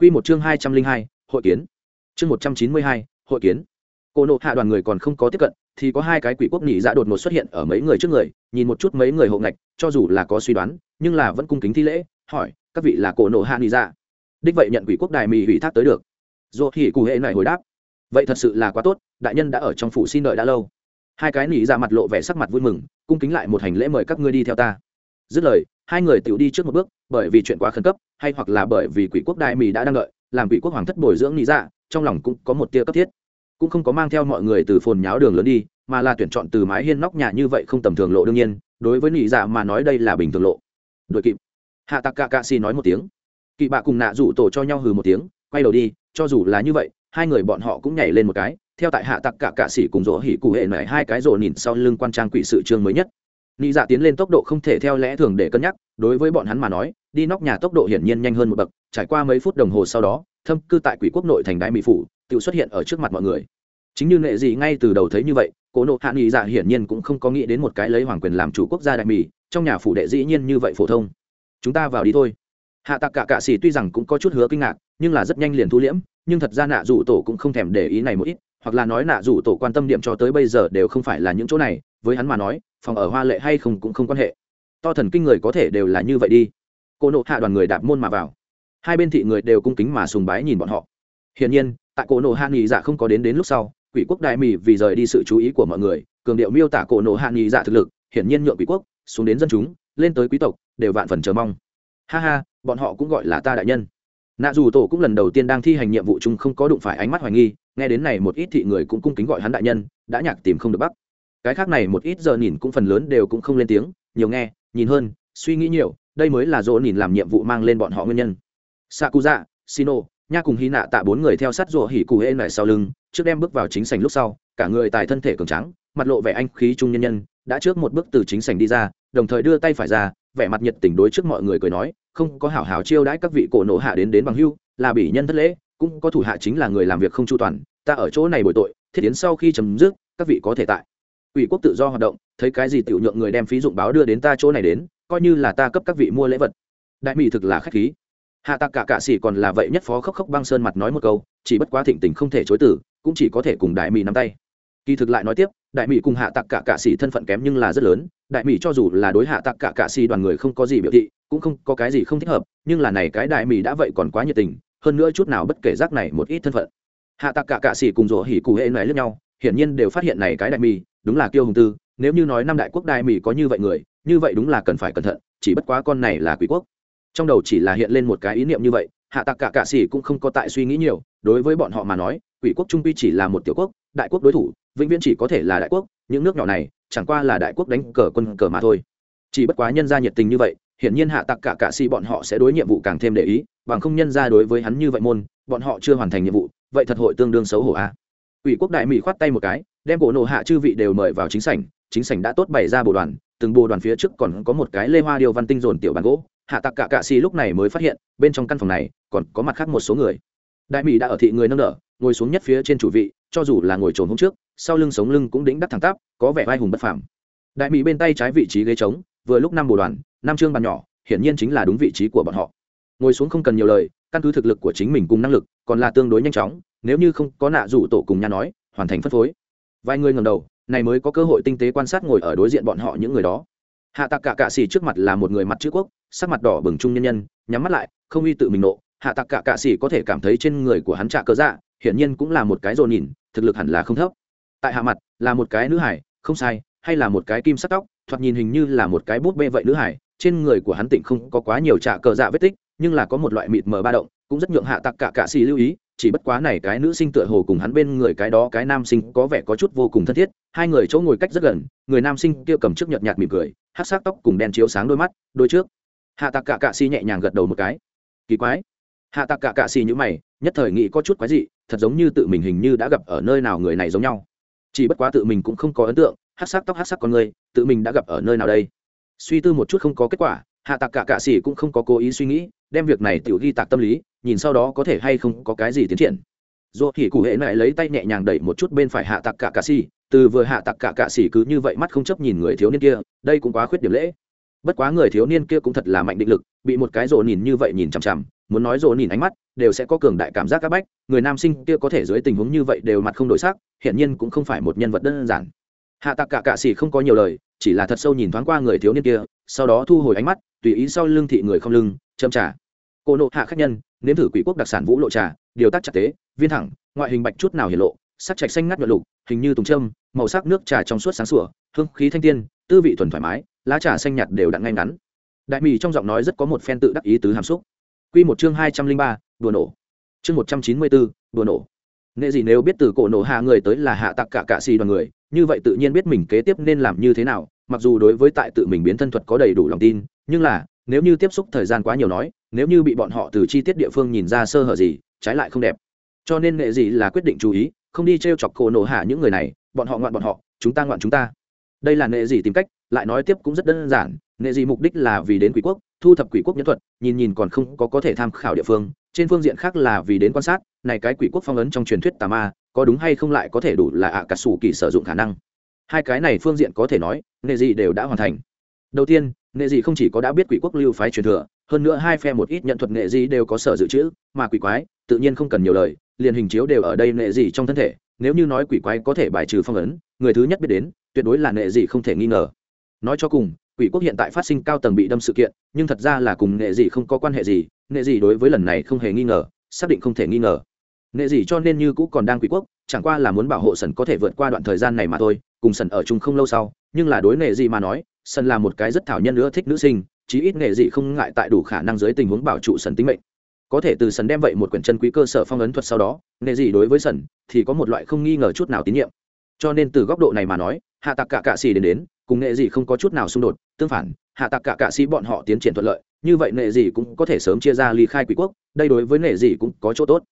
Quy một chương hai trăm linh hai, hội kiến. Chương một trăm chín mươi hai, hội kiến. Cô nộ hạ đoàn người còn không có tiếp cận, thì có hai cái quỷ quốc nhị dạ đột ngột xuất hiện ở mấy người trước người, nhìn một chút mấy người hộ ngạch, cho dù là có suy đoán, nhưng là vẫn cung kính thi lễ, hỏi, các vị là cổ nộ hạ nhị dạ? Đích vậy nhận quỷ quốc đại mì ủy thác tới được. Dụ thì cụ hệ này hồi đáp, vậy thật sự là quá tốt, đại nhân đã ở trong phủ xin đợi đã lâu. Hai cái nhị dạ mặt lộ vẻ sắc mặt vui mừng, cung kính lại một hành lễ mời các ngươi đi theo ta. Dứt lời hai người tự đi trước một bước bởi vì chuyện quá khẩn cấp hay hoặc là bởi vì quỷ quốc đại mỹ đã đang đợi làm quỷ quốc hoàng thất bồi dưỡng nị dạ, trong lòng cũng có một tia cấp thiết. Cũng không có mang theo mọi người từ phồn nháo đường lớn đi mà là tuyển chọn từ mái hiên nóc nhà như vậy không tầm thường lộ đương nhiên đối với nị dạ mà nói đây là bình thường lộ. Đuổi kịp. Hạ tạc cạ cạ xì nói một tiếng. Kỵ bạ cùng nạ rủ tổ cho nhau hừ một tiếng quay đầu đi cho dù là như vậy hai người bọn họ cũng nhảy lên một cái. Theo tại hạ tặc cả cạ sĩ cùng rỗ hỉ cụ hệ này hai cái rồ nhìn sau lưng quan trang quỷ sự trương mới nhất nị dạ tiến lên tốc độ không thể theo lẽ thường để cân nhắc, đối với bọn hắn mà nói, đi nóc nhà tốc độ hiển nhiên nhanh hơn một bậc, trải qua mấy phút đồng hồ sau đó, thâm cư tại quỷ quốc nội thành đại mỹ phủ, tự xuất hiện ở trước mặt mọi người. Chính như nệ gì ngay từ đầu thấy như vậy, cố nộ hạ nghị dạ hiển nhiên cũng không có nghĩ đến một cái lấy hoàng quyền làm chủ quốc gia đại mỹ, trong nhà phủ đệ dĩ nhiên như vậy phổ thông. Chúng ta vào đi thôi. Hạ Tạc cả cạ xì tuy rằng cũng có chút hứa kinh ngạc, nhưng là rất nhanh liền thu liễm, nhưng thật ra nạ rủ tổ cũng không thèm để ý này một ít hoặc là nói nạ rủ tổ quan tâm điểm cho tới bây giờ đều không phải là những chỗ này, với hắn mà nói, phòng ở hoa lệ hay không cũng không quan hệ. To thần kinh người có thể đều là như vậy đi. Cô nộ hạ đoàn người đạp môn mà vào. Hai bên thị người đều cung kính mà sùng bái nhìn bọn họ. Hiển nhiên, tại cổ nộ hạ nghị dạ không có đến đến lúc sau, quỷ quốc đại mỹ vì rời đi sự chú ý của mọi người, cường điệu miêu tả cổ nộ hạ nghị dạ thực lực, hiển nhiên nhượng quỷ quốc, xuống đến dân chúng, lên tới quý tộc, đều vạn phần chờ mong. Ha ha, bọn họ cũng gọi là ta đại nhân. Nạ dù tổ cũng lần đầu tiên đang thi hành nhiệm vụ chung không có đụng phải ánh mắt hoài nghi nghe đến này một ít thị người cũng cung kính gọi hắn đại nhân, đã nhạc tìm không được bắc. cái khác này một ít giờ nhìn cũng phần lớn đều cũng không lên tiếng, nhiều nghe, nhìn hơn, suy nghĩ nhiều, đây mới là dỗ nhìn làm nhiệm vụ mang lên bọn họ nguyên nhân sakuza sino nha cùng hy nạ tạ bốn người theo sát rùa hỉ cụ hễ lại sau lưng, trước đem bước vào chính sảnh lúc sau, cả người tài thân thể cường trắng mặt lộ vẻ anh khí trung nhân nhân, đã trước một bước từ chính sảnh đi ra, đồng thời đưa tay phải ra, vẻ mặt nhiệt tình đối trước mọi người cười nói, không có hảo hảo chiêu đãi các vị cổ nộ hạ đến đến bằng hưu, là bỉ nhân thất lễ cũng có thủ hạ chính là người làm việc không chu toàn, ta ở chỗ này bồi tội, thiết yến sau khi chấm dứt, các vị có thể tại. Ủy quốc tự do hoạt động, thấy cái gì tiểu nhượng người đem phí dụng báo đưa đến ta chỗ này đến, coi như là ta cấp các vị mua lễ vật. Đại mỹ thực là khách khí. Hạ tạc cả cạ sĩ còn là vậy nhất phó khốc khốc băng sơn mặt nói một câu, chỉ bất quá thịnh tình không thể chối tử cũng chỉ có thể cùng đại mỹ nắm tay. Kỳ thực lại nói tiếp, đại mỹ cùng hạ tạc cả cạ sĩ thân phận kém nhưng là rất lớn, đại mỹ cho dù là đối hạ tạc cả cạ sĩ đoàn người không có gì biểu thị, cũng không có cái gì không thích hợp, nhưng là này cái đại mỹ đã vậy còn quá nhiệt tình hơn nữa chút nào bất kể rác này một ít thân phận. Hạ tạc cả cạ sĩ cùng rỗ hỉ cụ hệ nói lẫn nhau, hiển nhiên đều phát hiện này cái đại mì, đúng là kiêu hùng tư, nếu như nói năm đại quốc đại mì có như vậy người, như vậy đúng là cần phải cẩn thận, chỉ bất quá con này là quý quốc. Trong đầu chỉ là hiện lên một cái ý niệm như vậy, hạ tạc cả cạ sĩ cũng không có tại suy nghĩ nhiều, đối với bọn họ mà nói, quỷ quốc trung quy chỉ là một tiểu quốc, đại quốc đối thủ, vĩnh viễn chỉ có thể là đại quốc, những nước nhỏ này, chẳng qua là đại quốc đánh cờ quân cờ mà thôi. Chỉ bất quá nhân gia nhiệt tình như vậy, hiển nhiên hạ tặc cả cạ si bọn họ sẽ đối nhiệm vụ càng thêm để ý bằng không nhân ra đối với hắn như vậy môn, bọn họ chưa hoàn thành nhiệm vụ, vậy thật hội tương đương xấu hổ a. À. ủy quốc đại mỹ khoát tay một cái, đem bộ nộ hạ chư vị đều mời vào chính sảnh chính sảnh đã tốt bày ra bộ đoàn, từng bộ đoàn phía trước còn có một cái lê hoa điêu văn tinh dồn tiểu bàn gỗ, hạ tặc cả cạ xì lúc này mới phát hiện, bên trong căn phòng này, còn có mặt khác một số người. Đại mỹ đã ở thị người nâng đỡ, ngồi xuống nhất phía trên chủ vị, cho dù là ngồi trồn hôm trước, sau lưng sống lưng cũng đĩnh đắc thẳng tắp, có vẻ vai hùng bất phàm. Đại mỹ bên tay trái vị trí ghế trống, vừa lúc năm bộ đoàn, năm chương bàn nhỏ, hiển nhiên chính là đúng vị trí của bọn họ ngồi xuống không cần nhiều lời, căn cứ thực lực của chính mình cùng năng lực, còn là tương đối nhanh chóng, nếu như không có nạ rủ tổ cùng nhà nói, hoàn thành phân phối. Vài người ngầm đầu, này mới có cơ hội tinh tế quan sát ngồi ở đối diện bọn họ những người đó. Hạ tạc cả cạ xì trước mặt là một người mặt chữ quốc, sắc mặt đỏ bừng trung nhân nhân, nhắm mắt lại, không uy tự mình nộ. Hạ tạc cả cạ xì có thể cảm thấy trên người của hắn trạ cơ dạ hiển nhiên cũng là một cái dồn nhìn, thực lực hẳn là không thấp. Tại hạ mặt, là một cái nữ hải, không sai, hay là một cái kim sắc tóc, thoạt nhìn hình như là một cái bút bê vậy nữ hải, trên người của hắn tịnh không có quá nhiều trạ cờ dạ vết tích nhưng là có một loại mịt mờ ba động, cũng rất nhượng hạ tặc cả cạ xì lưu ý, chỉ bất quá này cái nữ sinh tựa hồ cùng hắn bên người cái đó cái nam sinh có vẻ có chút vô cùng thân thiết, hai người chỗ ngồi cách rất gần, người nam sinh kia cầm trước nhợt nhạt mỉm cười hát sắc tóc cùng đen chiếu sáng đôi mắt, đôi trước. Hạ tặc cả cạ xì nhẹ nhàng gật đầu một cái. Kỳ quái. Hạ tặc cả cạ xì như mày, nhất thời nghĩ có chút quái dị, thật giống như tự mình hình như đã gặp ở nơi nào người này giống nhau. Chỉ bất quá tự mình cũng không có ấn tượng hát sắc tóc hát sắc con người, tự mình đã gặp ở nơi nào đây? Suy tư một chút không có kết quả, hạ tạc cả cạ xì cũng không có cố ý suy nghĩ đem việc này tự ghi tạc tâm lý, nhìn sau đó có thể hay không có cái gì tiến triển. Dù thì cụ hệ lại lấy tay nhẹ nhàng đẩy một chút bên phải hạ tạc cả cạ xì, từ vừa hạ tạc cả cạ xì cứ như vậy mắt không chấp nhìn người thiếu niên kia, đây cũng quá khuyết điểm lễ. Bất quá người thiếu niên kia cũng thật là mạnh định lực, bị một cái rồ nhìn như vậy nhìn chằm chằm, muốn nói rộ nhìn ánh mắt, đều sẽ có cường đại cảm giác các bách, người nam sinh kia có thể dưới tình huống như vậy đều mặt không đổi sắc, hiển nhiên cũng không phải một nhân vật đơn giản. Hạ tạc cả cạ xỉ không có nhiều lời, chỉ là thật sâu nhìn thoáng qua người thiếu niên kia, sau đó thu hồi ánh mắt, tùy ý sau lưng thị người không lưng châm trà, cô nộ hạ khách nhân nếm thử quỷ quốc đặc sản vũ lộ trà điều tác chặt tế viên thẳng ngoại hình bạch chút nào hiển lộ sắc chạch xanh ngắt nhuận lục hình như tùng trâm màu sắc nước trà trong suốt sáng sủa hương khí thanh tiên tư vị thuần thoải mái lá trà xanh nhạt đều đặn ngay ngắn. Đại mì trong giọng nói rất có một phen tự đắc ý tứ hàm xúc. Q một chương hai trăm linh ba đùa nổ. Chương một trăm chín mươi bốn đùa nổ. Nệ gì nếu biết từ cổ nổ hạ người tới là hạ tặc cả cạ xì đoàn người như vậy tự nhiên biết mình kế tiếp nên làm như thế nào mặc dù đối với tại tự mình biến thân thuật có đầy đủ lòng tin nhưng là nếu như tiếp xúc thời gian quá nhiều nói, nếu như bị bọn họ từ chi tiết địa phương nhìn ra sơ hở gì, trái lại không đẹp. Cho nên nghệ gì là quyết định chú ý, không đi t r e o chọc cổ nổ hạ những người này, bọn họ ngoạn bọn họ, chúng ta ngoạn chúng ta. Đây là nghệ gì tìm cách, lại nói tiếp cũng rất đơn giản, nghệ gì mục đích là vì đến quỷ quốc, thu thập quỷ quốc nhân thuật, nhìn nhìn còn không có có thể tham khảo địa phương, trên phương diện khác là vì đến quan sát, này cái quỷ quốc phong ấn trong truyền thuyết tà ma, có đúng hay không lại có thể đủ là ạ à cà sủ kỳ sử dụng khả năng. Hai cái này phương diện có thể nói, nghệ gì đều đã hoàn thành. Đầu tiên nghệ gì không chỉ có đã biết quỷ quốc lưu phái truyền thừa, hơn nữa hai phe một ít nhận thuật nghệ gì đều có sở dự trữ, mà quỷ quái, tự nhiên không cần nhiều lời, liền hình chiếu đều ở đây nghệ gì trong thân thể, nếu như nói quỷ quái có thể bài trừ phong ấn, người thứ nhất biết đến, tuyệt đối là nghệ gì không thể nghi ngờ. Nói cho cùng, quỷ quốc hiện tại phát sinh cao tầng bị đâm sự kiện, nhưng thật ra là cùng nghệ gì không có quan hệ gì, nghệ gì đối với lần này không hề nghi ngờ, xác định không thể nghi ngờ. Nghệ gì cho nên như cũ còn đang quỷ quốc, chẳng qua là muốn bảo hộ sần có thể vượt qua đoạn thời gian này mà thôi, cùng sần ở chung không lâu sau, nhưng là đối nghệ gì mà nói sân là một cái rất thảo nhân nữa thích nữ sinh, chí ít nghệ gì không ngại tại đủ khả năng dưới tình huống bảo trụ sần tính mệnh. Có thể từ sần đem vậy một quyển chân quý cơ sở phong ấn thuật sau đó, nghệ gì đối với sần thì có một loại không nghi ngờ chút nào tín nhiệm. Cho nên từ góc độ này mà nói, hạ tạc cả cạ xì đến đến, cùng nghệ gì không có chút nào xung đột, tương phản, hạ tạc cả cạ xì bọn họ tiến triển thuận lợi, như vậy nghệ gì cũng có thể sớm chia ra ly khai quỷ quốc, đây đối với nghệ gì cũng có chỗ tốt.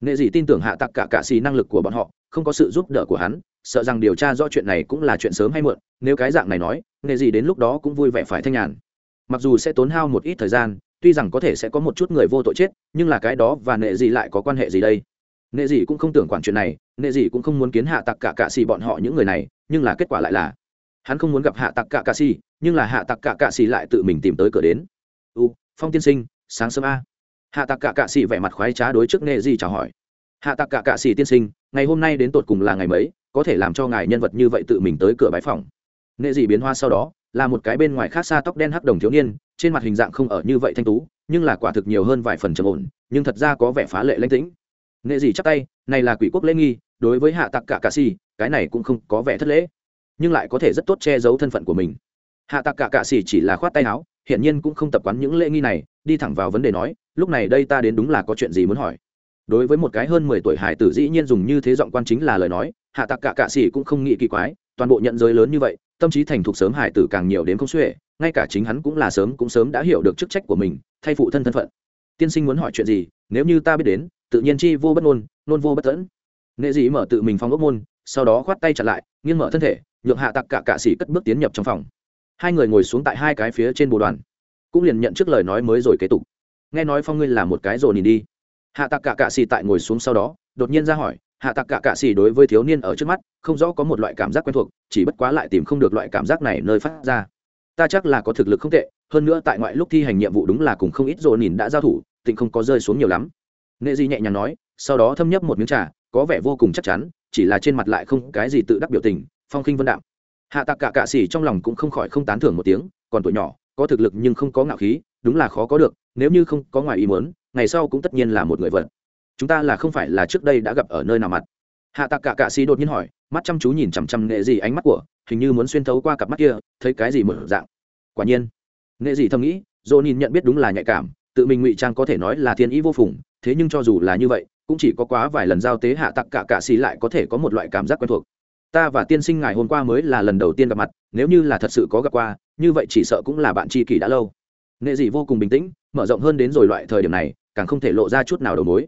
Nghệ dị tin tưởng hạ tặc cả cạ xì năng lực của bọn họ, không có sự giúp đỡ của hắn sợ rằng điều tra rõ chuyện này cũng là chuyện sớm hay muộn, nếu cái dạng này nói nghề gì đến lúc đó cũng vui vẻ phải thanh nhàn. Mặc dù sẽ tốn hao một ít thời gian, tuy rằng có thể sẽ có một chút người vô tội chết, nhưng là cái đó và nghệ gì lại có quan hệ gì đây? Nghệ gì cũng không tưởng quản chuyện này, nghệ gì cũng không muốn kiến hạ tặc cả cạ xì bọn họ những người này, nhưng là kết quả lại là, hắn không muốn gặp hạ tặc cả cạ xì, nhưng là hạ tặc cả cạ xì lại tự mình tìm tới cửa đến. U, phong tiên sinh, sáng sớm a. Hạ tặc cả cạ xì vẻ mặt khoái trá đối trước nghệ gì chào hỏi. Hạ tặc cả cạ xì tiên sinh, ngày hôm nay đến tột cùng là ngày mấy? Có thể làm cho ngài nhân vật như vậy tự mình tới cửa bãi phòng nghệ dị biến hoa sau đó, là một cái bên ngoài khác xa tóc đen hắc đồng thiếu niên, trên mặt hình dạng không ở như vậy thanh tú, nhưng là quả thực nhiều hơn vài phần trầm ổn, nhưng thật ra có vẻ phá lệ lãnh tĩnh. Nghệ dị chắc tay, này là quỷ quốc lễ nghi, đối với hạ tạc cả cà xì cái này cũng không có vẻ thất lễ, nhưng lại có thể rất tốt che giấu thân phận của mình. Hạ tạc cả cà xì chỉ là khoát tay áo, hiển nhiên cũng không tập quán những lễ nghi này, đi thẳng vào vấn đề nói, lúc này đây ta đến đúng là có chuyện gì muốn hỏi? Đối với một cái hơn mười tuổi hải tử dĩ nhiên dùng như thế giọng quan chính là lời nói hạ Tạc cả cạ xỉ cũng không nghĩ kỳ quái, toàn bộ nhận giới lớn như vậy, tâm trí thành thục sớm hải tử càng nhiều đến không xuể, ngay cả chính hắn cũng là sớm cũng sớm đã hiểu được chức trách của mình, thay phụ thân thân phận. Tiên sinh muốn hỏi chuyện gì, nếu như ta biết đến, tự nhiên chi vô bất ngôn nôn vô bất tẫn. Nghệ Dĩ mở tự mình phong ốc môn, sau đó khoát tay chặt lại, nghiêng mở thân thể, nhượng hạ tặc cả cạ xỉ cất bước tiến nhập trong phòng. Hai người ngồi xuống tại hai cái phía trên bồ đoàn, cũng liền nhận trước lời nói mới rồi kế tục. Nghe nói phong ngươi là một cái rồi nhìn đi. Hạ tạc cả cạ xì tại ngồi xuống sau đó, đột nhiên ra hỏi hạ tạc cả cạ xì đối với thiếu niên ở trước mắt, không rõ có một loại cảm giác quen thuộc, chỉ bất quá lại tìm không được loại cảm giác này nơi phát ra. Ta chắc là có thực lực không tệ, hơn nữa tại ngoại lúc thi hành nhiệm vụ đúng là cùng không ít rồi nhìn đã giao thủ, tịnh không có rơi xuống nhiều lắm. Nệ di nhẹ nhàng nói, sau đó thâm nhấp một miếng trà, có vẻ vô cùng chắc chắn, chỉ là trên mặt lại không cái gì tự đắc biểu tình, phong khinh vân đạm. Hạ tạc cả cạ xì trong lòng cũng không khỏi không tán thưởng một tiếng, còn tuổi nhỏ, có thực lực nhưng không có ngạo khí, đúng là khó có được, nếu như không có ngoài ý muốn, ngày sau cũng tất nhiên là một người vật chúng ta là không phải là trước đây đã gặp ở nơi nào mặt. Hạ tạc cả cạ xì đột nhiên hỏi, mắt chăm chú nhìn chằm chằm nghệ dị ánh mắt của, hình như muốn xuyên thấu qua cặp mắt kia, thấy cái gì mở dạng. Quả nhiên, nghệ dị thầm nghĩ, dỗ nhìn nhận biết đúng là nhạy cảm, tự mình ngụy trang có thể nói là thiên ý vô phùng, thế nhưng cho dù là như vậy, cũng chỉ có quá vài lần giao tế hạ tặc cả cạ xì lại có thể có một loại cảm giác quen thuộc. Ta và tiên sinh ngài hôm qua mới là lần đầu tiên gặp mặt, nếu như là thật sự có gặp qua, như vậy chỉ sợ cũng là bạn tri kỷ đã lâu. Nghệ dị vô cùng bình tĩnh, mở rộng hơn đến rồi loại thời điểm này, càng không thể lộ ra chút nào đầu mối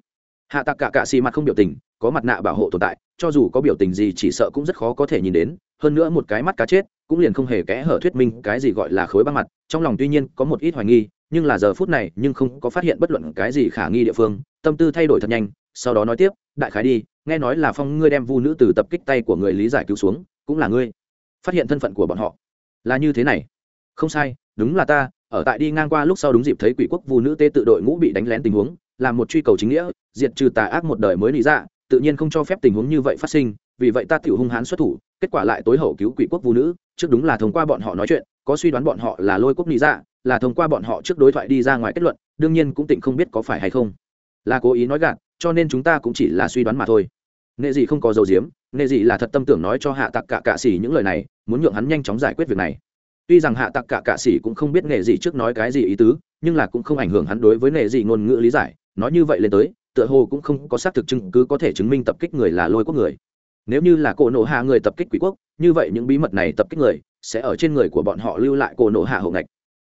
hạ tạc cả cạ xì mặt không biểu tình, có mặt nạ bảo hộ tồn tại, cho dù có biểu tình gì chỉ sợ cũng rất khó có thể nhìn đến, hơn nữa một cái mắt cá chết, cũng liền không hề kẽ hở thuyết minh cái gì gọi là khối băng mặt, trong lòng tuy nhiên có một ít hoài nghi, nhưng là giờ phút này nhưng không có phát hiện bất luận cái gì khả nghi địa phương, tâm tư thay đổi thật nhanh, sau đó nói tiếp, đại khái đi, nghe nói là phong ngươi đem vu nữ từ tập kích tay của người lý giải cứu xuống, cũng là ngươi, phát hiện thân phận của bọn họ. Là như thế này. Không sai, đúng là ta, ở tại đi ngang qua lúc sau đúng dịp thấy quỷ quốc vu nữ Tê tự đội ngũ bị đánh lén tình huống làm một truy cầu chính nghĩa, diệt trừ tà ác một đời mới lý dạ tự nhiên không cho phép tình huống như vậy phát sinh, vì vậy ta tiểu hung hãn xuất thủ, kết quả lại tối hậu cứu quỷ quốc vũ nữ, trước đúng là thông qua bọn họ nói chuyện, có suy đoán bọn họ là lôi quốc lý dạ là thông qua bọn họ trước đối thoại đi ra ngoài kết luận, đương nhiên cũng tịnh không biết có phải hay không. Là cố ý nói gạt, cho nên chúng ta cũng chỉ là suy đoán mà thôi. Nghệ gì không có dầu diếm nghệ gì là thật tâm tưởng nói cho hạ tặc cả cạ xỉ những lời này, muốn nhượng hắn nhanh chóng giải quyết việc này. Tuy rằng hạ tặc cả cạ xỉ cũng không biết nghệ gì trước nói cái gì ý tứ, nhưng là cũng không ảnh hưởng hắn đối với nghệ gì ngôn ngữ lý giải nói như vậy lên tới, tựa hồ cũng không có xác thực chứng cứ có thể chứng minh tập kích người là lôi quốc người. Nếu như là cổ nộ hạ người tập kích quỷ quốc, như vậy những bí mật này tập kích người sẽ ở trên người của bọn họ lưu lại cổ nộ hạ hậu ngạch.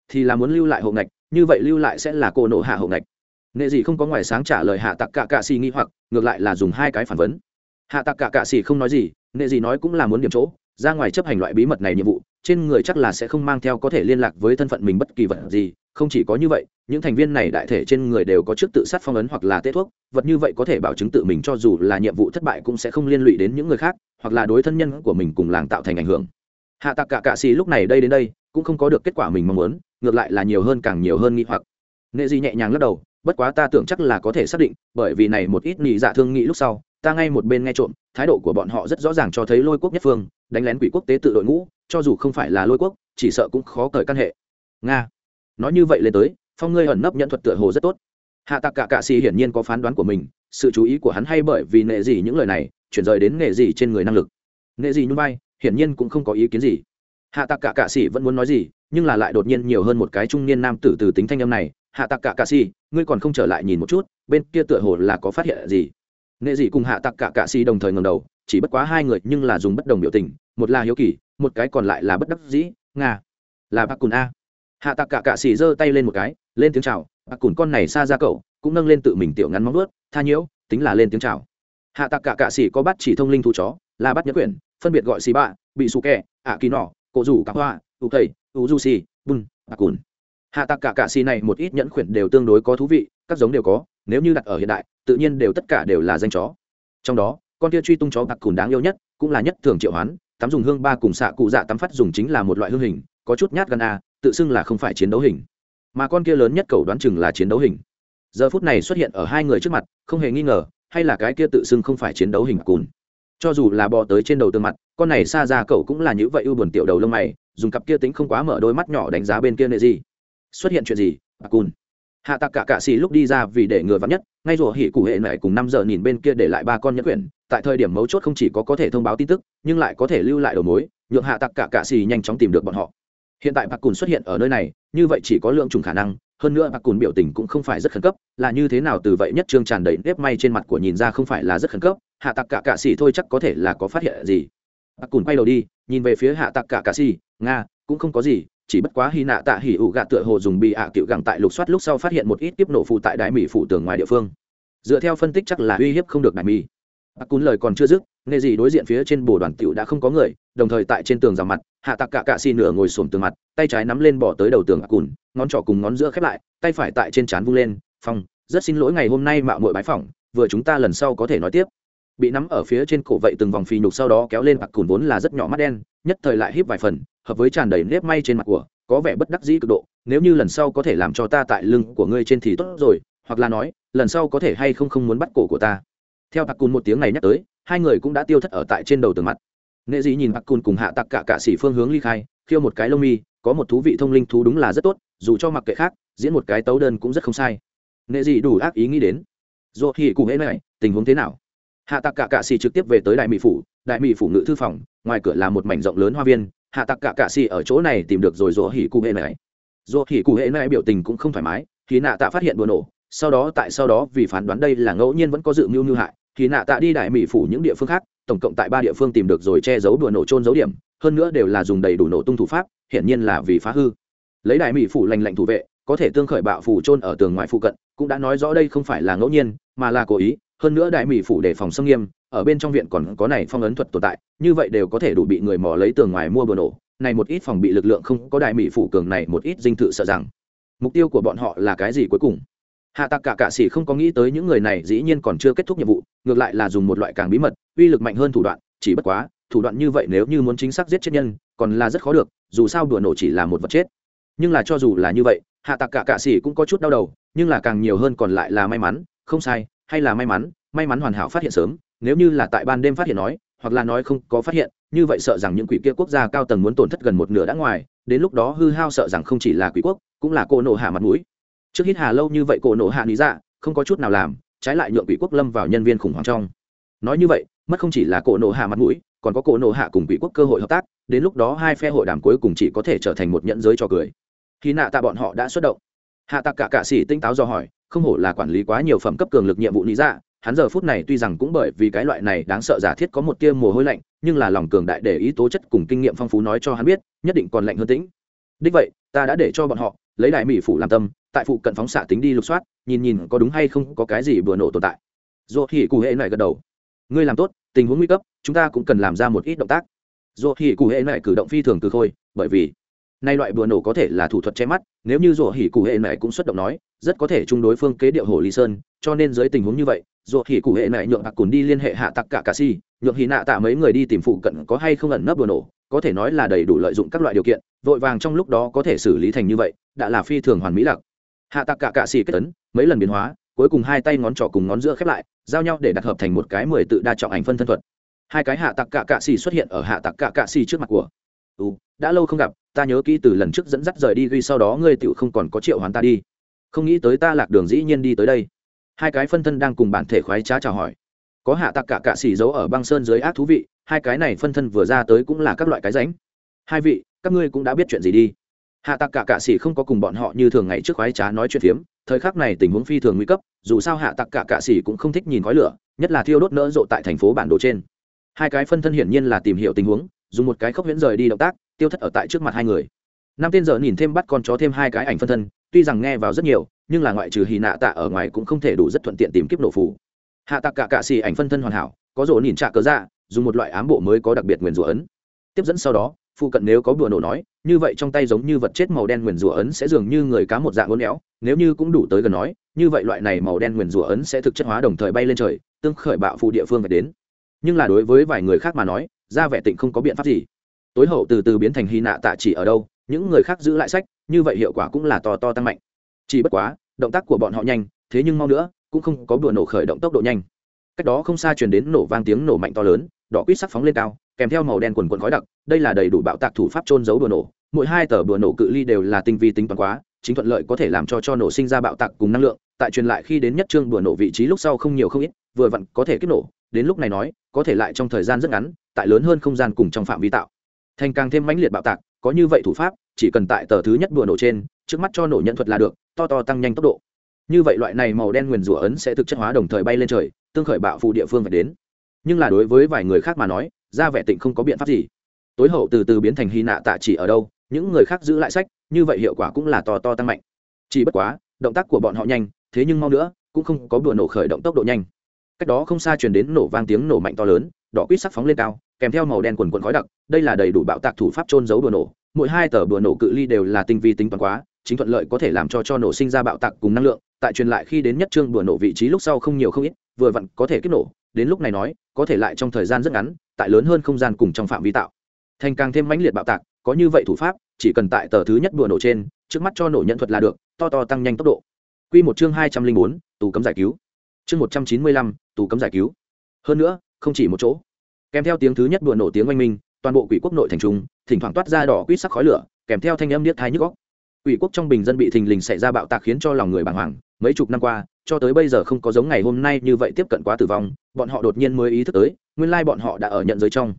Thì là muốn lưu lại hậu ngạch, như vậy lưu lại sẽ là cổ nộ hạ hậu ngạch. Nghệ gì không có ngoài sáng trả lời hạ tặc cả cạ xì nghi hoặc, ngược lại là dùng hai cái phản vấn. Hạ tặc cả cạ xì không nói gì nghệ gì nói cũng là muốn điểm chỗ, ra ngoài chấp hành loại bí mật này nhiệm vụ, trên người chắc là sẽ không mang theo có thể liên lạc với thân phận mình bất kỳ vật gì không chỉ có như vậy, những thành viên này đại thể trên người đều có trước tự sát phong ấn hoặc là tết thuốc, vật như vậy có thể bảo chứng tự mình cho dù là nhiệm vụ thất bại cũng sẽ không liên lụy đến những người khác, hoặc là đối thân nhân của mình cùng làng tạo thành ảnh hưởng. Hạ tạc cả cạ xì lúc này đây đến đây, cũng không có được kết quả mình mong muốn, ngược lại là nhiều hơn càng nhiều hơn nghi hoặc. Nệ gì nhẹ nhàng lắc đầu, bất quá ta tưởng chắc là có thể xác định, bởi vì này một ít nhị dạ thương nghị lúc sau, ta ngay một bên nghe trộm, thái độ của bọn họ rất rõ ràng cho thấy lôi quốc nhất phương, đánh lén quỷ quốc tế tự đội ngũ, cho dù không phải là lôi quốc, chỉ sợ cũng khó cởi căn hệ. Nga nói như vậy lên tới, phong ngươi ẩn nấp nhận thuật tựa hồ rất tốt. Hạ tạc cả cạ xì hiển nhiên có phán đoán của mình, sự chú ý của hắn hay bởi vì nệ gì những lời này, chuyển rời đến nghề gì trên người năng lực. Nghệ gì nhún bay hiển nhiên cũng không có ý kiến gì. Hạ tạc cả cạ xì vẫn muốn nói gì, nhưng là lại đột nhiên nhiều hơn một cái trung niên nam tử từ tính thanh âm này, hạ tạc cả cạ xì, ngươi còn không trở lại nhìn một chút, bên kia tựa hồ là có phát hiện gì? Nghệ dị cùng hạ tặc cả cạ xì đồng thời ngầm đầu, chỉ bất quá hai người nhưng là dùng bất đồng biểu tình, một là hiếu kỳ, một cái còn lại là bất đắc dĩ, nga, là bác cùn a hạ tặc cả cạ xì giơ tay lên một cái, lên tiếng chào bác cùn con này xa ra cậu, cũng nâng lên tự mình tiểu ngắn móng ướt tha nhiễu, tính là lên tiếng chào. Hạ tặc cả cạ xì có bắt chỉ thông linh thu chó, là bắt nhất quyển, phân biệt gọi xì bạ, bị xù kẹ ạ kỳ nỏ cổ rủ cả hoa u thầy u du xì, bùn ạ cùn. Hạ tặc cả cạ xì này một ít nhẫn quyển đều tương đối có thú vị, các giống đều có, nếu như đặt ở hiện đại, tự nhiên đều tất cả đều là danh chó. Trong đó, con kia truy tung chó bạc cùn đáng yêu nhất, cũng là nhất thường triệu hoán, tắm dùng hương ba cùng xạ cụ dạ tắm phát dùng chính là một loại hương hình có chút nhát gan a tự xưng là không phải chiến đấu hình. Mà con kia lớn nhất cầu đoán chừng là chiến đấu hình. Giờ phút này xuất hiện ở hai người trước mặt, không hề nghi ngờ, hay là cái kia tự xưng không phải chiến đấu hình cùn. Cho dù là bò tới trên đầu tương mặt, con này xa ra cậu cũng là như vậy ưu buồn tiểu đầu lông mày, dùng cặp kia tính không quá mở đôi mắt nhỏ đánh giá bên kia nệ gì. Xuất hiện chuyện gì bạc cùn? Hạ tạc cả cạ xì lúc đi ra vì để người vắn nhất, ngay rủa hỉ cụ hệ này cùng năm giờ nhìn bên kia để lại ba con nhẫn quyển, tại thời điểm mấu chốt không chỉ có có thể thông báo tin tức, nhưng lại có thể lưu lại đầu mối, nhượng hạ tạc cả cạ xì nhanh chóng tìm được bọn họ hiện tại bạc cùn xuất hiện ở nơi này, như vậy chỉ có lượng trùng khả năng, hơn nữa bạc cùn biểu tình cũng không phải rất khẩn cấp, là như thế nào từ vậy nhất trương tràn đầy nếp may trên mặt của nhìn ra không phải là rất khẩn cấp, hạ tạc cả cạ xỉ thôi chắc có thể là có phát hiện gì. Bạc cùn quay đầu đi, nhìn về phía hạ tạc cả cạ xỉ nga, cũng không có gì, chỉ bất quá hy nạ tạ hỉ ủ gạ tựa hồ dùng bị ạ à cựu gẳng tại lục soát lúc sau phát hiện một ít tiếp nổ phụ tại đại mỹ phủ tường ngoài địa phương. Dựa theo phân tích chắc là uy hiếp không được đại mỹ bác cún lời còn chưa dứt, nghe gì đối diện phía trên bồ đoàn tiểu đã không có người, đồng thời tại trên tường rào mặt, hạ tặc cả cạ xì nửa ngồi xổm tường mặt, tay trái nắm lên bỏ tới đầu tường cùn ngón trỏ cùng ngón giữa khép lại, tay phải tại trên trán vung lên, phong, rất xin lỗi ngày hôm nay mạo muội bái phỏng, vừa chúng ta lần sau có thể nói tiếp. Bị nắm ở phía trên cổ vậy từng vòng phì nhục sau đó kéo lên bạc cùn vốn là rất nhỏ mắt đen, nhất thời lại híp vài phần, hợp với tràn đầy nếp may trên mặt của, có vẻ bất đắc dĩ cực độ, nếu như lần sau có thể làm cho ta tại lưng của ngươi trên thì tốt rồi, hoặc là nói, lần sau có thể hay không không muốn bắt cổ của ta theo bạc cùn một tiếng này nhắc tới, hai người cũng đã tiêu thất ở tại trên đầu tường mặt. Nghệ dĩ nhìn bạc cùn cùng hạ tặc cả cả xỉ phương hướng ly khai, khiêu một cái lông mi, có một thú vị thông linh thú đúng là rất tốt, dù cho mặc kệ khác, diễn một cái tấu đơn cũng rất không sai. Nghệ dĩ đủ ác ý nghĩ đến. Dù thì cùng hễ này, tình huống thế nào? Hạ tặc cả cạ xì trực tiếp về tới đại mỹ phủ, đại mỹ phủ ngự thư phòng, ngoài cửa là một mảnh rộng lớn hoa viên, hạ tặc cả cạ xì ở chỗ này tìm được rồi dỗ hỉ cụ hệ này. Dỗ hỉ cụ hệ này biểu tình cũng không thoải mái, khi nạ tạ phát hiện đùa nổ, sau đó tại sau đó vì phán đoán đây là ngẫu nhiên vẫn có dự mưu mưu hại khi nạ tạ đi đại mỹ phủ những địa phương khác, tổng cộng tại ba địa phương tìm được rồi che giấu đùa nổ trôn dấu điểm, hơn nữa đều là dùng đầy đủ nổ tung thủ pháp, hiển nhiên là vì phá hư. Lấy đại mỹ phủ lành lạnh thủ vệ, có thể tương khởi bạo phủ trôn ở tường ngoài phụ cận, cũng đã nói rõ đây không phải là ngẫu nhiên, mà là cố ý, hơn nữa đại mỹ phủ đề phòng xâm nghiêm, ở bên trong viện còn có này phong ấn thuật tồn tại, như vậy đều có thể đủ bị người mò lấy tường ngoài mua bừa nổ, này một ít phòng bị lực lượng không có đại mỹ phủ cường này một ít dinh thự sợ rằng. Mục tiêu của bọn họ là cái gì cuối cùng? Hạ tạc cả cạ sĩ không có nghĩ tới những người này dĩ nhiên còn chưa kết thúc nhiệm vụ ngược lại là dùng một loại càng bí mật, uy lực mạnh hơn thủ đoạn, chỉ bất quá, thủ đoạn như vậy nếu như muốn chính xác giết chết nhân, còn là rất khó được, dù sao đùa nổ chỉ là một vật chết. Nhưng là cho dù là như vậy, hạ tặc cả cạ xỉ cũng có chút đau đầu, nhưng là càng nhiều hơn còn lại là may mắn, không sai, hay là may mắn may mắn hoàn hảo phát hiện sớm, nếu như là tại ban đêm phát hiện nói, hoặc là nói không có phát hiện, như vậy sợ rằng những quỷ kia quốc gia cao tầng muốn tổn thất gần một nửa đã ngoài, đến lúc đó hư hao sợ rằng không chỉ là quỷ quốc, cũng là cô nộ hạ mặt mũi. Trước hít hà lâu như vậy cổ nộ hạ lý dạ không có chút nào làm trái lại nhượng quỷ quốc lâm vào nhân viên khủng hoảng trong. Nói như vậy, mất không chỉ là cổ nộ hạ mặt mũi, còn có cổ nộ hạ cùng quỷ quốc cơ hội hợp tác, đến lúc đó hai phe hội đàm cuối cùng chỉ có thể trở thành một nhận giới cho cười. Khi nạ tạ bọn họ đã xuất động, hạ tạ cả cạ sĩ tinh táo do hỏi, không hổ là quản lý quá nhiều phẩm cấp cường lực nhiệm vụ lý dạ hắn giờ phút này tuy rằng cũng bởi vì cái loại này đáng sợ giả thiết có một tia mồ hôi lạnh, nhưng là lòng cường đại để ý tố chất cùng kinh nghiệm phong phú nói cho hắn biết, nhất định còn lạnh hơn tĩnh. Đích vậy, ta đã để cho bọn họ lấy đại mỹ phủ làm tâm, tại phụ cận phóng xạ tính đi lục soát nhìn nhìn có đúng hay không có cái gì vừa nổ tồn tại. Dỗ hỉ cụ hệ này gật đầu. Ngươi làm tốt, tình huống nguy cấp, chúng ta cũng cần làm ra một ít động tác. Dỗ hỉ cụ hệ này cử động phi thường từ khôi, bởi vì nay loại bừa nổ có thể là thủ thuật che mắt, nếu như dỗ hỉ cụ hệ này cũng xuất động nói, rất có thể chung đối phương kế điệu hồ lý sơn, cho nên dưới tình huống như vậy, dỗ hỉ cụ hệ này nhượng hạc cùn đi liên hệ hạ tặc cả cà si, nhượng hỉ nạ tạ mấy người đi tìm phụ cận có hay không ẩn nấp bừa nổ, có thể nói là đầy đủ lợi dụng các loại điều kiện, vội vàng trong lúc đó có thể xử lý thành như vậy, đã là phi thường hoàn mỹ lặc. Hạ tặc cả cạ xì kết tấn mấy lần biến hóa cuối cùng hai tay ngón trỏ cùng ngón giữa khép lại giao nhau để đặt hợp thành một cái mười tự đa trọng ảnh phân thân thuật. Hai cái hạ tặc cạ cạ xì xuất hiện ở hạ tặc cạ cạ xì trước mặt của. Ừ, đã lâu không gặp ta nhớ kỹ từ lần trước dẫn dắt rời đi ghi sau đó ngươi tựu không còn có triệu hoàn ta đi. Không nghĩ tới ta lạc đường dĩ nhiên đi tới đây. Hai cái phân thân đang cùng bản thể khoái trá chào hỏi. Có hạ tặc cả cạ xì giấu ở băng sơn dưới ác thú vị hai cái này phân thân vừa ra tới cũng là các loại cái ránh hai vị các ngươi cũng đã biết chuyện gì đi. Hạ tặc cả cạ xỉ không có cùng bọn họ như thường ngày trước khoái trá nói chuyện phiếm thời khắc này tình huống phi thường nguy cấp, dù sao hạ tặc cả cạ xỉ cũng không thích nhìn khói lửa, nhất là thiêu đốt nỡ rộ tại thành phố bản đồ trên. Hai cái phân thân hiển nhiên là tìm hiểu tình huống, dùng một cái khốc viễn rời đi động tác, tiêu thất ở tại trước mặt hai người. Năm tên giờ nhìn thêm bắt con chó thêm hai cái ảnh phân thân, tuy rằng nghe vào rất nhiều, nhưng là ngoại trừ hì nạ tạ ở ngoài cũng không thể đủ rất thuận tiện tìm kiếp nổ phủ hạ tặc cả cạ xỉ ảnh phân thân hoàn hảo, có rộ nhìn trạ cớ ra dạ, dùng một loại ám bộ mới có đặc biệt nguyền rủa ấn. Tiếp dẫn sau đó phụ cận nếu có bùa nổ nói, như vậy trong tay giống như vật chết màu đen nguyền rủa ấn sẽ dường như người cá một dạng uốn éo, nếu như cũng đủ tới gần nói, như vậy loại này màu đen nguyền rủa ấn sẽ thực chất hóa đồng thời bay lên trời, tương khởi bạo phụ địa phương phải đến. Nhưng là đối với vài người khác mà nói, ra vẻ tịnh không có biện pháp gì. Tối hậu từ từ biến thành hy nạ tạ chỉ ở đâu, những người khác giữ lại sách, như vậy hiệu quả cũng là to to tăng mạnh. Chỉ bất quá, động tác của bọn họ nhanh, thế nhưng mau nữa, cũng không có bùa nổ khởi động tốc độ nhanh. Cách đó không xa truyền đến nổ vang tiếng nổ mạnh to lớn, đỏ quýt sắc phóng lên cao kèm theo màu đen quần quần khói đặc, đây là đầy đủ bạo tạc thủ pháp trôn giấu đùa nổ. Mỗi hai tờ đùa nổ cự ly đều là tinh vi tính toán quá, chính thuận lợi có thể làm cho cho nổ sinh ra bạo tạc cùng năng lượng, tại truyền lại khi đến nhất trương đùa nổ vị trí lúc sau không nhiều không ít, vừa vặn có thể kích nổ, đến lúc này nói, có thể lại trong thời gian rất ngắn, tại lớn hơn không gian cùng trong phạm vi tạo. Thành càng thêm mãnh liệt bạo tạc, có như vậy thủ pháp, chỉ cần tại tờ thứ nhất đùa nổ trên, trước mắt cho nổ nhận thuật là được, to to tăng nhanh tốc độ. Như vậy loại này màu đen nguyền rủa ấn sẽ thực chất hóa đồng thời bay lên trời, tương khởi bạo phụ địa phương phải đến. Nhưng là đối với vài người khác mà nói ra vẻ tịnh không có biện pháp gì. Tối hậu từ từ biến thành hy nạ tạ chỉ ở đâu, những người khác giữ lại sách, như vậy hiệu quả cũng là to to tăng mạnh. Chỉ bất quá, động tác của bọn họ nhanh, thế nhưng mau nữa, cũng không có bừa nổ khởi động tốc độ nhanh. Cách đó không xa truyền đến nổ vang tiếng nổ mạnh to lớn, đỏ quýt sắc phóng lên cao, kèm theo màu đen quần quần khói đặc, đây là đầy đủ bạo tạc thủ pháp trôn giấu bừa nổ. Mỗi hai tờ bừa nổ cự ly đều là tinh vi tính toán quá, chính thuận lợi có thể làm cho cho nổ sinh ra bạo tạc cùng năng lượng. Tại truyền lại khi đến nhất trương bừa nổ vị trí lúc sau không nhiều không ít, vừa vặn có thể kích nổ, đến lúc này nói, có thể lại trong thời gian rất ngắn tại lớn hơn không gian cùng trong phạm vi tạo. Thành càng thêm mãnh liệt bạo tạc, có như vậy thủ pháp, chỉ cần tại tờ thứ nhất đùa nổ trên, trước mắt cho nổ nhận thuật là được, to to tăng nhanh tốc độ. Q một chương hai trăm linh bốn, tù cấm giải cứu. Chương một trăm chín mươi lăm, tù cấm giải cứu. Hơn nữa, không chỉ một chỗ. Kèm theo tiếng thứ nhất đùa nổ tiếng oanh minh, toàn bộ quỷ quốc nội thành trung thỉnh thoảng toát ra đỏ quýt sắc khói lửa, kèm theo thanh âm niết thái nhức góc quỷ quốc trong bình dân bị thình lình xảy ra bạo tạc khiến cho lòng người bàng hoàng, mấy chục năm qua, cho tới bây giờ không có giống ngày hôm nay như vậy tiếp cận quá tử vong, bọn họ đột nhiên mới ý thức tới nguyên lai bọn họ đã ở nhận giới trong.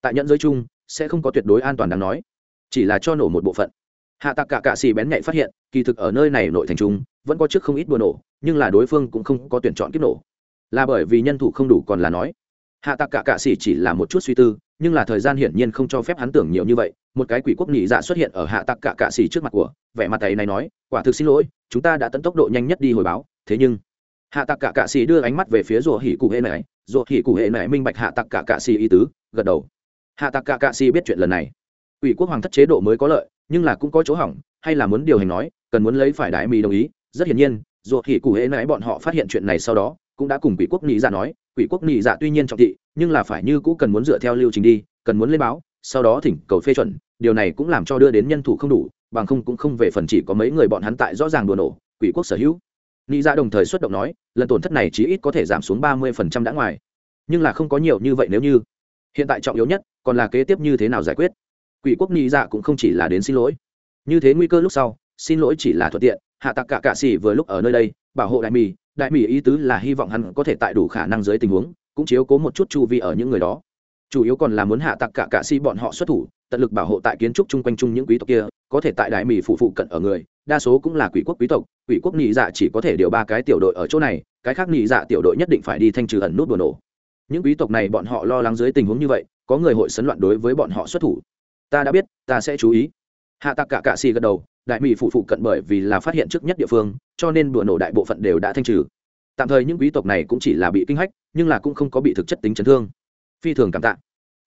Tại nhận giới chung, sẽ không có tuyệt đối an toàn đáng nói. Chỉ là cho nổ một bộ phận. Hạ tạc cả cạ xì bén nhạy phát hiện, kỳ thực ở nơi này nội thành trung vẫn có trước không ít đùa nổ, nhưng là đối phương cũng không có tuyển chọn kiếp nổ. Là bởi vì nhân thủ không đủ còn là nói. Hạ tạc cả cạ xì chỉ là một chút suy tư, nhưng là thời gian hiển nhiên không cho phép hắn tưởng nhiều như vậy. Một cái quỷ quốc nhị dạ xuất hiện ở hạ tạc cả cạ xì trước mặt của, vẻ mặt ấy này nói, quả thực xin lỗi, chúng ta đã tận tốc độ nhanh nhất đi hồi báo, thế nhưng hạ tạc cả cạ xì đưa ánh mắt về phía rùa hỉ cụ hệ này ruột hỉ cụ hệ này minh bạch hạ tặc cả cạ xì ý tứ, gật đầu. Hạ tặc cả cạ xì biết chuyện lần này. Ủy quốc hoàng thất chế độ mới có lợi, nhưng là cũng có chỗ hỏng, hay là muốn điều hành nói, cần muốn lấy phải đại mi đồng ý. Rất hiển nhiên ruột hỉ cụ hệ này bọn họ phát hiện chuyện này sau đó, cũng đã cùng quỷ quốc nghị dạ nói. Quỷ quốc nghị dạ tuy nhiên trọng thị, nhưng là phải như cũ cần muốn dựa theo lưu trình đi, cần muốn lên báo, sau đó thỉnh cầu phê chuẩn. Điều này cũng làm cho đưa đến nhân thủ không đủ, bằng không cũng không về phần chỉ có mấy người bọn hắn tại rõ ràng đùa nổ, quỷ quốc sở hữu nghĩ ra dạ đồng thời xuất động nói, lần tổn thất này chí ít có thể giảm xuống ba mươi phần trăm đã ngoài. Nhưng là không có nhiều như vậy nếu như. Hiện tại trọng yếu nhất, còn là kế tiếp như thế nào giải quyết. Quỷ quốc nghĩ dạ cũng không chỉ là đến xin lỗi. Như thế nguy cơ lúc sau, xin lỗi chỉ là thuận tiện, hạ tặc cả cạ xỉ vừa lúc ở nơi đây, bảo hộ đại mì đại mì ý tứ là hy vọng hắn có thể tại đủ khả năng dưới tình huống, cũng chiếu cố một chút chu vi ở những người đó. Chủ yếu còn là muốn hạ tặc cả cạ xỉ bọn họ xuất thủ, tận lực bảo hộ tại kiến trúc chung quanh chung những quý tộc kia, có thể tại đại mì phụ phụ cận ở người đa số cũng là quỷ quốc quý tộc, quỷ quốc nhị dạ chỉ có thể điều ba cái tiểu đội ở chỗ này, cái khác nhị dạ tiểu đội nhất định phải đi thanh trừ ẩn nút bừa nổ. Những quý tộc này bọn họ lo lắng dưới tình huống như vậy, có người hội sấn loạn đối với bọn họ xuất thủ. Ta đã biết, ta sẽ chú ý. Hạ tặc cả cạ xì gật đầu, đại mỹ phụ phụ cận bởi vì là phát hiện trước nhất địa phương, cho nên bừa nổ đại bộ phận đều đã thanh trừ. Tạm thời những quý tộc này cũng chỉ là bị kinh hách, nhưng là cũng không có bị thực chất tính chấn thương. Phi thường cảm tạ.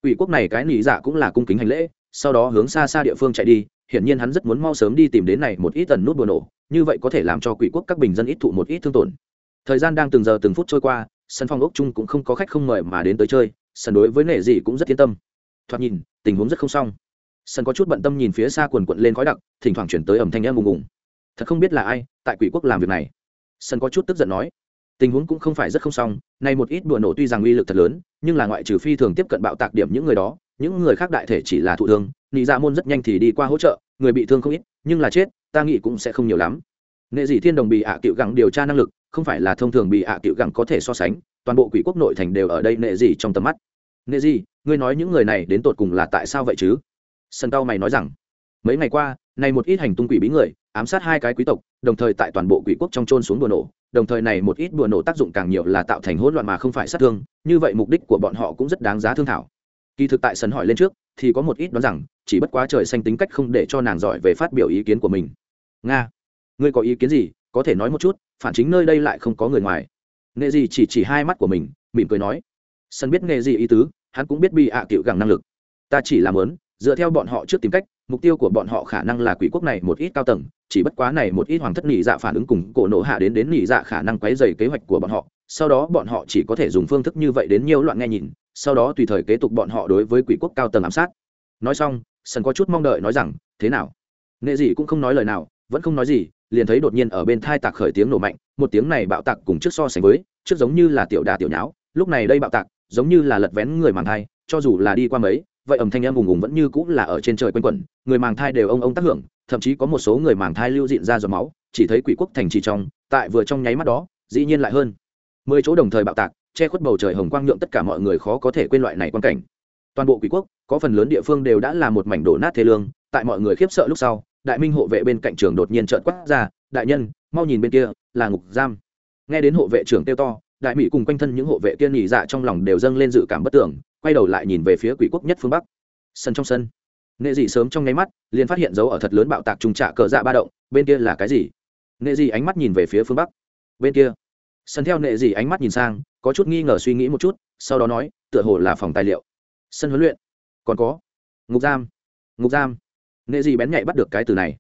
Ủy quốc này cái nỉ dạ cũng là cung kính hành lễ, sau đó hướng xa xa địa phương chạy đi hiển nhiên hắn rất muốn mau sớm đi tìm đến này một ít tần nút buồn nổ, như vậy có thể làm cho quỷ quốc các bình dân ít thụ một ít thương tổn. Thời gian đang từng giờ từng phút trôi qua, sân phòng ốc chung cũng không có khách không mời mà đến tới chơi, sân đối với nệ gì cũng rất yên tâm. Thoạt nhìn, tình huống rất không xong. Sân có chút bận tâm nhìn phía xa quần quần lên khói đặc, thỉnh thoảng chuyển tới ầm thanh ầm ùng ùng. Thật không biết là ai, tại quỷ quốc làm việc này. Sân có chút tức giận nói, tình huống cũng không phải rất không xong này một ít đùa nổ tuy rằng uy lực thật lớn, nhưng là ngoại trừ phi thường tiếp cận bạo tạc điểm những người đó những người khác đại thể chỉ là thụ thương, nị dạ môn rất nhanh thì đi qua hỗ trợ, người bị thương không ít, nhưng là chết, ta nghĩ cũng sẽ không nhiều lắm. Nghệ dị thiên đồng bị ạ à cựu gẳng điều tra năng lực, không phải là thông thường bị ạ à cựu gẳng có thể so sánh, toàn bộ quỷ quốc nội thành đều ở đây nệ dị trong tầm mắt. Nệ dị ngươi nói những người này đến tột cùng là tại sao vậy chứ? Sân cao mày nói rằng, mấy ngày qua, này một ít hành tung quỷ bí người, ám sát hai cái quý tộc, đồng thời tại toàn bộ quỷ quốc trong trôn xuống bùa nổ. Đồng thời này một ít bùa nổ tác dụng càng nhiều là tạo thành hỗn loạn mà không phải sát thương, như vậy mục đích của bọn họ cũng rất đáng giá thương thảo kỳ thực tại sân hỏi lên trước, thì có một ít đoán rằng, chỉ bất quá trời xanh tính cách không để cho nàng giỏi về phát biểu ý kiến của mình. Nga, ngươi có ý kiến gì? Có thể nói một chút, phản chính nơi đây lại không có người ngoài. Nghệ gì chỉ chỉ hai mắt của mình, mỉm cười nói. Sân biết nghệ gì ý tứ, hắn cũng biết bị ạ à cựu gẳng năng lực. Ta chỉ làm lớn dựa theo bọn họ trước tìm cách, mục tiêu của bọn họ khả năng là quỷ quốc này một ít cao tầng, chỉ bất quá này một ít hoàng thất nỉ dạ phản ứng cùng cổ nổ hạ đến đến nỉ dạ khả năng quấy dày kế hoạch của bọn họ sau đó bọn họ chỉ có thể dùng phương thức như vậy đến nhiều loạn nghe nhìn, sau đó tùy thời kế tục bọn họ đối với quỷ quốc cao tầng ám sát. Nói xong sân có chút mong đợi nói rằng, thế nào? Nghệ dị cũng không nói lời nào, vẫn không nói gì, liền thấy đột nhiên ở bên thai tạc khởi tiếng nổ mạnh, một tiếng này bạo tạc cùng trước so sánh với, trước giống như là tiểu đà tiểu nháo, lúc này đây bạo tạc, giống như là lật vén người màng thai, cho dù là đi qua mấy, vậy ẩm thanh em ùng ùng vẫn như cũng là ở trên trời quanh quẩn, người màng thai đều ông ông tác hưởng, thậm chí có một số người màng thai lưu diện ra giọt máu, chỉ thấy quỷ quốc thành trì trong, tại vừa trong nháy mắt đó, dĩ nhiên lại hơn mười chỗ đồng thời bạo tạc, che khuất bầu trời hồng quang nhượng tất cả mọi người khó có thể quên loại này quan cảnh. Toàn bộ quỷ quốc, có phần lớn địa phương đều đã là một mảnh đổ nát thế lương, tại mọi người khiếp sợ lúc sau, đại minh hộ vệ bên cạnh trường đột nhiên trợn quát ra, đại nhân, mau nhìn bên kia, là ngục giam. Nghe đến hộ vệ trưởng kêu to, đại mỹ cùng quanh thân những hộ vệ kia nhị dạ trong lòng đều dâng lên dự cảm bất tưởng, quay đầu lại nhìn về phía quỷ quốc nhất phương bắc. Sân trong sân. Nghệ dị sớm trong nháy mắt, liền phát hiện dấu ở thật lớn bạo tạc trùng trạ cờ dạ ba động, bên kia là cái gì? Nghệ dị ánh mắt nhìn về phía phương bắc. Bên kia sân theo nệ dị ánh mắt nhìn sang, có chút nghi ngờ suy nghĩ một chút, sau đó nói, tựa hồ là phòng tài liệu. Sân huấn luyện. Còn có. Ngục giam. Ngục giam. Nệ dị bén nhạy bắt được cái từ này.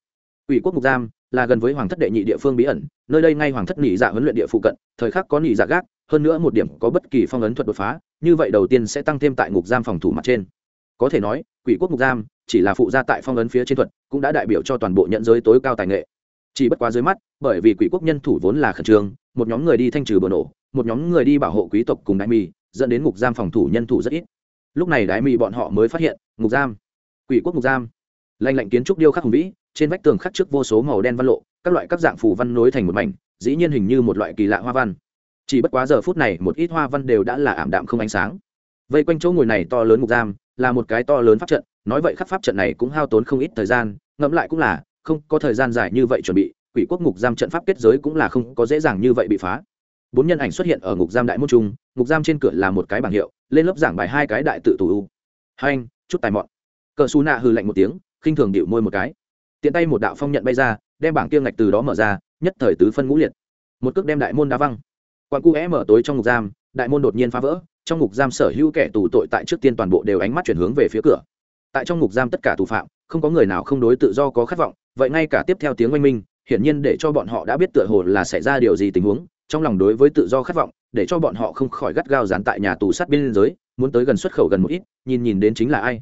Ủy quốc ngục giam là gần với hoàng thất đệ nhị địa phương bí ẩn, nơi đây ngay hoàng thất nỉ dạ huấn luyện địa phụ cận, thời khắc có nỉ dạ gác, hơn nữa một điểm có bất kỳ phong ấn thuật đột phá, như vậy đầu tiên sẽ tăng thêm tại ngục giam phòng thủ mặt trên. Có thể nói, quỷ quốc ngục giam chỉ là phụ gia tại phong ấn phía trên thuật, cũng đã đại biểu cho toàn bộ nhận giới tối cao tài nghệ. Chỉ bất quá dưới mắt, bởi vì quỷ quốc nhân thủ vốn là khẩn trương một nhóm người đi thanh trừ bờ nổ, một nhóm người đi bảo hộ quý tộc cùng đại mì dẫn đến ngục giam phòng thủ nhân thủ rất ít. Lúc này đại mì bọn họ mới phát hiện, ngục giam, quỷ quốc ngục giam. Lanh lạnh kiến trúc điêu khắc hùng vĩ, trên vách tường khắc trước vô số màu đen văn lộ, các loại các dạng phù văn nối thành một mảnh, dĩ nhiên hình như một loại kỳ lạ hoa văn. Chỉ bất quá giờ phút này, một ít hoa văn đều đã là ảm đạm không ánh sáng. Vây quanh chỗ ngồi này to lớn ngục giam, là một cái to lớn pháp trận, nói vậy khắc pháp trận này cũng hao tốn không ít thời gian, ngẫm lại cũng là, không có thời gian dài như vậy chuẩn bị quỷ quốc ngục giam trận pháp kết giới cũng là không có dễ dàng như vậy bị phá. Bốn nhân ảnh xuất hiện ở ngục giam đại môn trung, ngục giam trên cửa là một cái bảng hiệu, lên lớp giảng bài hai cái đại tự tù u hai anh, chút tài mọn. Cờ xù nạ hư lạnh một tiếng, khinh thường điệu môi một cái. Tiện tay một đạo phong nhận bay ra, đem bảng kia ngạch từ đó mở ra, nhất thời tứ phân ngũ liệt. Một cước đem đại môn đá văng. Quan cu é mở tối trong ngục giam, đại môn đột nhiên phá vỡ, trong ngục giam sở hữu kẻ tù tội tại trước tiên toàn bộ đều ánh mắt chuyển hướng về phía cửa. Tại trong ngục giam tất cả tù phạm, không có người nào không đối tự do có khát vọng, vậy ngay cả tiếp theo tiếng oanh minh hiển nhiên để cho bọn họ đã biết tựa hồ là xảy ra điều gì tình huống, trong lòng đối với tự do khát vọng, để cho bọn họ không khỏi gắt gao dán tại nhà tù sát biên giới, muốn tới gần xuất khẩu gần một ít, nhìn nhìn đến chính là ai.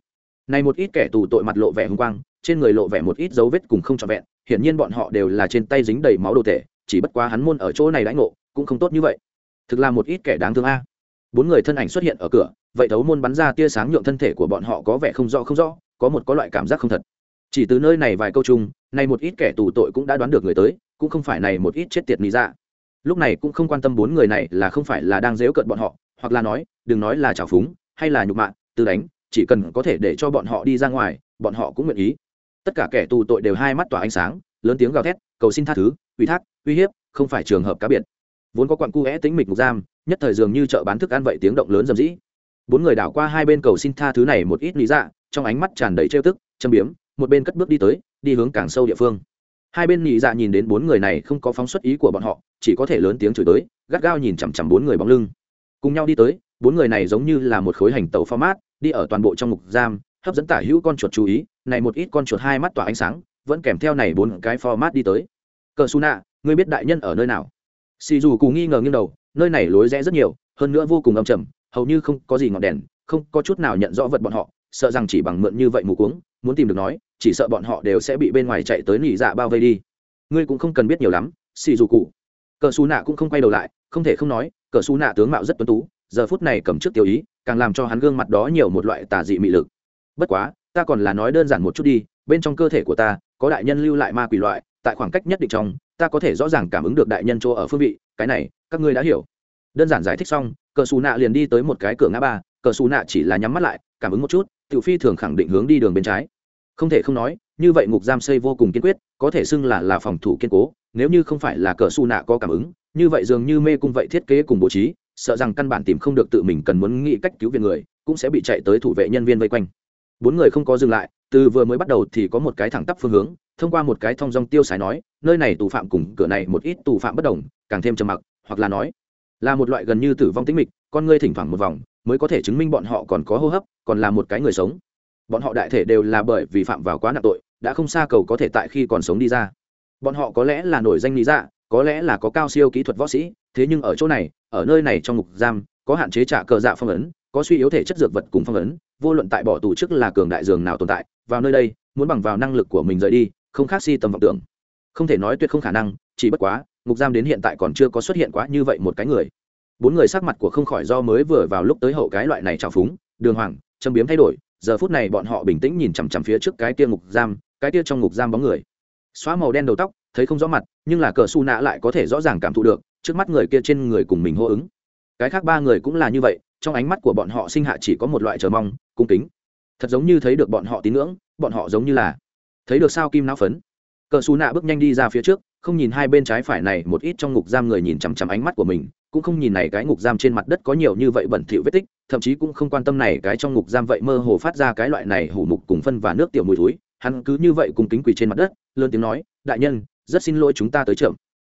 Này một ít kẻ tù tội mặt lộ vẻ hung quang, trên người lộ vẻ một ít dấu vết cùng không trọn vẹn, hiển nhiên bọn họ đều là trên tay dính đầy máu đồ tể, chỉ bất quá hắn môn ở chỗ này đãi ngộ, cũng không tốt như vậy. Thực là một ít kẻ đáng thương a. Bốn người thân ảnh xuất hiện ở cửa, vậy thấu môn bắn ra tia sáng nhượng thân thể của bọn họ có vẻ không rõ không rõ, có một có loại cảm giác không thật chỉ từ nơi này vài câu chung này một ít kẻ tù tội cũng đã đoán được người tới, cũng không phải này một ít chết tiệt lý ra dạ. lúc này cũng không quan tâm bốn người này là không phải là đang dếu cận bọn họ, hoặc là nói, đừng nói là trào phúng, hay là nhục mạ, tư đánh, chỉ cần có thể để cho bọn họ đi ra ngoài, bọn họ cũng nguyện ý. Tất cả kẻ tù tội đều hai mắt tỏa ánh sáng, lớn tiếng gào thét, cầu xin tha thứ, ủy thác, uy hiếp, không phải trường hợp cá biệt. Vốn có quặn cu é tính mịch mục giam, nhất thời dường như chợ bán thức ăn vậy tiếng động lớn dầm dĩ bốn người đảo qua hai bên cầu xin tha thứ này một ít lý dạ trong ánh mắt tràn đầy trêu tức, châm biếm một bên cất bước đi tới, đi hướng càng sâu địa phương. Hai bên nhị dạ nhìn đến bốn người này không có phóng xuất ý của bọn họ, chỉ có thể lớn tiếng chửi tới, gắt gao nhìn chằm chằm bốn người bóng lưng. Cùng nhau đi tới, bốn người này giống như là một khối hành tàu format, đi ở toàn bộ trong ngục giam, hấp dẫn tả hữu con chuột chú ý, này một ít con chuột hai mắt tỏa ánh sáng, vẫn kèm theo này bốn cái format đi tới. Cờ su nạ ngươi biết đại nhân ở nơi nào? Xì dù cù nghi ngờ nghiêng đầu, nơi này lối rẽ rất nhiều, hơn nữa vô cùng âm trầm, hầu như không có gì ngọn đèn, không có chút nào nhận rõ vật bọn họ, sợ rằng chỉ bằng mượn như vậy mù cuống muốn tìm được nói chỉ sợ bọn họ đều sẽ bị bên ngoài chạy tới nỉ dạ bao vây đi. Ngươi cũng không cần biết nhiều lắm, xì dù cụ. Cờ xù nạ cũng không quay đầu lại, không thể không nói, cờ xù nạ tướng mạo rất tuấn tú, giờ phút này cầm trước tiêu ý, càng làm cho hắn gương mặt đó nhiều một loại tà dị mị lực. Bất quá, ta còn là nói đơn giản một chút đi, bên trong cơ thể của ta, có đại nhân lưu lại ma quỷ loại, tại khoảng cách nhất định trong, ta có thể rõ ràng cảm ứng được đại nhân chỗ ở phương vị, cái này, các ngươi đã hiểu. Đơn giản giải thích xong, cờ xù nạ liền đi tới một cái cửa ngã ba, cờ xù nạ chỉ là nhắm mắt lại, cảm ứng một chút, tiểu phi thường khẳng định hướng đi đường bên trái không thể không nói, như vậy ngục giam xây vô cùng kiên quyết, có thể xưng là là phòng thủ kiên cố, nếu như không phải là cờ su nạ có cảm ứng, như vậy dường như mê cung vậy thiết kế cùng bố trí, sợ rằng căn bản tìm không được tự mình cần muốn nghĩ cách cứu viện người, cũng sẽ bị chạy tới thủ vệ nhân viên vây quanh. Bốn người không có dừng lại, từ vừa mới bắt đầu thì có một cái thẳng tắp phương hướng, thông qua một cái thông dong tiêu xài nói, nơi này tù phạm cùng cửa này một ít tù phạm bất đồng, càng thêm trầm mặc, hoặc là nói, là một loại gần như tử vong tĩnh mịch, con ngươi thỉnh thoảng một vòng, mới có thể chứng minh bọn họ còn có hô hấp, còn là một cái người sống bọn họ đại thể đều là bởi vì phạm vào quá nặng tội, đã không xa cầu có thể tại khi còn sống đi ra. Bọn họ có lẽ là nổi danh lý dạ có lẽ là có cao siêu kỹ thuật võ sĩ, thế nhưng ở chỗ này, ở nơi này trong ngục giam, có hạn chế trả cờ dạ phong ấn, có suy yếu thể chất dược vật cùng phong ấn, vô luận tại bỏ tù trước là cường đại dường nào tồn tại, vào nơi đây, muốn bằng vào năng lực của mình rời đi, không khác si tầm vọng tưởng. Không thể nói tuyệt không khả năng, chỉ bất quá, ngục giam đến hiện tại còn chưa có xuất hiện quá như vậy một cái người. Bốn người sắc mặt của không khỏi do mới vừa vào lúc tới hậu cái loại này trào phúng, đường hoàng, châm biếm thay đổi giờ phút này bọn họ bình tĩnh nhìn chằm chằm phía trước cái tia ngục giam, cái tia trong ngục giam bóng người. Xóa màu đen đầu tóc, thấy không rõ mặt, nhưng là cờ su nạ lại có thể rõ ràng cảm thụ được, trước mắt người kia trên người cùng mình hô ứng. Cái khác ba người cũng là như vậy, trong ánh mắt của bọn họ sinh hạ chỉ có một loại chờ mong, cung kính. Thật giống như thấy được bọn họ tín ngưỡng, bọn họ giống như là thấy được sao kim não phấn. Cờ Su nạ bước nhanh đi ra phía trước, không nhìn hai bên trái phải này, một ít trong ngục giam người nhìn chằm chằm ánh mắt của mình cũng không nhìn này cái ngục giam trên mặt đất có nhiều như vậy bẩn thỉu vết tích, thậm chí cũng không quan tâm này cái trong ngục giam vậy mơ hồ phát ra cái loại này hủ mục cùng phân và nước tiểu mùi thối. Hắn cứ như vậy cùng kính quỳ trên mặt đất, lớn tiếng nói, đại nhân, rất xin lỗi chúng ta tới chậm.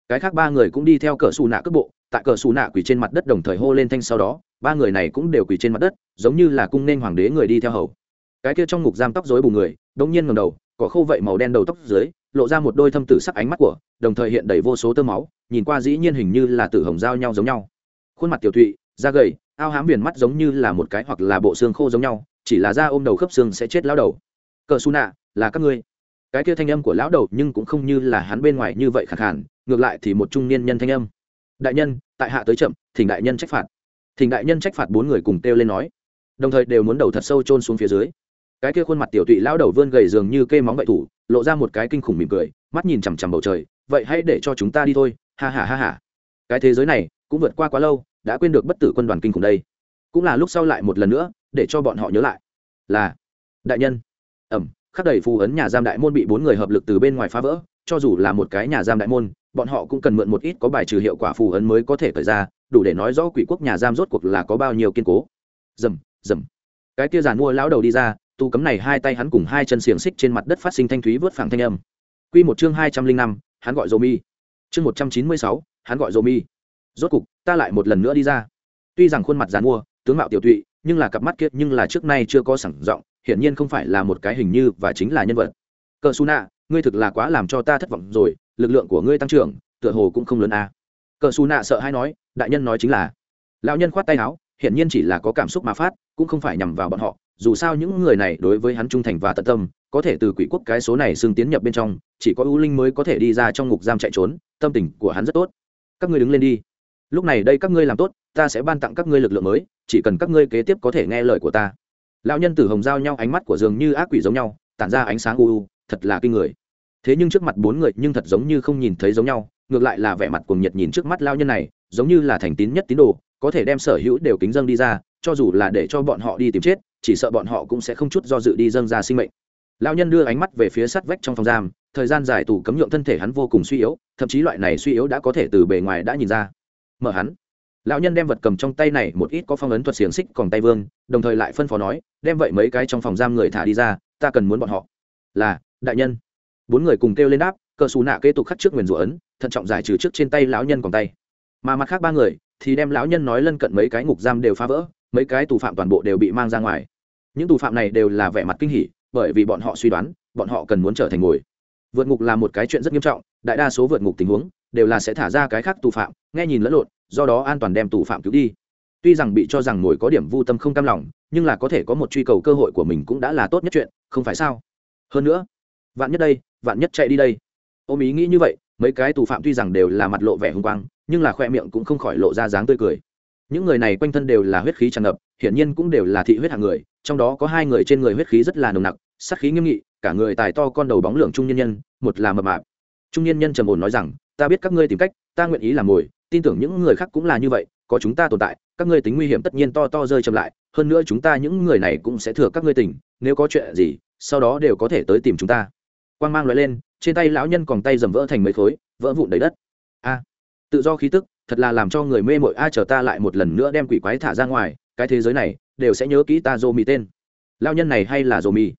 Cái khác ba người cũng đi theo cờ xù nạ cước bộ, tại cờ xù nạ quỳ trên mặt đất đồng thời hô lên thanh sau đó, ba người này cũng đều quỳ trên mặt đất, giống như là cung nên hoàng đế người đi theo hầu. Cái kia trong ngục giam tóc rối bù người, đống nhiên ngầm đầu có khâu vậy màu đen đầu tóc dưới lộ ra một đôi thâm tử sắc ánh mắt của, đồng thời hiện đầy vô số tơ máu, nhìn qua dĩ nhiên hình như là tử hồng giao nhau giống nhau. Khuôn mặt tiểu thụy, da gầy, ao hám viền mắt giống như là một cái hoặc là bộ xương khô giống nhau, chỉ là da ôm đầu khớp xương sẽ chết lão đầu. Cờ su nạ là các ngươi. Cái kia thanh âm của lão đầu nhưng cũng không như là hắn bên ngoài như vậy khẳng hẳn ngược lại thì một trung niên nhân thanh âm. Đại nhân, tại hạ tới chậm, thỉnh đại nhân trách phạt. Thỉnh đại nhân trách phạt bốn người cùng kêu lên nói. Đồng thời đều muốn đầu thật sâu chôn xuống phía dưới cái kia khuôn mặt tiểu tụy lão đầu vươn gầy dường như kê móng vậy thủ, lộ ra một cái kinh khủng mỉm cười, mắt nhìn chằm chằm bầu trời, vậy hãy để cho chúng ta đi thôi, ha ha ha ha. Cái thế giới này cũng vượt qua quá lâu, đã quên được bất tử quân đoàn kinh khủng đây. Cũng là lúc sau lại một lần nữa, để cho bọn họ nhớ lại. Là, đại nhân. Ẩm, khắc đầy phù ấn nhà giam đại môn bị bốn người hợp lực từ bên ngoài phá vỡ, cho dù là một cái nhà giam đại môn, bọn họ cũng cần mượn một ít có bài trừ hiệu quả phù ấn mới có thể khởi ra, đủ để nói rõ quỷ quốc nhà giam rốt cuộc là có bao nhiêu kiên cố. Dầm dầm. Cái tia giàn mua lão đầu đi ra tu cấm này hai tay hắn cùng hai chân xiềng xích trên mặt đất phát sinh thanh thúy vớt phẳng thanh âm. Q một chương hai trăm linh năm, hắn gọi dô mi. Chương một trăm chín mươi sáu, hắn gọi dô mi. Rốt cục, ta lại một lần nữa đi ra. Tuy rằng khuôn mặt dàn mua tướng mạo tiểu tụy, nhưng là cặp mắt kiệt nhưng là trước nay chưa có sẵn giọng hiển nhiên không phải là một cái hình như và chính là nhân vật. Cờ su nạ ngươi thực là quá làm cho ta thất vọng rồi, lực lượng của ngươi tăng trưởng, tựa hồ cũng không lớn a à. cờ su nạ sợ hay nói, đại nhân nói chính là. Lão nhân khoát tay áo hiển nhiên chỉ là có cảm xúc mà phát, cũng không phải nhằm vào bọn họ. Dù sao những người này đối với hắn trung thành và tận tâm, có thể từ quỷ quốc cái số này xương tiến nhập bên trong, chỉ có ưu linh mới có thể đi ra trong ngục giam chạy trốn, tâm tình của hắn rất tốt. Các ngươi đứng lên đi. Lúc này đây các ngươi làm tốt, ta sẽ ban tặng các ngươi lực lượng mới, chỉ cần các ngươi kế tiếp có thể nghe lời của ta. Lão nhân tử hồng giao nhau ánh mắt của dường như ác quỷ giống nhau, tản ra ánh sáng u u, thật là kinh người. Thế nhưng trước mặt bốn người nhưng thật giống như không nhìn thấy giống nhau, ngược lại là vẻ mặt cuồng nhiệt nhìn trước mắt lao nhân này, giống như là thành tín nhất tín đồ có thể đem sở hữu đều kính dâng đi ra, cho dù là để cho bọn họ đi tìm chết, chỉ sợ bọn họ cũng sẽ không chút do dự đi dâng ra sinh mệnh. Lao nhân đưa ánh mắt về phía sắt vách trong phòng giam, thời gian dài tù cấm nhượng thân thể hắn vô cùng suy yếu, thậm chí loại này suy yếu đã có thể từ bề ngoài đã nhìn ra. Mở hắn. Lão nhân đem vật cầm trong tay này một ít có phong ấn thuật xiềng xích còn tay vương, đồng thời lại phân phó nói, đem vậy mấy cái trong phòng giam người thả đi ra, ta cần muốn bọn họ. Là, đại nhân. Bốn người cùng kêu lên đáp, cờ xù nạ kế tục khắc trước nguyền rủa ấn, thận trọng giải trừ trước trên tay lão nhân còn tay. Mà mặt khác ba người thì đem lão nhân nói lân cận mấy cái ngục giam đều phá vỡ, mấy cái tù phạm toàn bộ đều bị mang ra ngoài. Những tù phạm này đều là vẻ mặt kinh hỉ, bởi vì bọn họ suy đoán, bọn họ cần muốn trở thành ngồi. Vượt ngục là một cái chuyện rất nghiêm trọng, đại đa số vượt ngục tình huống đều là sẽ thả ra cái khác tù phạm, nghe nhìn lẫn lộn, do đó an toàn đem tù phạm cứu đi. Tuy rằng bị cho rằng ngồi có điểm vô tâm không cam lòng, nhưng là có thể có một truy cầu cơ hội của mình cũng đã là tốt nhất chuyện, không phải sao? Hơn nữa, vạn nhất đây, vạn nhất chạy đi đây. Ôm ý nghĩ như vậy, mấy cái tù phạm tuy rằng đều là mặt lộ vẻ hung quang nhưng là khoe miệng cũng không khỏi lộ ra dáng tươi cười. Những người này quanh thân đều là huyết khí tràn ngập, hiển nhiên cũng đều là thị huyết hạng người, trong đó có hai người trên người huyết khí rất là nồng nặc, sát khí nghiêm nghị, cả người tài to con đầu bóng lượng trung nhân nhân, một là mập mạp. Trung nhân nhân trầm ổn nói rằng, ta biết các ngươi tìm cách, ta nguyện ý làm mồi, tin tưởng những người khác cũng là như vậy, có chúng ta tồn tại, các ngươi tính nguy hiểm tất nhiên to to rơi chậm lại, hơn nữa chúng ta những người này cũng sẽ thừa các ngươi tỉnh nếu có chuyện gì, sau đó đều có thể tới tìm chúng ta. Quang mang loại lên, trên tay lão nhân còn tay dầm vỡ thành mấy khối, vỡ vụn đầy đất. A! Tự do khí tức, thật là làm cho người mê mội. Ai chờ ta lại một lần nữa đem quỷ quái thả ra ngoài, cái thế giới này đều sẽ nhớ kỹ ta dô mì tên. Lao nhân này hay là dô mì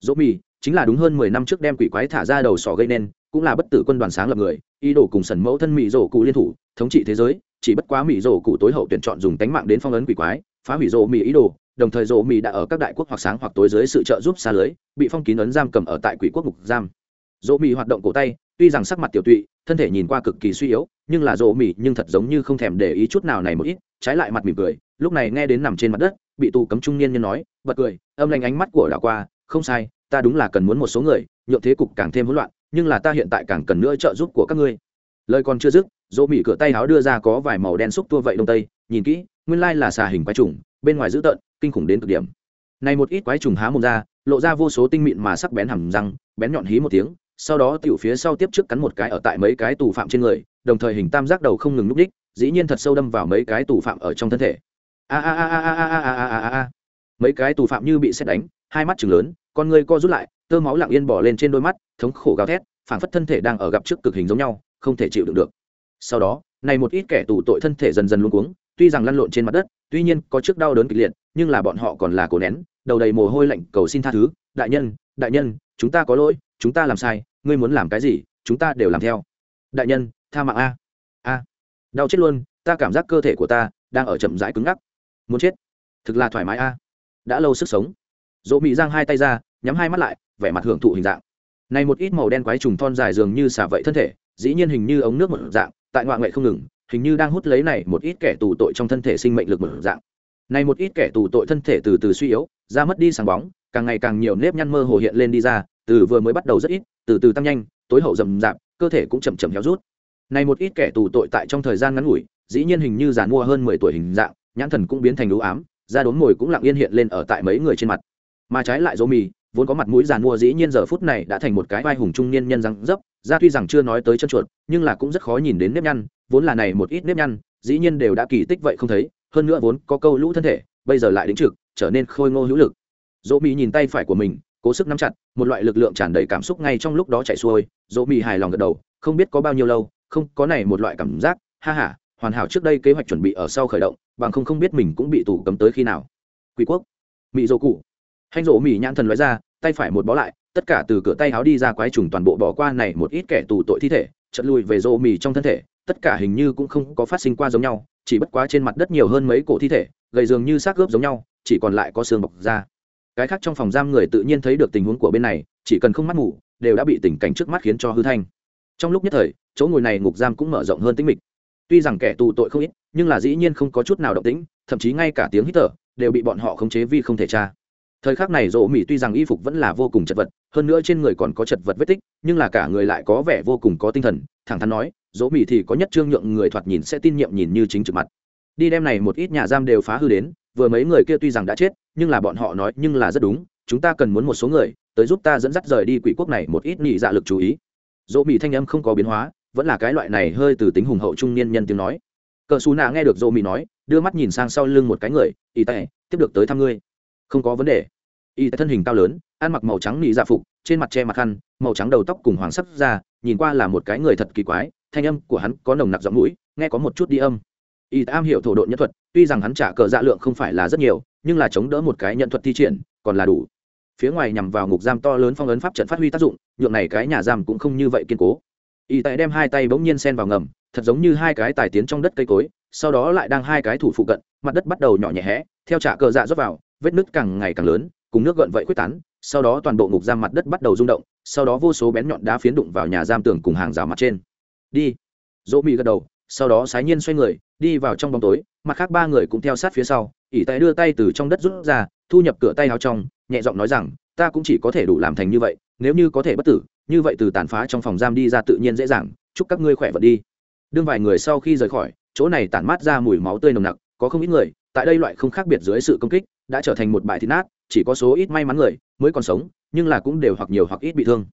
dô mì chính là đúng hơn mười năm trước đem quỷ quái thả ra đầu sỏ gây nên, cũng là bất tử quân đoàn sáng lập người. Ý đồ cùng sần mẫu thân mỹ rổ cụ liên thủ, thống trị thế giới, chỉ bất quá mỹ rổ cụ tối hậu tuyển chọn dùng tánh mạng đến phong ấn quỷ quái, phá hủy rổ mỹ ý đồ. Đồng thời rổ mỹ đã ở các đại quốc hoặc sáng hoặc tối dưới sự trợ giúp xa lưới, bị phong kín ấn giam cầm ở tại quỷ quốc mục giam. Rổ mỹ hoạt động cổ tay, tuy rằng sắc mặt tiểu tụy thân thể nhìn qua cực kỳ suy yếu, nhưng là rộ mỹ nhưng thật giống như không thèm để ý chút nào này một ít, trái lại mặt mỉm cười, lúc này nghe đến nằm trên mặt đất, bị tù cấm trung niên nhân nói, bật cười, âm lanh ánh mắt của đảo qua, không sai, ta đúng là cần muốn một số người, nhượng thế cục càng thêm hỗn loạn, nhưng là ta hiện tại càng cần nữa trợ giúp của các ngươi. Lời còn chưa dứt dỗ mỹ cửa tay áo đưa ra có vài màu đen xúc tua vậy đông tây, nhìn kỹ, nguyên lai là xà hình quái trùng, bên ngoài dữ tợn, kinh khủng đến cực điểm. Này một ít quái trùng há mồm ra, lộ ra vô số tinh mịn mà sắc bén hầm răng, bén nhọn hí một tiếng sau đó tiểu phía sau tiếp trước cắn một cái ở tại mấy cái tù phạm trên người, đồng thời hình tam giác đầu không ngừng núp đích, dĩ nhiên thật sâu đâm vào mấy cái tù phạm ở trong thân thể. A a a a a a a a a a mấy cái tù phạm như bị xét đánh, hai mắt chừng lớn, con người co rút lại, tơ máu lặng yên bỏ lên trên đôi mắt, thống khổ gào thét phản phất thân thể đang ở gặp trước cực hình giống nhau, không thể chịu đựng được. Sau đó, này một ít kẻ tù tội thân thể dần dần luống cuống, tuy rằng lăn lộn trên mặt đất, tuy nhiên có trước đau đớn kịch liệt, nhưng là bọn họ còn là cổ nén, đầu đầy mồ hôi lạnh, cầu xin tha thứ, đại nhân đại nhân chúng ta có lỗi, chúng ta làm sai, ngươi muốn làm cái gì, chúng ta đều làm theo. Đại nhân, tha mạng a. A. Đau chết luôn, ta cảm giác cơ thể của ta đang ở chậm rãi cứng ngắc. Muốn chết. Thực là thoải mái a. Đã lâu sức sống. Dỗ mị giang hai tay ra, nhắm hai mắt lại, vẻ mặt hưởng thụ hình dạng. Này một ít màu đen quái trùng thon dài dường như xả vậy thân thể, dĩ nhiên hình như ống nước một dạng, tại ngoại ngoại không ngừng, hình như đang hút lấy này một ít kẻ tù tội trong thân thể sinh mệnh lực một dạng. Này một ít kẻ tù tội thân thể từ từ suy yếu ra mất đi sáng bóng càng ngày càng nhiều nếp nhăn mơ hồ hiện lên đi ra, từ vừa mới bắt đầu rất ít, từ từ tăng nhanh, tối hậu rầm rạp, cơ thể cũng chậm chậm héo rút. Này một ít kẻ tù tội tại trong thời gian ngắn ngủi, dĩ nhiên hình như giàn mua hơn mười tuổi hình dạng, nhãn thần cũng biến thành đũ ám, da đốn mồi cũng lặng yên hiện lên ở tại mấy người trên mặt. Mà trái lại dỗ mì, vốn có mặt mũi giàn mua dĩ nhiên giờ phút này đã thành một cái vai hùng trung niên nhân răng dấp, da tuy rằng chưa nói tới chân chuột, nhưng là cũng rất khó nhìn đến nếp nhăn, vốn là này một ít nếp nhăn, dĩ nhiên đều đã kỳ tích vậy không thấy, hơn nữa vốn có câu lũ thân thể, bây giờ lại đính trực, trở nên khôi ngô hữu lực dỗ mỹ nhìn tay phải của mình, cố sức nắm chặt, một loại lực lượng tràn đầy cảm xúc ngay trong lúc đó chạy xuôi. Dỗ mỹ hài lòng gật đầu, không biết có bao nhiêu lâu, không, có này một loại cảm giác, ha ha, hoàn hảo trước đây kế hoạch chuẩn bị ở sau khởi động, bằng không không biết mình cũng bị tù cấm tới khi nào. Quý quốc mỹ dỗ cụ. Hanh dỗ mỹ nhãn thần loại ra, tay phải một bó lại, tất cả từ cửa tay háo đi ra quái trùng toàn bộ bỏ qua này một ít kẻ tù tội thi thể chật lùi về dỗ mỹ trong thân thể. Tất cả hình như cũng không có phát sinh qua giống nhau, chỉ bất quá trên mặt đất nhiều hơn mấy cổ thi thể, gầy dường như xác gớp giống nhau, chỉ còn lại có xương bọc ra cái khác trong phòng giam người tự nhiên thấy được tình huống của bên này, chỉ cần không mắt ngủ đều đã bị tình cảnh trước mắt khiến cho hư thanh. Trong lúc nhất thời, chỗ ngồi này ngục giam cũng mở rộng hơn tính mịch. Tuy rằng kẻ tù tội không ít, nhưng là dĩ nhiên không có chút nào động tĩnh, thậm chí ngay cả tiếng hít thở đều bị bọn họ khống chế vì không thể tra. Thời khắc này rộ mỹ tuy rằng y phục vẫn là vô cùng chật vật, hơn nữa trên người còn có chật vật vết tích, nhưng là cả người lại có vẻ vô cùng có tinh thần, thẳng thắn nói rỗ mỹ thì có nhất trương nhượng người thoạt nhìn sẽ tin nhiệm nhìn như chính trực mặt đi đem này một ít nhà giam đều phá hư đến, vừa mấy người kia tuy rằng đã chết, nhưng là bọn họ nói nhưng là rất đúng, chúng ta cần muốn một số người, tới giúp ta dẫn dắt rời đi quỷ quốc này một ít nhị dạ lực chú ý. Dỗ mỹ thanh âm không có biến hóa, vẫn là cái loại này hơi từ tính hùng hậu trung niên nhân tiếng nói. Cờ xù nạ nghe được dỗ mỹ nói, đưa mắt nhìn sang sau lưng một cái người, y tay tiếp được tới thăm ngươi. Không có vấn đề. Y thân hình cao lớn, ăn mặc màu trắng nhị dạ phục, trên mặt che mặt khăn, màu trắng đầu tóc cùng hoàng sắc ra nhìn qua là một cái người thật kỳ quái, thanh âm của hắn có nồng nặc giọng mũi, nghe có một chút đi âm y am hiểu thổ độn nhân thuật, tuy rằng hắn trả cờ dạ lượng không phải là rất nhiều, nhưng là chống đỡ một cái nhận thuật thi triển, còn là đủ. Phía ngoài nhằm vào ngục giam to lớn phong ấn pháp trận phát huy tác dụng, nhượng này cái nhà giam cũng không như vậy kiên cố. Y tại đem hai tay bỗng nhiên sen vào ngầm, thật giống như hai cái tài tiến trong đất cây cối, sau đó lại đang hai cái thủ phụ cận, mặt đất bắt đầu nhỏ nhẹ hẽ theo trả cờ dạ rót vào, vết nứt càng ngày càng lớn, cùng nước gợn vậy quyết tán, sau đó toàn bộ ngục giam mặt đất bắt đầu rung động, sau đó vô số bén nhọn đá phiến đụng vào nhà giam tường cùng hàng rào mặt trên. Đi. Dỗ mỹ gật đầu sau đó sái nhiên xoay người, đi vào trong bóng tối, mặt khác ba người cũng theo sát phía sau, ỷ tay đưa tay từ trong đất rút ra, thu nhập cửa tay áo trong, nhẹ giọng nói rằng, ta cũng chỉ có thể đủ làm thành như vậy, nếu như có thể bất tử, như vậy từ tàn phá trong phòng giam đi ra tự nhiên dễ dàng, chúc các ngươi khỏe vật đi. Đương vài người sau khi rời khỏi, chỗ này tản mát ra mùi máu tươi nồng nặc, có không ít người, tại đây loại không khác biệt dưới sự công kích, đã trở thành một bãi thịt nát, chỉ có số ít may mắn người mới còn sống, nhưng là cũng đều hoặc nhiều hoặc ít bị thương.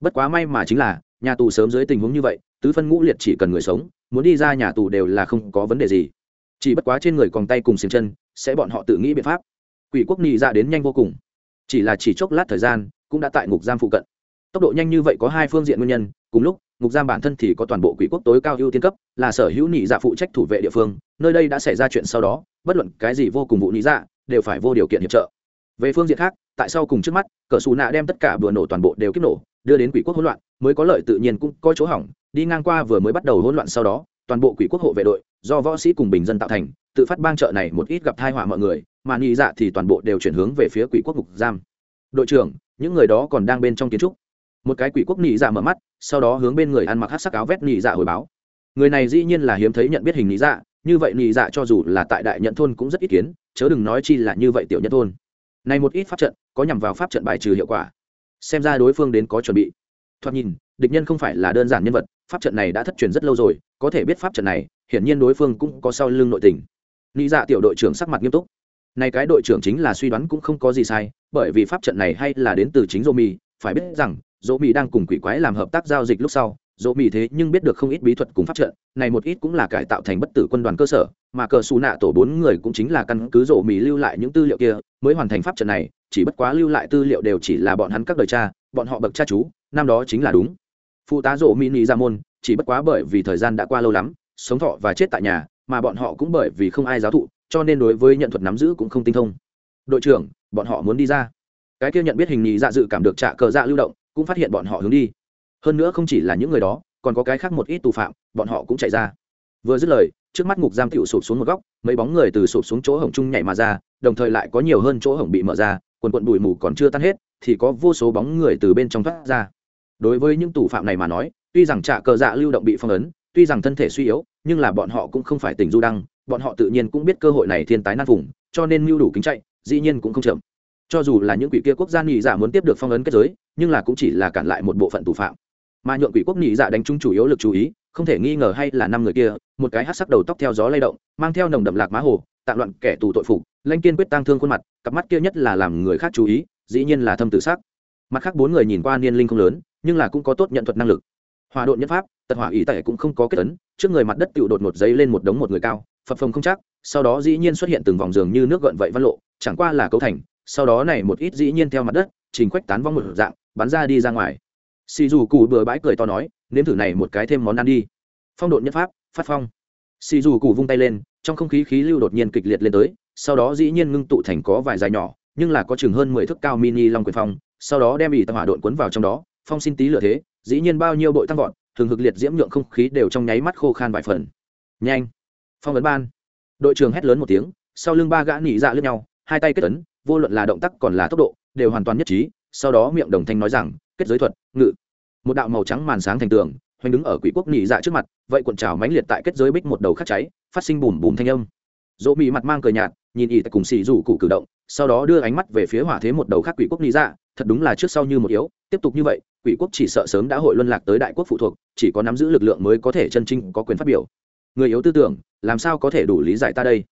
Bất quá may mà chính là, nhà tù sớm dưới tình huống như vậy, tứ phân ngũ liệt chỉ cần người sống muốn đi ra nhà tù đều là không có vấn đề gì. Chỉ bất quá trên người còn tay cùng xiềng chân, sẽ bọn họ tự nghĩ biện pháp. Quỷ quốc nị ra đến nhanh vô cùng. Chỉ là chỉ chốc lát thời gian, cũng đã tại ngục giam phụ cận. Tốc độ nhanh như vậy có hai phương diện nguyên nhân, cùng lúc, ngục giam bản thân thì có toàn bộ quỷ quốc tối cao ưu tiên cấp, là sở hữu nị dạ phụ trách thủ vệ địa phương, nơi đây đã xảy ra chuyện sau đó, bất luận cái gì vô cùng vụ nị dạ đều phải vô điều kiện hiệp trợ. Về phương diện khác, tại sao cùng trước mắt, cờ xù nạ đem tất cả bừa nổ toàn bộ đều kích nổ đưa đến quỷ quốc hỗn loạn, mới có lợi tự nhiên cũng có chỗ hỏng, đi ngang qua vừa mới bắt đầu hỗn loạn sau đó, toàn bộ quỷ quốc hộ vệ đội do võ sĩ cùng bình dân tạo thành, tự phát bang trợ này một ít gặp thai họa mọi người, mà nghĩ dạ thì toàn bộ đều chuyển hướng về phía quỷ quốc ngục giam. Đội trưởng, những người đó còn đang bên trong kiến trúc. Một cái quỷ quốc nghĩ dạ mở mắt, sau đó hướng bên người ăn mặc hát sắc áo vét nghĩ dạ hồi báo. Người này dĩ nhiên là hiếm thấy nhận biết hình nghĩ dạ như vậy nghĩ dạ cho dù là tại đại nhận thôn cũng rất ít kiến, chớ đừng nói chi là như vậy tiểu nhân thôn. Này một ít pháp trận, có nhằm vào pháp trận bài trừ hiệu quả xem ra đối phương đến có chuẩn bị. Thoạt nhìn, địch nhân không phải là đơn giản nhân vật, pháp trận này đã thất truyền rất lâu rồi, có thể biết pháp trận này, hiển nhiên đối phương cũng có sau lưng nội tình. Nghĩ dạ tiểu đội trưởng sắc mặt nghiêm túc. Này cái đội trưởng chính là suy đoán cũng không có gì sai, bởi vì pháp trận này hay là đến từ chính dô mì phải biết rằng dỗ mì đang cùng quỷ quái làm hợp tác giao dịch lúc sau dỗ mì thế nhưng biết được không ít bí thuật cùng pháp trận, này một ít cũng là cải tạo thành bất tử quân đoàn cơ sở, mà cờ xù nạ tổ bốn người cũng chính là căn cứ dỗ mì lưu lại những tư liệu kia mới hoàn thành pháp trận này, chỉ bất quá lưu lại tư liệu đều chỉ là bọn hắn các đời cha, bọn họ bậc cha chú, năm đó chính là đúng. Phụ tá rộ mini ra môn, chỉ bất quá bởi vì thời gian đã qua lâu lắm, sống thọ và chết tại nhà, mà bọn họ cũng bởi vì không ai giáo thụ, cho nên đối với nhận thuật nắm giữ cũng không tinh thông. Đội trưởng, bọn họ muốn đi ra. Cái kia nhận biết hình nhị dạ dự cảm được trả cờ dạ lưu động, cũng phát hiện bọn họ hướng đi. Hơn nữa không chỉ là những người đó, còn có cái khác một ít tù phạm, bọn họ cũng chạy ra. Vừa dứt lời trước mắt ngục giam tiểu sụp xuống một góc, mấy bóng người từ sụp xuống chỗ hổng chung nhảy mà ra, đồng thời lại có nhiều hơn chỗ hổng bị mở ra, quần quần bụi mù còn chưa tan hết, thì có vô số bóng người từ bên trong thoát ra. Đối với những tù phạm này mà nói, tuy rằng trạ cờ dạ lưu động bị phong ấn, tuy rằng thân thể suy yếu, nhưng là bọn họ cũng không phải tỉnh du đăng, bọn họ tự nhiên cũng biết cơ hội này thiên tái nan vùng cho nên mưu đủ kính chạy, dĩ nhiên cũng không chậm. Cho dù là những quỷ kia quốc gia nhị giả muốn tiếp được phong ấn kết giới, nhưng là cũng chỉ là cản lại một bộ phận tù phạm. Mà nhượng quỷ quốc nhị giả đánh trúng chủ yếu lực chú ý không thể nghi ngờ hay là năm người kia, một cái hát sắc đầu tóc theo gió lay động, mang theo nồng đậm lạc má hồ, tạm loạn kẻ tù tội phục, lanh kiên quyết tăng thương khuôn mặt, cặp mắt kia nhất là làm người khác chú ý, dĩ nhiên là thâm tự sắc. Mặt khác bốn người nhìn qua niên linh không lớn, nhưng là cũng có tốt nhận thuật năng lực. Hòa độn nhân pháp, tật hỏa ý tẩy cũng không có kết ấn, trước người mặt đất tựu đột một giấy lên một đống một người cao, phập phồng không chắc, sau đó dĩ nhiên xuất hiện từng vòng giường như nước gợn vậy văn lộ, chẳng qua là cấu thành, sau đó này một ít dĩ nhiên theo mặt đất trình quách tán vong một dạng, bắn ra đi ra ngoài. Xì dù cù bừa bãi cười to nói nếm thử này một cái thêm món ăn đi. Phong độn nhất pháp, phát phong. Xì dù cụ vung tay lên, trong không khí khí lưu đột nhiên kịch liệt lên tới, sau đó dĩ nhiên ngưng tụ thành có vài dài nhỏ, nhưng là có chừng hơn mười thước cao mini long quyền phong, sau đó đem ỉ tàu hỏa độn cuốn vào trong đó, phong xin tí lửa thế, dĩ nhiên bao nhiêu bội tăng vọt thường hực liệt diễm nhượng không khí đều trong nháy mắt khô khan vài phần. Nhanh. Phong ấn ban. Đội trưởng hét lớn một tiếng, sau lưng ba gã nỉ dạ lướt nhau, hai tay kết ấn, vô luận là động tác còn là tốc độ, đều hoàn toàn nhất trí, sau đó miệng đồng thanh nói rằng, kết giới thuật, ngự một đạo màu trắng màn sáng thành tường, hoành đứng ở quỷ quốc nhị dạ trước mặt, vậy cuộn trào mãnh liệt tại kết giới bích một đầu khắc cháy, phát sinh bùm bùm thanh âm. Dỗ mỹ mặt mang cờ nhạt, nhìn ỉ tại cùng xì rủ cụ cử động, sau đó đưa ánh mắt về phía hỏa thế một đầu khác quỷ quốc lý dạ thật đúng là trước sau như một yếu, tiếp tục như vậy, quỷ quốc chỉ sợ sớm đã hội luân lạc tới đại quốc phụ thuộc, chỉ có nắm giữ lực lượng mới có thể chân trinh có quyền phát biểu. Người yếu tư tưởng, làm sao có thể đủ lý giải ta đây?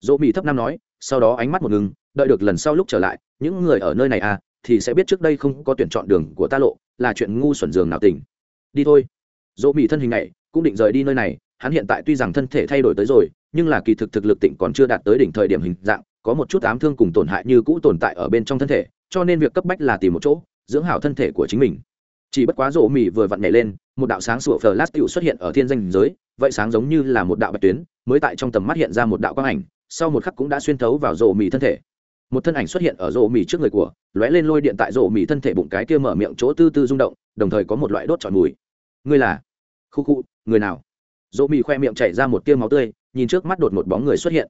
Dỗ mỹ thấp năm nói, sau đó ánh mắt một ngừng, đợi được lần sau lúc trở lại, những người ở nơi này à thì sẽ biết trước đây không có tuyển chọn đường của ta lộ, là chuyện ngu xuẩn giường nào tỉnh đi thôi. Dỗ mỹ thân hình này cũng định rời đi nơi này, hắn hiện tại tuy rằng thân thể thay đổi tới rồi, nhưng là kỳ thực thực lực tịnh còn chưa đạt tới đỉnh thời điểm hình dạng, có một chút ám thương cùng tổn hại như cũ tồn tại ở bên trong thân thể, cho nên việc cấp bách là tìm một chỗ, dưỡng hảo thân thể của chính mình. Chỉ bất quá rỗ mì vừa vặn nhảy lên, một đạo sáng sủa flash tựu xuất hiện ở thiên danh giới, vậy sáng giống như là một đạo bạch tuyến, mới tại trong tầm mắt hiện ra một đạo quang ảnh, sau một khắc cũng đã xuyên thấu vào rỗ mì thân thể một thân ảnh xuất hiện ở rộ mì trước người của, lóe lên lôi điện tại rộ mì thân thể bụng cái kia mở miệng chỗ tư tư rung động, đồng thời có một loại đốt trọi mùi. Ngươi là? Khu khu, người nào? Rộ mì khoe miệng chảy ra một tia máu tươi, nhìn trước mắt đột một bóng người xuất hiện.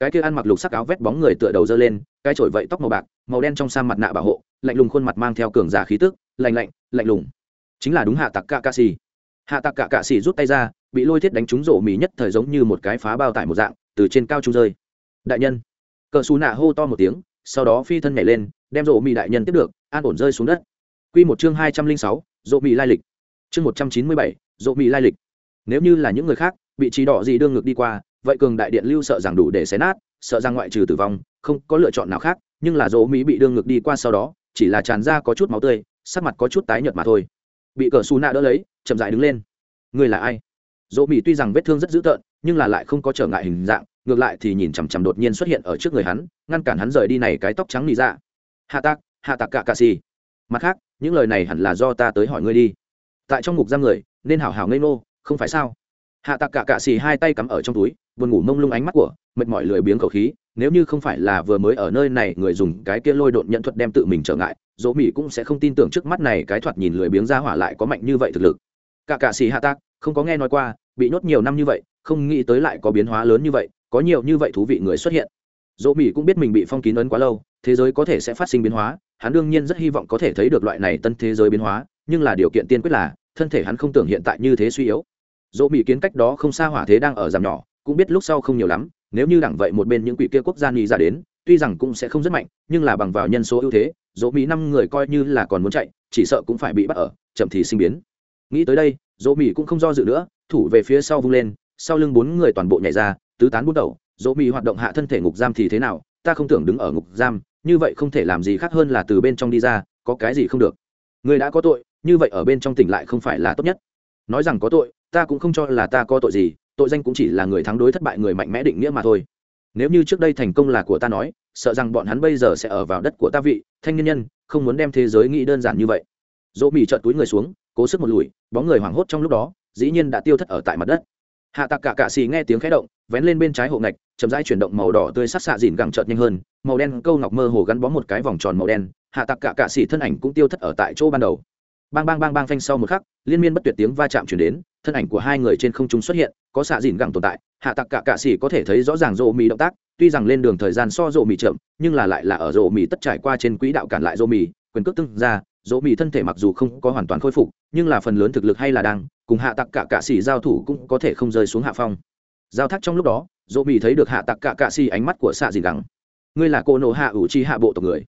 Cái kia ăn mặc lục sắc áo vét bóng người tựa đầu dơ lên, cái trổi vậy tóc màu bạc, màu đen trong sa mặt nạ bảo hộ, lạnh lùng khuôn mặt mang theo cường giả khí tức, lạnh lạnh lạnh lùng. Chính là đúng hạ tặc cạ cạ xì. Hạ tặc cạ cạ xì rút tay ra, bị lôi thiết đánh trúng rổ mì nhất thời giống như một cái phá bao tải một dạng, từ trên cao trung rơi. Đại nhân cờ xù nạ hô to một tiếng, sau đó phi thân nhảy lên, đem rộ mì đại nhân tiếp được, an ổn rơi xuống đất. Q một chương hai trăm linh sáu rộ mì lai lịch. Chương một trăm chín mươi bảy rộ mì lai lịch. Nếu như là những người khác bị trí đỏ gì đương ngược đi qua, vậy cường đại điện lưu sợ rằng đủ để xé nát, sợ rằng ngoại trừ tử vong, không có lựa chọn nào khác, nhưng là rộ mỹ bị đương ngược đi qua sau đó, chỉ là tràn ra có chút máu tươi, sắc mặt có chút tái nhợt mà thôi. Bị cờ xù nạ đỡ lấy, chậm dại đứng lên. Người là ai? Dỗ mỹ tuy rằng vết thương rất dữ tợn, nhưng là lại không có trở ngại hình dạng ngược lại thì nhìn chằm chằm đột nhiên xuất hiện ở trước người hắn, ngăn cản hắn rời đi này cái tóc trắng nị dạ. hạ tạc hạ tạc cả cà xì. Mặt khác, những lời này hẳn là do ta tới hỏi ngươi đi. Tại trong ngục giam người, nên hảo hảo ngây nô không phải sao? Hạ tạc cả cạ xì hai tay cắm ở trong túi, buồn ngủ mông lung ánh mắt của, mệt mỏi lười biếng khẩu khí, nếu như không phải là vừa mới ở nơi này, người dùng cái kia lôi độn nhận thuật đem tự mình trở ngại, dỗ mỹ cũng sẽ không tin tưởng trước mắt này cái thoạt nhìn lười biếng ra hỏa lại có mạnh như vậy thực lực. Cả cạ xì hạ tạc, không có nghe nói qua, bị nhốt nhiều năm như vậy, không nghĩ tới lại có biến hóa lớn như vậy có nhiều như vậy thú vị người xuất hiện. Dỗ mỹ cũng biết mình bị phong kín ấn quá lâu, thế giới có thể sẽ phát sinh biến hóa, hắn đương nhiên rất hy vọng có thể thấy được loại này tân thế giới biến hóa, nhưng là điều kiện tiên quyết là, thân thể hắn không tưởng hiện tại như thế suy yếu. Dỗ mỹ kiến cách đó không xa hỏa thế đang ở giảm nhỏ, cũng biết lúc sau không nhiều lắm, nếu như đẳng vậy một bên những quỷ kia quốc gia nghĩ ra đến, tuy rằng cũng sẽ không rất mạnh, nhưng là bằng vào nhân số ưu thế, dỗ mỹ năm người coi như là còn muốn chạy, chỉ sợ cũng phải bị bắt ở, chậm thì sinh biến. Nghĩ tới đây, dỗ mỹ cũng không do dự nữa, thủ về phía sau vung lên, sau lưng bốn người toàn bộ nhảy ra tứ tán bút đầu dỗ mỹ hoạt động hạ thân thể ngục giam thì thế nào, ta không tưởng đứng ở ngục giam, như vậy không thể làm gì khác hơn là từ bên trong đi ra, có cái gì không được. Người đã có tội, như vậy ở bên trong tỉnh lại không phải là tốt nhất. Nói rằng có tội, ta cũng không cho là ta có tội gì, tội danh cũng chỉ là người thắng đối thất bại người mạnh mẽ định nghĩa mà thôi. Nếu như trước đây thành công là của ta nói, sợ rằng bọn hắn bây giờ sẽ ở vào đất của ta vị, thanh niên nhân, không muốn đem thế giới nghĩ đơn giản như vậy. Dỗ mì trợn túi người xuống, cố sức một lùi, bóng người hoảng hốt trong lúc đó, dĩ nhiên đã tiêu thất ở tại mặt đất hạ tạc cả cạ xì nghe tiếng khẽ động, vén lên bên trái hộ ngạch, chậm rãi chuyển động màu đỏ tươi sắc xạ dìn gẳng trợt nhanh hơn, màu đen câu ngọc mơ hồ gắn bó một cái vòng tròn màu đen, hạ tạc cả cạ xì thân ảnh cũng tiêu thất ở tại chỗ ban đầu. Bang bang bang bang phanh sau một khắc, liên miên bất tuyệt tiếng va chạm chuyển đến, thân ảnh của hai người trên không trung xuất hiện, có xạ dìn gẳng tồn tại, hạ Tạc cả cạ xì có thể thấy rõ ràng rộ mì động tác, tuy rằng lên đường thời gian so rộ mì chậm, nhưng là lại là ở rộ mì tất trải qua trên quỹ đạo cản lại rộ mì, quyền cước tưng ra, rộ mì thân thể mặc dù không có hoàn toàn khôi phục, nhưng là phần lớn thực lực hay là đang cùng hạ tặc cả cạ xỉ giao thủ cũng có thể không rơi xuống hạ phong. Giao thác trong lúc đó, dỗ bị thấy được hạ tặc cả cạ xỉ ánh mắt của xạ dìn gắng ngươi là cô nộ hạ ủ chi hạ bộ tộc người.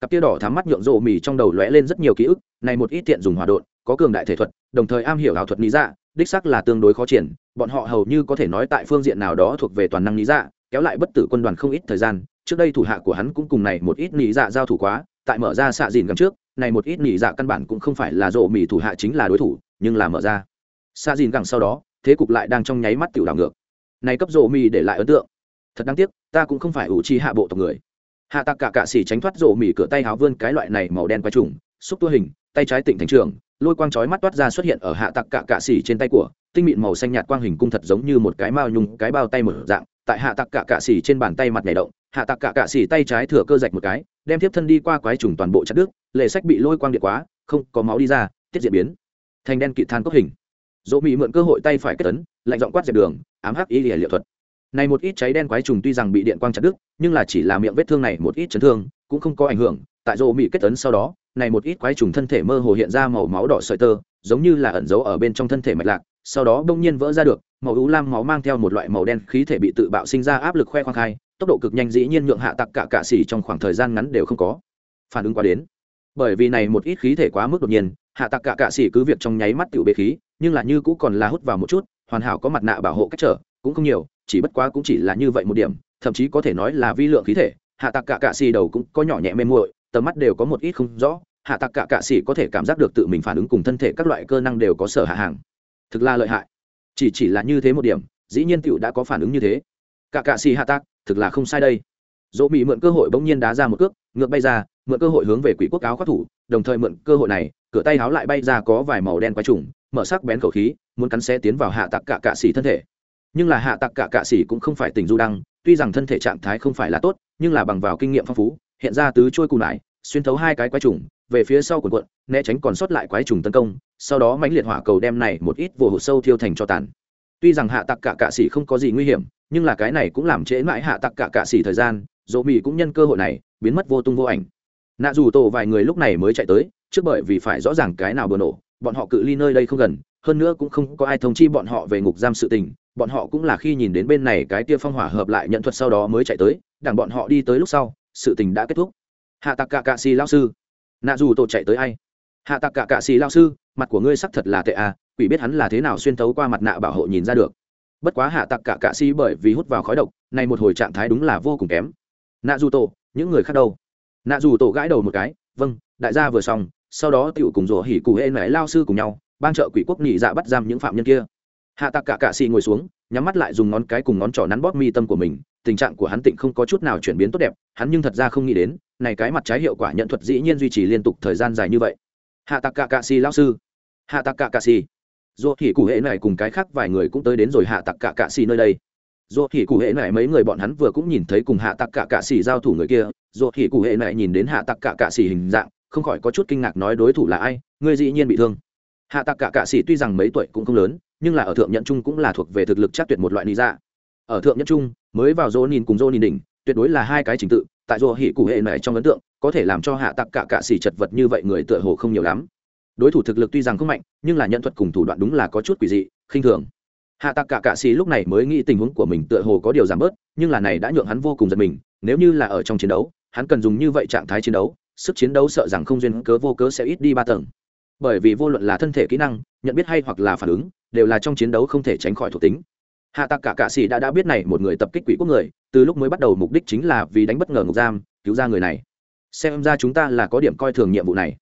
Cặp tia đỏ thắm mắt nhượng rộ mì trong đầu lóe lên rất nhiều ký ức, này một ít tiện dùng hòa đột có cường đại thể thuật, đồng thời am hiểu ảo thuật lý dạ đích sắc là tương đối khó triển, bọn họ hầu như có thể nói tại phương diện nào đó thuộc về toàn năng lý dạ kéo lại bất tử quân đoàn không ít thời gian, trước đây thủ hạ của hắn cũng cùng này một ít lý dạ giao thủ quá, tại mở ra xạ dìn gần trước, này một ít lý dạ căn bản cũng không phải là rộ mì thủ hạ chính là đối thủ, nhưng là mở ra xa dìn gẳng sau đó, thế cục lại đang trong nháy mắt tiểu đảo ngược. Này cấp rộ mì để lại ấn tượng. Thật đáng tiếc, ta cũng không phải ủ chi hạ bộ tộc người. Hạ tạc cả cạ xỉ tránh thoát rộ mì cửa tay háo vươn cái loại này màu đen quái trùng, xúc tua hình, tay trái tỉnh thành trường, lôi quang chói mắt toát ra xuất hiện ở hạ tặc cạ cạ xỉ trên tay của, tinh mịn màu xanh nhạt quang hình cung thật giống như một cái mao nhung, cái bao tay mở dạng, tại hạ tặc cạ cạ xỉ trên bàn tay mặt nhảy động, hạ tặc cạ cạ xỉ tay trái thừa cơ rạch một cái, đem tiếp thân đi qua quái trùng toàn bộ chặt đứt, lệ sách bị lôi quang điện quá, không có máu đi ra, tiết diễn biến. Thành đen kịt than cốc hình dỗ mỹ mượn cơ hội tay phải kết tấn lạnh giọng quát dẹp đường, ám hắc y lìa liệu thuật. Này một ít cháy đen quái trùng tuy rằng bị điện quang chặt đứt, nhưng là chỉ là miệng vết thương này một ít chấn thương, cũng không có ảnh hưởng. Tại dỗ mỹ kết tấn sau đó, này một ít quái trùng thân thể mơ hồ hiện ra màu máu đỏ sợi tơ, giống như là ẩn giấu ở bên trong thân thể mạch lạc, sau đó đông nhiên vỡ ra được, màu ú lam máu mang theo một loại màu đen khí thể bị tự bạo sinh ra áp lực khoe khoang khai, tốc độ cực nhanh dĩ nhiên nhượng hạ tặc cả cạ xỉ trong khoảng thời gian ngắn đều không có phản ứng quá đến. Bởi vì này một ít khí thể quá mức đột nhiên hạ tặc cả cạ xỉ cứ việc trong nháy mắt tiểu bế khí, nhưng là như cũ còn là hút vào một chút, hoàn hảo có mặt nạ bảo hộ cách trở, cũng không nhiều, chỉ bất quá cũng chỉ là như vậy một điểm, thậm chí có thể nói là vi lượng khí thể. Hạ tặc cả cạ xỉ đầu cũng có nhỏ nhẹ mê muội, tầm mắt đều có một ít không rõ, hạ tặc cả cạ xỉ có thể cảm giác được tự mình phản ứng cùng thân thể các loại cơ năng đều có sở hạ hàng. Thực là lợi hại. Chỉ chỉ là như thế một điểm, dĩ nhiên tựu đã có phản ứng như thế. Cả cạ xỉ hạ tặc thực là không sai đây dỗ bị mượn cơ hội bỗng nhiên đá ra một cước, ngược bay ra, mượn cơ hội hướng về quỷ quốc áo khoác thủ, đồng thời mượn cơ hội này, cửa tay áo lại bay ra có vài màu đen quái trùng, mở sắc bén khẩu khí, muốn cắn xe tiến vào hạ tặc cả cạ xỉ thân thể. Nhưng là hạ tặc cả cạ xỉ cũng không phải tình du đăng, tuy rằng thân thể trạng thái không phải là tốt, nhưng là bằng vào kinh nghiệm phong phú, hiện ra tứ trôi cù nải xuyên thấu hai cái quái trùng, về phía sau quần quận né tránh còn sót lại quái trùng tấn công, sau đó mãnh liệt hỏa cầu đem này một ít vồ hụt sâu thiêu thành cho tàn. Tuy rằng hạ tặc cả cạ xỉ không có gì nguy hiểm, nhưng là cái này cũng làm trễ mãi hạ tặc cả cạ xỉ thời gian dỗ mỹ cũng nhân cơ hội này, biến mất vô tung vô ảnh. Nạ dù tổ vài người lúc này mới chạy tới, trước bởi vì phải rõ ràng cái nào bừa nổ, bọn họ cự ly nơi đây không gần, hơn nữa cũng không có ai thông chi bọn họ về ngục giam sự tình, bọn họ cũng là khi nhìn đến bên này cái tia phong hỏa hợp lại nhận thuật sau đó mới chạy tới, đảng bọn họ đi tới lúc sau, sự tình đã kết thúc. Hạ Tạc cả cạ xì lao sư. Nạ dù tổ chạy tới ai? Hạ Tạc cả cạ xì lao sư, mặt của ngươi sắc thật là tệ à quỷ biết hắn là thế nào xuyên tấu qua mặt nạ bảo hộ nhìn ra được. Bất quá hạ tặc cả cạ xì bởi vì hút vào khói độc, này một hồi trạng thái đúng là vô cùng kém nạ dù tổ, những người khác đâu? Nạ dù tổ gãi đầu một cái vâng đại gia vừa xong, sau đó tựu cùng rủa hỉ cụ hễ mẹ lao sư cùng nhau, ban trợ quỷ quốc nhị dạ bắt giam những phạm nhân kia. Hạ tặc cả cạ xì ngồi xuống, nhắm mắt lại dùng ngón cái cùng ngón trỏ nắn bóp mi tâm của mình, tình trạng của hắn tịnh không có chút nào chuyển biến tốt đẹp, hắn nhưng thật ra không nghĩ đến, này cái mặt trái hiệu quả nhận thuật dĩ nhiên duy trì liên tục thời gian dài như vậy. Hạ tặc cả cạ xì lao sư. Hạ tặc cả cạ xì. Rủa hỉ cụ hễ này cùng cái khác vài người cũng tới đến rồi hạ tặc cả cạ xì nơi đây dù thì cụ hệ này mấy người bọn hắn vừa cũng nhìn thấy cùng hạ tặc cả cạ xỉ giao thủ người kia dù thì cụ hệ này nhìn đến hạ tặc cả cạ xỉ hình dạng, không khỏi có chút kinh ngạc nói đối thủ là ai người dĩ nhiên bị thương. Hạ tặc cả cạ xỉ tuy rằng mấy tuổi cũng không lớn, nhưng là ở thượng nhận trung cũng là thuộc về thực lực chắc tuyệt một loại lý ra ở thượng nhất trung, mới vào dỗ nhìn cùng dỗ nhìn đỉnh, tuyệt đối là hai cái trình tự, tại dỗ hỉ cụ hệ này trong ấn tượng, có thể làm cho hạ tặc cả cạ xỉ chật vật như vậy người tựa hồ không nhiều lắm. Đối thủ thực lực tuy rằng không mạnh, nhưng là nhận thuật cùng thủ đoạn đúng là có chút quỷ dị, khinh thường hạ Tạc cả cạ xì lúc này mới nghĩ tình huống của mình tựa hồ có điều giảm bớt, nhưng là này đã nhượng hắn vô cùng giật mình, nếu như là ở trong chiến đấu, hắn cần dùng như vậy trạng thái chiến đấu, sức chiến đấu sợ rằng không duyên cớ vô cớ sẽ ít đi ba tầng. Bởi vì vô luận là thân thể kỹ năng, nhận biết hay hoặc là phản ứng, đều là trong chiến đấu không thể tránh khỏi thuộc tính. Hạ Tạc cả cạ xì đã đã biết này một người tập kích quỷ quốc người, từ lúc mới bắt đầu mục đích chính là vì đánh bất ngờ ngục giam, cứu ra người này. Xem ra chúng ta là có điểm coi thường nhiệm vụ này.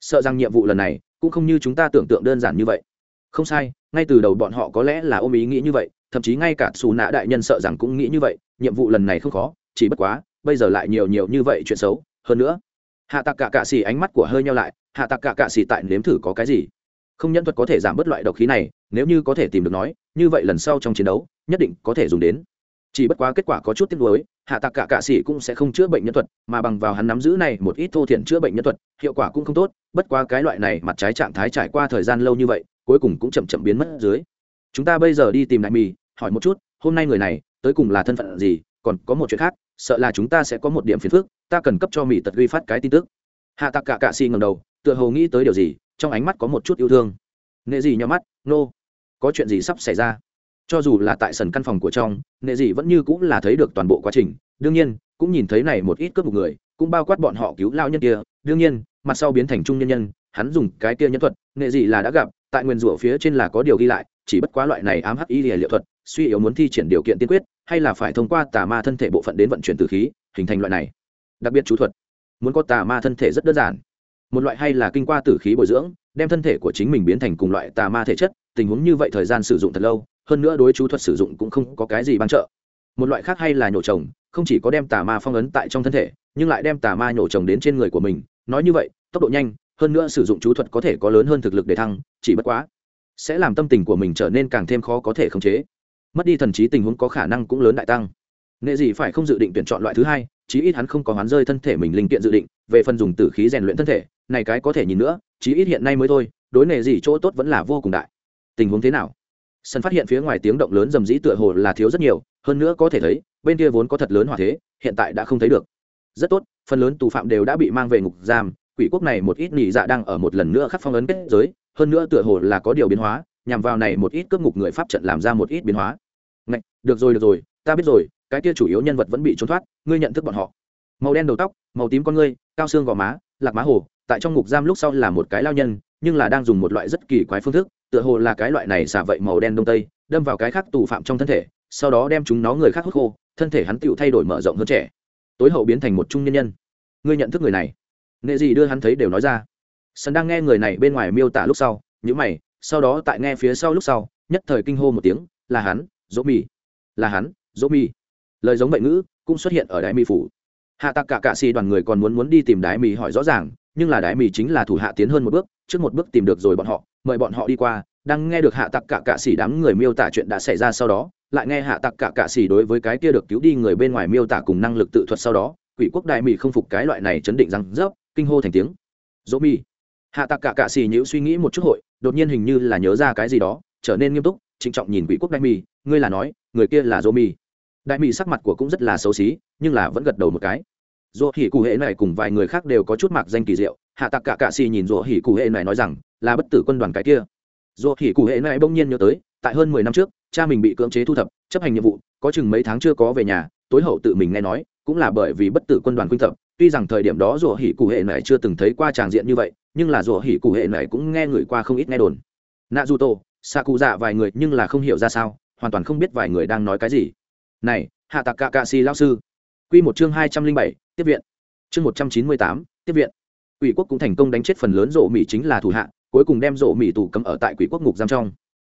Sợ rằng nhiệm vụ lần này cũng không như chúng ta tưởng tượng đơn giản như vậy. Không sai ngay từ đầu bọn họ có lẽ là ôm ý nghĩ như vậy, thậm chí ngay cả xù nã đại nhân sợ rằng cũng nghĩ như vậy, nhiệm vụ lần này không khó, chỉ bất quá, bây giờ lại nhiều nhiều như vậy chuyện xấu. Hơn nữa, hạ tạc cả cạ xì ánh mắt của hơi nhau lại, hạ tạc cả cạ xì tại nếm thử có cái gì? Không nhân thuật có thể giảm bớt loại độc khí này, nếu như có thể tìm được nói, như vậy lần sau trong chiến đấu, nhất định có thể dùng đến. Chỉ bất quá kết quả có chút tiếc nuối, hạ tạc cả cạ sĩ cũng sẽ không chữa bệnh nhân thuật, mà bằng vào hắn nắm giữ này một ít thô thiện chữa bệnh nhân thuật, hiệu quả cũng không tốt. Bất quá cái loại này mặt trái trạng thái trải qua thời gian lâu như vậy cuối cùng cũng chậm chậm biến mất dưới. Chúng ta bây giờ đi tìm đại mì, hỏi một chút, hôm nay người này tới cùng là thân phận gì, còn có một chuyện khác, sợ là chúng ta sẽ có một điểm phiền phức, ta cần cấp cho mỹ tật ghi phát cái tin tức. Hạ tạc cả cạ xì ngầm đầu, tựa hồ nghĩ tới điều gì, trong ánh mắt có một chút yêu thương. Nệ gì nhỏ mắt, nô、no. có chuyện gì sắp xảy ra? Cho dù là tại sân căn phòng của trong, nệ gì vẫn như cũng là thấy được toàn bộ quá trình. Đương nhiên, cũng nhìn thấy này một ít cướp một người, cũng bao quát bọn họ cứu lao nhân kia. Đương nhiên, mặt sau biến thành trung nhân nhân, hắn dùng cái kia nhân thuật, nệ gì là đã gặp tại nguyên rủa phía trên là có điều ghi lại, chỉ bất quá loại này ám hắc y liệu thuật, suy yếu muốn thi triển điều kiện tiên quyết, hay là phải thông qua tà ma thân thể bộ phận đến vận chuyển từ khí, hình thành loại này. Đặc biệt chú thuật. Muốn có tà ma thân thể rất đơn giản. Một loại hay là kinh qua tử khí bồi dưỡng, đem thân thể của chính mình biến thành cùng loại tà ma thể chất, tình huống như vậy thời gian sử dụng thật lâu, hơn nữa đối chú thuật sử dụng cũng không có cái gì ban trợ. Một loại khác hay là nhổ trồng, không chỉ có đem tà ma phong ấn tại trong thân thể, nhưng lại đem tà ma nhổ trồng đến trên người của mình, nói như vậy, tốc độ nhanh hơn nữa sử dụng chú thuật có thể có lớn hơn thực lực để thăng, chỉ bất quá sẽ làm tâm tình của mình trở nên càng thêm khó có thể khống chế. Mất đi thần trí tình huống có khả năng cũng lớn đại tăng. Nghệ gì phải không dự định tuyển chọn loại thứ hai, chí ít hắn không có hoán rơi thân thể mình linh kiện dự định, về phần dùng tử khí rèn luyện thân thể, này cái có thể nhìn nữa, chí ít hiện nay mới thôi, đối nệ gì chỗ tốt vẫn là vô cùng đại. Tình huống thế nào? Sân phát hiện phía ngoài tiếng động lớn dầm dĩ tựa hồ là thiếu rất nhiều, hơn nữa có thể thấy, bên kia vốn có thật lớn hỏa thế, hiện tại đã không thấy được. Rất tốt, phần lớn tù phạm đều đã bị mang về ngục giam quỷ quốc này một ít nhị dạ đang ở một lần nữa khắc phong ấn kết giới hơn nữa tựa hồ là có điều biến hóa nhằm vào này một ít cướp ngục người pháp trận làm ra một ít biến hóa. Ngạch, được rồi được rồi ta biết rồi cái kia chủ yếu nhân vật vẫn bị trốn thoát ngươi nhận thức bọn họ. Màu đen đầu tóc màu tím con ngươi cao xương gò má lạc má hồ tại trong ngục giam lúc sau là một cái lao nhân nhưng là đang dùng một loại rất kỳ quái phương thức tựa hồ là cái loại này xả vậy màu đen đông tây đâm vào cái khác tù phạm trong thân thể sau đó đem chúng nó người khác hút khô thân thể hắn tựu thay đổi mở rộng hơn trẻ. Tối hậu biến thành một trung nhân nhân. Ngươi nhận thức người này? Nghệ gì đưa hắn thấy đều nói ra. Sân đang nghe người này bên ngoài miêu tả lúc sau nhữ mày, sau đó tại nghe phía sau lúc sau, nhất thời kinh hô một tiếng, là hắn, dỗ mì. Là hắn, dỗ mì. Lời giống vậy ngữ, cũng xuất hiện ở đại mì phủ. Hạ tặc cả cạ xì đoàn người còn muốn muốn đi tìm đại mì hỏi rõ ràng, nhưng là đại mì chính là thủ hạ tiến hơn một bước, trước một bước tìm được rồi bọn họ, mời bọn họ đi qua, đang nghe được hạ tặc cả cạ xì đám người miêu tả chuyện đã xảy ra sau đó, lại nghe hạ tặc cả cạ xì đối với cái kia được cứu đi người bên ngoài miêu tả cùng năng lực tự thuật sau đó, quỷ quốc đại mỹ không phục cái loại này chấn định rằng dốc kinh hô thành tiếng. Dỗ mi. Hạ Tạc cả cạ xì nhữ suy nghĩ một chút hội đột nhiên hình như là nhớ ra cái gì đó trở nên nghiêm túc trịnh trọng nhìn quỷ quốc đại Mi, ngươi là nói người kia là dỗ mi. Đại Mi sắc mặt của cũng rất là xấu xí nhưng là vẫn gật đầu một cái. Dỗ hỉ cụ hệ này cùng vài người khác đều có chút mặc danh kỳ diệu hạ Tạc cả cạ xì nhìn dỗ hỉ cụ hệ này nói rằng là bất tử quân đoàn cái kia. Dỗ hỉ cụ hệ này bỗng nhiên nhớ tới tại hơn mười năm trước cha mình bị cưỡng chế thu thập chấp hành nhiệm vụ có chừng mấy tháng chưa có về nhà tối hậu tự mình nghe nói cũng là bởi vì bất tử quân đoàn quynh thập tuy rằng thời điểm đó rủa hỉ cụ hệ này chưa từng thấy qua tràng diện như vậy, nhưng là rủa hỉ cụ hệ này cũng nghe người qua không ít nghe đồn. Nạ dù tô xạ cụ dạ vài người nhưng là không hiểu ra sao, hoàn toàn không biết vài người đang nói cái gì. Này hạ tạc cạ cạ si lao sư. Q một chương hai trăm linh bảy, tiếp viện. Chương một trăm chín mươi tám, tiếp viện. Quỷ quốc cũng thành công đánh chết phần lớn rộ mỹ chính là thủ hạ, cuối cùng đem rộ mỹ tù cấm ở tại quỷ quốc ngục giam trong.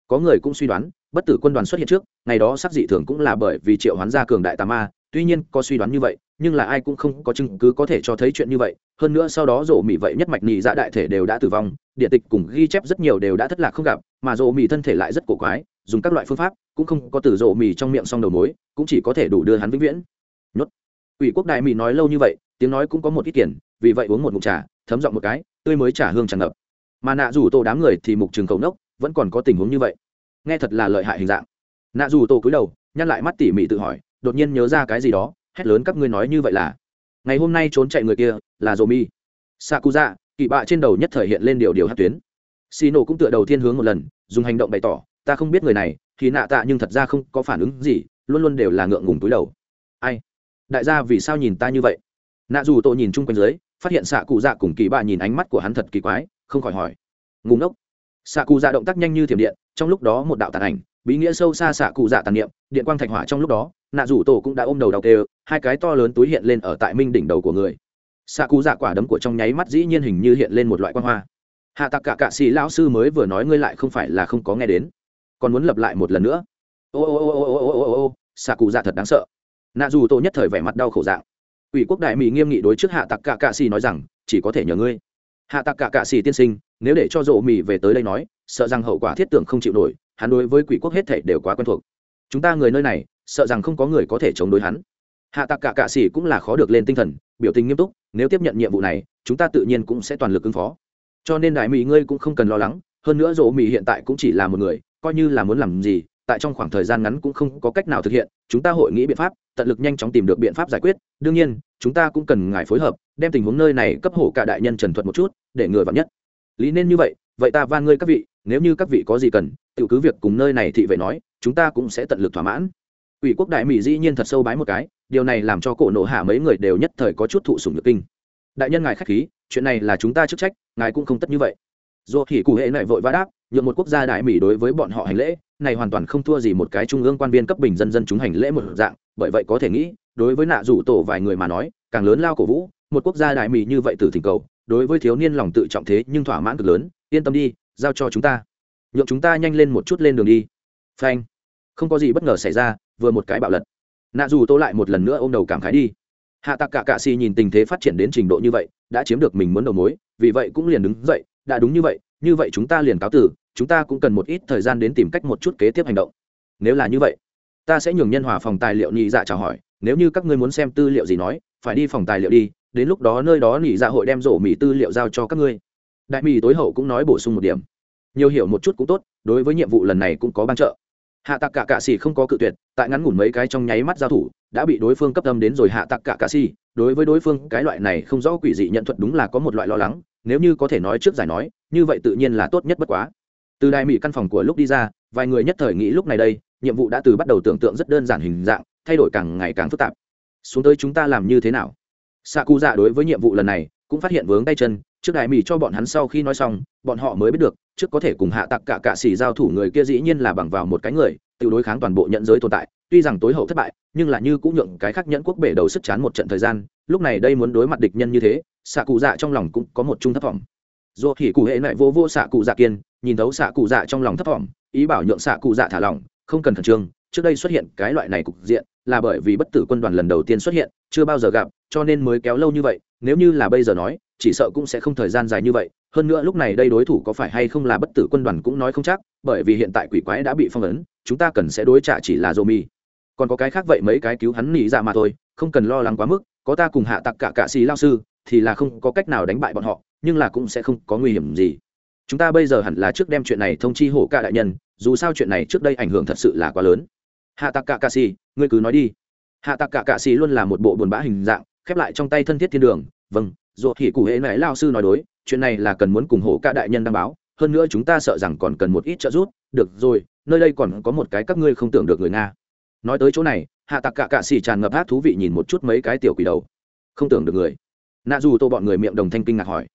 Có người cũng suy đoán, bất tử quân đoàn xuất hiện trước, ngày đó sắc dị thường cũng là bởi vì triệu hoán gia cường đại tà ma, tuy nhiên có suy đoán như vậy nhưng là ai cũng không có chứng cứ có thể cho thấy chuyện như vậy. Hơn nữa sau đó rổ mỹ vậy nhất mạch nhị dạ đại thể đều đã tử vong, địa tịch cùng ghi chép rất nhiều đều đã thất lạc không gặp, mà rổ mỹ thân thể lại rất cổ quái, dùng các loại phương pháp cũng không có từ rổ mỹ trong miệng xong đầu mối, cũng chỉ có thể đủ đưa hắn vĩnh viễn. Nhốt ủy quốc đại mỹ nói lâu như vậy, tiếng nói cũng có một ít kiển vì vậy uống một mục trà, thấm giọng một cái, tươi mới trả hương tràn ngập. Mà nạ rủ tổ đám người thì mục trường cầu nốc, vẫn còn có tình huống như vậy. Nghe thật là lợi hại hình dạng. Nạ dù tổ cúi đầu, nhăn lại mắt tỉ mỉ tự hỏi, đột nhiên nhớ ra cái gì đó hét lớn các ngươi nói như vậy là. Ngày hôm nay trốn chạy người kia là dồ mi sakuza, kỵ bạ trên đầu nhất thời hiện lên điều điều hát tuyến. Xì nổ cũng tựa đầu thiên hướng một lần, dùng hành động bày tỏ, ta không biết người này, thì nạ tạ nhưng thật ra không có phản ứng gì, luôn luôn đều là ngượng ngùng túi đầu. Ai? Đại gia vì sao nhìn ta như vậy? Nạ dù tôi nhìn chung quanh dưới, phát hiện xạ cụ dạ cùng kỳ bạ nhìn ánh mắt của hắn thật kỳ quái, không khỏi hỏi. Ngùng ngốc. Xạ cụ dạ động tác nhanh như thiểm điện, trong lúc đó một đạo tàn ảnh bí nghĩa sâu xa xạ cụ dạ tàn niệm, điện quang thạch hỏa trong lúc đó, nạ rủ tổ cũng đã ôm đầu đào kêu, hai cái to lớn túi hiện lên ở tại minh đỉnh đầu của người. Xạ cụ dạ quả đấm của trong nháy mắt dĩ nhiên hình như hiện lên một loại quan hoa. Hạ tặc cả cạ xì lão sư mới vừa nói ngươi lại không phải là không có nghe đến. Còn muốn lập lại một lần nữa. Ô ô ô ô ô ô ô ô xạ cụ dạ thật đáng sợ. Nạ dù tổ nhất thời vẻ mặt đau khổ dạng. Ủy quốc đại mỹ nghiêm nghị đối trước hạ tặc cả cạ xì nói rằng, chỉ có thể nhờ ngươi. Hạ tặc cả cạ xì tiên sinh, nếu để cho rộ mỹ về tới đây nói, sợ rằng hậu quả thiết tưởng không chịu nổi hắn đối với quỷ quốc hết thảy đều quá quen thuộc. Chúng ta người nơi này, sợ rằng không có người có thể chống đối hắn. Hạ tạc cả cạ xỉ cũng là khó được lên tinh thần, biểu tình nghiêm túc, nếu tiếp nhận nhiệm vụ này, chúng ta tự nhiên cũng sẽ toàn lực ứng phó. Cho nên đại mỹ ngươi cũng không cần lo lắng, hơn nữa rỗ mỹ hiện tại cũng chỉ là một người, coi như là muốn làm gì, tại trong khoảng thời gian ngắn cũng không có cách nào thực hiện, chúng ta hội nghĩ biện pháp, tận lực nhanh chóng tìm được biện pháp giải quyết. Đương nhiên, chúng ta cũng cần ngài phối hợp, đem tình huống nơi này cấp hổ cả đại nhân trần thuật một chút, để ngừa vào nhất. Lý nên như vậy vậy ta van ngươi các vị, nếu như các vị có gì cần tự cứ việc cùng nơi này thị vệ nói, chúng ta cũng sẽ tận lực thỏa mãn. Ủy quốc đại mỹ dĩ nhiên thật sâu bái một cái, điều này làm cho cổ nộ hạ mấy người đều nhất thời có chút thụ sùng nhược kinh. Đại nhân ngài k h á c h khí, chuyện này là chúng ta chức trách, ngài cũng không tất như vậy. Dù thì cụ hệ lại vội vã đáp, nhượng một quốc gia đại mỹ đối với bọn họ hành lễ, này hoàn toàn không thua gì một cái trung ương quan viên cấp bình dân dân chúng hành lễ một dạng, bởi vậy có thể nghĩ, đối với nạ rủ tổ vài người mà nói, càng lớn lao cổ vũ, một quốc gia đại mỹ như vậy từ thỉnh cầu, đối với thiếu niên lòng tự trọng thế nhưng thỏa mãn cực lớn, yên tâm đi, giao cho chúng ta nhượng chúng ta nhanh lên một chút lên đường đi. Phanh. Không có gì bất ngờ xảy ra, vừa một cái bạo lật. Nạ dù tô lại một lần nữa ôm đầu cảm khái đi. Hạ Tạc cả cạ xì nhìn tình thế phát triển đến trình độ như vậy, đã chiếm được mình muốn đầu mối, vì vậy cũng liền đứng dậy, đã đúng như vậy như vậy chúng ta liền cáo tử, chúng ta cũng cần một ít thời gian đến tìm cách một chút kế tiếp hành động. Nếu là như vậy, ta sẽ nhường nhân hòa phòng tài liệu nhị dạ chào hỏi, nếu như các ngươi muốn xem tư liệu gì nói, phải đi phòng tài liệu đi, đến lúc đó nơi đó nhị dạ hội đem rổ mỹ tư liệu giao cho các ngươi. Đại mỹ tối hậu cũng nói bổ sung một điểm nhiều hiểu một chút cũng tốt, đối với nhiệm vụ lần này cũng có ban trợ. Hạ tặc cả cạ xì không có cự tuyệt, tại ngắn ngủn mấy cái trong nháy mắt giao thủ, đã bị đối phương cấp tâm đến rồi hạ tặc cả cạ xì đối với đối phương, cái loại này không rõ quỷ dị nhận thuật đúng là có một loại lo lắng, nếu như có thể nói trước giải nói, như vậy tự nhiên là tốt nhất bất quá. Từ đài mỹ căn phòng của lúc đi ra, vài người nhất thời nghĩ lúc này đây, nhiệm vụ đã từ bắt đầu tưởng tượng rất đơn giản hình dạng, thay đổi càng ngày càng phức tạp. Xuống tới chúng ta làm như thế nào? Xạ cụ dạ đối với nhiệm vụ lần này, cũng phát hiện vướng tay chân, trước đại mỹ cho bọn hắn sau khi nói xong, bọn họ mới biết được trước có thể cùng hạ tặc cả cạ xỉ giao thủ người kia dĩ nhiên là bằng vào một cái người, tự đối kháng toàn bộ nhận giới tồn tại, tuy rằng tối hậu thất bại, nhưng là như cũng nhượng cái khác nhẫn quốc bể đầu sức chán một trận thời gian, lúc này đây muốn đối mặt địch nhân như thế, xạ cụ dạ trong lòng cũng có một chung thất vọng dù thì cụ hệ lại vô vô xạ cụ dạ kiên, nhìn thấu xạ cụ dạ trong lòng thất vọng ý bảo nhượng xạ cụ dạ thả lỏng, không cần khẩn trương, trước đây xuất hiện cái loại này cục diện, là bởi vì bất tử quân đoàn lần đầu tiên xuất hiện, chưa bao giờ gặp, cho nên mới kéo lâu như vậy, nếu như là bây giờ nói, chỉ sợ cũng sẽ không thời gian dài như vậy hơn nữa lúc này đây đối thủ có phải hay không là bất tử quân đoàn cũng nói không chắc, bởi vì hiện tại quỷ quái đã bị phong ấn, chúng ta cần sẽ đối trả chỉ là dô mi còn có cái khác vậy mấy cái cứu hắn nỉ ra dạ mà thôi, không cần lo lắng quá mức, có ta cùng hạ tặc cả cạ xì lao sư, thì là không có cách nào đánh bại bọn họ, nhưng là cũng sẽ không có nguy hiểm gì. Chúng ta bây giờ hẳn là trước đem chuyện này thông chi hổ cả đại nhân, dù sao chuyện này trước đây ảnh hưởng thật sự là quá lớn. Hạ tặc cả cạ xì, ngươi cứ nói đi. Hạ tặc cả cạ xì luôn là một bộ buồn bã hình dạng, khép lại trong tay thân thiết thiên đường vâng dù thì cụ hệ mẹ lao sư nói đối, chuyện này là cần muốn cùng hổ cả đại nhân đăng báo, hơn nữa chúng ta sợ rằng còn cần một ít trợ giúp. Được rồi, nơi đây còn có một cái các ngươi không tưởng được người nga. Nói tới chỗ này, hạ tặc cả cạ xì tràn ngập hát thú vị nhìn một chút mấy cái tiểu quỷ đầu. Không tưởng được người. Nạ dù tô bọn người miệng đồng thanh kinh ngạc hỏi.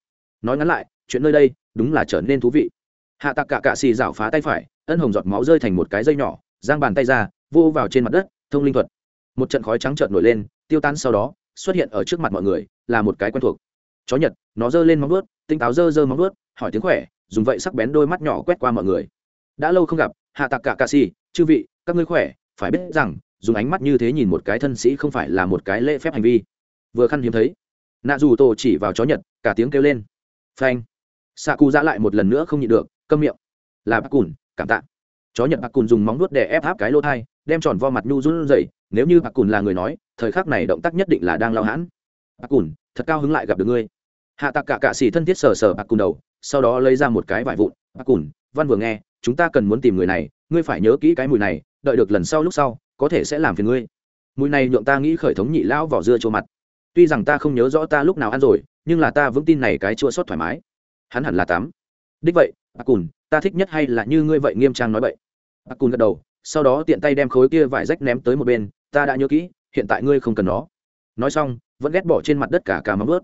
Nói ngắn lại, chuyện nơi đây đúng là trở nên thú vị. Hạ tặc cả cạ xì rảo phá tay phải, ân hồng giọt máu rơi thành một cái dây nhỏ, giang bàn tay ra, vô vào trên mặt đất, thông linh thuật. Một trận khói trắng trợn nổi lên, tiêu tan sau đó, xuất hiện ở trước mặt mọi người, là một cái quen thuộc chó nhật, nó giơ lên móng vuốt, tinh táo giơ giơ móng vuốt, hỏi tiếng khỏe, dùng vậy sắc bén đôi mắt nhỏ quét qua mọi người. Đã lâu không gặp, hạ tặc cả ca si chư vị, các ngươi khỏe, phải biết rằng, dùng ánh mắt như thế nhìn một cái thân sĩ không phải là một cái lễ phép hành vi. Vừa khăn hiếm thấy, nạ dù tổ chỉ vào chó nhật, cả tiếng kêu lên. Phanh. Xạ cụ giã lại một lần nữa không nhịn được, câm miệng. Là bác cùn, cảm tạ. Chó nhật bác cùn dùng móng nuốt để ép áp cái lỗ thai, đem tròn vo mặt nhu run dậy nếu như bác cùn là người nói, thời khắc này động tác nhất định là đang lao hãn. Bác cùn, thật cao hứng lại gặp được ngươi hạ tạc cả cạ xì thân thiết sờ sờ bạc cùn đầu, sau đó lấy ra một cái vải vụn. Bạc cùn, văn vừa nghe, chúng ta cần muốn tìm người này, ngươi phải nhớ kỹ cái mùi này, đợi được lần sau lúc sau, có thể sẽ làm phiền ngươi. Mùi này nhượng ta nghĩ khởi thống nhị lão vỏ dưa chỗ mặt. Tuy rằng ta không nhớ rõ ta lúc nào ăn rồi, nhưng là ta vững tin này cái chua sót thoải mái. Hắn hẳn là tắm. Đích vậy, bạc cùn, ta thích nhất hay là như ngươi vậy nghiêm trang nói vậy bạc cùn gật đầu, sau đó tiện tay đem khối kia vải rách ném tới một bên. Ta đã nhớ kỹ, hiện tại ngươi không cần nó. Nói xong, vẫn ghét bỏ trên mặt đất cả cả mắm ướt.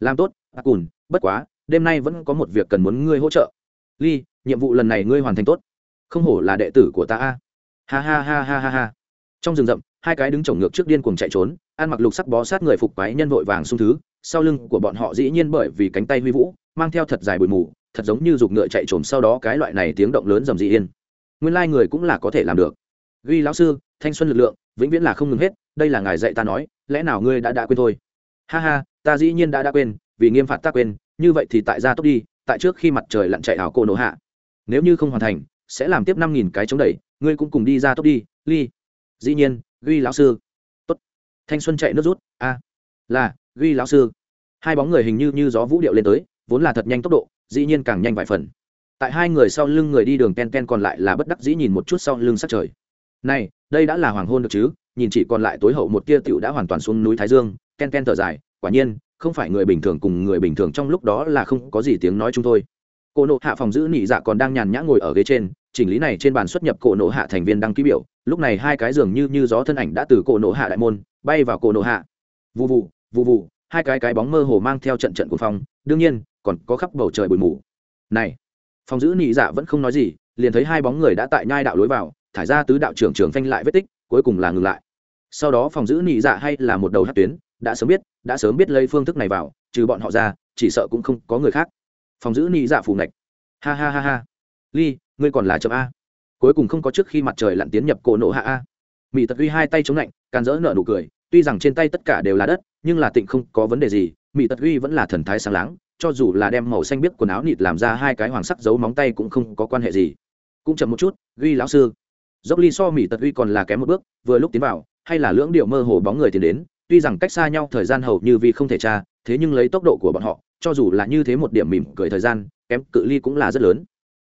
Làm tốt a cùn, bất quá, đêm nay vẫn có một việc cần muốn ngươi hỗ trợ. Ly, nhiệm vụ lần này ngươi hoàn thành tốt. Không hổ là đệ tử của ta a. Ha ha ha ha ha ha. Trong rừng rậm, hai cái đứng chổng ngược trước điên cuồng chạy trốn, ăn mặc lục sắc bó sát người phục quái nhân vội vàng xung thứ, sau lưng của bọn họ dĩ nhiên bởi vì cánh tay huy vũ, mang theo thật dài bụi mù, thật giống như giục ngựa chạy trồm sau đó cái loại này tiếng động lớn rầm dị yên. Nguyên lai người cũng là có thể làm được. Ghi lão sư, thanh xuân lực lượng, vĩnh viễn là không ngừng hết, đây là ngài dạy ta nói, lẽ nào ngươi đã đã quên thôi? Ha ha, ta dĩ nhiên đã đã quên vì nghiêm phạt ta quên, như vậy thì tại gia tốc đi, tại trước khi mặt trời lặn chạy ảo cô nổ hạ. Nếu như không hoàn thành, sẽ làm tiếp năm nghìn cái chống đẩy, ngươi cũng cùng đi ra tốc đi, ly. Dĩ nhiên, ghi lão sư. Tốt. Thanh xuân chạy nước rút, a. Là, ghi lão sư. Hai bóng người hình như như gió vũ điệu lên tới, vốn là thật nhanh tốc độ, dĩ nhiên càng nhanh vài phần. Tại hai người sau lưng người đi đường ken ken còn lại là bất đắc dĩ nhìn một chút sau lưng sát trời. Này, đây đã là hoàng hôn được chứ, nhìn chỉ còn lại tối hậu một tia tựu đã hoàn toàn xuống núi thái dương, ken ken thở dài, quả nhiên không phải người bình thường cùng người bình thường trong lúc đó là không có gì tiếng nói chung thôi. Cổ nộ hạ phòng giữ nị dạ còn đang nhàn nhã ngồi ở ghế trên, chỉnh lý này trên bàn xuất nhập cổ nộ hạ thành viên đăng ký biểu. Lúc này hai cái giường như như gió thân ảnh đã từ cổ nộ hạ đại môn, bay vào cổ nộ hạ. Vụ vụ vụ vụ hai cái cái bóng mơ hồ mang theo trận trận của phong. Đương nhiên, còn có khắp bầu trời bụi mù. Này, phòng giữ nị dạ vẫn không nói gì, liền thấy hai bóng người đã tại nhai đạo lối vào, thải ra tứ đạo trưởng trường phanh lại vết tích, cuối cùng là ngừng lại. Sau đó phòng giữ nị dạ hay là một đầu hát tuyến đã sớm biết, đã sớm biết lấy phương thức này vào, trừ bọn họ ra, chỉ sợ cũng không có người khác. Phòng giữ nị dạ phù ngạch. Ha ha ha ha. Ly, ngươi còn là chậm a. Cuối cùng không có trước khi mặt trời lặn tiến nhập cổ nộ hạ a. Mỹ tật uy hai tay chống lạnh can dỡ nợ nụ cười, tuy rằng trên tay tất cả đều là đất, nhưng là tịnh không có vấn đề gì mỹ tật uy vẫn là thần thái sáng láng, cho dù là đem màu xanh biếc quần áo nịt làm ra hai cái hoàng sắc giấu móng tay cũng không có quan hệ gì. Cũng chậm một chút, ghi lão sư. Dốc ly so mỹ tật uy còn là kém một bước, vừa lúc tiến vào, hay là lưỡng điệu mơ hồ bóng người tiến đến tuy rằng cách xa nhau thời gian hầu như vì không thể tra, thế nhưng lấy tốc độ của bọn họ, cho dù là như thế một điểm mỉm cười thời gian, kém cự ly cũng là rất lớn.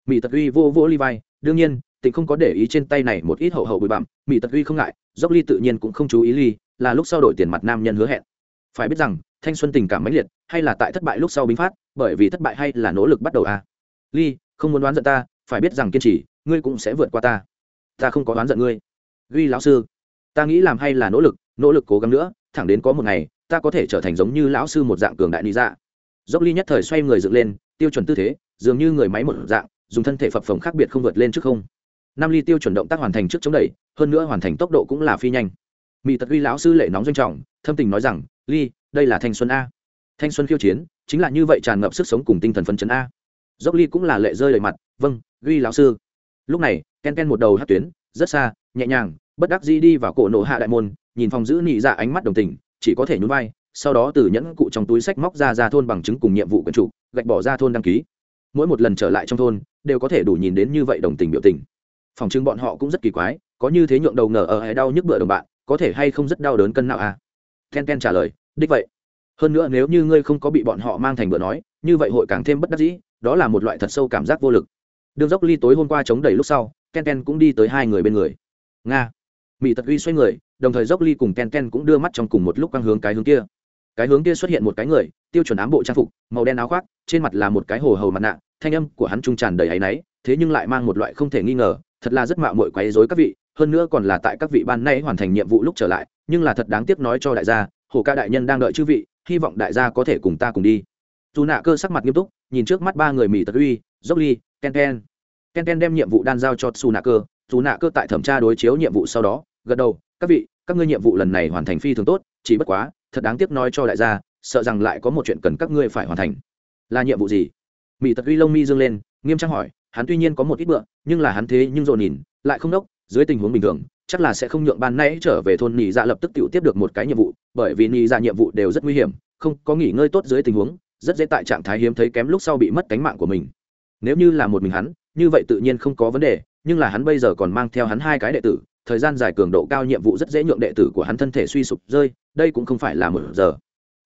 Mỹ tật uy vô vô ly vai, đương nhiên, tịnh không có để ý trên tay này một ít hậu hậu bụi bặm mỹ tật uy không ngại, dốc ly tự nhiên cũng không chú ý ly, là lúc sau đổi tiền mặt nam nhân hứa hẹn. Phải biết rằng, thanh xuân tình cảm mãnh liệt, hay là tại thất bại lúc sau bính phát, bởi vì thất bại hay là nỗ lực bắt đầu a à. ly, không muốn đoán giận ta, phải biết rằng kiên trì, ngươi cũng sẽ vượt qua ta. Ta không có đoán giận ngươi. Ghi lão sư, ta nghĩ làm hay là nỗ lực nỗ lực cố gắng nữa thẳng đến có một ngày, ta có thể trở thành giống như lão sư một dạng cường đại lý dạ dốc ly nhất thời xoay người dựng lên, tiêu chuẩn tư thế, dường như người máy một dạng, dùng thân thể phập phồng khác biệt không vượt lên trước không. Năm ly tiêu chuẩn động tác hoàn thành trước chống đẩy, hơn nữa hoàn thành tốc độ cũng là phi nhanh. Mỹ tật uy lão sư lệ nóng doanh trọng, thâm tình nói rằng, ly, đây là thanh xuân a. Thanh xuân khiêu chiến, chính là như vậy tràn ngập sức sống cùng tinh thần phấn chấn a. Dốc ly cũng là lệ rơi lời mặt vâng ghi lão sư. Lúc này, ken ken một đầu hát tuyến, rất xa, nhẹ nhàng, bất đắc dĩ đi vào cổ nổ hạ đại môn nhìn phòng giữ nị dạ ánh mắt đồng tình, chỉ có thể nhún vai, sau đó từ nhẫn cụ trong túi sách móc ra ra thôn bằng chứng cùng nhiệm vụ quân chủ, gạch bỏ ra thôn đăng ký. Mỗi một lần trở lại trong thôn, đều có thể đủ nhìn đến như vậy đồng tình biểu tình. Phòng chứng bọn họ cũng rất kỳ quái, có như thế nhượng đầu ngờ ở hay đau nhức bựa đồng bạn, có thể hay không rất đau đớn cân nào à? Ken ken trả lời, đích vậy. Hơn nữa nếu như ngươi không có bị bọn họ mang thành bữa nói, như vậy hội càng thêm bất đắc dĩ, đó là một loại thật sâu cảm giác vô lực. Đường dốc ly tối hôm qua chống đẩy lúc sau, ken ken cũng đi tới hai người bên người. Nga. Mỹ tật uy xoay người đồng thời dốc ly cùng ken ken cũng đưa mắt trong cùng một lúc quang hướng cái hướng kia. Cái hướng kia xuất hiện một cái người, tiêu chuẩn ám bộ trang phục, màu đen áo khoác, trên mặt là một cái hồ hầu mặt nạ, thanh âm của hắn trung tràn đầy áy náy, thế nhưng lại mang một loại không thể nghi ngờ, thật là rất mạo mội quấy dối các vị, hơn nữa còn là tại các vị ban nay hoàn thành nhiệm vụ lúc trở lại, nhưng là thật đáng tiếc nói cho đại gia, hồ ca đại nhân đang đợi chư vị, hy vọng đại gia có thể cùng ta cùng đi. Dù nạ cơ sắc mặt nghiêm túc, nhìn trước mắt ba người mỹ tật uy dốc ly ken ken ken ken đem nhiệm vụ đan giao cho su nạ cơ dù nạ cơ tại thẩm tra đối chiếu nhiệm vụ sau đó, gật đầu các vị, các ngươi nhiệm vụ lần này hoàn thành phi thường tốt, chỉ bất quá, thật đáng tiếc nói cho đại gia, sợ rằng lại có một chuyện cần các ngươi phải hoàn thành. Là nhiệm vụ gì? Mỹ tật uy lông mi dương lên, nghiêm trang hỏi, hắn tuy nhiên có một ít bựa nhưng là hắn thế nhưng dồn nhìn, lại không đốc, dưới tình huống bình thường, chắc là sẽ không nhượng ban nãy trở về thôn nhị dạ lập tức tự tiếp được một cái nhiệm vụ, bởi vì nhị dạ nhiệm vụ đều rất nguy hiểm, không có nghỉ ngơi tốt dưới tình huống, rất dễ tại trạng thái hiếm thấy kém lúc sau bị mất cánh mạng của mình. Nếu như là một mình hắn, như vậy tự nhiên không có vấn đề, nhưng là hắn bây giờ còn mang theo hắn hai cái đệ tử thời gian dài cường độ cao nhiệm vụ rất dễ nhượng đệ tử của hắn thân thể suy sụp, rơi, đây cũng không phải là một giờ.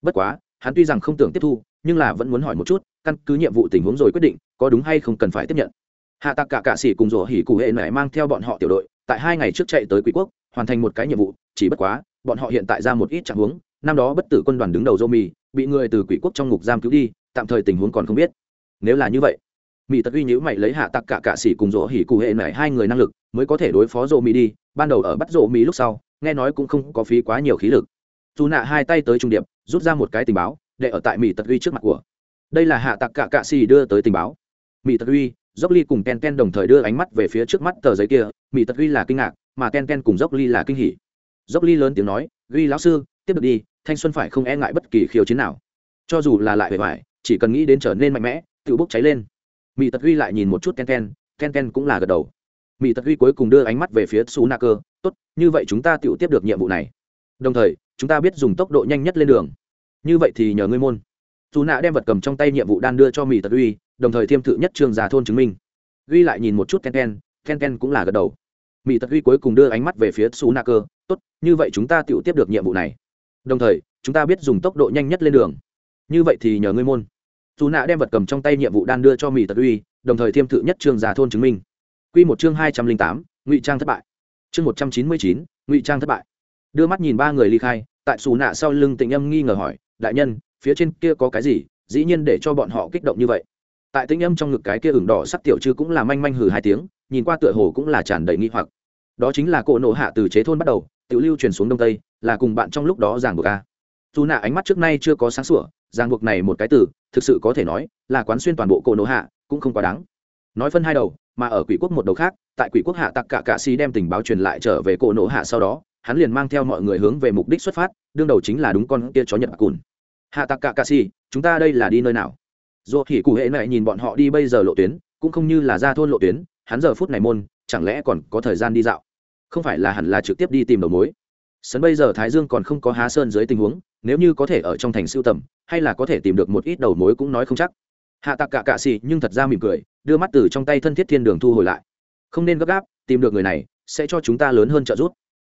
Bất quá, hắn tuy rằng không tưởng tiếp thu, nhưng là vẫn muốn hỏi một chút, căn cứ nhiệm vụ tình huống rồi quyết định, có đúng hay không cần phải tiếp nhận. Hạ tạc cả cạ sĩ cùng rủa hỉ cụ hệ này mang theo bọn họ tiểu đội, tại hai ngày trước chạy tới quý quốc, hoàn thành một cái nhiệm vụ, chỉ bất quá, bọn họ hiện tại ra một ít trạng huống, năm đó bất tử quân đoàn đứng đầu dô mì bị người từ quỷ quốc trong ngục giam cứu đi, tạm thời tình huống còn không biết. Nếu là như vậy mỹ tật uy nhữ mày lấy hạ tặc cả cạ xỉ cùng rỗ hỉ cụ hệ này hai người năng lực, mới có thể đối phó rỗ mỹ đi. Ban đầu ở bắt rỗ mỹ lúc sau, nghe nói cũng không có phí quá nhiều khí lực. Dù nạ hai tay tới trung điệp, rút ra một cái tình báo, để ở tại mỹ tật uy trước mặt của. Đây là hạ tặc cả cạ xỉ đưa tới tình báo. Mỹ tật uy, dốc ly cùng ken ken đồng thời đưa ánh mắt về phía trước mắt tờ giấy kia. Mỹ tật uy là kinh ngạc, mà ken ken cùng dốc ly là kinh hỉ. Dốc ly lớn tiếng nói, ghi lão sư, tiếp được đi, thanh xuân phải không e ngại bất kỳ khiêu chiến nào. Cho dù là lại bề ngoài, chỉ cần nghĩ đến trở nên mạnh mẽ tự bốc cháy lên mỹ tật huy lại nhìn một chút ken ken ken ken cũng là gật đầu. Mỹ tật huy cuối cùng đưa ánh mắt về phía su na cơ tốt, như vậy chúng ta tự tiếp được nhiệm vụ này. Đồng thời, chúng ta biết dùng tốc độ nhanh nhất lên đường. Như vậy thì nhờ ngươi môn. Dù nạ đem vật cầm trong tay nhiệm vụ đan đưa cho mỹ tật uy đồng thời thiêm thự nhất trường già thôn chứng minh. Huy lại nhìn một chút ken ken ken ken cũng là gật đầu. Mỹ tật uy cuối cùng đưa ánh mắt về phía su na cơ tốt, như vậy chúng ta tự tiếp được nhiệm vụ này. Đồng thời, chúng ta biết dùng tốc độ nhanh nhất lên đường. Như vậy thì nhờ ngươi môn dù nạ đem vật cầm trong tay nhiệm vụ đan đưa cho mỹ tật uy, đồng thời thiêm thự nhất trường già thôn chứng minh. Q một chương hai trăm linh tám, ngụy trang thất bại. Chương một trăm chín mươi chín, ngụy trang thất bại. Đưa mắt nhìn ba người ly khai, tại xù nạ sau lưng tĩnh âm nghi ngờ hỏi, đại nhân, phía trên kia có cái gì? Dĩ nhiên để cho bọn họ kích động như vậy. Tại tĩnh âm trong ngực cái kia ửng đỏ sắc tiểu chư cũng là manh manh hừ hai tiếng, nhìn qua tựa hồ cũng là tràn đầy nghi hoặc. Đó chính là cỗ nổ hạ từ chế thôn bắt đầu, tiểu lưu truyền xuống đông tây, là cùng bạn trong lúc đó giảng buộc a. Dù nạ ánh mắt trước nay chưa có sáng sủa ràng buộc này một cái từ, thực sự có thể nói là quán xuyên toàn bộ cỗ nổ hạ, cũng không quá đáng. Nói phân hai đầu, mà ở quỷ quốc một đầu khác, tại quỷ quốc hạ tặc cả cạ si đem tình báo truyền lại trở về cỗ nổ hạ sau đó, hắn liền mang theo mọi người hướng về mục đích xuất phát, đương đầu chính là đúng con kia chó nhật cùn. Hạ tặc cả cạ si chúng ta đây là đi nơi nào? Dù thì cụ hệ này nhìn bọn họ đi bây giờ lộ tuyến, cũng không như là ra thôn lộ tuyến, hắn giờ phút này môn, chẳng lẽ còn có thời gian đi dạo? Không phải là hẳn là trực tiếp đi tìm đầu mối? Sấn bây giờ thái dương còn không có há sơn dưới tình huống, nếu như có thể ở trong thành siêu tầm, hay là có thể tìm được một ít đầu mối cũng nói không chắc. Hạ tạc cả cạ xì nhưng thật ra mỉm cười, đưa mắt từ trong tay thân thiết thiên đường thu hồi lại. Không nên gấp gáp, tìm được người này, sẽ cho chúng ta lớn hơn trợ giúp.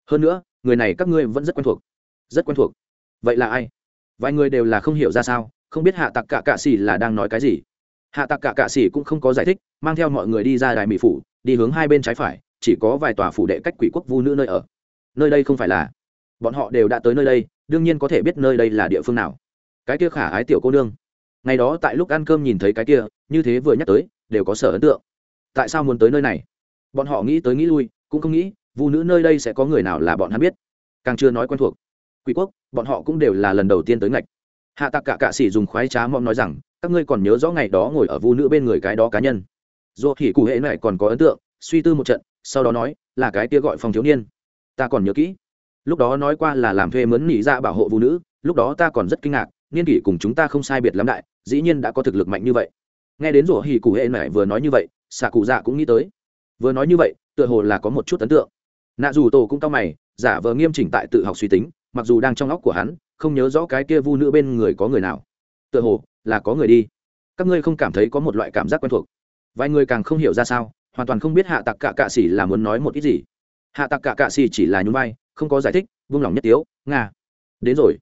Hơn nữa, người này các ngươi vẫn rất quen thuộc. Rất quen thuộc. Vậy là ai? Vài người đều là không hiểu ra sao, không biết hạ tạc cả cạ xì là đang nói cái gì. Hạ tạc cả cạ xì cũng không có giải thích, mang theo mọi người đi ra đài mỹ phủ, đi hướng hai bên trái phải, chỉ có vài tòa phủ đệ cách quỷ quốc vu nữ nơi ở nơi đây không phải là. Bọn họ đều đã tới nơi đây, đương nhiên có thể biết nơi đây là địa phương nào. Cái kia khả ái tiểu cô nương. Ngày đó tại lúc ăn cơm nhìn thấy cái kia, như thế vừa nhắc tới, đều có sở ấn tượng. Tại sao muốn tới nơi này? Bọn họ nghĩ tới nghĩ lui, cũng không nghĩ, vu nữ nơi đây sẽ có người nào là bọn hắn biết. Càng chưa nói quen thuộc. Quỷ quốc, bọn họ cũng đều là lần đầu tiên tới ngạch. Hạ Tạc cả cạ s dùng khoái trá mong nói rằng, các ngươi còn nhớ rõ ngày đó ngồi ở vu nữ bên người cái đó cá nhân. Dù thì cụ hệ này còn có ấn tượng, suy tư một trận, sau đó nói, là cái kia gọi phòng thiếu niên ta còn nhớ kỹ. Lúc đó nói qua là làm thuê mướn nỉ ra bảo hộ vu nữ, lúc đó ta còn rất kinh ngạc, niên kỷ cùng chúng ta không sai biệt lắm đại, dĩ nhiên đã có thực lực mạnh như vậy. Nghe đến rủa hỉ cụ hệ mẹ vừa nói như vậy, xạ cụ dạ cũng nghĩ tới. Vừa nói như vậy, tựa hồ là có một chút ấn tượng. Nạ dù tổ cũng cao mày, giả vờ nghiêm chỉnh tại tự học suy tính, mặc dù đang trong óc của hắn, không nhớ rõ cái kia vu nữ bên người có người nào. Tựa hồ là có người đi. Các ngươi không cảm thấy có một loại cảm giác quen thuộc. Vài người càng không hiểu ra sao, hoàn toàn không biết hạ tặc cạ cạ xỉ là muốn nói một ít gì hạ tặc cả cạ xì chỉ là nhún vai, không có giải thích, vung lòng nhất tiếu, nga, đến rồi.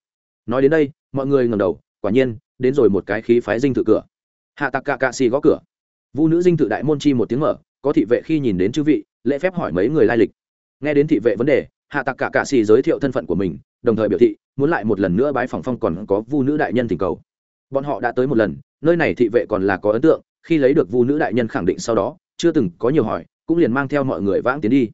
Nói đến đây, mọi người ngầm đầu, quả nhiên, đến rồi một cái khí phái dinh thự cửa. Hạ tặc cạ cạ xì gõ cửa. Vu nữ dinh thự đại môn chi một tiếng mở, có thị vệ khi nhìn đến chư vị, lễ phép hỏi mấy người lai lịch. Nghe đến thị vệ vấn đề, hạ tặc cả cạ xì giới thiệu thân phận của mình, đồng thời biểu thị, muốn lại một lần nữa bái phòng phong còn có vu nữ đại nhân tình cầu. Bọn họ đã tới một lần, nơi này thị vệ còn là có ấn tượng, khi lấy được vu nữ đại nhân khẳng định sau đó, chưa từng có nhiều hỏi, cũng liền mang theo mọi người vãng tiến đi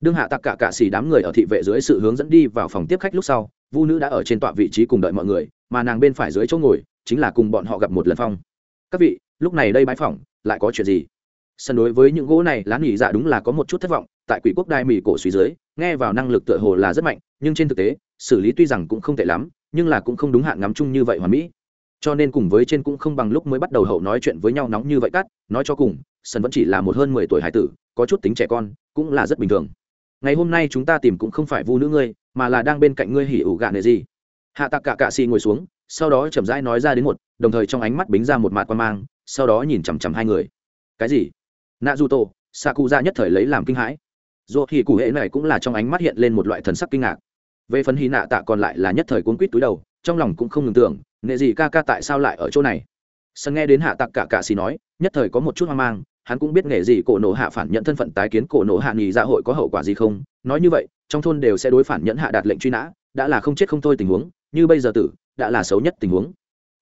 đương hạ tặc cả cạ xỉ đám người ở thị vệ dưới sự hướng dẫn đi vào phòng tiếp khách lúc sau, vu nữ đã ở trên tọa vị trí cùng đợi mọi người, mà nàng bên phải dưới chỗ ngồi, chính là cùng bọn họ gặp một lần phong. Các vị, lúc này đây bãi phòng lại có chuyện gì? Sân đối với những gỗ này, lá nghỉ dạ đúng là có một chút thất vọng, tại quỷ quốc đai mì cổ suy dưới, nghe vào năng lực tựa hồ là rất mạnh, nhưng trên thực tế, xử lý tuy rằng cũng không tệ lắm, nhưng là cũng không đúng hạn ngắm chung như vậy hoàn mỹ. Cho nên cùng với trên cũng không bằng lúc mới bắt đầu hậu nói chuyện với nhau nóng như vậy cắt, nói cho cùng, sân vẫn chỉ là một hơn mười tuổi hải tử, có chút tính trẻ con, cũng là rất bình thường ngày hôm nay chúng ta tìm cũng không phải vu nữ ngươi, mà là đang bên cạnh ngươi hỉ ủ gạ nệ gì. Hạ tặc cả cạ xì ngồi xuống, sau đó chậm rãi nói ra đến một, đồng thời trong ánh mắt bính ra một mạt quan mang, sau đó nhìn chằm chằm hai người. Cái gì? Nạ du tô xạ cụ ra nhất thời lấy làm kinh hãi. Dù thì cụ hệ này cũng là trong ánh mắt hiện lên một loại thần sắc kinh ngạc. Về phần hy nạ tạ còn lại là nhất thời cuốn quýt túi đầu, trong lòng cũng không ngừng tưởng, nệ gì ca ca tại sao lại ở chỗ này? Sân nghe đến hạ tặc cả cạ xì nói, nhất thời có một chút hoang mang hắn cũng biết nghề gì cổ nổ hạ phản nhận thân phận tái kiến cổ nổ hạ nghỉ dạ hội có hậu quả gì không? Nói như vậy, trong thôn đều sẽ đối phản nhận hạ đạt lệnh truy nã, đã là không chết không thôi tình huống, như bây giờ tử, đã là xấu nhất tình huống.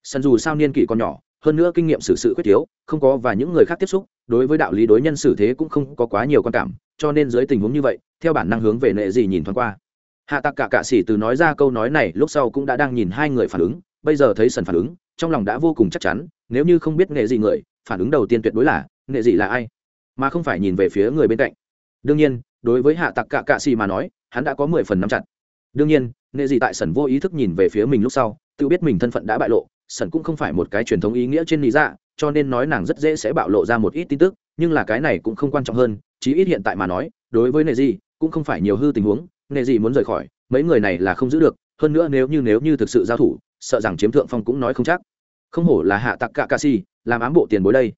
Sân dù sao niên kỷ còn nhỏ, hơn nữa kinh nghiệm xử sự quyết thiếu, không có và những người khác tiếp xúc, đối với đạo lý đối nhân xử thế cũng không có quá nhiều quan cảm, cho nên dưới tình huống như vậy, theo bản năng hướng về nệ gì nhìn thoáng qua. Hạ tặc cả cạ s từ nói ra câu nói này lúc sau cũng đã đang nhìn hai người phản ứng, bây giờ thấy sần phản ứng, trong lòng đã vô cùng chắc chắn, nếu như không biết nghệ gì người, phản ứng đầu tiên tuyệt đối là nghệ Dị là ai? Mà không phải nhìn về phía người bên cạnh. Đương nhiên, đối với hạ tặc cạ cạ xì mà nói, hắn đã có mười phần nắm chặt. Đương nhiên nghệ Dị tại sẩn vô ý thức nhìn về phía mình lúc sau, tự biết mình thân phận đã bại lộ, sẩn cũng không phải một cái truyền thống ý nghĩa trên lý dạ cho nên nói nàng rất dễ sẽ bạo lộ ra một ít tin tức, nhưng là cái này cũng không quan trọng hơn, chí ít hiện tại mà nói, đối với nghệ Dị, cũng không phải nhiều hư tình huống nghệ Dị muốn rời khỏi, mấy người này là không giữ được, hơn nữa nếu như nếu như thực sự giao thủ, sợ rằng chiếm thượng phong cũng nói không chắc. Không hổ là hạ tặc cả ca si làm ám bộ tiền bối đây.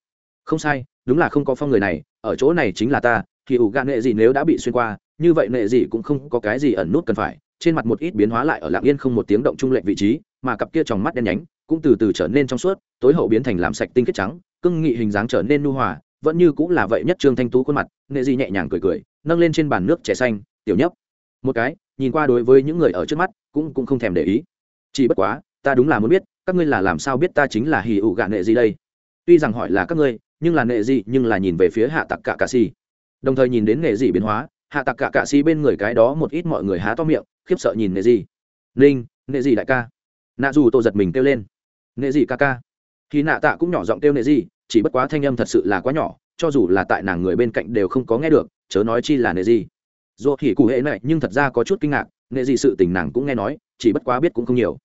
Không sai đúng là không có phong người này, ở chỗ này chính là ta, thì ủ gạn nệ gì nếu đã bị xuyên qua, như vậy nệ gì cũng không có cái gì ẩn nút cần phải, trên mặt một ít biến hóa lại ở lạng yên không một tiếng động trung lệnh vị trí, mà cặp kia trong mắt đen nhánh cũng từ từ trở nên trong suốt, tối hậu biến thành làm sạch tinh kết trắng cưng nghị hình dáng trở nên nu hòa, vẫn như cũng là vậy nhất trương thanh tú khuôn mặt, nệ gì nhẹ nhàng cười cười, nâng lên trên bàn nước trẻ xanh, tiểu nhấp. Một cái, nhìn qua đối với những người ở trước mắt cũng cũng không thèm để ý. Chỉ bất quá, ta đúng là muốn biết, các ngươi là làm sao biết ta chính là hì ủ gạ nệ gì đây? Tuy rằng hỏi là các ngươi nhưng là nệ gì nhưng là nhìn về phía hạ tặc cả cạ si đồng thời nhìn đến nệ gì biến hóa, hạ tặc cả cạ si bên người cái đó một ít mọi người há to miệng, khiếp sợ nhìn nệ gì linh nệ gì đại ca. Nạ dù tô giật mình kêu lên. Nệ gì ca ca. Khi nạ tạ cũng nhỏ giọng kêu nệ gì chỉ bất quá thanh âm thật sự là quá nhỏ, cho dù là tại nàng người bên cạnh đều không có nghe được, chớ nói chi là nệ gì dù thì cụ hệ này, nhưng thật ra có chút kinh ngạc nệ gì sự tình nàng cũng nghe nói, chỉ bất quá biết cũng không nhiều.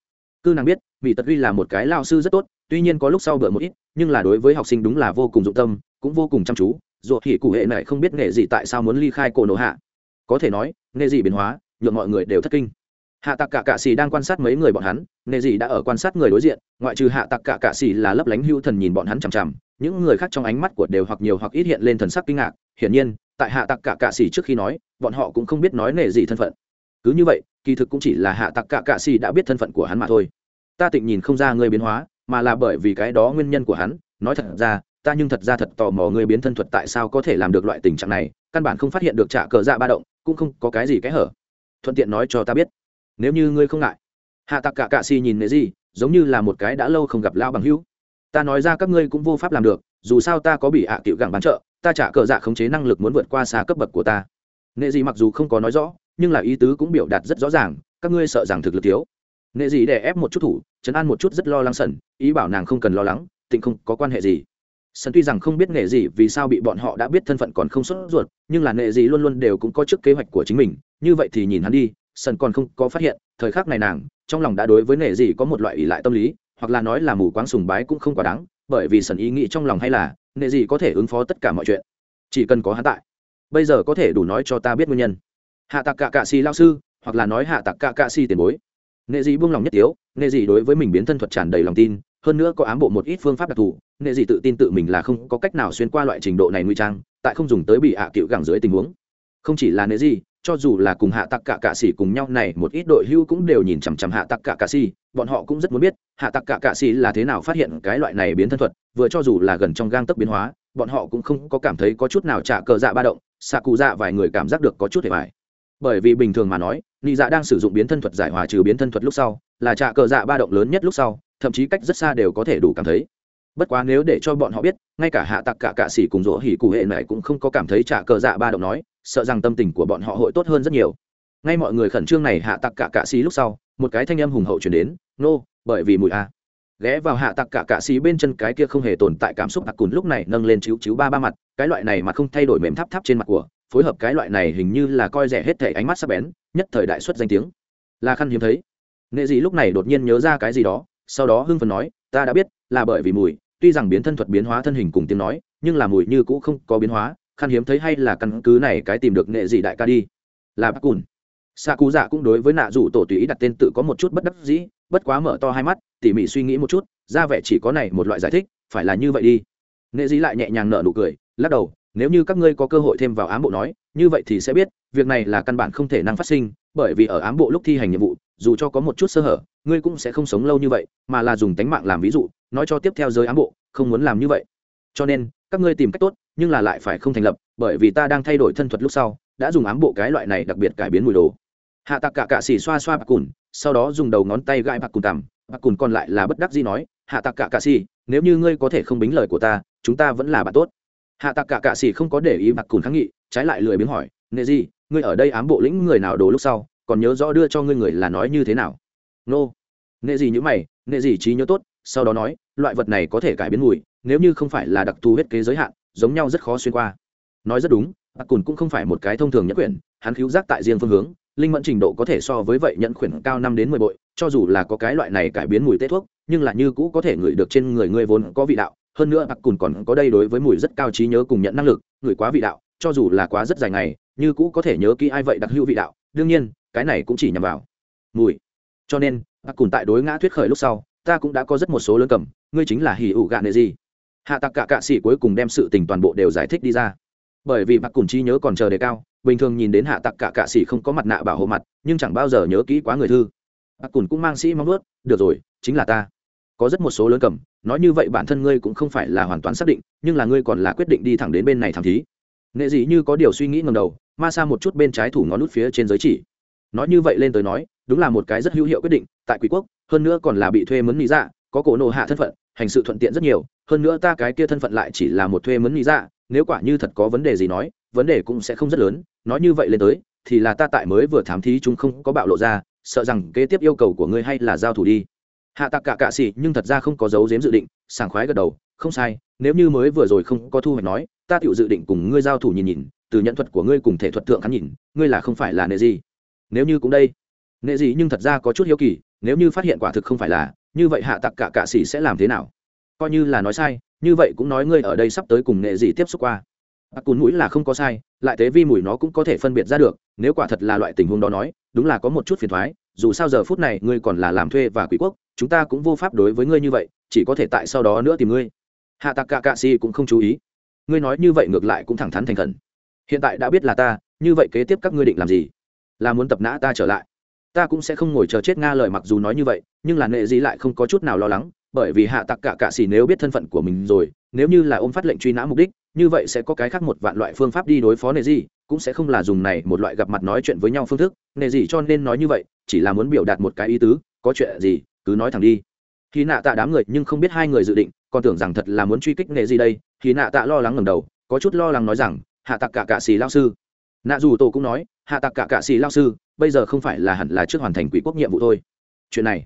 Cư nàng biết vì tật huy là một cái lao sư rất tốt, tuy nhiên có lúc sau bữa một ít nhưng là đối với học sinh đúng là vô cùng dụng tâm, cũng vô cùng chăm chú. Ruột thì cụ hệ này không biết nghệ gì tại sao muốn ly khai cổ nổ hạ. Có thể nói, nghệ gì biến hóa, nhượng mọi người đều thất kinh. Hạ tặc cả cạ xì đang quan sát mấy người bọn hắn, nghệ gì đã ở quan sát người đối diện, ngoại trừ hạ tặc cả cạ xì là lấp lánh hưu thần nhìn bọn hắn chằm chằm. Những người khác trong ánh mắt của đều hoặc nhiều hoặc ít hiện lên thần sắc kinh ngạc. Hiển nhiên, tại hạ tặc cả cạ xì trước khi nói, bọn họ cũng không biết nói nể gì thân phận. Cứ như vậy, kỳ thực cũng chỉ là hạ tặc cả cạ xì đã biết thân phận của hắn mà thôi. Ta tịnh nhìn không ra ngươi biến hóa mà là bởi vì cái đó nguyên nhân của hắn, nói thật ra, ta nhưng thật ra thật tò mò ngươi biến thân thuật tại sao có thể làm được loại tình trạng này, căn bản không phát hiện được trả cờ dạ ba động, cũng không có cái gì cái hở. Thuận tiện nói cho ta biết. Nếu như ngươi không ngại. Hạ tặc cả cạ xì nhìn nệ gì giống như là một cái đã lâu không gặp lao bằng hữu. Ta nói ra các ngươi cũng vô pháp làm được, dù sao ta có bị hạ à cựu gẳng bán trợ, ta trả cờ dạ khống chế năng lực muốn vượt qua xa cấp bậc của ta. Nệ gì mặc dù không có nói rõ, nhưng là ý tứ cũng biểu đạt rất rõ ràng, các ngươi sợ rằng thực lực thiếu nệ gì để ép một chút thủ chấn an một chút rất lo lắng sần, ý bảo nàng không cần lo lắng, tịnh không có quan hệ gì. Sân tuy rằng không biết nghệ gì vì sao bị bọn họ đã biết thân phận còn không xuất ruột, nhưng là nghệ gì luôn luôn đều cũng có trước kế hoạch của chính mình, như vậy thì nhìn hắn đi sân còn không có phát hiện, thời khắc này nàng, trong lòng đã đối với nghệ gì có một loại ỷ lại tâm lý, hoặc là nói là mù quáng sùng bái cũng không quá đáng, bởi vì sân ý nghĩ trong lòng hay là nghệ gì có thể ứng phó tất cả mọi chuyện. Chỉ cần có hắn tại, bây giờ có thể đủ nói cho ta biết nguyên nhân. Hạ tạc cạ cạ si lao sư, hoặc là nói hạ tạc cạ cạ si tiền bối nghệ dị buông lòng nhất tiếu nghệ dị đối với mình biến thân thuật tràn đầy lòng tin, hơn nữa có ám bộ một ít phương pháp đặc thù nghệ dị tự tin tự mình là không có cách nào xuyên qua loại trình độ này nguy trang, tại không dùng tới bị hạ cựu gẳng dưới tình huống. Không chỉ là nghệ dị cho dù là cùng hạ tặc cả cạ xỉ cùng nhau này, một ít đội hưu cũng đều nhìn chằm chằm hạ tặc cả cạ xỉ bọn họ cũng rất muốn biết, hạ tặc cả cạ xỉ là thế nào phát hiện cái loại này biến thân thuật, vừa cho dù là gần trong gang tấc biến hóa, bọn họ cũng không có cảm thấy có chút nào trả cờ dạ ba động, xạ cụ dạ vài người cảm giác được có chút hề vải bởi vì bình thường mà nói, nị dạ đang sử dụng biến thân thuật giải hòa trừ biến thân thuật lúc sau, là trạ cờ dạ ba động lớn nhất lúc sau, thậm chí cách rất xa đều có thể đủ cảm thấy. Bất quá nếu để cho bọn họ biết, ngay cả hạ tặc cả cạ xỉ cùng rỗ hỉ cụ hệ này cũng không có cảm thấy trả cờ dạ ba động nói, sợ rằng tâm tình của bọn họ hội tốt hơn rất nhiều. Ngay mọi người khẩn trương này hạ tặc cả cạ xỉ lúc sau, một cái thanh âm hùng hậu chuyển đến, nô, bởi vì mùi a. Ghé vào hạ tặc cả cạ xỉ bên chân cái kia không hề tồn tại cảm xúc đặc cùn lúc này nâng lên chiếu chiếu ba ba mặt, cái loại này mà không thay đổi mềm tháp tháp trên mặt của phối hợp cái loại này hình như là coi rẻ hết thể ánh mắt sắc bén, nhất thời đại xuất danh tiếng. Là khăn hiếm thấy. Nghệ dị lúc này đột nhiên nhớ ra cái gì đó, sau đó hưng phần nói, ta đã biết, là bởi vì mùi, tuy rằng biến thân thuật biến hóa thân hình cùng tiếng nói, nhưng là mùi như cũ không có biến hóa, khăn hiếm thấy hay là căn cứ này cái tìm được nghệ dị đại ca đi. Là bác cùn. Xạ cú dạ cũng đối với nạ rủ tổ tùy ý đặt tên tự có một chút bất đắc dĩ, bất quá mở to hai mắt, tỉ mỉ suy nghĩ một chút, ra vẻ chỉ có này một loại giải thích, phải là như vậy đi. Nghệ dị lại nhẹ nhàng nở nụ cười, lắc đầu nếu như các ngươi có cơ hội thêm vào ám bộ nói, như vậy thì sẽ biết, việc này là căn bản không thể năng phát sinh, bởi vì ở ám bộ lúc thi hành nhiệm vụ, dù cho có một chút sơ hở, ngươi cũng sẽ không sống lâu như vậy, mà là dùng tánh mạng làm ví dụ, nói cho tiếp theo giới ám bộ, không muốn làm như vậy. Cho nên, các ngươi tìm cách tốt, nhưng là lại phải không thành lập, bởi vì ta đang thay đổi thân thuật lúc sau, đã dùng ám bộ cái loại này đặc biệt cải biến mùi đồ. Hạ tạc cả cạ xỉ xoa xoa bạc cùn, sau đó dùng đầu ngón tay gãi bạc cùn tằm bạc cùn còn lại là bất đắc gì nói, hạ tạc cả cạ xỉ, nếu như ngươi có thể không bính lời của ta, chúng ta vẫn là bạn tốt hạ tạc cả cạ xỉ không có để ý mặc cùn kháng nghị, trái lại lười biếng hỏi, nệ gì ngươi ở đây ám bộ lĩnh người nào đồ lúc sau, còn nhớ rõ đưa cho ngươi người là nói như thế nào? Nô. Nệ gì như mày, nệ gì trí nhớ tốt, sau đó nói, loại vật này có thể cải biến mùi, nếu như không phải là đặc thù huyết kế giới hạn, giống nhau rất khó xuyên qua. Nói rất đúng mặc cùn cũng không phải một cái thông thường nhất quyển, hắn cứu giác tại riêng phương hướng, linh mẫn trình độ có thể so với vậy nhận khuyển cao năm đến mười bội, cho dù là có cái loại này cải biến mùi tết thuốc, nhưng là như cũ có thể ngửi được trên người ngươi vốn có vị đạo hơn nữa bạc cùn còn có đây đối với mùi rất cao trí nhớ cùng nhận năng lực, người quá vị đạo, cho dù là quá rất dài ngày, như cũ có thể nhớ kỹ ai vậy đặc hữu vị đạo, đương nhiên, cái này cũng chỉ nhằm vào mùi. Cho nên, bạc cùn tại đối ngã thuyết khởi lúc sau, ta cũng đã có rất một số lớn cầm, ngươi chính là hỉ ủ gạ nệ gì. Hạ tặc cả cạ sĩ cuối cùng đem sự tình toàn bộ đều giải thích đi ra. Bởi vì bạc cùn trí nhớ còn chờ đề cao, bình thường nhìn đến hạ tặc cả cạ sĩ không có mặt nạ bảo hộ mặt, nhưng chẳng bao giờ nhớ kỹ quá người thư. Bạc cùn cũng mang sĩ mong ước được rồi, chính là ta có rất một số lớn cầm, nói như vậy bản thân ngươi cũng không phải là hoàn toàn xác định, nhưng là ngươi còn là quyết định đi thẳng đến bên này thẳng thí. Nghệ dị như có điều suy nghĩ ngầm đầu, ma xa một chút bên trái thủ ngón nút phía trên giới chỉ. Nói như vậy lên tới nói, đúng là một cái rất hữu hiệu quyết định, tại quý quốc, hơn nữa còn là bị thuê mướn lý dạ có cổ nộ hạ thân phận, hành sự thuận tiện rất nhiều, hơn nữa ta cái kia thân phận lại chỉ là một thuê mướn lý dạ nếu quả như thật có vấn đề gì nói, vấn đề cũng sẽ không rất lớn, nói như vậy lên tới, thì là ta tại mới vừa thám thí chúng không có bạo lộ ra, sợ rằng kế tiếp yêu cầu của ngươi hay là giao thủ đi hạ tạc cả cạ xỉ, nhưng thật ra không có dấu dếm dự định, sảng khoái gật đầu, không sai, nếu như mới vừa rồi không có thu hoạch nói, ta tự dự định cùng ngươi giao thủ nhìn nhìn, từ nhận thuật của ngươi cùng thể thuật thượng hắn nhìn, ngươi là không phải là nệ gì? Nếu như cũng đây, nệ gì nhưng thật ra có chút hiếu kỳ, nếu như phát hiện quả thực không phải là, như vậy hạ tặc cả cạ xỉ sẽ làm thế nào? Coi như là nói sai, như vậy cũng nói ngươi ở đây sắp tới cùng nệ gì tiếp xúc qua. Bạc cùn mũi là không có sai, lại tế vi mùi nó cũng có thể phân biệt ra được, nếu quả thật là loại tình huống đó nói, đúng là có một chút phiền thoái, dù sao giờ phút này ngươi còn là làm thuê và quý quốc chúng ta cũng vô pháp đối với ngươi như vậy, chỉ có thể tại sau đó nữa tìm ngươi. Hạ tạc cạ cạ si cũng không chú ý. Ngươi nói như vậy ngược lại cũng thẳng thắn thành khẩn. Hiện tại đã biết là ta, như vậy kế tiếp các ngươi định làm gì? Là muốn tập nã ta trở lại. Ta cũng sẽ không ngồi chờ chết nga lời mặc dù nói như vậy, nhưng là nệ gì lại không có chút nào lo lắng, bởi vì hạ tặc cả cạ xỉ nếu biết thân phận của mình rồi, nếu như là ôm phát lệnh truy nã mục đích, như vậy sẽ có cái khác một vạn loại phương pháp đi đối phó nệ gì, cũng sẽ không là dùng này một loại gặp mặt nói chuyện với nhau phương thức. Nệ gì cho nên nói như vậy, chỉ là muốn biểu đạt một cái ý tứ, có chuyện gì cứ nói thẳng đi. Khi nạ tạ đám người nhưng không biết hai người dự định, còn tưởng rằng thật là muốn truy kích nghề gì đây. Khi nạ tạ lo lắng ngầm đầu, có chút lo lắng nói rằng, hạ tặc cả cạ xì lao sư. Nạ dù tổ cũng nói, hạ tặc cả cạ xì lao sư, bây giờ không phải là hẳn là trước hoàn thành quỷ quốc nhiệm vụ thôi. Chuyện này,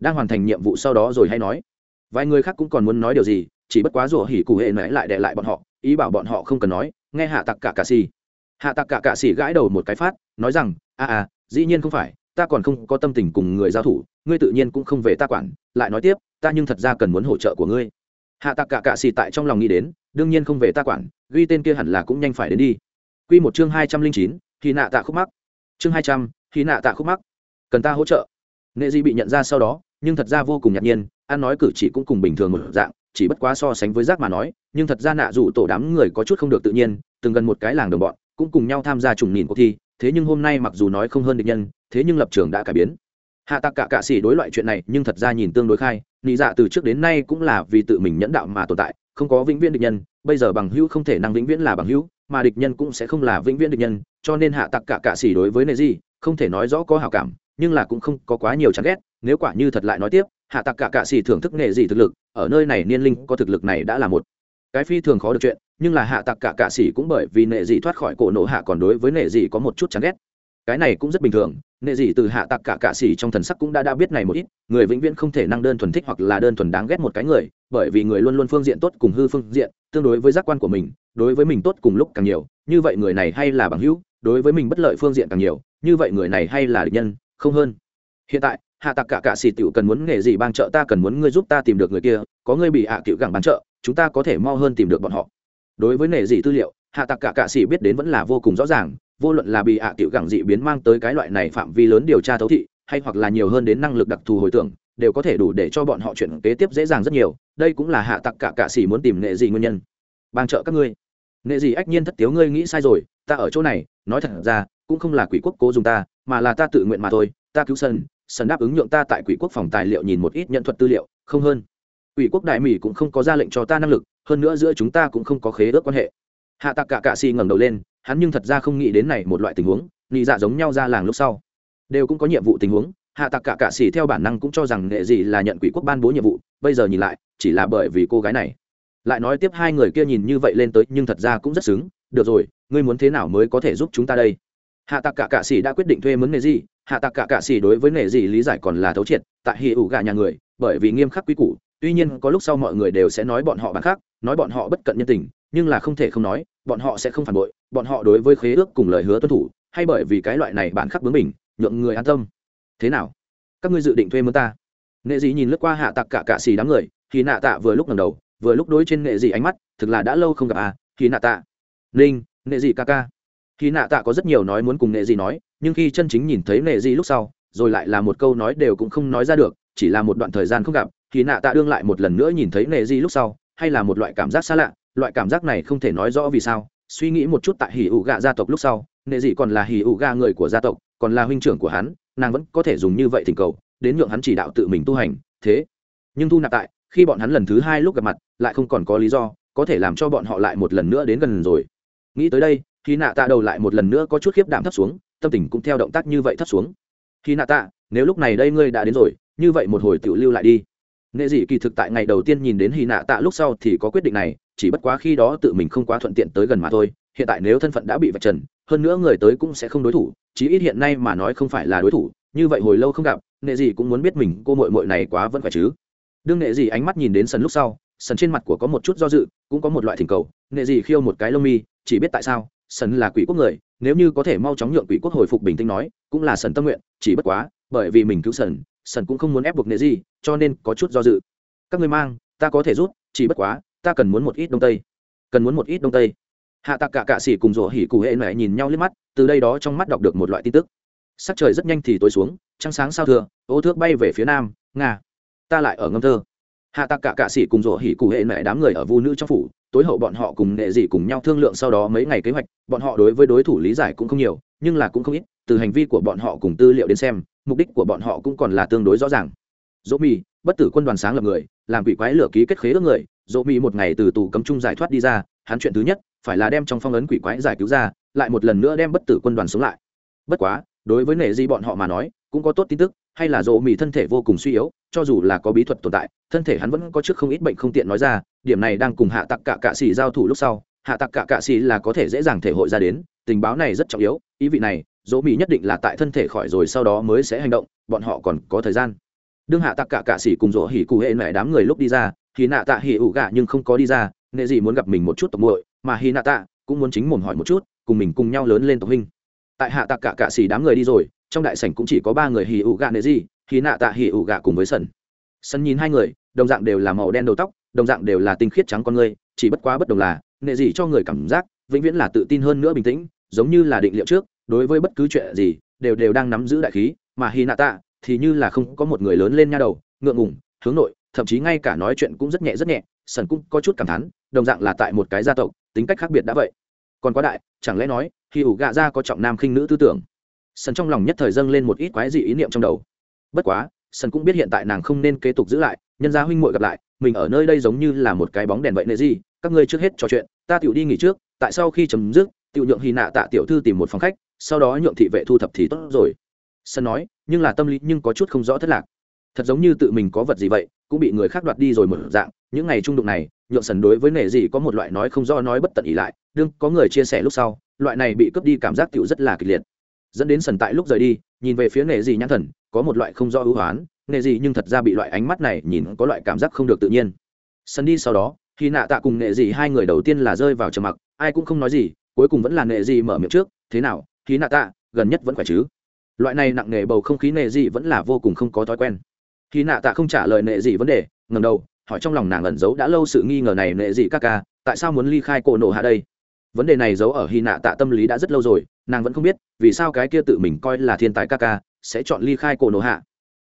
đang hoàn thành nhiệm vụ sau đó rồi hay nói. Vài người khác cũng còn muốn nói điều gì, chỉ bất quá rủa hỉ cụ hệ nãy lại đệ lại bọn họ, ý bảo bọn họ không cần nói, nghe hạ tặc cả cạ xì. Hạ tặc cả cạ xì gãi đầu một cái phát, nói rằng a à dĩ nhiên không phải ta còn không có tâm tình cùng người giao thủ, ngươi tự nhiên cũng không về ta quản, lại nói tiếp, ta nhưng thật ra cần muốn hỗ trợ của ngươi. Hạ tạc cả cạ xì tại trong lòng nghĩ đến, đương nhiên không về ta quản, ghi tên kia hẳn là cũng nhanh phải đến đi. Q một chương hai trăm linh chín khi nạ tạ khúc mắc. Chương hai trăm khi nạ tạ khúc mắc. Cần ta hỗ trợ. Nệ di bị nhận ra sau đó, nhưng thật ra vô cùng ngạc nhiên an nói cử chỉ cũng cùng bình thường một dạng, chỉ bất quá so sánh với giác mà nói, nhưng thật ra nạ dù tổ đám người có chút không được tự nhiên, từng gần một cái làng đồng bọn, cũng cùng nhau tham gia trùng nhìn cuộc thi, thế nhưng hôm nay mặc dù nói không hơn địch nhân thế nhưng lập trường đã cải biến. Hạ tặc cả cạ xỉ đối loại chuyện này nhưng thật ra nhìn tương đối khai, nị dạ từ trước đến nay cũng là vì tự mình nhẫn đạo mà tồn tại, không có vĩnh viễn địch nhân, bây giờ bằng hữu không thể năng vĩnh viễn là bằng hữu, mà địch nhân cũng sẽ không là vĩnh viễn địch nhân, cho nên hạ tặc cả cạ xỉ đối với nệ gì dạ, không thể nói rõ có hảo cảm, nhưng là cũng không có quá nhiều chán ghét, nếu quả như thật lại nói tiếp, hạ tặc cả cạ xỉ thưởng thức nệ gì dạ thực lực, ở nơi này niên linh có thực lực này đã là một cái phi thường khó được chuyện, nhưng là hạ tặc cả cạ xỉ cũng bởi vì nệ dị dạ thoát khỏi cổ nổ hạ còn đối với nệ dị có một chút chán ghét cái này cũng rất bình thường nệ dị từ hạ tặc cả cạ xỉ trong thần sắc cũng đã đã biết này một ít, người vĩnh viễn không thể năng đơn thuần thích hoặc là đơn thuần đáng ghét một cái người, bởi vì người luôn luôn phương diện tốt cùng hư phương diện, tương đối với giác quan của mình, đối với mình tốt cùng lúc càng nhiều, như vậy người này hay là bằng hữu, đối với mình bất lợi phương diện càng nhiều, như vậy người này hay là địch nhân, không hơn. Hiện tại, hạ tặc cả cạ xỉ tiểu cần muốn nghề gì bang trợ ta cần muốn ngươi giúp ta tìm được người kia, có ngươi bị hạ à cựu gẳng bán trợ, chúng ta có thể mau hơn tìm được bọn họ. Đối với nghề gì tư liệu, hạ tặc cả cạ xỉ biết đến vẫn là vô cùng rõ ràng vô luận là bị ạ tiểu gẳng dị biến mang tới cái loại này phạm vi lớn điều tra thấu thị, hay hoặc là nhiều hơn đến năng lực đặc thù hồi tưởng, đều có thể đủ để cho bọn họ chuyển kế tiếp dễ dàng rất nhiều, đây cũng là hạ tặc cả cạ xỉ muốn tìm nghệ gì nguyên nhân. Bang trợ các ngươi. Nghệ gì ách nhiên thất tiếu, ngươi nghĩ sai rồi, ta ở chỗ này, nói thật ra, cũng không là quỷ quốc cố dùng ta, mà là ta tự nguyện mà thôi, ta cứu sân sân đáp ứng nhượng ta tại quỷ quốc phòng tài liệu nhìn một ít nhận thuật tư liệu, không hơn. Quỷ quốc đại mỹ cũng không có ra lệnh cho ta năng lực, hơn nữa giữa chúng ta cũng không có khế ước quan hệ. Hạ tặc cả cạ xỉ ngẩng đầu lên hắn nhưng thật ra không nghĩ đến này một loại tình huống nghĩ dạ giống nhau ra làng lúc sau. Đều cũng có nhiệm vụ tình huống, hạ tặc cả cạ xỉ theo bản năng cũng cho rằng nghệ dị là nhận quỷ quốc ban bố nhiệm vụ, bây giờ nhìn lại, chỉ là bởi vì cô gái này. Lại nói tiếp hai người kia nhìn như vậy lên tới, nhưng thật ra cũng rất xứng. Được rồi, ngươi muốn thế nào mới có thể giúp chúng ta đây? Hạ tặc cả cạ xỉ đã quyết định thuê mướn nghệ dị. Hạ tặc cả cạ xỉ đối với nghệ dị lý giải còn là thấu triệt, tại hệ ủ gà nhà người, bởi vì nghiêm khắc quy củ, tuy nhiên có lúc sau mọi người đều sẽ nói bọn họ bản khác, nói bọn họ bất cận nhân tình nhưng là không thể không nói, bọn họ sẽ không phản bội, bọn họ đối với khế ước cùng lời hứa tuân thủ, hay bởi vì cái loại này bản khắc bướng mình nhượng người an tâm. Thế nào? Các ngươi dự định thuê mướn ta? Nghệ dị nhìn lướt qua hạ tặc cả cạ xì đám người thì nạ tạ vừa lúc ngầm đầu, vừa lúc đối trên nghệ dị ánh mắt, thực là đã lâu không gặp à thì nạ tạ. Ninh nghệ dị ca ca. Khi nạ tạ có rất nhiều nói muốn cùng nghệ dị nói, nhưng khi chân chính nhìn thấy nghệ dị lúc sau, rồi lại là một câu nói đều cũng không nói ra được, chỉ là một đoạn thời gian không gặp thì nạ tạ đương lại một lần nữa nhìn thấy nghệ dị lúc sau, hay là một loại cảm giác xa lạ loại cảm giác này không thể nói rõ vì sao, suy nghĩ một chút tại hỉ ủ gạ gia tộc lúc sau, nệ dị còn là hỉ ủ gạ người của gia tộc, còn là huynh trưởng của hắn, nàng vẫn có thể dùng như vậy thỉnh cầu, đến nhượng hắn chỉ đạo tự mình tu hành, thế. Nhưng thu nạp tại, khi bọn hắn lần thứ hai lúc gặp mặt, lại không còn có lý do, có thể làm cho bọn họ lại một lần nữa đến gần rồi. Nghĩ tới đây khi nạ tạ đầu lại một lần nữa có chút khiếp đảm thấp xuống, tâm tình cũng theo động tác như vậy thấp xuống. Khi nạ tạ, nếu lúc này đây ngươi đã đến rồi, như vậy một hồi tự lưu lại đi nghệ dị kỳ thực tại ngày đầu tiên nhìn đến hy nạ tạ lúc sau thì có quyết định này, chỉ bất quá khi đó tự mình không quá thuận tiện tới gần mà thôi, hiện tại nếu thân phận đã bị vạch trần, hơn nữa người tới cũng sẽ không đối thủ, chí ít hiện nay mà nói không phải là đối thủ, như vậy hồi lâu không gặp nghệ dị cũng muốn biết mình, cô mội mội này quá vẫn phải chứ. Đương nghệ dị ánh mắt nhìn đến sân lúc sau sân trên mặt của có một chút do dự, cũng có một loại thỉnh cầu nghệ dị khiêu một cái lông mi, chỉ biết tại sao sân là quỷ quốc người, nếu như có thể mau chóng nhượng quỷ quốc hồi phục bình tĩnh nói, cũng là sân tâm nguyện, chỉ bất quá, bởi vì mình cứu sân sần cũng không muốn ép buộc nệ gì cho nên có chút do dự. Các người mang, ta có thể rút, chỉ bất quá, ta cần muốn một ít đông tây. Cần muốn một ít đông tây. Hạ tạc cả cạ s cùng rổ hỉ cụ hệ mẹ nhìn nhau liếc mắt, từ đây đó trong mắt đọc được một loại tin tức. Sắc trời rất nhanh thì tối xuống, trăng sáng sao thừa ô thước bay về phía nam, nga. Ta lại ở ngâm thơ. Hạ tạc cả cạ s cùng rổ hỉ cụ hệ mẹ đám người ở vu nữ trong phủ, tối hậu bọn họ cùng nghệ dị cùng nhau thương lượng sau đó mấy ngày kế hoạch, bọn họ đối với đối thủ lý giải cũng không nhiều, nhưng là cũng không ít, từ hành vi của bọn họ cùng tư liệu đến xem mục đích của bọn họ cũng còn là tương đối rõ ràng. Dỗ mì bất tử quân đoàn sáng lập người, làm quỷ quái lửa ký kết khế ước người, dỗ mì một ngày từ tù cấm trung giải thoát đi ra, hắn chuyện thứ nhất phải là đem trong phong ấn quỷ quái giải cứu ra, lại một lần nữa đem bất tử quân đoàn sống lại. Bất quá, đối với nệ di bọn họ mà nói, cũng có tốt tin tức, hay là dỗ mì thân thể vô cùng suy yếu, cho dù là có bí thuật tồn tại, thân thể hắn vẫn có trước không ít bệnh không tiện nói ra, điểm này đang cùng hạ tặc cả cạ xỉ giao thủ lúc sau, hạ tặc cả cạ xì là có thể dễ dàng thể hội ra đến, tình báo này rất trọng yếu, ý vị này dỗ mỹ nhất định là tại thân thể khỏi rồi sau đó mới sẽ hành động, bọn họ còn có thời gian. Đương hạ tặc cả cạ xì cùng dỗ hỉ cụ hệ mẹ đám người lúc đi ra thì nạ tạ hỉ ủ gạ nhưng không có đi ra, nệ gì muốn gặp mình một chút tộc muội, mà hi nạ tạ cũng muốn chính mồm hỏi một chút, cùng mình cùng nhau lớn lên tộc huynh. Tại hạ tặc cả cạ xì đám người đi rồi, trong đại sảnh cũng chỉ có ba người hỉ ủ gạ nệ gì hỉ nạ tạ hỉ ủ gạ cùng với sân sân nhìn hai người, đồng dạng đều là màu đen đầu tóc, đồng dạng đều là tinh khiết trắng con người chỉ bất quá bất đồng là, nệ gì cho người cảm giác vĩnh viễn là tự tin hơn nữa bình tĩnh, giống như là định liệu trước đối với bất cứ chuyện gì, đều đều đang nắm giữ đại khí, mà hy nạ tạ thì như là không có một người lớn lên nha đầu, ngượng ngùng, hướng nội, thậm chí ngay cả nói chuyện cũng rất nhẹ rất nhẹ, sần cũng có chút cảm thán, đồng dạng là tại một cái gia tộc, tính cách khác biệt đã vậy. Còn quá đại, chẳng lẽ nói khi ủ gạ ra có trọng nam khinh nữ tư tưởng? Sần trong lòng nhất thời dâng lên một ít quái dị ý niệm trong đầu. Bất quá, sần cũng biết hiện tại nàng không nên kế tục giữ lại, nhân gia huynh muội gặp lại, mình ở nơi đây giống như là một cái bóng đèn vậy nệ gì, các ngươi trước hết trò chuyện, ta tiểu đi nghỉ trước, tại sau khi chấm dứt, tiểu nhượng hy nạ tạ tiểu thư tìm một phòng khách sau đó nhượng thị vệ thu thập thì tốt rồi. Sân nói, nhưng là tâm lý nhưng có chút không rõ thất lạc. Thật giống như tự mình có vật gì vậy, cũng bị người khác đoạt đi rồi một dạng. Những ngày trung đụng này, nhượng sần đối với nệ gì có một loại nói không do nói bất tận ý lại. Đương có người chia sẻ lúc sau, loại này bị cướp đi cảm giác tựu rất là kịch liệt. Dẫn đến sần tại lúc rời đi, nhìn về phía nệ gì nhãn thần, có một loại không do ưu hoán. Nệ gì nhưng thật ra bị loại ánh mắt này nhìn có loại cảm giác không được tự nhiên. Sân đi sau đó, khi nạ tạ cùng nệ gì hai người đầu tiên là rơi vào trầm mặc, ai cũng không nói gì, cuối cùng vẫn là nệ gì mở miệng trước, thế nào khí nạ tạ, gần nhất vẫn khỏe chứ? Loại này nặng nề bầu không khí nệ gì vẫn là vô cùng không có thói quen. Khi nạ tạ không trả lời nệ gì vấn đề ngầm đầu, hỏi trong lòng nàng ẩn giấu đã lâu sự nghi ngờ này nệ gì các ca, tại sao muốn ly khai cổ nổ hạ đây? Vấn đề này giấu ở hy nạ tạ tâm lý đã rất lâu rồi, nàng vẫn không biết, vì sao cái kia tự mình coi là thiên tài ca ca, sẽ chọn ly khai cổ nổ hạ.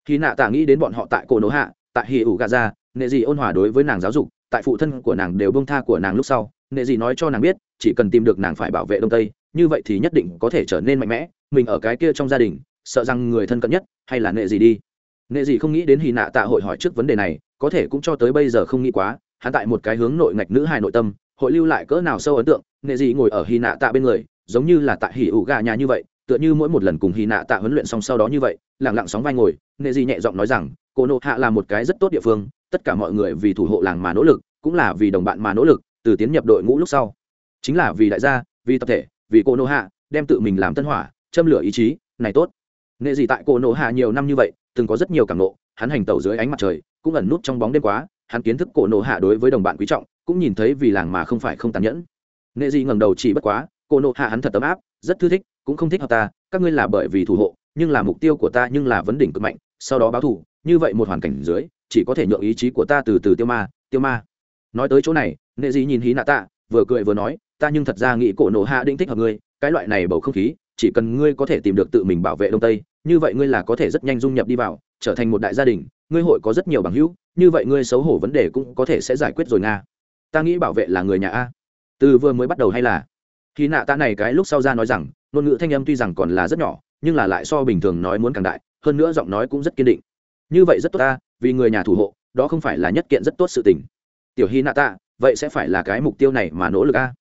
Hy nạ tạ nghĩ đến bọn họ tại cổ nổ hạ, tại hy ủ gà ra nệ gì ôn hòa đối với nàng giáo dục, tại phụ thân của nàng đều bông tha của nàng lúc sau nệ gì nói cho nàng biết, chỉ cần tìm được nàng phải bảo vệ đông tây như vậy thì nhất định có thể trở nên mạnh mẽ, mình ở cái kia trong gia đình, sợ rằng người thân cận nhất hay là nệ gì đi. Nệ gì không nghĩ đến hy nạ tạ hội hỏi trước vấn đề này, có thể cũng cho tới bây giờ không nghĩ quá, hắn tại một cái hướng nội ngạch nữ hài nội tâm, hội lưu lại cỡ nào sâu ấn tượng, nệ gì ngồi ở hy nạ tạ bên người, giống như là tại hỉ ủ gà nhà như vậy, tựa như mỗi một lần cùng hy nạ tạ huấn luyện xong sau đó như vậy lẳng lặng sóng vai ngồi, nệ gì nhẹ giọng nói rằng, cô nộ hạ là một cái rất tốt địa phương, tất cả mọi người vì thủ hộ làng mà nỗ lực, cũng là vì đồng bạn mà nỗ lực, từ tiến nhập đội ngũ lúc sau, chính là vì đại gia, vì tập thể vì cô nô hạ đem tự mình làm tân hỏa, châm lửa ý chí, này tốt. Nghệ gì tại cô nô hạ nhiều năm như vậy, từng có rất nhiều cảm nộ hắn hành tẩu dưới ánh mặt trời, cũng ẩn nút trong bóng đêm quá, hắn kiến thức cổ nộ hạ đối với đồng bạn quý trọng, cũng nhìn thấy vì làng mà không phải không tàn nhẫn. Nghệ gì ngẩng đầu chỉ bất quá cổ nộ hạ hắn thật ấm áp, rất thư thích, cũng không thích hợp ta, các ngươi là bởi vì thủ hộ, nhưng là mục tiêu của ta nhưng là vấn đỉnh cực mạnh, sau đó báo thù, như vậy một hoàn cảnh dưới, chỉ có thể nhượng ý chí của ta từ từ tiêu ma tiêu ma. Nói tới chỗ này, nghệ gì nhìn hí nạ tạ, vừa cười vừa nói ta nhưng thật ra nghĩ cổ nổ hạ định thích hợp ngươi cái loại này bầu không khí chỉ cần ngươi có thể tìm được tự mình bảo vệ đông tây như vậy ngươi là có thể rất nhanh dung nhập đi vào trở thành một đại gia đình ngươi hội có rất nhiều bằng hữu như vậy ngươi xấu hổ vấn đề cũng có thể sẽ giải quyết rồi nga. Ta nghĩ bảo vệ là người nhà a. Từ vừa mới bắt đầu hay là? Khi nạ ta này cái lúc sau ra nói rằng ngôn ngữ thanh âm tuy rằng còn là rất nhỏ nhưng là lại so bình thường nói muốn càng đại hơn nữa giọng nói cũng rất kiên định. Như vậy rất tốt ta vì người nhà thủ hộ đó không phải là nhất kiện rất tốt sự tình. Tiểu hy nạ ta, vậy sẽ phải là cái mục tiêu này mà nỗ lực a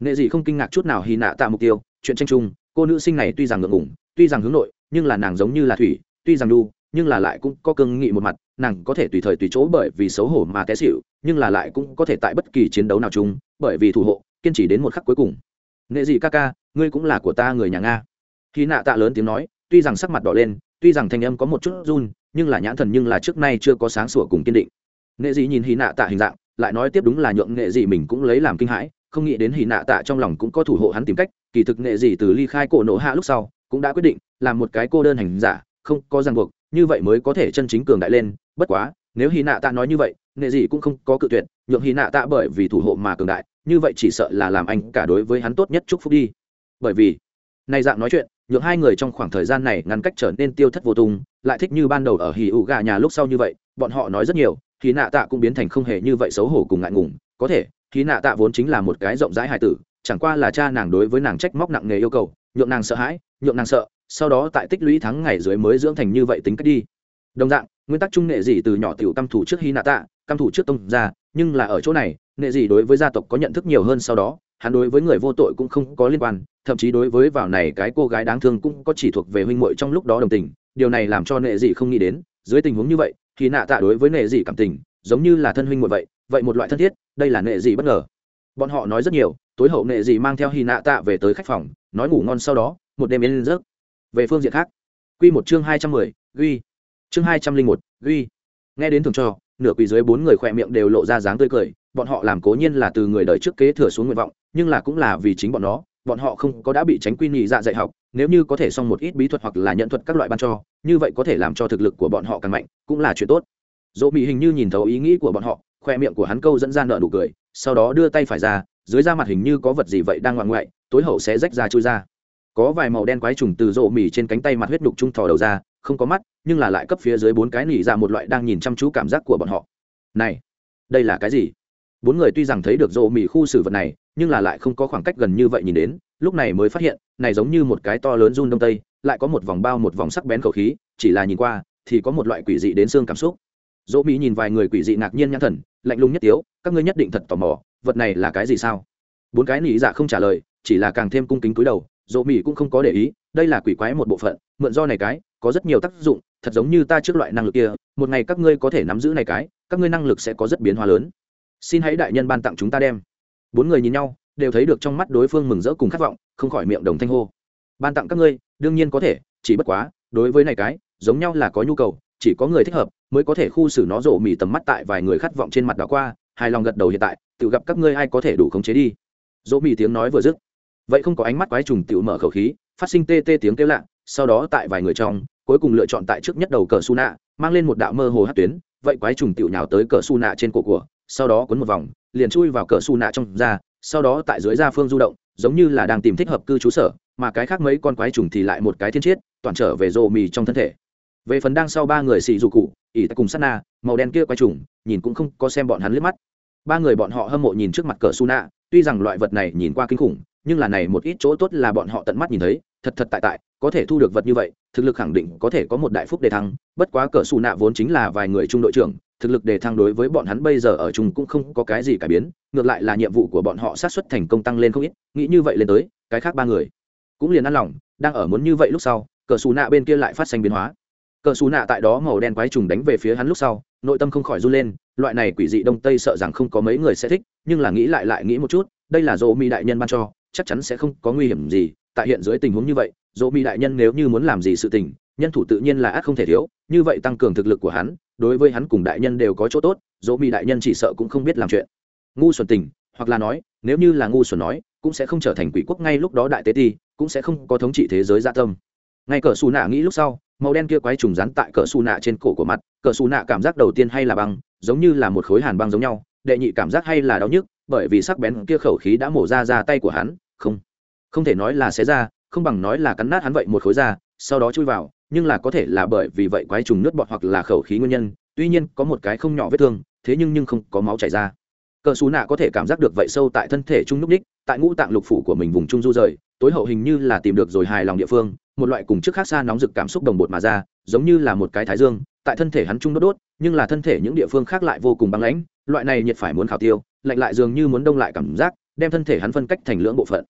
nghệ dị không kinh ngạc chút nào hy nạ tạ mục tiêu, chuyện tranh chung cô nữ sinh này tuy rằng ngượng ngủng tuy rằng hướng nội, nhưng là nàng giống như là thủy, tuy rằng đu, nhưng là lại cũng có cương nghị một mặt, nàng có thể tùy thời tùy chỗ bởi vì xấu hổ mà té xịu nhưng là lại cũng có thể tại bất kỳ chiến đấu nào chung, bởi vì thủ hộ, kiên trì đến một khắc cuối cùng. Nghệ dị ca ca, ngươi cũng là của ta người nhà nga. Khi nạ tạ lớn tiếng nói, tuy rằng sắc mặt đỏ lên, tuy rằng thanh âm có một chút run, nhưng là nhãn thần nhưng là trước nay chưa có sáng sủa cùng kiên định. Nghệ dị nhìn hy nạ tạ hình dạng, lại nói tiếp đúng là nhượng nghệ dị mình cũng lấy làm kinh hãi không nghĩ đến Hỉ nạ tạ trong lòng cũng có thủ hộ hắn tìm cách, kỳ thực nghệ dị từ ly khai cổ nổ hạ lúc sau, cũng đã quyết định làm một cái cô đơn hành giả, không có ràng buộc, như vậy mới có thể chân chính cường đại lên. Bất quá, nếu Hỉ nạ tạ nói như vậy, nghệ dị cũng không có cự tuyệt, nhượng Hỉ nạ tạ bởi vì thủ hộ mà cường đại, như vậy chỉ sợ là làm anh cả đối với hắn tốt nhất chúc phúc đi. Bởi vì, nay dạng nói chuyện, nhượng hai người trong khoảng thời gian này ngăn cách trở nên tiêu thất vô tung, lại thích như ban đầu ở hì ụ gà nhà lúc sau như vậy, bọn họ nói rất nhiều thì nạ tạ cũng biến thành không hề như vậy xấu hổ cùng ngại ngùng, có thể khi nạ tạ vốn chính là một cái rộng rãi hài tử, chẳng qua là cha nàng đối với nàng trách móc nặng nề yêu cầu, nhượng nàng sợ hãi, nhượng nàng sợ, sau đó tại tích lũy tháng ngày dưới mới dưỡng thành như vậy tính cách đi. Đồng dạng, nguyên tắc trung nghệ gì từ nhỏ tiểu căm thủ trước hy nạ tạ, căm thủ trước tông ra nhưng là ở chỗ này, nghệ gì đối với gia tộc có nhận thức nhiều hơn sau đó, hắn đối với người vô tội cũng không có liên quan, thậm chí đối với vào này cái cô gái đáng thương cũng có chỉ thuộc về huynh muội trong lúc đó đồng tình, điều này làm cho nệ dị không nghĩ đến, dưới tình huống như vậy thì nạ tạ đối với nệ dị cảm tình, giống như là thân huynh muội vậy vậy một loại thân thiết, đây là nệ dị bất ngờ. Bọn họ nói rất nhiều, tối hậu nệ gì mang theo hy nạ tạ về tới khách phòng, nói ngủ ngon sau đó, một đêm yên giấc. Về phương diện khác q một chương hai trăm mười, ghi. Chương hai trăm linh một, ghi. Nghe đến thường cho, nửa quỳ dưới bốn người khỏe miệng đều lộ ra dáng tươi cười, bọn họ làm cố nhiên là từ người đời trước kế thừa xuống nguyện vọng, nhưng là cũng là vì chính bọn nó, bọn họ không có đã bị tránh quy nhị dạ dạy học, nếu như có thể xong một ít bí thuật hoặc là nhận thuật các loại ban cho, như vậy có thể làm cho thực lực của bọn họ càng mạnh, cũng là chuyện tốt. Dỗ bị hình như nhìn thấu ý nghĩ của bọn họ khoe miệng của hắn câu dẫn ra nợ nụ cười, sau đó đưa tay phải ra, dưới da mặt hình như có vật gì vậy đang ngoạn ngoại, tối hậu sẽ rách ra chui ra. Có vài màu đen quái trùng từ rộ mì trên cánh tay mặt huyết đục trung thò đầu ra, không có mắt, nhưng là lại cấp phía dưới bốn cái nỉ ra một loại đang nhìn chăm chú cảm giác của bọn họ. Này, đây là cái gì? Bốn người tuy rằng thấy được rộ mì khu xử vật này, nhưng là lại không có khoảng cách gần như vậy nhìn đến, lúc này mới phát hiện, này giống như một cái to lớn run đông tây, lại có một vòng bao một vòng sắc bén khẩu khí, chỉ là nhìn qua, thì có một loại quỷ dị đến xương cảm xúc. Dỗ mỹ nhìn vài người quỷ dị ngạc nhiên nhãn thần lạnh lùng nhất tiếu, các ngươi nhất định thật tò mò, vật này là cái gì sao? Bốn cái nỉ dạ không trả lời, chỉ là càng thêm cung kính cúi đầu, dỗ mỹ cũng không có để ý, đây là quỷ quái một bộ phận, mượn do này cái, có rất nhiều tác dụng, thật giống như ta trước loại năng lực kia, một ngày các ngươi có thể nắm giữ này cái, các ngươi năng lực sẽ có rất biến hóa lớn. Xin hãy đại nhân ban tặng chúng ta đem. Bốn người nhìn nhau, đều thấy được trong mắt đối phương mừng rỡ cùng khát vọng, không khỏi miệng đồng thanh hô. Ban tặng các ngươi, đương nhiên có thể, chỉ bất quá, đối với này cái, giống nhau là có nhu cầu, chỉ có người thích hợp mới có thể khu xử nó rộ mì tầm mắt tại vài người khát vọng trên mặt đảo qua, hài lòng gật đầu hiện tại, tự gặp các ngươi ai có thể đủ khống chế đi. Rộ mì tiếng nói vừa dứt. Vậy không có ánh mắt quái trùng tự mở khẩu khí, phát sinh tê tê tiếng kêu lạ, sau đó tại vài người trong, cuối cùng lựa chọn tại trước nhất đầu cờ su nạ, mang lên một đạo mơ hồ hát tuyến, vậy quái trùng tự nhào tới cờ su nạ trên cổ của, sau đó cuốn một vòng, liền chui vào cờ su nạ trong da sau đó tại dưới da phương du động, giống như là đang tìm thích hợp cư trú sở, mà cái khác mấy con quái trùng thì lại một cái thiên chiết, toàn trở về rộ mì trong thân thể về phần đang sau ba người xì dù cụ ỉ cùng sát na, màu đen kia quái trùng, nhìn cũng không có xem bọn hắn liếc mắt. Ba người bọn họ hâm mộ nhìn trước mặt cờ su nạ tuy rằng loại vật này nhìn qua kinh khủng, nhưng là này một ít chỗ tốt là bọn họ tận mắt nhìn thấy, thật thật tại tại, có thể thu được vật như vậy, thực lực khẳng định có thể có một đại phúc đề thăng, bất quá cờ su nạ vốn chính là vài người trung đội trưởng, thực lực đề thăng đối với bọn hắn bây giờ ở chung cũng không có cái gì cải biến, ngược lại là nhiệm vụ của bọn họ sát xuất thành công tăng lên không ít, nghĩ như vậy lên tới, cái khác ba người cũng liền ăn lòng, đang ở muốn như vậy lúc sau, cờ xù nạ bên kia lại phát sinh biến hóa cờ xù nạ tại đó màu đen quái trùng đánh về phía hắn lúc sau, nội tâm không khỏi run lên, loại này quỷ dị đông tây sợ rằng không có mấy người sẽ thích, nhưng là nghĩ lại lại nghĩ một chút, đây là dỗ mỹ đại nhân ban cho, chắc chắn sẽ không có nguy hiểm gì, tại hiện dưới tình huống như vậy, dỗ mỹ đại nhân nếu như muốn làm gì sự tình, nhân thủ tự nhiên là ác không thể thiếu, như vậy tăng cường thực lực của hắn, đối với hắn cùng đại nhân đều có chỗ tốt, dỗ mỹ đại nhân chỉ sợ cũng không biết làm chuyện. Ngu xuẩn tình, hoặc là nói, nếu như là ngu xuẩn nói, cũng sẽ không trở thành quỷ quốc ngay lúc đó đại tế ti, cũng sẽ không có thống trị thế giới gia tâm. Ngay cờ xù nạ nghĩ lúc sau màu đen kia quái trùng rắn tại cờ xù nạ trên cổ của mặt cờ xù nạ cảm giác đầu tiên hay là băng, giống như là một khối hàn băng giống nhau, đệ nhị cảm giác hay là đau nhức, bởi vì sắc bén kia khẩu khí đã mổ ra ra tay của hắn, không không thể nói là xé ra, không bằng nói là cắn nát hắn vậy một khối da sau đó chui vào, nhưng là có thể là bởi vì vậy quái trùng nước bọt hoặc là khẩu khí nguyên nhân, tuy nhiên có một cái không nhỏ vết thương, thế nhưng nhưng không có máu chảy ra. Cờ xù nạ có thể cảm giác được vậy sâu tại thân thể trung núc ních tại ngũ tạng lục phủ của mình vùng trung du rời, tối hậu hình như là tìm được rồi hài lòng địa phương một loại cùng trước khác xa nóng rực cảm xúc đồng bột mà ra, giống như là một cái thái dương, tại thân thể hắn trung đốt đốt, nhưng là thân thể những địa phương khác lại vô cùng băng lãnh, loại này nhiệt phải muốn khảo tiêu, lạnh lại dường như muốn đông lại cảm giác, đem thân thể hắn phân cách thành lưỡng bộ phận.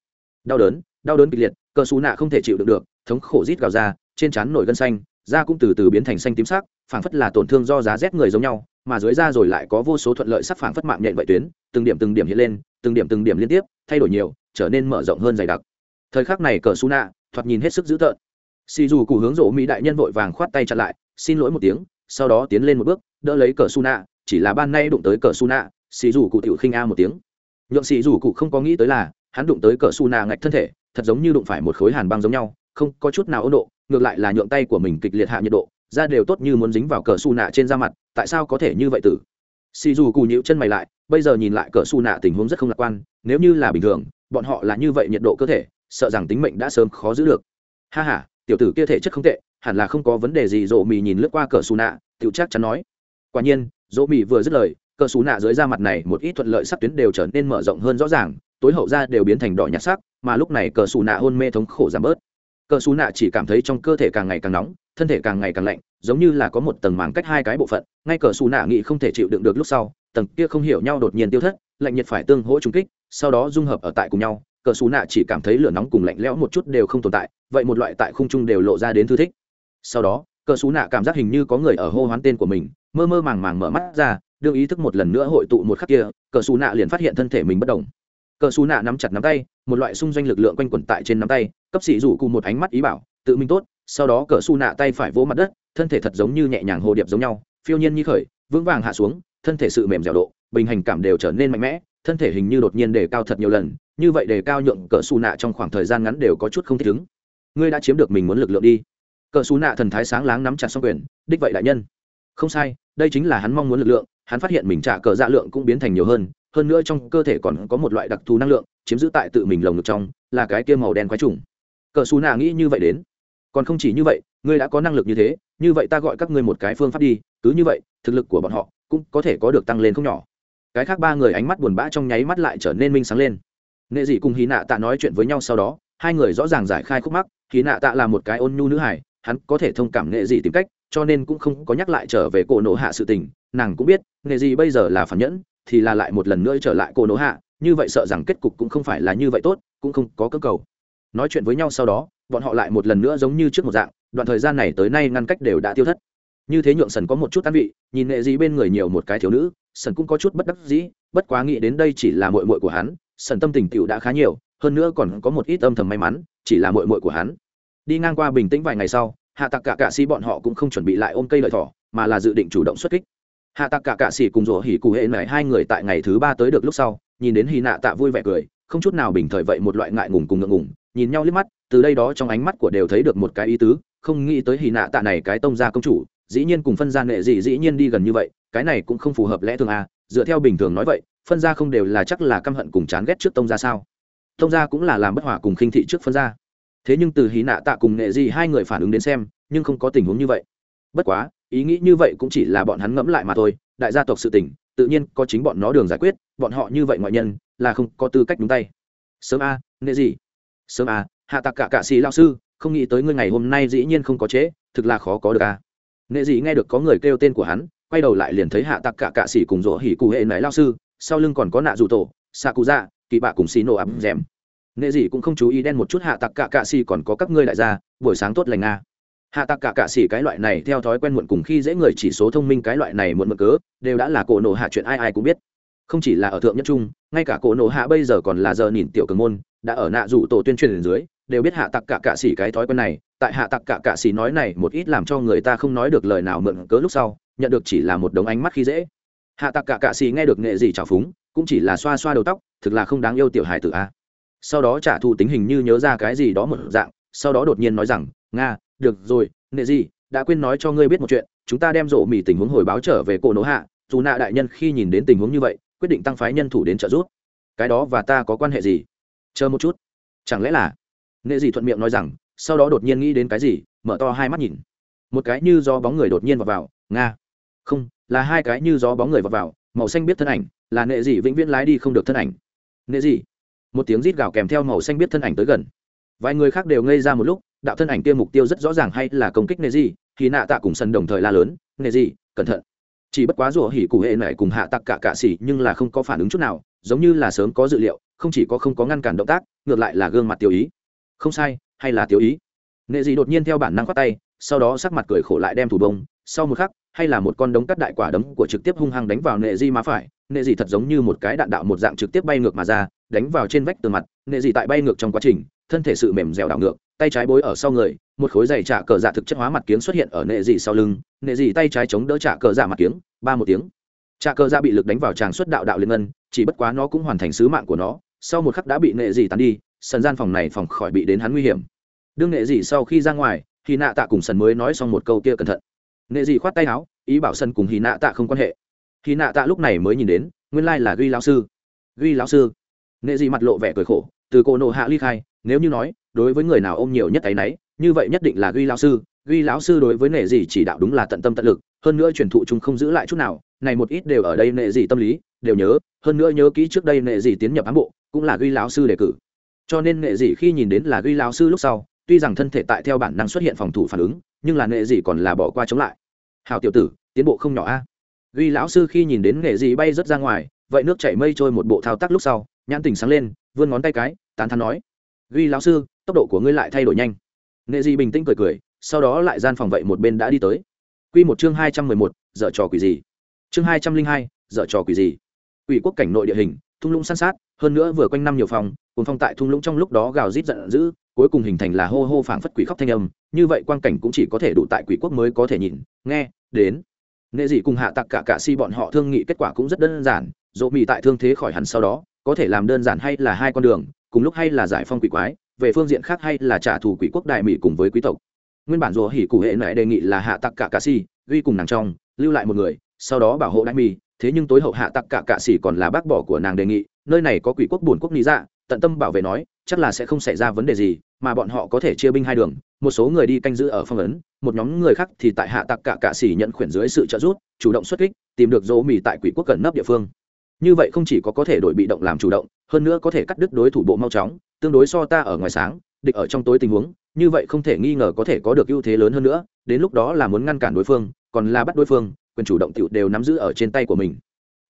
Đau đớn đau đớn kịch liệt, cờ xù nạ không thể chịu được được, thống khổ rít gào ra, trên trán nổi gân xanh, da cũng từ từ biến thành xanh tím sắc, phảng phất là tổn thương do giá rét người giống nhau, mà dưới da rồi lại có vô số thuận lợi sắc phảng phất mạng nhện vậy tuyến, từng điểm từng điểm hiện lên, từng điểm từng điểm liên tiếp, thay đổi nhiều, trở nên mở rộng hơn dày đặc. Thời khắc này cờ su nạ thoạt nhìn hết sức dữ tợn. Xì dù cụ hướng rộ mỹ đại nhân vội vàng khoát tay chặn lại, xin lỗi một tiếng, sau đó tiến lên một bước, đỡ lấy cờ su nạ chỉ là ban nay đụng tới cờ su nạ xì dù cụ tiểu khinh a một tiếng. Nhượng xì dù cụ không có nghĩ tới là, hắn đụng tới cờ su nạ ngạch thân thể, thật giống như đụng phải một khối hàn băng giống nhau, không có chút nào ôn độ, ngược lại là nhượng tay của mình kịch liệt hạ nhiệt độ, da đều tốt như muốn dính vào cờ su nạ trên da mặt, tại sao có thể như vậy tử? Xì dù cụ nhịu chân mày lại, bây giờ nhìn lại cờ su nạ tình huống rất không lạc quan, nếu như là bình thường, bọn họ là như vậy nhiệt độ cơ thể sợ rằng tính mệnh đã sớm khó giữ được. Ha ha, tiểu tử kia thể chất không tệ hẳn là không có vấn đề gì rộ mì nhìn lướt qua cờ xù nạ Tiểu chắc chắn nói. Quả nhiên rộ mì vừa dứt lời cờ xù nạ dưới da mặt này một ít thuận lợi sắc tuyến đều trở nên mở rộng hơn rõ ràng tối hậu ra đều biến thành đỏ nhạt sắc mà lúc này cờ xù nạ hôn mê thống khổ giảm bớt. Cờ xù nạ chỉ cảm thấy trong cơ thể càng ngày càng nóng thân thể càng ngày càng lạnh giống như là có một tầng màng cách hai cái bộ phận ngay cờ xù nạ nghĩ không thể chịu đựng được lúc sau tầng kia không hiểu nhau đột nhiên tiêu thất lạnh nhiệt phải tương hỗ trung kích sau đó dung hợp ở tại cùng nhau cờ xù nạ chỉ cảm thấy lửa nóng cùng lạnh lẽo một chút đều không tồn tại, vậy một loại tại khung trung đều lộ ra đến thư thích. Sau đó, cờ xù nạ cảm giác hình như có người ở hô hoán tên của mình, mơ mơ màng màng mở mắt ra, đương ý thức một lần nữa hội tụ một khắc kia, cờ xù nạ liền phát hiện thân thể mình bất đồng cờ xù nạ nắm chặt nắm tay, một loại xung doanh lực lượng quanh quẩn tại trên nắm tay, cấp sĩ rủ cùng một ánh mắt ý bảo, tự minh tốt, sau đó cờ xù nạ tay phải vỗ mặt đất, thân thể thật giống như nhẹ nhàng hồ điệp giống nhau, phiêu nhiên như khởi, vững vàng hạ xuống, thân thể sự mềm dẻo độ, bình hành cảm đều trở nên mạnh mẽ, thân thể hình như đột nhiên đề cao thật nhiều lần như vậy đề cao nhượng cờ xù nạ trong khoảng thời gian ngắn đều có chút không thích ứng. Ngươi đã chiếm được mình muốn lực lượng đi. Cờ xù nạ thần thái sáng láng nắm chặt xong quyền, đích vậy đại nhân. Không sai, đây chính là hắn mong muốn lực lượng, hắn phát hiện mình trả cờ dạ lượng cũng biến thành nhiều hơn hơn nữa trong cơ thể còn có một loại đặc thù năng lượng, chiếm giữ tại tự mình lồng ngực trong, là cái kia màu đen quái trùng. Cờ xù nạ nghĩ như vậy đến. Còn không chỉ như vậy, ngươi đã có năng lực như thế, như vậy ta gọi các ngươi một cái phương pháp đi, cứ như vậy, thực lực của bọn họ cũng có thể có được tăng lên không nhỏ. Cái khác ba người ánh mắt buồn bã trong nháy mắt lại trở nên minh sáng lên nghệ dị cùng hí nạ tạ nói chuyện với nhau sau đó, hai người rõ ràng giải khai khúc mắc, hí nạ tạ là một cái ôn nhu nữ hải hắn có thể thông cảm nghệ dị tìm cách, cho nên cũng không có nhắc lại trở về cổ nổ hạ sự tình. Nàng cũng biết nghệ dị bây giờ là phản nhẫn, thì là lại một lần nữa trở lại cổ nổ hạ, như vậy sợ rằng kết cục cũng không phải là như vậy tốt, cũng không có cơ cầu. Nói chuyện với nhau sau đó, bọn họ lại một lần nữa giống như trước một dạng, đoạn thời gian này tới nay ngăn cách đều đã tiêu thất. Như thế nhượng sần có một chút tan vị, nhìn nghệ dị bên người nhiều một cái thiếu nữ, sần cũng có chút bất đắc dĩ, bất quá nghĩ đến đây chỉ là mội mội của hắn sần tâm tình tựu đã khá nhiều, hơn nữa còn có một ít âm thầm may mắn, chỉ là mội mội của hắn. Đi ngang qua bình tĩnh vài ngày sau, hạ tặc cả cạ sĩ bọn họ cũng không chuẩn bị lại ôm cây lợi thỏ, mà là dự định chủ động xuất kích. Hạ tặc cả cạ sĩ cùng rủa hỉ cụ hệ này hai người tại ngày thứ ba tới được lúc sau, nhìn đến hy nạ tạ vui vẻ cười, không chút nào bình thời vậy một loại ngại ngùng cùng ngượng ngùng, nhìn nhau liếc mắt, từ đây đó trong ánh mắt của đều thấy được một cái ý tứ, không nghĩ tới hy nạ tạ này cái tông gia công chủ, dĩ nhiên cùng phân gia nệ gì dĩ nhiên đi gần như vậy, cái này cũng không phù hợp lẽ thường à dựa theo bình thường nói vậy phân gia không đều là chắc là căm hận cùng chán ghét trước tông gia sao? Tông gia cũng là làm bất hòa cùng khinh thị trước phân gia. Thế nhưng từ hí nạ tạ cùng nệ di hai người phản ứng đến xem nhưng không có tình huống như vậy. Bất quá ý nghĩ như vậy cũng chỉ là bọn hắn ngẫm lại mà thôi đại gia tộc sự tình tự nhiên có chính bọn nó đường giải quyết bọn họ như vậy ngoại nhân là không có tư cách đúng tay. Sớm a à, nệ gì sớm a hạ tạc cả cạ xì lao sư không nghĩ tới ngươi ngày hôm nay dĩ nhiên không có chế thực là khó có được a. Nệ gì nghe được có người kêu tên của hắn quay đầu lại liền thấy hạ tặc cả cạ xì cùng rỗ hỉ cụ hệ nấy lao sư, sau lưng còn có nạ dù tổ xạ cụ dạ kỳ bạ cùng xì nổ ấm rèm. Nệ gì cũng không chú ý đen một chút hạ tặc cả cạ xì còn có các ngươi đại gia, buổi sáng tốt lành à. Hạ tặc cả cạ xì cái loại này theo thói quen muộn cùng khi dễ người chỉ số thông minh cái loại này muộn mực cớ, đều đã là cổ nổ hạ chuyện ai ai cũng biết. Không chỉ là ở thượng nhất trung, ngay cả cổ nổ hạ bây giờ còn là giờ nhìn tiểu cường môn, đã ở nạ rủ tổ tuyên truyền dưới, đều biết hạ tặc cả cạ xỉ cái thói quen này. Tại hạ tặc cả cạ xỉ nói này, một ít làm cho người ta không nói được lời nào mượn cớ lúc sau nhận được chỉ là một đống ánh mắt khi dễ. Hạ tạc cả cạ xì nghe được nghệ gì trào phúng, cũng chỉ là xoa xoa đầu tóc, thực là không đáng yêu tiểu hài tử a. Sau đó trả thù tính hình như nhớ ra cái gì đó một dạng, sau đó đột nhiên nói rằng, nga, được rồi, nghệ gì đã quên nói cho ngươi biết một chuyện, chúng ta đem rộ mỹ tình huống hồi báo trở về cổ nỗ hạ, dù nạ đại nhân khi nhìn đến tình huống như vậy, quyết định tăng phái nhân thủ đến trợ giúp. Cái đó và ta có quan hệ gì? Chờ một chút. Chẳng lẽ là? Nghệ gì thuận miệng nói rằng, sau đó đột nhiên nghĩ đến cái gì, mở to hai mắt nhìn. Một cái như do bóng người đột nhiên vào vào, nga không là hai cái như gió bóng người vào vào màu xanh biết thân ảnh là nệ dị vĩnh viễn lái đi không được thân ảnh. Nệ dị, một tiếng rít gào kèm theo màu xanh biết thân ảnh tới gần. Vài người khác đều ngây ra một lúc đạo thân ảnh kia mục tiêu rất rõ ràng hay là công kích nệ dị, khi nạ tạ cùng sân đồng thời la lớn nệ dị, cẩn thận. Chỉ bất quá rủa hỉ cụ hệ này cùng hạ tặc cả cạ xỉ nhưng là không có phản ứng chút nào giống như là sớm có dự liệu không chỉ có không có ngăn cản động tác ngược lại là gương mặt tiêu ý. Không sai hay là tiêu ý? Nệ dị đột nhiên theo bản năng khoát tay sau đó sắc mặt cười khổ lại đem thủ bông sau một khắc hay là một con đống cắt đại quả đấm của trực tiếp hung hăng đánh vào nệ di má phải, nệ di thật giống như một cái đạn đạo một dạng trực tiếp bay ngược mà ra, đánh vào trên vách tường mặt, nệ di tại bay ngược trong quá trình, thân thể sự mềm dẻo đảo ngược, tay trái bối ở sau người, một khối giày trả cờ dạ thực chất hóa mặt kiếng xuất hiện ở nệ di sau lưng, nệ di tay trái chống đỡ trả cờ dạ mặt kiếng, ba một tiếng. Trả cờ dạ bị lực đánh vào tràng xuất đạo đạo liên ngân, chỉ bất quá nó cũng hoàn thành sứ mạng của nó, sau một khắc đã bị nệ di tán đi sân gian phòng này phòng khỏi bị đến hắn nguy hiểm. Đương nệ di sau khi ra ngoài, thì nạ tạ cùng sần mới nói xong một câu kia cẩn thận nệ dị khoát tay áo, ý bảo sân cùng hy nạ tạ không quan hệ. Hy nạ tạ lúc này mới nhìn đến, nguyên lai là ghi lão sư. Ghi lão sư. Nệ dị mặt lộ vẻ cười khổ, từ cô nộ hạ ly khai, nếu như nói, đối với người nào ôm nhiều nhất tay náy, như vậy nhất định là ghi lão sư. Ghi lão sư đối với nệ dị chỉ đạo đúng là tận tâm tận lực, hơn nữa truyền thụ chúng không giữ lại chút nào, này một ít đều ở đây nệ dị tâm lý, đều nhớ, hơn nữa nhớ kỹ trước đây nệ dị tiến nhập ám bộ, cũng là ghi lão sư đề cử. Cho nên nệ dị khi nhìn đến là ghi lão sư lúc sau, tuy rằng thân thể tại theo bản năng xuất hiện phòng thủ phản ứng, nhưng là nệ dị còn là bỏ qua chống lại hào tiểu tử, tiến bộ không nhỏ a. Ghi lão sư khi nhìn đến nghệ dị bay rất ra ngoài, vậy nước chảy mây trôi một bộ thao tác lúc sau, nhãn tình sáng lên, vươn ngón tay cái, tán thắn nói, ghi lão sư, tốc độ của ngươi lại thay đổi nhanh. Nghệ dị bình tĩnh cười cười, sau đó lại gian phòng vậy một bên đã đi tới. Q một chương hai trăm mười một, dở trò quỷ gì? Chương hai trăm linh hai, dở trò quỷ gì? Quỷ quốc cảnh nội địa hình, thung lũng san sát, hơn nữa vừa quanh năm nhiều phòng, cùng phong tại thung lũng trong lúc đó gào rít giận dữ, cuối cùng hình thành là hô hô phảng phất quỷ khóc thanh âm, như vậy quang cảnh cũng chỉ có thể đủ tại quỷ quốc mới có thể nhìn, nghe đến. Nghệ dị cùng hạ tặc cả cạ si bọn họ thương nghị kết quả cũng rất đơn giản, dỗ mì tại thương thế khỏi hẳn sau đó, có thể làm đơn giản hay là hai con đường, cùng lúc hay là giải phong quỷ quái, về phương diện khác hay là trả thù quỷ quốc đại mỹ cùng với quý tộc. Nguyên bản dỗ hỉ cụ hệ này đề nghị là hạ tặc cả cạ si duy cùng nàng trong, lưu lại một người, sau đó bảo hộ đại mỹ, thế nhưng tối hậu hạ tặc cả cạ si còn là bác bỏ của nàng đề nghị, nơi này có quỷ quốc buồn quốc lý dạ tận tâm bảo vệ nói, chắc là sẽ không xảy ra vấn đề gì, mà bọn họ có thể chia binh hai đường, một số người đi canh giữ ở phong ấn một nhóm người khác thì tại hạ tặc cả cạ xỉ nhận khuyển dưới sự trợ giúp, chủ động xuất kích, tìm được dỗ mì tại quỷ quốc cẩn nấp địa phương. Như vậy không chỉ có có thể đổi bị động làm chủ động, hơn nữa có thể cắt đứt đối thủ bộ mau chóng, tương đối so ta ở ngoài sáng, địch ở trong tối tình huống, như vậy không thể nghi ngờ có thể có được ưu thế lớn hơn nữa, đến lúc đó là muốn ngăn cản đối phương, còn là bắt đối phương, quyền chủ động tiểu đều nắm giữ ở trên tay của mình.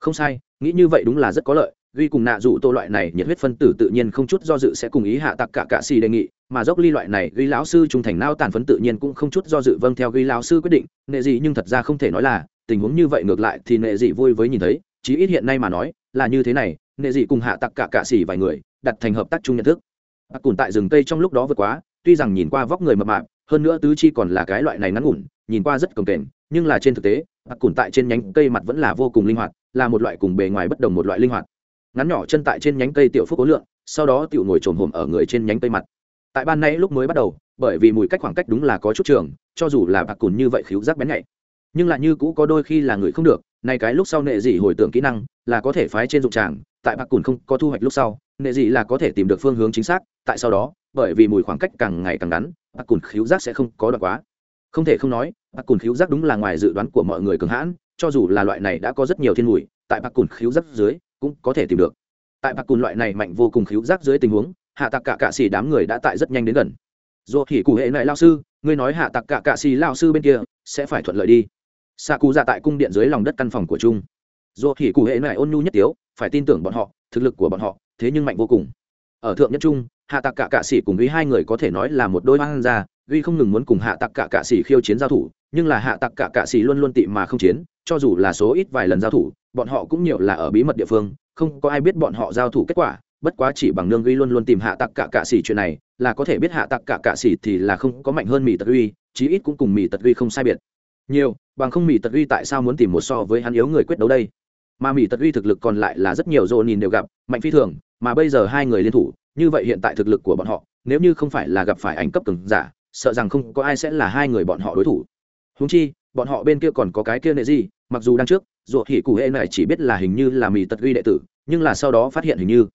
Không sai, nghĩ như vậy đúng là rất có lợi ghi cùng nạ dụ tô loại này, nhiệt huyết phân tử tự nhiên không chút do dự sẽ cùng ý hạ tặc cả cạ xì đề nghị, mà dốc ly loại này, ghi lão sư trung thành nao tàn phấn tự nhiên cũng không chút do dự vâng theo ghi lão sư quyết định, nệ gì nhưng thật ra không thể nói là, tình huống như vậy ngược lại thì nệ gì vui với nhìn thấy, chí ít hiện nay mà nói, là như thế này, nệ gì cùng hạ tặc cả cạ xì vài người, đặt thành hợp tác chung nhận thức. Ác cùn tại rừng tây trong lúc đó vượt quá, tuy rằng nhìn qua vóc người mập mạp, hơn nữa tứ chi còn là cái loại này ngắn ngủn, nhìn qua rất cồng kềnh, nhưng là trên thực tế ác cùn tại trên nhánh cây mặt vẫn là vô cùng linh hoạt, là một loại cùng bề ngoài bất đồng một loại linh hoạt ngắn nhỏ chân tại trên nhánh cây tiểu phúc cố lượng, sau đó tiểu ngồi trồm hổm ở người trên nhánh cây mặt. Tại ban nay lúc mới bắt đầu, bởi vì mùi cách khoảng cách đúng là có chút trường, cho dù là bạc cùn như vậy khíu giác bén nhạy. Nhưng lại như cũ có đôi khi là người không được, nay cái lúc sau nệ dị hồi tưởng kỹ năng, là có thể phái trên dụng tràng, tại bạc cùn không có thu hoạch lúc sau, nệ dị là có thể tìm được phương hướng chính xác, tại sau đó, bởi vì mùi khoảng cách càng ngày càng ngắn, bạc cùn khíu giác sẽ không có đoạn quá. Không thể không nói, bạc cùn khíu giác đúng là ngoài dự đoán của mọi người cường hãn, cho dù là loại này đã có rất nhiều thiên mùi, tại bạc cùn khíu giác dưới cũng có thể tìm được. Tại bạc cùn loại này mạnh vô cùng khíu giác dưới tình huống, hạ tặc cả cạ xì đám người đã tại rất nhanh đến gần. Dù thì cụ hệ này lao sư, ngươi nói hạ tặc cả cạ xì lao sư bên kia, sẽ phải thuận lợi đi. Xạ cụ ra tại cung điện dưới lòng đất căn phòng của trung. Dù thì cụ hệ này ôn nhu nhất tiếu, phải tin tưởng bọn họ, thực lực của bọn họ, thế nhưng mạnh vô cùng. Ở thượng nhất trung, hạ tặc cả cạ xỉ cùng với hai người có thể nói là một đôi hoang gia uy không ngừng muốn cùng hạ tặc cả cạ xỉ khiêu chiến giao thủ, nhưng là hạ tặc cả cạ xỉ luôn luôn tị mà không chiến, cho dù là số ít vài lần giao thủ bọn họ cũng nhiều là ở bí mật địa phương, không có ai biết bọn họ giao thủ kết quả, bất quá chỉ bằng nương ghi luôn luôn tìm hạ tặc cả cạ xỉ chuyện này, là có thể biết hạ tặc cả cạ xỉ thì là không có mạnh hơn mỹ tật uy chí ít cũng cùng mỹ tật uy không sai biệt. Nhiều, bằng không mỹ tật uy tại sao muốn tìm một so với hắn yếu người quyết đấu đây? Mà mỹ tật uy thực lực còn lại là rất nhiều dồn nhìn đều gặp, mạnh phi thường, mà bây giờ hai người liên thủ, như vậy hiện tại thực lực của bọn họ, nếu như không phải là gặp phải ảnh cấp cường giả, sợ rằng không có ai sẽ là hai người bọn họ đối thủ. Húng chi, bọn họ bên kia còn có cái kia nệ gì, mặc dù đang trước ruột hỉ cụ hệ này chỉ biết là hình như là mì tật ghi đệ tử, nhưng là sau đó phát hiện hình như,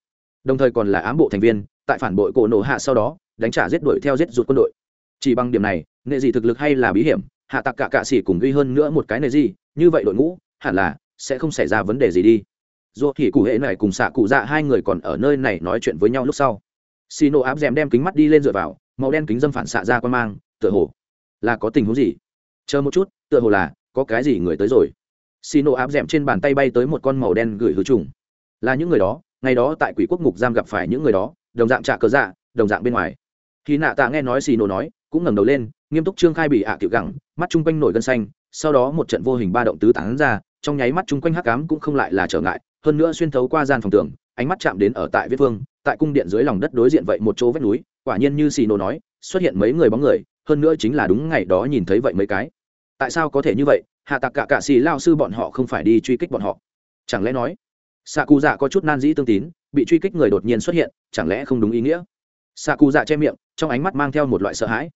đồng thời còn là ám bộ thành viên, tại phản bội cổ nổ hạ sau đó, đánh trả giết đuổi theo giết rụt quân đội. Chỉ bằng điểm này nệ gì thực lực hay là bí hiểm, hạ tặc cả cạ xỉ cùng ghi hơn nữa một cái nệ gì như vậy đội ngũ, hẳn là sẽ không xảy ra vấn đề gì đi. Dù thì cụ hệ này cùng xạ cụ dạ hai người còn ở nơi này nói chuyện với nhau lúc sau. Xì nổ áp d đem kính mắt đi lên dựa vào, màu đen kính dâm phản xạ ra quan mang, tựa hồ là có tình huống gì? Chờ một chút, tựa hồ là có cái gì người tới rồi xì nổ áp d trên bàn tay bay tới một con màu đen gửi hứa trùng. Là những người đó, ngày đó tại quỷ quốc ngục giam gặp phải những người đó, đồng dạng trạ cờ dạ đồng dạng bên ngoài. Khi nạ tạ nghe nói xì nổ nói, cũng ngẩng đầu lên, nghiêm túc trương khai bị ạ à tiểu gẳng, mắt chung quanh nổi gân xanh, sau đó một trận vô hình ba động tứ tán ra, trong nháy mắt chung quanh hắc cám cũng không lại là trở ngại, hơn nữa xuyên thấu qua gian phòng tường, ánh mắt chạm đến ở tại viết phương tại cung điện dưới lòng đất đối diện vậy một chỗ vách núi, quả nhiên như xì nổ nói, xuất hiện mấy người bóng người, hơn nữa chính là đúng ngày đó nhìn thấy vậy mấy cái. Tại sao có thể như vậy? Hạ tạc cả cạ xì lao sư bọn họ không phải đi truy kích bọn họ. Chẳng lẽ nói xạ cụ dạ có chút nan dĩ tương tín, bị truy kích người đột nhiên xuất hiện, chẳng lẽ không đúng ý nghĩa? Xạ cụ dạ che miệng, trong ánh mắt mang theo một loại sợ hãi.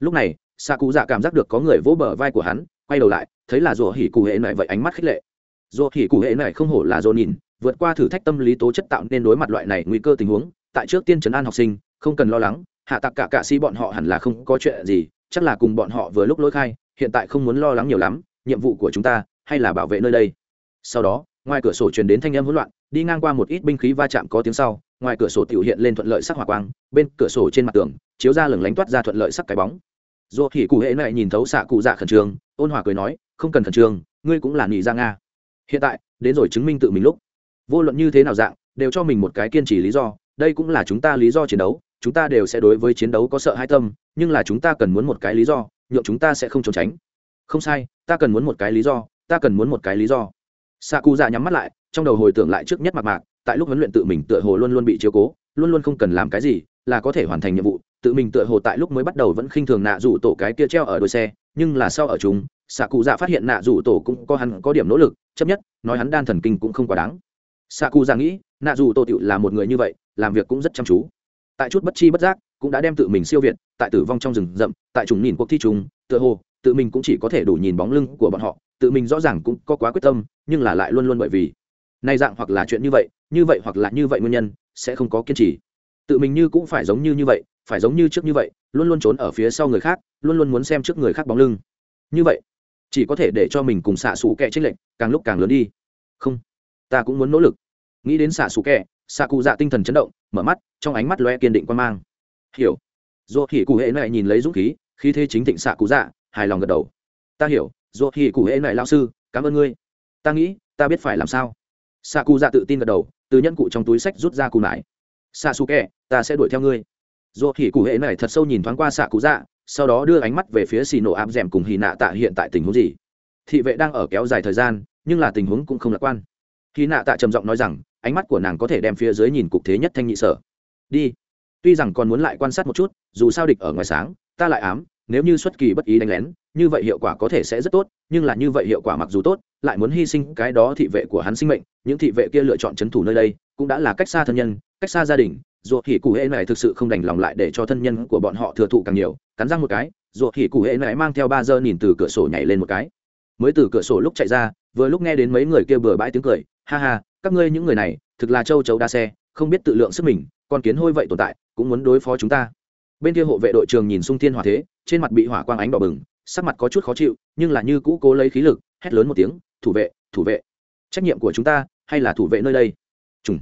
Lúc này xạ cụ dạ cảm giác được có người vỗ bờ vai của hắn, quay đầu lại, thấy là rùa hỉ cụ hệ này vậy ánh mắt khích lệ. Rùa hỉ cụ hệ này không hổ là rô nhìn, vượt qua thử thách tâm lý tố chất tạo nên đối mặt loại này nguy cơ tình huống, tại trước tiên trấn an học sinh, không cần lo lắng, hạ tặc cả cạ si bọn họ hẳn là không có chuyện gì, chắc là cùng bọn họ vừa lúc lỗi khai, hiện tại không muốn lo lắng nhiều lắm nhiệm vụ của chúng ta hay là bảo vệ nơi đây? Sau đó, ngoài cửa sổ truyền đến thanh âm hỗn loạn, đi ngang qua một ít binh khí va chạm có tiếng sau, ngoài cửa sổ tiểu hiện lên thuận lợi sắc hỏa quang, bên cửa sổ trên mặt tường, chiếu ra lửng lánh toát ra thuận lợi sắc cái bóng. Dù thì cụ hệ này nhìn thấu xạ cụ dạ khẩn trương, ôn hòa cười nói, không cần khẩn trương, ngươi cũng là nghỉ ra nga. Hiện tại, đến rồi chứng minh tự mình lúc. Vô luận như thế nào dạng, đều cho mình một cái kiên trì lý do, đây cũng là chúng ta lý do chiến đấu, chúng ta đều sẽ đối với chiến đấu có sợ hai tâm, nhưng là chúng ta cần muốn một cái lý do, nhượng chúng ta sẽ không trốn tránh không sai, ta cần muốn một cái lý do, ta cần muốn một cái lý do. Xạ cụ dạ nhắm mắt lại, trong đầu hồi tưởng lại trước nhất mặt mạc, tại lúc huấn luyện tự mình tựa hồ luôn luôn bị chiếu cố, luôn luôn không cần làm cái gì, là có thể hoàn thành nhiệm vụ. Tự mình tựa hồ tại lúc mới bắt đầu vẫn khinh thường nạ rủ tổ cái kia treo ở đôi xe, nhưng là sau ở chúng xạ cụ dạ phát hiện nạ rủ tổ cũng có hắn có điểm nỗ lực, chấp nhất, nói hắn đan thần kinh cũng không quá đáng. Xạ cụ dạ nghĩ, nạ rủ tổ tựu là một người như vậy, làm việc cũng rất chăm chú. Tại chút bất chi bất giác, cũng đã đem tự mình siêu việt, tại tử vong trong rừng rậm, tại trùng nhìn cuộc thi trùng tựa hồ tự mình cũng chỉ có thể đủ nhìn bóng lưng của bọn họ, tự mình rõ ràng cũng có quá quyết tâm, nhưng là lại luôn luôn bởi vì nay dạng hoặc là chuyện như vậy như vậy hoặc là như vậy nguyên nhân, sẽ không có kiên trì. Tự mình như cũng phải giống như như vậy, phải giống như trước như vậy, luôn luôn trốn ở phía sau người khác, luôn luôn muốn xem trước người khác bóng lưng. Như vậy, chỉ có thể để cho mình cùng xạ xù kẹ trích lệnh càng lúc càng lớn đi. Không, ta cũng muốn nỗ lực. Nghĩ đến xạ xù kẹ xạ cụ dạ tinh thần chấn động, mở mắt, trong ánh mắt loe kiên định quan mang. Hiểu. Dù thì cụ hệ này nhìn lấy dũng khí khi thế chính thịnh xạ cụ dạ hài lòng gật đầu. Ta hiểu, dù thì cụ hệ này lao sư, cảm ơn ngươi. Ta nghĩ, ta biết phải làm sao. Xạ cụ dạ tự tin gật đầu, từ nhân cụ trong túi sách rút ra cụ nải. Xạ xù kẹ ta sẽ đuổi theo ngươi. Dù thì cụ hệ này thật sâu nhìn thoáng qua xạ cụ dạ sau đó đưa ánh mắt về phía xì nổ áp d cùng hì nạ tạ hiện tại tình huống gì. Thị vệ đang ở kéo dài thời gian, nhưng là tình huống cũng không lạc quan. Hì nạ tạ trầm giọng nói rằng, ánh mắt của nàng có thể đem phía dưới nhìn cục thế nhất thanh nhị sở. Đi. Tuy rằng còn muốn lại quan sát một chút, dù sao địch ở ngoài sáng, ta lại ám nếu như xuất kỳ bất ý đánh lén, như vậy hiệu quả có thể sẽ rất tốt, nhưng là như vậy hiệu quả mặc dù tốt, lại muốn hy sinh cái đó thị vệ của hắn sinh mệnh, những thị vệ kia lựa chọn c h ấ n thủ nơi đây, cũng đã là cách xa thân nhân, cách xa gia đình ruột thì cụ hệ này thực sự không đành lòng lại để cho thân nhân của bọn họ thừa thụ càng nhiều, cắn răng một cái ruột thì cụ hệ này mang theo ba giờ nhìn từ cửa sổ nhảy lên một cái. Mới từ cửa sổ lúc chạy ra, vừa lúc nghe đến mấy người kia bừa bãi tiếng cười, ha ha, các ngươi những người này, thực là châu chấu đa xe, không biết tự lượng sức mình, con kiến hôi vậy tồn tại, cũng muốn đối phó chúng ta. Bên kia hộ vệ đội trường nhìn sung thiên hỏa thế trên mặt bị hỏa quang ánh đỏ bừng, sắc mặt có chút khó chịu, nhưng là như cũ cố lấy khí lực, hét lớn một tiếng, thủ vệ thủ vệ, trách nhiệm của chúng ta hay là thủ vệ nơi đây? Trùng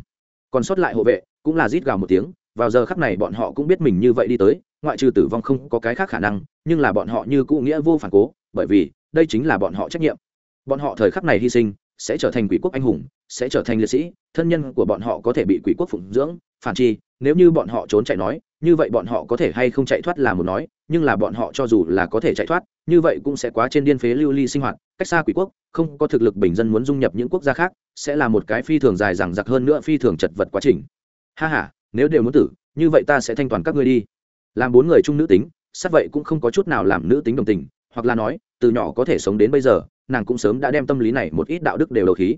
còn sót lại hộ vệ, cũng là rít gào một tiếng, vào giờ khắc này bọn họ cũng biết mình như vậy đi tới, ngoại trừ tử vong không có cái khác khả năng, nhưng là bọn họ như cũ nghĩa vô phản cố, bởi vì, đây chính là bọn họ trách nhiệm. Bọn họ thời khắc này hy sinh, sẽ trở thành quỷ quốc anh hùng, sẽ trở thành liệt sĩ, thân nhân của bọn họ có thể bị quỷ quốc phụng dưỡng, phản chi, nếu như bọn họ trốn chạy nói, như vậy bọn họ có thể hay không chạy thoát là một nói nhưng là bọn họ cho dù là có thể chạy thoát, như vậy cũng sẽ quá trên điên phế lưu ly sinh hoạt, cách xa quỷ quốc, không có thực lực bình dân muốn dung nhập những quốc gia khác, sẽ là một cái phi thường dài dằng dặc hơn nữa phi thường chật vật quá trình. Ha h a nếu đều muốn tử, như vậy ta sẽ thanh toàn các ngươi đi. Làm bốn người chung nữ tính, sát vậy cũng không có chút nào làm nữ tính đồng tình, hoặc là nói, từ nhỏ có thể sống đến bây giờ, nàng cũng sớm đã đem tâm lý này một ít đạo đức đều đầu khí.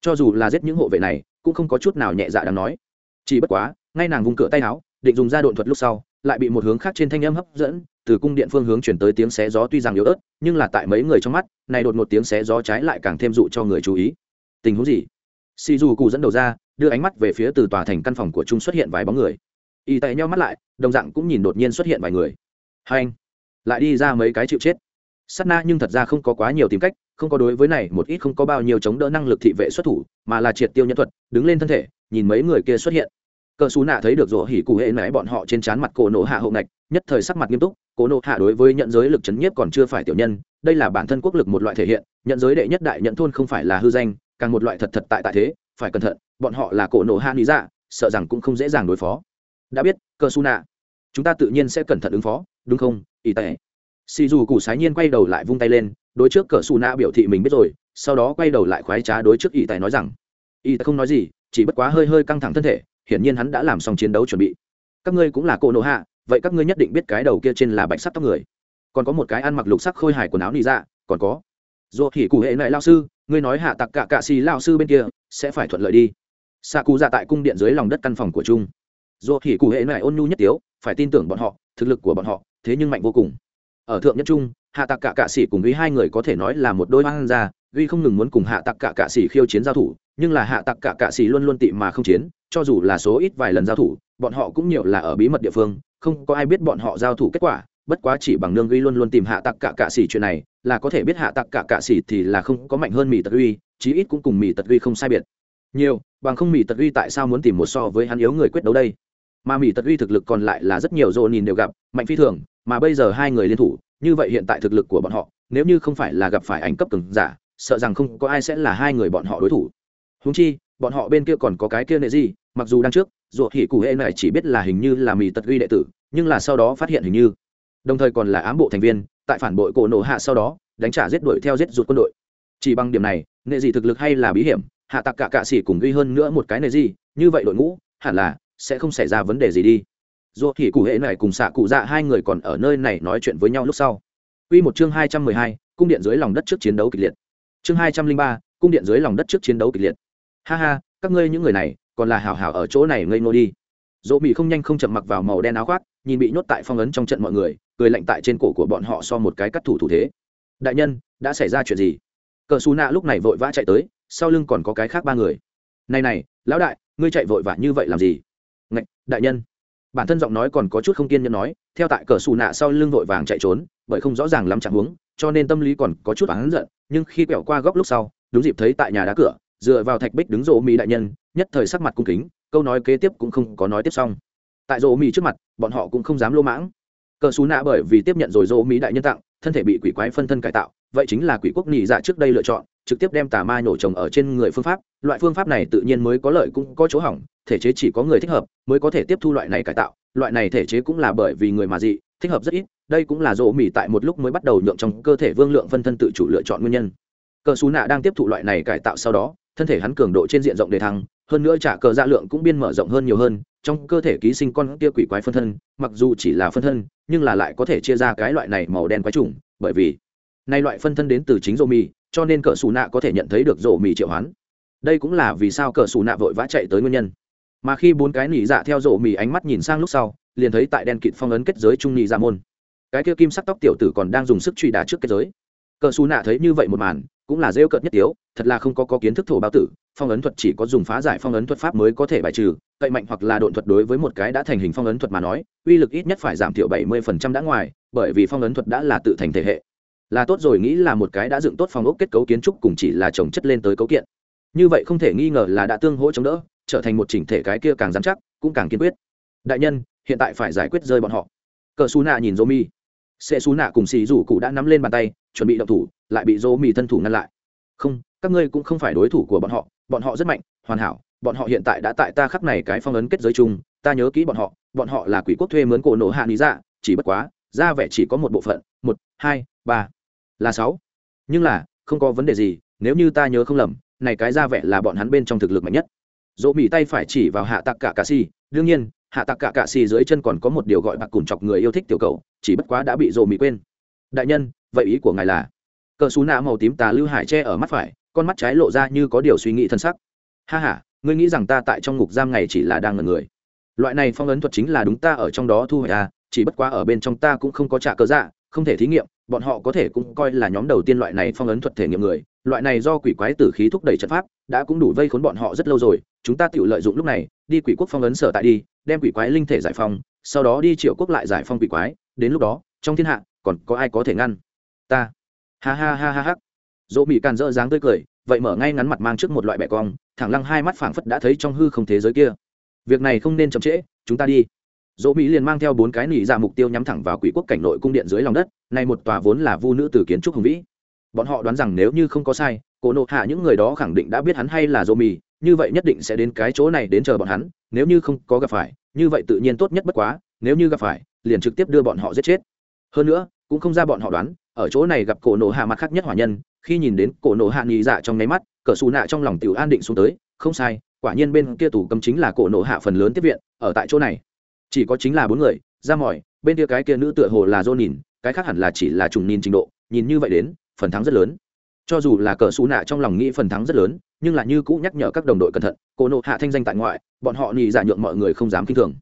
Cho dù là giết những hộ vệ này, cũng không có chút nào nhẹ dạ đáng nói. Chỉ bất quá, ngay nàng vùng cửa tay áo, định dùng ra độn thuật lúc sau lại bị một hướng khác trên thanh âm hấp dẫn, từ cung điện phương hướng chuyển tới tiếng xé gió tuy rằng yếu ớt, nhưng là tại mấy người trong mắt, này đột một tiếng xé gió trái lại càng thêm dụ cho người chú ý. Tình huống gì? Xì dù cụ dẫn đầu ra, đưa ánh mắt về phía từ tòa thành căn phòng của trung xuất hiện vài bóng người. Y tệ nhau mắt lại, đồng dạng cũng nhìn đột nhiên xuất hiện vài người. Hai anh, lại đi ra mấy cái chịu chết. Sắt na nhưng thật ra không có quá nhiều tìm cách, không có đối với này một ít không có bao nhiêu chống đỡ năng lực thị vệ xuất thủ, mà là triệt tiêu nhân thuật, đứng lên thân thể, nhìn mấy người kia xuất hiện cờ xú nạ thấy được rổ hỉ cụ hệ nãy bọn họ trên trán mặt cổ nộ hạ hậu ngạch, nhất thời sắc mặt nghiêm túc, cổ nộ hạ đối với nhận giới lực chấn nhiếp còn chưa phải tiểu nhân, đây là bản thân quốc lực một loại thể hiện, nhận giới đệ nhất đại nhận thôn không phải là hư danh, càng một loại thật thật tại tại thế, phải cẩn thận, bọn họ là cổ nộ hạ lý dạ sợ rằng cũng không dễ dàng đối phó. Đã biết cờ xú nạ, chúng ta tự nhiên sẽ cẩn thận ứng phó, đúng không Y tệ? Xì dù cụ sái nhiên quay đầu lại vung tay lên, đối trước cờ xù nạ biểu thị mình biết rồi, sau đó quay đầu lại khoái trá đối trước Y tài nói rằng Y tài không nói gì, chỉ bất quá hơi hơi căng thẳng thân thể hiển nhiên hắn đã làm xong chiến đấu chuẩn bị. Các ngươi cũng là cô nộ hạ, vậy các ngươi nhất định biết cái đầu kia trên là bạch sắc tóc người. Còn có một cái ăn mặc lục sắc khôi hài quần áo nị dạ còn có. Dù thì cụ hệ này lao sư, ngươi nói hạ tặc cả cạ xì lao sư bên kia, sẽ phải thuận lợi đi. Xạ cụ dạ tại cung điện dưới lòng đất căn phòng của trung dù thì cụ hệ này ôn nhu nhất tiếu, phải tin tưởng bọn họ, thực lực của bọn họ, thế nhưng mạnh vô cùng. Ở thượng nhất trung, hạ tặc cả cạ sĩ cùng với hai người có thể nói là một đôi hoang gia duy không ngừng muốn cùng hạ tặc cả cạ sĩ khiêu chiến giao thủ, nhưng là hạ tặc cả cạ sĩ luôn luôn tị mà không chiến cho dù là số ít vài lần giao thủ, bọn họ cũng nhiều là ở bí mật địa phương, không có ai biết bọn họ giao thủ kết quả, bất quá chỉ bằng nương Ghi luôn luôn tìm hạ tặc cả cạ sĩ chuyện này, là có thể biết hạ tặc cả cạ sĩ thì là không có mạnh hơn mỹ tật uy, chí ít cũng cùng mỹ tật uy không sai biệt. Nhiều, bằng không mỹ tật uy tại sao muốn tìm một so với hắn yếu người quyết đấu đây? Mà mỹ tật uy thực lực còn lại là rất nhiều dô nhìn đều gặp, mạnh phi thường, mà bây giờ hai người liên thủ, như vậy hiện tại thực lực của bọn họ, nếu như không phải là gặp phải ảnh cấp cường giả, sợ rằng không có ai sẽ là hai người bọn họ đối thủ húng chi bọn họ bên kia còn có cái kia nệ gì mặc dù đang trước ruột hỉ cụ hệ này chỉ biết là hình như là mì tật ghi đệ tử nhưng là sau đó phát hiện hình như đồng thời còn là ám bộ thành viên tại phản bội cổ nổ hạ sau đó đánh trả giết đuổi theo giết rụt quân đội chỉ bằng điểm này nệ gì thực lực hay là bí hiểm hạ tặc cả cạ xỉ cùng ghi hơn nữa một cái nệ gì như vậy đội ngũ hẳn là sẽ không xảy ra vấn đề gì đi Ruột hỉ cụ hệ này cùng xạ cụ dạ hai người còn ở nơi này nói chuyện với nhau lúc sau Quy một chương hai trăm mười hai, cung điện dưới lòng đất trước chiến đấu kịch liệt. Chương hai trăm linh ba, cung điện dưới lòng đất trước chiến đấu kịch liệt. Ha ha, các ngươi những người này, còn là hảo hảo ở chỗ này ngây ngô đi. Dỗ mỹ không nhanh không chậm mặc vào màu đen áo khoác, nhìn bị nhốt tại phong ấn trong trận mọi người, cười lạnh tại trên cổ của bọn họ so một cái cắt thủ thủ thế. Đại nhân, đã xảy ra chuyện gì? Cờ xù Nạ lúc này vội vã chạy tới, sau lưng còn có cái khác ba người. Này này, lão đại, ngươi chạy vội vã như vậy làm gì? Ngạch, đại nhân bản thân giọng nói còn có chút không kiên nhẫn nói theo tại cờ xù nạ sau lưng vội vàng chạy trốn bởi không rõ ràng lắm chẳng huống cho nên tâm lý còn có chút oán giận nhưng khi quẹo qua góc lúc sau đúng dịp thấy tại nhà đá cửa dựa vào thạch bích đứng rộ mỹ đại nhân, nhất thời sắc mặt cung kính, câu nói kế tiếp cũng không có nói tiếp xong. Tại rộ mỹ trước mặt, bọn họ cũng không dám lô mãng. Cờ xú nạ bởi vì tiếp nhận rồi rộ mỹ đại nhân tặng, thân thể bị quỷ quái phân thân cải tạo, vậy chính là quỷ quốc nhị dạ trước đây lựa chọn, trực tiếp đem tà ma nổ trồng ở trên người phương pháp. Loại phương pháp này tự nhiên mới có lợi cũng có chỗ hỏng, thể chế chỉ có người thích hợp mới có thể tiếp thu loại này cải tạo. Loại này thể chế cũng là bởi vì người mà dị, thích hợp rất ít, đây cũng là rỗ mỹ tại một lúc mới bắt đầu nhượng trong cơ thể vương lượng phân thân tự chủ lựa chọn nguyên nhân. Cờ xú nạ đang tiếp thụ loại này cải tạo sau đó thân thể hắn cường độ trên diện rộng đề thăng, hơn nữa trả cờ dạ lượng cũng biên mở rộng hơn nhiều hơn, trong cơ thể ký sinh con kia quỷ quái phân thân, mặc dù chỉ là phân thân, nhưng là lại có thể chia ra cái loại này màu đen quái trùng bởi vì nay loại phân thân đến từ chính rô mì, cho nên cờ xù nạ có thể nhận thấy được rô mì triệu hoán. Đây cũng là vì sao cờ xù nạ vội vã chạy tới nguyên nhân. Mà khi bốn cái nỉ dạ theo rô mì ánh mắt nhìn sang lúc sau, liền thấy tại đen kịt phong ấn kết giới trung nỉ dạ môn. Cái kia kim sắc tóc tiểu tử còn đang dùng sức truy đá trước kết giới. Cờ xù nạ thấy như vậy một màn cũng là rêu cợt nhất tiếu thật là không có, có kiến thức thổ bao tử phong ấn thuật chỉ có dùng phá giải phong ấn thuật pháp mới có thể bài trừ cậy mạnh hoặc là độn thuật đối với một cái đã thành hình phong ấn thuật mà nói uy lực ít nhất phải giảm thiểu bảy mươi phần trăm đã ngoài bởi vì phong ấn thuật đã là tự thành thể hệ. Là tốt rồi nghĩ là một cái đã dựng tốt phong ốc kết cấu kiến trúc cùng chỉ là trồng chất lên tới cấu kiện. Như vậy không thể nghi ngờ là đã tương hỗ chống đỡ trở thành một chỉnh thể cái kia càng dám chắc cũng càng kiên quyết. Đại nhân hiện tại phải giải quyết rơi bọn họ. Cờ xú nạ nhìn dô mi sẽ xú nạ cùng xì rủ cụ đã nắm lên bàn tay, chuẩn bị động thủ, lại bị dô mì thân thủ ngăn lại. Không, các ngươi cũng không phải đối thủ của bọn họ bọn họ rất mạnh, hoàn hảo, bọn họ hiện tại đã tại ta khắp này cái phong ấn kết giới chung, ta nhớ kỹ bọn họ bọn họ là quỷ quốc thuê mướn cổ nổ hạ lý dạ chỉ bất quá, ra vẻ chỉ có một bộ phận, một, hai, ba, là sáu. Nhưng là, không có vấn đề gì, nếu như ta nhớ không lầm, này cái ra vẻ là bọn hắn bên trong thực lực mạnh nhất. Dỗ mỹ tay phải chỉ vào hạ tặc cả cà si đương nhiên, hạ tặc cả cà si dưới chân còn có một điều gọi bạc cùng chọc người yêu thích tiểu cầu chỉ bất quá đã bị rồ mị quên. Đại nhân, vậy ý của ngài là? Cờ xú nạ màu tím tà lưu hải che ở mắt phải, con mắt trái lộ ra như có điều suy nghĩ thân sắc. Ha h a ngươi nghĩ rằng ta tại trong ngục giam ngày chỉ là đang ngần người. Loại này phong ấn thuật chính là đúng ta ở trong đó thu hồi à chỉ bất quá ở bên trong ta cũng không có trả cơ dạ không thể thí nghiệm, bọn họ có thể cũng coi là nhóm đầu tiên loại này phong ấn thuật thể nghiệm người. Loại này do quỷ quái tử khí thúc đẩy trận pháp, đã cũng đủ vây khốn bọn họ rất lâu rồi, chúng ta tự lợi dụng lúc này, đi quỷ quốc phong ấn sở tại đi, đem quỷ quái linh thể giải phong sau đó đi triệu quốc lại giải phong quỷ quái đến lúc đó, trong thiên hạ, còn có ai có thể ngăn? Ta. Ha ha ha ha ha. Dỗ bị càn dỡ dáng tươi cười, vậy mở ngay ngắn mặt mang trước một loại bẻ cong, thẳng lăng hai mắt phảng phất đã thấy trong hư không thế giới kia. Việc này không nên chậm trễ, chúng ta đi. Dỗ mỹ liền mang theo bốn cái nỉ ra mục tiêu nhắm thẳng vào quỷ quốc cảnh nội cung điện dưới lòng đất này một tòa vốn là vu nữ từ kiến trúc hùng vĩ. Bọn họ đoán rằng nếu như không có sai, cổ nộ hạ những người đó khẳng định đã biết hắn hay là dỗ mỹ như vậy nhất định sẽ đến cái chỗ này đến chờ bọn hắn, nếu như không có gặp phải, như vậy tự nhiên tốt nhất bất quá, nếu như gặp phải liền trực tiếp đưa bọn họ giết chết. Hơn nữa, cũng không ra bọn họ đoán, ở chỗ này gặp cổ nộ hạ mặt khác nhất hỏa nhân, khi nhìn đến cổ nộ hạ nghỉ dạ trong nháy mắt, cờ xù nạ trong lòng tiểu an định xuống tới, không sai, quả nhiên bên kia tủ cầm chính là cổ nộ hạ phần lớn tiếp viện, ở tại chỗ này. Chỉ có chính là bốn người, ra mỏi, bên kia cái kia nữ tựa hồ là dô nhìn cái khác hẳn là chỉ là trùng nhìn trình độ, nhìn như vậy đến, phần thắng rất lớn. Cho dù là cờ xù nạ trong lòng nghĩ phần thắng rất lớn, nhưng là như cũ nhắc nhở các đồng đội cẩn thận, cổ nộ hạ thanh danh tại ngoại, bọn họ nhị dạ nhượng mọi người không dám k i n h thường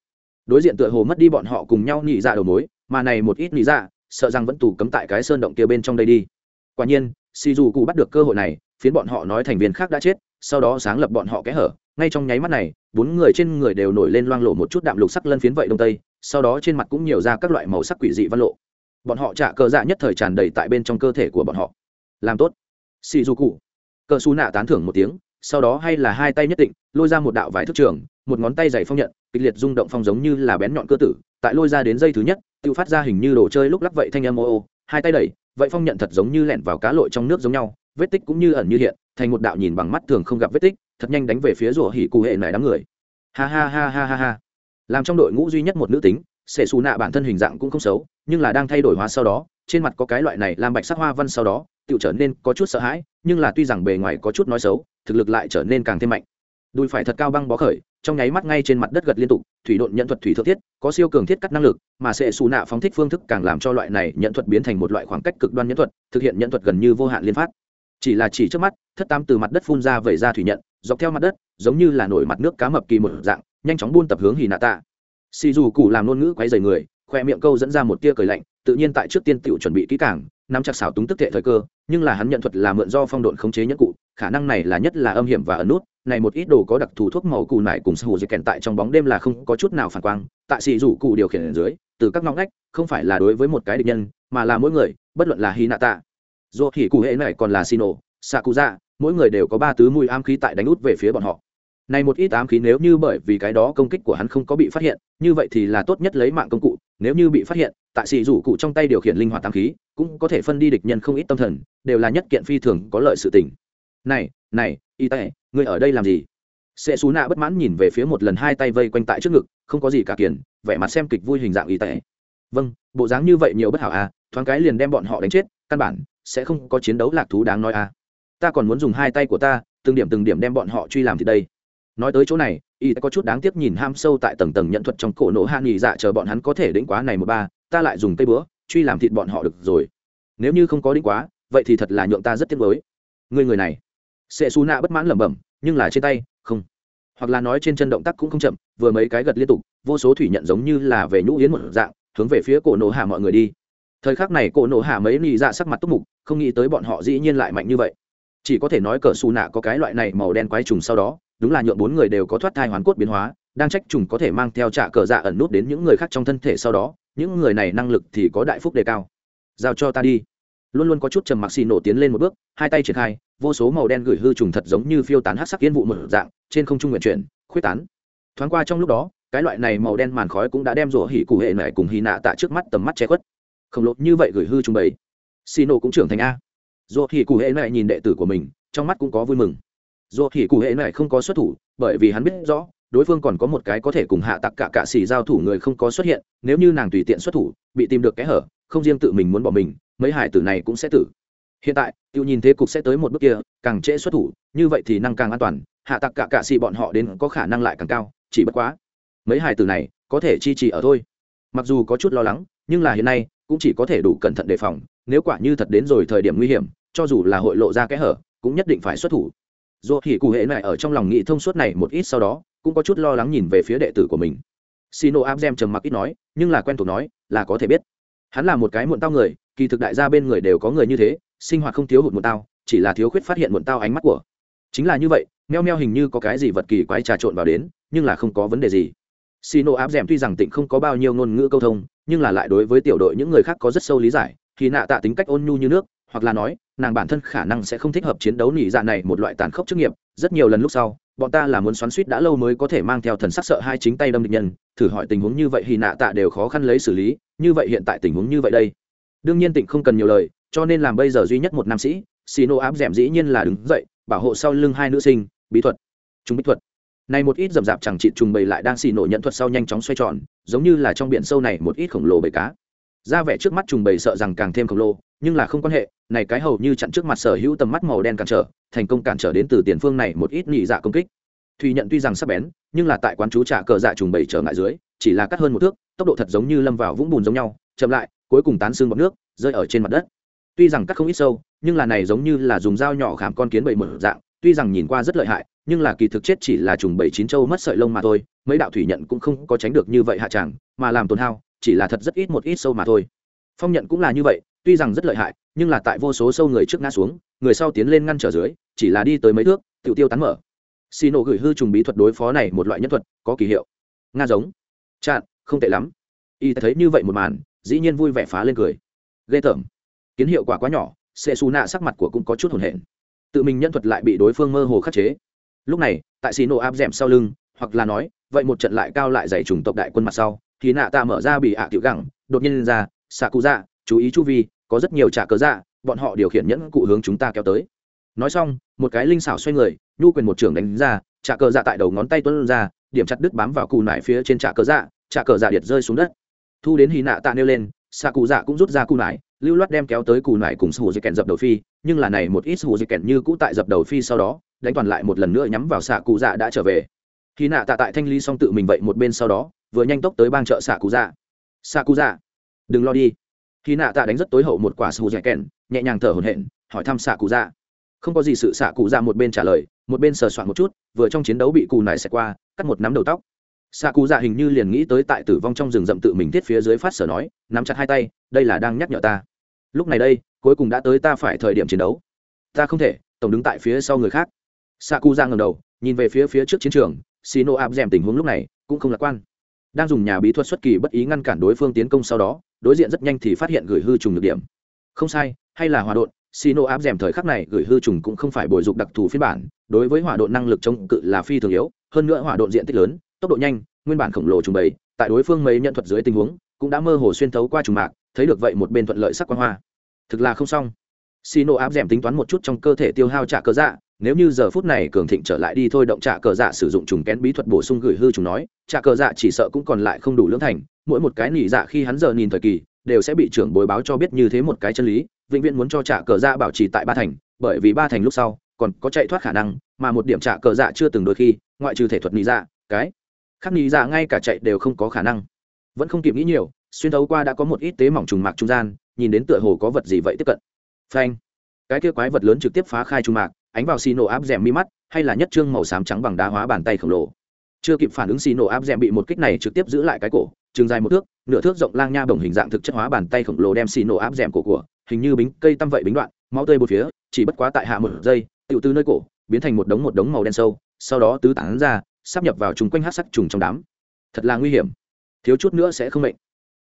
đối diện tựa hồ mất đi bọn họ cùng nhau nhị dạ đầu mối, mà này một ít nhị dạ sợ rằng vẫn tù cấm tại cái sơn động kia bên trong đây đi. Quả nhiên si dù cụ bắt được cơ hội này, phiến bọn họ nói thành viên khác đã chết, sau đó sáng lập bọn họ kẽ hở. Ngay trong nháy mắt này, bốn người trên người đều nổi lên loang lộ một chút đạm lục sắc lân phiến vậy đông tây, sau đó trên mặt cũng nhiều ra các loại màu sắc quỷ dị văn lộ. Bọn họ trả cơ dạ nhất thời tràn đầy tại bên trong cơ thể của bọn họ. Làm tốt. Xì dù cụ. Cờ xù nạ tán thưởng một tiếng sau đó hay là hai tay nhất định lôi ra một đạo vải thức trường, một ngón tay dày phong nhận, kịch liệt rung động phong giống như là bén nhọn cơ tử, tại lôi ra đến dây thứ nhất, tự phát ra hình như đồ chơi lúc lắc vậy thanh âm ô ô, hai tay đẩy, vậy phong nhận thật giống như lẹn vào cá lội trong nước giống nhau, vết tích cũng như ẩn như hiện, thành một đạo nhìn bằng mắt thường không gặp vết tích, thật nhanh đánh về phía rủa hỉ cụ hệ này đám người. Ha ha ha ha ha ha. Làm trong đội ngũ duy nhất một nữ tính, sệ xù nạ bản thân hình dạng cũng không xấu, nhưng là đang thay đổi hóa sau đó, trên mặt có cái loại này làm bạch sắc hoa văn sau đó, tự trở nên có chút sợ hãi, nhưng là tuy rằng bề ngoài có chút nói xấu thực lực lại trở nên càng thêm mạnh. Đùi phải thật cao băng bó khởi, trong nháy mắt ngay trên mặt đất gật liên tục, thủy độn nhận thuật thủy thượng thiết, có siêu cường thiết cắt năng lực, mà sẽ xù nạ phóng thích phương thức càng làm cho loại này nhận thuật biến thành một loại khoảng cách cực đoan nhận thuật, thực hiện nhận thuật gần như vô hạn liên phát. Chỉ là chỉ trước mắt, thất tam từ mặt đất phun ra vẩy ra thủy nhận, dọc theo mặt đất, giống như là nổi mặt nước cá mập kỳ một dạng, nhanh chóng buôn tập hướng hì nạ tạ. Xì dù cụ làm ngôn ngữ quấy dày người, khoe miệng câu dẫn ra một tia cười lạnh, tự nhiên tại trước tiên tiểu chuẩn bị kỹ càng, nắm chặt xảo túng tức thệ thời cơ nhưng là hắn nhận thuật là mượn do phong độn khống chế nhất cụ, khả năng này là nhất là âm hiểm và ẩn nút, này một ít đồ có đặc thù thuốc màu cù nải cùng sù dịch kèn tại trong bóng đêm là không có chút nào phản quang, tại xì rủ cụ điều khiển ở dưới, từ các ngóc ngách, không phải là đối với một cái địch nhân, mà là mỗi người, bất luận là hy nạ tạ dù thì cụ hệ này còn là xì nổ xạ cụ dạ mỗi người đều có ba tứ mùi ám khí tại đánh út về phía bọn họ. Này một ít ám khí nếu như bởi vì cái đó công kích của hắn không có bị phát hiện, như vậy thì là tốt nhất lấy mạng công cụ, nếu như bị phát hiện, tại xì rủ cụ trong tay điều khiển linh hoạt ám khí cũng có thể phân đi địch nhân không ít tâm thần, đều là nhất kiện phi thường có lợi sự tình. Này này, y tệ, ngươi ở đây làm gì? Sẽ xú nạ bất mãn nhìn về phía một lần hai tay vây quanh tại trước ngực, không có gì cả kiển vẻ mặt xem kịch vui hình dạng y tệ. Vâng bộ dáng như vậy nhiều bất hảo à thoáng cái liền đem bọn họ đánh chết, căn bản sẽ không có chiến đấu lạc thú đáng nói à. Ta còn muốn dùng hai tay của ta, từng điểm từng điểm đem bọn họ truy làm thì đây. Nói tới chỗ này, y có chút đáng tiếc nhìn ham sâu tại tầng tầng nhận thuật trong cổ nổ hạ nghỉ dạ chờ bọn hắn có thể đến quá này một ba, ta lại dùng cây búa truy làm thịt bọn họ được rồi. Nếu như không có đĩnh quá, vậy thì thật là nhượng ta rất tiếc với người người này. Sẽ xù nạ bất mãn lẩm bẩm, nhưng là trên tay, không. Hoặc là nói trên chân động tác cũng không chậm, vừa mấy cái gật liên tục, vô số thủy nhận giống như là về nhũ yến một dạng, hướng về phía cổ nổ hạ mọi người đi. Thời khắc này cổ nổ hạ mấy nị dạ sắc mặt túc mục, không nghĩ tới bọn họ dĩ nhiên lại mạnh như vậy. Chỉ có thể nói cờ xù nạ có cái loại này màu đen quái trùng sau đó, đúng là nhượng bốn người đều có thoát thai hoàn cốt biến hóa, đang trách trùng có thể mang theo trả cờ dạ ẩn nút đến những người khác trong thân thể sau đó những người này năng lực thì có đại phúc đề cao. Giao cho ta đi. Luôn luôn có chút trầm mặc xì nổ tiến lên một bước, hai tay triển khai, vô số màu đen gửi hư trùng thật giống như phiêu tán hát sắc yên vụ một dạng, trên không trung nguyện chuyển, khuyết tán. Thoáng qua trong lúc đó, cái loại này màu đen màn khói cũng đã đem rủa hỉ cụ hệ này cùng hì nạ tạ trước mắt tầm mắt che khuất. Khổng lồ như vậy gửi hư trùng bầy. Xì nổ cũng trưởng thành a. Rủa hỉ cụ hệ này nhìn đệ tử của mình, trong mắt cũng có vui mừng. Rủa hỉ cụ hệ này không có xuất thủ, bởi vì hắn biết rõ đối phương còn có một cái có thể cùng hạ tặc cả cạ xỉ giao thủ người không có xuất hiện, nếu như nàng tùy tiện xuất thủ, bị tìm được kẽ hở, không riêng tự mình muốn bỏ mình, mấy hải tử này cũng sẽ tử. Hiện tại, tiêu nhìn thế cục sẽ tới một bước kia, càng trễ xuất thủ, như vậy thì năng càng an toàn, hạ tặc cả cạ xỉ bọn họ đến có khả năng lại càng cao, chỉ bất quá, mấy hải tử này có thể chi trì ở thôi. Mặc dù có chút lo lắng, nhưng là hiện nay cũng chỉ có thể đủ cẩn thận đề phòng, nếu quả như thật đến rồi thời điểm nguy hiểm, cho dù là hội lộ ra kẽ hở, cũng nhất định phải xuất thủ. Dù thì cụ hệ này ở trong lòng nghĩ thông suốt này một ít sau đó cũng có chút lo lắng nhìn về phía đệ tử của mình Sino Abzem trầm mặc ít nói, nhưng là quen thuộc nói, là có thể biết. Hắn là một cái muộn tao người, kỳ thực đại gia bên người đều có người như thế, sinh hoạt không thiếu hụt muộn tao, chỉ là thiếu khuyết phát hiện muộn tao ánh mắt của. Chính là như vậy, meo meo hình như có cái gì vật kỳ quái trà trộn vào đến, nhưng là không có vấn đề gì. Sino Abzem tuy rằng Tịnh không có bao nhiêu ngôn ngữ câu thông, nhưng là lại đối với tiểu đội những người khác có rất sâu lý giải, thì nạ tạ tính cách ôn nhu như nước, hoặc là nói, nàng bản thân khả năng sẽ không thích hợp chiến đấu nỉ dạ này một loại tàn khốc chức nghiệp, rất nhiều lần lúc sau, bọn ta là muốn xoắn suýt đã lâu mới có thể mang theo thần sắc sợ hai chính tay đâm địch nhân, thử hỏi tình huống như vậy thì nạ tạ đều khó khăn lấy xử lý, như vậy hiện tại tình huống như vậy đây. Đương nhiên tịnh không cần nhiều lời, cho nên làm bây giờ duy nhất một nam sĩ xì áp d dĩ nhiên là đứng dậy, bảo hộ sau lưng hai nữ sinh, bí thuật chúng bí thuật. Này một ít rậm rạp chẳng chị trùng bầy lại đang xì nổ nhận thuật sau nhanh chóng xoay tròn, giống như là trong biển sâu này một ít khổng lồ bầy cá. Ra vẻ trước mắt trùng bầy sợ rằng càng thêm khổng lồ nhưng là không quan hệ, này cái hầu như chặn trước mặt sở hữu tầm mắt màu đen cản trở, thành công cản trở đến từ tiền phương này một ít nhị dạ công kích. Thùy nhận tuy rằng sắp bén, nhưng là tại quán chú trả cờ dạ trùng bảy trở ngại dưới, chỉ là cắt hơn một thước, tốc độ thật giống như lâm vào vũng bùn giống nhau, chậm lại, cuối cùng tán xương bọt nước, rơi ở trên mặt đất. Tuy rằng cắt không ít sâu, nhưng là này giống như là dùng dao nhỏ khảm con kiến bầy mở dạng, tuy rằng nhìn qua rất lợi hại, nhưng là kỳ thực chết chỉ là trùng bảy chín châu mất sợi lông mà thôi, mấy đạo thủy nhận cũng không có tránh được như vậy hạ chẳng mà làm tổn hao, chỉ là thật rất ít một ít sâu mà thôi. Phong nhận cũng là như vậy tuy rằng rất lợi hại, nhưng là tại vô số sâu người trước ngã xuống, người sau tiến lên ngăn trở dưới, chỉ là đi tới mấy thước tự tiêu tán mở. Xì nổ gửi hư trùng bí thuật đối phó này một loại nhân thuật, có kỳ hiệu. Nga giống. Chặn không tệ lắm. Y thấy như vậy một màn, dĩ nhiên vui vẻ phá lên cười. Ghê tởm. Kiến hiệu quả quá nhỏ sẽ xù nạ sắc mặt của cũng có chút hồn hển. Tự mình nhân thuật lại bị đối phương mơ hồ khắc chế. Lúc này, tại xì nổ áp d sau lưng, hoặc là nói, vậy một trận lại cao lại dày trùng tộc đại quân mặt sau thì nạ ta mở ra bị ạ tiểu gẳng, đột nhiên ra xạ cụ dạ chú ý chu vi có rất nhiều trả cớ dạ bọn họ điều khiển nhẫn cụ hướng chúng ta kéo tới. Nói xong, một cái linh xảo xoay người, nhu quyền một trưởng đánh ra, trả cờ dạ tại đầu ngón tay tuân ra, điểm chặt đứt bám vào cù nải phía trên trả cờ dạ trả cờ dạ điệt rơi xuống đất. Thu đến hì nạ tạ nêu lên, xạ cụ dạ cũng rút ra cù nải, lưu loát đem kéo tới cù nải cùng sù dây kèn dập đầu phi, nhưng là này một ít sù dây kèn như cũ tại dập đầu phi sau đó, đánh toàn lại một lần nữa nhắm vào xạ cụ dạ đã trở về. Khi nạ tạ tại thanh ly xong tự mình vậy một bên sau đó, vừa nhanh tốc tới bang chợ xạ cụ dạ. Xạ cụ dạ đừng lo đi khi nạ tạ đánh rất tối hậu một quả sù dẻ kèn nhẹ nhàng thở hổn hển, hỏi thăm xạ cụ dạ. Không có gì sự, xạ cụ dạ một bên trả lời, một bên sờ soạn một chút, vừa trong chiến đấu bị cù nải xẹt qua, cắt một nắm đầu tóc. Xạ cụ dạ hình như liền nghĩ tới tại tử vong trong rừng rậm tự mình thiết phía dưới phát sở nói, nắm chặt hai tay, đây là đang nhắc nhở ta. Lúc này đây, cuối cùng đã tới ta phải thời điểm chiến đấu. Ta không thể, tổng đứng tại phía sau người khác. Xạ cụ dạ ngầm đầu, nhìn về phía phía trước chiến trường xì nô áp d tình huống lúc này cũng không lạc quan đang dùng nhà bí thuật xuất kỳ bất ý ngăn cản đối phương tiến công sau đó, đối diện rất nhanh thì phát hiện gửi hư trùng được điểm. Không sai, hay là hòa đột xì nô áp d thời khắc này gửi hư trùng cũng không phải bồi dục đặc thù phiên bản, đối với hỏa độn năng lực chống cự là phi thường yếu, hơn nữa hỏa độn diện tích lớn, tốc độ nhanh, nguyên bản khổng lồ trùng bầy, tại đối phương mấy nhận thuật dưới tình huống, cũng đã mơ hồ xuyên thấu qua trùng mạc, thấy được vậy một bên thuận lợi sắc quan hoa. Thực là không xong xì nổ áp d tính toán một chút trong cơ thể tiêu hao trả cờ dạ. Nếu như giờ phút này cường thịnh trở lại đi thôi động trả cờ dạ sử dụng trùng kén bí thuật bổ sung gửi hư trùng nói, trả cờ dạ chỉ sợ cũng còn lại không đủ lưỡng thành. Mỗi một cái nỉ dạ khi hắn giờ nhìn thời kỳ, đều sẽ bị trưởng bồi báo cho biết như thế một cái chân lý, vĩnh viễn muốn cho trả cờ dạ bảo trì tại ba thành, bởi vì ba thành lúc sau, còn có chạy thoát khả năng, mà một điểm trả cờ dạ chưa từng đôi khi, ngoại trừ thể thuật nỉ dạ cái khác nỉ dạ ngay cả chạy đều không có khả năng. Vẫn không kịp nghĩ nhiều, xuyên thấu qua đã có một ít tế mỏng trùng mạc trung gian, nhìn đến tựa hồ có vật gì vậy tiếp cận phanh. Cái kia quái vật lớn trực tiếp phá khai trung mạc, ánh vào xì nổ áp d mi mắt, hay là nhất trương màu xám trắng bằng đá hóa bàn tay khổng lồ. Chưa kịp phản ứng xì nổ áp d bị một kích này trực tiếp giữ lại cái cổ trường dài một thước, nửa thước rộng lang nha bồng hình dạng thực chất hóa bàn tay khổng lồ đem xì nổ áp d cổ của, hình như bính, cây tăm vậy bính đoạn, máu tươi một phía, chỉ bất quá tại hạ một giây tự từ nơi cổ, biến thành một đống một đống màu đen sâu, sau đó tứ tán ra, sắp nhập vào chung quanh hát sắc trùng trong đám. Thật là nguy hiểm. Thiếu chút nữa sẽ không mệnh.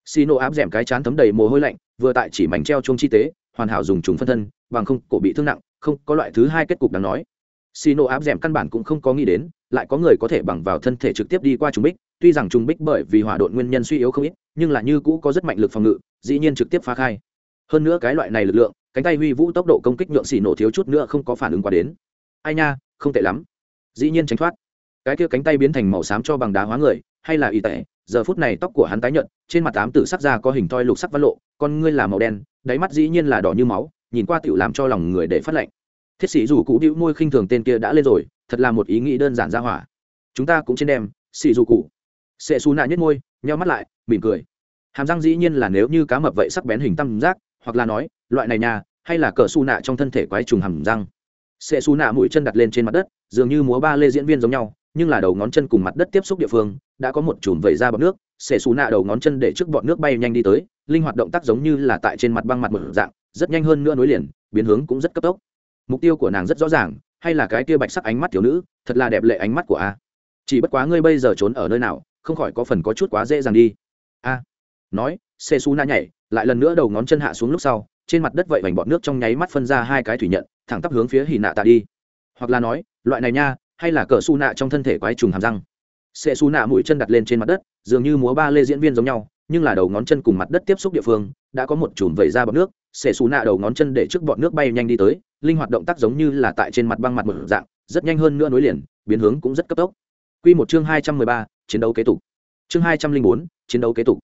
Xì nổ áp d cái chán thấm đầy mồ hôi lạnh, vừa tại chỉ mảnh treo chung chi tế hoàn hảo dùng trùng phân thân, bằng không cổ bị thương nặng, không có loại thứ hai kết cục đáng nói. Xì nổ áp d căn bản cũng không có nghĩ đến, lại có người có thể bằng vào thân thể trực tiếp đi qua trùng bích. Tuy rằng trùng bích bởi vì hỏa độn nguyên nhân suy yếu không ít, nhưng là như cũ có rất mạnh lực phòng ngự, dĩ nhiên trực tiếp phá khai. Hơn nữa cái loại này lực lượng, cánh tay huy vũ tốc độ công kích nhượng xì nổ thiếu chút nữa không có phản ứng qua đến. Ai nha, không tệ lắm. Dĩ nhiên tránh thoát. Cái kia cánh tay biến thành màu xám cho bằng đá hóa người, hay là y tệ, giờ phút này tóc của hắn tái nhợt, trên mặt tám tử sắc da có hình toi lục sắc văn lộ, con ngươi là màu đen đáy mắt dĩ nhiên là đỏ như máu, nhìn qua tựu làm cho lòng người để phát lệnh thiết sĩ dù cụ đĩu môi khinh thường tên kia đã lên rồi, thật là một ý nghĩ đơn giản ra hỏa. Chúng ta cũng trên đem, sĩ dù cụ. Sệ xù nạ nhất môi, nheo mắt lại, mỉm cười. Hàm răng dĩ nhiên là nếu như cá mập vậy sắc bén hình tam giác, hoặc là nói, loại này nhà, hay là cờ xù nạ trong thân thể quái trùng hàm răng. Sệ xù nạ mũi chân đặt lên trên mặt đất, dường như múa ba lê diễn viên giống nhau, nhưng là đầu ngón chân cùng mặt đất tiếp xúc địa phương, đã có một chùm vẩy ra bọt nước. Sệ xù nạ đầu ngón chân để trước bọt nước bay nhanh đi tới linh hoạt động tác giống như là tại trên mặt băng mặt một dạng, rất nhanh hơn nữa nối liền, biến hướng cũng rất cấp tốc. Mục tiêu của nàng rất rõ ràng, hay là cái kia bạch sắc ánh mắt thiếu nữ, thật là đẹp lệ ánh mắt của a. Chỉ bất quá ngươi bây giờ trốn ở nơi nào, không khỏi có phần có chút quá dễ dàng đi. A. Nói xê su na nhảy, lại lần nữa đầu ngón chân hạ xuống lúc sau, trên mặt đất vậy vành bọt nước trong nháy mắt phân ra hai cái thủy nhận, thẳng tắp hướng phía hì nạ tạ đi. Hoặc là nói, loại này nha, hay là cờ su nạ trong thân thể quái trùng hàm răng. Xê su nạ mũi chân đặt lên trên mặt đất, dường như múa ba lê diễn viên giống nhau nhưng là đầu ngón chân cùng mặt đất tiếp xúc địa phương, đã có một chùm vẩy ra bọt nước xệ xù nạ đầu ngón chân để trước bọt nước bay nhanh đi tới, linh hoạt động tác giống như là tại trên mặt băng mặt một dạng, rất nhanh hơn nữa nối liền, biến hướng cũng rất cấp tốc. Quy một chương hai trăm mười ba, chiến đấu kế tục. Chương hai trăm linh bốn, chiến đấu kế tục.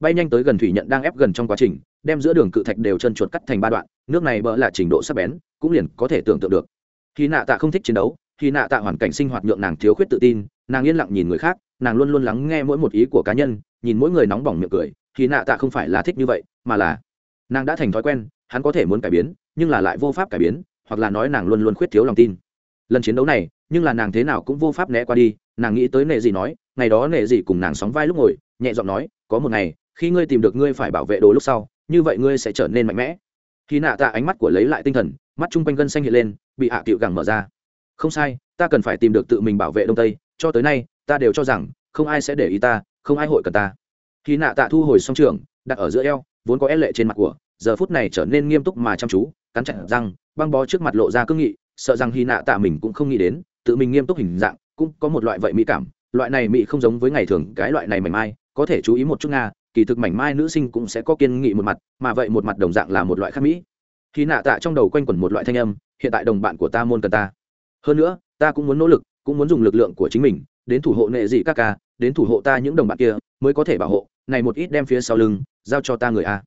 Bay nhanh tới gần thủy nhận đang ép gần trong quá trình, đem giữa đường cự thạch đều chân chuột cắt thành ba đoạn, nước này bỡ là trình độ sắc bén, cũng liền có thể tưởng tượng được. Khi nạ tạ không thích chiến đấu, khi nạ tạ hoàn cảnh sinh hoạt nhượng nàng thiếu khuyết tự tin, nàng yên lặng nhìn người khác, nàng luôn luôn lắng nghe mỗi một ý của cá nhân nhìn mỗi người nóng bỏng miệng cười, thì nạ tạ không phải là thích như vậy, mà là nàng đã thành thói quen, hắn có thể muốn cải biến, nhưng là lại vô pháp cải biến, hoặc là nói nàng luôn luôn khuyết thiếu lòng tin. Lần chiến đấu này, nhưng là nàng thế nào cũng vô pháp né qua đi, nàng nghĩ tới nệ gì nói, ngày đó nệ gì cùng nàng sóng vai lúc ngồi, nhẹ giọng nói, có một ngày, khi ngươi tìm được ngươi phải bảo vệ đồ lúc sau, như vậy ngươi sẽ trở nên mạnh mẽ. Khi nạ tạ ánh mắt của lấy lại tinh thần, mắt chung quanh gân xanh hiện lên, bị hạ à cựu gẳng mở ra. Không sai, ta cần phải tìm được tự mình bảo vệ đông tây, cho tới nay, ta đều cho rằng, không ai sẽ để ý ta không ai hội cần ta. Khi nạ tạ thu hồi song trường, đặt ở giữa eo, vốn có e lệ trên mặt của, giờ phút này trở nên nghiêm túc mà chăm chú, cắn chặt răng, băng bó trước mặt lộ ra cương nghị, sợ rằng hy nạ tạ mình cũng không nghĩ đến, tự mình nghiêm túc hình dạng, cũng có một loại vậy mỹ cảm. Loại này mỹ không giống với ngày thường, cái loại này mảnh mai, có thể chú ý một chút nga, kỳ thực mảnh mai nữ sinh cũng sẽ có kiên nghị một mặt, mà vậy một mặt đồng dạng là một loại khác mỹ. Khi nạ tạ trong đầu quanh quẩn một loại thanh âm, hiện tại đồng bạn của ta môn cần ta. Hơn nữa, ta cũng muốn nỗ lực, cũng muốn dùng lực lượng của chính mình, đến thủ hộ nệ dị các ca đến thủ hộ ta những đồng bạn kia, mới có thể bảo hộ, này một ít đem phía sau lưng, giao cho ta người a.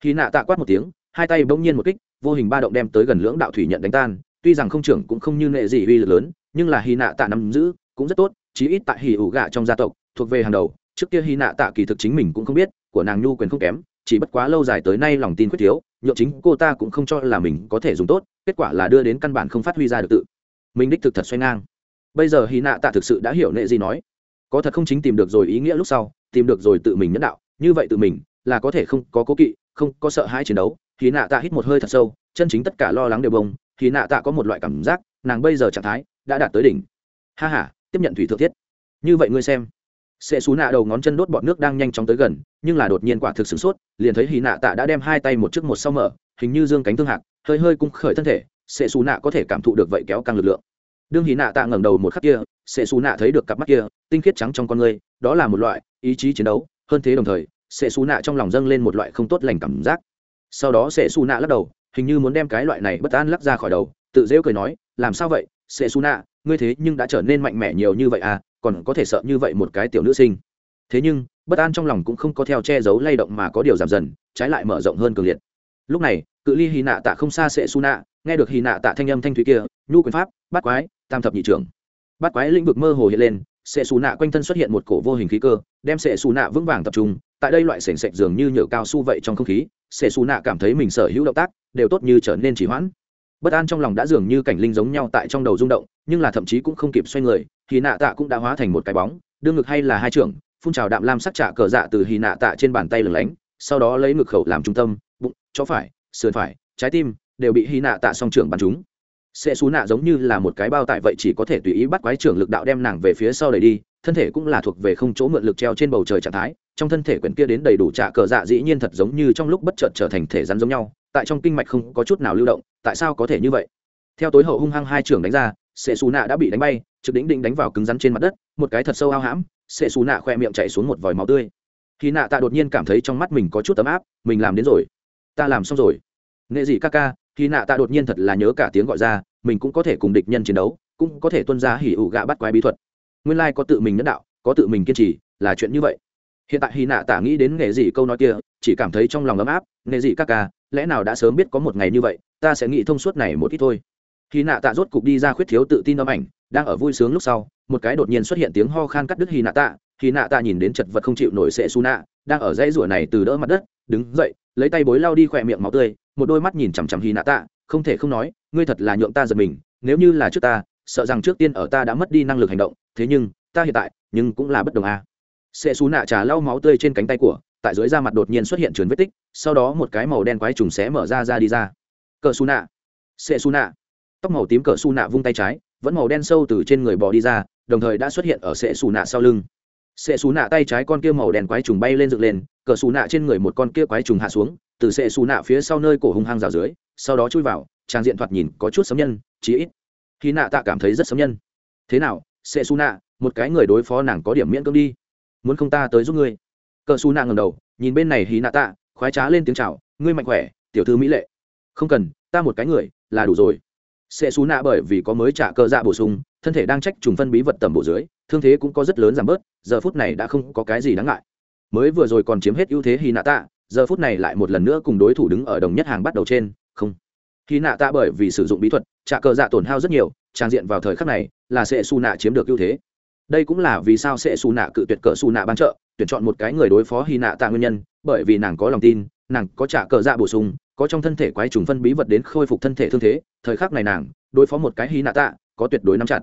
Khi nạ tạ quát một tiếng, hai tay bỗng nhiên một kích, vô hình ba động đem tới gần lưỡng đạo thủy nhận đánh tan, tuy rằng không trưởng cũng không như nệ gì uy lực lớn, nhưng là hy nạ tạ nắm giữ, cũng rất tốt, chí ít tại Hỉ ủ gạ trong gia tộc, thuộc về hàng đầu. Trước kia hy nạ tạ kỳ thực chính mình cũng không biết, của nàng nhu quyền không kém, chỉ bất quá lâu dài tới nay lòng tin quyết thiếu nhộn chính cô ta cũng không cho là mình có thể dùng tốt, kết quả là đưa đến căn bản không phát huy ra được tự. Mình đích thực thật xoay ngang. Bây giờ hy nạ tạ thực sự đã hiểu nệ gì nói có thật không chính tìm được rồi ý nghĩa lúc sau, tìm được rồi tự mình nhân đạo, như vậy tự mình là có thể không có cố kỵ, không có sợ hãi chiến đấu. Hy nạ tạ hít một hơi thật sâu, chân chính tất cả lo lắng đều bông. Hy nạ tạ có một loại cảm giác, nàng bây giờ trạng thái đã đạt tới đỉnh. Ha h a tiếp nhận thủy thượng thiết. Như vậy ngươi xem. Sẽ xú nạ đầu ngón chân đốt bọt nước đang nhanh chóng tới gần, nhưng là đột nhiên quả thực sửng sốt, liền thấy hy nạ tạ đã đem hai tay một trước một sau mở, hình như dương cánh thương hạc, hơi hơi cung khởi thân thể. Sẽ xú nạ có thể cảm thụ được vậy kéo căng lực lượng. Đương hy nạ tạ ngẩng đầu một khắc kia sẽ xù nạ thấy được cặp mắt kia, tinh khiết trắng trong con người đó là một loại ý chí chiến đấu, hơn thế đồng thời sẽ xù nạ trong lòng dâng lên một loại không tốt lành cảm giác. Sau đó sẽ xù nạ lắc đầu, hình như muốn đem cái loại này bất an lắc ra khỏi đầu, tự dễu cười nói, làm sao vậy sẽ xù nạ, ngươi thế nhưng đã trở nên mạnh mẽ nhiều như vậy à còn có thể sợ như vậy một cái tiểu nữ sinh. Thế nhưng, bất an trong lòng cũng không có theo che giấu lay động mà có điều giảm dần, trái lại mở rộng hơn cường liệt. Lúc này, cự ly hy nạ tạ không xa sẽ su nạ, nghe được hy nạ tạ thanh âm thanh thúy kia, nhu quyền pháp bắt quái, tam thập nhị trưởng bắt quái lĩnh vực mơ hồ hiện lên, sệ xù nạ quanh thân xuất hiện một cổ vô hình khí cơ, đem sệ xù nạ vững vàng tập trung, tại đây loại sềnh sệch dường như nhựa cao su vậy trong không khí, sệ xù nạ cảm thấy mình sở hữu động tác đều tốt như trở nên chỉ hoãn. Bất an trong lòng đã dường như cảnh linh giống nhau tại trong đầu rung động, nhưng là thậm chí cũng không kịp xoay người thì nạ tạ cũng đã hóa thành một cái bóng đương ngực hay là hai trưởng, phun trào đạm lam sắc trả cờ dạ từ hì nạ tạ trên bàn tay lửng lánh, sau đó lấy ngực khẩu làm trung tâm, bụng, chó phải, sườn phải, trái tim đều bị hì nạ tạ song trưởng bắn chúng sẽ xú nạ giống như là một cái bao tải vậy chỉ có thể tùy ý bắt quái trưởng lực đạo đem nàng về phía sau đẩy đi, thân thể cũng là thuộc về không chỗ mượn lực treo trên bầu trời trạng thái, trong thân thể quyển kia đến đầy đủ trả cờ dạ dĩ nhiên thật giống như trong lúc bất chợt trở thành thể rắn giống nhau, tại trong kinh mạch không có chút nào lưu động, tại sao có thể như vậy? Theo tối hậu hung hăng hai trưởng đánh ra sệ xù nạ đã bị đánh bay, trực đỉnh định đánh vào cứng rắn trên mặt đất, một cái thật sâu ao hãm sệ xù nạ khoe miệng chạy xuống một vòi máu tươi. Khi nạ tạ đột nhiên cảm thấy trong mắt mình có chút ấm áp, mình làm đến rồi. Ta làm xong rồi. Nghệ gì ca ca khi nạ tạ đột nhiên thật là nhớ cả tiếng gọi ra, mình cũng có thể cùng địch nhân chiến đấu, cũng có thể tuân ra hỉ ủ gạ bắt quái bí thuật. Nguyên lai có tự mình nhân đạo, có tự mình kiên trì, là chuyện như vậy. Hiện tại hy nạ tạ nghĩ đến nghề gì câu nói kia, chỉ cảm thấy trong lòng ấm áp nghề gì các ca, lẽ nào đã sớm biết có một ngày như vậy, ta sẽ nghĩ thông suốt này một ít thôi. Hy nạ tạ rốt cục đi ra khuyết thiếu tự tin âm ảnh, đang ở vui sướng lúc sau, một cái đột nhiên xuất hiện tiếng ho khan cắt đứt hy nạ tạ. Hy nạ tạ nhìn đến chật vật không chịu nổi sệ su nạ đang ở dãy rủa này từ đỡ mặt đất, đứng dậy, lấy tay bối lao đi khỏe miệng máu tươi một đôi mắt nhìn chằm chằm hy nạ tạ không thể không nói, ngươi thật là nhượng ta giật mình, nếu như là trước ta, sợ rằng trước tiên ở ta đã mất đi năng lực hành động, thế nhưng, ta hiện tại, nhưng cũng là bất đồng a. À. sệ xú nạ trà lau máu tươi trên cánh tay của, tại dưới da mặt đột nhiên xuất hiện trườn vết tích, sau đó một cái màu đen quái trùng xé mở ra ra đi ra. Cờ xú nạ. Sẽ xú nạ. Tóc màu tím cờ xú nạ vung tay trái, vẫn màu đen sâu từ trên người bò đi ra, đồng thời đã xuất hiện ở sệ xù nạ sau lưng. Sệ xú nạ tay trái con kia màu đen quái trùng bay lên dựng lên, cờ xú nạ trên người một con kia quái trùng hạ xuống từ sệ xù nạ phía sau nơi cổ hung hăng rào dưới, sau đó chui vào, trang diện thoạt nhìn có chút sấm nhân, chí ít. Khi nạ tạ cảm thấy rất sấm nhân. Thế nào, sệ xù nạ, một cái người đối phó nàng có điểm miễn cưỡng đi. Muốn không ta tới giúp ngươi? Cờ xù nạ ngầm đầu, nhìn bên này hí nạ tạ, khoái trá lên tiếng chào, ngươi mạnh khỏe, tiểu thư mỹ lệ. Không cần, ta một cái người, là đủ rồi. Sẽ xú nạ bởi vì có mới trả cơ dạ bổ sung, thân thể đang trách trùng phân bí vật tầm bộ dưới, thương thế cũng có rất lớn giảm bớt, giờ phút này đã không có cái gì đáng ngại. Mới vừa rồi còn chiếm hết ưu thế hy nạ tạ giờ phút này lại một lần nữa cùng đối thủ đứng ở đồng nhất hàng bắt đầu trên, không. Khi nạ tạ bởi vì sử dụng bí thuật, trả cờ dạ tổn hao rất nhiều, trang diện vào thời khắc này là sẽ xù nạ chiếm được ưu thế. Đây cũng là vì sao sẽ xù nạ cự tuyệt cờ xù nạ ban trợ, tuyển chọn một cái người đối phó hy nạ tạ nguyên nhân, bởi vì nàng có lòng tin, nàng có trả cờ dạ bổ sung, có trong thân thể quái trùng phân bí vật đến khôi phục thân thể thương thế, thời khắc này nàng đối phó một cái hy nạ tạ có tuyệt đối nắm chặt.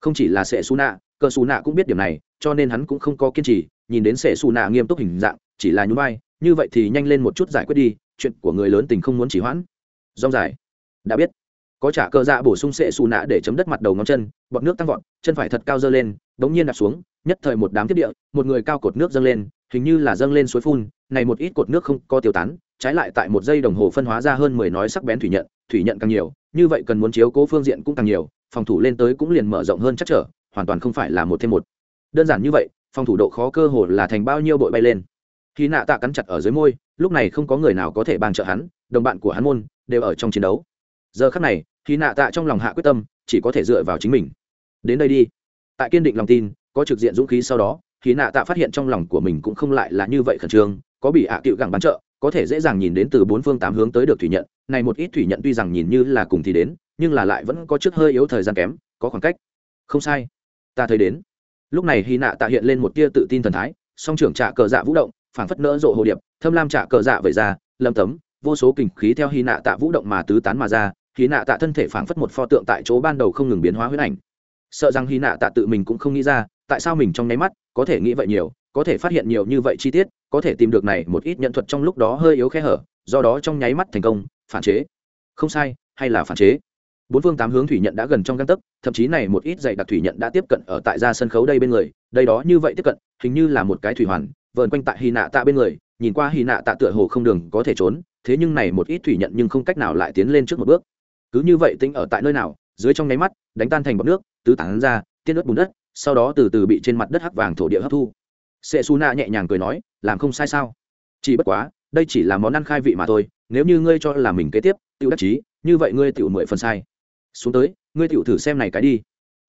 Không chỉ là sẽ xù nạ, cờ xù nạ cũng biết điểm này, cho nên hắn cũng không có kiên trì, nhìn đến sẽ xù nạ nghiêm túc hình dạng, chỉ là nhún vai như vậy thì nhanh lên một chút giải quyết đi, chuyện của người lớn tình không muốn chỉ hoãn. Rong dài. Đã biết. Có trả cờ dạ bổ sung sệ xù nạ để chấm đất mặt đầu ngón chân, bọt nước tăng vọt, chân phải thật cao dơ lên, đống nhiên đạp xuống, nhất thời một đám thiết địa, một người cao cột nước dâng lên, hình như là dâng lên suối phun, này một ít cột nước không có tiêu tán, trái lại tại một giây đồng hồ phân hóa ra hơn mười nói sắc bén thủy nhận thủy nhận càng nhiều, như vậy cần muốn chiếu cố phương diện cũng càng nhiều, phòng thủ lên tới cũng liền mở rộng hơn chắc trở, hoàn toàn không phải là một thêm một. Đơn giản như vậy, phòng thủ độ khó cơ hồ là thành bao nhiêu bội bay lên khi nạ tạ cắn chặt ở dưới môi, lúc này không có người nào có thể bàn trợ hắn, đồng bạn của hắn môn đều ở trong chiến đấu. Giờ khắc này, khi nạ tạ trong lòng hạ quyết tâm, chỉ có thể dựa vào chính mình. Đến đây đi. Tại kiên định lòng tin, có trực diện dũng khí sau đó, khi nạ tạ phát hiện trong lòng của mình cũng không lại là như vậy khẩn trương, có bị hạ à cựu gẳng bán trợ, có thể dễ dàng nhìn đến từ bốn phương tám hướng tới được thủy nhận. Này một ít thủy nhận tuy rằng nhìn như là cùng thì đến, nhưng là lại vẫn có trước hơi yếu thời gian kém, có khoảng cách. Không sai. Ta thấy đến. Lúc này hy nạ tạ hiện lên một tia tự tin thần thái, song trưởng trạ cờ dạ vũ động phảng phất nỡ rộ hồ điệp, thâm lam trả cờ dạ vẩy ra lâm tấm, vô số kình khí theo hy nạ tạ vũ động mà tứ tán mà ra, hy nạ tạ thân thể phảng phất một pho tượng tại chỗ ban đầu không ngừng biến hóa huyết ảnh. Sợ rằng hy nạ tạ tự mình cũng không nghĩ ra, tại sao mình trong nháy mắt có thể nghĩ vậy nhiều, có thể phát hiện nhiều như vậy chi tiết, có thể tìm được này một ít nhận thuật trong lúc đó hơi yếu khe hở, do đó trong nháy mắt thành công, phản chế. Không sai, hay là phản chế? Bốn phương tám hướng thủy nhận đã gần trong găng tấc, thậm chí này một ít dạy đặc thủy nhận đã tiếp cận ở tại ra sân khấu đây bên người, đây đó như vậy tiếp cận, hình như là một cái thủy hoàn vờn quanh tại hy nạ tạ bên người, nhìn qua hy nạ tạ tựa hồ không đường có thể trốn, thế nhưng này một ít thủy nhận nhưng không cách nào lại tiến lên trước một bước. Cứ như vậy tính ở tại nơi nào, dưới trong nháy mắt, đánh tan thành bọc nước, tứ tán ra, tiên ướt bùn đất, sau đó từ từ bị trên mặt đất hắc vàng thổ địa hấp thu. Sệ su na nhẹ nhàng cười nói, làm không sai sao? Chỉ bất quá, đây chỉ là món ăn khai vị mà thôi, nếu như ngươi cho là mình kế tiếp tự đắc chí, như vậy ngươi tự mười phần sai. Xuống tới, ngươi tự thử xem này cái đi.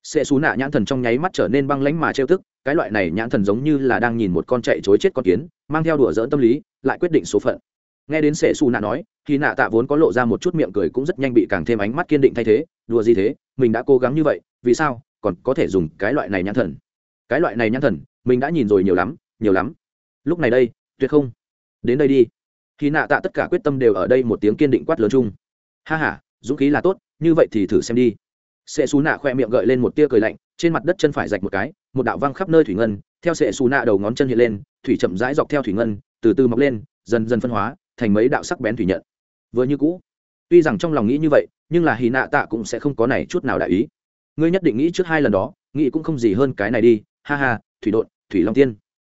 Sệ xú nạ nhãn thần trong nháy mắt trở nên băng lánh mà trêu tức cái loại này nhãn thần giống như là đang nhìn một con chạy chối chết con kiến, mang theo đùa dỡn tâm lý, lại quyết định số phận. Nghe đến sệ xù nạ nói khi nạ tạ vốn có lộ ra một chút miệng cười cũng rất nhanh bị càng thêm ánh mắt kiên định thay thế, đùa gì thế, mình đã cố gắng như vậy, vì sao, còn có thể dùng cái loại này nhãn thần? Cái loại này nhãn thần, mình đã nhìn rồi nhiều lắm nhiều lắm. Lúc này đây, tuyệt không. Đến đây đi. Khi nạ tạ tất cả quyết tâm đều ở đây một tiếng kiên định quát lớn chung. Ha h a dũng khí là tốt, như vậy thì thử xem đi. Sệ xù nạ khoe miệng gợi lên một tia cười lạnh, trên mặt đất chân phải rạch một cái một đạo văng khắp nơi thủy ngân, theo sệ xù nạ đầu ngón chân hiện lên, thủy chậm rãi dọc theo thủy ngân, từ từ mọc lên, dần dần phân hóa, thành mấy đạo sắc bén thủy nhận. Vừa như cũ, tuy rằng trong lòng nghĩ như vậy, nhưng là hì nạ tạ cũng sẽ không có này chút nào đại ý. Ngươi nhất định nghĩ trước hai lần đó, nghĩ cũng không gì hơn cái này đi, ha ha, thủy đột thủy long tiên.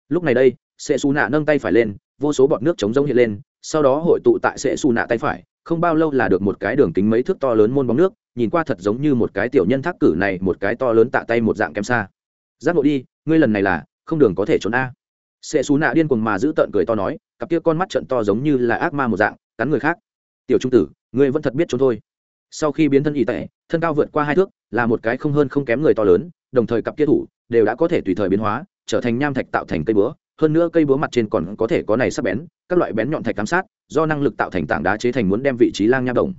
Lúc này đây, sệ xù nạ nâng tay phải lên, vô số bọt nước chống rông hiện lên, sau đó hội tụ tại sệ xù nạ tay phải, không bao lâu là được một cái đường kính mấy thước to lớn môn bóng nước, nhìn qua thật giống như một cái tiểu nhân thác cử này, một cái to lớn tạ tay một dạng kém xa giác ngộ đi, ngươi lần này là, không đường có thể trốn a. Sệ xú nạ điên cuồng mà giữ tợn cười to nói, cặp kia con mắt trận to giống như là ác ma một dạng, cắn người khác. Tiểu trung tử, ngươi vẫn thật biết trốn thôi. Sau khi biến thân y tệ, thân cao vượt qua hai thước, là một cái không hơn không kém người to lớn, đồng thời cặp kia thủ, đều đã có thể tùy thời biến hóa, trở thành nham thạch tạo thành cây búa. Hơn nữa cây búa mặt trên còn có thể có này sắp bén, các loại bén nhọn thạch cám sát, do năng lực tạo thành tảng đá chế thành muốn đem vị trí lang nha đồng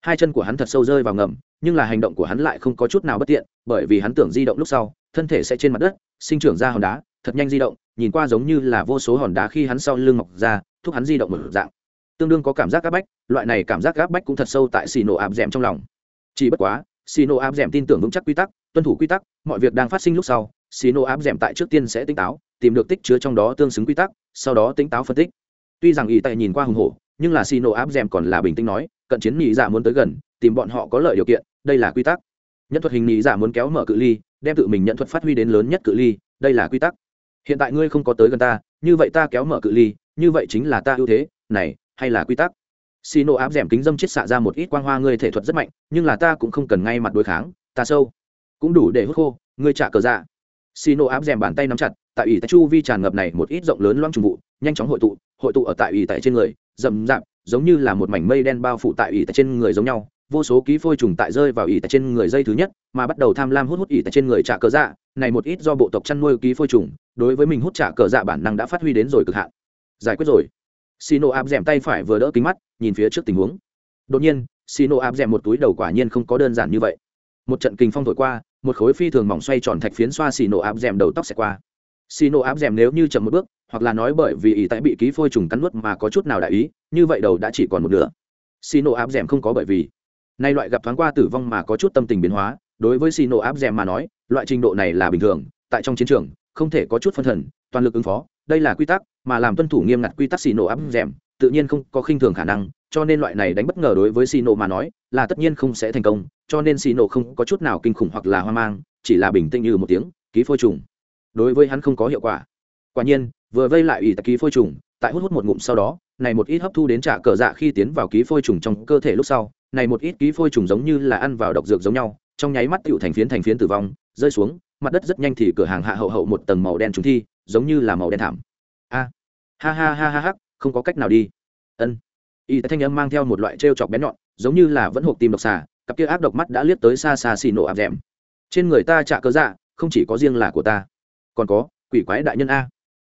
hai chân của hắn thật sâu rơi vào ngầm, nhưng là hành động của hắn lại không có chút nào bất tiện, bởi vì hắn tưởng di động lúc sau, thân thể sẽ trên mặt đất, sinh trưởng ra hòn đá, thật nhanh di động, nhìn qua giống như là vô số hòn đá khi hắn sau lưng mọc ra, thúc hắn di động một dạng. Tương đương có cảm giác áp bách, loại này cảm giác áp bách cũng thật sâu tại xì nổ áp d trong lòng. Chỉ bất quá xì nổ áp d tin tưởng vững chắc quy tắc, tuân thủ quy tắc, mọi việc đang phát sinh lúc sau xì nổ áp d tại trước tiên sẽ tỉnh táo, tìm được tích chứa trong đó tương xứng quy tắc, sau đó tỉnh táo phân tích. Tuy rằng ý tại nhìn qua hùng hổ nhưng là xì nổ áp d còn là bình tĩnh nói, cận chiến nhị dạ muốn tới gần, tìm bọn họ có lợi điều kiện, đây là quy tắc. Nhân thuật hình nhị dạ muốn kéo mở cự ly, đem tự mình nhận thuật phát huy đến lớn nhất cự ly, đây là quy tắc. Hiện tại ngươi không có tới gần ta, như vậy ta kéo mở cự ly, như vậy chính là ta ưu thế, này, hay là quy tắc? Xì nổ áp d kính dâm chết xạ ra một ít quang hoa ngươi thể thuật rất mạnh, nhưng là ta cũng không cần ngay mặt đối kháng, ta sâu. Cũng đủ để hút khô, ngươi trả cờ dạ. Xì nổ áp d bàn tay nắm chặt, tại ủy tại chu vi tràn ngập này một ít rộng lớn loang trùng vụ, nhanh chóng hội tụ hội tụ ở tại ủy tại trên người rậm rạp, giống như là một mảnh mây đen bao phủ tại ủy tại trên người giống nhau, vô số ký phôi trùng tại rơi vào ỉ tại trên người dây thứ nhất, mà bắt đầu tham lam hút hút ỉ tại trên người trả cờ dạ này một ít do bộ tộc chăn nuôi ký phôi trùng, đối với mình hút trả cờ dạ bản năng đã phát huy đến rồi cực hạn. Giải quyết rồi. Xì áp d tay phải vừa đỡ kính mắt, nhìn phía trước tình huống. Đột nhiên xì áp d một túi đầu quả nhiên không có đơn giản như vậy. Một trận kinh phong thổi qua, một khối phi thường mỏng xoay tròn thạch phiến xoa xì áp d đầu tóc xẹt qua. Xì áp d nếu như chậm một bước hoặc là nói bởi vì ý tại bị ký phôi trùng cắn nuốt mà có chút nào đại ý, như vậy đầu đã chỉ còn một nửa. Xì áp d không có bởi vì. Nay loại gặp thoáng qua tử vong mà có chút tâm tình biến hóa, đối với xì nổ áp d mà nói, loại trình độ này là bình thường, tại trong chiến trường, không thể có chút phân thần, toàn lực ứng phó, đây là quy tắc, mà làm tuân thủ nghiêm ngặt quy tắc xì nổ áp d tự nhiên không có khinh thường khả năng, cho nên loại này đánh bất ngờ đối với xì nổ mà nói, là tất nhiên không sẽ thành công, cho nên xì nổ không có chút nào kinh khủng hoặc là hoang mang, chỉ là bình tĩnh như một tiếng, ký phôi trùng. Đối với hắn không có hiệu quả quả nhiên, vừa vây lại ủy tạc ký phôi trùng, tại hút hút một ngụm sau đó, này một ít hấp thu đến trả cờ dạ khi tiến vào ký phôi trùng trong cơ thể lúc sau, này một ít ký phôi trùng giống như là ăn vào độc dược giống nhau, trong nháy mắt tựu thành phiến thành phiến tử vong, rơi xuống, mặt đất rất nhanh thì cửa hàng hạ hậu hậu một tầng màu đen trùng thi, giống như là màu đen thảm. A! Ha ha ha ha ha, không có cách nào đi. Ân. Y thanh âm mang theo một loại t chọc bén nhọn, giống như là vẫn hộp tìm độc xà, cặp kia ác độc mắt đã liếc tới xa xa xì nổ áp d trên người ta trả cớ dạ không chỉ có riêng là của ta, còn có quỷ quái đại nhân a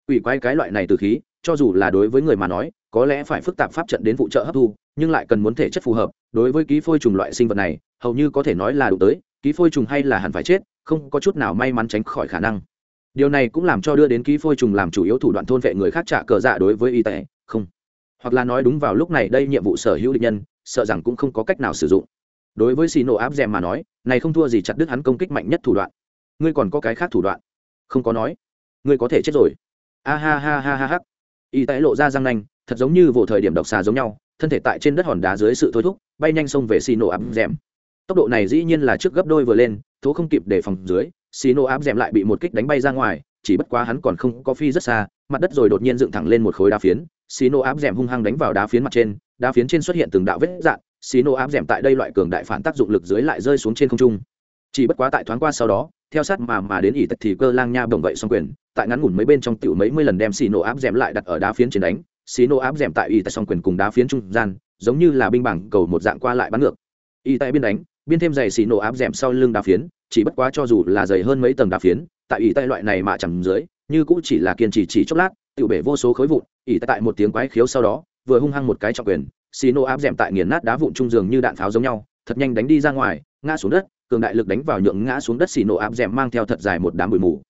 quỷ quái cái loại này từ khí, cho dù là đối với người mà nói, có lẽ phải phức tạp pháp trận đến vụ trợ hấp thu, nhưng lại cần muốn thể chất phù hợp, đối với ký phôi trùng loại sinh vật này, hầu như có thể nói là đủ tới, ký phôi trùng hay là hẳn phải chết, không có chút nào may mắn tránh khỏi khả năng. Điều này cũng làm cho đưa đến ký phôi trùng làm chủ yếu thủ đoạn thôn vệ người khác trả cờ dạ đối với y tế, không. Hoặc là nói đúng vào lúc này đây nhiệm vụ sở hữu địch nhân, sợ rằng cũng không có cách nào sử dụng. Đối với xì nổ áp d mà nói, này không thua gì chặt đứt hắn công kích mạnh nhất thủ đoạn. Ngươi còn có cái khác thủ đoạn? Không có nói. Ngươi có thể chết rồi a ha ha ha ha ha. Y tế lộ ra răng nanh, thật giống như vụ thời điểm độc xà giống nhau, thân thể tại trên đất hòn đá dưới sự thôi thúc, bay nhanh xông về xì nổ áp d tốc độ này dĩ nhiên là trước gấp đôi vừa lên thố không kịp để phòng dưới xì nổ áp d lại bị một kích đánh bay ra ngoài, chỉ bất quá hắn còn không có phi rất xa, mặt đất rồi đột nhiên dựng thẳng lên một khối đá phiến. Xì nổ áp d hung hăng đánh vào đá phiến mặt trên, đá phiến trên xuất hiện từng đạo vết dạn xì nổ áp d tại đây loại cường đại phản tác dụng lực dưới lại rơi xuống trên không trung. Chỉ bất quá tại thoáng qua sau đó theo sát mà mà đến ỷ tật thì cơ lang nha bồng vậy xong quyền, tại ngắn ngủn mấy bên trong tiểu mấy mươi lần đem xì nổ áp d lại đặt ở đá phiến trên đánh. Xì nổ áp d tại ỷ tật xong quyền cùng đá phiến trung gian, giống như là binh bảng cầu một dạng qua lại bắn ngược. Y tại biên đánh, biên thêm giày xì nổ áp d sau lưng đá phiến, chỉ bất quá cho dù là dày hơn mấy tầng đá phiến, tại ỷ tay loại này mà chẳng dưới, như cũng chỉ là kiên trì chỉ chốc lát, tiểu bể vô số khối vụn, ỷ tại một tiếng quái khiếu sau đó, vừa hung hăng một cái trọng quyền xì nổ áp d tại nghiền nát đá vụn trung giường như đạn pháo giống nhau, thật nhanh đánh đi ra ngoài, ngã xuống đất cường đại lực đánh vào nhượng ngã xuống đất xì nổ áp dẻm mang theo thật dài một đám bụi mù.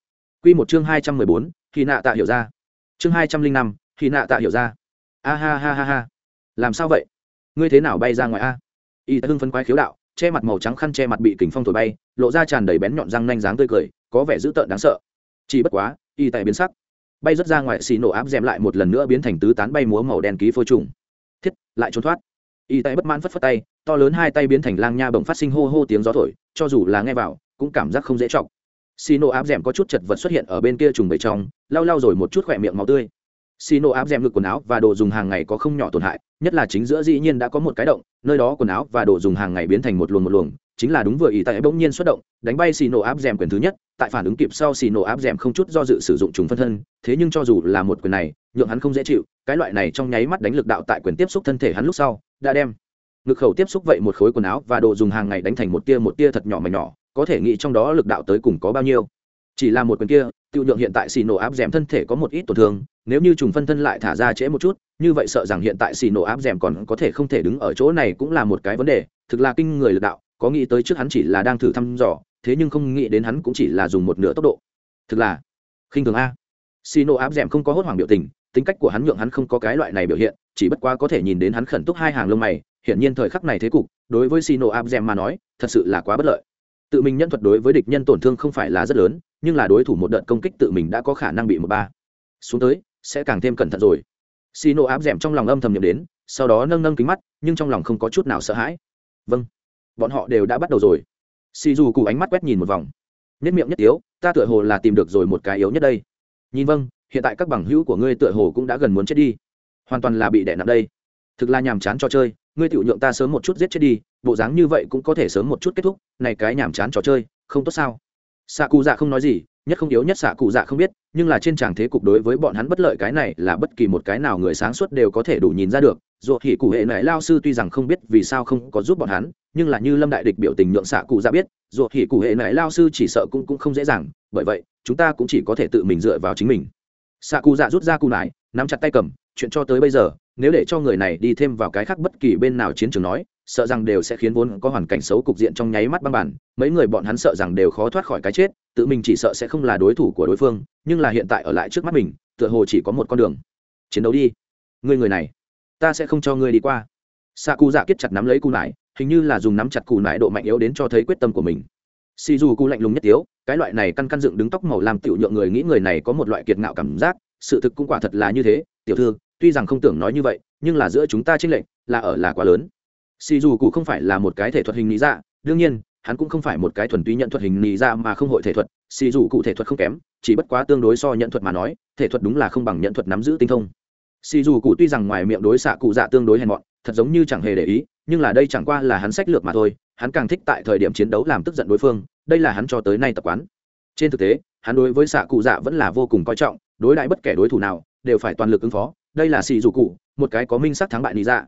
Q một chương hai trăm mười bốn, khi nạ tạ hiểu ra. Chương hai trăm linh năm, khi nạ tạ hiểu ra. A ha ha ha ha. Làm sao vậy? Ngươi thế nào bay ra ngoài a? Y hưng phân quái khiếu đạo, che mặt màu trắng khăn che mặt bị kính phong thổi bay, lộ ra tràn đầy bén nhọn răng nanh dáng tươi cười, có vẻ dữ tợn đáng sợ. Chỉ bất quá, y tại biến sắc. Bay rất ra ngoài xì nổ áp d lại một lần nữa biến thành tứ tán bay múa màu đen ký phôi trùng. Thiết, lại trốn thoát. Y tại bất mãn phất phất tay to lớn hai tay biến thành lang nha bồng phát sinh hô hô tiếng gió thổi, cho dù là nghe vào, cũng cảm giác không dễ chọc. Xì nổ áp d có chút chật vật xuất hiện ở bên kia trùng bầy trong, lau lau rồi một chút khỏe miệng máu tươi. Xì nổ áp d ngực quần áo và đồ dùng hàng ngày có không nhỏ tổn hại, nhất là chính giữa dĩ nhiên đã có một cái động, nơi đó quần áo và đồ dùng hàng ngày biến thành một luồng một luồng, chính là đúng vừa ý tại bỗng nhiên xuất động, đánh bay xì nổ áp d quyền thứ nhất, tại phản ứng kịp sau xì nổ áp d không chút do dự sử dụng trùng phân thân, thế nhưng cho dù là một quyền này, nhượng hắn không dễ chịu, cái loại này trong nháy mắt đánh lực đạo tại quyền tiếp xúc thân thể hắn lúc sau, đã đem ngực khẩu tiếp xúc vậy một khối quần áo và đồ dùng hàng ngày đánh thành một tia một tia thật nhỏ mảnh nhỏ, có thể nghĩ trong đó lực đạo tới cùng có bao nhiêu. Chỉ là một quyền kia, tiêu nhượng hiện tại xì nổ áp d thân thể có một ít tổn thương, nếu như trùng phân thân lại thả ra trễ một chút, như vậy sợ rằng hiện tại xì nổ áp d còn có thể không thể đứng ở chỗ này cũng là một cái vấn đề, thực là kinh người lực đạo, có nghĩ tới trước hắn chỉ là đang thử thăm dò, thế nhưng không nghĩ đến hắn cũng chỉ là dùng một nửa tốc độ. Thực là khinh thường a. Xì nổ áp d không có hốt hoảng biểu tình, tính cách của hắn nhượng hắn không có cái loại này biểu hiện, chỉ bất quá có thể nhìn đến hắn khẩn túc hai hàng lông mày hiển nhiên thời khắc này thế cục, đối với sino abzem mà nói, thật sự là quá bất lợi. Tự mình nhân thuật đối với địch nhân tổn thương không phải là rất lớn, nhưng là đối thủ một đợt công kích tự mình đã có khả năng bị một ba. Xuống tới, sẽ càng thêm cẩn thận rồi. Sino abzem trong lòng âm thầm nhậm đến, sau đó nâng nâng kính mắt, nhưng trong lòng không có chút nào sợ hãi. Vâng bọn họ đều đã bắt đầu rồi. Xì dù cụ ánh mắt quét nhìn một vòng. Nhất miệng nhất yếu, ta tựa hồ là tìm được rồi một cái yếu nhất đây. Nhìn vâng hiện tại các bằng hữu của ngươi tựa hồ cũng đã gần muốn chết đi. Hoàn toàn là bị đẻ nặng đây. Thực là nhàm chán cho chơi ngươi tiểu nhượng ta sớm một chút giết chết đi, bộ dáng như vậy cũng có thể sớm một chút kết thúc, này cái nhàm chán trò chơi, không tốt sao? Xạ cụ dạ không nói gì, nhất không yếu nhất xạ cụ dạ không biết, nhưng là trên tràng thế cục đối với bọn hắn bất lợi cái này là bất kỳ một cái nào người sáng suốt đều có thể đủ nhìn ra được. Dù thì cụ hệ nại lao sư tuy rằng không biết vì sao không có giúp bọn hắn, nhưng là như lâm đại địch biểu tình nhượng xạ cụ dạ biết, dù thì cụ hệ nại lao sư chỉ sợ cũng cũng không dễ dàng, bởi vậy, chúng ta cũng chỉ có thể tự mình dựa vào chính mình. Xạ cụ dạ rút ra cụ nải, nắm chặt tay cầm, chuyện cho tới bây giờ nếu để cho người này đi thêm vào cái khác bất kỳ bên nào chiến trường nói, sợ rằng đều sẽ khiến vốn có hoàn cảnh xấu cục diện trong nháy mắt băng bản. Mấy người bọn hắn sợ rằng đều khó thoát khỏi cái chết, tự mình chỉ sợ sẽ không là đối thủ của đối phương, nhưng là hiện tại ở lại trước mắt mình, tựa hồ chỉ có một con đường. Chiến đấu đi. Ngươi người này, ta sẽ không cho ngươi đi qua. Xạ cụ dạ kết chặt nắm lấy cù nải, hình như là dùng nắm chặt cù nải độ mạnh yếu đến cho thấy quyết tâm của mình. Xì dù cụ lạnh lùng nhất tiếu, cái loại này căn căn dựng đứng tóc màu làm tiểu nhượng người nghĩ người này có một loại kiệt ngạo cảm giác, sự thực cũng quả thật là như thế, tiểu thư tuy rằng không tưởng nói như vậy, nhưng là giữa chúng ta tranh lệch, là ở là quá lớn. Xì dù cụ không phải là một cái thể thuật hình lý dạ đương nhiên, hắn cũng không phải một cái thuần túy nhận thuật hình lý dạ mà không hội thể thuật, xì dù cụ thể thuật không kém, chỉ bất quá tương đối so nhận thuật mà nói, thể thuật đúng là không bằng nhận thuật nắm giữ tinh thông. Xì dù cụ tuy rằng ngoài miệng đối xạ cụ dạ tương đối hèn mọn, thật giống như chẳng hề để ý, nhưng là đây chẳng qua là hắn sách lược mà thôi, hắn càng thích tại thời điểm chiến đấu làm tức giận đối phương, đây là hắn cho tới nay tập quán. Trên thực tế, hắn đối với xạ cụ dạ vẫn là vô cùng coi trọng, đối đãi bất kể đối thủ nào, đều phải toàn lực ứng phó đây là xì dù cụ, một cái có minh sắc thắng bại lý dạ.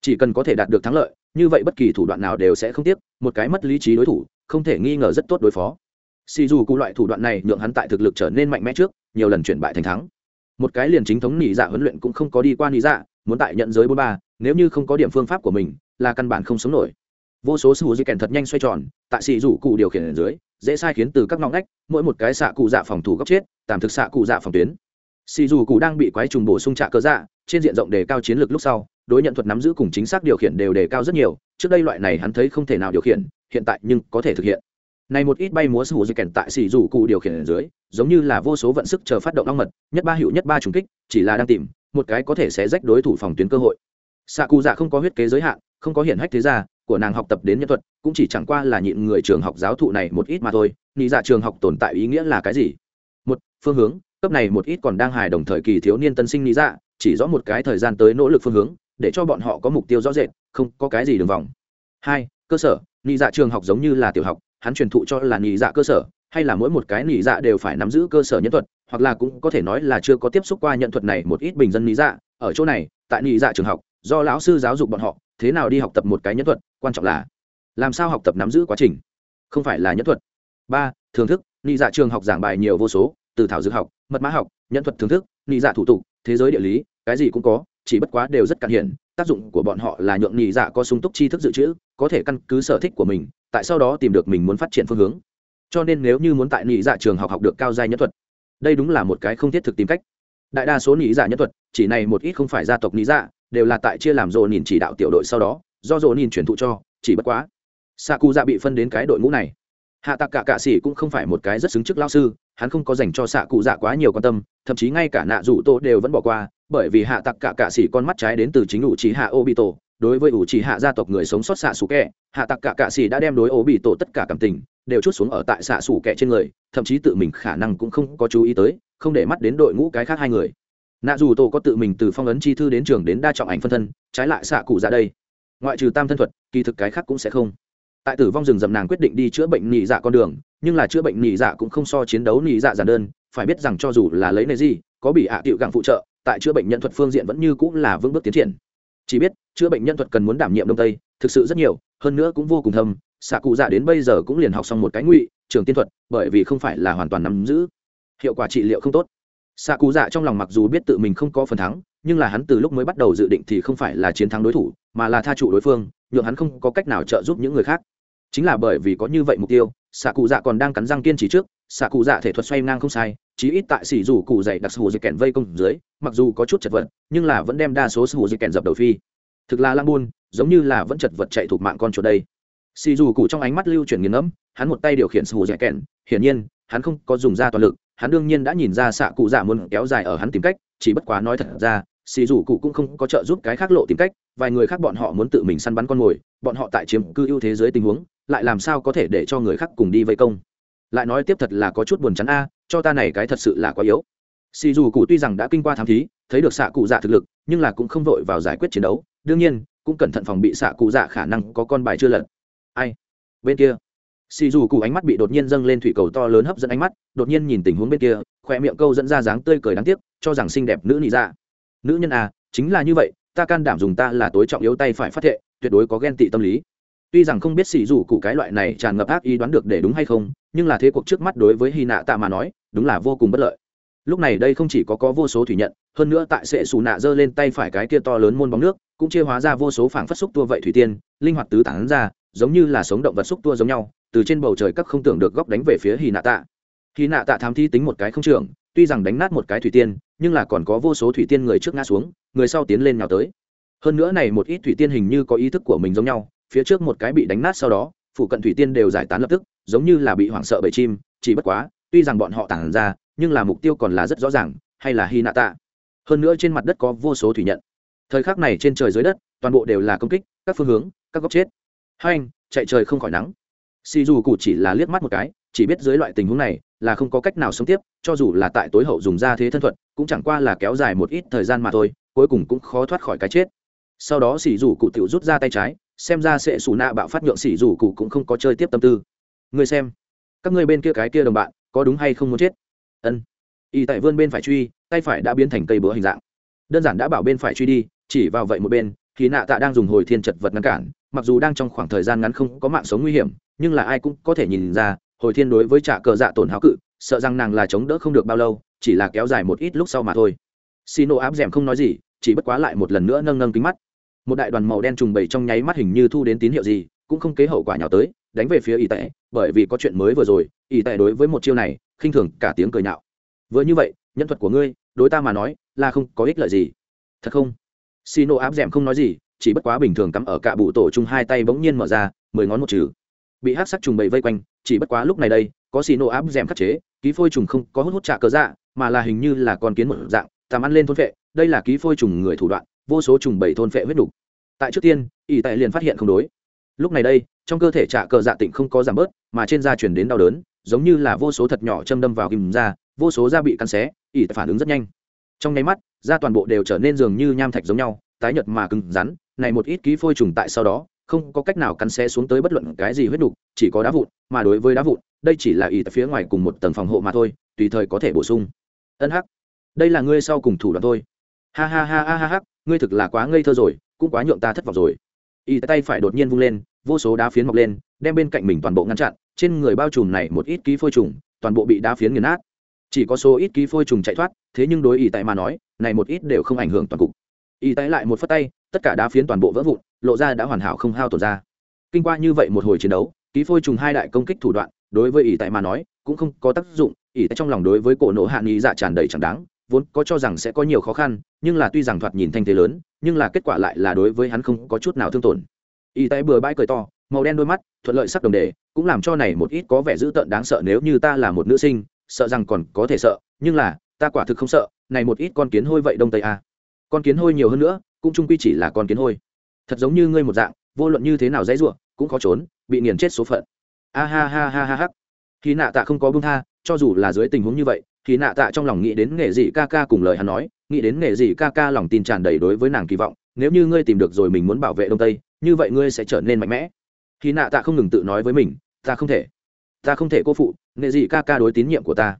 Chỉ cần có thể đạt được thắng lợi, như vậy bất kỳ thủ đoạn nào đều sẽ không tiếc, một cái mất lý trí đối thủ, không thể nghi ngờ rất tốt đối phó. Xì dù cụ loại thủ đoạn này nhượng hắn tại thực lực trở nên mạnh mẽ trước, nhiều lần chuyển bại thành thắng. Một cái liền chính thống nỉ dạ huấn luyện cũng không có đi qua nỉ dạ muốn tại nhận giới bốn ba, nếu như không có điểm phương pháp của mình, là căn bản không sống nổi. Vô số sư hữu di kèn thật nhanh xoay tròn, tại xì rủ cụ điều khiển ở dưới, dễ sai khiến từ các ngõ ngách, mỗi một cái xạ cụ dạ phòng thủ góc chết, tạm thực xạ cụ dạ phòng tuyến xì dù cụ đang bị quái trùng bổ sung trạ cơ dạ trên diện rộng đề cao chiến lược lúc sau, đối nhận thuật nắm giữ cùng chính xác điều khiển đều đề cao rất nhiều, trước đây loại này hắn thấy không thể nào điều khiển, hiện tại nhưng có thể thực hiện. Này một ít bay múa sư hữu di kèn tại xì dù cụ điều khiển ở dưới, giống như là vô số vận sức chờ phát động long mật, nhất ba hiệu nhất ba trùng kích, chỉ là đang tìm, một cái có thể sẽ rách đối thủ phòng tuyến cơ hội. Xạ cụ dạ không có huyết kế giới hạn, không có hiển hách thế gia, của nàng học tập đến nhân thuật, cũng chỉ chẳng qua là nhịn người trường học giáo thụ này một ít mà thôi, nghĩ dạ trường học tồn tại ý nghĩa là cái gì? Một, phương hướng cấp này một ít còn đang hài đồng thời kỳ thiếu niên tân sinh lý dạ chỉ rõ một cái thời gian tới nỗ lực phương hướng, để cho bọn họ có mục tiêu rõ rệt, không có cái gì đường vòng. Hai, cơ sở lý dạ trường học giống như là tiểu học, hắn truyền thụ cho là lý dạ cơ sở, hay là mỗi một cái lý dạ đều phải nắm giữ cơ sở nhân thuật, hoặc là cũng có thể nói là chưa có tiếp xúc qua nhận thuật này một ít bình dân lý dạ. Ở chỗ này, tại lý dạ trường học, do lão sư giáo dục bọn họ, thế nào đi học tập một cái nhân thuật, quan trọng là làm sao học tập nắm giữ quá trình, không phải là nhân thuật. Ba, thưởng thức lý dạ trường học giảng bài nhiều vô số từ thảo dược học, mật mã học, nhân thuật thưởng thức nghĩ dạ thủ tục, thế giới địa lý, cái gì cũng có, chỉ bất quá đều rất cạn hiển, tác dụng của bọn họ là nhượng nhị dạ có sung túc tri thức dự trữ, có thể căn cứ sở thích của mình, tại sau đó tìm được mình muốn phát triển phương hướng. Cho nên nếu như muốn tại nhị dạ trường học học được cao giai nhân thuật, đây đúng là một cái không thiết thực tìm cách. Đại đa số nhị dạ nhân thuật, chỉ này một ít không phải gia tộc nhị dạ đều là tại chia làm rồ nhìn chỉ đạo tiểu đội sau đó, do rồ nhìn chuyển thụ cho, chỉ bất quá xạ cụ dạ bị phân đến cái đội ngũ này hạ tạc cả cạ sĩ cũng không phải một cái rất xứng chức lao sư, hắn không có dành cho xạ cụ dạ quá nhiều quan tâm, thậm chí ngay cả nạ rủ tô đều vẫn bỏ qua, bởi vì hạ tạc cả cạ sĩ con mắt trái đến từ chính ủ trí hạ ô bị tổ đối với ủ trí hạ gia tộc người sống sót xạ xù kẹ hạ tạc cả cạ sĩ đã đem đối ô bị tổ tất cả cảm tình đều chút xuống ở tại xạ xù kẹ trên người, thậm chí tự mình khả năng cũng không có chú ý tới, không để mắt đến đội ngũ cái khác hai người. Nạ dù tổ có tự mình từ phong ấn chi thư đến trường đến đa trọng ảnh phân thân, trái lại xạ cụ ra đây. Ngoại trừ tam thân thuật, kỳ thực cái khác cũng sẽ không tại tử vong rừng rậm nàng quyết định đi chữa bệnh nhị dạ con đường, nhưng là chữa bệnh nhị dạ cũng không so chiến đấu nhị dạ giản đơn, phải biết rằng cho dù là lấy này gì, có bị hạ à tiệu gặng phụ trợ, tại chữa bệnh nhân thuật phương diện vẫn như cũng là vững bước tiến triển. Chỉ biết, chữa bệnh nhân thuật cần muốn đảm nhiệm đông tây, thực sự rất nhiều, hơn nữa cũng vô cùng thâm, xạ cụ dạ đến bây giờ cũng liền học xong một cái ngụy, trường tiên thuật, bởi vì không phải là hoàn toàn nắm giữ. Hiệu quả trị liệu không tốt. Xạ cụ dạ trong lòng mặc dù biết tự mình không có phần thắng, nhưng là hắn từ lúc mới bắt đầu dự định thì không phải là chiến thắng đối thủ, mà là tha trụ đối phương, nhượng hắn không có cách nào trợ giúp những người khác chính là bởi vì có như vậy mục tiêu xạ cụ dạ còn đang cắn răng kiên trì trước xạ cụ dạ thể thuật xoay ngang không sai, chí ít tại xỉ rủ cụ dạy đặc sù dây kèn vây công dưới, mặc dù có chút chật vật, nhưng là vẫn đem đa số sù dây kèn dập đầu phi. Thực là lang buôn, giống như là vẫn chật vật chạy thuộc mạng con chuột đây. Xì dù cụ trong ánh mắt lưu chuyển nghiền ngẫm, hắn một tay điều khiển sù dây kèn hiển nhiên, hắn không có dùng ra toàn lực, hắn đương nhiên đã nhìn ra xạ cụ dạ muốn kéo dài ở hắn tìm cách, chỉ bất quá nói thật ra xì dù cụ cũng không có trợ giúp cái khác lộ tìm cách, vài người khác bọn họ muốn tự mình săn bắn con mồi, bọn họ tại chiếm cư ưu thế dưới tình huống lại làm sao có thể để cho người khác cùng đi vây công? Lại nói tiếp thật là có chút buồn chán a, cho ta này cái thật sự là quá yếu. Xì dù cụ tuy rằng đã kinh qua thám thí, thấy được xạ cụ dạ thực lực, nhưng là cũng không vội vào giải quyết chiến đấu. Đương nhiên, cũng cẩn thận phòng bị xạ cụ dạ khả năng có con bài chưa lật. Ai? Bên kia. Xì dù cụ ánh mắt bị đột nhiên dâng lên thủy cầu to lớn hấp dẫn ánh mắt, đột nhiên nhìn tình huống bên kia khoe miệng câu dẫn ra dáng tươi cười đáng tiếc, cho rằng xinh đẹp nữ nị dạ. Nữ nhân à chính là như vậy, ta can đảm dùng ta là tối trọng yếu tay phải phát thệ, tuyệt đối có ghen tị tâm lý tuy rằng không biết xì dù cụ cái loại này tràn ngập ác ý đoán được để đúng hay không, nhưng là thế cuộc trước mắt đối với hy nạ tạ mà nói, đúng là vô cùng bất lợi. Lúc này đây không chỉ có có vô số thủy nhận, hơn nữa tại sệ xù nạ giơ lên tay phải cái kia to lớn môn bóng nước, cũng chia hóa ra vô số phảng phất xúc tua vậy thủy tiên, linh hoạt tứ tản ra, giống như là sống động vật xúc tua giống nhau, từ trên bầu trời các không tưởng được góc đánh về phía hy nạ tạ hy nạ tạ thám thi tính một cái không trưởng, tuy rằng đánh nát một cái thủy tiên, nhưng là còn có vô số thủy tiên người trước ngã xuống, người sau tiến lên nhào tới. Hơn nữa này một ít thủy tiên hình như có ý thức của mình giống nhau phía trước một cái bị đánh nát sau đó phụ cận thủy tiên đều giải tán lập tức, giống như là bị hoảng sợ bởi chim, chỉ bất quá, tuy rằng bọn họ tản ra, nhưng là mục tiêu còn là rất rõ ràng, hay là hy nạ tạ hơn nữa trên mặt đất có vô số thủy nhận. Thời khắc này trên trời dưới đất, toàn bộ đều là công kích, các phương hướng, các góc chết. Hai anh, chạy trời không khỏi nắng. Xì dù cụ chỉ là liếc mắt một cái, chỉ biết dưới loại tình huống này, là không có cách nào sống tiếp, cho dù là tại tối hậu dùng ra thế thân thuật, cũng chẳng qua là kéo dài một ít thời gian mà thôi, cuối cùng cũng khó thoát khỏi cái chết. Sau đó xì dù cụ tiểu rút ra tay trái xem ra sẽ xù nạ bạo phát nhượng xỉ dù cụ cũng không có chơi tiếp tâm tư. Người xem, các ngươi bên kia cái kia đồng bạn, có đúng hay không muốn chết? Ân. Y tại vươn bên phải truy, tay phải đã biến thành cây bữa hình dạng. Đơn giản đã bảo bên phải truy đi, chỉ vào vậy một bên, thì nạ tạ đang dùng hồi thiên chật vật ngăn cản, mặc dù đang trong khoảng thời gian ngắn không có mạng sống nguy hiểm, nhưng là ai cũng có thể nhìn ra, hồi thiên đối với trả cờ dạ tổn háo cự, sợ rằng nàng là chống đỡ không được bao lâu, chỉ là kéo dài một ít lúc sau mà thôi. Xì nổ áp d không nói gì, chỉ bất quá lại một lần nữa nâng nâng kính mắt một đại đoàn màu đen trùng bầy trong nháy mắt hình như thu đến tín hiệu gì, cũng không kế hậu quả nhỏ tới, đánh về phía y tệ, bởi vì có chuyện mới vừa rồi, y tệ đối với một chiêu này, khinh thường cả tiếng cười nhạo. Vừa như vậy, nhân thuật của ngươi, đối ta mà nói, là không có ích lợi gì. Thật không? Xì nổ áp d ẻ m không nói gì, chỉ bất quá bình thường cắm ở cạ bụ tổ chung hai tay bỗng nhiên mở ra, mười ngón một trừ. Bị hát sắc trùng bầy vây quanh, chỉ bất quá lúc này đây, có xì nổ áp d ẻ m khắc chế, ký phôi trùng không có hút hút trạ cớ dạ mà là hình như là con kiến một dạng tàm ăn lên thôn vệ, đây là ký phôi trùng người thủ đoạn vô số trùng bầy thôn phệ huyết đủ. tại trước tiên y tại liền phát hiện không đối. Lúc này đây, trong cơ thể trạ cờ dạ tịnh không có giảm bớt, mà trên da chuyển đến đau đớn, giống như là vô số thật nhỏ châm đâm vào kim da, vô số da bị cắn xé, ỷ phản ứng rất nhanh. Trong nháy mắt, da toàn bộ đều trở nên dường như nham thạch giống nhau, tái nhợt mà cứng rắn, này một ít ký phôi trùng tại sau đó, không có cách nào cắn xé xuống tới bất luận cái gì huyết đục chỉ có đá vụn, mà đối với đá vụn, đây chỉ là y tại phía ngoài cùng một tầng phòng hộ mà thôi, tùy thời có thể bổ sung. Ân hắc, đây là ngươi sau cùng thủ đoạn thôi. Ha ha ha ha ha ha ngươi thực là quá ngây thơ rồi, cũng quá nhượng ta thất vọng rồi. Y tay phải đột nhiên vung lên, vô số đá phiến mọc lên, đem bên cạnh mình toàn bộ ngăn chặn, trên người bao trùm này một ít ký phôi trùng, toàn bộ bị đá phiến nghiền nát. Chỉ có số ít ký phôi trùng chạy thoát, thế nhưng đối y tại mà nói, này một ít đều không ảnh hưởng toàn cục. Y tay lại một phất tay, tất cả đá phiến toàn bộ vỡ vụn, lộ ra đã hoàn hảo không hao tổn ra. Kinh qua như vậy một hồi chiến đấu, ký phôi trùng hai đại công kích thủ đoạn, đối với y tại mà nói, cũng không có tác dụng, y tại trong lòng đối với cổ nổ hạ nghi dạ tràn đầy chẳng đáng vốn có cho rằng sẽ có nhiều khó khăn, nhưng là tuy rằng thoạt nhìn thanh thế lớn, nhưng là kết quả lại là đối với hắn không có chút nào thương tổn. Y tay bừa bãi cười to, màu đen đôi mắt, thuận lợi sắc đồng đề, cũng làm cho này một ít có vẻ dữ tợn đáng sợ nếu như ta là một nữ sinh, sợ rằng còn có thể sợ, nhưng là, ta quả thực không sợ, này một ít con kiến hôi vậy đông tây a. À. con kiến hôi nhiều hơn nữa, cũng chung quy chỉ là con kiến hôi. Thật giống như ngươi một dạng, vô luận như thế nào dãy ruộng, cũng khó trốn, bị nghiền chết số phận. A ha ha ha ha ha. Khi nạ tạ không có bưng tha, cho dù là dưới tình huống như vậy thì nạ tạ trong lòng nghĩ đến nghề gì ca ca cùng lời hắn nói, nghĩ đến nghề gì ca ca lòng tin tràn đầy đối với nàng kỳ vọng, nếu như ngươi tìm được rồi mình muốn bảo vệ đông tây, như vậy ngươi sẽ trở nên mạnh mẽ. Khi nạ tạ không ngừng tự nói với mình, ta không thể, ta không thể cô phụ nghệ gì ca ca đối tín nhiệm của ta.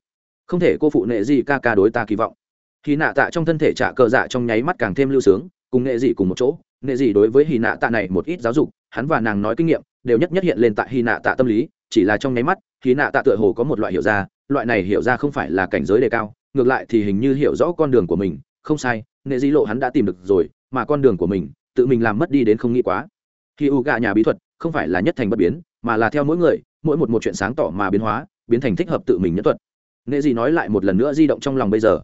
Không thể cô phụ nghệ gì ca ca đối ta kỳ vọng. Khi nạ tạ trong thân thể trả cờ dạ trong nháy mắt càng thêm lưu sướng, cùng nghệ gì cùng một chỗ, nghệ gì đối với hy nạ tạ này một ít giáo dục, hắn và nàng nói kinh nghiệm, đều nhất nhất hiện lên tại hy nạ tạ tâm lý, chỉ là trong nháy mắt hy nạ tạ tựa hồ có một loại hiểu ra loại này hiểu ra không phải là cảnh giới đề cao, ngược lại thì hình như hiểu rõ con đường của mình. Không sai nệ di lộ hắn đã tìm được rồi, mà con đường của mình, tự mình làm mất đi đến không nghĩ quá. Khi u gạ nhà bí thuật không phải là nhất thành bất biến, mà là theo mỗi người, mỗi một một chuyện sáng tỏ mà biến hóa, biến thành thích hợp tự mình nhất thuật. Nệ di nói lại một lần nữa di động trong lòng bây giờ.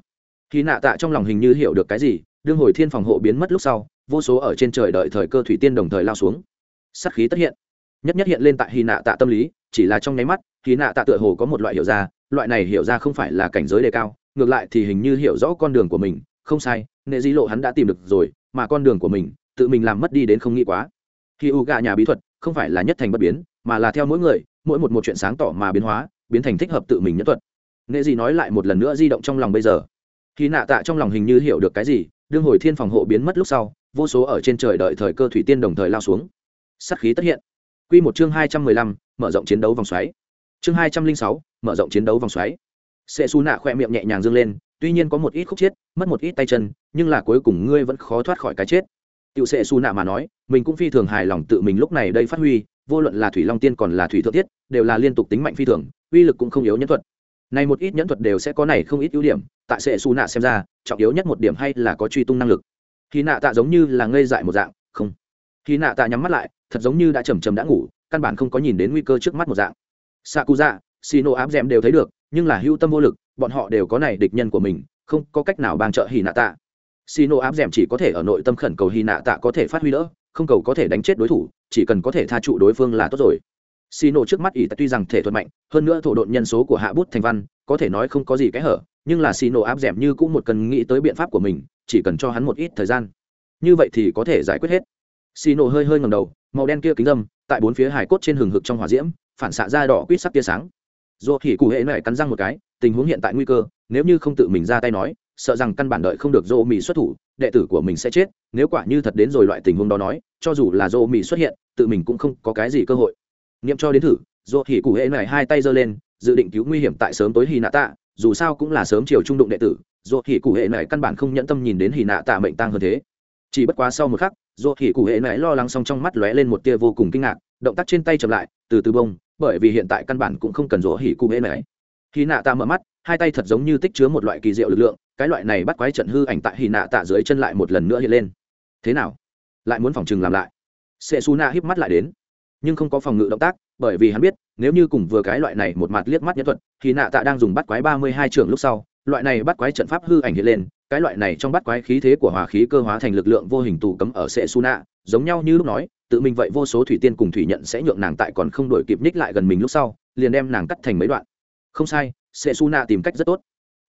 Khi nạ tạ trong lòng hình như hiểu được cái gì, đương hồi thiên phòng hộ biến mất lúc sau, vô số ở trên trời đợi thời cơ thủy tiên đồng thời lao xuống. Sắc khí tất hiện. Nhất nhất hiện lên tại hy nạ tạ tâm lý, chỉ là trong nháy mắt, hy nạ tạ tựa hồ có một loại hiểu ra loại này hiểu ra không phải là cảnh giới đề cao, ngược lại thì hình như hiểu rõ con đường của mình. Không sai, nệ di lộ hắn đã tìm được rồi, mà con đường của mình, tự mình làm mất đi đến không nghĩ quá. Khi u gạ nhà bí thuật không phải là nhất thành bất biến, mà là theo mỗi người, mỗi một một chuyện sáng tỏ mà biến hóa, biến thành thích hợp tự mình nhất thuật. Nệ di nói lại một lần nữa di động trong lòng bây giờ. Khi nạ tạ trong lòng hình như hiểu được cái gì, đương hồi thiên phòng hộ biến mất lúc sau, vô số ở trên trời đợi thời cơ thủy tiên đồng thời lao xuống. Sắc khí tất hiện. Quy một chương hai trăm mười lăm, mở rộng chiến đấu vòng xoáy chương hai trăm linh sáu, mở rộng chiến đấu vòng xoáy. Sệ xù nạ khỏe miệng nhẹ nhàng dâng lên, tuy nhiên có một ít khúc chết, mất một ít tay chân, nhưng là cuối cùng ngươi vẫn khó thoát khỏi cái chết. Tiểu sệ xù nạ mà nói, mình cũng phi thường hài lòng tự mình lúc này đây phát huy, vô luận là thủy long tiên còn là thủy thượng tiết đều là liên tục tính mạnh phi thường, uy lực cũng không yếu nhẫn thuật. Này một ít nhẫn thuật đều sẽ có này không ít ưu điểm, tại sệ xù nạ xem ra, trọng yếu nhất một điểm hay là có truy tung năng lực. Khi nạ tạ giống như là ngây dại một dạng, không. Khi nạ tạ nhắm mắt lại, thật giống như đã chầm chầm đã ngủ, căn bản không có nhìn đến nguy cơ trước mắt một dạng xạ cụ dạ xì nổ áp d đều thấy được, nhưng là hưu tâm vô lực, bọn họ đều có này địch nhân của mình, không có cách nào bang trợ hy nạ tạ xì nổ áp d chỉ có thể ở nội tâm khẩn cầu hy nạ tạ có thể phát huy đỡ, không cầu có thể đánh chết đối thủ, chỉ cần có thể tha trụ đối phương là tốt rồi. Xì nổ trước mắt ỷ tuy rằng thể thuật mạnh, hơn nữa thổ độn nhân số của hạ bút thành văn, có thể nói không có gì cái hở, nhưng là xì nổ áp d như cũng một cần nghĩ tới biện pháp của mình, chỉ cần cho hắn một ít thời gian. Như vậy thì có thể giải quyết hết. Xì nổ hơi hơi ngầm đầu, màu đen kia kính dâm, tại bốn phía hải cốt trên hừng hực trong hỏa diễm phản xạ ra đỏ quýt sắc tia sáng. Dù hỉ cụ hệ này cắn răng một cái, tình huống hiện tại nguy cơ, nếu như không tự mình ra tay nói, sợ rằng căn bản đợi không được dô mì xuất thủ, đệ tử của mình sẽ chết, nếu quả như thật đến rồi loại tình huống đó nói, cho dù là dô mì xuất hiện, tự mình cũng không có cái gì cơ hội. Nghiệm cho đến thử, dô hỉ cụ hệ này hai tay giơ lên, dự định cứu nguy hiểm tại sớm tối hy nạ tạ, dù sao cũng là sớm chiều trung đụng đệ tử, dô hỉ cụ hệ này căn bản không nhẫn tâm nhìn đến hy nạ tạ mệnh tăng hơn thế. Chỉ bất quá sau một khắc, dô hỉ cụ hệ này lo lắng xong trong mắt lóe lên một tia vô cùng kinh ngạc, động tác trên tay chậm lại, từ từ bông bởi vì hiện tại căn bản cũng không cần rỗ hỉ cụ hễ này khi nạ tạ mở mắt, hai tay thật giống như tích chứa một loại kỳ diệu lực lượng, cái loại này bắt quái trận hư ảnh tại hì nạ tạ dưới chân lại một lần nữa hiện lên. Thế nào? Lại muốn phòng trừng làm lại. Sệ su na híp mắt lại đến. Nhưng không có phòng ngự động tác, bởi vì hắn biết, nếu như cùng vừa cái loại này một mặt liếc mắt nhẫn thuật thì nạ tạ đang dùng bắt quái ba mươi hai trường lúc sau, loại này bắt quái trận pháp hư ảnh hiện lên, cái loại này trong bắt quái khí thế của hòa khí cơ hóa thành lực lượng vô hình tù cấm ở sệ su nạ giống nhau như lúc nói tự mình vậy vô số thủy tiên cùng thủy nhận sẽ nhượng nàng tại còn không đổi kịp ních lại gần mình lúc sau, liền đem nàng cắt thành mấy đoạn. Không sai sệ su nạ tìm cách rất tốt.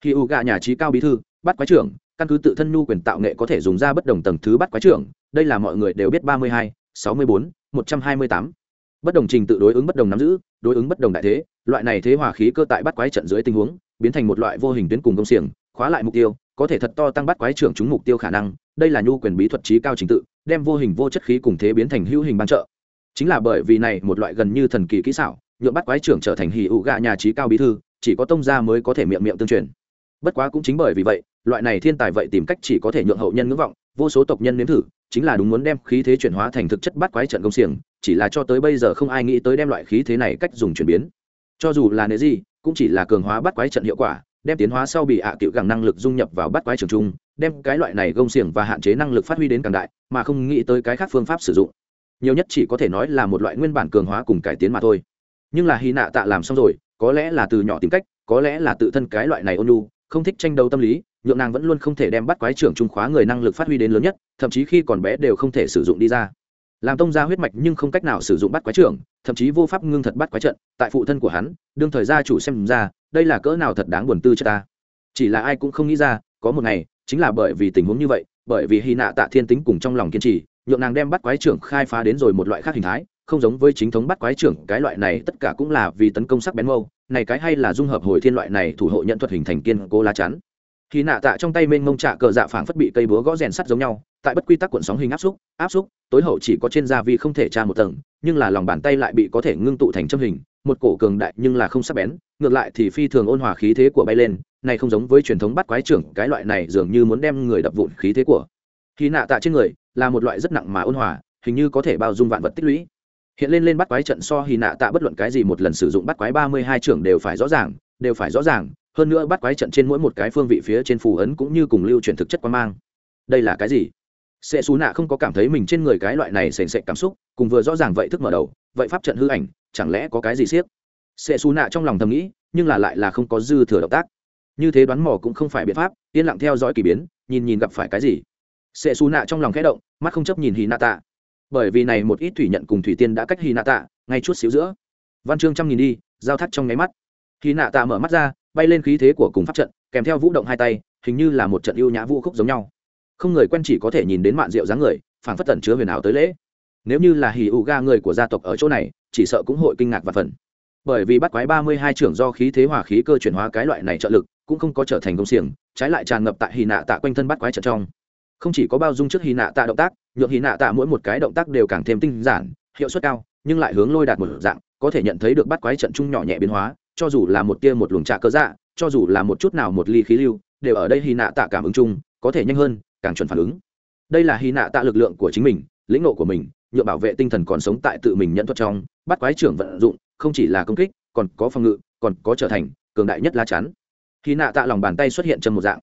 Khi u gà nhà trí cao bí thư, bắt quái trưởng, căn cứ tự thân nhu quyền tạo nghệ có thể dùng ra bất đồng tầng thứ bắt quái trưởng, đây là mọi người đều biết ba mươi hai, sáu mươi bốn, một trăm hai mươi tám. Bất đồng trình tự đối ứng bất đồng nắm giữ, đối ứng bất đồng đại thế, loại này thế hòa khí cơ tại bắt quái trận dưới tình huống, biến thành một loại vô hình tuyến cùng công xiềng, khóa lại mục tiêu có thể thật to tăng bắt quái trưởng chúng mục tiêu khả năng, đây là nhu quyền bí thuật trí cao trình tự, đem vô hình vô chất khí cùng thế biến thành hữu hình ban trợ. Chính là bởi vì này một loại gần như thần kỳ kỹ xảo nhuộm bắt quái trưởng trở thành hì ụ gạ nhà trí cao bí thư, chỉ có tông gia mới có thể miệng miệng tương truyền. Bất quá cũng chính bởi vì vậy, loại này thiên tài vậy tìm cách chỉ có thể nhượng hậu nhân ngưỡng vọng, vô số tộc nhân nếm thử, chính là đúng muốn đem khí thế chuyển hóa thành thực chất bắt quái trận công xiềng, chỉ là cho tới bây giờ không ai nghĩ tới đem loại khí thế này cách dùng chuyển biến. Cho dù là nệ gì, cũng chỉ là cường hóa bắt quái trận hiệu quả đem tiến hóa sau bị hạ à cựu gẳng năng lực dung nhập vào bắt quái trường trung, đem cái loại này gông xiềng và hạn chế năng lực phát huy đến càng đại, mà không nghĩ tới cái khác phương pháp sử dụng. Nhiều nhất chỉ có thể nói là một loại nguyên bản cường hóa cùng cải tiến mà thôi. Nhưng là hy nạ tạ làm xong rồi, có lẽ là từ nhỏ tìm cách, có lẽ là tự thân cái loại này ôn nhu, không thích tranh đấu tâm lý, nhượng nàng vẫn luôn không thể đem bắt quái trưởng trung khóa người năng lực phát huy đến lớn nhất, thậm chí khi còn bé đều không thể sử dụng đi ra. Làm tông ra huyết mạch nhưng không cách nào sử dụng bắt quái trưởng thậm chí vô pháp ngưng thật bắt quái trận, tại phụ thân của hắn, đương thời gia chủ xem ra đây là cỡ nào thật đáng buồn tư cho ta. Chỉ là ai cũng không nghĩ ra, có một ngày, chính là bởi vì tình huống như vậy, bởi vì hy nạ tạ thiên tính cùng trong lòng kiên trì, nhượng nàng đem bắt quái trưởng khai phá đến rồi một loại khác hình thái, không giống với chính thống bắt quái trưởng, cái loại này tất cả cũng là vì tấn công sắc bén mâu, này cái hay là dung hợp hồi thiên loại này thủ hộ nhận thuật hình thành kiên cố lá chắn. Khi nạ tạ trong tay mênh mông trạ cờ dạ phảng phất bị cây búa gõ rèn sắt giống nhau, tại bất quy tắc cuộn sóng hình áp xúc áp xúc, tối hậu chỉ có trên da vi không thể tra một tầng, nhưng là lòng bàn tay lại bị có thể ngưng tụ thành châm hình một cổ cường đại nhưng là không sắc bén, ngược lại thì phi thường ôn hòa khí thế của bay lên, này không giống với truyền thống bắt quái trưởng, cái loại này dường như muốn đem người đập vụn khí thế của khi nạ tạ trên người, là một loại rất nặng mà ôn hòa, hình như có thể bao dung vạn vật tích lũy. Hiện lên lên bắt quái trận so hì nạ tạ bất luận cái gì một lần sử dụng bắt quái ba mươi hai trưởng đều phải rõ ràng, đều phải rõ ràng, hơn nữa bắt quái trận trên mỗi một cái phương vị phía trên phù ấn cũng như cùng lưu truyền thực chất quan mang. Đây là cái gì? Sẽ xú nạ không có cảm thấy mình trên người cái loại này sền sệt cảm xúc, cùng vừa rõ ràng vậy thức mở đầu, vậy pháp trận hư ảnh chẳng lẽ có cái gì siết sẽ xú nạ trong lòng thầm nghĩ, nhưng là lại là không có dư thừa động tác. Như thế đoán mò cũng không phải biện pháp, yên lặng theo dõi k ỳ biến, nhìn nhìn gặp phải cái gì. Sẽ xú nạ trong lòng khẽ động, mắt không chấp nhìn hì nạ tạ bởi vì này một ít thủy nhận cùng thủy tiên đã cách hì nạ tạ ngay chút xíu giữa. Văn chương trăm nghìn đi, giao thắt trong nháy mắt. Hì nạ tạ mở mắt ra, bay lên khí thế của cùng pháp trận, kèm theo vũ động hai tay, hình như là một trận yêu nhã vũ khúc giống nhau. Không người quen chỉ có thể nhìn đến mạn rượu dáng người phản phất tẩn chứa huyền ảo tới lễ. Nếu như là hì ụ ga người của gia tộc ở chỗ này chỉ sợ cũng hội kinh ngạc và phần. Bởi vì bắt quái ba mươi hai trưởng do khí thế hỏa khí cơ chuyển hóa cái loại này trợ lực, cũng không có trở thành công xiềng, trái lại tràn ngập tại hì nạ tạ quanh thân bắt quái trận trong. Không chỉ có bao dung trước hì nạ tạ động tác, nhượng hì nạ tạ mỗi một cái động tác đều càng thêm tinh giản, hiệu suất cao, nhưng lại hướng lôi đạt một dạng, có thể nhận thấy được bắt quái trận chung nhỏ nhẹ biến hóa, cho dù là một tia một luồng trạ cơ dạ cho dù là một chút nào một ly khí lưu, đều ở đây hy nạ tạ cảm ứng chung, có thể nhanh hơn, càng chuẩn phản ứng. Đây là hy nạ tạ lực lượng của chính mình, lĩnh ngộ của mình nhựa bảo vệ tinh thần còn sống tại tự mình nhận thuật trong, bắt quái trưởng vận dụng, không chỉ là công kích, còn có phòng ngự, còn có trở thành, cường đại nhất la chắn. Khi nạ tạ lòng bàn tay xuất hiện chân một dạng.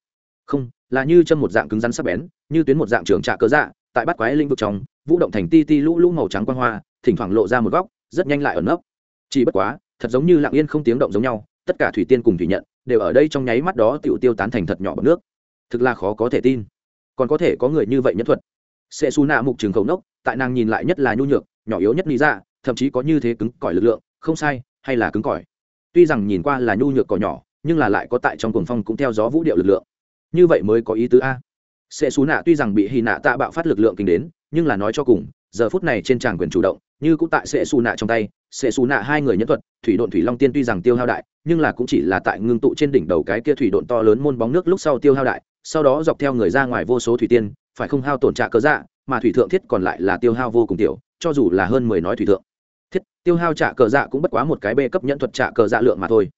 Không, là như chân một dạng cứng rắn sắc bén, như tuyến một dạng trường trạ cơ dạ tại bắt quái linh vực trong, vũ động thành ti ti lũ lũ màu trắng quang hoa, thỉnh thoảng lộ ra một góc, rất nhanh lại ẩn nấp. Chỉ bất quá, thật giống như lặng yên không tiếng động giống nhau, tất cả thủy tiên cùng thủy nhận, đều ở đây trong nháy mắt đó tiểu tiêu tán thành thật nhỏ bằng nước. Thực là khó có thể tin. Còn có thể có người như vậy nhất thuật sẽ xù nạ mục trường khẩu nốc, tại nàng nhìn lại nhất là nhu nhược, nhỏ yếu nhất lý ra, thậm chí có như thế cứng cỏi lực lượng, không sai, hay là cứng cỏi. Tuy rằng nhìn qua là nhu nhược cỏ nhỏ, nhưng là lại có tại trong cuồng phong cũng theo gió vũ điệu lực lượng. Như vậy mới có ý tứ a. Sẽ xù nạ tuy rằng bị hy nạ tạ bạo phát lực lượng kinh đến, nhưng là nói cho cùng, giờ phút này trên tràng quyền chủ động, như cũng tại sẽ xù nạ trong tay, sẽ xù nạ hai người nhân thuật, thủy độn thủy long tiên tuy rằng tiêu hao đại, nhưng là cũng chỉ là tại ngưng tụ trên đỉnh đầu cái kia thủy độn to lớn môn bóng nước lúc sau tiêu hao đại, sau đó dọc theo người ra ngoài vô số thủy tiên phải không hao tổn trả cơ dạ mà thủy thượng thiết còn lại là tiêu hao vô cùng tiểu, cho dù là hơn mười nói thủy thượng. Thiết, tiêu hao trả cờ dạ cũng bất quá một cái bê cấp nhận thuật trả cờ dạ lượng mà thôi.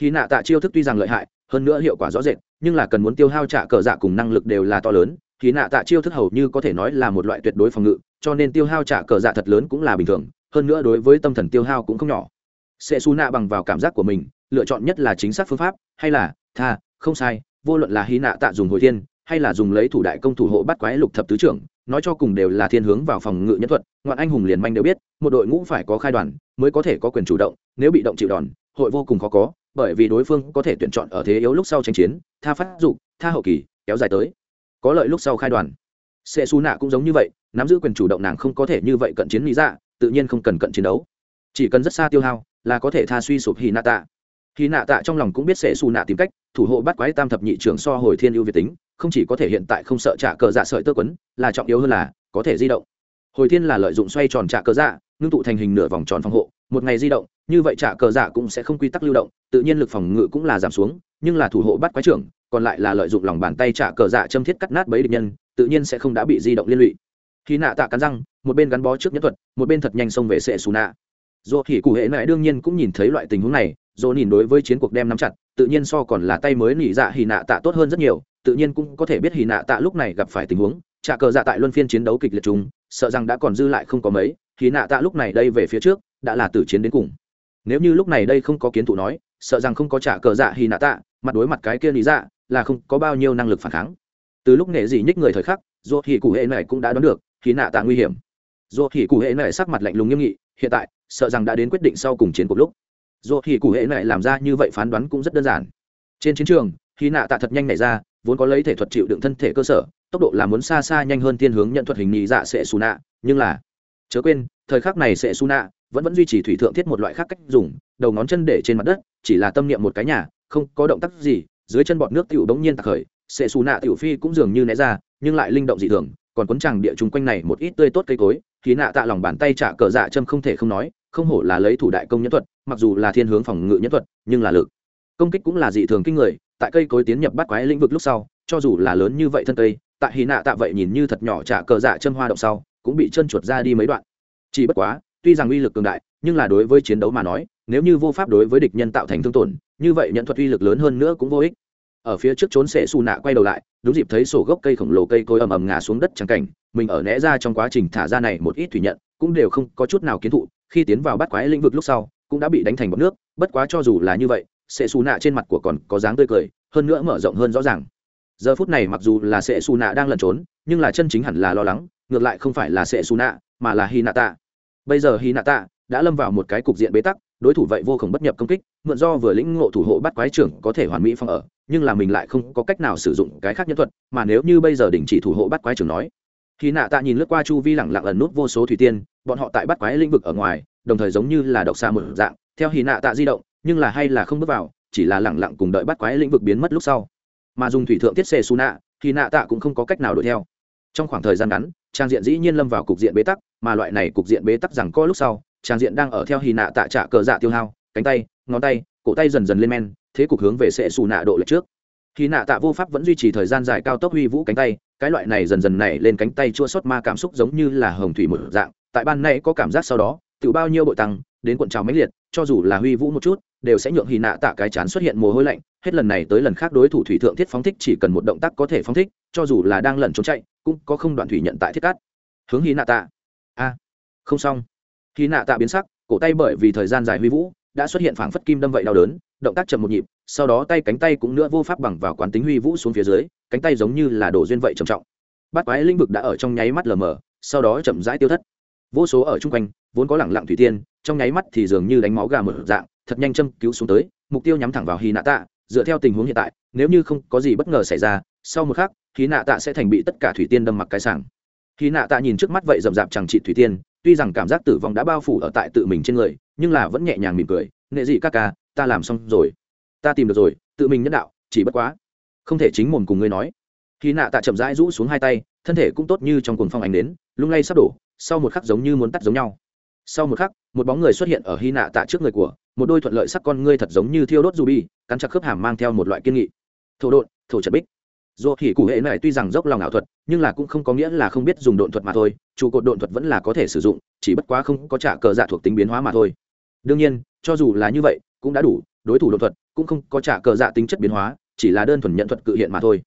Khi nạ tạ chiêu thức tuy rằng lợi hại, hơn nữa hiệu quả rõ rệt, nhưng là cần muốn tiêu hao trả cờ dạ cùng năng lực đều là to lớn, khi nạ tạ chiêu thức hầu như có thể nói là một loại tuyệt đối phòng ngự, cho nên tiêu hao trả cờ dạ thật lớn cũng là bình thường, hơn nữa đối với tâm thần tiêu hao cũng không nhỏ. Sẽ xù nạ bằng vào cảm giác của mình, lựa chọn nhất là chính xác phương pháp, hay là, tha, không sai, vô luận là hy nạ tạ dùng hồi thiên hay là dùng lấy thủ đại công thủ hộ bắt quái lục thập tứ trưởng, nói cho cùng đều là thiên hướng vào phòng ngự nhân thuật, ngoạn anh hùng liền manh đều biết, một đội ngũ phải có khai đoàn, mới có thể có quyền chủ động, nếu bị động chịu đòn, hội vô cùng khó có, bởi vì đối phương có thể tuyển chọn ở thế yếu lúc sau tranh chiến, tha phát dục, tha hậu kỳ, kéo dài tới. Có lợi lúc sau khai đoàn. Sẽ xu nạ cũng giống như vậy, nắm giữ quyền chủ động nàng không có thể như vậy cận chiến lý dạ tự nhiên không cần cận chiến đấu. Chỉ cần rất xa tiêu hao, là có thể tha suy sụp hy nạ tạ hy nạ tạ trong lòng cũng biết sẽ xu nạ tìm cách, thủ hộ bắt quái tam thập nhị trưởng so hồi thiên ưu việt tính không chỉ có thể hiện tại không sợ trả cờ dạ sợi tơ quấn, là trọng yếu hơn là có thể di động. Hồi thiên là lợi dụng xoay tròn trả cờ dạ ngưng tụ thành hình nửa vòng tròn phòng hộ, một ngày di động, như vậy trả cờ dạ cũng sẽ không quy tắc lưu động, tự nhiên lực phòng ngự cũng là giảm xuống, nhưng là thủ hộ bắt quái trưởng, còn lại là lợi dụng lòng bàn tay trả cờ dạ châm thiết cắt nát bấy địch nhân, tự nhiên sẽ không đã bị di động liên lụy. Khi nạ tạ cắn răng, một bên gắn bó trước nhất thuật, một bên thật nhanh xông về sệ xù nạ. Dù thì cụ hệ mẹ đương nhiên cũng nhìn thấy loại tình huống này dù nhìn đối với chiến cuộc đem nắm chặt, tự nhiên so còn là tay mới nỉ dạ hì nạ tạ tốt hơn rất nhiều tự nhiên cũng có thể biết hì nạ tạ lúc này gặp phải tình huống, trả cờ dạ tại luân phiên chiến đấu kịch liệt chúng sợ rằng đã còn dư lại không có mấy, hì nạ tạ lúc này đây về phía trước, đã là tử chiến đến cùng. Nếu như lúc này đây không có kiến thủ nói, sợ rằng không có trả cờ dạ hì nạ tạ, mặt đối mặt cái kia lý dạ là không có bao nhiêu năng lực phản kháng. Từ lúc nghệ gì nhích người thời khắc dù thì cụ hệ này cũng đã đoán được, hì nạ tạ nguy hiểm. Dù thì cụ hệ này sắc mặt lạnh lùng nghiêm nghị, hiện tại, sợ rằng đã đến quyết định sau cùng chiến cuộc lúc. Dù thì cụ hệ này làm ra như vậy phán đoán cũng rất đơn giản. Trên chiến trường, hì nạ tạ thật nhanh nảy ra vốn có lấy thể thuật chịu đựng thân thể cơ sở, tốc độ là muốn xa xa nhanh hơn thiên hướng nhận thuật hình nhị dạ sẽ xù nạ, nhưng là, chớ quên, thời khắc này sẽ xù nạ vẫn vẫn duy trì thủy thượng thiết một loại khác cách dùng, đầu ngón chân để trên mặt đất, chỉ là tâm niệm một cái nhà, không có động tác gì, dưới chân bọt nước tiểu bỗng nhiên tạc khởi, sẽ xù nạ tiểu phi cũng dường như né ra, nhưng lại linh động dị thường, còn cuốn chàng địa chung quanh này một ít tươi tốt cây cối khí nạ tạ lòng bàn tay trả cờ dạ châm không thể không nói, không hổ là lấy thủ đại công nhân thuật, mặc dù là thiên hướng phòng ngự nhân thuật, nhưng là lực công kích cũng là dị thường kinh người tại cây cối tiến nhập bắt quái lĩnh vực lúc sau, cho dù là lớn như vậy thân cây, tại hy nạ tạ vậy nhìn như thật nhỏ trả cờ dạ chân hoa động sau, cũng bị chân chuột ra đi mấy đoạn. Chỉ bất quá, tuy rằng uy lực cường đại, nhưng là đối với chiến đấu mà nói, nếu như vô pháp đối với địch nhân tạo thành thương tổn, như vậy nhận thuật uy lực lớn hơn nữa cũng vô ích. Ở phía trước trốn sẽ xù nạ quay đầu lại, đúng dịp thấy sổ gốc cây khổng lồ cây cối ầm ầm ngã xuống đất trắng cảnh, mình ở né ra trong quá trình thả ra này một ít thủy nhận, cũng đều không có chút nào kiến thụ, khi tiến vào bắt quái lĩnh vực lúc sau, cũng đã bị đánh thành bọc nước, bất quá cho dù là như vậy sệ xù nạ trên mặt của còn có dáng tươi cười, hơn nữa mở rộng hơn rõ ràng. Giờ phút này mặc dù là sệ xù nạ đang lẩn trốn, nhưng là chân chính hẳn là lo lắng, ngược lại không phải là sệ xù nạ, mà là hy nạ tạ bây giờ hy nạ tạ đã lâm vào một cái cục diện bế tắc, đối thủ vậy vô cùng bất nhập công kích, mượn do vừa lĩnh ngộ thủ hộ bắt quái trưởng có thể hoàn mỹ phong ở, nhưng là mình lại không có cách nào sử dụng cái khác nhân thuật, mà nếu như bây giờ đình chỉ thủ hộ bắt quái trưởng nói khi nạ tạ nhìn lướt qua chu vi lẳng lặng ẩn nút vô số thủy tiên, bọn họ tại bắt quái lĩnh vực ở ngoài, đồng thời giống như là độc xa một dạng, theo hy nạ tạ di động nhưng là hay là không bước vào, chỉ là lẳng lặng cùng đợi bắt quái lĩnh vực biến mất lúc sau. Mà dùng thủy thượng tiết xê su nạ, thì nạ tạ cũng không có cách nào đuổi theo. Trong khoảng thời gian ngắn, trang diện dĩ nhiên lâm vào cục diện bế tắc, mà loại này cục diện bế tắc rằng có lúc sau, trang diện đang ở theo hì nạ tạ trả cờ dạ tiêu hao, cánh tay, ngón tay, cổ tay dần dần lên men, thế cục hướng về sẽ xù nạ độ lệch trước. Hì nạ tạ vô pháp vẫn duy trì thời gian dài cao tốc huy vũ cánh tay, cái loại này dần dần nảy lên cánh tay chua xót ma cảm xúc giống như là hồng thủy một dạng, tại ban nay có cảm giác sau đó, tự bao nhiêu bội tăng đến cuộn trào mãnh liệt, cho dù là huy vũ một chút, đều sẽ nhượng hy nạ tạ cái chán xuất hiện mồ hôi lạnh, hết lần này tới lần khác đối thủ thủy thượng thiết phóng thích chỉ cần một động tác có thể phóng thích, cho dù là đang lẩn trốn chạy, cũng có không đoạn thủy nhận tại thiết cát. Hướng hy nạ tạ. A, không xong. Hy nạ tạ biến sắc, cổ tay bởi vì thời gian dài huy vũ đã xuất hiện phảng phất kim đâm vậy đau đớn, động tác chậm một nhịp, sau đó tay cánh tay cũng nữa vô pháp bằng vào quán tính huy vũ xuống phía dưới, cánh tay giống như là đổ duyên vậy trầm trọng. Bát quái lĩnh vực đã ở trong nháy mắt lờ mờ, sau đó chậm rãi tiêu thất vô số ở chung quanh, vốn có lẳng lặng thủy tiên, trong nháy mắt thì dường như đánh máu gà mở dạng, thật nhanh châm cứu xuống tới, mục tiêu nhắm thẳng vào hy nạ tạ dựa theo tình huống hiện tại, nếu như không có gì bất ngờ xảy ra, sau một khắc hy nạ tạ sẽ thành bị tất cả thủy tiên đâm mặc cái sảng. Hy nạ tạ nhìn trước mắt vậy rậm rạp chẳng trị thủy tiên, tuy rằng cảm giác tử vong đã bao phủ ở tại tự mình trên người, nhưng là vẫn nhẹ nhàng mỉm cười, nệ dị ca ca, ta làm xong rồi. Ta tìm được rồi, tự mình nhân đạo, chỉ bất quá, không thể chính mồm cùng ngươi nói. Hy nạ tạ chậm rãi rũ xuống hai tay, thân thể cũng tốt như trong cuồng phong ánh đến, lung lay sắp đổ sau một khắc giống như muốn tắt giống nhau. Sau một khắc, một bóng người xuất hiện ở hy nạ tạ trước người của, một đôi thuận lợi sắc con ngươi thật giống như thiêu đốt ruby, cắn chặt khớp hàm mang theo một loại kiên nghị. Thổ đột thổ trật bích. Dù thì cụ hệ này tuy rằng dốc lòng ảo thuật, nhưng là cũng không có nghĩa là không biết dùng độn thuật mà thôi, trụ cột độn thuật vẫn là có thể sử dụng, chỉ bất quá không có trả cờ dạ thuộc tính biến hóa mà thôi. Đương nhiên, cho dù là như vậy, cũng đã đủ, đối thủ độn thuật cũng không có trả cờ dạ tính chất biến hóa, chỉ là đơn thuần nhận thuật cự hiện mà thôi.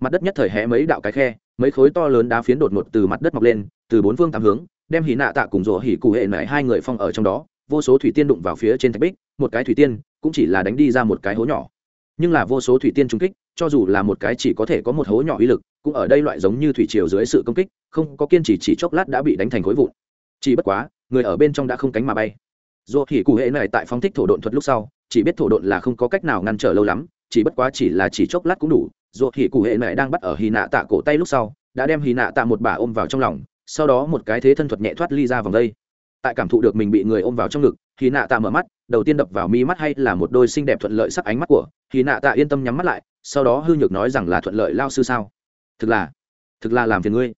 Mặt đất nhất thời hé mấy đạo cái khe mấy khối to lớn đá phiến đột ngột từ mặt đất mọc lên, từ bốn phương tám hướng, đem hỉ nạ tạ cùng rỗ hỉ cụ hệ mẹ hai người phong ở trong đó, vô số thủy tiên đụng vào phía trên thạch bích, một cái thủy tiên cũng chỉ là đánh đi ra một cái hố nhỏ. Nhưng là vô số thủy tiên trung kích, cho dù là một cái chỉ có thể có một hố nhỏ uy lực, cũng ở đây loại giống như thủy triều dưới sự công kích, không có kiên trì chỉ chốc lát đã bị đánh thành khối vụn. Chỉ bất quá, người ở bên trong đã không cánh mà bay. Dù thì cụ hệ này tại phóng thích thổ độn thuật lúc sau, chỉ biết thổ độn là không có cách nào ngăn trở lâu lắm, chỉ bất quá chỉ là chỉ chốc lát cũng đủ ruột thì cụ hệ này đang bắt ở hì nạ tạ cổ tay lúc sau, đã đem hì nạ tạ một bà ôm vào trong lòng, sau đó một cái thế thân thuật nhẹ thoát ly ra vòng đây. Tại cảm thụ được mình bị người ôm vào trong ngực, hì nạ tạ mở mắt, đầu tiên đập vào mi mắt hay là một đôi xinh đẹp thuận lợi sắc ánh mắt của hì nạ tạ yên tâm nhắm mắt lại, sau đó hư nhược nói rằng là thuận lợi lao sư sao? Thực là thực là làm phiền ngươi.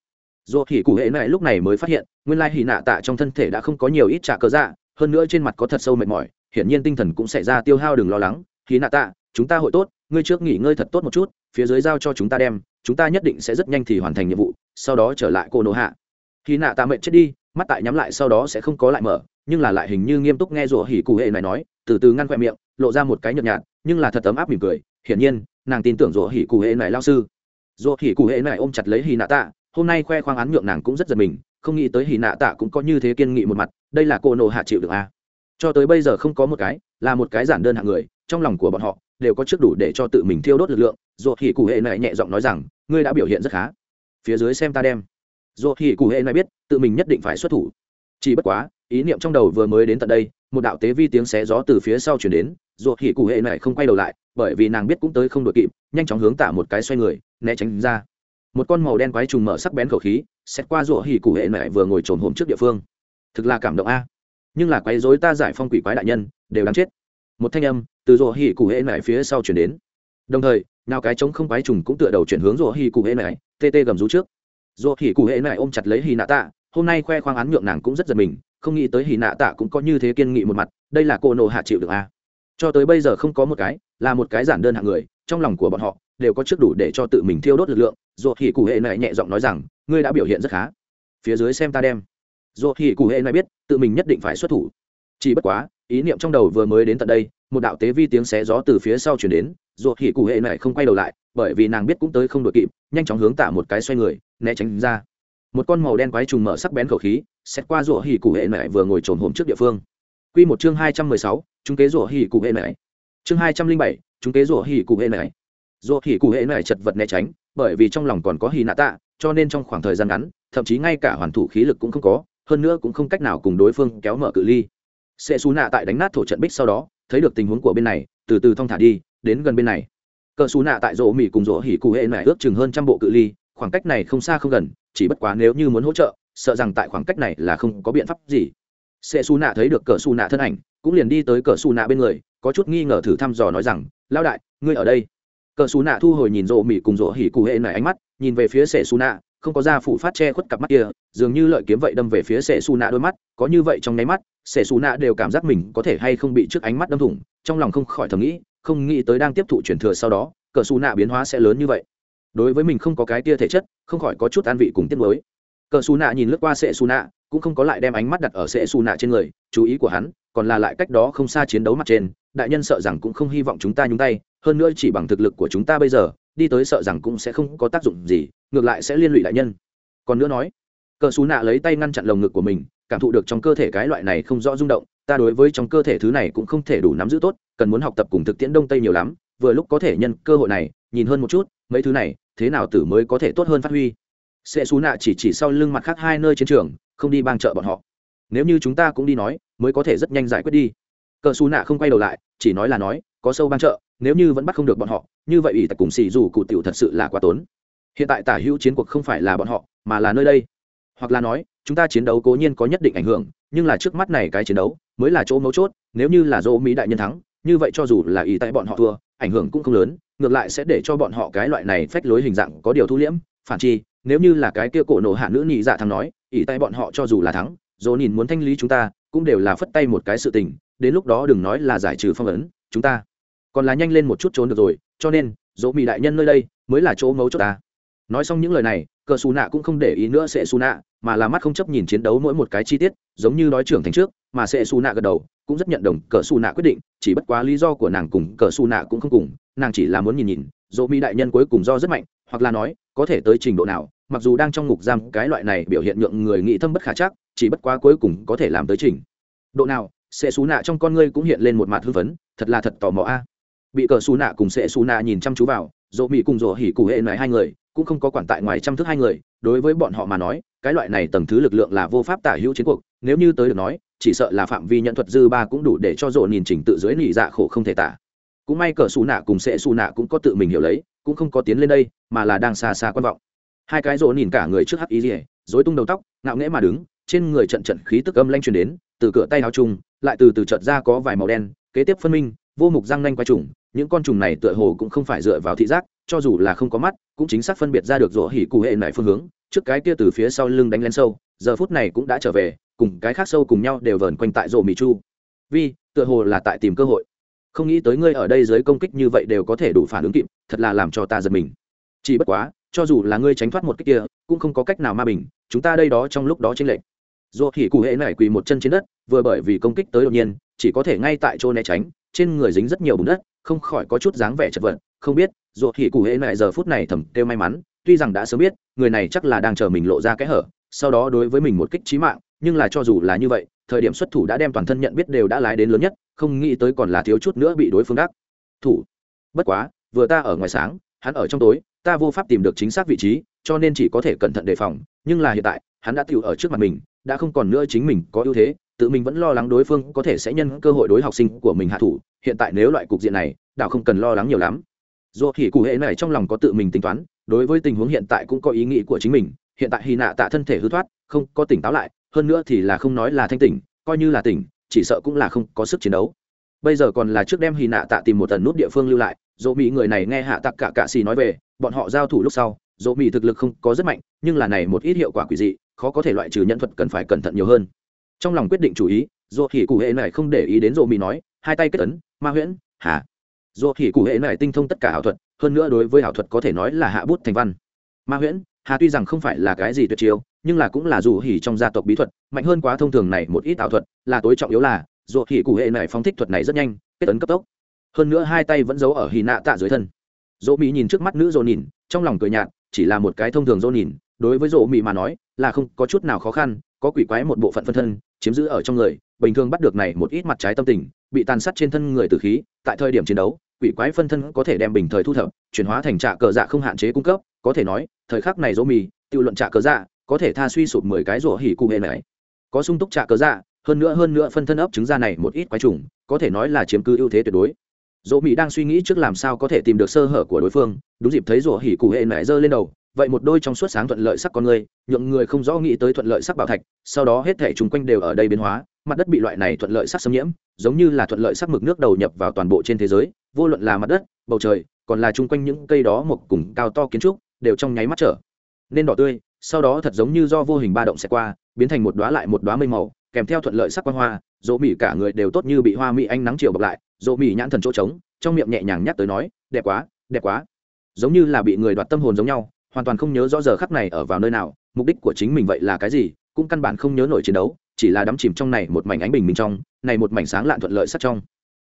Dù thì cụ hệ này lúc này mới phát hiện, nguyên lai hì nạ tạ trong thân thể đã không có nhiều ít trả cớ dạ hơn nữa trên mặt có thật sâu mệt mỏi, hiển nhiên tinh thần cũng xảy ra tiêu hao đừng lo lắng. Hì nạ tạ, chúng ta hội tốt ngươi trước nghỉ ngơi thật tốt một chút, phía dưới giao cho chúng ta đem, chúng ta nhất định sẽ rất nhanh thì hoàn thành nhiệm vụ, sau đó trở lại cô nô hạ khi nạ tạ mệnh chết đi, mắt tại nhắm lại sau đó sẽ không có lại mở, nhưng là lại hình như nghiêm túc nghe rủa hỉ cụ hệ này nói, từ từ ngăn khoe miệng, lộ ra một cái nhợt nhạt, nhưng là thật ấm áp mỉm cười, hiển nhiên, nàng tin tưởng rủa hỉ cụ hệ này lao sư rủa hỉ cụ hệ này ôm chặt lấy hỉ nạ tạ, hôm nay khoe khoang án nhượng nàng cũng rất giật mình, không nghĩ tới hỉ nạ tạ cũng có như thế kiên nghị một mặt, đây là cô nộ hạ chịu được à. cho tới bây giờ không có một cái, là một cái giản đơn hạng người, trong lòng của bọn họ đều có trước đủ để cho tự mình thiêu đốt lực lượng dù hỉ cụ hệ này nhẹ giọng nói rằng, ngươi đã biểu hiện rất khá. Phía dưới xem ta đem. Dù thì cụ hệ này biết, tự mình nhất định phải xuất thủ. Chỉ bất quá, ý niệm trong đầu vừa mới đến tận đây, một đạo tế vi tiếng xé gió từ phía sau chuyển đến dù thì cụ hệ này không quay đầu lại, bởi vì nàng biết cũng tới không đội kịp, nhanh chóng hướng tả một cái xoay người, né tránh ra. Một con màu đen quái trùng mở sắc bén khẩu khí xét qua rủa hỉ cụ hệ này vừa ngồi trồn hổm trước địa phương. Thực là cảm động a. Nhưng là quái dối ta giải phong quỷ quái đại nhân, đều đáng chết. Một thanh âm từ rủa hỉ cụ hệ này phía sau chuyển đến. Đồng thời, nào cái trống không quái trùng cũng tựa đầu chuyển hướng rủa hỉ cụ hệ này, tê tê gầm rú trước. Dù hỉ cụ hệ này ôm chặt lấy hì nạ tạ, hôm nay khoe khoang án nhượng nàng cũng rất giật mình, không nghĩ tới hì nạ tạ cũng có như thế kiên nghị một mặt, đây là cô nộ hạ chịu được a à. cho tới bây giờ không có một cái, là một cái giản đơn hạng người, trong lòng của bọn họ đều có trước đủ để cho tự mình thiêu đốt lực lượng dù hỉ cụ hệ này nhẹ giọng nói rằng, ngươi đã biểu hiện rất khá. Phía dưới xem ta đem. Dù hỉ cụ hệ này biết, tự mình nhất định phải xuất thủ. Chỉ bất quá, ý niệm trong đầu vừa mới đến tận đây một đạo tế vi tiếng xé gió từ phía sau chuyển đến ruột hỉ cụ hệ này không quay đầu lại bởi vì nàng biết cũng tới không đội kịp nhanh chóng hướng tả một cái xoay người né tránh ra. Một con màu đen quái trùng mở sắc bén khẩu khí xét qua rủa hỉ cụ hệ mẹ vừa ngồi trồn hổm trước địa phương. Quy một chương hai trăm mười sáu, chúng kế rủa hỉ cụ hệ mẹ chương hai trăm linh bảy, chúng kế rủa hỉ cụ hệ mẹ rủa hỉ cụ hệ mẹ chật vật né tránh bởi vì trong lòng còn có hỉ nạ tạ cho nên trong khoảng thời gian ngắn thậm chí ngay cả hoàn thủ khí lực cũng không có hơn nữa cũng không cách nào cùng đối phương kéo mở cự ly sệ xú nạ tại đánh nát thổ trận bích sau đó, thấy được tình huống của bên này, từ từ thong thả đi, đến gần bên này. Cờ xú nạ tại rỗ mỹ cùng rỗ hỉ cụ hệ mẹ ước chừng hơn trăm bộ cự ly, khoảng cách này không xa không gần, chỉ bất quá nếu như muốn hỗ trợ, sợ rằng tại khoảng cách này là không có biện pháp gì. Sệ xù nạ thấy được cờ xù nạ thân ảnh, cũng liền đi tới cờ xù nạ bên người, có chút nghi ngờ thử thăm dò nói rằng lao đại, ngươi ở đây? Cờ xù nạ thu hồi nhìn rỗ mỹ cùng rỗ hỉ cụ hệ này ánh mắt, nhìn về phía sệ xù nạ không có da phụ phát che khuất cặp mắt kia, dường như lợi kiếm vậy đâm về phía sệ xù nạ đôi mắt, có như vậy trong nháy mắt sệ xù nạ đều cảm giác mình có thể hay không bị trước ánh mắt đâm thủng, trong lòng không khỏi thầm nghĩ, không nghĩ tới đang tiếp thụ truyền thừa sau đó, cờ xù nạ biến hóa sẽ lớn như vậy. Đối với mình không có cái tia thể chất, không khỏi có chút an vị cùng tiết mới cờ xù nạ nhìn lướt qua sệ xù nạ cũng không có lại đem ánh mắt đặt ở sệ xù nạ trên người, chú ý của hắn còn là lại cách đó không xa chiến đấu mặt trên, đại nhân sợ rằng cũng không hy vọng chúng ta nhúng tay, hơn nữa chỉ bằng thực lực của chúng ta bây giờ, đi tới sợ rằng cũng sẽ không có tác dụng gì, ngược lại sẽ liên lụy đại nhân. Còn nữa nói cờ xú nạ lấy tay ngăn chặn lồng ngực của mình, cảm thụ được trong cơ thể cái loại này không rõ rung động, ta đối với trong cơ thể thứ này cũng không thể đủ nắm giữ tốt, cần muốn học tập cùng thực tiễn đông tây nhiều lắm, vừa lúc có thể nhân cơ hội này, nhìn hơn một chút, mấy thứ này, thế nào tử mới có thể tốt hơn phát huy. Sẽ xú nạ chỉ chỉ sau lưng mặt khác hai nơi chiến trường, không đi bang trợ bọn họ. Nếu như chúng ta cũng đi nói, mới có thể rất nhanh giải quyết đi. Cờ xú nạ không quay đầu lại, chỉ nói là nói, có sâu bang trợ nếu như vẫn bắt không được bọn họ, như vậy ủy tặc cùng xì dù cụ tiểu thật sự là quá tốn. Hiện tại tả hữu chiến cuộc không phải là bọn họ, mà là nơi đây hoặc là nói, chúng ta chiến đấu cố nhiên có nhất định ảnh hưởng, nhưng là trước mắt này cái chiến đấu mới là chỗ mấu chốt, nếu như là dỗ mỹ đại nhân thắng, như vậy cho dù là ý tại bọn họ thua, ảnh hưởng cũng không lớn, ngược lại sẽ để cho bọn họ cái loại này phách lối hình dạng có điều thu liễm, phản chi, nếu như là cái kia cổ nổ hạ nữ nhị dạ thắng nói, ý tại bọn họ cho dù là thắng, dỗ nhìn muốn thanh lý chúng ta, cũng đều là phất tay một cái sự tình, đến lúc đó đừng nói là giải trừ phong ấn, chúng ta còn là nhanh lên một chút trốn được rồi, cho nên dỗ mỹ đại nhân nơi đây mới là chỗ mấu chốt ta. Nói xong những lời này cờ xù nạ cũng không để ý nữa sẽ xù nạ, mà là mắt không chấp nhìn chiến đấu mỗi một cái chi tiết, giống như đói trưởng thành trước, mà sẽ xù nạ gật đầu, cũng rất nhận đồng cờ xù nạ quyết định, chỉ bất quá lý do của nàng cùng cờ xù nạ cũng không cùng, nàng chỉ là muốn nhìn nhìn, dỗ mỹ đại nhân cuối cùng do rất mạnh, hoặc là nói, có thể tới trình độ nào, mặc dù đang trong ngục giam, cái loại này biểu hiện nhượng người nghĩ thâm bất khả chắc, chỉ bất quá cuối cùng có thể làm tới trình. Độ nào, sẽ xù nạ trong con ngươi cũng hiện lên một mặt hưng phấn, thật là thật tò mò a. Bị cờ xù nạ cùng sẽ xù nạ nhìn chăm chú vào dỗ mỹ cùng dỗ hỉ cụ hệ này hai người, cũng không có quản tại ngoài chăm thức hai người, đối với bọn họ mà nói, cái loại này tầng thứ lực lượng là vô pháp tả hữu chiến cuộc, nếu như tới được nói, chỉ sợ là phạm vi nhận thuật dư ba cũng đủ để cho dỗ nhìn chỉnh tự dưới nỉ dạ khổ không thể tả. Cũng may cờ xù nạ cùng sẽ xù nạ cũng có tự mình hiểu lấy, cũng không có tiến lên đây, mà là đang xa xa quan vọng. Hai cái rỗ nhìn cả người trước hắc ý rỉa dối tung đầu tóc, ngạo nghễ mà đứng, trên người trận trận khí tức âm lanh truyền đến, từ cửa tay áo chung lại từ từ trận ra có vài màu đen, kế tiếp phân minh, vô mục răng nanh quay trùng những con trùng này tựa hồ cũng không phải dựa vào thị giác, cho dù là không có mắt, cũng chính xác phân biệt ra được rỗ hỉ cụ hệ nại phương hướng, trước cái kia từ phía sau lưng đánh lên sâu, giờ phút này cũng đã trở về, cùng cái khác sâu cùng nhau đều vờn quanh tại rỗ mì chu. Vi, tựa hồ là tại tìm cơ hội. Không nghĩ tới ngươi ở đây dưới công kích như vậy đều có thể đủ phản ứng kịp, thật là làm cho ta giật mình. Chỉ bất quá, cho dù là ngươi tránh thoát một cách kia, cũng không có cách nào ma bình, chúng ta đây đó trong lúc đó tranh lệch. Dù hỉ cụ hệ này quỳ một chân trên đất, vừa bởi vì công kích tới đột nhiên, chỉ có thể ngay tại chỗ né tránh, trên người dính rất nhiều bùn đất không khỏi có chút dáng vẻ chật vật, không biết, dù hỉ cụ hễ mẹ giờ phút này thầm kêu may mắn, tuy rằng đã sớm biết, người này chắc là đang chờ mình lộ ra cái hở, sau đó đối với mình một kích trí mạng, nhưng là cho dù là như vậy, thời điểm xuất thủ đã đem toàn thân nhận biết đều đã lái đến lớn nhất, không nghĩ tới còn là thiếu chút nữa bị đối phương đắc. Thủ, bất quá, vừa ta ở ngoài sáng, hắn ở trong tối, ta vô pháp tìm được chính xác vị trí, cho nên chỉ có thể cẩn thận đề phòng, nhưng là hiện tại, hắn đã tự ở trước mặt mình, đã không còn nữa chính mình có ưu thế tự mình vẫn lo lắng đối phương có thể sẽ nhân cơ hội đối học sinh của mình hạ thủ, hiện tại nếu loại cục diện này, đảo không cần lo lắng nhiều lắm. Dù thì cụ hệ này trong lòng có tự mình tính toán, đối với tình huống hiện tại cũng có ý nghĩ của chính mình, hiện tại hy nạ tạ thân thể hư thoát, không có tỉnh táo lại, hơn nữa thì là không nói là thanh tỉnh, coi như là tỉnh, chỉ sợ cũng là không có sức chiến đấu. Bây giờ còn là trước đem hy nạ tạ tìm một tần nút địa phương lưu lại dỗ mỹ người này nghe hạ tặc cả cạ xì nói về, bọn họ giao thủ lúc sau dỗ mỹ thực lực không có rất mạnh, nhưng là này một ít hiệu quả quỷ dị, khó có thể loại trừ nhân thuật cần phải cẩn thận nhiều hơn trong lòng quyết định chủ ý dỗ hỉ cụ hệ này không để ý đến dỗ mỹ nói hai tay kết ấn ma huyễn hà, dỗ hỉ cụ hệ này tinh thông tất cả ảo thuật hơn nữa đối với ảo thuật có thể nói là hạ bút thành văn. Ma huyễn hà tuy rằng không phải là cái gì tuyệt chiêu nhưng là cũng là dù hỉ trong gia tộc bí thuật mạnh hơn quá thông thường này một ít ảo thuật là tối trọng yếu là dù hỉ cụ hệ này phóng thích thuật này rất nhanh kết ấn cấp tốc. Hơn nữa hai tay vẫn giấu ở hì nạ tạ dưới thân. Dỗ mỹ nhìn trước mắt nữ dỗ nhìn trong lòng cười nhạt chỉ là một cái thông thường dỗ nhìn đối với dỗ mỹ mà nói là không có chút nào khó khăn có quỷ quái một bộ phận phân thân, chiếm giữ ở trong người, bình thường bắt được này một ít mặt trái tâm tình, bị tàn sát trên thân người tử khí, tại thời điểm chiến đấu, quỷ quái phân thân có thể đem bình thời thu thập, chuyển hóa thành trạ cờ dạ không hạn chế cung cấp, có thể nói, thời khắc này dỗ mì tự luận trạ cờ dạ có thể tha suy sụp mười cái rủa hỉ cụ hệ này. Có sung túc trạ cờ dạ hơn nữa hơn nữa phân thân ấp trứng ra này một ít quái trùng, có thể nói là chiếm cứ ưu thế tuyệt đối. Dỗ mỹ đang suy nghĩ trước làm sao có thể tìm được sơ hở của đối phương, đúng dịp thấy rủa hỉ cụ hệ nảy giơ lên đầu vậy một đôi trong suốt sáng thuận lợi sắc con người, nhượng người không rõ nghĩ tới thuận lợi sắc bảo thạch, sau đó hết thể chung quanh đều ở đây biến hóa, mặt đất bị loại này thuận lợi sắc xâm nhiễm, giống như là thuận lợi sắc mực nước đầu nhập vào toàn bộ trên thế giới, vô luận là mặt đất, bầu trời, còn là chung quanh những cây đó một cùng cao to kiến trúc, đều trong nháy mắt trở nên đỏ tươi, sau đó thật giống như do vô hình ba động sẽ qua, biến thành một đóa lại một đóa mây màu, kèm theo thuận lợi sắc quan hoa dỗ mỹ cả người đều tốt như bị hoa mỹ ánh nắng chiều bọc lại dỗ mỹ nhãn thần chỗ trống, trong miệng nhẹ nhàng nhắc tới nói, đẹp quá đẹp quá. Giống như là bị người đoạt tâm hồn giống nhau hoàn toàn không nhớ rõ giờ khắc này ở vào nơi nào, mục đích của chính mình vậy là cái gì, cũng căn bản không nhớ nổi chiến đấu, chỉ là đắm chìm trong này một mảnh ánh bình minh trong, này một mảnh sáng lạn thuận lợi sắc trong.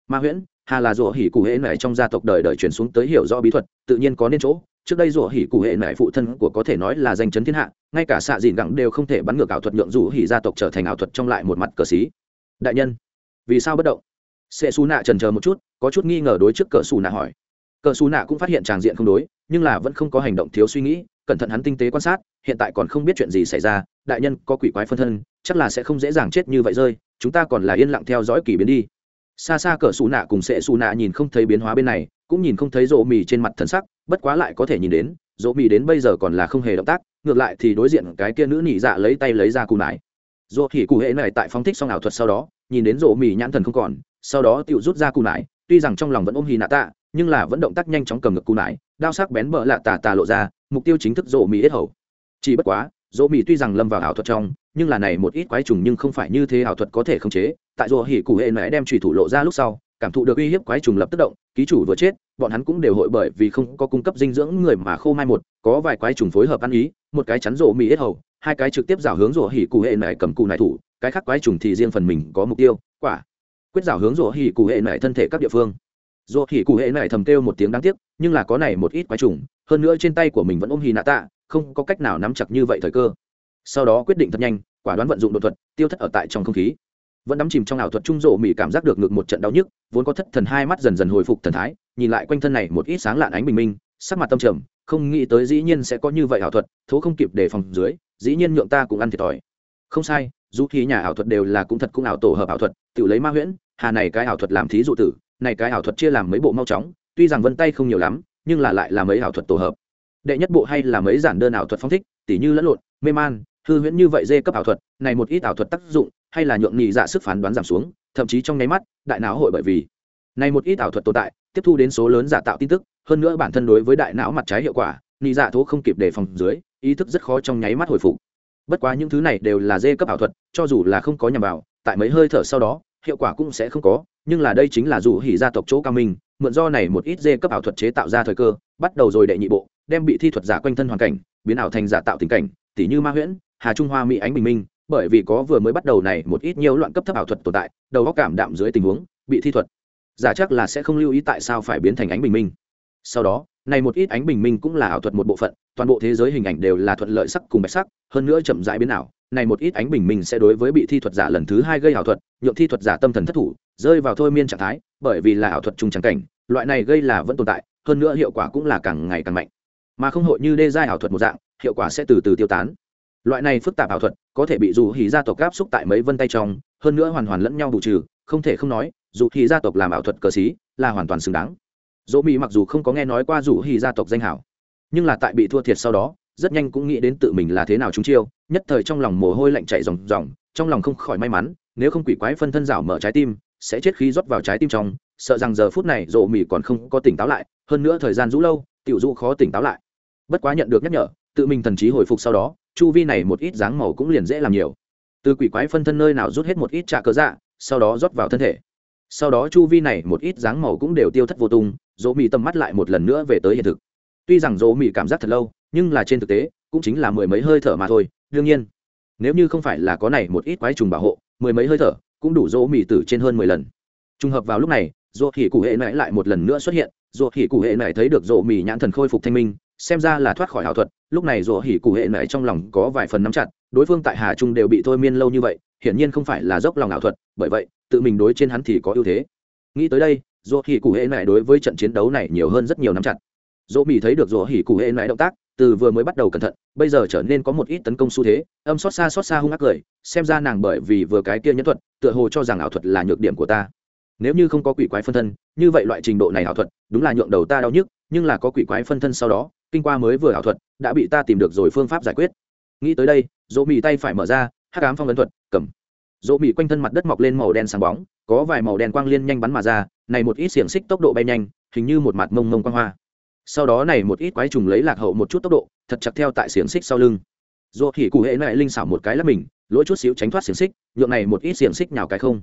Ma huyễn, hà là rủa hỉ cụ hệ mẹ trong gia tộc đời đời truyền xuống tới hiểu rõ bí thuật, tự nhiên có nên chỗ. Trước đây rủa hỉ cụ hệ mẹ phụ thân của có thể nói là danh chấn thiên hạ, ngay cả xạ dìn gẳng đều không thể bắn ngược ảo thuật nhượng rủ hỉ gia tộc trở thành ảo thuật trong lại một mặt cờ xí. Đại nhân, vì sao bất động? Sẽ xù nạ trần chờ một chút, có chút nghi ngờ đối trước cờ xù nạ hỏi cờ xù nạ cũng phát hiện tràng diện không đối, nhưng là vẫn không có hành động thiếu suy nghĩ, cẩn thận hắn tinh tế quan sát, hiện tại còn không biết chuyện gì xảy ra, đại nhân có quỷ quái phân thân, chắc là sẽ không dễ dàng chết như vậy rơi, chúng ta còn là yên lặng theo dõi kỳ biến đi. Xa xa cờ xù nạ cùng sệ xù nạ nhìn không thấy biến hóa bên này, cũng nhìn không thấy rộ mì trên mặt thần sắc, bất quá lại có thể nhìn đến, rộ mì đến bây giờ còn là không hề động tác, ngược lại thì đối diện cái kia nữ nỉ dạ lấy tay lấy ra cù nải. Rộ thì cụ hệ này tại phóng thích xong ảo thuật sau đó, nhìn đến rộ mì nhãn thần không còn, sau đó tự rút ra cù nải, tuy rằng trong lòng vẫn ôm hì nạ tạ nhưng là vẫn động tác nhanh chóng cầm ngực cù nải, đao sắc bén bỡ lạ tà tà lộ ra, mục tiêu chính thức rộ mì ít hầu. Chỉ bất quá, rộ mì tuy rằng lâm vào ảo thuật trong, nhưng là này một ít quái trùng nhưng không phải như thế ảo thuật có thể khống chế. Tại rộ hỉ cụ hệ mẹ đem trùy thủ lộ ra lúc sau, cảm thụ được uy hiếp quái trùng lập tức động, ký chủ vừa chết, bọn hắn cũng đều hội bởi vì không có cung cấp dinh dưỡng người mà khô mai một, có vài quái trùng phối hợp ăn ý, một cái chắn rộ mì ít hầu, hai cái trực tiếp rào hướng rộ hỉ cụ hệ mẹ cầm cụ này thủ, cái khác quái trùng thì riêng phần mình có mục tiêu, quả. Quyết rào hướng rộ hỉ cụ hệ mẹ thân thể các địa phương dù hỉ cụ hệ này thầm kêu một tiếng đáng tiếc, nhưng là có này một ít quái trùng, hơn nữa trên tay của mình vẫn ôm hì nạ tạ, không có cách nào nắm chặt như vậy thời cơ. Sau đó quyết định thật nhanh, quả đoán vận dụng đột thuật, tiêu thất ở tại trong không khí. Vẫn đắm chìm trong ảo thuật trung rộ mỹ cảm giác được ngược một trận đau nhức, vốn có thất thần hai mắt dần dần hồi phục thần thái, nhìn lại quanh thân này một ít sáng lạn ánh bình minh, sắc mặt tâm trầm, không nghĩ tới dĩ nhiên sẽ có như vậy ảo thuật, thố không kịp đề phòng dưới, dĩ nhiên nhượng ta cũng ăn thiệt thòi. Không sai, dù khi nhà ảo thuật đều là cũng thật cũng ảo tổ hợp ảo thuật, tự lấy ma huyễn, hà này cái ảo thuật làm thí dụ tử này cái ảo thuật chia làm mấy bộ mau chóng, tuy rằng vân tay không nhiều lắm, nhưng là lại là mấy ảo thuật tổ hợp. Đệ nhất bộ hay là mấy giản đơn ảo thuật phong thích, tỉ như lẫn lộn, mê man, hư huyễn như vậy dê cấp ảo thuật, này một ít ảo thuật tác dụng, hay là nhượng nhị dạ sức phán đoán giảm xuống, thậm chí trong nháy mắt, đại não hội bởi vì này một ít ảo thuật tồn tại, tiếp thu đến số lớn giả tạo tin tức, hơn nữa bản thân đối với đại não mặt trái hiệu quả, nhị dạ thố không kịp đề phòng dưới, ý thức rất khó trong nháy mắt hồi phục. Bất quá những thứ này đều là dê cấp ảo thuật, cho dù là không có nhằm vào, tại mấy hơi thở sau đó, hiệu quả cũng sẽ không có nhưng là đây chính là dù hỉ gia tộc chỗ cao minh, mượn do này một ít dê cấp ảo thuật chế tạo ra thời cơ, bắt đầu rồi đệ nhị bộ, đem bị thi thuật giả quanh thân hoàn cảnh, biến ảo thành giả tạo tình cảnh, tỉ như ma huyễn, hà trung hoa mỹ ánh bình minh, bởi vì có vừa mới bắt đầu này một ít nhiều loạn cấp thấp ảo thuật tồn tại, đầu góc cảm đạm dưới tình huống, bị thi thuật. Giả chắc là sẽ không lưu ý tại sao phải biến thành ánh bình minh. Sau đó, này một ít ánh bình minh cũng là ảo thuật một bộ phận, toàn bộ thế giới hình ảnh đều là thuận lợi sắc cùng bạch sắc, hơn nữa chậm rãi biến ảo này một ít ánh bình minh sẽ đối với bị thi thuật giả lần thứ hai gây ảo thuật, nhượng thi thuật giả tâm thần thất thủ, rơi vào thôi miên trạng thái, bởi vì là ảo thuật chung trắng cảnh, loại này gây là vẫn tồn tại, hơn nữa hiệu quả cũng là càng ngày càng mạnh. Mà không hội như đê giai ảo thuật một dạng, hiệu quả sẽ từ từ tiêu tán. Loại này phức tạp ảo thuật, có thể bị dù hỉ gia tộc gáp xúc tại mấy vân tay trong, hơn nữa hoàn hoàn lẫn nhau bù trừ, không thể không nói, dù hỉ gia tộc làm ảo thuật cờ xí là hoàn toàn xứng đáng. Dỗ mỹ mặc dù không có nghe nói qua dù hỉ gia tộc danh hảo, nhưng là tại bị thua thiệt sau đó rất nhanh cũng nghĩ đến tự mình là thế nào chúng chiêu, nhất thời trong lòng mồ hôi lạnh chảy ròng ròng, trong lòng không khỏi may mắn, nếu không quỷ quái phân thân rảo mở trái tim, sẽ chết khí rót vào trái tim trong, sợ rằng giờ phút này rộ mì còn không có tỉnh táo lại, hơn nữa thời gian rũ lâu, tiểu dụ khó tỉnh táo lại. Bất quá nhận được nhắc nhở, tự mình thần trí hồi phục sau đó, chu vi này một ít dáng màu cũng liền dễ làm nhiều. Từ quỷ quái phân thân nơi nào rút hết một ít trà cớ dạ sau đó rót vào thân thể. Sau đó chu vi này một ít dáng màu cũng đều tiêu thất vô tung dỗ mì tầm mắt lại một lần nữa về tới hiện thực. Tuy rằng dỗ mì cảm giác thật lâu nhưng là trên thực tế, cũng chính là mười mấy hơi thở mà thôi, đương nhiên. Nếu như không phải là có này một ít quái trùng bảo hộ, mười mấy hơi thở cũng đủ dỗ mì tử trên hơn mười lần. Trùng hợp vào lúc này, dỗ hỉ cụ hệ mãi lại một lần nữa xuất hiện, dỗ hỉ cụ hệ mãi thấy được dỗ mì nhãn thần khôi phục thanh minh, xem ra là thoát khỏi ảo thuật, lúc này dỗ hỉ cụ hệ mãi trong lòng có vài phần nắm chặt, đối phương tại hà trung đều bị thôi miên lâu như vậy, hiển nhiên không phải là dốc lòng ảo thuật, bởi vậy, tự mình đối trên hắn thì có ưu thế. Nghĩ tới đây, dỗ hỉ cụ hệ mãi đối với trận chiến đấu này nhiều hơn rất nhiều nắm chặt. Dỗ mì thấy được dỗ hỉ cụ hệ mãi động tác từ vừa mới bắt đầu cẩn thận, bây giờ trở nên có một ít tấn công xu thế, âm xót xa xót xa hung ác cười, xem ra nàng bởi vì vừa cái kia nhẫn thuật, tựa hồ cho rằng ảo thuật là nhược điểm của ta. Nếu như không có quỷ quái phân thân, như vậy loại trình độ này ảo thuật, đúng là nhượng đầu ta đau nhức, nhưng là có quỷ quái phân thân sau đó, kinh qua mới vừa ảo thuật, đã bị ta tìm được rồi phương pháp giải quyết. Nghĩ tới đây, dỗ mì tay phải mở ra, hắc ám phong ấn thuật, cầm. Dỗ mì quanh thân mặt đất mọc lên màu đen sáng bóng, có vài màu đen quang liên nhanh bắn mà ra, này một ít xiềng xích tốc độ bay nhanh, hình như một mặt mông mông quang hoa sau đó này một ít quái trùng lấy lạc hậu một chút tốc độ, thật chặt theo tại xiềng xích sau lưng. Dù thì cụ hệ lại linh xảo một cái là mình, lỗi chút xíu tránh thoát xiềng xích, nhượng này một ít xiềng xích nhào cái không.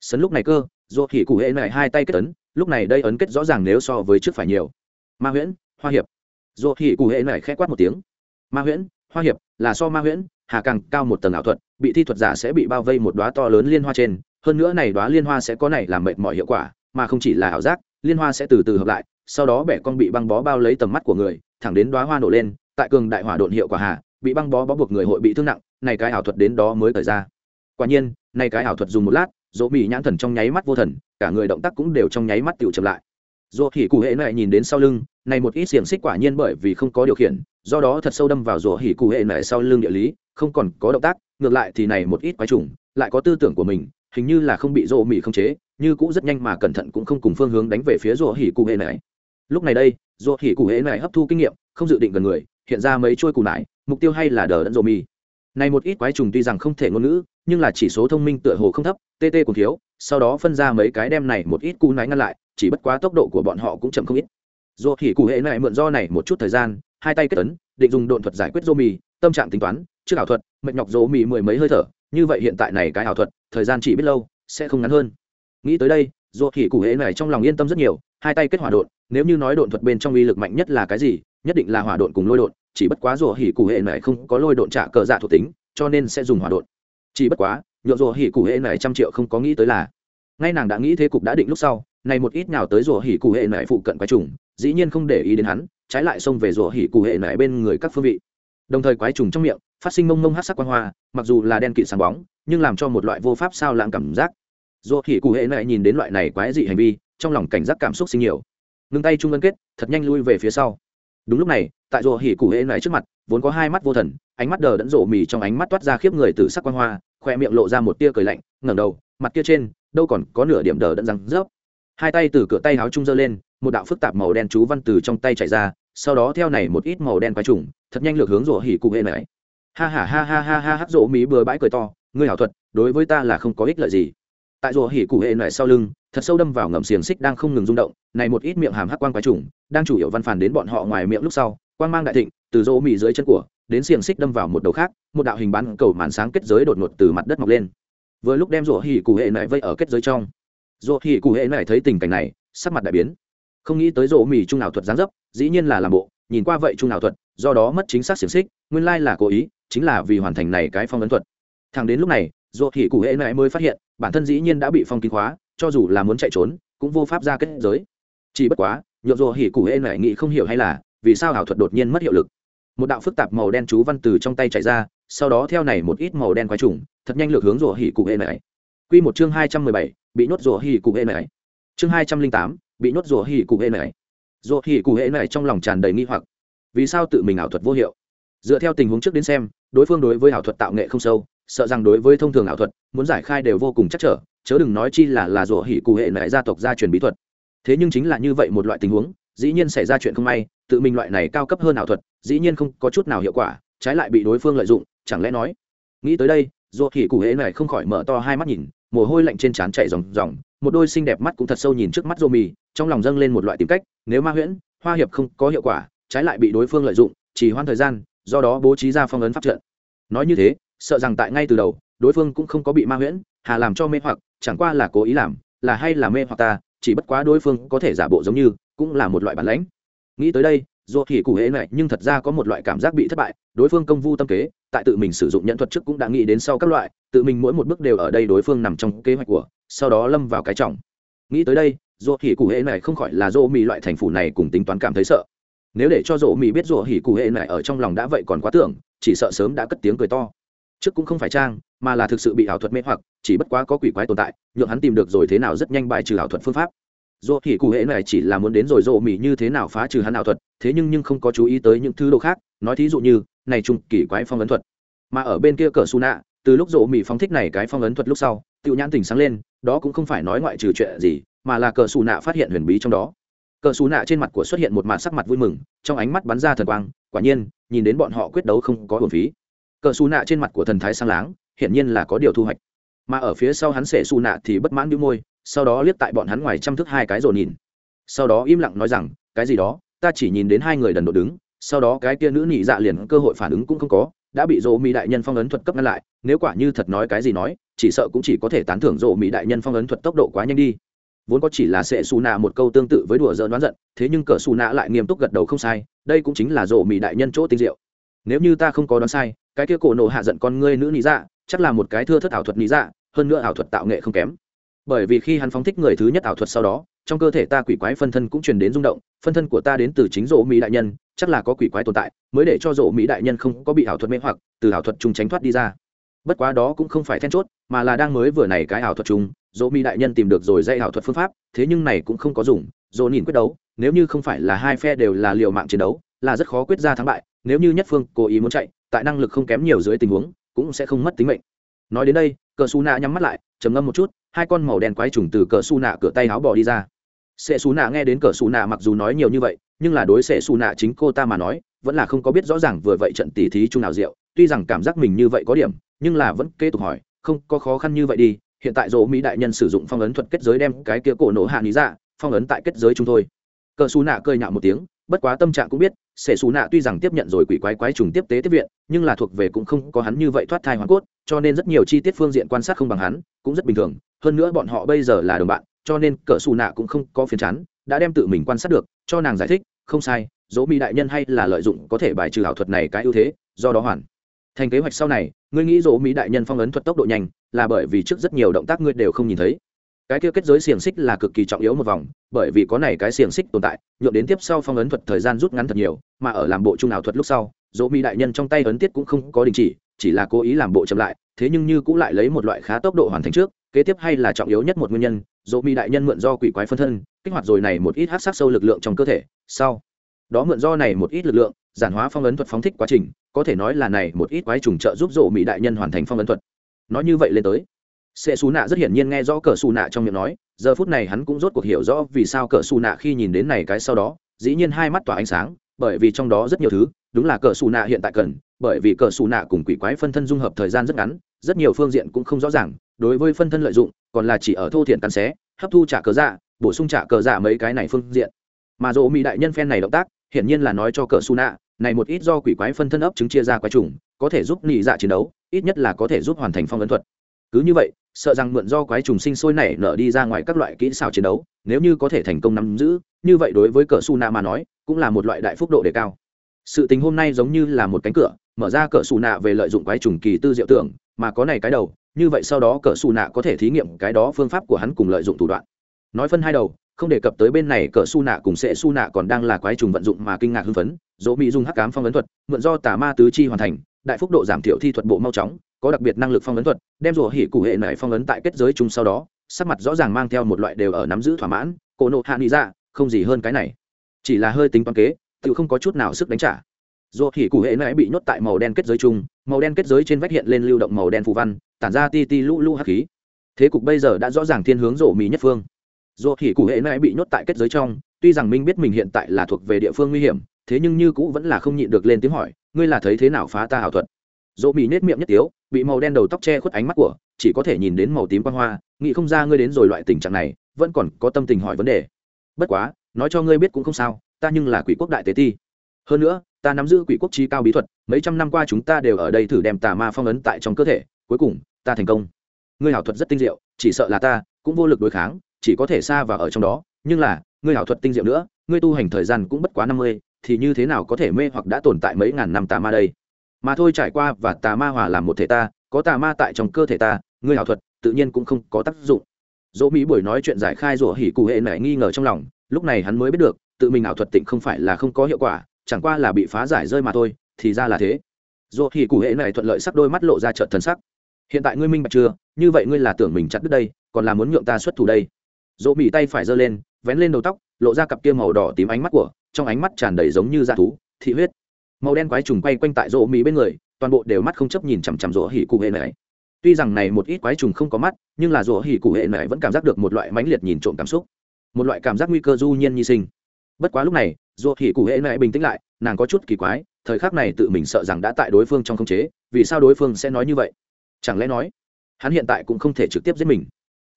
Sấn lúc này cơ, dù thì cụ hệ lại hai tay kết ấn, lúc này đây ấn kết rõ ràng nếu so với trước phải nhiều. Ma huyễn, hoa hiệp. Dù thì cụ hệ lại khẽ quát một tiếng. Ma huyễn, hoa hiệp, là so ma huyễn, hà càng cao một tầng ảo thuật, bị thi thuật giả sẽ bị bao vây một đóa to lớn liên hoa trên, hơn nữa này đóa liên hoa sẽ có này làm mệt mọi hiệu quả, mà không chỉ là ảo giác, liên hoa sẽ từ từ hợp lại sau đó bẻ con bị băng bó bao lấy tầm mắt của người, thẳng đến đóa hoa nổ lên, tại cường đại hỏa độn hiệu quả hạ, bị băng bó bó buộc người hội bị thương nặng, này cái ảo thuật đến đó mới thời ra. Quả nhiên, này cái ảo thuật dùng một lát, dỗ mỹ nhãn thần trong nháy mắt vô thần, cả người động tác cũng đều trong nháy mắt tự chậm lại. Dỗ hỉ cụ hệ này nhìn đến sau lưng, này một ít xiềng xích quả nhiên bởi vì không có điều khiển, do đó thật sâu đâm vào dỗ hỉ cụ hệ này sau lưng địa lý, không còn có động tác, ngược lại thì này một ít quái trùng, lại có tư tưởng của mình, hình như là không bị dỗ mỹ không chế, như cũ rất nhanh mà cẩn thận cũng không cùng phương hướng đánh về phía dỗ hỉ cụ hệ này lúc này đây dù hỉ cụ hễ này hấp thu kinh nghiệm, không dự định gần người, hiện ra mấy trôi cụ nải, mục tiêu hay là đờ đẫn rồ mì này một ít quái trùng tuy rằng không thể ngôn ngữ, nhưng là chỉ số thông minh tựa hồ không thấp tt cũng thiếu, sau đó phân ra mấy cái đem này một ít cù nái ngăn lại, chỉ bất quá tốc độ của bọn họ cũng chậm không ít. Dù thì cụ hễ này mượn do này một chút thời gian, hai tay kết tấn định dùng độn thuật giải quyết rô mì tâm trạng tính toán, trước ảo thuật, mệt nhọc rô mì mười mấy hơi thở, như vậy hiện tại này cái ảo thuật, thời gian chỉ biết lâu, sẽ không ngắn hơn. Nghĩ tới đây dù thì cụ hệ này trong lòng yên tâm rất nhiều, hai tay kết hỏa độn, nếu như nói độn thuật bên trong uy lực mạnh nhất là cái gì, nhất định là hỏa độn cùng lôi độn, chỉ bất quá dù hỉ cụ hệ này không có lôi độn trả cờ dạ thuộc tính, cho nên sẽ dùng hỏa độn. Chỉ bất quá nhựa dù hỉ cụ hệ này trăm triệu không có nghĩ tới là, ngay nàng đã nghĩ thế cục đã định lúc sau, này một ít nào tới rùa hỉ cụ hệ này phụ cận quái trùng, dĩ nhiên không để ý đến hắn, trái lại xông về rùa hỉ cụ hệ này bên người các phương vị. Đồng thời quái trùng trong miệng, phát sinh mông mông hát sắc quang hoa, mặc dù là đen kịt sáng bóng, nhưng làm cho một loại vô pháp sao lãng cảm giác dù thì cụ hệ này nhìn đến loại này quái dị hành vi, trong lòng cảnh giác cảm xúc sinh nhiều. Ngưng tay trung ân kết, thật nhanh lui về phía sau. Đúng lúc này, tại rùa hỉ cụ hệ này trước mặt, vốn có hai mắt vô thần, ánh mắt đờ đẫn rộ mì trong ánh mắt toát ra khiếp người từ sắc quan hoa khoe miệng lộ ra một tia cười lạnh, ngẩng đầu, mặt kia trên, đâu còn có nửa điểm đờ đẫn răng rớp. Hai tay từ cửa tay áo trung giơ lên, một đạo phức tạp màu đen chú văn từ trong tay chạy ra, sau đó theo này một ít màu đen quái trùng, thật nhanh lược hướng rộ hỉ cụ hệ này ha ha ha ha ha ha hắc rộ mì bừa bãi cười to, ngươi hảo thuật, đối với ta là không có ích lợi gì tại rùa hỉ cụ hệ nảy sau lưng, thật sâu đâm vào ngầm xiềng xích đang không ngừng rung động, này một ít miệng hàm hắc quang quái trùng, đang chủ yếu văn phản đến bọn họ ngoài miệng lúc sau, quang mang đại thịnh, từ rỗ mì dưới chân của, đến xiềng xích đâm vào một đầu khác, một đạo hình bán cầu màn sáng kết giới đột ngột từ mặt đất mọc lên. Vừa lúc đem rùa hỉ cụ hệ nảy vây ở kết giới trong, rùa hỉ cụ hệ nảy thấy tình cảnh này, sắc mặt đại biến. Không nghĩ tới rỗ mì trung ảo thuật giáng dấp, dĩ nhiên là làm bộ, nhìn qua vậy trung ảo thuật, do đó mất chính xác xiềng xích, nguyên lai là cố ý, chính là vì hoàn thành này cái phong ấn thuật. Thằng đến lúc này, rùa hỉ cụ hệ nảy mới phát hiện bản thân dĩ nhiên đã bị phong kín khóa, cho dù là muốn chạy trốn, cũng vô pháp ra kết giới. Chỉ bất quá, nhộn rùa hỉ cụ hệ này nghĩ không hiểu hay là, vì sao ảo thuật đột nhiên mất hiệu lực. Một đạo phức tạp màu đen chú văn từ trong tay chạy ra, sau đó theo này một ít màu đen quái trùng, thật nhanh lược hướng rùa hỉ cụ hệ này Quy một chương hai trăm mười bảy, bị nhốt rùa hỉ cụ hệ này chương hai trăm linh tám, bị nhốt rùa hỉ cụ hệ này rùa hỉ cụ hệ này trong lòng tràn đầy nghi hoặc. Vì sao tự mình ảo thuật vô hiệu? Dựa theo tình huống trước đến xem, đối phương đối với ảo thuật tạo nghệ không sâu sợ rằng đối với thông thường ảo thuật, muốn giải khai đều vô cùng chắc trở, chớ đừng nói chi là là rủa hỉ cụ hệ nại gia tộc gia truyền bí thuật. Thế nhưng chính là như vậy một loại tình huống, dĩ nhiên xảy ra chuyện không may, tự mình loại này cao cấp hơn ảo thuật, dĩ nhiên không có chút nào hiệu quả, trái lại bị đối phương lợi dụng, chẳng lẽ nói? Nghĩ tới đây rủa hỉ cụ hệ này không khỏi mở to hai mắt nhìn, mồ hôi lạnh trên trán chảy ròng ròng, một đôi xinh đẹp mắt cũng thật sâu nhìn trước mắt rô mì, trong lòng dâng lên một loại tìm cách, nếu ma huyễn, hoa hiệp không có hiệu quả, trái lại bị đối phương lợi dụng, chỉ hoãn thời gian, do đó bố trí ra phong ấn pháp trận. Nói như thế sợ rằng tại ngay từ đầu, đối phương cũng không có bị ma huyễn, hà làm cho mê hoặc, chẳng qua là cố ý làm, là hay là mê hoặc ta, chỉ bất quá đối phương có thể giả bộ giống như, cũng là một loại bản lãnh. Nghĩ tới đây, dù thì cụ hễ này, nhưng thật ra có một loại cảm giác bị thất bại, đối phương công vu tâm kế, tại tự mình sử dụng nhận thuật trước cũng đã nghĩ đến sau các loại, tự mình mỗi một bước đều ở đây đối phương nằm trong kế hoạch của, sau đó lâm vào cái trọng. Nghĩ tới đây, dù thì cụ hễ này không khỏi là dỗ mì loại thành phủ này cùng tính toán cảm thấy sợ. Nếu để cho dỗ mì biết dỗ hỉ cụ hễ này ở trong lòng đã vậy còn quá tưởng, chỉ sợ sớm đã cất tiếng cười to trước cũng không phải trang, mà là thực sự bị ảo thuật mê hoặc, chỉ bất quá có quỷ quái tồn tại, nhượng hắn tìm được rồi thế nào rất nhanh bài trừ ảo thuật phương pháp. Dỗ thì cụ hễ này chỉ là muốn đến rồi rộ mỉ như thế nào phá trừ hắn ảo thuật, thế nhưng nhưng không có chú ý tới những thứ đồ khác, nói thí dụ như, này trung kỳ quái phong ấn thuật. Mà ở bên kia cờ su nạ từ lúc rộ mỉ phóng thích này cái phong ấn thuật lúc sau tự nhãn tỉnh sáng lên, đó cũng không phải nói ngoại trừ chuyện gì, mà là cờ su nạ phát hiện huyền bí trong đó. Cờ su nạ trên mặt của xuất hiện một mặt sắc mặt vui mừng, trong ánh mắt bắn ra thần quang, quả nhiên, nhìn đến bọn họ quyết đấu không có hồn phí cờ xù nạ trên mặt của thần thái sang láng, hiển nhiên là có điều thu hoạch. Mà ở phía sau hắn sẽ xù nạ thì bất mãn đĩu môi, sau đó liếc tại bọn hắn ngoài chăm thức hai cái rồi nhìn. Sau đó im lặng nói rằng, cái gì đó, ta chỉ nhìn đến hai người đần độ đứng, sau đó cái kia nữ nhị dạ liền cơ hội phản ứng cũng không có, đã bị Dỗ mỹ đại nhân phong ấn thuật cấp ngăn lại, nếu quả như thật nói cái gì nói, chỉ sợ cũng chỉ có thể tán thưởng Dỗ mỹ đại nhân phong ấn thuật tốc độ quá nhanh đi. Vốn có chỉ là sẽ xù nạ một câu tương tự với đùa giỡn đoán giận, thế nhưng cờ xù nạ lại nghiêm túc gật đầu không sai, đây cũng chính là Dỗ mỹ đại nhân chỗ tinh diệu. Nếu như ta không có đoán sai cái kia cổ nổ hạ giận con ngươi nữ lý dạ chắc là một cái thưa thất ảo thuật lý dạ hơn nữa ảo thuật tạo nghệ không kém. Bởi vì khi hắn phóng thích người thứ nhất ảo thuật sau đó, trong cơ thể ta quỷ quái phân thân cũng truyền đến rung động, phân thân của ta đến từ chính rỗ mỹ đại nhân, chắc là có quỷ quái tồn tại, mới để cho rỗ mỹ đại nhân không có bị ảo thuật mê hoặc, từ ảo thuật chung tránh thoát đi ra. Bất quá đó cũng không phải then chốt, mà là đang mới vừa này cái ảo thuật chung dỗ mỹ đại nhân tìm được rồi dạy ảo thuật phương pháp, thế nhưng này cũng không có dùng dỗ nhìn quyết đấu, nếu như không phải là hai phe đều là liều mạng chiến đấu, là rất khó quyết ra thắng bại nếu như nhất phương cố ý muốn chạy, tại năng lực không kém nhiều dưới tình huống, cũng sẽ không mất tính mệnh. Nói đến đây, cờ su nạ nhắm mắt lại, trầm ngâm một chút, hai con màu đen quái trùng từ cờ su nạ cửa tay áo bỏ đi ra. Sệ su nạ nghe đến cờ su nạ mặc dù nói nhiều như vậy, nhưng là đối sệ su nạ chính cô ta mà nói, vẫn là không có biết rõ ràng vừa vậy trận tỉ thí chung nào rượu, tuy rằng cảm giác mình như vậy có điểm, nhưng là vẫn kế tục hỏi, không, có khó khăn như vậy đi, hiện tại dỗ mỹ đại nhân sử dụng phong ấn thuật kết giới đem cái kia cổ nổ hạ lý ra, phong ấn tại kết giới chúng thôi. Cờ su nạ cười nhạo một tiếng bất quá tâm trạng cũng biết sệ xù nạ tuy rằng tiếp nhận rồi quỷ quái quái trùng tiếp tế tiếp viện, nhưng là thuộc về cũng không có hắn như vậy thoát thai hoàn cốt, cho nên rất nhiều chi tiết phương diện quan sát không bằng hắn, cũng rất bình thường. Hơn nữa bọn họ bây giờ là đồng bạn, cho nên cỡ xù nạ cũng không có phiền chán, đã đem tự mình quan sát được, cho nàng giải thích, không sai, dỗ mỹ đại nhân hay là lợi dụng có thể bài trừ ảo thuật này cái ưu thế, do đó hoàn. Thành kế hoạch sau này, ngươi nghĩ dỗ mỹ đại nhân phong ấn thuật tốc độ nhanh, là bởi vì trước rất nhiều động tác ngươi đều không nhìn thấy cái kia kết giới xiềng xích là cực kỳ trọng yếu một vòng, bởi vì có này cái xiềng xích tồn tại, nhượng đến tiếp sau phong ấn thuật thời gian rút ngắn thật nhiều, mà ở làm bộ trung ảo thuật lúc sau, dỗ mỹ đại nhân trong tay ấn tiết cũng không có đình chỉ chỉ là cố ý làm bộ chậm lại, thế nhưng như cũng lại lấy một loại khá tốc độ hoàn thành trước, kế tiếp hay là trọng yếu nhất một nguyên nhân, dỗ mỹ đại nhân mượn do quỷ quái phân thân, kích hoạt rồi này một ít hát sắc sâu lực lượng trong cơ thể, sau, đó mượn do này một ít lực lượng, giản hóa phong ấn thuật phóng thích quá trình, có thể nói là này một ít quái trùng trợ giúp dỗ mỹ đại nhân hoàn thành phong ấn thuật. Nói như vậy lên tới sệ xù nạ rất hiển nhiên nghe rõ cờ xù nạ trong miệng nói, giờ phút này hắn cũng rốt cuộc hiểu rõ vì sao cờ xù nạ khi nhìn đến này cái sau đó, dĩ nhiên hai mắt tỏa ánh sáng, bởi vì trong đó rất nhiều thứ, đúng là cờ xù nạ hiện tại cần, bởi vì cờ xù nạ cùng quỷ quái phân thân dung hợp thời gian rất ngắn, rất nhiều phương diện cũng không rõ ràng, đối với phân thân lợi dụng, còn là chỉ ở thô thiện cắn xé, hấp thu trả cờ dạ bổ sung trả cờ dạ mấy cái này phương diện. Mà dỗ mỹ đại nhân phen này động tác, hiển nhiên là nói cho cờ xù nạ, này một ít do quỷ quái phân thân ấp chứng chia ra quái trùng, có thể giúp nị dạ chiến đấu, ít nhất là có thể giúp hoàn thành phong ấn thuật. Cứ như vậy sợ rằng mượn do quái trùng sinh sôi nảy nở đi ra ngoài các loại kỹ xảo chiến đấu, nếu như có thể thành công nắm giữ, như vậy đối với cờ su nạ mà nói, cũng là một loại đại phúc độ đề cao. Sự tình hôm nay giống như là một cánh cửa, mở ra cờ su nạ về lợi dụng quái trùng kỳ tư diệu tưởng, mà có này cái đầu, như vậy sau đó cờ su nạ có thể thí nghiệm cái đó phương pháp của hắn cùng lợi dụng thủ đoạn. Nói phân hai đầu, không đề cập tới bên này cờ su nạ cùng sẽ su nạ còn đang là quái trùng vận dụng mà kinh ngạc hưng phấn, dỗ mỹ dùng hắc cám phong ấn thuật, mượn do tà ma tứ chi hoàn thành, đại phúc độ giảm thiểu thi thuật bộ mau chóng có đặc biệt năng lực phong ấn thuật, đem rùa hỉ cụ hệ này phong ấn tại kết giới chung sau đó, sắc mặt rõ ràng mang theo một loại đều ở nắm giữ thỏa mãn, cổ nộ hạ nghĩ ra dạ, không gì hơn cái này. Chỉ là hơi tính toán kế, tự không có chút nào sức đánh trả. Rùa hỉ cụ hệ này bị nhốt tại màu đen kết giới chung, màu đen kết giới trên vách hiện lên lưu động màu đen phù văn, tản ra ti ti lũ lũ hắc khí. Thế cục bây giờ đã rõ ràng thiên hướng rổ mì nhất phương. Rùa hỉ cụ hệ này bị nhốt tại kết giới trong, tuy rằng minh biết mình hiện tại là thuộc về địa phương nguy hiểm, thế nhưng như cũ vẫn là không nhịn được lên tiếng hỏi, ngươi là thấy thế nào phá ta ảo thuật? Dỗ mỹ nết miệng nhất tiếu, bị màu đen đầu tóc che khuất ánh mắt của, chỉ có thể nhìn đến màu tím quan hoa. Nghĩ không ra ngươi đến rồi loại tình trạng này, vẫn còn có tâm tình hỏi vấn đề. Bất quá, nói cho ngươi biết cũng không sao, ta nhưng là quỷ quốc đại tế ti. Hơn nữa, ta nắm giữ quỷ quốc trí cao bí thuật, mấy trăm năm qua chúng ta đều ở đây thử đem tà ma phong ấn tại trong cơ thể, cuối cùng, ta thành công. Ngươi hảo thuật rất tinh diệu, chỉ sợ là ta cũng vô lực đối kháng, chỉ có thể xa và ở trong đó. Nhưng là, ngươi hảo thuật tinh diệu nữa, ngươi tu hành thời gian cũng bất quá năm mươi, thì như thế nào có thể mê hoặc đã tồn tại mấy ngàn năm tà ma đây? Mà thôi trải qua và tà ma hòa làm một thể ta, có tà ma tại trong cơ thể ta, ngươi ảo thuật tự nhiên cũng không có tác dụng. Dỗ mỹ buổi nói chuyện giải khai rủa hỉ cụ hệ này nghi ngờ trong lòng, lúc này hắn mới biết được, tự mình ảo thuật tịnh không phải là không có hiệu quả, chẳng qua là bị phá giải rơi mà thôi, thì ra là thế. Dỗ hỉ cụ hệ này thuận lợi sắc đôi mắt lộ ra trợt thần sắc. Hiện tại ngươi minh bạch chưa? Như vậy ngươi là tưởng mình chặt đứt đây, còn là muốn nhượng ta xuất thủ đây? Dỗ mỹ tay phải giơ lên, vén lên đầu tóc, lộ ra cặp kia màu đỏ tím ánh mắt của, trong ánh mắt tràn đầy giống như da thú, thị huyết màu đen quái trùng quay quanh tại rỗ mỹ bên người, toàn bộ đều mắt không chấp nhìn chằm chằm rỗ hỉ cụ hệ này. Tuy rằng này một ít quái trùng không có mắt, nhưng là rỗ hỉ cụ hệ này vẫn cảm giác được một loại mãnh liệt nhìn trộm cảm xúc, một loại cảm giác nguy cơ du nhiên nhi sinh. Bất quá lúc này, rỗ hỉ cụ hệ này bình tĩnh lại, nàng có chút kỳ quái, thời khắc này tự mình sợ rằng đã tại đối phương trong không chế, vì sao đối phương sẽ nói như vậy? Chẳng lẽ nói, hắn hiện tại cũng không thể trực tiếp giết mình?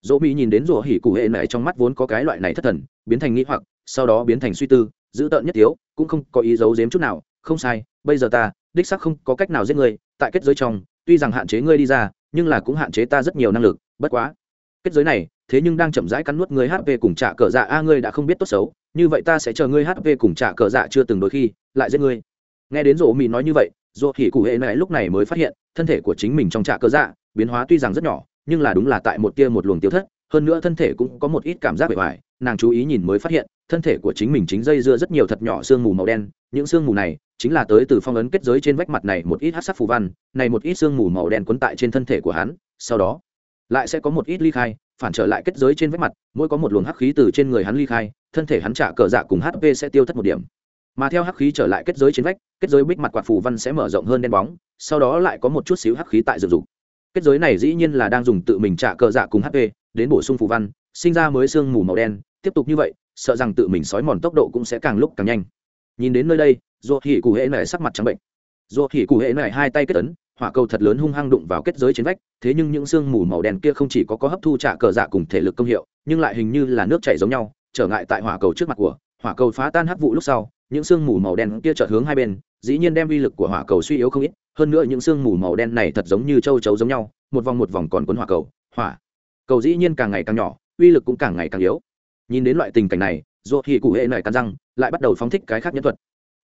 Dỗ mỹ nhìn đến rủa hỉ cụ hệ này trong mắt vốn có cái loại này thất thần, biến thành nghĩ hoặc, sau đó biến thành suy tư giữ tợn nhất thiếu, cũng không có ý giấu giếm chút nào không sai, bây giờ ta, đích sắc không có cách nào giết ngươi, tại kết giới trong, tuy rằng hạn chế ngươi đi ra, nhưng là cũng hạn chế ta rất nhiều năng lực, bất quá. Kết giới này, thế nhưng đang chậm rãi cắn nuốt ngươi hp cùng trả cờ dạ a, ngươi đã không biết tốt xấu, như vậy ta sẽ chờ ngươi hp cùng trả cờ dạ chưa từng đôi khi, lại giết ngươi. Nghe đến rỗ mỹ nói như vậy rỗ hỉ cụ hệ này lúc này mới phát hiện, thân thể của chính mình trong trả cờ dạ biến hóa tuy rằng rất nhỏ, nhưng là đúng là tại một tia một luồng tiêu thất hơn nữa thân thể cũng có một ít cảm giác bề ngoài, nàng chú ý nhìn mới phát hiện, thân thể của chính mình chính dây dưa rất nhiều thật nhỏ sương mù màu đen, những sương mù này chính là tới từ phong ấn kết giới trên vách mặt này một ít hát sắc phù văn, này một ít sương mù màu đen quấn tại trên thân thể của hắn, sau đó lại sẽ có một ít ly khai, phản trở lại kết giới trên vách mặt, mỗi có một luồng hắc khí từ trên người hắn ly khai, thân thể hắn trả cờ dạ cùng hp sẽ tiêu thất một điểm. Mà theo hắc khí trở lại kết giới trên vách, kết giới bích mặt quạt phù văn sẽ mở rộng hơn đen bóng, sau đó lại có một chút xíu hắc khí tại dược dục. Kết giới này dĩ nhiên là đang dùng tự mình trả cờ dạ cùng hp đến bổ sung phù văn, sinh ra mới sương mù màu đen, tiếp tục như vậy, sợ rằng tự mình sói mòn tốc độ cũng sẽ càng lúc càng nhanh. Nhìn đến nơi đây ruột hỉ cụ hệ này sắc mặt trắng bệnh. Ruột hỉ cụ hệ này hai tay kết ấn, hỏa cầu thật lớn hung hăng đụng vào kết giới trên vách, thế nhưng những sương mù màu đen kia không chỉ có có hấp thu trả cờ dạ cùng thể lực công hiệu, nhưng lại hình như là nước chảy giống nhau, trở ngại tại hỏa cầu trước mặt của, hỏa cầu phá tan hấp vụ lúc sau, những sương mù màu đen kia chợt hướng hai bên, dĩ nhiên đem uy lực của hỏa cầu suy yếu không ít, hơn nữa những sương mù màu đen này thật giống như châu chấu giống nhau, một vòng một vòng còn cuốn hỏa cầu, hỏa cầu dĩ nhiên càng ngày càng nhỏ, uy lực cũng càng ngày càng yếu. Nhìn đến loại tình cảnh này, dỗ hỉ cụ hệ này cắn răng, lại bắt đầu phóng thích cái khác nhân thuật.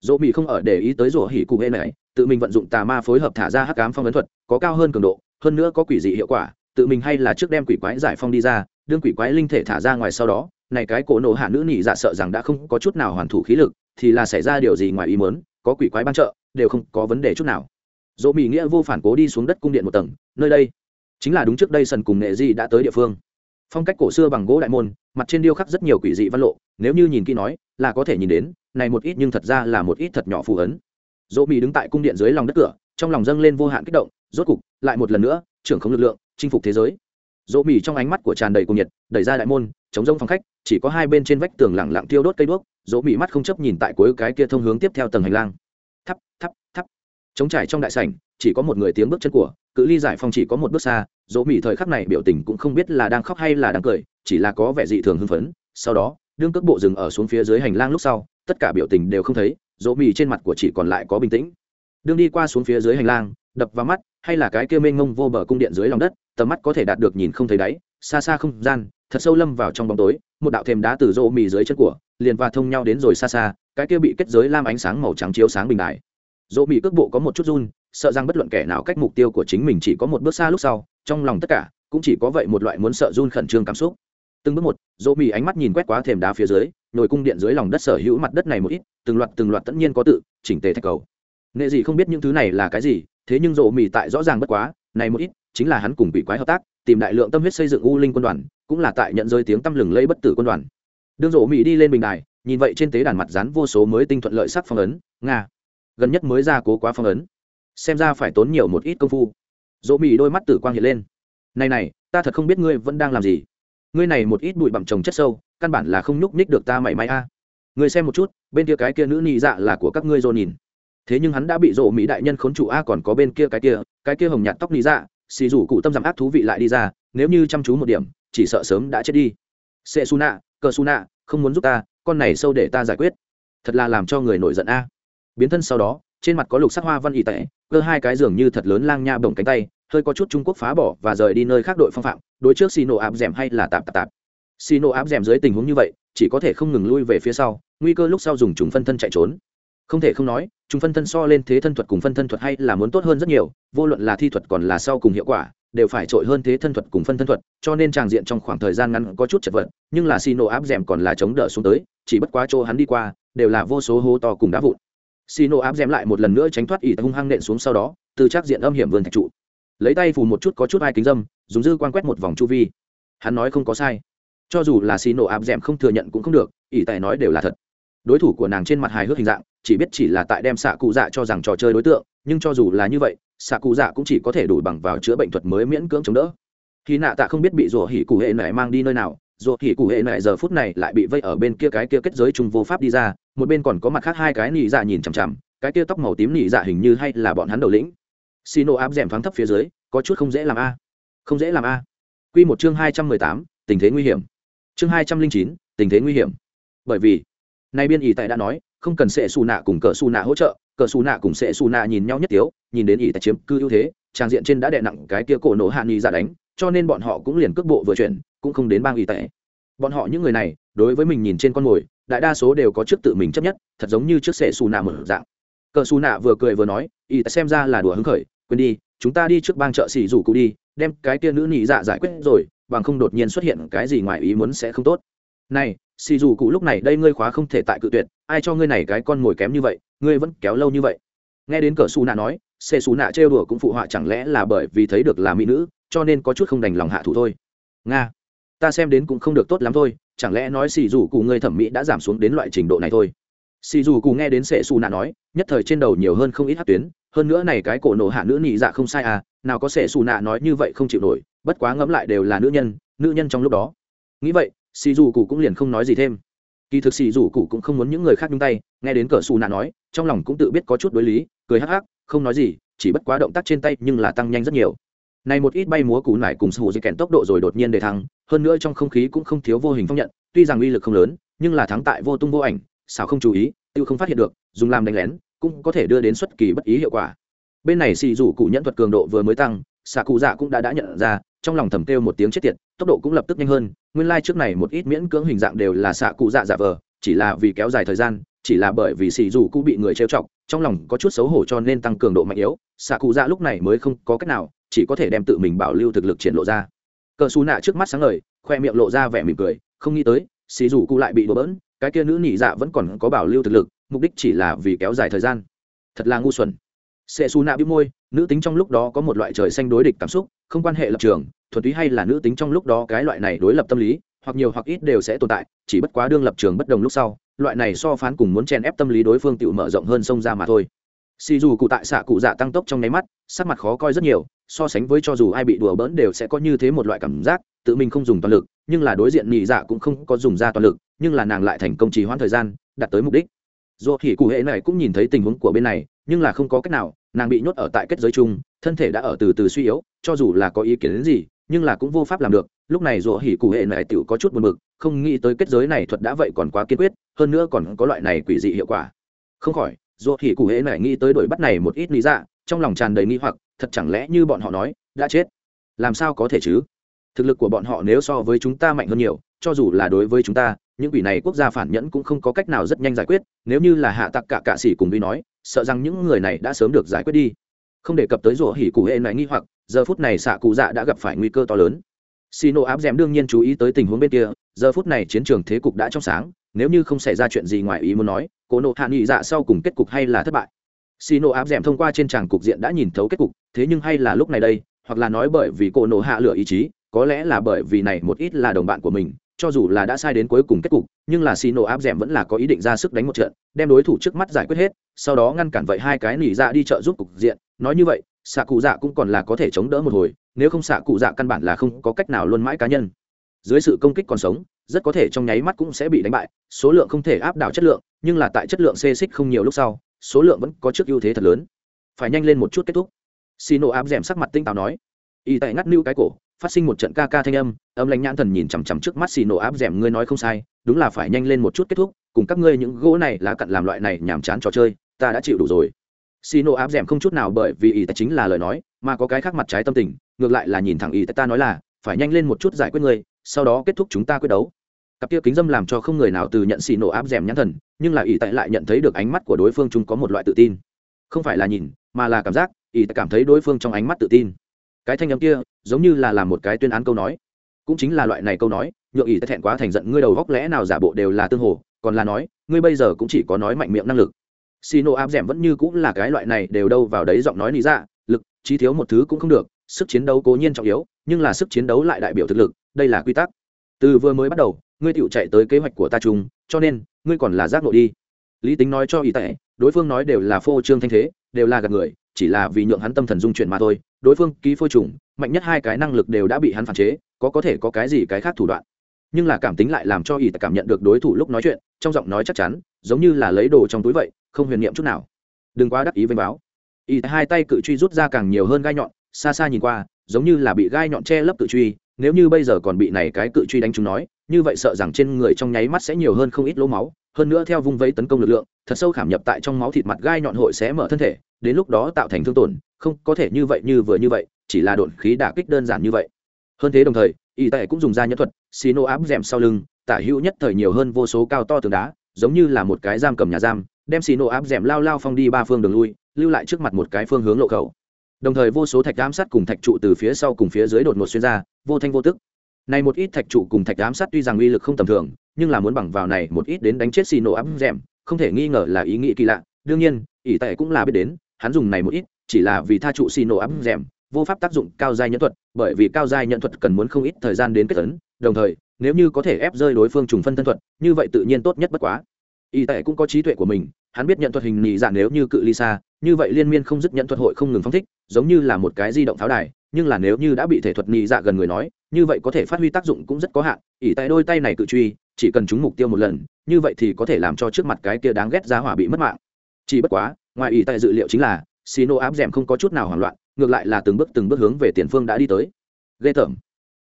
Dỗ mỹ không ở để ý tới dỗ hỉ cụ hệ này tự mình vận dụng tà ma phối hợp thả ra hắc cám phong ấn thuật, có cao hơn cường độ, hơn nữa có quỷ dị hiệu quả, tự mình hay là trước đem quỷ quái giải phong đi ra, đương quỷ quái linh thể thả ra ngoài sau đó, này cái cổ nổ hạ nữ nỉ dạ sợ rằng đã không có chút nào hoàn thủ khí lực, thì là xảy ra điều gì ngoài ý mớn có quỷ quái ban trợ, đều không có vấn đề chút nào. Dỗ mỹ nghĩa vô phản cố đi xuống đất cung điện một tầng, nơi đây chính là đúng trước đây sần cùng nghệ di đã tới địa phương. Phong cách cổ xưa bằng gỗ đại môn, mặt trên điêu khắc rất nhiều quỷ dị văn lộ, nếu như nhìn kỹ nói, là có thể nhìn đến, này một ít nhưng thật ra là một ít thật nhỏ phù ấn. Dỗ mỹ đứng tại cung điện dưới lòng đất cửa, trong lòng dâng lên vô hạn kích động, rốt cục, lại một lần nữa, trưởng không lực lượng, chinh phục thế giới. Dỗ mỹ trong ánh mắt của tràn đầy cung nhiệt, đẩy ra đại môn, chống rông phòng khách, chỉ có hai bên trên vách tường lẳng lặng tiêu đốt cây đuốc, dỗ mỹ mắt không chấp nhìn tại cuối cái kia thông hướng tiếp theo tầng hành lang. Thắp thắp thắp. Chống trải trong đại sảnh, chỉ có một người tiếng bước chân của, cự ly giải phong chỉ có một bước xa dỗ mỹ thời khắc này biểu tình cũng không biết là đang khóc hay là đang cười, chỉ là có vẻ dị thường hưng phấn. Sau đó, đương cước bộ dừng ở xuống phía dưới hành lang lúc sau, tất cả biểu tình đều không thấy, dỗ mỹ trên mặt của chỉ còn lại có bình tĩnh. Đương đi qua xuống phía dưới hành lang, đập vào mắt, hay là cái kia mênh mông vô bờ cung điện dưới lòng đất, tầm mắt có thể đạt được nhìn không thấy đáy, xa xa không gian, thật sâu lâm vào trong bóng tối, một đạo thềm đá từ rỗ mì dưới chân của, liền và thông nhau đến rồi xa xa, cái kia bị kết giới lam ánh sáng màu trắng chiếu sáng bình đại. Rỗ mì cước bộ có một chút run sợ rằng bất luận kẻ nào cách mục tiêu của chính mình chỉ có một bước xa lúc sau, trong lòng tất cả cũng chỉ có vậy một loại muốn sợ run khẩn trương cảm xúc. Từng bước một, dỗ mì ánh mắt nhìn quét qua thềm đá phía dưới nhồi cung điện dưới lòng đất sở hữu mặt đất này một ít, từng loạt từng loạt tất nhiên có tự, chỉnh tề thạch cầu. Nghệ gì không biết những thứ này là cái gì, thế nhưng dỗ mì tại rõ ràng bất quá, này một ít chính là hắn cùng quỷ quái hợp tác, tìm đại lượng tâm huyết xây dựng u linh quân đoàn, cũng là tại nhận rơi tiếng tăm lừng lây bất tử quân đoàn. Đương dỗ mì đi lên bình đài, nhìn vậy trên tế đàn mặt rán vô số mới tinh thuận lợi sắc phong ấn, nga. Gần nhất mới ra cố quá phong ấn xem ra phải tốn nhiều một ít công phu. Dỗ mì đôi mắt tử quang hiện lên. Này này, ta thật không biết ngươi vẫn đang làm gì. Ngươi này một ít bụi bặm trồng chất sâu, căn bản là không nhúc nhích được ta mảy may a. Ngươi xem một chút, bên kia cái kia nữ nị dạ là của các ngươi rồi nhìn. Thế nhưng hắn đã bị rộ mỹ đại nhân khốn chủ a, còn có bên kia cái kia cái kia hồng nhạt tóc nị dạ xì rủ cụ tâm giảm ác thú vị lại đi ra, nếu như chăm chú một điểm, chỉ sợ sớm đã chết đi. Sệ su nạ cờ su nạ không muốn giúp ta, con này sâu để ta giải quyết. Thật là làm cho người nổi giận a. Biến thân sau đó trên mặt có lục sắc hoa văn y tệ cơ hai cái giường như thật lớn lang nha bồng cánh tay, hơi có chút trung quốc phá bỏ và rời đi nơi khác đội phong phạm, đối trước xì nổ áp d hay là tạp tạp tạp. Xì nổ áp d dưới tình huống như vậy, chỉ có thể không ngừng lui về phía sau, nguy cơ lúc sau dùng trùng phân thân chạy trốn. Không thể không nói chúng phân thân so lên thế thân thuật cùng phân thân thuật hay là muốn tốt hơn rất nhiều, vô luận là thi thuật còn là sau cùng hiệu quả, đều phải trội hơn thế thân thuật cùng phân thân thuật, cho nên tràng diện trong khoảng thời gian ngắn có chút chật vật, nhưng là xì nổ áp d còn là chống đỡ xuống tới, chỉ bất quá chỗ hắn đi qua, đều là vô số hố to cùng đá vụn xì nổ áp dèm lại một lần nữa tránh thoát ỉ hung hăng nện xuống sau đó, từ trác diện âm hiểm vườn thạch trụ. Lấy tay phù một chút có chút hai kính dâm, dùng dư quan quét một vòng chu vi. Hắn nói không có sai. Cho dù là xì nổ áp dèm không thừa nhận cũng không được, ỷ tài nói đều là thật. Đối thủ của nàng trên mặt hài hước hình dạng, chỉ biết chỉ là tại đem xạ cụ dạ cho rằng trò chơi đối tượng, nhưng cho dù là như vậy, xạ cụ dạ cũng chỉ có thể đủ bằng vào chữa bệnh thuật mới miễn cưỡng chống đỡ. Khi nạ tạ không biết bị rủa hỉ cụ hệ nệ mang đi nơi nào rủa hỉ cụ hệ nệ giờ phút này lại bị vây ở bên kia cái kia kết giới chung vô pháp đi ra một bên còn có mặt khác hai cái nị dạ nhìn chằm chằm, cái kia tóc màu tím nị dạ hình như hay là bọn hắn đầu lĩnh. Xino áp d thoáng thấp phía dưới, có chút không dễ làm a. Không dễ làm a. Q một chương hai trăm mười tám, tình thế nguy hiểm. Chương hai trăm linh chín, tình thế nguy hiểm. Bởi vì, nay biên ỷ tại đã nói, không cần sệ xù nạ cùng cờ xù nạ hỗ trợ, cờ xù nạ cùng sệ xù nạ nhìn nhau nhất tiếu, nhìn đến ỷ tại chiếm cư ưu thế, trang diện trên đã đè nặng cái kia cổ nổ hạ nghi ra dạ đánh, cho nên bọn họ cũng liền cước bộ vừa chuyển, cũng không đến bang ỷ tại bọn họ những người này, đối với mình nhìn trên con mồi, đại đa số đều có trước tự mình chấp nhất, thật giống như trước sệ xù nạ mở dạng. Cờ xù nạ vừa cười vừa nói y xem ra là đùa hứng khởi, quên đi, chúng ta đi trước bang chợ xỉ rủ cụ đi, đem cái tia nữ nhị dạ giải quyết rồi, bằng không đột nhiên xuất hiện cái gì ngoài ý muốn sẽ không tốt. Này, xì dù cụ lúc này đây ngươi khóa không thể tại cự tuyệt, ai cho ngươi này cái con ngồi kém như vậy, ngươi vẫn kéo lâu như vậy. Nghe đến cờ xù nạ nói xê xù nạ trêu đùa cũng phụ họa chẳng lẽ là bởi vì thấy được là mỹ nữ, cho nên có chút không đành lòng hạ thủ thôi. Nga ta xem đến cũng không được tốt lắm thôi, chẳng lẽ nói xì dù cụ người thẩm mỹ đã giảm xuống đến loại trình độ này thôi? Xì dù cụ nghe đến sệ xù nạ nói, nhất thời trên đầu nhiều hơn không ít hát tuyến, hơn nữa này cái cổ nổ hạ nữ nhị dạ không sai à nào có sệ xù nạ nói như vậy không chịu nổi, bất quá ngẫm lại đều là nữ nhân nữ nhân trong lúc đó. Nghĩ vậy, xì dù cụ cũng liền không nói gì thêm. Kỳ thực xì dù cụ cũng không muốn những người khác nhung tay, nghe đến cờ xù nạ nói, trong lòng cũng tự biết có chút đối lý, cười hắc hắc, không nói gì, chỉ bất quá động tác trên tay nhưng là tăng nhanh rất nhiều. Này một ít bay múa cụ nải cùng sù di kèn tốc độ rồi đột nhiên để thăng hơn nữa trong không khí cũng không thiếu vô hình phong nhận, tuy rằng uy lực không lớn, nhưng là thắng tại vô tung vô ảnh sao không chú ý, tiêu không phát hiện được, dùng làm đánh lén, cũng có thể đưa đến xuất kỳ bất ý hiệu quả. Bên này xì dù cụ nhẫn thuật cường độ vừa mới tăng, xạ cụ dạ cũng đã đã nhận ra, trong lòng thầm kêu một tiếng chết tiệt, tốc độ cũng lập tức nhanh hơn, nguyên lai、like、trước này một ít miễn cưỡng hình dạng đều là xạ cụ dạ giả vờ, chỉ là vì kéo dài thời gian, chỉ là bởi vì xì dù cụ bị người trêu chọc, trong lòng có chút xấu hổ cho nên tăng cường độ mạnh yếu, xạ cụ dạ lúc này mới không có cách nào, chỉ có thể đem tự mình bảo lưu thực lực triển lộ ra cờ xù nạ trước mắt sáng ngời, khoe miệng lộ ra vẻ mỉm cười, không nghĩ tới, xì dù cụ lại bị đổ bỡn, cái kia nữ nhị dạ vẫn còn có bảo lưu thực lực, mục đích chỉ là vì kéo dài thời gian. Thật là ngu xuẩn. Sệ xù nạ bĩu môi, nữ tính trong lúc đó có một loại trời xanh đối địch cảm xúc, không quan hệ lập trường, thuần túy hay là nữ tính trong lúc đó cái loại này đối lập tâm lý, hoặc nhiều hoặc ít đều sẽ tồn tại, chỉ bất quá đương lập trường bất đồng lúc sau, loại này so phán cùng muốn chèn ép tâm lý đối phương tự mở rộng hơn sông ra mà thôi. Xì dù cụ tại xạ cụ dạ tăng tốc trong nháy mắt, sắc mặt khó coi rất nhiều so sánh với cho dù ai bị đùa bỡn đều sẽ có như thế một loại cảm giác, tự mình không dùng toàn lực, nhưng là đối diện nhị dạ cũng không có dùng ra toàn lực, nhưng là nàng lại thành công trì hoãn thời gian, đạt tới mục đích. Dù thì cụ hệ này cũng nhìn thấy tình huống của bên này, nhưng là không có cách nào, nàng bị nhốt ở tại kết giới chung, thân thể đã ở từ từ suy yếu, cho dù là có ý kiến đến gì, nhưng là cũng vô pháp làm được. Lúc này dù hỉ cụ hệ này tựu có chút buồn bực, không nghĩ tới kết giới này thuật đã vậy còn quá kiên quyết, hơn nữa còn có loại này quỷ dị hiệu quả. Không khỏi, dù hỉ cụ hệ này nghĩ tới đuổi bắt này một ít lý dạ trong lòng tràn đầy nghi hoặc, thật chẳng lẽ như bọn họ nói, đã chết? Làm sao có thể chứ? Thực lực của bọn họ nếu so với chúng ta mạnh hơn nhiều, cho dù là đối với chúng ta, những quỷ này quốc gia phản nhẫn cũng không có cách nào rất nhanh giải quyết. Nếu như là hạ tặc cả cạ sĩ cùng vi nói, sợ rằng những người này đã sớm được giải quyết đi. Không đề cập tới rủa hỉ cụ hệ này nghi hoặc, giờ phút này xạ cụ dạ đã gặp phải nguy cơ to lớn. Xì nổ áp d đương nhiên chú ý tới tình huống bên kia, giờ phút này chiến trường thế cục đã trong sáng, nếu như không xảy ra chuyện gì ngoài ý muốn nói cổ nộ hạ nghị dạ sau cùng kết cục hay là thất bại xì nổ áp d thông qua trên tràng cục diện đã nhìn thấu kết cục, thế nhưng hay là lúc này đây, hoặc là nói bởi vì cổ nổ hạ lửa ý chí, có lẽ là bởi vì này một ít là đồng bạn của mình, cho dù là đã sai đến cuối cùng kết cục, nhưng là xì nổ áp d vẫn là có ý định ra sức đánh một trận, đem đối thủ trước mắt giải quyết hết, sau đó ngăn cản vậy hai cái nỉ dạ đi trợ giúp cục diện. Nói như vậy, xạ cụ dạ cũng còn là có thể chống đỡ một hồi, nếu không xạ cụ dạ căn bản là không có cách nào luôn mãi cá nhân. Dưới sự công kích còn sống, rất có thể trong nháy mắt cũng sẽ bị đánh bại, số lượng không thể áp đảo chất lượng, nhưng là tại chất lượng xê xích không nhiều lúc sau số lượng vẫn có trước ưu thế thật lớn. Phải nhanh lên một chút kết thúc. Xì nổ áp d sắc mặt tinh táo nói. Y tại ngắt lưu cái cổ, phát sinh một trận ca ca thanh âm âm lãnh nhãn thần nhìn chằm chằm trước mắt xì nổ áp d ngươi nói không sai, đúng là phải nhanh lên một chút kết thúc, cùng các ngươi những gỗ này lá cặn làm loại này nhàm chán trò chơi, ta đã chịu đủ rồi. Xì nổ áp d không chút nào bởi vì y ta chính là lời nói, mà có cái khác mặt trái tâm tình, ngược lại là nhìn thẳng ý ta nói là, phải nhanh lên một chút giải quyết ngươi, sau đó kết thúc chúng ta quyết đấu cặp kia kính dâm làm cho không người nào từ nhận xì nổ áp d nhãn thần, nhưng là ỷ tại lại nhận thấy được ánh mắt của đối phương chúng có một loại tự tin. Không phải là nhìn, mà là cảm giác, ỷ tại cảm thấy đối phương trong ánh mắt tự tin. Cái thanh âm kia, giống như là làm một cái tuyên án câu nói. Cũng chính là loại này câu nói, nhượng ỷ ta thẹn quá thành giận, ngươi đầu góc lẽ nào giả bộ đều là tương hồ, còn là nói, ngươi bây giờ cũng chỉ có nói mạnh miệng năng lực. Xì nổ áp d vẫn như cũng là cái loại này đều đâu vào đấy giọng nói lý ra dạ, lực, trí thiếu một thứ cũng không được, sức chiến đấu cố nhiên trọng yếu, nhưng là sức chiến đấu lại đại biểu thực lực, đây là quy tắc. Từ vừa mới bắt đầu ngươi tựu chạy tới kế hoạch của ta chung, cho nên, ngươi còn là giác nội đi. Lý tính nói cho y tệ, đối phương nói đều là phô trương thanh thế, đều là gạt người, chỉ là vì nhượng hắn tâm thần dung chuyển mà thôi. Đối phương ký phôi trùng, mạnh nhất hai cái năng lực đều đã bị hắn phản chế, có có thể có cái gì cái khác thủ đoạn. Nhưng là cảm tính lại làm cho y tệ cảm nhận được đối thủ lúc nói chuyện, trong giọng nói chắc chắn, giống như là lấy đồ trong túi vậy, không huyền niệm chút nào. Đừng quá đắc ý vênh báo. Y hai tay cự truy rút ra càng nhiều hơn gai nhọn, xa xa nhìn qua, giống như là bị gai nhọn che lấp cự truy, nếu như bây giờ còn bị này cái cự truy đánh chúng nói như vậy sợ rằng trên người trong nháy mắt sẽ nhiều hơn không ít lỗ máu, hơn nữa theo vung vẫy tấn công lực lượng, thật sâu khảm nhập tại trong máu thịt mặt gai nhọn hội sẽ mở thân thể, đến lúc đó tạo thành thương tổn, không có thể như vậy như vừa như vậy, chỉ là đột khí đả kích đơn giản như vậy. Hơn thế đồng thời, y Tệ cũng dùng ra nhẫn thuật xì nô áp rèm sau lưng, tả hữu nhất thời nhiều hơn vô số cao to tường đá, giống như là một cái giam cầm nhà giam, đem xì nổ áp rèm lao lao phong đi ba phương đường lui, lưu lại trước mặt một cái phương hướng lộ khẩu. Đồng thời vô số thạch ám sát cùng thạch trụ từ phía sau cùng phía dưới đột ngột xuyên ra, vô thanh vô tức này một ít thạch trụ cùng thạch ám sát tuy rằng uy lực không tầm thường, nhưng là muốn bằng vào này một ít đến đánh chết xì nổ áp rèm, không thể nghi ngờ là ý nghĩ kỳ lạ. Đương nhiên, ỷ tệ cũng là biết đến, hắn dùng này một ít chỉ là vì tha trụ xì nổ áp rèm, vô pháp tác dụng cao giai nhẫn thuật, bởi vì cao giai nhận thuật cần muốn không ít thời gian đến kết tấn đồng thời, nếu như có thể ép rơi đối phương trùng phân thân thuật, như vậy tự nhiên tốt nhất bất quá. Y tệ cũng có trí tuệ của mình, hắn biết nhận thuật hình nhị dạng nếu như cự ly xa, như vậy liên miên không dứt nhận thuật hội không ngừng phóng thích, giống như là một cái di động pháo đài nhưng là nếu như đã bị thể thuật nhị dạ gần người nói, như vậy có thể phát huy tác dụng cũng rất có hạn ỉ tại đôi tay này cự truy, chỉ cần trúng mục tiêu một lần, như vậy thì có thể làm cho trước mặt cái kia đáng ghét giá hỏa bị mất mạng. Chỉ bất quá, ngoài ỉ tại dự liệu chính là xì áp d không có chút nào hoảng loạn, ngược lại là từng bước từng bước hướng về tiền phương đã đi tới. Ghê tởm.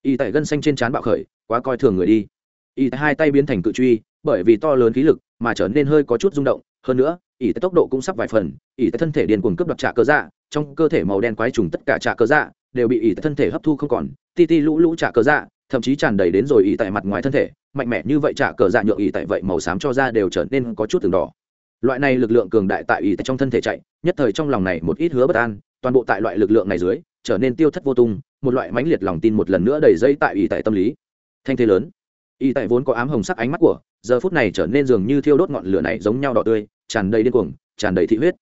Y tại gân xanh trên trán bạo khởi, quá coi thường người đi. Y tại hai tay biến thành cự truy, bởi vì to lớn khí lực mà trở nên hơi có chút rung động, hơn nữa, ỷ tốc độ cũng sắp vài phần, ỷ thân thể điền cuồng cướp đoạt trả cơ dạ trong cơ thể màu đen quái trùng tất cả trả cơ dạ đều bị ỷ thân thể hấp thu không còn, ti ti lũ lũ trả cờ dạ thậm chí tràn đầy đến rồi ỉ tại mặt ngoài thân thể, mạnh mẽ như vậy trả cờ dạ nhượng ỉ tại vậy màu xám cho ra đều trở nên có chút từng đỏ. Loại này lực lượng cường đại tại ỉ tại trong thân thể chạy, nhất thời trong lòng này một ít hứa bất an, toàn bộ tại loại lực lượng này dưới, trở nên tiêu thất vô tung, một loại mãnh liệt lòng tin một lần nữa đầy dây tại ỉ tại tâm lý. Thanh thế lớn. Ỉ tại vốn có ám hồng sắc ánh mắt của, giờ phút này trở nên dường như thiêu đốt ngọn lửa này giống nhau đỏ tươi, tràn đầy điên cuồng, tràn đầy thị huyết.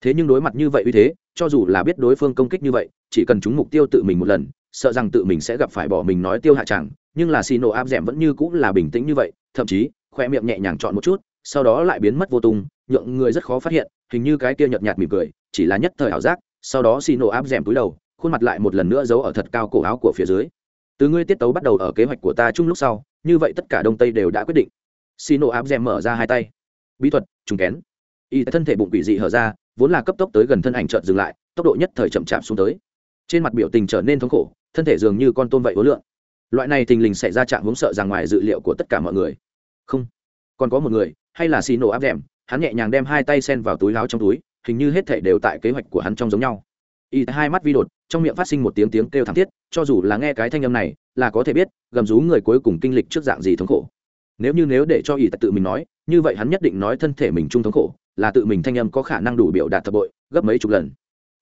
Thế nhưng đối mặt như vậy uy thế cho dù là biết đối phương công kích như vậy, chỉ cần chúng mục tiêu tự mình một lần, sợ rằng tự mình sẽ gặp phải bỏ mình nói tiêu hạ chẳng. Nhưng là xì nổ áp d vẫn như cũng là bình tĩnh như vậy, thậm chí, khoe miệng nhẹ nhàng chọn một chút, sau đó lại biến mất vô tung, nhượng người rất khó phát hiện, hình như cái kia nhợt nhạt mỉm cười, chỉ là nhất thời ảo giác, sau đó xì nổ áp d túi đầu, khuôn mặt lại một lần nữa giấu ở thật cao cổ áo của phía dưới. Từ ngươi tiết tấu bắt đầu ở kế hoạch của ta chung lúc sau, như vậy tất cả đông tây đều đã quyết định. Xì nổ áp d mở ra hai tay. Bí thuật, trùng kén. Y thân thể bụng quỷ dị hở ra vốn là cấp tốc tới gần thân ảnh chợt dừng lại, tốc độ nhất thời chậm chạp xuống tới. Trên mặt biểu tình trở nên thống khổ, thân thể dường như con tôm vậy hối lượng loại này thình lình xảy ra trạng hướng sợ rằng ngoài dự liệu của tất cả mọi người. Không. Còn có một người, hay là xì nổ áp đệm hắn nhẹ nhàng đem hai tay sen vào túi láo trong túi, hình như hết thể đều tại kế hoạch của hắn trong giống nhau. Y hai mắt vi đột, trong miệng phát sinh một tiếng tiếng kêu thảm thiết, cho dù là nghe cái thanh âm này, là có thể biết, gầm rú người cuối cùng kinh lịch trước dạng gì thống khổ. Nếu như nếu để cho y tự mình nói, như vậy hắn nhất định nói thân thể mình chung thống khổ là tự mình thanh âm có khả năng đủ biểu đạt thập bội, gấp mấy chục lần.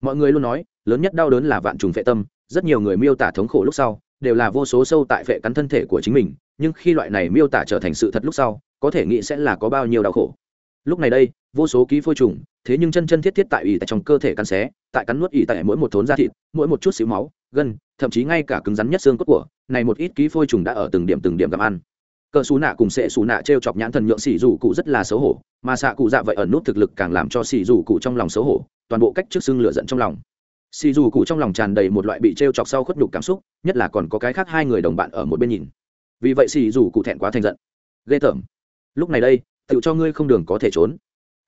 Mọi người luôn nói, lớn nhất đau đớn là vạn trùng phệ tâm, rất nhiều người miêu tả thống khổ lúc sau, đều là vô số sâu tại phệ cắn thân thể của chính mình, nhưng khi loại này miêu tả trở thành sự thật lúc sau, có thể nghĩ sẽ là có bao nhiêu đau khổ. Lúc này đây, vô số ký phôi trùng, thế nhưng chân chân thiết thiết tại ỉ tại trong cơ thể cắn xé, tại cắn nuốt ỉ tại mỗi một thốn da thịt, mỗi một chút xíu máu, gân, thậm chí ngay cả cứng rắn nhất xương cốt của, này một ít ký phôi trùng đã ở từng điểm từng điểm gặm ăn cờ xù nạ cùng sệ xù nạ t r e o chọc nhãn thần nhượng xỉ dù cụ rất là xấu hổ, mà xạ cụ dạ vậy ẩn nút thực lực càng làm cho xỉ dù cụ trong lòng xấu hổ, toàn bộ cách trước xưng lửa giận trong lòng. Xỉ dù cụ trong lòng tràn đầy một loại bị t r e o chọc sau khuất nhục cảm xúc, nhất là còn có cái khác hai người đồng bạn ở một bên nhìn. Vì vậy xỉ dù cụ thẹn quá thành giận. Ghê tởm. Lúc này đây tự cho ngươi không đường có thể trốn.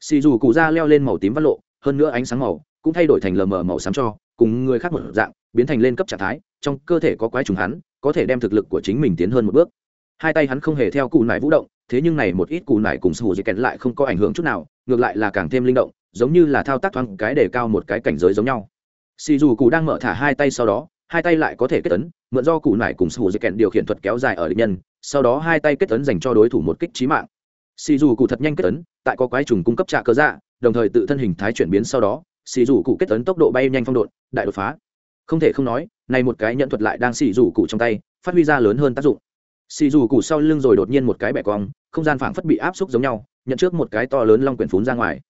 Xì dù cụ ra leo lên màu tím văn lộ, hơn nữa ánh sáng màu, cũng thay đổi thành lờ mờ màu xám cho, cùng người khác một dạng, biến thành lên cấp trạng thái, trong cơ thể có quái trùng hắn, có thể đem thực lực của chính mình tiến hơn một bước hai tay hắn không hề theo cụ nải vũ động, thế nhưng này một ít cụ nải cùng sù dây kèn lại không có ảnh hưởng chút nào, ngược lại là càng thêm linh động, giống như là thao tác thoáng cái để cao một cái cảnh giới giống nhau. Xì dù cụ đang mở thả hai tay sau đó, hai tay lại có thể kết tấn mượn do cụ nải cùng sù dây kèn điều khiển thuật kéo dài ở địch nhân, sau đó hai tay kết tấn dành cho đối thủ một kích trí mạng. Xì dù cụ thật nhanh kết tấn tại có quái trùng cung cấp trạ cơ dạ đồng thời tự thân hình thái chuyển biến sau đó, xì dù cụ kết tấn tốc độ bay nhanh phong độn, đại đột phá. Không thể không nói, này một cái nhận thuật lại đang xì dù cụ trong tay, phát huy ra lớn hơn tác dụng xì dù cụ sau lưng rồi đột nhiên một cái bẻ cong, không gian phảng phất bị áp xúc giống nhau, nhận trước một cái to lớn long quyển phún ra ngoài.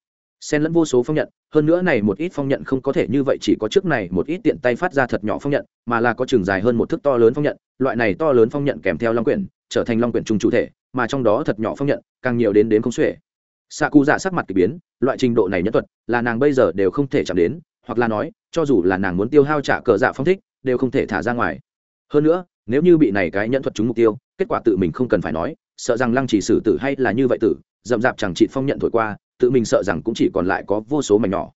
Xen lẫn vô số phong nhận, hơn nữa này một ít phong nhận không có thể như vậy chỉ có trước này một ít tiện tay phát ra thật nhỏ phong nhận, mà là có trường dài hơn một thước to lớn phong nhận, loại này to lớn phong nhận kèm theo long quyển trở thành long quyển trung chủ thể, mà trong đó thật nhỏ phong nhận, càng nhiều đến đến không xuể. Xạ cụ dạ sắc mặt k ỳ biến, loại trình độ này nhất thuật, là nàng bây giờ đều không thể chạm đến, hoặc là nói, cho dù là nàng muốn tiêu hao trả cờ dạ phong thích, đều không thể thả ra ngoài. Hơn nữa, nếu như bị này cái nhận thuật trúng mục tiêu kết quả tự mình không cần phải nói, sợ rằng lăng chỉ xử tử hay là như vậy tử d ầ m d ạ p chẳng trị phong nhận thổi qua, tự mình sợ rằng cũng chỉ còn lại có vô số mảnh nhỏ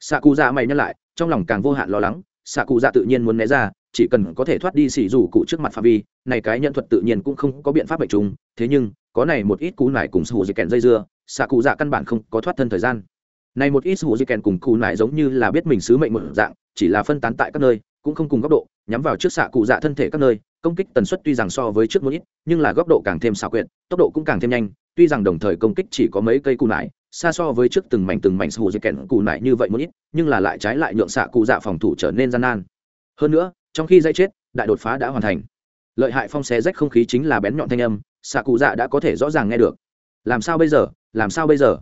xạ cụ dạ mày nhắc lại, trong lòng càng vô hạn lo lắng xạ cụ dạ tự nhiên muốn né ra, chỉ cần có thể thoát đi xỉ dù cụ trước mặt phạm vi, này cái nhận thuật tự nhiên cũng không có biện pháp bệnh chúng. thế nhưng, có này một ít cú nải cùng sủ dây kèn dây dưa xạ cụ dạ căn bản không có thoát thân thời gian này một ít sủ dây kèn cùng cú nải giống như là biết mình sứ mệnh một dạng, chỉ là phân tán tại các nơi, cũng không cùng góc độ, nhắm vào trước xạ cụ dạ thân thể các nơi công kích tần suất tuy rằng so với trước một ít, nhưng là góc độ càng thêm xảo quyệt, tốc độ cũng càng thêm nhanh, tuy rằng đồng thời công kích chỉ có mấy cây cù nải, xa so với trước từng mảnh từng mảnh sù dây kèn cù nải như vậy một ít, nhưng là lại trái lại nhượng xạ cụ dạ phòng thủ trở nên gian nan. Hơn nữa, trong khi dây chết, đại đột phá đã hoàn thành. Lợi hại phong xé rách không khí chính là bén nhọn thanh âm, xạ cụ dạ đã có thể rõ ràng nghe được. Làm sao bây giờ? Làm sao bây giờ?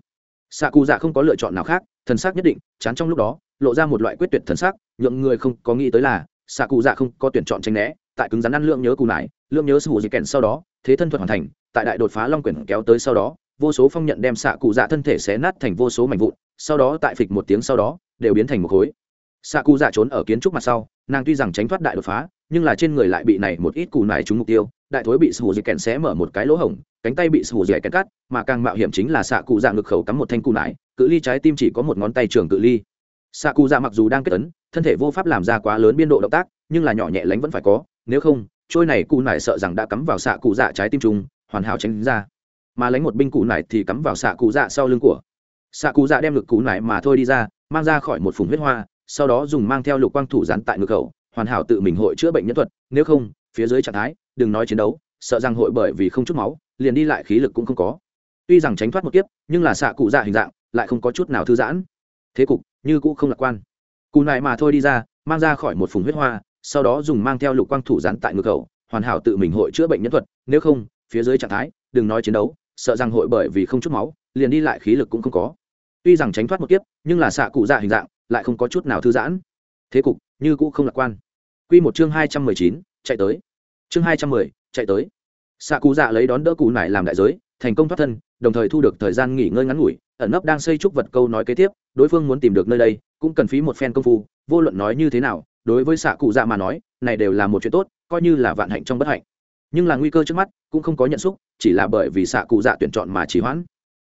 Xạ cụ dạ không có lựa chọn nào khác, thần sắc nhất định, chán trong lúc đó, lộ ra một loại quyết tuyệt thần sắc, nhượng người không có nghĩ tới là, xạ cụ dạ không có tuyển chọn tranh né tại cứng rắn ăn lượng nhớ cù nải, lượng nhớ sự dị dịch kèn sau đó, thế thân thuật hoàn thành, tại đại đột phá long quyển kéo tới sau đó, vô số phong nhận đem xạ cụ dạ thân thể xé nát thành vô số mảnh vụn, sau đó tại phịch một tiếng sau đó, đều biến thành một khối. Xạ cụ dạ trốn ở kiến trúc mặt sau, nàng tuy rằng tránh thoát đại đột phá, nhưng là trên người lại bị này một ít cù nải trúng mục tiêu, đại thối bị sù dị kèn xé mở một cái lỗ hổng, cánh tay bị sù dị kèn cắt, mà càng mạo hiểm chính là xạ cụ dạ ngực khẩu cắm một thanh cù nải, cự ly trái tim chỉ có một ngón tay trường cự ly. Xạ cụ dạ mặc dù đang kết ấn, thân thể vô pháp làm ra quá lớn biên độ động tác, nhưng là nhỏ nhẹ lánh vẫn phải có nếu không, trôi này cụ nải sợ rằng đã cắm vào xạ cụ dạ trái tim trùng, hoàn hảo tránh ra. Mà lánh một binh cụ nải thì cắm vào xạ cụ dạ sau lưng của. Xạ cụ dạ đem ngực cụ nải mà thôi đi ra, mang ra khỏi một phùng huyết hoa, sau đó dùng mang theo lục quang thủ dán tại ngực khẩu hoàn hảo tự mình hội chữa bệnh nhân thuật, nếu không, phía dưới trạng thái, đừng nói chiến đấu, sợ rằng hội bởi vì không chút máu, liền đi lại khí lực cũng không có. Tuy rằng tránh thoát một kiếp, nhưng là xạ cụ dạ hình dạng lại không có chút nào thư giãn. Thế cục, như cũ không lạc quan. Cụ nại mà thôi đi ra, mang ra khỏi một phùng huyết hoa sau đó dùng mang theo lục quang thủ dán tại ngực khẩu hoàn hảo tự mình hội chữa bệnh nhân thuật, nếu không, phía dưới trạng thái, đừng nói chiến đấu, sợ rằng hội bởi vì không chút máu, liền đi lại khí lực cũng không có. Tuy rằng tránh thoát một kiếp, nhưng là xạ cụ dạ hình dạng, lại không có chút nào thư giãn. Thế cục, như cũ không lạc quan. Q một chương hai trăm mười chín, chạy tới. Chương hai trăm mười, chạy tới. Xạ cụ dạ lấy đón đỡ cụ nải làm đại giới, thành công thoát thân, đồng thời thu được thời gian nghỉ ngơi ngắn ngủi ẩn nấp đang xây trúc vật câu nói kế tiếp, đối phương muốn tìm được nơi đây, cũng cần phí một phen công phu, vô luận nói như thế nào, đối với xạ cụ dạ mà nói, này đều là một chuyện tốt, coi như là vạn hạnh trong bất hạnh. Nhưng là nguy cơ trước mắt, cũng không có nhận xúc, chỉ là bởi vì xạ cụ dạ tuyển chọn mà chỉ hoãn.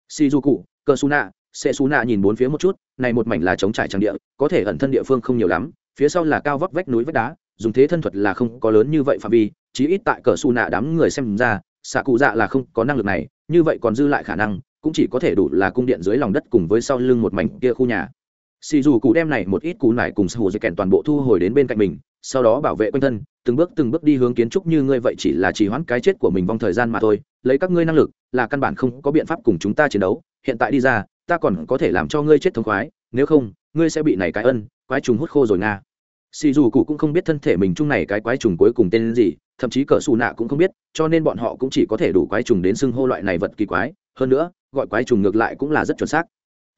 Si du cụ cơ su nạ sẽ su nạ nhìn bốn phía một chút, này một mảnh là trống trải trang địa, có thể ẩn thân địa phương không nhiều lắm, phía sau là cao vóc vách núi vách đá, dùng thế thân thuật là không có lớn như vậy phạm vi, chí ít tại cờ su nạ đám người xem ra, xạ cụ dạ là không có năng lực này, như vậy còn dư lại khả năng cũng chỉ có thể đủ là cung điện dưới lòng đất cùng với sau lưng một mảnh kia khu nhà. Xì dù cụ đem này một ít cú nải cùng sù dây kèn toàn bộ thu hồi đến bên cạnh mình, sau đó bảo vệ quanh thân, từng bước từng bước đi hướng kiến trúc như ngươi vậy chỉ là chỉ hoãn cái chết của mình vong thời gian mà thôi, lấy các ngươi năng lực, là căn bản không có biện pháp cùng chúng ta chiến đấu, hiện tại đi ra, ta còn có thể làm cho ngươi chết thống khoái, nếu không, ngươi sẽ bị này cái ân, quái trùng hút khô rồi nga. Xì dù cụ cũng không biết thân thể mình chung này cái quái trùng cuối cùng tên gì thậm chí cờ xù nạ cũng không biết, cho nên bọn họ cũng chỉ có thể đủ quái trùng đến xưng hô loại này vật kỳ quái. Hơn nữa, gọi quái trùng ngược lại cũng là rất chuẩn xác.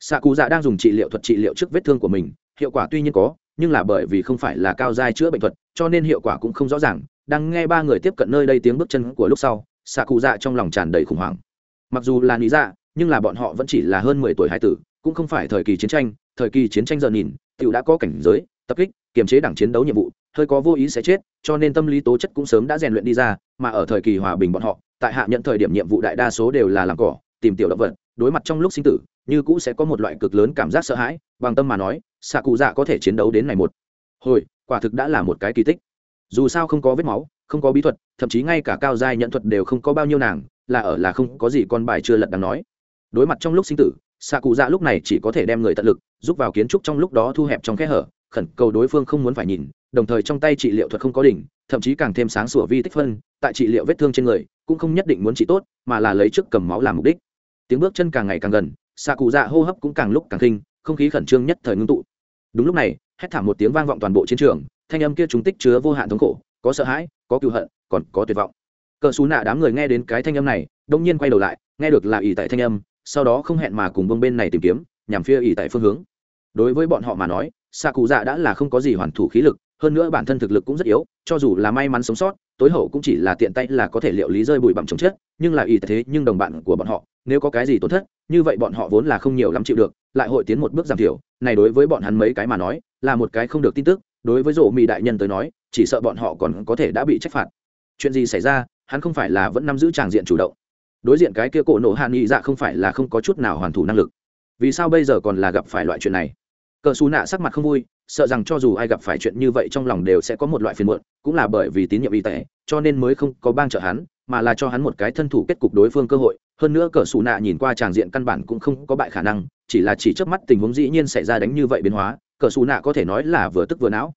Xạ cụ dạ đang dùng trị liệu thuật trị liệu trước vết thương của mình, hiệu quả tuy nhiên có, nhưng là bởi vì không phải là cao giai chữa bệnh thuật, cho nên hiệu quả cũng không rõ ràng. Đang nghe ba người tiếp cận nơi đây tiếng bước chân của lúc sau xạ cụ dạ trong lòng tràn đầy khủng hoảng. Mặc dù là lý dạ nhưng là bọn họ vẫn chỉ là hơn mười tuổi hải tử, cũng không phải thời kỳ chiến tranh. Thời kỳ chiến tranh giờ nhìn t đã có cảnh giới, tập kích, kiềm chế đảng chiến đấu nhiệm vụ hơi có vô ý sẽ chết, cho nên tâm lý tố chất cũng sớm đã rèn luyện đi ra, mà ở thời kỳ hòa bình bọn họ, tại hạ nhận thời điểm nhiệm vụ đại đa số đều là làm cỏ, tìm tiểu động vật, đối mặt trong lúc sinh tử, như cũ sẽ có một loại cực lớn cảm giác sợ hãi, bằng tâm mà nói, xạ cụ dạ có thể chiến đấu đến này một. Hồi, quả thực đã là một cái kỳ tích. Dù sao không có vết máu, không có bí thuật, thậm chí ngay cả cao giai nhận thuật đều không có bao nhiêu nàng, là ở là không có gì con bài chưa lật đáng nói. Đối mặt trong lúc sinh tử, xạ cụ dạ lúc này chỉ có thể đem người tận lực giúp vào kiến trúc trong lúc đó thu hẹp trong kẽ hở, khẩn cầu đối phương không muốn phải nhìn đồng thời trong tay trị liệu thuật không có đỉnh, thậm chí càng thêm sáng sủa vi tích phân, tại trị liệu vết thương trên người, cũng không nhất định muốn trị tốt, mà là lấy trước cầm máu làm mục đích. Tiếng bước chân càng ngày càng gần xạ cụ dạ hô hấp cũng càng lúc càng khinh không khí khẩn trương nhất thời ngưng tụ. Đúng lúc này, hét thảm một tiếng vang vọng toàn bộ chiến trường, thanh âm kia chúng tích chứa vô hạn thống khổ, có sợ hãi, có cựu hận, còn có tuyệt vọng. Cờ xú nạ đám người nghe đến cái thanh âm này đông nhiên quay đầu lại, nghe được là ỷ tại thanh âm, sau đó không hẹn mà cùng bông bên này tìm kiếm, nhằm phía ỷ tại phương hướng. Đối với bọn họ mà nói xạ cụ dạ đã là không có gì hoàn thủ khí lực hơn nữa bản thân thực lực cũng rất yếu, cho dù là may mắn sống sót, tối hậu cũng chỉ là tiện tay là có thể liệu lý rơi bụi bặm chống chết, nhưng là ý thế, nhưng đồng bạn của bọn họ, nếu có cái gì tổn thất, như vậy bọn họ vốn là không nhiều lắm chịu được, lại hội tiến một bước giảm thiểu. Này đối với bọn hắn mấy cái mà nói, là một cái không được tin tức, đối với rộ mỹ đại nhân tới nói, chỉ sợ bọn họ còn có thể đã bị trách phạt. Chuyện gì xảy ra, hắn không phải là vẫn nắm giữ tràng diện chủ động. Đối diện cái kia cổ nổ hạ nghị dạ không phải là không có chút nào hoàn thủ năng lực. Vì sao bây giờ còn là gặp phải loại chuyện này? Cờ xù nạ sắc mặt không vui, sợ rằng cho dù ai gặp phải chuyện như vậy trong lòng đều sẽ có một loại phiền muộn, cũng là bởi vì tín nhiệm y tế, cho nên mới không có bang trợ hắn, mà là cho hắn một cái thân thủ kết cục đối phương cơ hội. Hơn nữa cờ xù nạ nhìn qua tràng diện căn bản cũng không có bại khả năng, chỉ là chỉ trước mắt tình huống dĩ nhiên xảy ra đánh như vậy biến hóa cờ xù nạ có thể nói là vừa tức vừa não.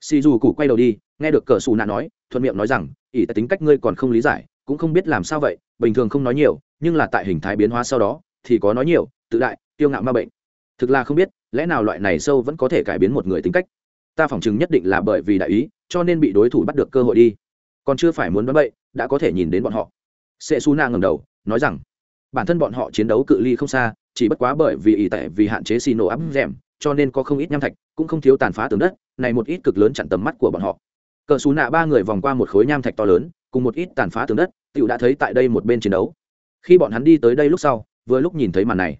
Xì dù cụ quay đầu đi, nghe được cờ xù nạ nói, thuận miệng nói rằng, ỷ tại tính cách ngươi còn không lý giải, cũng không biết làm sao vậy, bình thường không nói nhiều, nhưng là tại hình thái biến hóa sau đó, thì có nói nhiều, tự đại tiêu ngạo ma bệnh thực là không biết, lẽ nào loại này sâu vẫn có thể cải biến một người tính cách? Ta phỏng chừng nhất định là bởi vì đại ý, cho nên bị đối thủ bắt được cơ hội đi. Còn chưa phải muốn đoán bậy, đã có thể nhìn đến bọn họ. Sẽ su na ngầm đầu, nói rằng, bản thân bọn họ chiến đấu cự ly không xa, chỉ bất quá bởi vì ỷ tệ vì hạn chế xì nổ áp rèm, cho nên có không ít nham thạch, cũng không thiếu tàn phá tường đất, này một ít cực lớn chặn tầm mắt của bọn họ. Cờ xù nạ ba người vòng qua một khối nham thạch to lớn, cùng một ít tàn phá tường đất tựu đã thấy tại đây một bên chiến đấu. Khi bọn hắn đi tới đây lúc sau, vừa lúc nhìn thấy màn này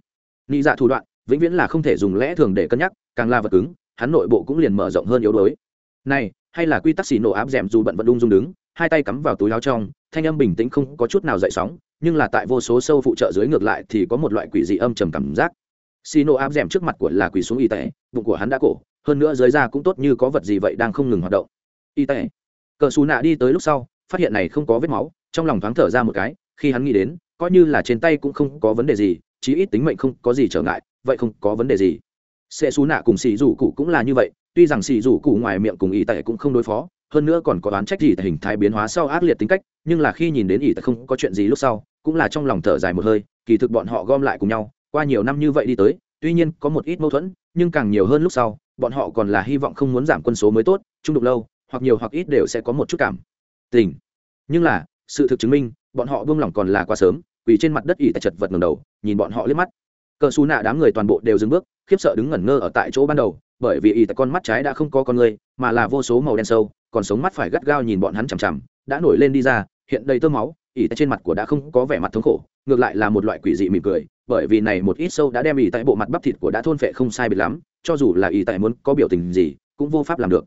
nghĩ dạ thủ đoạn vĩnh viễn là không thể dùng lẽ thường để cân nhắc càng là vật cứng hắn nội bộ cũng liền mở rộng hơn yếu đuối. Này hay là quy tắc xì nổ áp d dù bận vận đung dung đứng hai tay cắm vào túi áo trong thanh âm bình tĩnh không có chút nào dậy sóng nhưng là tại vô số sâu phụ trợ dưới ngược lại thì có một loại quỷ dị âm trầm cảm giác. Xì nổ áp d trước mặt của là quỷ xuống y tế, bụng của hắn đã cổ hơn nữa dưới da cũng tốt như có vật gì vậy đang không ngừng hoạt động. Y tế, cờ xù nạ đi tới lúc sau phát hiện này không có vết máu trong lòng thoáng thở ra một cái khi hắn nghĩ đến coi như là trên tay cũng không có vấn đề gì chí ít tính mệnh không có gì trở ngại vậy không có vấn đề gì. Sẽ xú nạ cùng xì rủ cụ cũng là như vậy, tuy rằng xì rủ cụ ngoài miệng cùng ý tệ cũng không đối phó, hơn nữa còn có đoán trách gì tại hình thái biến hóa sau ác liệt tính cách, nhưng là khi nhìn đến ý tại không có chuyện gì lúc sau, cũng là trong lòng thở dài một hơi, kỳ thực bọn họ gom lại cùng nhau, qua nhiều năm như vậy đi tới, tuy nhiên có một ít mâu thuẫn, nhưng càng nhiều hơn lúc sau, bọn họ còn là hy vọng không muốn giảm quân số mới tốt trung đục lâu, hoặc nhiều hoặc ít đều sẽ có một chút cảm tình. Nhưng là, sự thực chứng minh, bọn họ buông lỏng còn là quá sớm, vì trên mặt đất ỉ tại chật vật ngầm đầu, nhìn bọn họ liếc mắt cờ xù nạ đám người toàn bộ đều dừng bước, khiếp sợ đứng ngẩn ngơ ở tại chỗ ban đầu, bởi vì y tại con mắt trái đã không có con người, mà là vô số màu đen sâu, còn sống mắt phải gắt gao nhìn bọn hắn chằm chằm, đã nổi lên đi ra, hiện đầy tơ máu ỉ tại trên mặt của đã không có vẻ mặt thống khổ, ngược lại là một loại quỷ dị mỉm cười, bởi vì này một ít sâu đã đem ỉ tại bộ mặt bắp thịt của đã thôn phệ không sai biệt lắm, cho dù là ỉ tại muốn có biểu tình gì, cũng vô pháp làm được.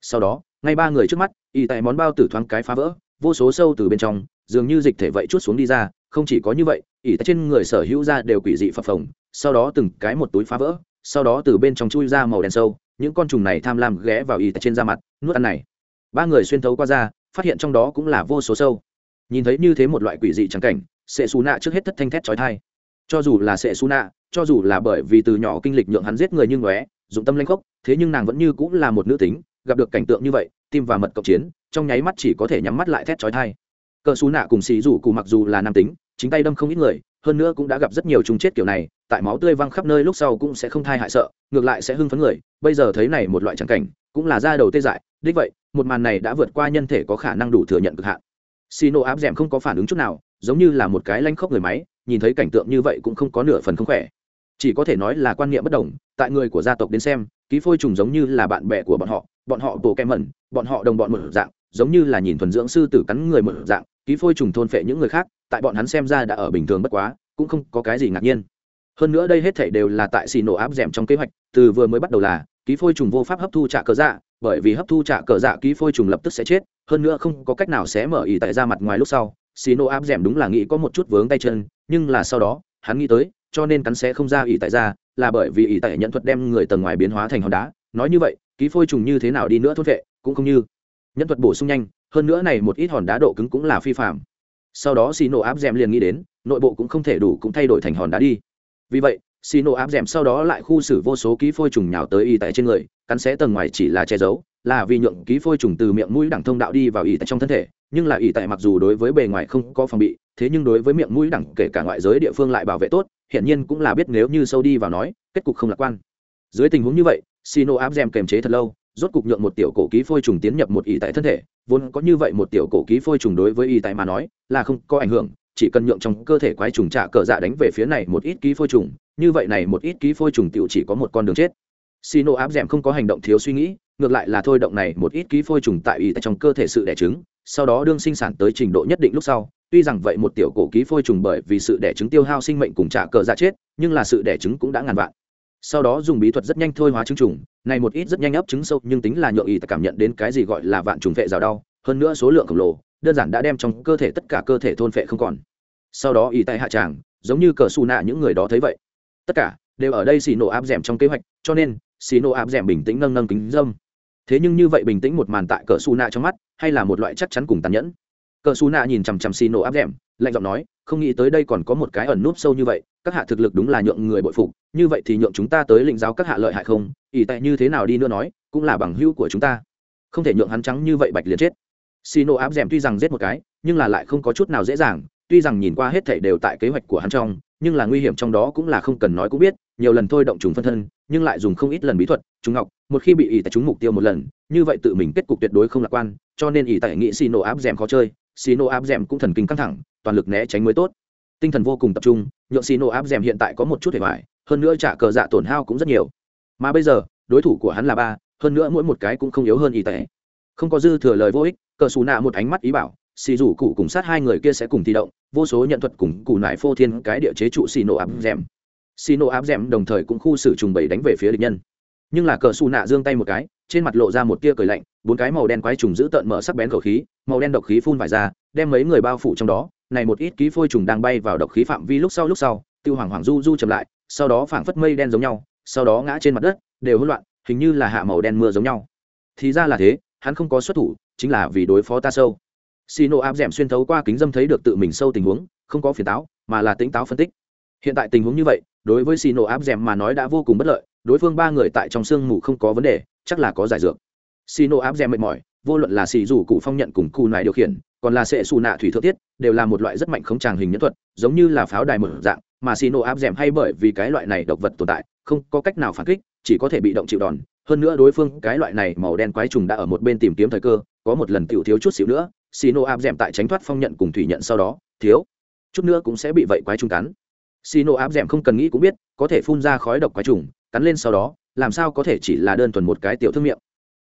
Sau đó, ngay ba người trước mắt ỉ tại món bao tử thoáng cái phá vỡ, vô số sâu từ bên trong, dường như dịch thể vậy chút xuống đi ra không chỉ có như vậy ỉ tại trên người sở hữu ra đều quỷ dị phập phồng, sau đó từng cái một túi phá vỡ, sau đó từ bên trong chui ra màu đen sâu, những con trùng này tham lam ghé vào ỉ tại trên da mặt, nuốt ăn này. Ba người xuyên thấu qua da, phát hiện trong đó cũng là vô số sâu. Nhìn thấy như thế một loại quỷ dị trắng cảnh, sệ xù nạ trước hết thất thanh thét trói thai cho dù là sệ xù nạ cho dù là bởi vì từ nhỏ kinh lịch nhượng hắn giết người như ngóe, dụng tâm lanh khốc, thế nhưng nàng vẫn như cũng là một nữ tính, gặp được cảnh tượng như vậy, tim và mật cộng chiến, trong nháy mắt chỉ có thể nhắm mắt lại thét trói thai cờ xù nạ cùng xì rủ cụ mặc dù là nam tính, chính tay đâm không ít người, hơn nữa cũng đã gặp rất nhiều chúng chết kiểu này, tại máu tươi văng khắp nơi lúc sau cũng sẽ không thai hại sợ, ngược lại sẽ hưng phấn người. Bây giờ thấy này một loại trắng cảnh, cũng là da đầu tê dại. Đích vậy, một màn này đã vượt qua nhân thể có khả năng đủ thừa nhận cực hạn. Xì nổ áp d không có phản ứng chút nào, giống như là một cái lanh khốc người máy, nhìn thấy cảnh tượng như vậy cũng không có nửa phần không khỏe. Chỉ có thể nói là quan niệm bất đồng, tại người của gia tộc đến xem, ký phôi trùng giống như là bạn bè của bọn họ bọn họ bổ kem mẩn, bọn họ đồng bọn một dạng giống như là nhìn thuần dưỡng sư tử cắn người một dạng, ký phôi trùng thôn phệ những người khác, tại bọn hắn xem ra đã ở bình thường bất quá, cũng không có cái gì ngạc nhiên. Hơn nữa đây hết thảy đều là tại xì nổ áp d trong kế hoạch, từ vừa mới bắt đầu là, ký phôi trùng vô pháp hấp thu trả cờ dạ bởi vì hấp thu trả cờ dạ ký phôi trùng lập tức sẽ chết, hơn nữa không có cách nào sẽ mở ỉ tại ra mặt ngoài lúc sau, xì nổ áp d đúng là nghĩ có một chút vướng tay chân, nhưng là sau đó, hắn nghĩ tới, cho nên cắn sẽ không ra ỉ tại ra, là bởi vì ỉ tại nhận thuật đem người tầng ngoài biến hóa thành hòn đá. Nói như vậy, ký phôi trùng như thế nào đi nữa thốt vệ cũng không như nhân thuật bổ sung nhanh hơn nữa này một ít hòn đá độ cứng cũng là phi phạm. Sau đó xì nổ áp d liền nghĩ đến nội bộ cũng không thể đủ cũng thay đổi thành hòn đá đi. Vì vậy xì nổ áp d sau đó lại khu xử vô số ký phôi trùng nhào tới y tại trên người cắn xé tầng ngoài chỉ là che giấu là vì nhượng ký phôi trùng từ miệng mũi đẳng thông đạo đi vào y tại trong thân thể. Nhưng là y tại mặc dù đối với bề ngoài không có phòng bị thế nhưng đối với miệng mũi đẳng kể cả ngoại giới địa phương lại bảo vệ tốt hiện nhiên cũng là biết nếu như sâu đi vào nói kết cục không lạc quan. Dưới tình huống như vậy Sino áp dèm kềm chế thật lâu, rốt cục nhượng một tiểu cổ ký phôi trùng tiến nhập một y tại thân thể, vốn có như vậy một tiểu cổ ký phôi trùng đối với y tại mà nói, là không có ảnh hưởng, chỉ cần nhượng trong cơ thể quái trùng trả cờ dạ đánh về phía này một ít ký phôi trùng, như vậy này một ít ký phôi trùng tiểu chỉ có một con đường chết. Sino áp dẻm không có hành động thiếu suy nghĩ, ngược lại là thôi động này một ít ký phôi trùng tại y tại trong cơ thể sự đẻ trứng, sau đó đương sinh sản tới trình độ nhất định lúc sau, tuy rằng vậy một tiểu cổ ký phôi trùng bởi vì sự đẻ trứng tiêu hao sinh mệnh cùng trả cờ dạ chết, nhưng là sự đẻ trứng cũng đã ngàn vạn sau đó dùng bí thuật rất nhanh thôi hóa trứng trùng, này một ít rất nhanh ấp trứng sâu, nhưng tính là nhượng ý cảm nhận đến cái gì gọi là vạn trùng vệ rào đau, hơn nữa số lượng khổng lồ, đơn giản đã đem trong cơ thể tất cả cơ thể thôn phệ không còn. Sau đó ý tại hạ tràng, giống như cờ xù nạ những người đó thấy vậy. Tất cả đều ở đây xì nổ áp d trong kế hoạch, cho nên xì nổ áp d bình tĩnh nâng nâng kính dâm. Thế nhưng như vậy bình tĩnh một màn tại cờ xù nạ trong mắt, hay là một loại chắc chắn cùng tàn nhẫn? Cờ xù nạ nhìn chằm chằm xì nổ áp d lạnh giọng nói không nghĩ tới đây còn có một cái ẩn núp sâu như vậy, các hạ thực lực đúng là nhượng người bội phục, như vậy thì nhượng chúng ta tới lĩnh giáo các hạ lợi hại không? Ỷ tại như thế nào đi nữa nói, cũng là bằng hữu của chúng ta. Không thể nhượng hắn trắng như vậy bạch liền chết. Xì áp d tuy rằng giết một cái, nhưng là lại không có chút nào dễ dàng, tuy rằng nhìn qua hết thảy đều tại kế hoạch của hắn trong, nhưng là nguy hiểm trong đó cũng là không cần nói cũng biết, nhiều lần thôi động trùng phân thân, nhưng lại dùng không ít lần bí thuật, trùng ngọc, một khi bị ỷ tại trúng mục tiêu một lần, như vậy tự mình kết cục tuyệt đối không lạc quan, cho nên ỷ tại nghĩ xì áp d khó chơi xì áp d cũng thần kinh căng thẳng, toàn lực né tránh mới tốt. Tinh thần vô cùng tập trung nhuộm xì áp d hiện tại có một chút hề hoài, hơn nữa trả cờ dạ tổn hao cũng rất nhiều. Mà bây giờ, đối thủ của hắn là ba, hơn nữa mỗi một cái cũng không yếu hơn y tế. Không có dư thừa lời vô ích, cờ xù nạ một ánh mắt ý bảo, xì rủ cụ cùng sát hai người kia sẽ cùng thi động, vô số nhận thuật cùng cụ nải phô thiên cái địa chế trụ xì nổ áp d xì nổ áp d đồng thời cũng khu xử trùng bày đánh về phía địch nhân. Nhưng là cờ xù nạ giương tay một cái trên mặt lộ ra một tia cười lạnh, bốn cái màu đen quái trùng giữ tợn mở sắc bén khẩu khí, màu đen độc khí phun vải ra, đem mấy người bao phủ trong đó, này một ít ký phôi trùng đang bay vào độc khí phạm vi lúc sau lúc sau, tiêu hoàng hoàng du du chậm lại, sau đó phảng phất mây đen giống nhau, sau đó ngã trên mặt đất, đều hỗn loạn, hình như là hạ màu đen mưa giống nhau. Thì ra là thế, hắn không có xuất thủ, chính là vì đối phó ta sâu. Xì nổ áp d xuyên thấu qua kính dâm thấy được tự mình sâu tình huống, không có phiền táo, mà là tính táo phân tích. Hiện tại tình huống như vậy đối với xì nổ áp d mà nói đã vô cùng bất lợi, đối phương ba người tại trong sương mù không có vấn đề, chắc là có giải dược. Xì nổ áp d mệt mỏi, vô luận là xì rủ cụ phong nhận cùng cụ này điều khiển, còn là sệ xù nạ thủy thượng tiết, đều là một loại rất mạnh không tràng hình nhân thuật, giống như là pháo đài mở dạng, mà xì nổ áp d hay bởi vì cái loại này độc vật tồn tại, không có cách nào phản kích, chỉ có thể bị động chịu đòn. Hơn nữa đối phương cái loại này màu đen quái trùng đã ở một bên tìm kiếm thời cơ, có một lần tiểu thiếu chút xíu nữa xì nổ áp d tại tránh thoát phong nhận cùng thủy nhận sau đó, thiếu. Chút nữa cũng sẽ bị vậy quái trùng cắn xì nổ áp d ẻ m không cần nghĩ cũng biết, có thể phun ra khói độc quái trùng, cắn lên sau đó, làm sao có thể chỉ là đơn thuần một cái tiểu thương miệng.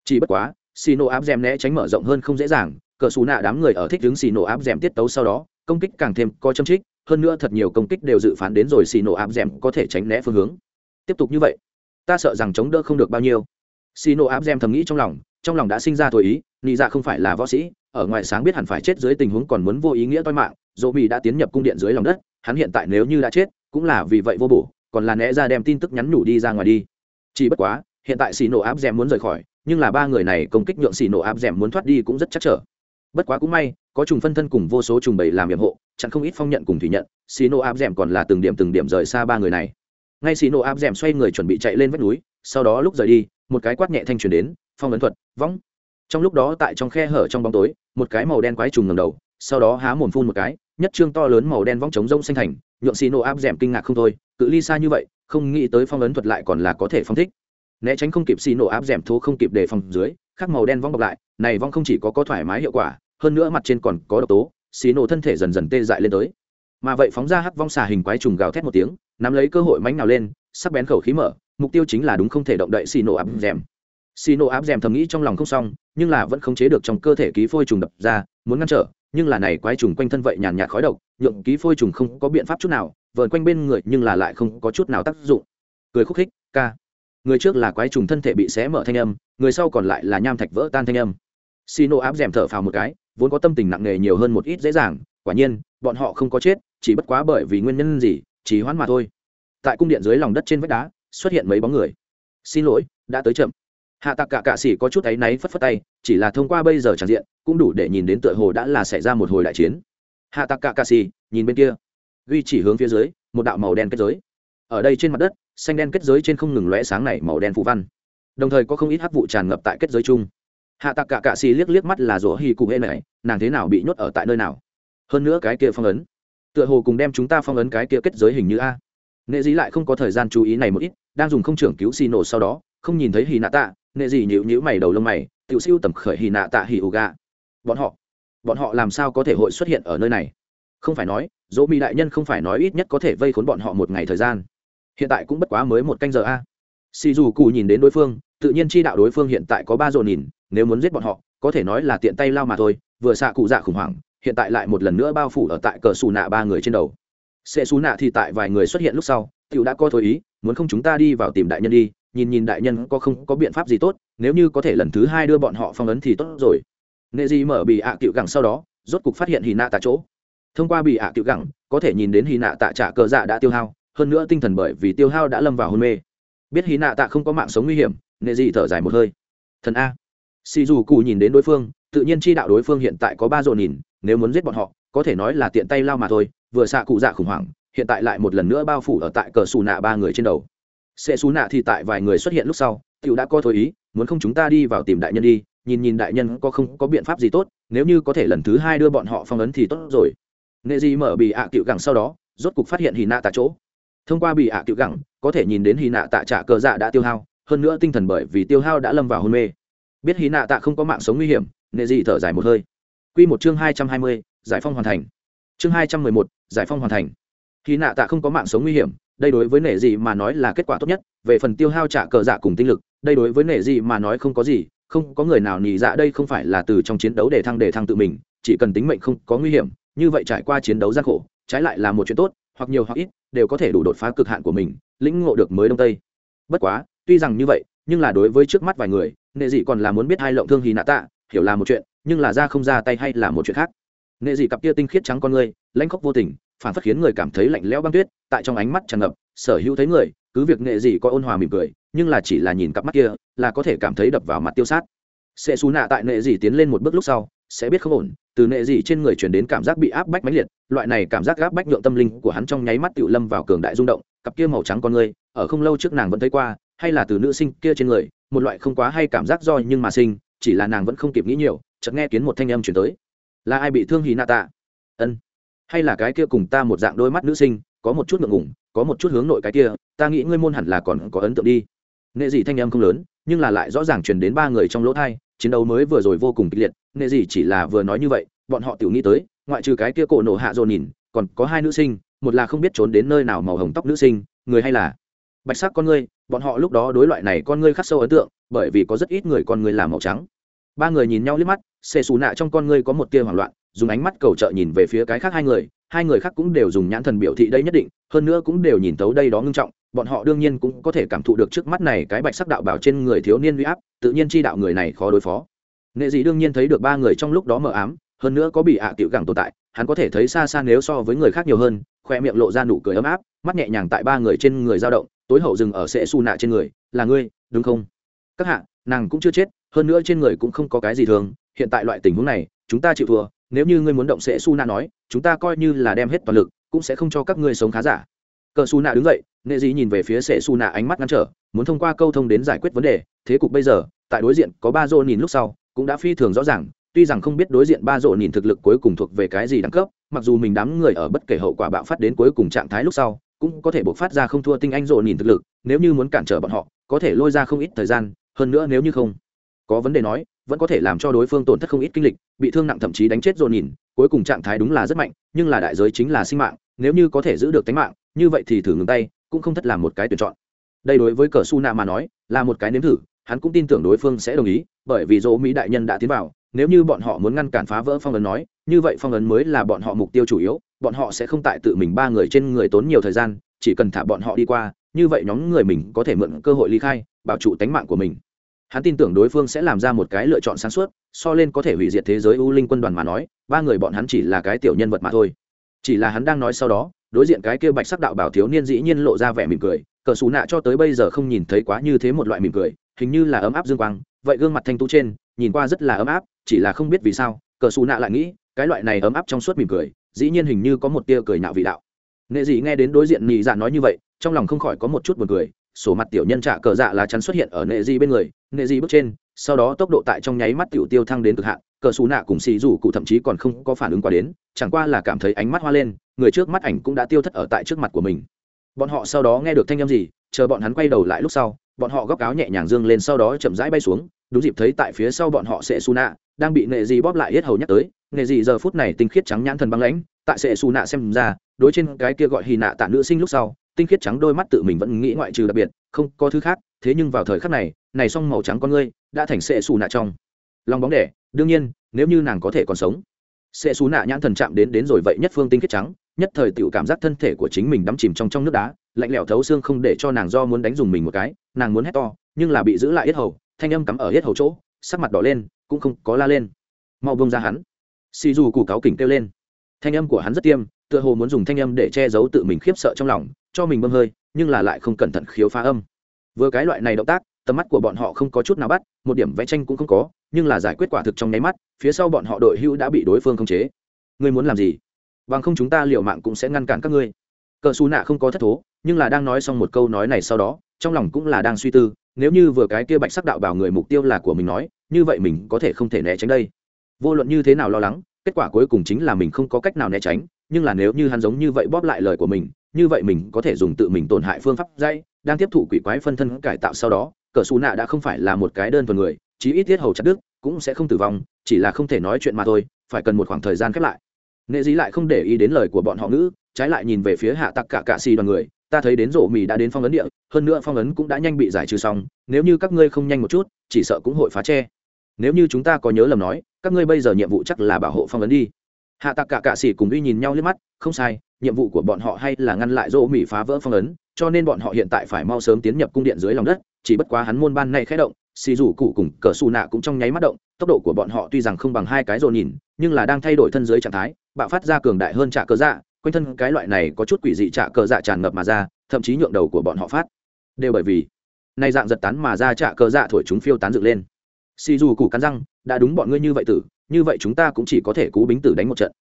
Chỉ bất quá xì nổ áp d ẻ m né tránh mở rộng hơn không dễ dàng, cờ xù nạ đám người ở thích đứng xì nổ áp d ẻ m tiết tấu sau đó, công kích càng thêm có châm trích, hơn nữa thật nhiều công kích đều dự phán đến rồi xì nổ áp d ẻ m có thể tránh né phương hướng. Tiếp tục như vậy, ta sợ rằng chống đỡ không được bao nhiêu. Xì nổ áp d ẻ m thầm nghĩ trong lòng trong lòng đã sinh ra thổi ý, nị dạ không phải là võ sĩ, ở ngoài sáng biết hẳn phải chết dưới tình huống còn muốn vô ý nghĩa toi mạng dỗ bị đã tiến nhập cung điện dưới lòng đất, hắn hiện tại nếu như đã chết, cũng là vì vậy vô bổ, còn là né ra đem tin tức nhắn nhủ đi ra ngoài đi. Chỉ bất quá, hiện tại xì nổ áp d muốn rời khỏi, nhưng là ba người này công kích nhượng xì nổ áp d muốn thoát đi cũng rất chắc trở. Bất quá cũng may, có trùng phân thân cùng vô số trùng bầy làm nhiệm hộ, chẳng không ít phong nhận cùng thủy nhận xì nổ áp d còn là từng điểm từng điểm rời xa ba người này. Ngay xì nổ áp d xoay người chuẩn bị chạy lên vách núi, sau đó lúc rời đi, một cái quát nhẹ thanh truyền đến, phong ấn thuật võng trong lúc đó tại trong khe hở trong bóng tối, một cái màu đen quái trùng ngầm đầu, sau đó há mồm phun một cái nhất trương to lớn màu đen vong trống rông xanh thành, nhượng xì nổ áp d kinh ngạc không thôi, cự ly xa như vậy, không nghĩ tới phong ấn thuật lại còn là có thể phong thích. Né tránh không kịp xì nổ áp d thô không kịp đề phòng dưới, khắc màu đen vong bọc lại, này vong không chỉ có có thoải mái hiệu quả, hơn nữa mặt trên còn có độc tố xì nổ thân thể dần dần tê dại lên tới. Mà vậy phóng ra hắc vong xà hình quái trùng gào thét một tiếng, nắm lấy cơ hội mánh nào lên, sắc bén khẩu khí mở, mục tiêu chính là đúng không thể động đậy xì nổ áp rèm. Xì nổ áp rèm thầm nghĩ trong lòng không xong, nhưng là vẫn không chế được trong cơ thể ký phôi trùng đập ra, muốn ngăn trở nhưng là này quái trùng quanh thân vậy nhàn nhạt khói độc, nhượng ký phôi trùng không có biện pháp chút nào, vờn quanh bên người nhưng là lại không có chút nào tác dụng. Cười khúc khích, ca. Người trước là quái trùng thân thể bị xé mở thanh âm, người sau còn lại là nham thạch vỡ tan thanh âm. Xì nổ áp d thở phào một cái, vốn có tâm tình nặng nề nhiều hơn một ít dễ dàng, quả nhiên, bọn họ không có chết, chỉ bất quá bởi vì nguyên nhân gì, chỉ hoãn mà thôi. Tại cung điện dưới lòng đất trên vách đá, xuất hiện mấy bóng người. Xin lỗi, đã tới chậm. Hạ tạc cả cạ s có chút áy náy phất phất tay chỉ là thông qua bây giờ tràn diện, cũng đủ để nhìn đến tựa hồ đã là xảy ra một hồi đại chiến. Hạ tạc cả cạ Xì, nhìn bên kia. Ghi chỉ hướng phía dưới, một đạo màu đen kết giới. Ở đây trên mặt đất, xanh đen kết giới trên không ngừng lóe sáng này màu đen phù văn. Đồng thời có không ít hắc vụ tràn ngập tại kết giới chung. Hạ tạc cả cạ xì liếc liếc mắt là rủa hi cụ hê này, nàng thế nào bị nhốt ở tại nơi nào? Hơn nữa cái kia phong ấn, tựa hồ cùng đem chúng ta phong ấn cái kia kết giới hình như a. Nệ dĩ lại không có thời gian chú ý này một ít, đang dùng không trưởng cứu xì nổ sau đó, không nhìn thấy hì nạ tạ, nệ dĩ nhịu nhữ mày đầu lông mày tiểu siêu tầm khởi hì nạ tạ hì ù gạ. bọn họ bọn họ làm sao có thể hội xuất hiện ở nơi này? Không phải nói, dỗ mỹ đại nhân không phải nói ít nhất có thể vây khốn bọn họ một ngày thời gian. Hiện tại cũng bất quá mới một canh giờ a. Xì dù cụ nhìn đến đối phương, tự nhiên chi đạo đối phương hiện tại có ba dồn nhìn, nếu muốn giết bọn họ, có thể nói là tiện tay lao mà thôi, vừa xạ cụ dạ khủng hoảng, hiện tại lại một lần nữa bao phủ ở tại cờ xù nạ ba người trên đầu. Sẽ xù nạ thì tại vài người xuất hiện lúc sau t i ể u đã có thôi ý, muốn không chúng ta đi vào tìm đại nhân đi nhìn nhìn đại nhân có không có biện pháp gì tốt, nếu như có thể lần thứ hai đưa bọn họ phong ấn thì tốt rồi. Nệ dị mở bị ạ à cựu gẳng sau đó, rốt cục phát hiện hy nạ tạ chỗ. Thông qua bị ạ à cựu gẳng, có thể nhìn đến hy nạ tạ trả cờ dạ đã tiêu hao, hơn nữa tinh thần bởi vì tiêu hao đã lâm vào hôn mê. Biết hy nạ tạ không có mạng sống nguy hiểm, nệ dị thở dài một hơi. Thần a. Xì dù cụ nhìn đến đối phương, tự nhiên chi đạo đối phương hiện tại có ba dồn nhìn, nếu muốn giết bọn họ, có thể nói là tiện tay lao mà thôi, vừa xạ cụ dạ khủng hoảng, hiện tại lại một lần nữa bao phủ ở tại cờ xù nạ ba người trên đầu sẽ xú nạ thì tại vài người xuất hiện lúc sau t i ể u đã coi thôi ý, muốn không chúng ta đi vào tìm đại nhân đi, nhìn nhìn đại nhân có không có biện pháp gì tốt, nếu như có thể lần thứ hai đưa bọn họ phong ấn thì tốt rồi. Nghệ gì mở bị ạ à cựu gẳng sau đó, rốt cục phát hiện hì nạ tại chỗ. Thông qua bị ạ à cựu gẳng, có thể nhìn đến hì nạ tạ trả cờ dạ đã tiêu hao, hơn nữa tinh thần bởi vì tiêu hao đã lâm vào hôn mê. Biết hì nạ tạ không có mạng sống nguy hiểm, nghệ gì thở dài một hơi. Q một chương hai trăm hai mươi, giải phong hoàn thành. Chương hai trăm mười một, giải phong hoàn thành. Khi nạ tạ không có mạng sống nguy hiểm đây đối với nể gì mà nói là kết quả tốt nhất, về phần tiêu hao trả cờ dạ cùng tinh lực, đây đối với nể gì mà nói không có gì, không có người nào nhì dạ đây không phải là từ trong chiến đấu để thăng để thăng tự mình, chỉ cần tính mệnh không có nguy hiểm, như vậy trải qua chiến đấu gian khổ, trái lại là một chuyện tốt, hoặc nhiều hoặc ít, đều có thể đủ đột phá cực hạn của mình, lĩnh ngộ được mới đông tây. Bất quá, tuy rằng như vậy, nhưng là đối với trước mắt vài người nệ dị còn là muốn biết hai lộng thương hì nạ tạ hiểu là một chuyện, nhưng là ra không ra tay hay là một chuyện khác. Nệ dị cặp kia tinh khiết trắng con người, lãnh khóc vô tình phản phất khiến người cảm thấy lạnh lẽo băng tuyết, tại trong ánh mắt tràn ngập, sở hữu thấy người, cứ việc nghệ gì có ôn hòa mỉm cười, nhưng là chỉ là nhìn cặp mắt kia, là có thể cảm thấy đập vào mặt tiêu sát. Sẽ xú nạ tại nệ gì tiến lên một bước lúc sau, sẽ biết không ổn, từ nệ gì trên người chuyển đến cảm giác bị áp bách mãnh liệt, loại này cảm giác áp bách nhượng tâm linh của hắn trong nháy mắt tự lâm vào cường đại rung động, cặp kia màu trắng con người, ở không lâu trước nàng vẫn thấy qua, hay là từ nữ sinh kia trên người, một loại không quá hay cảm giác do nhưng mà sinh, chỉ là nàng vẫn không kịp nghĩ nhiều, chợt nghe kiến một thanh âm chuyển tới. Là ai bị thương hì nạ tạ? Ân hay là cái kia cùng ta một dạng đôi mắt nữ sinh, có một chút ngượng ngủng có một chút hướng nội cái kia, ta nghĩ ngươi môn hẳn là còn có ấn tượng đi. Nghệ dị thanh âm không lớn, nhưng là lại rõ ràng truyền đến ba người trong lỗ thai, chiến đấu mới vừa rồi vô cùng kịch liệt nghệ dị chỉ là vừa nói như vậy, bọn họ tự nghĩ tới, ngoại trừ cái kia cổ nổ hạ dồn nhìn, còn có hai nữ sinh, một là không biết trốn đến nơi nào màu hồng tóc nữ sinh, người hay là bạch sắc con ngươi, bọn họ lúc đó đối loại này con ngươi khắc sâu ấn tượng, bởi vì có rất ít người con ngươi là màu trắng. Ba người nhìn nhau liếc mắt xê xù nạ trong con ngươi có một tia hoảng loạn dùng ánh mắt cầu trợ nhìn về phía cái khác hai người hai người khác cũng đều dùng nhãn thần biểu thị đây nhất định, hơn nữa cũng đều nhìn tấu đây đó ngưng trọng, bọn họ đương nhiên cũng có thể cảm thụ được trước mắt này cái bạch sắc đạo bảo trên người thiếu niên huy áp, tự nhiên chi đạo người này khó đối phó. Nghệ dị đương nhiên thấy được ba người trong lúc đó mờ ám, hơn nữa có bị ạ à tiểu gẳng tồn tại, hắn có thể thấy xa xa nếu so với người khác nhiều hơn, khoe miệng lộ ra nụ cười ấm áp, mắt nhẹ nhàng tại ba người trên người dao động, tối hậu dừng ở sệ su nạ trên người, là ngươi, đúng không? Các hạ, nàng cũng chưa chết, hơn nữa trên người cũng không có cái gì thường, hiện tại loại tình huống này, chúng ta chịu thua nếu như ngươi muốn động Sẽ su na nói, chúng ta coi như là đem hết toàn lực, cũng sẽ không cho các ngươi sống khá giả. Cờ su nạ đứng dậy nệ dị nhìn về phía sệ su nạ ánh mắt ngăn trở, muốn thông qua câu thông đến giải quyết vấn đề, thế cục bây giờ, tại đối diện có ba dô nhìn lúc sau, cũng đã phi thường rõ ràng, tuy rằng không biết đối diện ba dô nhìn thực lực cuối cùng thuộc về cái gì đẳng cấp, mặc dù mình đám người ở bất kể hậu quả bạo phát đến cuối cùng trạng thái lúc sau, cũng có thể buộc phát ra không thua tinh anh dô nhìn thực lực, nếu như muốn cản trở bọn họ, có thể lôi ra không ít thời gian, hơn nữa nếu như không có vấn đề nói vẫn có thể làm cho đối phương tổn thất không ít kinh lịch, bị thương nặng thậm chí đánh chết dồn nhìn, cuối cùng trạng thái đúng là rất mạnh, nhưng là đại giới chính là sinh mạng, nếu như có thể giữ được tính mạng, như vậy thì thử ngừng tay, cũng không thất làm một cái tuyển chọn. Đây đối với cờ su nạ mà nói, là một cái nếm thử, hắn cũng tin tưởng đối phương sẽ đồng ý, bởi vì dỗ mỹ đại nhân đã tiến vào, nếu như bọn họ muốn ngăn cản phá vỡ phong ấn nói, như vậy phong ấn mới là bọn họ mục tiêu chủ yếu, bọn họ sẽ không tại tự mình ba người trên người tốn nhiều thời gian, chỉ cần thả bọn họ đi qua, như vậy nhóm người mình có thể mượn cơ hội ly khai, bảo trụ tánh mạng của mình hắn tin tưởng đối phương sẽ làm ra một cái lựa chọn sáng suốt, so lên có thể hủy diệt thế giới u linh quân đoàn mà nói, ba người bọn hắn chỉ là cái tiểu nhân vật mà thôi. Chỉ là hắn đang nói sau đó, đối diện cái kia bạch sắc đạo bảo thiếu niên dĩ nhiên lộ ra vẻ mỉm cười, cờ xù nạ cho tới bây giờ không nhìn thấy quá như thế một loại mỉm cười, hình như là ấm áp dương quang, vậy gương mặt thanh tú trên, nhìn qua rất là ấm áp, chỉ là không biết vì sao, cờ xù nạ lại nghĩ, cái loại này ấm áp trong suốt mỉm cười, dĩ nhiên hình như có một tia cười nạo vị đạo. Nghệ dị nghe đến đối diện nị dạ nói như vậy, trong lòng không khỏi có một chút buồn cười, sổ mặt tiểu nhân trả cờ dạ lá chắn xuất hiện ở nệ di bên người nệ dị bước trên, sau đó tốc độ tại trong nháy mắt tiểu tiêu thăng đến cực hạn, cờ xù nạ cùng xì rủ cụ thậm chí còn không có phản ứng qua đến, chẳng qua là cảm thấy ánh mắt hoa lên, người trước mắt ảnh cũng đã tiêu thất ở tại trước mặt của mình. Bọn họ sau đó nghe được thanh âm gì, chờ bọn hắn quay đầu lại lúc sau, bọn họ góc áo nhẹ nhàng dương lên sau đó chậm rãi bay xuống, đúng dịp thấy tại phía sau bọn họ sẽ xù nạ, đang bị nệ gì bóp lại hết hầu nhắc tới, nệ gì giờ phút này tinh khiết trắng nhãn thần băng lãnh, tại sẽ xù nạ xem ra, đối trên cái kia gọi hì nạ tạ nữ sinh lúc sau tinh khiết trắng đôi mắt tự mình vẫn nghĩ ngoại trừ đặc biệt, không có thứ khác, thế nhưng vào thời khắc này này song màu trắng con ngươi đã thành sệ xù nạ trong. Lòng bóng đẻ, đương nhiên, nếu như nàng có thể còn sống sệ xù nạ nhãn thần chạm đến đến rồi vậy nhất phương tinh khiết trắng, nhất thời tự cảm giác thân thể của chính mình đắm chìm trong trong nước đá, lạnh lẽo thấu xương không để cho nàng do muốn đánh dùng mình một cái, nàng muốn hét to, nhưng là bị giữ lại yết hầu, thanh âm cắm ở yết hầu chỗ, sắc mặt đỏ lên, cũng không có la lên. Mau bông ra hắn. Xì dù củ cáo kỉnh kêu lên. Thanh âm của hắn rất tiêm tựa hồ muốn dùng thanh âm để che giấu tự mình khiếp sợ trong lòng, cho mình bơm hơi, nhưng là lại không cẩn thận khiếu phá âm. Vừa cái loại này động tác, tầm mắt của bọn họ không có chút nào bắt, một điểm vẽ tranh cũng không có, nhưng là giải quyết quả thực trong nháy mắt, phía sau bọn họ đội hưu đã bị đối phương khống chế. Ngươi muốn làm gì? Bằng không chúng ta liệu mạng cũng sẽ ngăn cản các ngươi. Cờ xù nạ không có thất thố, nhưng là đang nói xong một câu nói này sau đó, trong lòng cũng là đang suy tư, nếu như vừa cái kia bạch sắc đạo bảo người mục tiêu là của mình nói, như vậy mình có thể không thể né tránh đây. Vô luận như thế nào lo lắng, kết quả cuối cùng chính là mình không có cách nào né tránh nhưng là nếu như hắn giống như vậy bóp lại lời của mình, như vậy mình có thể dùng tự mình tổn hại phương pháp dạy, đang tiếp thụ quỷ quái phân thân cải tạo sau đó, cờ xù nạ đã không phải là một cái đơn thuần người, chí ít tiết hầu chặt đức cũng sẽ không tử vong, chỉ là không thể nói chuyện mà thôi, phải cần một khoảng thời gian khép lại. Nghệ dĩ lại không để ý đến lời của bọn họ ngữ, trái lại nhìn về phía hạ tặc cả cạ xì đoàn người, ta thấy đến rổ mì đã đến phong ấn địa, hơn nữa phong ấn cũng đã nhanh bị giải trừ xong, nếu như các ngươi không nhanh một chút, chỉ sợ cũng hội phá tre. Nếu như chúng ta có nhớ lầm nói, các ngươi bây giờ nhiệm vụ chắc là bảo hộ phong ấn đi hạ tạc cả cạ xì cùng uy nhìn nhau liếc mắt, không sai, nhiệm vụ của bọn họ hay là ngăn lại dỗ mỹ phá vỡ phong ấn, cho nên bọn họ hiện tại phải mau sớm tiến nhập cung điện dưới lòng đất, chỉ bất quá hắn môn ban này khẽ động, xì rủ cụ cùng cờ xù nạ cũng trong nháy mắt động, tốc độ của bọn họ tuy rằng không bằng hai cái rồ nhìn, nhưng là đang thay đổi thân dưới trạng thái, bạo phát ra cường đại hơn trả cờ dạ quanh thân cái loại này có chút quỷ dị trả cờ dạ tràn ngập mà ra, thậm chí nhượng đầu của bọn họ phát. Đều bởi vì nay dạng giật tán mà ra trả cờ dạ thổi chúng phiêu tán dựng lên. Xì dù cụ cắn răng, đã đúng bọn ngươi như vậy tử như vậy chúng ta cũng chỉ có thể cú bính tử đánh một trận.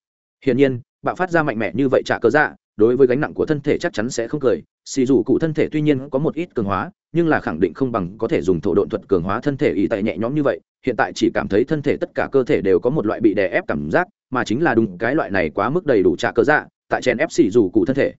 Hiển nhiên, bạo phát ra mạnh mẽ như vậy trả cơ dạ đối với gánh nặng của thân thể chắc chắn sẽ không cười. Xì dù cụ thân thể tuy nhiên có một ít cường hóa, nhưng là khẳng định không bằng có thể dùng thổ độn thuật cường hóa thân thể ý tại nhẹ nhõm như vậy. Hiện tại chỉ cảm thấy thân thể tất cả cơ thể đều có một loại bị đè ép cảm giác, mà chính là đúng cái loại này quá mức đầy đủ trả cơ dạ tại chèn ép xì dù cụ thân thể.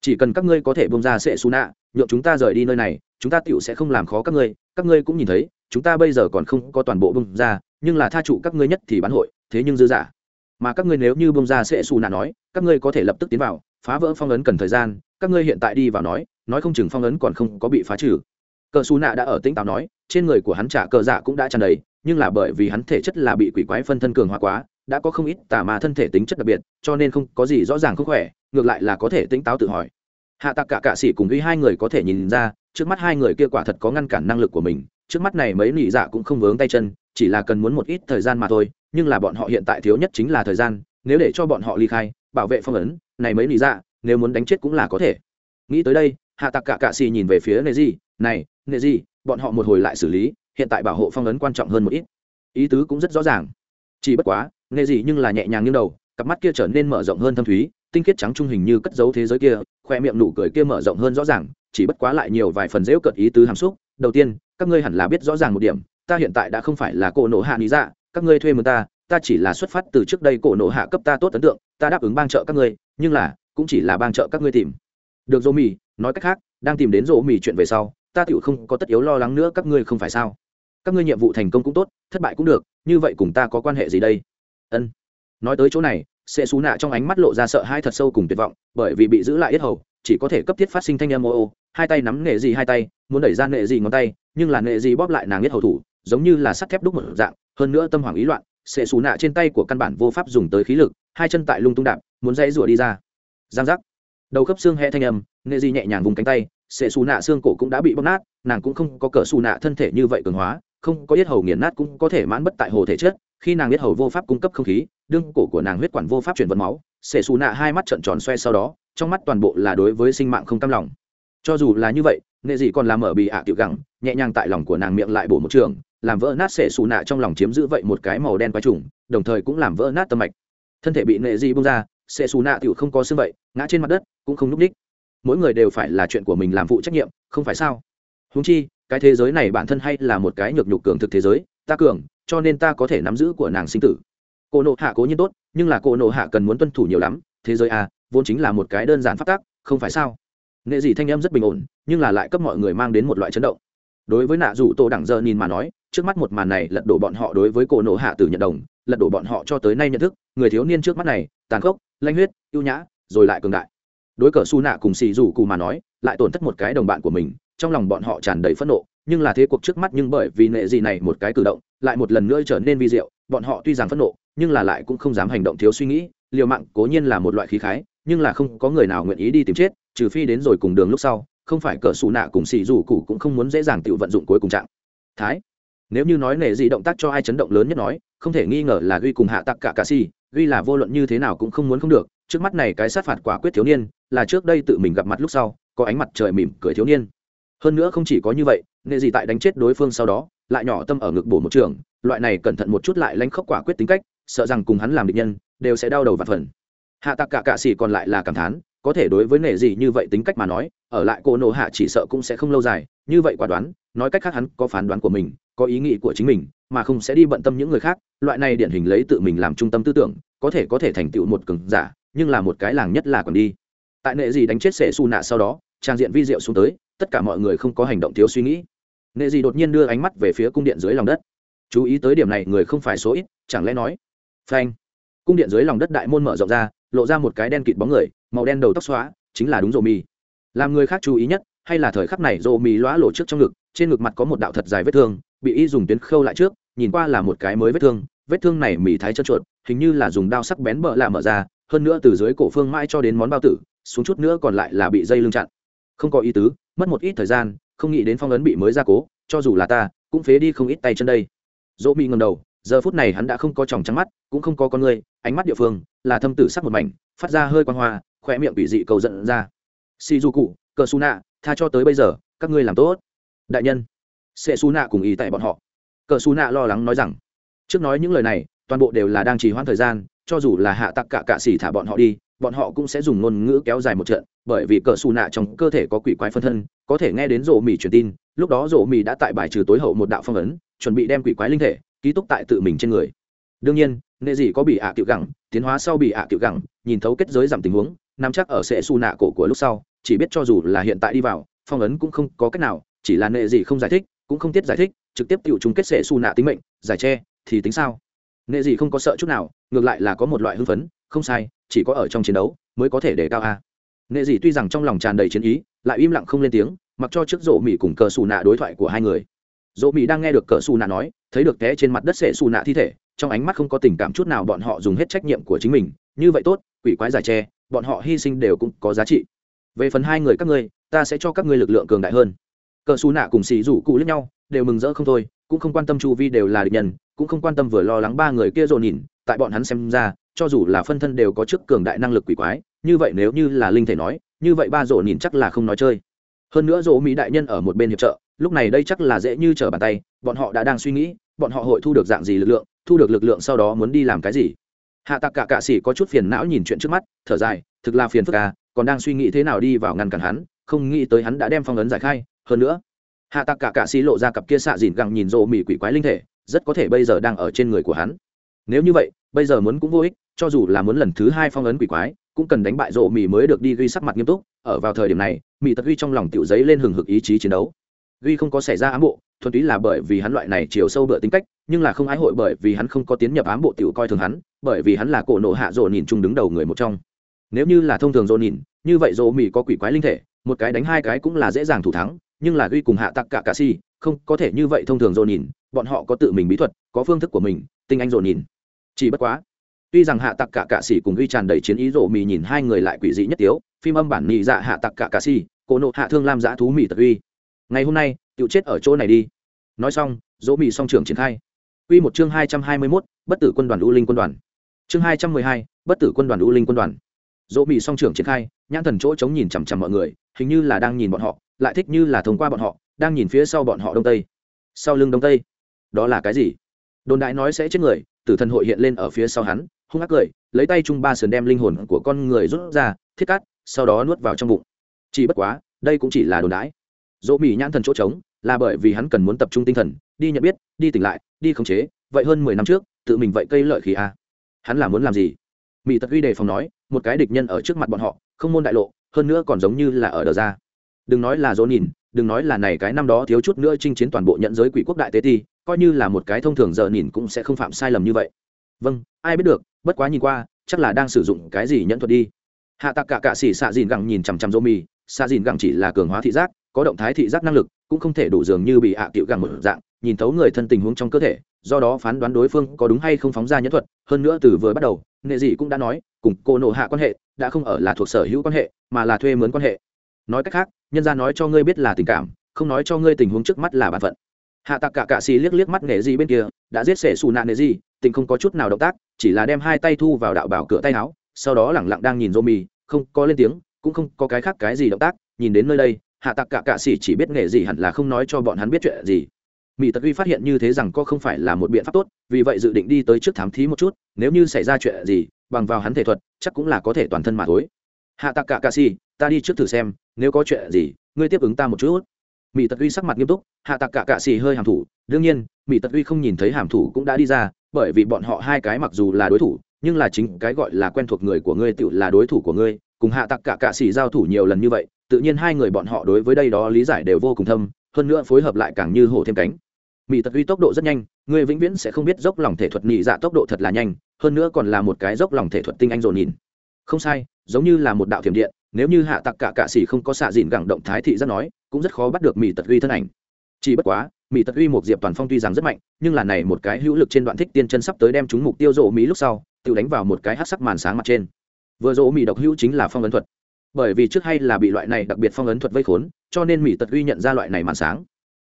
Chỉ cần các ngươi có thể bông ra sệ xù nạ, nhượng chúng ta rời đi nơi này, chúng ta tựu sẽ không làm khó các ngươi. Các ngươi cũng nhìn thấy, chúng ta bây giờ còn không có toàn bộ bông ra nhưng là tha trụ các ngươi nhất thì bán hội, thế nhưng dư giả. Mà các ngươi nếu như bông ra sẽ xù nạ nói, các ngươi có thể lập tức tiến vào, phá vỡ phong ấn cần thời gian, các ngươi hiện tại đi vào nói nói không chừng phong ấn còn không có bị phá trừ. Cờ xù nạ đã ở tĩnh táo nói, trên người của hắn trả cờ dạ cũng đã tràn đầy, nhưng là bởi vì hắn thể chất là bị quỷ quái phân thân cường hóa quá, đã có không ít tà mà thân thể tính chất đặc biệt, cho nên không có gì rõ ràng không khỏe, ngược lại là có thể tĩnh táo tự hỏi. Hạ tạc cả cạ sĩ cùng uy hai người có thể nhìn ra, trước mắt hai người kia quả thật có ngăn cản năng lực của mình, trước mắt này mấy nỉ dạ cũng không vướng tay chân chỉ là cần muốn một ít thời gian mà thôi, nhưng là bọn họ hiện tại thiếu nhất chính là thời gian, nếu để cho bọn họ ly khai, bảo vệ phong ấn, này mấy lý dạ nếu muốn đánh chết cũng là có thể. Nghĩ tới đây, hạ tạc cả cạ xì nhìn về phía nệ di này nệ di bọn họ một hồi lại xử lý, hiện tại bảo hộ phong ấn quan trọng hơn một ít. Ý tứ cũng rất rõ ràng. Chỉ bất quá nệ di nhưng là nhẹ nhàng như đầu, cặp mắt kia trở nên mở rộng hơn thâm thúy, tinh khiết trắng trung hình như cất giấu thế giới kia, khoe miệng nụ cười kia mở rộng hơn rõ ràng, chỉ bất quá lại nhiều vài phần dễu cợt ý tứ hàm xúc. Đầu tiên, các ngươi hẳn là biết rõ ràng một điểm ta hiện tại đã không phải là cổ nổ hạ lý dạ các ngươi thuê mướn ta ta chỉ là xuất phát từ trước đây cổ nổ hạ cấp ta tốt ấn tượng, ta đáp ứng bang trợ các ngươi, nhưng là, cũng chỉ là bang trợ các ngươi tìm. Được dỗ mì nói cách khác, đang tìm đến dỗ mì chuyện về sau, ta tựu không có tất yếu lo lắng nữa, các ngươi không phải sao? Các ngươi nhiệm vụ thành công cũng tốt, thất bại cũng được, như vậy cùng ta có quan hệ gì đây? Ân. Nói tới chỗ này sẽ xú nạ trong ánh mắt lộ ra sợ hai thật sâu cùng tuyệt vọng, bởi vì bị giữ lại yết hầu, chỉ có thể cấp thiết phát sinh thanh âm ô ô, hai tay nắm nghệ gì hai tay, muốn đẩy ra nghệ gì ngón tay, nhưng là nghệ gì bóp lại nàng yết hầu thủ giống như là sắt thép đúc một dạng, hơn nữa tâm hoàng ý loạn sẽ xù nạ trên tay của căn bản vô pháp dùng tới khí lực, hai chân tại lung tung đạp, muốn dãy rủa đi ra. Giang giác. Đầu khớp xương hẹ thanh âm nghệ di nhẹ nhàng vùng cánh tay sẽ xù nạ xương cổ cũng đã bị bóp nát, nàng cũng không có cỡ xù nạ thân thể như vậy cường hóa, không có yết hầu nghiền nát cũng có thể mãn bất tại hồ thể chết khi nàng yết hầu vô pháp cung cấp không khí, đương cổ của nàng huyết quản vô pháp chuyển vận máu sẽ xù nạ hai mắt trợn tròn xoe sau đó, trong mắt toàn bộ là đối với sinh mạng không cam lòng. Cho dù là như vậy nghệ dị còn làm ở bị ạ à tiểu gẳng, nhẹ nhàng tại lòng của nàng miệng lại bổ một trường làm vỡ nát sệ xù nạ trong lòng chiếm giữ vậy một cái màu đen quái trùng, đồng thời cũng làm vỡ nát tâm mạch. Thân thể bị nghệ dị bung ra, sệ xù nạ tiểu không có xương vậy, ngã trên mặt đất, cũng không núp ních. mỗi người đều phải là chuyện của mình làm phụ trách nhiệm, không phải sao? Húng chi, cái thế giới này bản thân hay là một cái nhược nhục cường thực thế giới, ta cường, cho nên ta có thể nắm giữ của nàng sinh tử. Cô nộ hạ cố nhiên tốt, nhưng là cô nộ hạ cần muốn tuân thủ nhiều lắm, thế giới a, vốn chính là một cái đơn giản phát tác không phải sao? Nghệ dị thanh em rất bình ổn, nhưng là lại cấp mọi người mang đến một loại chấn động đối với nạ dù tổ đẳng giờ nhìn mà nói, trước mắt một màn này lật đổ bọn họ đối với cổ nộ hạ tử nhận đồng, lật đổ bọn họ cho tới nay nhận thức, người thiếu niên trước mắt này, tàn khốc, lanh huyết, ưu nhã, rồi lại cường đại. Đối cờ su nạ cùng xì dù cù mà nói, lại tổn thất một cái đồng bạn của mình, trong lòng bọn họ tràn đầy phẫn nộ, nhưng là thế cuộc trước mắt nhưng bởi vì nệ gì này một cái cử động, lại một lần nữa trở nên vi diệu, bọn họ tuy rằng phẫn nộ, nhưng là lại cũng không dám hành động thiếu suy nghĩ, liều mạng cố nhiên là một loại khí khái, nhưng là không có người nào nguyện ý đi tìm chết, trừ phi đến rồi cùng đường lúc sau không phải cờ xù nạ cùng xì dù cụ cũng không muốn dễ dàng tự vận dụng cuối cùng trạng. Thái, nếu như nói nể gì động tác cho ai chấn động lớn nhất nói, không thể nghi ngờ là ghi cùng hạ tặc cả cà xì ghi là vô luận như thế nào cũng không muốn không được, trước mắt này cái sát phạt quả quyết thiếu niên, là trước đây tự mình gặp mặt lúc sau, có ánh mặt trời mỉm cười thiếu niên. Hơn nữa không chỉ có như vậy nệ gì tại đánh chết đối phương sau đó, lại nhỏ tâm ở ngực bổ một trường, loại này cẩn thận một chút lại lánh khóc quả quyết tính cách, sợ rằng cùng hắn làm địch nhân, đều sẽ đau đầu và phần. Hạ tặc cả cạ xỉ còn lại là cảm thán, có thể đối với nệ gì như vậy tính cách mà nói ở lại cô nộ hạ chỉ sợ cũng sẽ không lâu dài, như vậy quả đoán, nói cách khác hắn có phán đoán của mình, có ý nghĩ của chính mình, mà không sẽ đi bận tâm những người khác, loại này điển hình lấy tự mình làm trung tâm tư tưởng, có thể có thể thành tựu một cường giả, nhưng là một cái làng nhất là còn đi. Tại nệ gì đánh chết sệ su nạ sau đó, trang diện vi diệu xuống tới, tất cả mọi người không có hành động thiếu suy nghĩ. Nệ gì đột nhiên đưa ánh mắt về phía cung điện dưới lòng đất. Chú ý tới điểm này, người không phải số ít, chẳng lẽ nói, phanh. Cung điện dưới lòng đất đại môn mở rộng ra, lộ ra một cái đen kịt bóng người, màu đen đầu tóc xóa, chính là đúng rộ mì làm người khác chú ý nhất, hay là thời khắc này rộ mì lóa lộ trước trong ngực, trên ngực mặt có một đạo thật dài vết thương, bị y dùng tuyến khâu lại trước, nhìn qua là một cái mới vết thương vết thương này mì thái chân chuột hình như là dùng đao sắc bén bợ lạ mở ra, hơn nữa từ dưới cổ phương mãi cho đến món bao tử, xuống chút nữa còn lại là bị dây lưng chặn. Không có ý tứ, mất một ít thời gian, không nghĩ đến phong ấn bị mới ra cố, cho dù là ta, cũng phế đi không ít tay chân đây. Dỗ mỹ ngầm đầu, giờ phút này hắn đã không có tròng trắng mắt, cũng không có con người, ánh mắt địa phương là thâm tử sắc một mảnh, phát ra hơi quan hoa khỏe miệng bị dị cầu giận ra si dù cụ cờ su nạ tha cho tới bây giờ, các ngươi làm tốt. Đại nhân sẽ su nạ cùng ý tại bọn họ. Cờ su nạ lo lắng nói rằng, trước nói những lời này, toàn bộ đều là đang trì hoãn thời gian, cho dù là hạ tặc cả cạ xỉ thả bọn họ đi, bọn họ cũng sẽ dùng ngôn ngữ kéo dài một trận, bởi vì cờ xù nạ trong cơ thể có quỷ quái phân thân, có thể nghe đến rổ mì truyền tin, lúc đó rổ mì đã tại bài trừ tối hậu một đạo phong ấn, chuẩn bị đem quỷ quái linh thể, ký túc tại tự mình trên người. Đương nhiên, nệ gì có bị ạ à cựu gẳng, tiến hóa sau bị ạ à cựu gẳng, nhìn thấu kết giới giảm tình huống, nắm chắc ở sẽ xù nạ cổ của lúc sau chỉ biết cho dù là hiện tại đi vào, phong ấn cũng không có cách nào, chỉ là nệ gì không giải thích, cũng không tiết giải thích, trực tiếp tự chúng kết sẽ xù nạ tính mệnh, giải tre thì tính sao? Nệ gì không có sợ chút nào, ngược lại là có một loại hưng phấn, không sai, chỉ có ở trong chiến đấu mới có thể đề cao a. Nệ gì tuy rằng trong lòng tràn đầy chiến ý, lại im lặng không lên tiếng, mặc cho trước rộ mỹ cùng cờ xù nạ đối thoại của hai người. Rộ mỹ đang nghe được cờ xù nạ nói, thấy được té trên mặt đất sệ xù nạ thi thể, trong ánh mắt không có tình cảm chút nào bọn họ dùng hết trách nhiệm của chính mình, như vậy tốt, quỷ quái giải tre bọn họ hy sinh đều cũng có giá trị về phần hai người các ngươi, ta sẽ cho các ngươi lực lượng cường đại hơn. Cờ xù nạ cùng xì rủ cụ lẫn nhau, đều mừng rỡ không thôi, cũng không quan tâm chu vi đều là địch nhân, cũng không quan tâm vừa lo lắng ba người kia dồn nhìn, tại bọn hắn xem ra, cho dù là phân thân đều có chức cường đại năng lực quỷ quái, như vậy nếu như là linh thể nói, như vậy ba rộ nhìn chắc là không nói chơi. Hơn nữa rỗ mỹ đại nhân ở một bên hiệp trợ, lúc này đây chắc là dễ như trở bàn tay, bọn họ đã đang suy nghĩ, bọn họ hội thu được dạng gì lực lượng, thu được lực lượng sau đó muốn đi làm cái gì. Hạ tạc cả cạ xỉ có chút phiền não nhìn chuyện trước mắt, thở dài, thực là phiền phức à còn đang suy nghĩ thế nào đi vào ngăn cản hắn, không nghĩ tới hắn đã đem phong ấn giải khai. Hơn nữa, hạ tặc cả cạ xỉ lộ ra cặp kia xạ dìn gẳng nhìn rộ mỹ quỷ quái linh thể, rất có thể bây giờ đang ở trên người của hắn. Nếu như vậy, bây giờ muốn cũng vô ích, cho dù là muốn lần thứ hai phong ấn quỷ quái, cũng cần đánh bại rộ mỉ mới được đi ghi sắc mặt nghiêm túc. Ở vào thời điểm này mỹ tật ghi trong lòng tiểu giấy lên hừng hực ý chí chiến đấu. Ghi không có xảy ra ám bộ, thuần túy là bởi vì hắn loại này chiều sâu bựa tính cách, nhưng là không ái hội bởi vì hắn không có tiến nhập ám bộ tiểu coi thường hắn, bởi vì hắn là cổ nộ hạ rộ nhìn chung đứng đầu người một trong nếu như là thông thường dồn nhìn, như vậy rộ mì có quỷ quái linh thể, một cái đánh hai cái cũng là dễ dàng thủ thắng, nhưng là ghi cùng hạ tặc cả cà si, không, có thể như vậy thông thường dồn nhìn, bọn họ có tự mình bí thuật, có phương thức của mình, tinh anh dồn nhìn. Chỉ bất quá, tuy rằng hạ tặc cả cạ si cùng ghi tràn đầy chiến ý rộ mì nhìn hai người lại quỷ dị nhất tiếu, phim âm bản nhị dạ hạ tặc cả cạ si cổ nộ hạ thương lam giã thú mì tật uy. Ngày hôm nay tự chết ở chỗ này đi. Nói xong, dỗ mì song trường triển khai. Uy một chương hai trăm hai mươi mốt, bất tử quân đoàn u linh quân đoàn. Chương hai trăm mười hai, bất tử quân đoàn u linh quân đoàn dỗ mì song trưởng triển khai, nhãn thần chỗ chống nhìn chằm chằm mọi người, hình như là đang nhìn bọn họ, lại thích như là thông qua bọn họ, đang nhìn phía sau bọn họ đông tây. Sau lưng đông tây? Đó là cái gì? Đồn đại nói sẽ chết người, tử thần hội hiện lên ở phía sau hắn, hung ác cười, lấy tay chung ba sườn đem linh hồn của con người rút ra, thiết cắt sau đó nuốt vào trong bụng. Chỉ bất quá, đây cũng chỉ là đồn đãi dỗ mỹ nhãn thần chỗ trống, là bởi vì hắn cần muốn tập trung tinh thần, đi nhận biết, đi tỉnh lại, đi khống chế, vậy hơn mười năm trước, tự mình vậy cây lợi khí a hắn là muốn làm gì? Mỹ tật ghi đề phòng nói, một cái địch nhân ở trước mặt bọn họ, không môn đại lộ, hơn nữa còn giống như là ở đờ ra. Đừng nói là dỗ nhìn, đừng nói là này cái năm đó thiếu chút nữa chinh chiến toàn bộ nhận giới quỷ quốc đại tế ti, coi như là một cái thông thường giờ nhìn cũng sẽ không phạm sai lầm như vậy. Vâng ai biết được, bất quá nhìn qua, chắc là đang sử dụng cái gì nhẫn thuật đi. Hạ tạc cả cạ xỉ xạ dìn gẳng nhìn chằm chằm dỗ mì, xạ dìn gẳng chỉ là cường hóa thị giác, có động thái thị giác năng lực, cũng không thể đủ dường như bị hạ à cựu gẳng một dạng, nhìn thấu người thân tình huống trong cơ thể, do đó phán đoán đối phương có đúng hay không phóng ra nhẫn thuật, hơn nữa từ vừa bắt đầu nghệ dị cũng đã nói, cùng cô nộ hạ quan hệ đã không ở là thuộc sở hữu quan hệ, mà là thuê mướn quan hệ. Nói cách khác, nhân ra nói cho ngươi biết là tình cảm, không nói cho ngươi tình huống trước mắt là bản phận. Hạ tạc cả cạ xì liếc liếc mắt nghệ dị bên kia, đã giết sẻ xù nạn nghệ dị tình không có chút nào động tác, chỉ là đem hai tay thu vào đạo bảo cửa tay áo, sau đó lẳng lặng đang nhìn rô mì không có lên tiếng, cũng không có cái khác cái gì động tác, nhìn đến nơi đây, hạ tặc cả cạ xì chỉ biết nghệ gì hẳn là không nói cho bọn hắn biết chuyện gì mỹ tật uy phát hiện như thế rằng có không phải là một biện pháp tốt, vì vậy dự định đi tới trước thám thí một chút, nếu như xảy ra chuyện gì, bằng vào hắn thể thuật, chắc cũng là có thể toàn thân mà thối. Hạ Tạc cả ca si ta đi trước thử xem, nếu có chuyện gì, ngươi tiếp ứng ta một chút. Mỹ tật uy sắc mặt nghiêm túc, hạ Tạc cả cạ xỉ hơi hàm thủ, đương nhiên mỹ tật uy không nhìn thấy hàm thủ cũng đã đi ra, bởi vì bọn họ hai cái mặc dù là đối thủ, nhưng là chính cái gọi là quen thuộc người của ngươi tự là đối thủ của ngươi, cùng hạ tặc cả cạ xỉ giao thủ nhiều lần như vậy, tự nhiên hai người bọn họ đối với đây đó lý giải đều vô cùng thâm, hơn nữa phối hợp lại càng như hổ thêm cánh mỹ tật uy tốc độ rất nhanh người vĩnh viễn sẽ không biết dốc lòng thể thuật nhị dạ tốc độ thật là nhanh, hơn nữa còn là một cái dốc lòng thể thuật tinh anh dồn nhìn không sai, giống như là một đạo thiểm điện, nếu như hạ tặc cả cạ xỉ không có xạ dìn gẳng động thái thị rất nói, cũng rất khó bắt được mỹ tật uy thân ảnh. Chỉ bất quá mỹ tật uy một diệp toàn phong tuy rằng rất mạnh, nhưng là này một cái hữu lực trên đoạn thích tiên chân sắp tới đem chúng mục tiêu rộ mỹ lúc sau, tự đánh vào một cái hát sắc màn sáng mặt trên. Vừa rộ mỹ độc hữu chính là phong ấn thuật. Bởi vì trước hay là bị loại này đặc biệt phong ấn thuật vây khốn, cho nên mỹ tật uy nhận ra loại này màn sáng.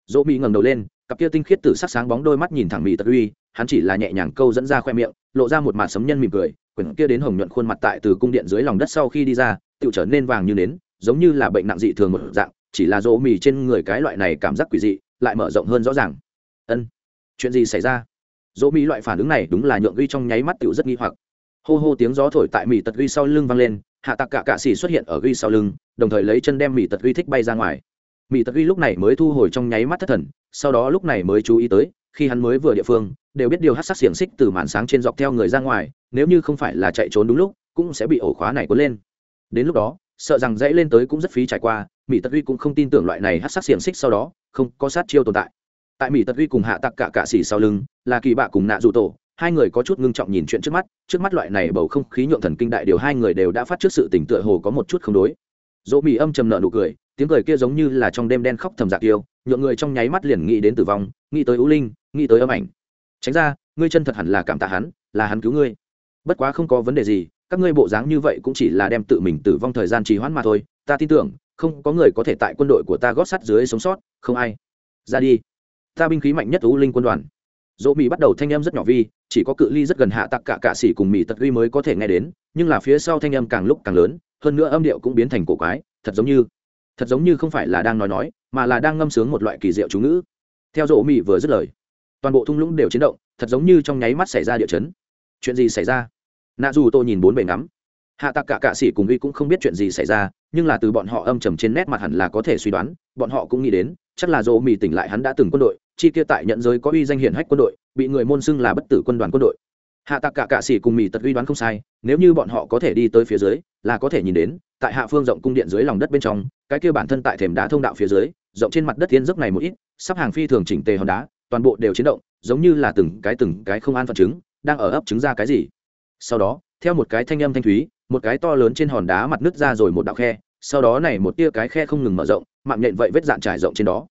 Dỗ mỹ ngẩng đầu lên cặp kia tinh khiết tử sắc sáng bóng đôi mắt nhìn thẳng mỹ tật uy, hắn chỉ là nhẹ nhàng câu dẫn ra khoe miệng, lộ ra một màn sấm nhân mỉm cười, quyển kia đến hồng nhuận khuôn mặt tại từ cung điện dưới lòng đất sau khi đi ra tự trở nên vàng như nến, giống như là bệnh nặng dị thường một dạng, chỉ là rỗ mì trên người cái loại này cảm giác quỷ dị, lại mở rộng hơn rõ ràng. Ân, chuyện gì xảy ra? Dỗ mỹ loại phản ứng này đúng là nhượng uy trong nháy mắt tựu rất nghi hoặc. Hô hô tiếng gió thổi tại mỹ tật uy sau lưng vang lên, hạ tặc cả cạ xỉ xuất hiện ở uy sau lưng, đồng thời lấy chân đem mỹ tật uy thích bay ra ngoài mỹ tật uy lúc này mới thu hồi trong nháy mắt thất thần, sau đó lúc này mới chú ý tới, khi hắn mới vừa địa phương, đều biết điều hát sắc xiềng xích từ màn sáng trên dọc theo người ra ngoài, nếu như không phải là chạy trốn đúng lúc, cũng sẽ bị ổ khóa này cuốn lên. Đến lúc đó, sợ rằng dãy lên tới cũng rất phí trải qua mỹ tật uy cũng không tin tưởng loại này hát sắc xiềng xích sau đó, không có sát chiêu tồn tại. Tại mỹ tật uy cùng hạ tặc cả cạ xỉ sau lưng, là kỳ bạ cùng nạ dù tổ, hai người có chút ngưng trọng nhìn chuyện trước mắt trước mắt loại này bầu không khí nhượng thần kinh đại điều hai người đều đã phát trước sự tỉnh tựa hồ có một chút không đối. Dỗ mỹ âm trầm nợ nụ cười tiếng cười kia giống như là trong đêm đen khóc thầm dạ giặc yêu nhượng người trong nháy mắt liền nghĩ đến tử vong, nghĩ tới ưu linh, nghĩ tới âm ảnh. Tránh ra, ngươi chân thật hẳn là cảm tạ hắn, là hắn cứu ngươi. Bất quá không có vấn đề gì, các ngươi bộ dáng như vậy cũng chỉ là đem tự mình tử vong thời gian trì hoãn mà thôi, ta tin tưởng, không có người có thể tại quân đội của ta gót sắt dưới sống sót, không ai. Ra đi. Ta binh khí mạnh nhất ưu linh quân đoàn. Dỗ mỹ bắt đầu thanh âm rất nhỏ vi, chỉ có cự ly rất gần hạ tặc cả cạ xỉ cùng mỹ tật uy mới có thể nghe đến, nhưng là phía sau thanh âm càng lúc càng lớn, hơn nữa âm điệu cũng biến thành cổ quái, thật giống như thật giống như không phải là đang nói nói, mà là đang ngâm sướng một loại kỳ diệu chú ngữ. Theo dỗ mị vừa dứt lời, toàn bộ thung lũng đều chiến động, thật giống như trong nháy mắt xảy ra địa chấn. Chuyện gì xảy ra? Nạ dù tôi nhìn bốn bề ngắm. Hạ tạc cả cạ sĩ cùng uy cũng không biết chuyện gì xảy ra, nhưng là từ bọn họ âm trầm trên nét mặt hẳn là có thể suy đoán, bọn họ cũng nghĩ đến, chắc là dỗ mị tỉnh lại hắn đã từng quân đội, chi kia tại nhận giới có uy danh hiển hách quân đội, bị người môn xưng là bất tử quân đoàn quân đội hạ tạc cả cạ sĩ cùng mỹ tật uy đoán không sai, nếu như bọn họ có thể đi tới phía dưới, là có thể nhìn đến, tại hạ phương rộng cung điện dưới lòng đất bên trong, cái kia bản thân tại thềm đá thông đạo phía dưới, rộng trên mặt đất thiên dốc này một ít, sắp hàng phi thường chỉnh tề hòn đá, toàn bộ đều chiến động, giống như là từng cái từng cái không an phận trứng đang ở ấp trứng ra cái gì. Sau đó, theo một cái thanh âm thanh thúy, một cái to lớn trên hòn đá mặt nứt ra rồi một đạo khe, sau đó này một tia cái khe không ngừng mở rộng, mạng nhện vậy vết dạn trải rộng trên đó.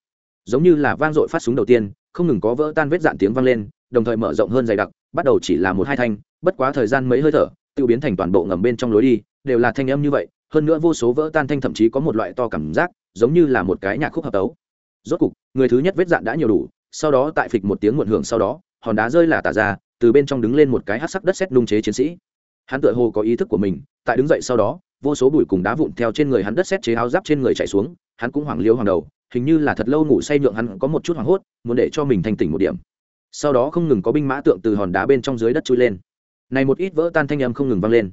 Giống như là vang dội phát súng đầu tiên không ngừng có vỡ tan vết dạn tiếng vang lên, đồng thời mở rộng hơn dày đặc, bắt đầu chỉ là một hai thanh, bất quá thời gian mấy hơi thở, tự biến thành toàn bộ ngầm bên trong lối đi, đều là thanh âm như vậy, hơn nữa vô số vỡ tan thanh thậm chí có một loại to cảm giác, giống như là một cái nhạc khúc hợp tấu. Rốt cục, người thứ nhất vết dạn đã nhiều đủ, sau đó tại phịch một tiếng muộn hưởng sau đó, hòn đá rơi là tả ra, từ bên trong đứng lên một cái hát sắc đất xét nung chế chiến sĩ. Hắn tựa hồ có ý thức của mình, tại đứng dậy sau đó, vô số bụi cùng đá vụn theo trên người hắn đất xét chế áo giáp trên người chạy xuống, hắn cũng hoảng liêu hoàng đầu hình như là thật lâu ngủ say nhượng hắn có một chút hoảng hốt, muốn để cho mình thành tỉnh một điểm. Sau đó không ngừng có binh mã tượng từ hòn đá bên trong dưới đất chui lên. Này một ít vỡ tan thanh âm không ngừng vang lên.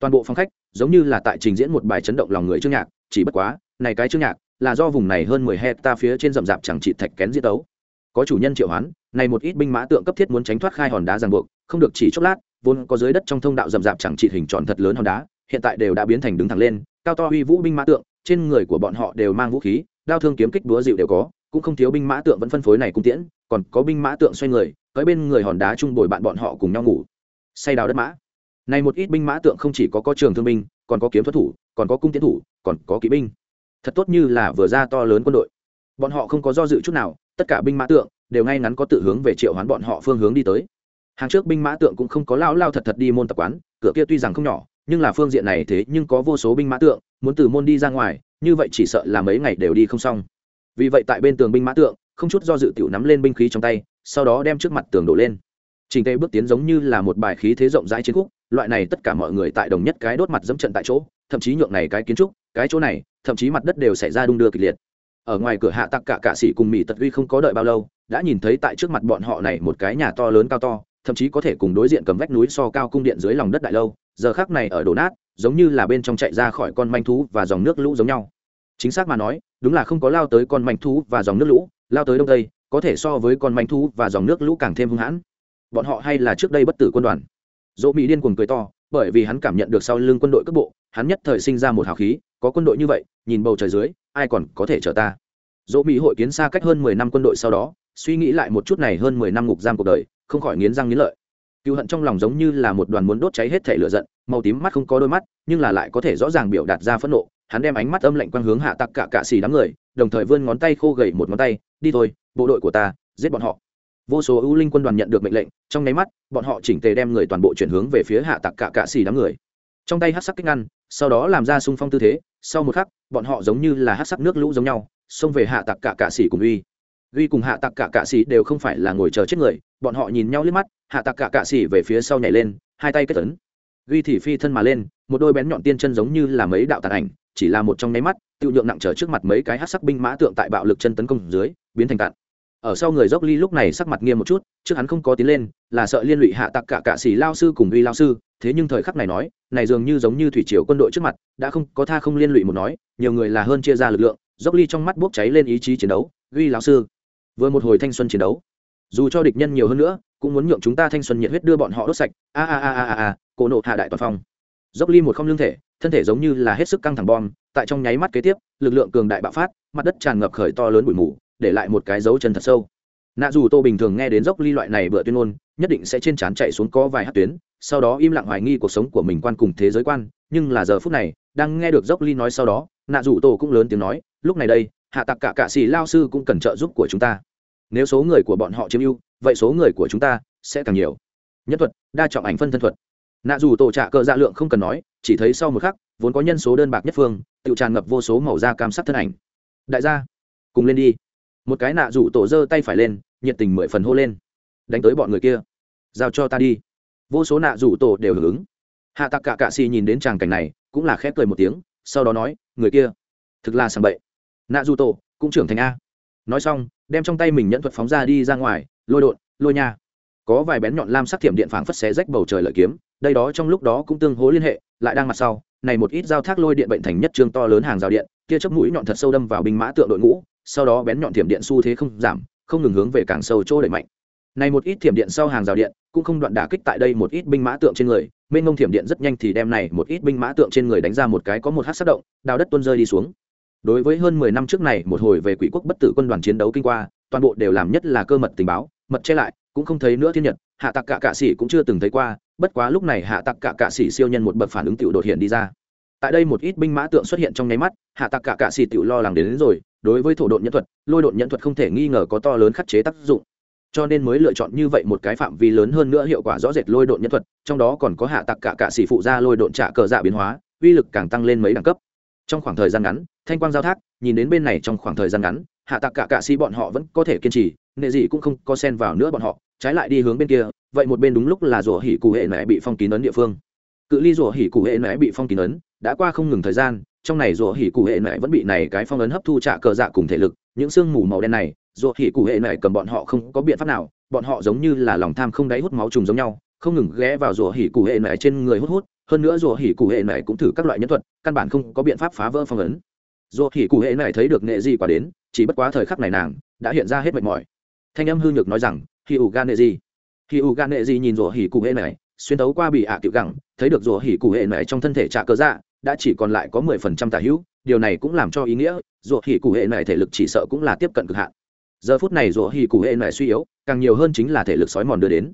Toàn bộ phòng khách, giống như là tại trình diễn một bài chấn động lòng người chương nhạc, chỉ bất quá, này cái chương nhạc là do vùng này hơn mười hecta phía trên rậm rạp chẳng trị thạch kén diễn tấu. Có chủ nhân triệu hoán, này một ít binh mã tượng cấp thiết muốn tránh thoát khai hòn đá ràng buộc, không được chỉ chốc lát, vốn có dưới đất trong thông đạo rậm rạp chẳng trị hình tròn thật lớn hòn đá, hiện tại đều đã biến thành đứng thẳng lên, cao to uy vũ binh mã tượng trên người của bọn họ đều mang vũ khí, đao thương kiếm kích búa dịu đều có, cũng không thiếu binh mã tượng vẫn phân phối này cung tiễn, còn có binh mã tượng xoay người, tới bên người hòn đá chung bồi bạn bọn họ cùng nhau ngủ. Say đào đất mã. Này một ít binh mã tượng không chỉ có có trường thương binh, còn có kiếm thuật thủ, còn có cung tiến thủ, còn có kỵ binh. Thật tốt như là vừa ra to lớn quân đội. Bọn họ không có do dự chút nào, tất cả binh mã tượng đều ngay ngắn có tự hướng về triệu hoán bọn họ phương hướng đi tới. Hàng trước binh mã tượng cũng không có lao lao thật thật đi môn tập quán, cửa kia tuy rằng không nhỏ nhưng là phương diện này thế nhưng có vô số binh mã tượng, muốn từ môn đi ra ngoài, như vậy chỉ sợ là mấy ngày đều đi không xong. Vì vậy tại bên tường binh mã tượng, không chút do dự tiểu nắm lên binh khí trong tay, sau đó đem trước mặt tường đổ lên. Trình tây bước tiến giống như là một bài khí thế rộng rãi chiến khúc, loại này tất cả mọi người tại đồng nhất cái đốt mặt dẫm trận tại chỗ, thậm chí nhượng này cái kiến trúc, cái chỗ này, thậm chí mặt đất đều xảy ra đung đưa kịch liệt. Ở ngoài cửa hạ tặc cả cạ sĩ cùng mỹ tật uy không có đợi bao lâu, đã nhìn thấy tại trước mặt bọn họ này một cái nhà to lớn cao to thậm chí có thể cùng đối diện cầm vách núi so cao cung điện dưới lòng đất đại lâu, giờ khác này ở đổ nát, giống như là bên trong chạy ra khỏi con manh thú và dòng nước lũ giống nhau. Chính xác mà nói, đúng là không có lao tới con manh thú và dòng nước lũ, lao tới đông tây, có thể so với con manh thú và dòng nước lũ càng thêm hung hãn. Bọn họ hay là trước đây bất tử quân đoàn. Dỗ mỹ điên cuồng cười to, bởi vì hắn cảm nhận được sau lưng quân đội cấp bộ, hắn nhất thời sinh ra một hào khí, có quân đội như vậy, nhìn bầu trời dưới, ai còn có thể chở ta? Dỗ mỹ hội kiến xa cách hơn mười năm quân đội sau đó suy nghĩ lại một chút này hơn mười năm ngục giam cuộc đời, không khỏi nghiến răng nghiến lợi. Cựu hận trong lòng giống như là một đoàn muốn đốt cháy hết thể lửa giận, màu tím mắt không có đôi mắt, nhưng là lại có thể rõ ràng biểu đạt ra phẫn nộ. Hắn đem ánh mắt âm lạnh quang hướng hạ tặc cả cạ xì đám người, đồng thời vươn ngón tay khô gầy một ngón tay, đi thôi, bộ đội của ta, giết bọn họ. Vô số ưu linh quân đoàn nhận được mệnh lệnh, trong nháy mắt, bọn họ chỉnh tề đem người toàn bộ chuyển hướng về phía hạ tặc cả cạ xì đám người. Trong tay hát sắc kích ngăn, sau đó làm ra xung phong tư thế, sau một khắc, bọn họ giống như là hát sắc nước lũ giống nhau, xông về hạ tặc cả cạ xì cùng uy. Ghi cùng hạ tặc cả cạ xì đều không phải là ngồi chờ chết người, bọn họ nhìn nhau liếc mắt, hạ tặc cả cạ xì về phía sau nhảy lên, hai tay kết tấn ghi thì phi thân mà lên, một đôi bén nhọn tiên chân giống như là mấy đạo tàn ảnh, chỉ là một trong nháy mắt tự nhượng nặng trở trước mặt mấy cái hát sắc binh mã tượng tại bạo lực chân tấn công dưới, biến thành cạn. Ở sau người dốc ly lúc này sắc mặt nghiêm một chút, trước hắn không có tiến lên, là sợ liên lụy hạ tặc cả cạ xỉ lao sư cùng uy lao sư, thế nhưng thời khắc này nói, này dường như giống như thủy triều quân đội trước mặt, đã không có tha không liên lụy một nói, nhiều người là hơn chia ra lực lượng, dốc ly trong mắt bốc cháy lên ý chí chiến đấu uy lao sư vừa một hồi thanh xuân chiến đấu. Dù cho địch nhân nhiều hơn nữa, cũng muốn nhượng chúng ta thanh xuân nhiệt huyết đưa bọn họ đốt sạch. A a a a a a, cổ nộ hạ đại toàn phong. Dốc ly một không lương thể, thân thể giống như là hết sức căng thẳng bom, tại trong nháy mắt kế tiếp, lực lượng cường đại bạo phát, mặt đất tràn ngập khởi to lớn bụi mù, để lại một cái dấu chân thật sâu. Nạ dù tô bình thường nghe đến dốc ly loại này bựa tuyên ngôn, nhất định sẽ trên trán chạy xuống có vài hát tuyến, sau đó im lặng hoài nghi cuộc sống của mình quan cùng thế giới quan, nhưng là giờ phút này, đang nghe được dốc ly nói sau đó, nạ dù tô cũng lớn tiếng nói, lúc này đây, hạ tặc cả cạ xì lao sư cũng cần trợ giúp của chúng ta nếu số người của bọn họ chiếm ưu, vậy số người của chúng ta sẽ càng nhiều. Nhất thuật, đa trọng ảnh phân thân thuật. Nạ dù tổ trạ cờ dạ lượng không cần nói, chỉ thấy sau một khắc, vốn có nhân số đơn bạc nhất phương, tự tràn ngập vô số màu da cam sắc thân ảnh. Đại gia, cùng lên đi. Một cái nạ rủ tổ giơ tay phải lên, nhiệt tình mười phần hô lên. Đánh tới bọn người kia. Giao cho ta đi. Vô số nạ rủ tổ đều hưởng ứng. Hạ tặc cả cạ xì nhìn đến tràng cảnh này, cũng là khép cười một tiếng, sau đó nói, người kia, thực là sàng bậy. Nạ rủ tổ, cũng trưởng thành a. Nói xong đem trong tay mình nhẫn thuật phóng ra đi ra ngoài, lôi đột lôi nha. Có vài bén nhọn lam sắc thiểm điện phảng phất xé rách bầu trời lợi kiếm, đây đó trong lúc đó cũng tương hố liên hệ, lại đang mặt sau, này một ít giao thác lôi điện bệnh thành nhất trương to lớn hàng rào điện, kia chớp mũi nhọn thật sâu đâm vào binh mã tượng đội ngũ, sau đó bén nhọn thiểm điện xu thế không giảm, không ngừng hướng về càng sâu chỗ đẩy mạnh. Này một ít thiểm điện sau hàng rào điện, cũng không đoạn đả kích tại đây một ít binh mã tượng trên người, mênh mông thiểm điện rất nhanh thì đem này một ít binh mã tượng trên người đánh ra một cái có một hát sát động, đào đất tuôn rơi đi xuống đối với hơn mười năm trước này một hồi về quỷ quốc bất tử quân đoàn chiến đấu kinh qua toàn bộ đều làm nhất là cơ mật tình báo mật che lại cũng không thấy nữa thiên nhật hạ tặc cả cạ sĩ cũng chưa từng thấy qua bất quá lúc này hạ tặc cả cạ sĩ siêu nhân một bậc phản ứng tiểu đột hiện đi ra. Tại đây một ít binh mã tượng xuất hiện trong nháy mắt hạ tặc cả cạ sĩ tiểu lo lắng đến, đến rồi đối với thổ độn nhân thuật lôi độn nhân thuật không thể nghi ngờ có to lớn khắc chế tác dụng. Cho nên mới lựa chọn như vậy một cái phạm vi lớn hơn nữa hiệu quả rõ rệt lôi độn nhân thuật trong đó còn có hạ tặc cả cạ sĩ phụ ra lôi độn trả cờ dạ biến hóa uy lực càng tăng lên mấy đẳng cấp trong khoảng thời gian ngắn, thanh quang giao thác, nhìn đến bên này trong khoảng thời gian ngắn, hạ tạc cả cạ sĩ bọn họ vẫn có thể kiên trì, nệ gì cũng không có xen vào nữa bọn họ, trái lại đi hướng bên kia, vậy một bên đúng lúc là rủa hỉ cụ hệ mẹ bị phong kín ấn địa phương. Cự ly rủa hỉ cụ hệ mẹ bị phong kín ấn, đã qua không ngừng thời gian, trong này rủa hỉ cụ hệ mẹ vẫn bị này cái phong ấn hấp thu trả cờ dạ cùng thể lực, những sương mù màu đen này rủa hỉ cụ hệ mẹ cầm bọn họ không có biện pháp nào, bọn họ giống như là lòng tham không đáy hút máu trùng giống nhau, không ngừng ghé vào rủa hỉ cụ hệ mẹ trên người hút hút hơn nữa rủa hỉ cụ hệ này cũng thử các loại nhân thuật, căn bản không có biện pháp phá vỡ phong ấn. Rủa hỉ cụ hệ này thấy được nghệ gì quả đến, chỉ bất quá thời khắc này nàng đã hiện ra hết mệt mỏi. Thanh âm hư nhược nói rằng khi ủ gan nghệ gì khi ủ gan nghệ gì nhìn rủa hỉ cụ hệ này, xuyên tấu qua bị ạ tiểu gẳng, thấy được rủa hỉ cụ hệ này trong thân thể trả cơ dạ đã chỉ còn lại có mười phần trăm tả hữu, điều này cũng làm cho ý nghĩa rủa hỉ cụ hệ này thể lực chỉ sợ cũng là tiếp cận cực hạn. Giờ phút này rủa hỉ cụ hệ này suy yếu, càng nhiều hơn chính là thể lực sói mòn đưa đến.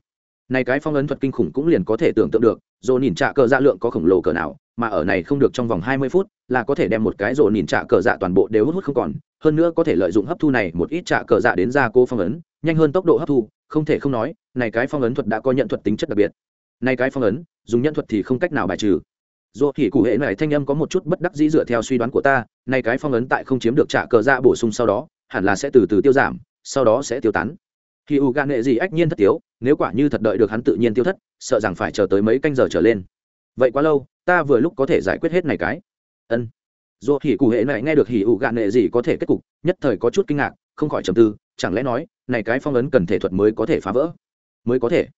Này cái phong ấn thuật kinh khủng cũng liền có thể tưởng tượng được dồn nhìn trạ cờ dạ lượng có khổng lồ cờ nào, mà ở này không được trong vòng hai mươi phút, là có thể đem một cái dồn nhìn trạ cờ dạ toàn bộ đều hút hút không còn, hơn nữa có thể lợi dụng hấp thu này một ít trạ cờ dạ đến ra cô phong ấn, nhanh hơn tốc độ hấp thu, không thể không nói, này cái phong ấn thuật đã có nhận thuật tính chất đặc biệt. Này cái phong ấn, dùng nhận thuật thì không cách nào bài trừ. Dù thì cụ hệ này thanh âm có một chút bất đắc dĩ dựa theo suy đoán của ta, này cái phong ấn tại không chiếm được trả cờ dạ bổ sung sau đó, hẳn là sẽ từ từ tiêu giảm, sau đó sẽ tiêu tán khi u gan nghệ gì ách nhiên thất tiếu, nếu quả như thật đợi được hắn tự nhiên tiêu thất, sợ rằng phải chờ tới mấy canh giờ trở lên. Vậy quá lâu, ta vừa lúc có thể giải quyết hết này cái. Ân. Dù hỉ cụ hệ này nghe được hỉ ủ gạn nghệ gì có thể kết cục, nhất thời có chút kinh ngạc, không khỏi trầm tư, chẳng lẽ nói, này cái phong ấn cần thể thuật mới có thể phá vỡ? Mới có thể.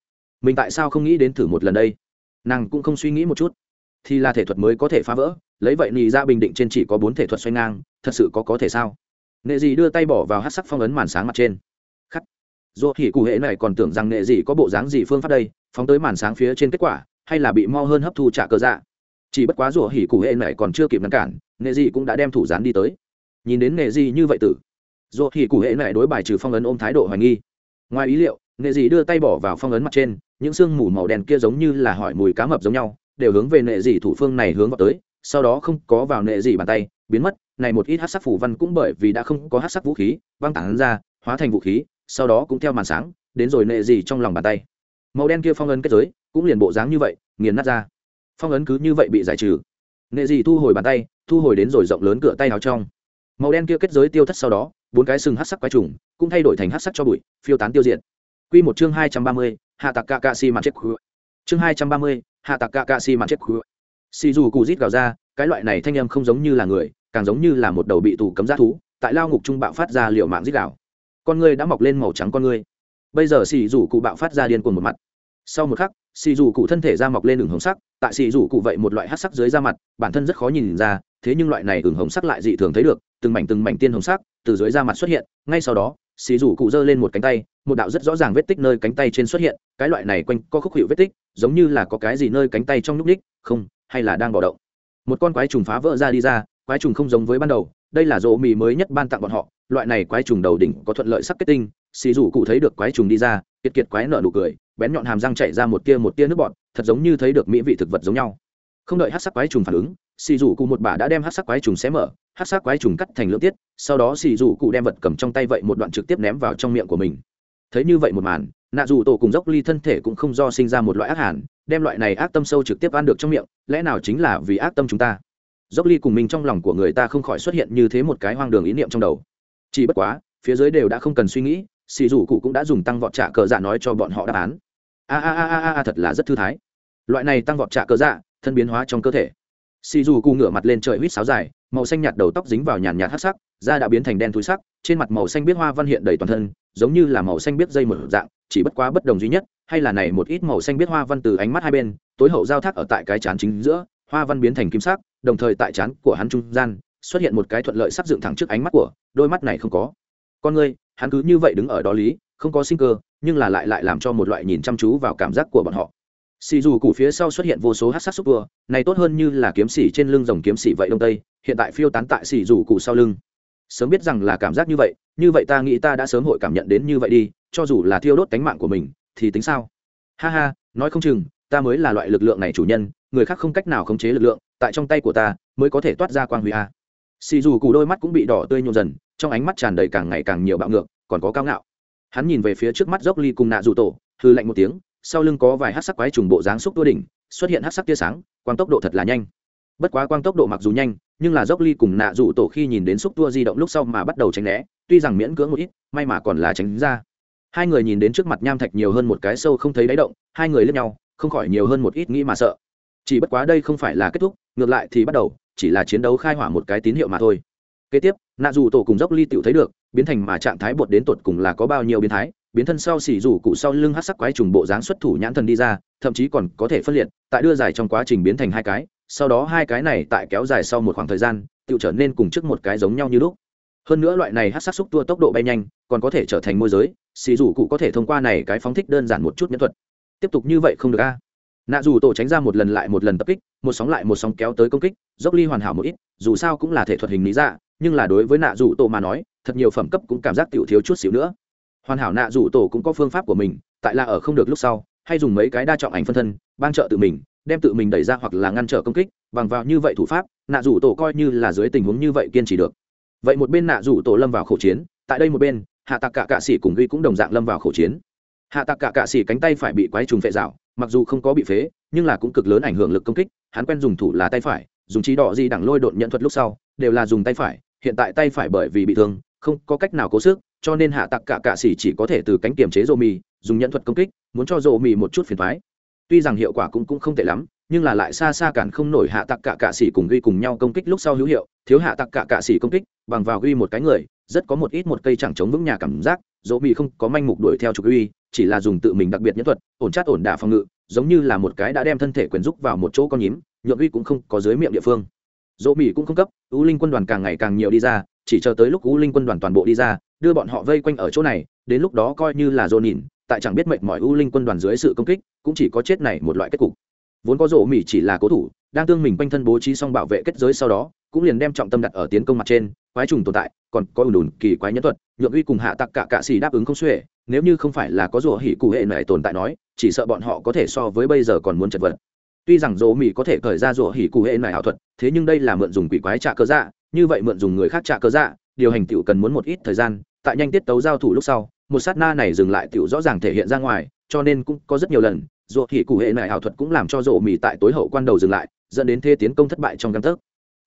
Mình tại sao không nghĩ đến thử một lần đây? Nàng cũng không suy nghĩ một chút. Thì là thể thuật mới có thể phá vỡ, lấy vậy nì ra dạ bình định trên chỉ có bốn thể thuật xoay ngang, thật sự có có thể sao? Nghệ gì đưa tay bỏ vào hát sắc phong ấn màn sáng mặt trên dù thì cụ hệ này còn tưởng rằng nghệ gì có bộ dáng gì phương pháp đây, phóng tới màn sáng phía trên kết quả, hay là bị mo hơn hấp thu trả cờ dạ. Chỉ bất quá rủa hỉ cụ hệ này còn chưa kịp ngăn cản, nghệ gì cũng đã đem thủ dán đi tới. Nhìn đến nghệ gì như vậy tử, dù thì cụ hệ này đối bài trừ phong ấn ôm thái độ hoài nghi. Ngoài ý liệu, nghệ gì đưa tay bỏ vào phong ấn mặt trên, những sương mù màu đen kia giống như là hỏi mùi cá mập giống nhau, đều hướng về nệ dị thủ phương này hướng vào tới, sau đó không có vào nệ dị bàn tay, biến mất, này một ít hát sắc phủ văn cũng bởi vì đã không có hát sắc vũ khí, văng tản ra, hóa thành vũ khí sau đó cũng theo màn sáng, đến rồi nệ gì trong lòng bàn tay. Màu đen kia phong ấn kết giới, cũng liền bộ dáng như vậy, nghiền nát ra. Phong ấn cứ như vậy bị giải trừ. Nệ gì thu hồi bàn tay, thu hồi đến rồi rộng lớn cửa tay áo trong. Màu đen kia kết giới tiêu thất sau đó, bốn cái sừng hát sắc quái trùng, cũng thay đổi thành hát sắc cho bụi, phiêu tán tiêu diệt. Quy một chương hai trăm ba mươi, hạ tạc ca ca si mặt chết khứa chương hai trăm ba mươi, hạ tạc ca ca si mặt chết khứa si dù cụ rít gào ra, cái loại này thanh âm không giống như là người, càng giống như là một đầu bị tù cấm g thú, tại lao ngục trung bạo phát ra liệu mạng rít gào con người đã mọc lên màu trắng con người bây giờ xì rủ cụ bạo phát ra điên cuồng một mặt. Sau một khắc, xì rủ cụ thân thể ra mọc lên đường hồng sắc, tại xì rủ cụ vậy một loại hát sắc dưới da mặt, bản thân rất khó nhìn ra, thế nhưng loại này đường hồng sắc lại dị thường thấy được, từng mảnh từng mảnh tiên hồng sắc từ dưới da mặt xuất hiện, ngay sau đó, xì rủ cụ giơ lên một cánh tay, một đạo rất rõ ràng vết tích nơi cánh tay trên xuất hiện, cái loại này quanh co khúc hiệu vết tích, giống như là có cái gì nơi cánh tay trong nhúc ních, không, hay là đang bỏ động. Một con quái trùng phá vỡ ra đi ra, quái trùng không giống với ban đầu đây là rỗ mì mới nhất ban tặng bọn họ, loại này quái trùng đầu đỉnh có thuận lợi sắc kết tinh, xì rủ cụ thấy được quái trùng đi ra, kiệt kiệt quái nợ nụ cười, bén nhọn hàm răng chạy ra một tia một tia nước bọt, thật giống như thấy được mỹ vị thực vật giống nhau. Không đợi hát sắc quái trùng phản ứng, xì rủ cụ một bà đã đem hát sắc quái trùng xé mở, hát sắc quái trùng cắt thành lưỡng tiết, sau đó xì rủ cụ đem vật cầm trong tay vậy một đoạn trực tiếp ném vào trong miệng của mình. Thấy như vậy một màn, nạ dù tổ cùng dốc ly thân thể cũng không do sinh ra một loại ác hàn, đem loại này ác tâm sâu trực tiếp ăn được trong miệng, lẽ nào chính là vì ác tâm chúng ta? Dốc ly cùng mình trong lòng của người ta không khỏi xuất hiện như thế một cái hoang đường ý niệm trong đầu. Chỉ bất quá, phía dưới đều đã không cần suy nghĩ, xì rủ cụ cũng đã dùng tăng vọt trả cờ dạ nói cho bọn họ đáp án. A a a a a thật là rất thư thái. Loại này tăng vọt trả cờ dạ thân biến hóa trong cơ thể. Xì rủ cụ ngửa mặt lên trời huýt sáo dài, màu xanh nhạt đầu tóc dính vào nhàn nhạt hát sắc, da đã biến thành đen túi sắc, trên mặt màu xanh biết hoa văn hiện đầy toàn thân, giống như là màu xanh biết dây một dạng, chỉ bất quá bất đồng duy nhất, hay là này một ít màu xanh biết hoa văn từ ánh mắt hai bên, tối hậu giao thác ở tại cái chán chính giữa, hoa văn biến thành kim sắc đồng thời tại chán của hắn trung gian, xuất hiện một cái thuận lợi sắp dựng thẳng trước ánh mắt của, đôi mắt này không có. Con ngươi, hắn cứ như vậy đứng ở đó lý, không có sinh cơ, nhưng là lại lại làm cho một loại nhìn chăm chú vào cảm giác của bọn họ. Xì dù củ phía sau xuất hiện vô số hát sắc xúc vừa này tốt hơn như là kiếm xỉ trên lưng dòng kiếm xỉ vậy đông tây, hiện tại phiêu tán tại xì dù củ sau lưng. Sớm biết rằng là cảm giác như vậy như vậy ta nghĩ ta đã sớm hội cảm nhận đến như vậy đi, cho dù là thiêu đốt cánh mạng của mình, thì tính sao? Ha ha, nói không chừng, ta mới là loại lực lượng này chủ nhân, người khác không cách nào khống chế lực lượng tại trong tay của ta mới có thể toát ra quang huy a. Xì dù cù đôi mắt cũng bị đỏ tươi nhộn dần, trong ánh mắt tràn đầy càng ngày càng nhiều bạo ngược, còn có cao ngạo. Hắn nhìn về phía trước mắt dốc ly cùng nạ dù tổ hư lạnh một tiếng, sau lưng có vài hát sắc quái trùng bộ dáng xúc tua đỉnh, xuất hiện hát sắc tia sáng, quang tốc độ thật là nhanh. Bất quá quang tốc độ mặc dù nhanh, nhưng là dốc ly cùng nạ dù tổ khi nhìn đến xúc tua di động lúc sau mà bắt đầu tránh né, tuy rằng miễn cưỡng một ít, may mà còn là tránh ra. Hai người nhìn đến trước mặt nham thạch nhiều hơn một cái sâu không thấy đáy động, hai người lướt nhau, không khỏi nhiều hơn một ít nghĩ mà sợ. Chỉ bất quá đây không phải là kết thúc ngược lại thì bắt đầu, chỉ là chiến đấu khai hỏa một cái tín hiệu mà thôi. Kế tiếp, nạ dù tổ cùng dốc ly tựu thấy được, biến thành mà trạng thái bột đến tột cùng là có bao nhiêu biến thái, biến thân sau xỉ rủ cụ sau lưng hát sắc quái trùng bộ dáng xuất thủ nhãn thần đi ra, thậm chí còn có thể phân liệt, tại đưa dài trong quá trình biến thành hai cái, sau đó hai cái này tại kéo dài sau một khoảng thời gian tự trở nên cùng trước một cái giống nhau như lúc. Hơn nữa loại này hát sắc xúc tua tốc độ bay nhanh, còn có thể trở thành môi giới, xì rủ cụ có thể thông qua này cái phóng thích đơn giản một chút nhân thuật. Tiếp tục như vậy không được a nạ dù tổ tránh ra một lần lại một lần tập kích, một sóng lại một sóng kéo tới công kích, dốc ly hoàn hảo một ít, dù sao cũng là thể thuật hình lý dạ nhưng là đối với nạ dù tổ mà nói, thật nhiều phẩm cấp cũng cảm giác tiểu thiếu chút xíu nữa. Hoàn hảo nạ dù tổ cũng có phương pháp của mình, tại là ở không được lúc sau, hay dùng mấy cái đa trọng ảnh phân thân ban trợ tự mình, đem tự mình đẩy ra hoặc là ngăn trở công kích, bằng vào như vậy thủ pháp, nạ dù tổ coi như là dưới tình huống như vậy kiên trì được. Vậy một bên nạ dù tổ lâm vào khẩu chiến, tại đây một bên, hạ tạc cả cạ s cùng ghi cũng đồng dạng lâm vào khẩu chiến. Hạ tạc cả cạ s cánh tay phải bị quái trùng phệ rào mặc dù không có bị phế, nhưng là cũng cực lớn ảnh hưởng lực công kích, hắn quen dùng thủ là tay phải, dùng trí đỏ di đẳng lôi đột nhận thuật lúc sau, đều là dùng tay phải, hiện tại tay phải bởi vì bị thương, không có cách nào cố sức, cho nên hạ tặc cả cạ xỉ chỉ có thể từ cánh kiềm chế rô mì, dùng nhận thuật công kích, muốn cho rô mì một chút phiền thoái. Tuy rằng hiệu quả cũng cũng không tệ lắm, nhưng là lại xa xa cản không nổi hạ tặc cả cạ xỉ cùng ghi cùng nhau công kích lúc sau hữu hiệu, thiếu hạ tặc cả cạ xỉ công kích, bằng vào ghi một cái người, rất có một ít một cây chẳng chống vững nhà cảm giác dỗ mì không có manh mục đuổi theo trục uy chỉ là dùng tự mình đặc biệt nhân thuật, ổn chát ổn đả phòng ngự, giống như là một cái đã đem thân thể quyền rúc vào một chỗ con nhím, nhượng uy cũng không có dưới miệng địa phương. Dỗ mỹ cũng không cấp ưu linh quân đoàn càng ngày càng nhiều đi ra, chỉ chờ tới lúc ưu linh quân đoàn toàn bộ đi ra, đưa bọn họ vây quanh ở chỗ này, đến lúc đó coi như là dồn nhìn, tại chẳng biết mệnh mọi ưu linh quân đoàn dưới sự công kích, cũng chỉ có chết này một loại kết cục. Vốn có rổ mỹ chỉ là cố thủ, đang tương mình quanh thân bố trí xong bảo vệ kết giới sau đó, cũng liền đem trọng tâm đặt ở tiến công mặt trên quái trùng tồn tại, còn có ùn ùn kỳ quái nhân thuật, nhượng uy cùng hạ tặc cả cạ xì đáp ứng không xuể, nếu như không phải là có rủa hỉ cụ hệ này tồn tại nói, chỉ sợ bọn họ có thể so với bây giờ còn muốn chật vật. Tuy rằng rổ mỉ có thể khởi ra rủa hỉ cụ hệ này ảo thuật, thế nhưng đây là mượn dùng quỷ quái trả cơ dạ như vậy mượn dùng người khác trả cơ dạ điều hành tiểu cần muốn một ít thời gian, tại nhanh tiết tấu giao thủ lúc sau, một sát na này dừng lại tiểu rõ ràng thể hiện ra ngoài, cho nên cũng có rất nhiều lần rủa hỉ cụ hệ này ảo thuật cũng làm cho rỗ mỉ tại tối hậu quan đầu dừng lại, dẫn đến thế tiến công thất bại trong căn tấc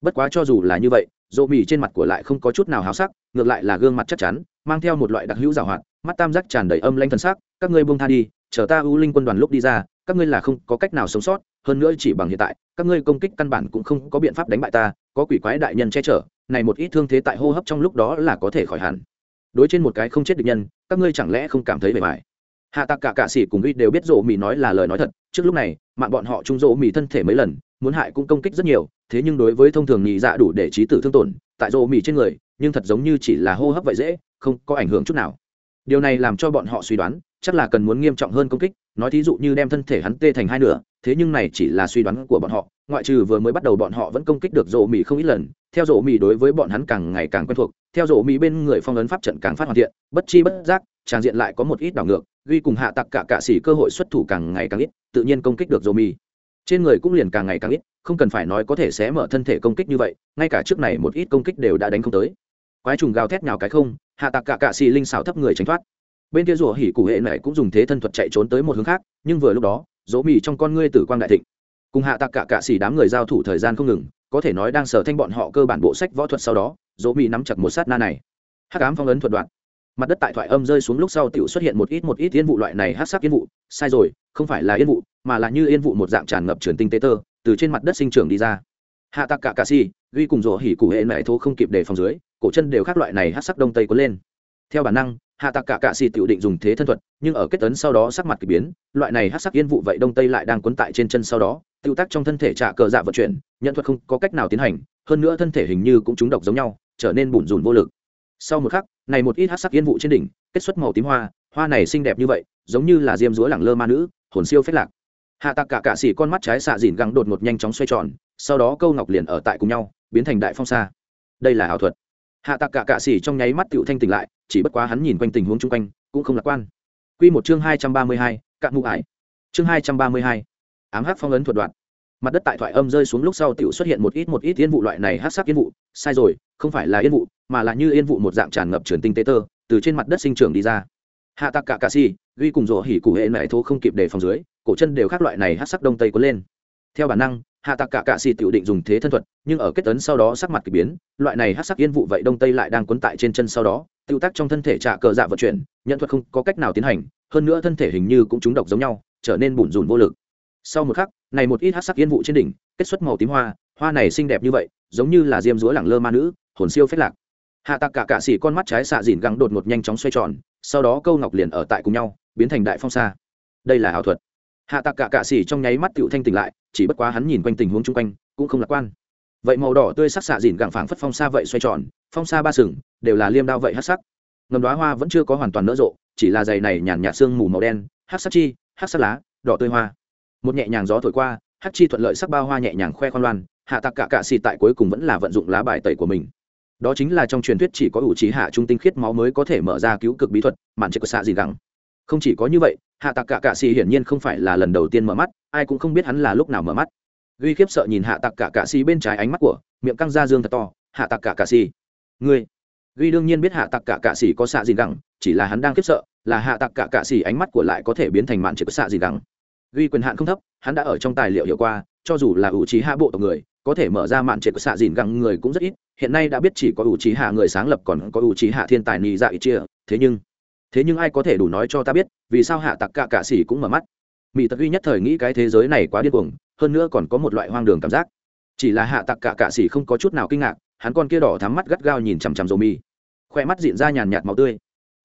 bất quá cho dù là như vậy dỗ mỉ trên mặt của lại không có chút nào háo sắc, ngược lại là gương mặt chắc chắn, mang theo một loại đặc hữu giảo hoạt, mắt tam giác tràn đầy âm lanh thân sắc, các ngươi buông tha đi, chờ ta ưu linh quân đoàn lúc đi ra, các ngươi là không có cách nào sống sót, hơn nữa chỉ bằng hiện tại, các ngươi công kích căn bản cũng không có biện pháp đánh bại ta, có quỷ quái đại nhân che chở, này một ít thương thế tại hô hấp trong lúc đó là có thể khỏi hẳn. Đối trên một cái không chết được nhân, các ngươi chẳng lẽ không cảm thấy bề mại hạ tạc cả cạ sĩ cùng uy đều biết rộ mì nói là lời nói thật, trước lúc này, mạng bọn họ trung rộ mì thân thể mấy lần, muốn hại cũng công kích rất nhiều thế nhưng đối với thông thường nhị dạ đủ để trí tử thương tổn, tại rộ mì trên người, nhưng thật giống như chỉ là hô hấp vậy dễ, không có ảnh hưởng chút nào. Điều này làm cho bọn họ suy đoán, chắc là cần muốn nghiêm trọng hơn công kích, nói thí dụ như đem thân thể hắn tê thành hai nửa, thế nhưng này chỉ là suy đoán của bọn họ, ngoại trừ vừa mới bắt đầu bọn họ vẫn công kích được rộ mì không ít lần, theo rộ mì đối với bọn hắn càng ngày càng quen thuộc, theo rộ mì bên người phong ấn pháp trận càng phát hoàn thiện, bất chi bất giác tràng diện lại có một ít đảo ngược duy cùng hạ tặc cả cạ xỉ cơ hội xuất thủ càng ngày càng ít, tự nhiên công kích được rộ mì trên người cũng liền càng ngày càng ít, không cần phải nói có thể xé mở thân thể công kích như vậy, ngay cả trước này một ít công kích đều đã đánh không tới. Quái trùng gào thét nhào cái không, hạ tạc cả cạ xì linh xảo thấp người tránh thoát. Bên kia rủa hỉ cụ hệ này cũng dùng thế thân thuật chạy trốn tới một hướng khác, nhưng vừa lúc đó, dỗ mì trong con ngươi tử quang đại thịnh. Cùng hạ tạc cả cạ xì đám người giao thủ thời gian không ngừng, có thể nói đang sở thanh bọn họ cơ bản bộ sách võ thuật sau đó, dỗ mì nắm chặt một sát na này. Hắc ám phong ấn thuật đoạn mặt đất tại thoại âm rơi xuống lúc sau tiểu xuất hiện một ít một ít yên vụ loại này hát sắc yên vụ. Sai rồi, không phải là yên vụ, mà là như yên vụ một dạng tràn ngập truyền tinh tế tơ, từ trên mặt đất sinh trưởng đi ra. Hạ tạc cả cà si, ghi cùng rổ hỉ cụ hệ mẹ thô không kịp để phòng dưới, cổ chân đều khác loại này hát sắc đông tây có lên. Theo bản năng, hạ tạc cả cạ xì tiểu định dùng thế thân thuật, nhưng ở kết tấn sau đó sắc mặt k ỳ biến, loại này hát sắc yên vụ vậy đông tây lại đang quấn tại trên chân sau đó tiêu tác trong thân thể trả cờ dạ vận chuyển, nhận thuật không có cách nào tiến hành, hơn nữa thân thể hình như cũng trúng độc giống nhau, trở nên bủn rùn vô lực. Sau một khắc này một ít hát sắc yên vụ trên đỉnh, kết xuất màu tím hoa hoa này xinh đẹp như vậy, giống như là diêm dúa lẳng lơ ma nữ, hồn siêu phết lạc. Hạ tạc cả cạ xỉ con mắt trái xạ dìn găng đột một nhanh chóng xoay tròn, sau đó câu ngọc liền ở tại cùng nhau, biến thành đại phong sa. Đây là ảo thuật. Hạ tạc cả cạ xỉ trong nháy mắt tựu thanh tỉnh lại, chỉ bất quá hắn nhìn quanh tình huống chung quanh, cũng không lạc quan. Q một chương hai trăm ba mươi hai, cạn mụ ải. Chương hai trăm ba mươi hai, ám hắc phong ấn thuật đoạn mặt đất tại thoại âm rơi xuống lúc sau tiểu xuất hiện một ít một ít yên vụ loại này hát sắc yên vụ. Sai rồi, không phải là yên vụ, mà là như yên vụ một dạng tràn ngập truyền tinh tế tơ, từ trên mặt đất sinh trưởng đi ra. Hạ tạc cả cà si ghi cùng rổ hỉ cụ hệ mẹ thô không kịp đề phòng dưới, cổ chân đều khác loại này hát sắc đông tây có lên. Theo bản năng, hạ tạc cả cạ xì tiểu định dùng thế thân thuật, nhưng ở kết tấn sau đó sắc mặt k ỳ biến, loại này hát sắc yên vụ vậy đông tây lại đang quấn tại trên chân sau đó, tiêu tác trong thân thể trả cờ dạ vận chuyển, nhận thuật không có cách nào tiến hành, hơn nữa thân thể hình như cũng trúng độc giống nhau, trở nên bủn rủn vô lực sau một khắc, này một ít hát sắc yên vụ trên đỉnh, kết xuất màu tím hoa hoa này xinh đẹp như vậy, giống như là diêm dúa lẳng lơ ma nữ, hồn siêu phết lạc. Hạ tạc cả cạ xỉ con mắt trái xạ dìn găng đột một nhanh chóng xoay tròn, sau đó câu ngọc liền ở tại cùng nhau, biến thành đại phong sa. Đây là ảo thuật. Hạ tạc cả cạ xỉ trong nháy mắt tựu thanh tỉnh lại, chỉ bất quá hắn nhìn quanh tình huống chung quanh, cũng không lạc quan. Vậy màu đỏ tươi sắc xạ dìn gặng phảng phất phong sa vậy xoay tròn, phong sa ba sừng, đều là liêm đao vậy hát sắc. Ngầm đoá hoa vẫn chưa có hoàn toàn nở rộ, chỉ là dày này nhàn nhạt sương mù màu đen hát sắc chi hát sắc lá, đỏ tươi hoa một nhẹ nhàng gió thổi qua hát chi thuận lợi sắc bao hoa nhẹ nhàng khoe khoan loan, hạ tạc cả cạ xì tại cuối cùng vẫn là vận dụng lá bài tẩy của mình. Đó chính là trong truyền thuyết chỉ có ủ trí hạ trung tinh khiết máu mới có thể mở ra cứu cực bí thuật màn chết của xạ gì gắng không chỉ có như vậy, hạ tạc cả cạ xì hiển nhiên không phải là lần đầu tiên mở mắt, ai cũng không biết hắn là lúc nào mở mắt. Ghi khiếp sợ nhìn hạ tạc cả cạ xì bên trái ánh mắt của, miệng căng ra dương thật to, hạ tạc cả cạ xì, ngươi. Ghi đương nhiên biết hạ tạc cả cạ xì có xạ gì gắng chỉ là hắn đang khiếp sợ, là hạ tạc cả cạ xì ánh mắt của lại có thể biến thành màn chết của xạ gì gắng ghi quyền hạn không thấp, hắn đã ở trong tài liệu hiệu qua, cho dù là ủ trí hạ bộ tộc người, có thể mở ra mạn trệ của xạ dìn găng người cũng rất ít, hiện nay đã biết chỉ có ủ trí hạ người sáng lập còn có ủ trí hạ thiên tài nì dạ ít chia, thế nhưng thế nhưng ai có thể đủ nói cho ta biết, vì sao hạ tặc cả cạ xỉ cũng mở mắt? Mỹ tật duy nhất thời nghĩ cái thế giới này quá điên cuồng, hơn nữa còn có một loại hoang đường cảm giác. Chỉ là hạ tặc cả cạ xỉ không có chút nào kinh ngạc, hắn con kia đỏ thắm mắt gắt gao nhìn chằm chằm dỗ mi. Khoe mắt diện ra nhàn nhạt màu tươi.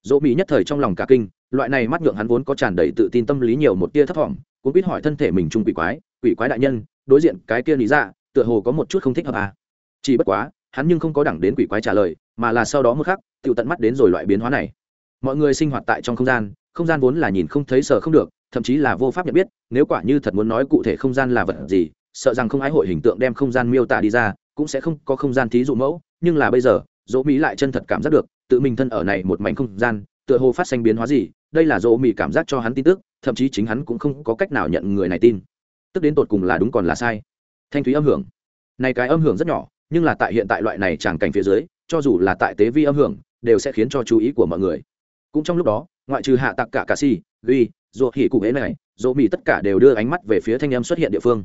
Dỗ mi nhất thời trong lòng cả kinh, loại này mắt nhượng hắn vốn có tràn đầy tự tin tâm lý nhiều một tia thấp thỏm cũng biết hỏi thân thể mình trung quỷ quái quỷ quái đại nhân đối diện cái kia lý dạ, tựa hồ có một chút không thích hợp à. chỉ bất quá hắn nhưng không có đẳng đến quỷ quái trả lời mà là sau đó một khắc tự tận mắt đến rồi loại biến hóa này mọi người sinh hoạt tại trong không gian không gian vốn là nhìn không thấy sợ không được thậm chí là vô pháp nhận biết nếu quả như thật muốn nói cụ thể không gian là vật gì sợ rằng không ai hội hình tượng đem không gian miêu tả đi ra cũng sẽ không có không gian thí dụ mẫu nhưng là bây giờ dỗ mỹ lại chân thật cảm giác được tự mình thân ở này một mảnh không gian tựa hồ phát sinh biến hóa gì đây là dỗ mỹ cảm giác cho hắn tin tức thậm chí chính hắn cũng không có cách nào nhận người này tin. Tức đến tột cùng là đúng còn là sai. Thanh thúy âm hưởng. Này cái âm hưởng rất nhỏ, nhưng là tại hiện tại loại này tràng cảnh phía dưới, cho dù là tại tế vi âm hưởng, đều sẽ khiến cho chú ý của mọi người. Cũng trong lúc đó, ngoại trừ hạ tặc cả cà si, ghi ruột hỉ cụ hễ này dỗ mỹ tất cả đều đưa ánh mắt về phía thanh âm xuất hiện địa phương.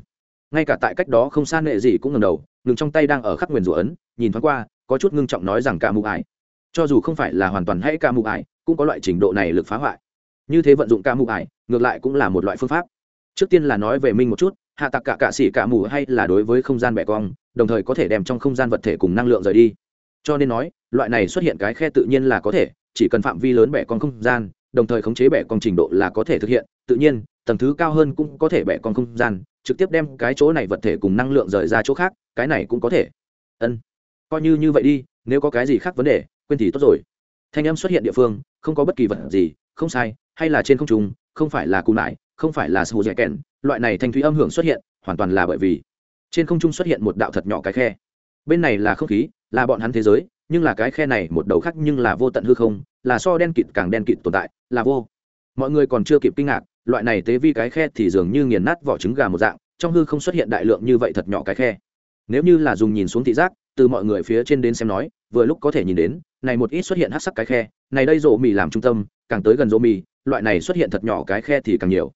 Ngay cả tại cách đó không xa nệ gì cũng ngầm đầu, ngừng trong tay đang ở khắc nguyền rủa ấn, nhìn thoáng qua, có chút ngưng trọng nói rằng cả mụ ải. Cho dù không phải là hoàn toàn hãy cả mụ ải, cũng có loại trình độ này lực phá hoại như thế vận dụng ca mụ ải, ngược lại cũng là một loại phương pháp. Trước tiên là nói về minh một chút, hạ tặc cả cạ xỉ cả mù hay là đối với không gian bẻ cong, đồng thời có thể đem trong không gian vật thể cùng năng lượng rời đi. Cho nên nói, loại này xuất hiện cái khe tự nhiên là có thể, chỉ cần phạm vi lớn bẻ cong không gian, đồng thời khống chế bẻ cong trình độ là có thể thực hiện. Tự nhiên, tầng thứ cao hơn cũng có thể bẻ cong không gian, trực tiếp đem cái chỗ này vật thể cùng năng lượng rời ra chỗ khác, cái này cũng có thể. Ân, coi như như vậy đi, nếu có cái gì khác vấn đề, quên thì tốt rồi. Thanh âm xuất hiện địa phương, không có bất kỳ vật gì, không sai hay là trên không trung, không phải là cù nải, không phải là sù dẻ kèn, loại này thanh thúy âm hưởng xuất hiện, hoàn toàn là bởi vì trên không trung xuất hiện một đạo thật nhỏ cái khe. Bên này là không khí, là bọn hắn thế giới, nhưng là cái khe này một đầu khác nhưng là vô tận hư không, là so đen kịt càng đen kịt tồn tại, là vô. Mọi người còn chưa kịp kinh ngạc, loại này tế vi cái khe thì dường như nghiền nát vỏ trứng gà một dạng, trong hư không xuất hiện đại lượng như vậy thật nhỏ cái khe. Nếu như là dùng nhìn xuống thị giác, từ mọi người phía trên đến xem nói, vừa lúc có thể nhìn đến này một ít xuất hiện hắc sắc cái khe, này đây rộ mì làm trung tâm, càng tới gần rộ mì, loại này xuất hiện thật nhỏ cái khe thì càng nhiều.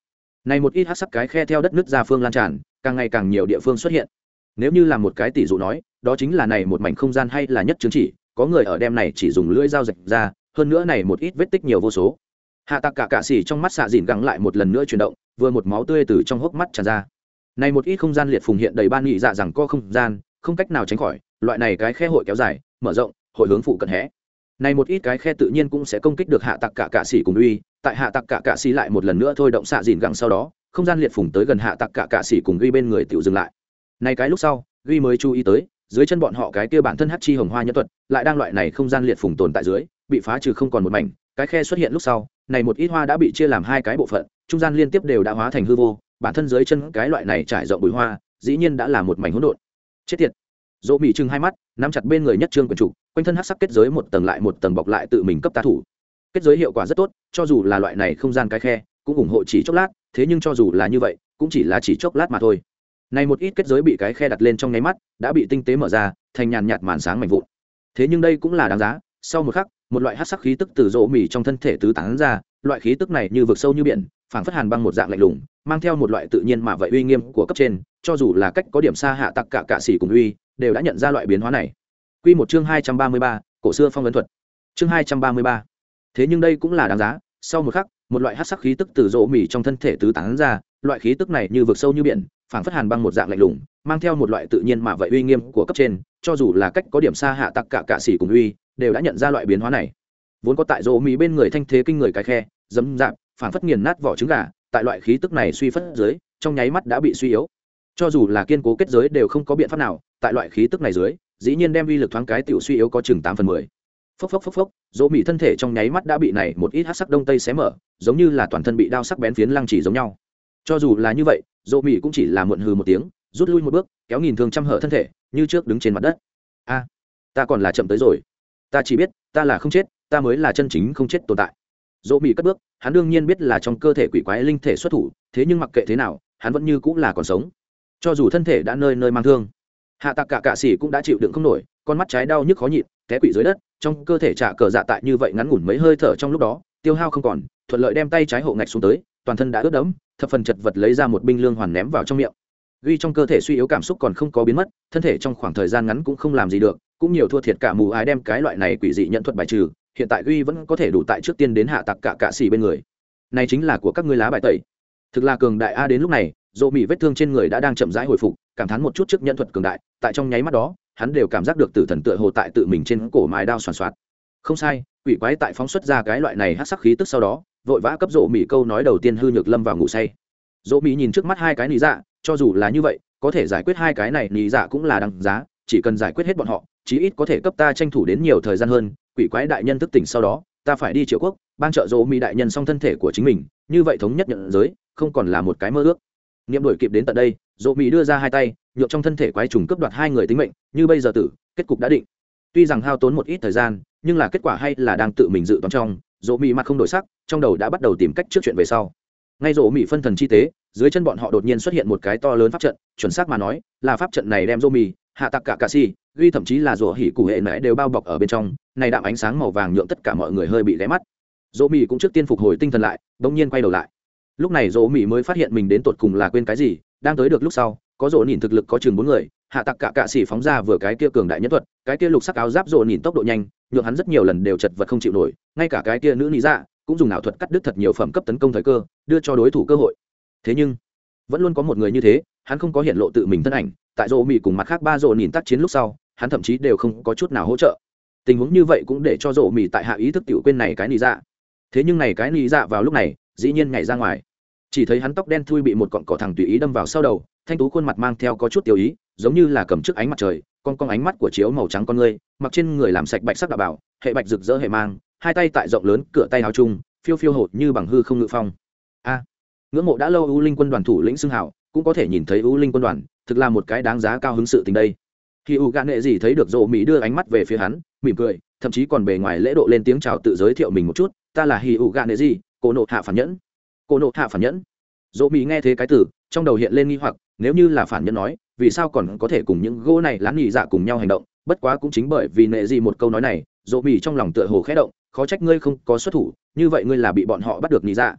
Này một ít hắc sắc cái khe theo đất nước ra phương lan tràn, càng ngày càng nhiều địa phương xuất hiện. Nếu như là một cái tỷ dụ nói, đó chính là này một mảnh không gian hay là nhất chứng chỉ, có người ở đem này chỉ dùng lưỡi dao rạch ra, hơn nữa này một ít vết tích nhiều vô số. Hạ tạc cả cạ xỉ trong mắt xạ dìn gắng lại một lần nữa chuyển động, vừa một máu tươi từ trong hốc mắt tràn ra. Này một ít không gian liệt phùng hiện đầy ban nghị dạ rằng co không gian, không cách nào tránh khỏi, loại này cái khe hội kéo dài, mở rộng hội hướng phụ cận hẽ này một ít cái khe tự nhiên cũng sẽ công kích được hạ tặc cả cạ xỉ cùng uy, tại hạ tặc cả cạ xỉ lại một lần nữa thôi động xạ dìn gẳng sau đó, không gian liệt phùng tới gần hạ tặc cả cạ xỉ cùng uy bên người tiểu dừng lại. Này cái lúc sau uy mới chú ý tới, dưới chân bọn họ cái kia bản thân hắc chi hồng hoa nhân thuật, lại đang loại này không gian liệt phùng tồn tại dưới, bị phá trừ không còn một mảnh. Cái khe xuất hiện lúc sau, này một ít hoa đã bị chia làm hai cái bộ phận, trung gian liên tiếp đều đã hóa thành hư vô, bản thân dưới chân cái loại này trải rộng bụi hoa, dĩ nhiên đã là một mảnh hỗn độn. Chết tiệt dỗ mỹ trưng hai mắt, nắm chặt bên người nhất trương quần trục quanh thân hát sắc kết giới một tầng lại một tầng bọc lại tự mình cấp tá thủ. Kết giới hiệu quả rất tốt, cho dù là loại này không gian cái khe, cũng ủng hộ chỉ chốc lát, thế nhưng cho dù là như vậy, cũng chỉ là chỉ chốc lát mà thôi. Này một ít kết giới bị cái khe đặt lên trong nháy mắt, đã bị tinh tế mở ra, thành nhàn nhạt màn sáng mảnh vụn. Thế nhưng đây cũng là đáng giá, sau một khắc, một loại hát sắc khí tức từ rỗ mì trong thân thể tứ tán ra, loại khí tức này như vực sâu như biển, phảng phất hàn băng một dạng lạnh lùng, mang theo một loại tự nhiên mà vậy uy nghiêm của cấp trên, cho dù là cách có điểm xa hạ tặc cả cạ xỉ cùng uy đều đã nhận ra loại biến hóa này Quy một chương hai trăm ba mươi ba, cổ xưa phong ấn thuật. Chương hai trăm ba mươi ba. Thế nhưng đây cũng là đáng giá, sau một khắc, một loại hắc sắc khí tức từ rỗ mỉ trong thân thể tứ tán ra, loại khí tức này như vực sâu như biển, phảng phất hàn băng một dạng lạnh lùng, mang theo một loại tự nhiên mà vậy uy nghiêm của cấp trên, cho dù là cách có điểm xa hạ tặc cả cạ xỉ cùng uy, đều đã nhận ra loại biến hóa này. Vốn có tại rỗ mỉ bên người thanh thế kinh người cái khe, dẫm dạp, phảng phất nghiền nát vỏ trứng gà, tại loại khí tức này suy phất dưới, trong nháy mắt đã bị suy yếu. Cho dù là kiên cố kết giới đều không có biện pháp nào, tại loại khí tức này dưới, dĩ nhiên đem vi lực thoáng cái tiểu suy yếu có chừng tám phần mười. Phốc phốc phốc phốc dỗ mỹ thân thể trong nháy mắt đã bị này một ít hát sắc đông tây xé mở giống như là toàn thân bị đao sắc bén phiến lăng chỉ giống nhau. Cho dù là như vậy dỗ mỹ cũng chỉ là muộn hừ một tiếng rút lui một bước kéo nghìn thương trăm hở thân thể như trước đứng trên mặt đất. A ta còn là chậm tới rồi. Ta chỉ biết ta là không chết ta mới là chân chính không chết tồn tại. Dỗ mỹ cất bước hắn đương nhiên biết là trong cơ thể quỷ quái linh thể xuất thủ thế nhưng mặc kệ thế nào hắn vẫn như cũng là còn sống cho dù thân thể đã nơi nơi mang thương. Hạ tạc cả cạ xỉ cũng đã chịu đựng không nổi, con mắt trái đau nhức khó nhịn, té quỵ dưới đất, trong cơ thể trả cờ dạ tại như vậy ngắn ngủn mấy hơi thở trong lúc đó, tiêu hao không còn, thuận lợi đem tay trái hộ ngạch xuống tới, toàn thân đã ướt đẫm, thập phần chật vật lấy ra một binh lương hoàn ném vào trong miệng. Ghi trong cơ thể suy yếu cảm xúc còn không có biến mất, thân thể trong khoảng thời gian ngắn cũng không làm gì được, cũng nhiều thua thiệt cả mù ái đem cái loại này quỷ dị nhận thuật bài trừ, hiện tại ghi vẫn có thể đủ tại trước tiên đến hạ tặc cả cạ xỉ bên người. Này chính là của các ngươi lá bài tẩy. Thực là cường đại a đến lúc này dỗ mỹ vết thương trên người đã đang chậm rãi hồi phục, cảm thán một chút trước nhận thuật cường đại, tại trong nháy mắt đó, hắn đều cảm giác được tử thần tựa hồ tại tự mình trên cổ mài đao soàn soạt. Không sai, quỷ quái tại phóng xuất ra cái loại này hát sắc khí tức sau đó, vội vã cấp rộ mỹ câu nói đầu tiên hư nhược lâm vào ngủ say. Dỗ mỹ nhìn trước mắt hai cái nị dạ cho dù là như vậy, có thể giải quyết hai cái này nị dạ cũng là đằng giá, chỉ cần giải quyết hết bọn họ, chí ít có thể cấp ta tranh thủ đến nhiều thời gian hơn. Quỷ quái đại nhân thức tỉnh sau đó, ta phải đi triệu quốc, ban trợ dỗ mỹ đại nhân xong thân thể của chính mình, như vậy thống nhất nhận giới, không còn là một cái mơ ước niệm đổi kịp đến tận đây, dỗ mỹ đưa ra hai tay nhộn trong thân thể quái trùng cướp đoạt hai người tính mệnh, như bây giờ tử, kết cục đã định. Tuy rằng hao tốn một ít thời gian, nhưng là kết quả hay là đang tự mình dự toán trong, dỗ mỹ mặt không đổi sắc, trong đầu đã bắt đầu tìm cách trước chuyện về sau. Ngay dỗ mỹ phân thần chi tế, dưới chân bọn họ đột nhiên xuất hiện một cái to lớn pháp trận, chuẩn xác mà nói, là pháp trận này đem dỗ mỹ hạ tặc cả cà si, ghi thậm chí là rổ hỉ cụ hệ mẹ đều bao bọc ở bên trong, này đạm ánh sáng màu vàng nhượng tất cả mọi người hơi bị lé mắt. Dỗ mỹ cũng trước tiên phục hồi tinh thần lại, bỗng nhiên quay đầu lại lúc này dỗ mỹ mới phát hiện mình đến tột cùng là quên cái gì, đang tới được lúc sau, có dỗ nhìn thực lực có chừng bốn người, hạ tặc cả cạ xỉ phóng ra vừa cái kia cường đại nhất thuật, cái kia lục sắc áo giáp dỗ nhìn tốc độ nhanh, nhượng hắn rất nhiều lần đều chật vật không chịu nổi, ngay cả cái kia nữ lý dạ cũng dùng ảo thuật cắt đứt thật nhiều phẩm cấp tấn công thời cơ, đưa cho đối thủ cơ hội. Thế nhưng, vẫn luôn có một người như thế, hắn không có hiện lộ tự mình thân ảnh, tại dỗ mỹ cùng mặt khác ba dỗ nhìn tác chiến lúc sau, hắn thậm chí đều không có chút nào hỗ trợ. Tình huống như vậy cũng để cho dỗ mỹ tại hạ ý thức tiểu quên này cái lý dạ. Thế nhưng này cái lý dạ vào lúc này dĩ nhiên nhảy ra ngoài. Chỉ thấy hắn tóc đen thui bị một cọn cỏ thẳng tùy ý đâm vào sau đầu, thanh tú khuôn mặt mang theo có chút tiêu ý, giống như là cầm trước ánh mặt trời, con con ánh mắt của chiếu màu trắng con ngươi, mặc trên người làm sạch bạch sắc đạo bảo, hệ bạch rực rỡ hệ mang, hai tay tại rộng lớn cửa tay áo chung, phiêu phiêu hột như bằng hư không ngự phong. A à, ngưỡng mộ đã lâu ưu linh quân đoàn thủ lĩnh xưng hảo cũng có thể nhìn thấy ưu linh quân đoàn, thực là một cái đáng giá cao hứng sự tình đây. Khi u gạn nghệ gì thấy được rộ mỹ đưa ánh mắt về phía hắn, mỉm cười, thậm chí còn bề ngoài lễ độ lên tiếng chào tự giới thiệu mình một chút, ta là hi u gạn nghệ gì cô nộ hạ phản nhẫn. Cô nộ hạ phản nhẫn. Dỗ mỹ nghe thế cái từ, trong đầu hiện lên nghi hoặc, nếu như là phản nhân nói, vì sao còn có thể cùng những gỗ này lán nhị dạ cùng nhau hành động? Bất quá cũng chính bởi vì nệ gì một câu nói này, dỗ mỹ trong lòng tựa hồ khẽ động, khó trách ngươi không có xuất thủ, như vậy ngươi là bị bọn họ bắt được nhị dạ.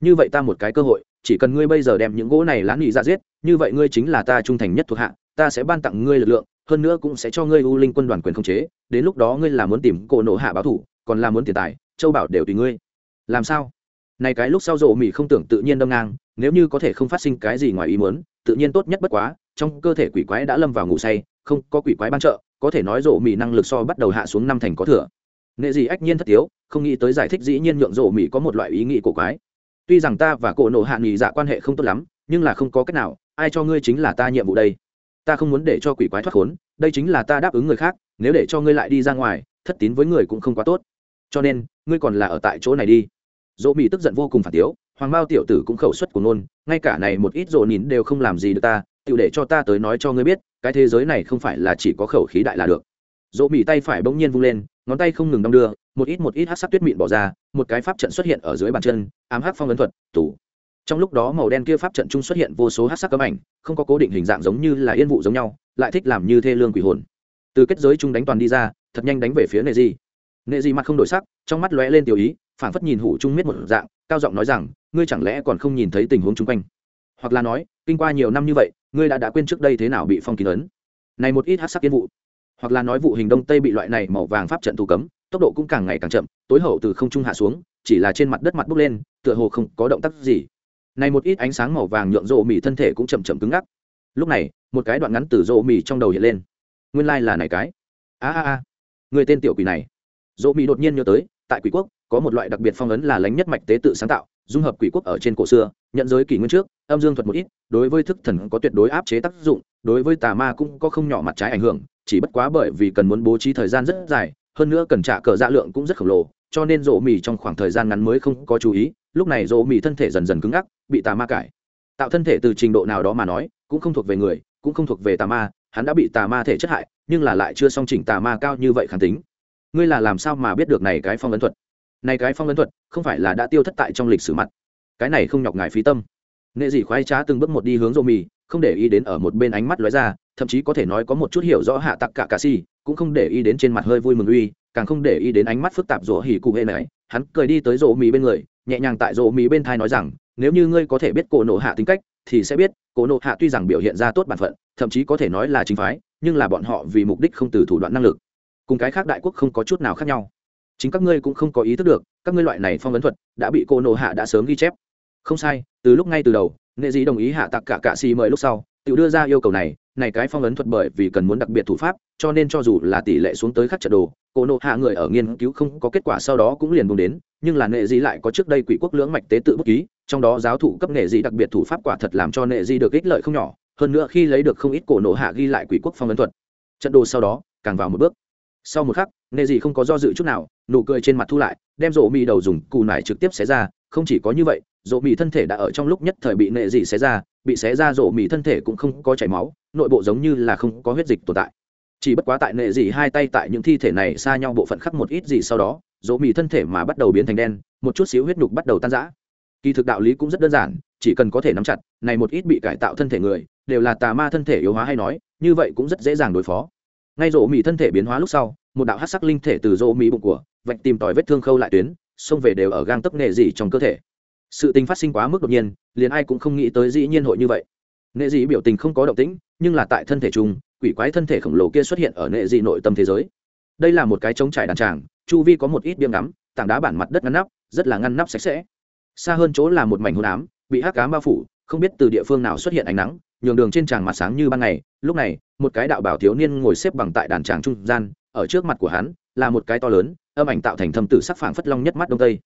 Như vậy ta một cái cơ hội, chỉ cần ngươi bây giờ đem những gỗ này lán nhị dạ giết, như vậy ngươi chính là ta trung thành nhất thuộc hạ, ta sẽ ban tặng ngươi lực lượng, hơn nữa cũng sẽ cho ngươi u linh quân đoàn quyền khống chế, đến lúc đó ngươi là muốn tìm cổ nộ hạ báo thủ, còn là muốn tiền tài, châu bảo đều tùy ngươi. Làm sao? Này cái lúc sau rộ mì không tưởng tự nhiên đâm ngang, nếu như có thể không phát sinh cái gì ngoài ý muốn, tự nhiên tốt nhất bất quá, trong cơ thể quỷ quái đã lâm vào ngủ say, không có quỷ quái ban trợ, có thể nói rộ mì năng lực so bắt đầu hạ xuống năm thành có thừa. Nghệ gì ách nhiên thất tiếu, không nghĩ tới giải thích dĩ nhiên nhượng rộ mì có một loại ý nghĩ cổ quái. Tuy rằng ta và cổ nổ hạ nghỉ dạ quan hệ không tốt lắm, nhưng là không có cách nào, ai cho ngươi chính là ta nhiệm vụ đây? Ta không muốn để cho quỷ quái thoát khốn, đây chính là ta đáp ứng người khác, nếu để cho ngươi lại đi ra ngoài, thất tín với người cũng không quá tốt. Cho nên, ngươi còn là ở tại chỗ này đi dỗ mỹ tức giận vô cùng phản tiếu, hoàng bao tiểu tử cũng khẩu suất của nôn ngay cả này một ít rộ nín đều không làm gì được ta tự để cho ta tới nói cho ngươi biết, cái thế giới này không phải là chỉ có khẩu khí đại là được. Dỗ mỹ tay phải bỗng nhiên vung lên, ngón tay không ngừng đong đưa, một ít một ít hát sắc tuyết mịn bỏ ra, một cái pháp trận xuất hiện ở dưới bàn chân, ám hát phong ấn thuật, tủ. Trong lúc đó màu đen kia pháp trận chung xuất hiện vô số hát sắc cấm ảnh, không có cố định hình dạng giống như là yên vụ giống nhau, lại thích làm như thê lương quỷ hồn. Từ kết giới chung đánh toàn đi ra, thật nhanh đánh về phía nệ di. Nệ di mặt không đổi sắc, trong mắt lóe lên tiểu ý phản phất nhìn hủ trung miết một dạng, cao giọng nói rằng, ngươi chẳng lẽ còn không nhìn thấy tình huống chung quanh? Hoặc là nói, kinh qua nhiều năm như vậy, ngươi đã đã quên trước đây thế nào bị phong kín ấn? Này một ít hát sắc kiến vụ. Hoặc là nói vụ hình đông tây bị loại này màu vàng pháp trận thu cấm, tốc độ cũng càng ngày càng chậm, tối hậu từ không trung hạ xuống, chỉ là trên mặt đất mặt bốc lên, tựa hồ không có động tác gì. Này một ít ánh sáng màu vàng nhượng rộ mì thân thể cũng chậm chậm cứng ngắc. Lúc này, một cái đoạn ngắn từ rộ mì trong đầu hiện lên. Nguyên lai là này cái. A a a. Người tên tiểu quỷ này. Rộ mì đột nhiên nhớ tới, tại quỷ quốc có một loại đặc biệt phong ấn là lánh nhất mạch tế tự sáng tạo, dung hợp quỷ quốc ở trên cổ xưa, nhận giới kỷ nguyên trước, âm dương thuật một ít, đối với thức thần có tuyệt đối áp chế tác dụng, đối với tà ma cũng có không nhỏ mặt trái ảnh hưởng, chỉ bất quá bởi vì cần muốn bố trí thời gian rất dài, hơn nữa cần trả cờ dạ lượng cũng rất khổng lồ, cho nên rỗ mì trong khoảng thời gian ngắn mới không có chú ý, lúc này rỗ mì thân thể dần dần cứng ngắc, bị tà ma cải. Tạo thân thể từ trình độ nào đó mà nói, cũng không thuộc về người, cũng không thuộc về tà ma, hắn đã bị tà ma thể chất hại, nhưng là lại chưa song chỉnh tà ma cao như vậy khẳng tính. Ngươi là làm sao mà biết được này cái phong ấn thuật? Này cái phong ấn thuật, không phải là đã tiêu thất tại trong lịch sử mặt. Cái này không nhọc ngài phí tâm. Nghệ dị khoái trá từng bước một đi hướng rô mì, không để ý đến ở một bên ánh mắt lóe ra, thậm chí có thể nói có một chút hiểu rõ hạ tặc cả cà si, cũng không để ý đến trên mặt hơi vui mừng uy, càng không để ý đến ánh mắt phức tạp rỗ hỉ cụ hệ này. Hắn cười đi tới rỗ mì bên người, nhẹ nhàng tại rỗ mì bên thai nói rằng, nếu như ngươi có thể biết cổ nộ hạ tính cách, thì sẽ biết, cổ nộ hạ tuy rằng biểu hiện ra tốt bản phận, thậm chí có thể nói là chính phái, nhưng là bọn họ vì mục đích không từ thủ đoạn năng lực. Cùng cái khác đại quốc không có chút nào khác nhau chính các ngươi cũng không có ý thức được, các ngươi loại này phong ấn thuật đã bị cô nộ hạ đã sớm ghi chép. Không sai, từ lúc ngay từ đầu, nghệ dĩ đồng ý hạ tặc cả cạ xì mời lúc sau tự đưa ra yêu cầu này này cái phong ấn thuật bởi vì cần muốn đặc biệt thủ pháp, cho nên cho dù là tỷ lệ xuống tới khắc trận đồ, cô nộ hạ người ở nghiên cứu không có kết quả sau đó cũng liền bùng đến, nhưng là nệ dĩ lại có trước đây quỷ quốc lưỡng mạch tế tự bất ký, trong đó giáo thủ cấp nệ dĩ đặc biệt thủ pháp quả thật làm cho nệ dĩ được ích lợi không nhỏ, hơn nữa khi lấy được không ít cổ nộ hạ ghi lại quỷ quốc phong ấn thuật. Trận đồ sau đó, càng vào một bước. Sau một khắc nệ dị không có do dự chút nào, nụ cười trên mặt thu lại, đem rộ mì đầu dùng cù nải trực tiếp xé ra, không chỉ có như vậy rộ mì thân thể đã ở trong lúc nhất thời bị nệ dị xé ra, bị xé ra rộ mì thân thể cũng không có chảy máu, nội bộ giống như là không có huyết dịch tồn tại. Chỉ bất quá tại nệ dị hai tay tại những thi thể này xa nhau bộ phận khắc một ít gì sau đó dỗ mì thân thể mà bắt đầu biến thành đen, một chút xíu huyết nhục bắt đầu tan rã. Kỳ thực đạo lý cũng rất đơn giản, chỉ cần có thể nắm chặt, này một ít bị cải tạo thân thể người, đều là tà ma thân thể yếu hóa hay nói, như vậy cũng rất dễ dàng đối phó. Ngay rỗ mì thân thể biến hóa lúc sau một đạo hát sắc linh thể từ rô mỹ bụng của, vạch tìm tòi vết thương khâu lại tuyến, xông về đều ở gang tấp nghệ dị trong cơ thể. Sự tình phát sinh quá mức đột nhiên, liền ai cũng không nghĩ tới dĩ nhiên hội như vậy. Nghệ dị biểu tình không có động tĩnh, nhưng là tại thân thể chung quỷ quái thân thể khổng lồ kia xuất hiện ở nệ dị nội tâm thế giới. Đây là một cái trống trải đàn tràng, chu vi có một ít biếm ngắm, tảng đá bản mặt đất ngăn nắp, rất là ngăn nắp sạch sẽ. Xa hơn chỗ là một mảnh hôn ám, bị hắc cám bao phủ, không biết từ địa phương nào xuất hiện ánh nắng, nhường đường trên tràng mặt sáng như ban ngày. Lúc này, một cái đạo bảo thiếu niên ngồi xếp bằng tại đàn tràng trung gian ở trước mặt của hắn là một cái to lớn âm ảnh tạo thành thâm tử sắc phảng phất long nhất mắt đông tây.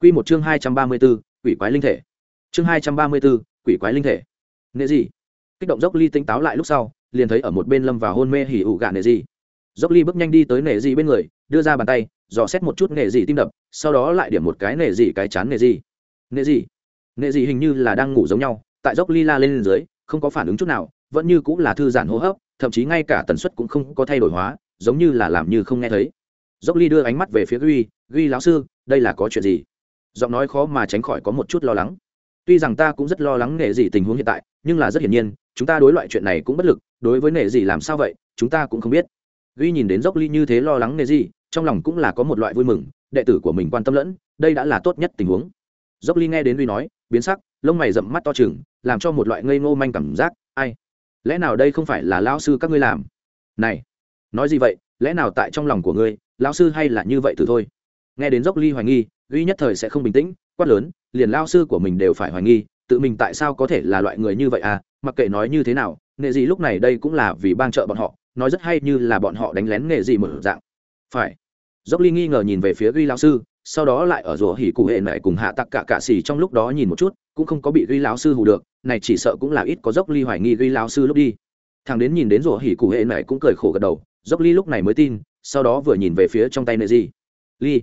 Quy một chương hai trăm ba mươi 234, quỷ quái linh thể. Chương hai trăm ba mươi 234, quỷ quái linh thể. Nệ gì kích động dốc ly tỉnh táo lại lúc sau liền thấy ở một bên lâm vào hôn mê hỉ ủ gạ nệ gì dốc ly bước nhanh đi tới nệ gì bên người đưa ra bàn tay dò xét một chút nệ gì tim đập sau đó lại điểm một cái nệ gì cái chán nệ gì nệ gì nệ gì hình như là đang ngủ giống nhau tại dốc ly la lên dưới không có phản ứng chút nào vẫn như cũng là thư giãn hô hấp thậm chí ngay cả tần suất cũng không có thay đổi hóa giống như là làm như không nghe thấy. Dốc ly đưa ánh mắt về phía ghi ghi lão sư, đây là có chuyện gì? Giọng nói khó mà tránh khỏi có một chút lo lắng. Tuy rằng ta cũng rất lo lắng nghệ gì tình huống hiện tại, nhưng là rất hiển nhiên, chúng ta đối loại chuyện này cũng bất lực, đối với nệ gì làm sao vậy, chúng ta cũng không biết. Ghi nhìn đến dốc ly như thế lo lắng nệ gì trong lòng cũng là có một loại vui mừng, đệ tử của mình quan tâm lẫn, đây đã là tốt nhất tình huống. Dốc ly nghe đến duy nói, biến sắc, lông mày rậm mắt to chừng làm cho một loại ngây ngô manh cảm giác, ai, lẽ nào đây không phải là lao sư các ngươi làm? Này nói gì vậy, lẽ nào tại trong lòng của ngươi lao sư hay là như vậy từ thôi. Nghe đến dốc ly hoài nghi, duy nhất thời sẽ không bình tĩnh, quát lớn, liền lao sư của mình đều phải hoài nghi, tự mình tại sao có thể là loại người như vậy à mặc kệ nói như thế nào, nghệ gì lúc này đây cũng là vì bang trợ bọn họ, nói rất hay như là bọn họ đánh lén nghệ gì một dạng. Phải. Dốc ly nghi ngờ nhìn về phía duy lao sư, sau đó lại ở rủa hỉ cụ hệ này cùng hạ tặc cả cả xì trong lúc đó nhìn một chút, cũng không có bị duy lão sư hù được, này chỉ sợ cũng là ít có dốc ly hoài nghi duy lão sư lúc đi. Thằng đến nhìn đến rủa hỉ cụ hệ này cũng cười khổ gật đầu dốc ly lúc này mới tin, sau đó vừa nhìn về phía trong tay nệ gì ly.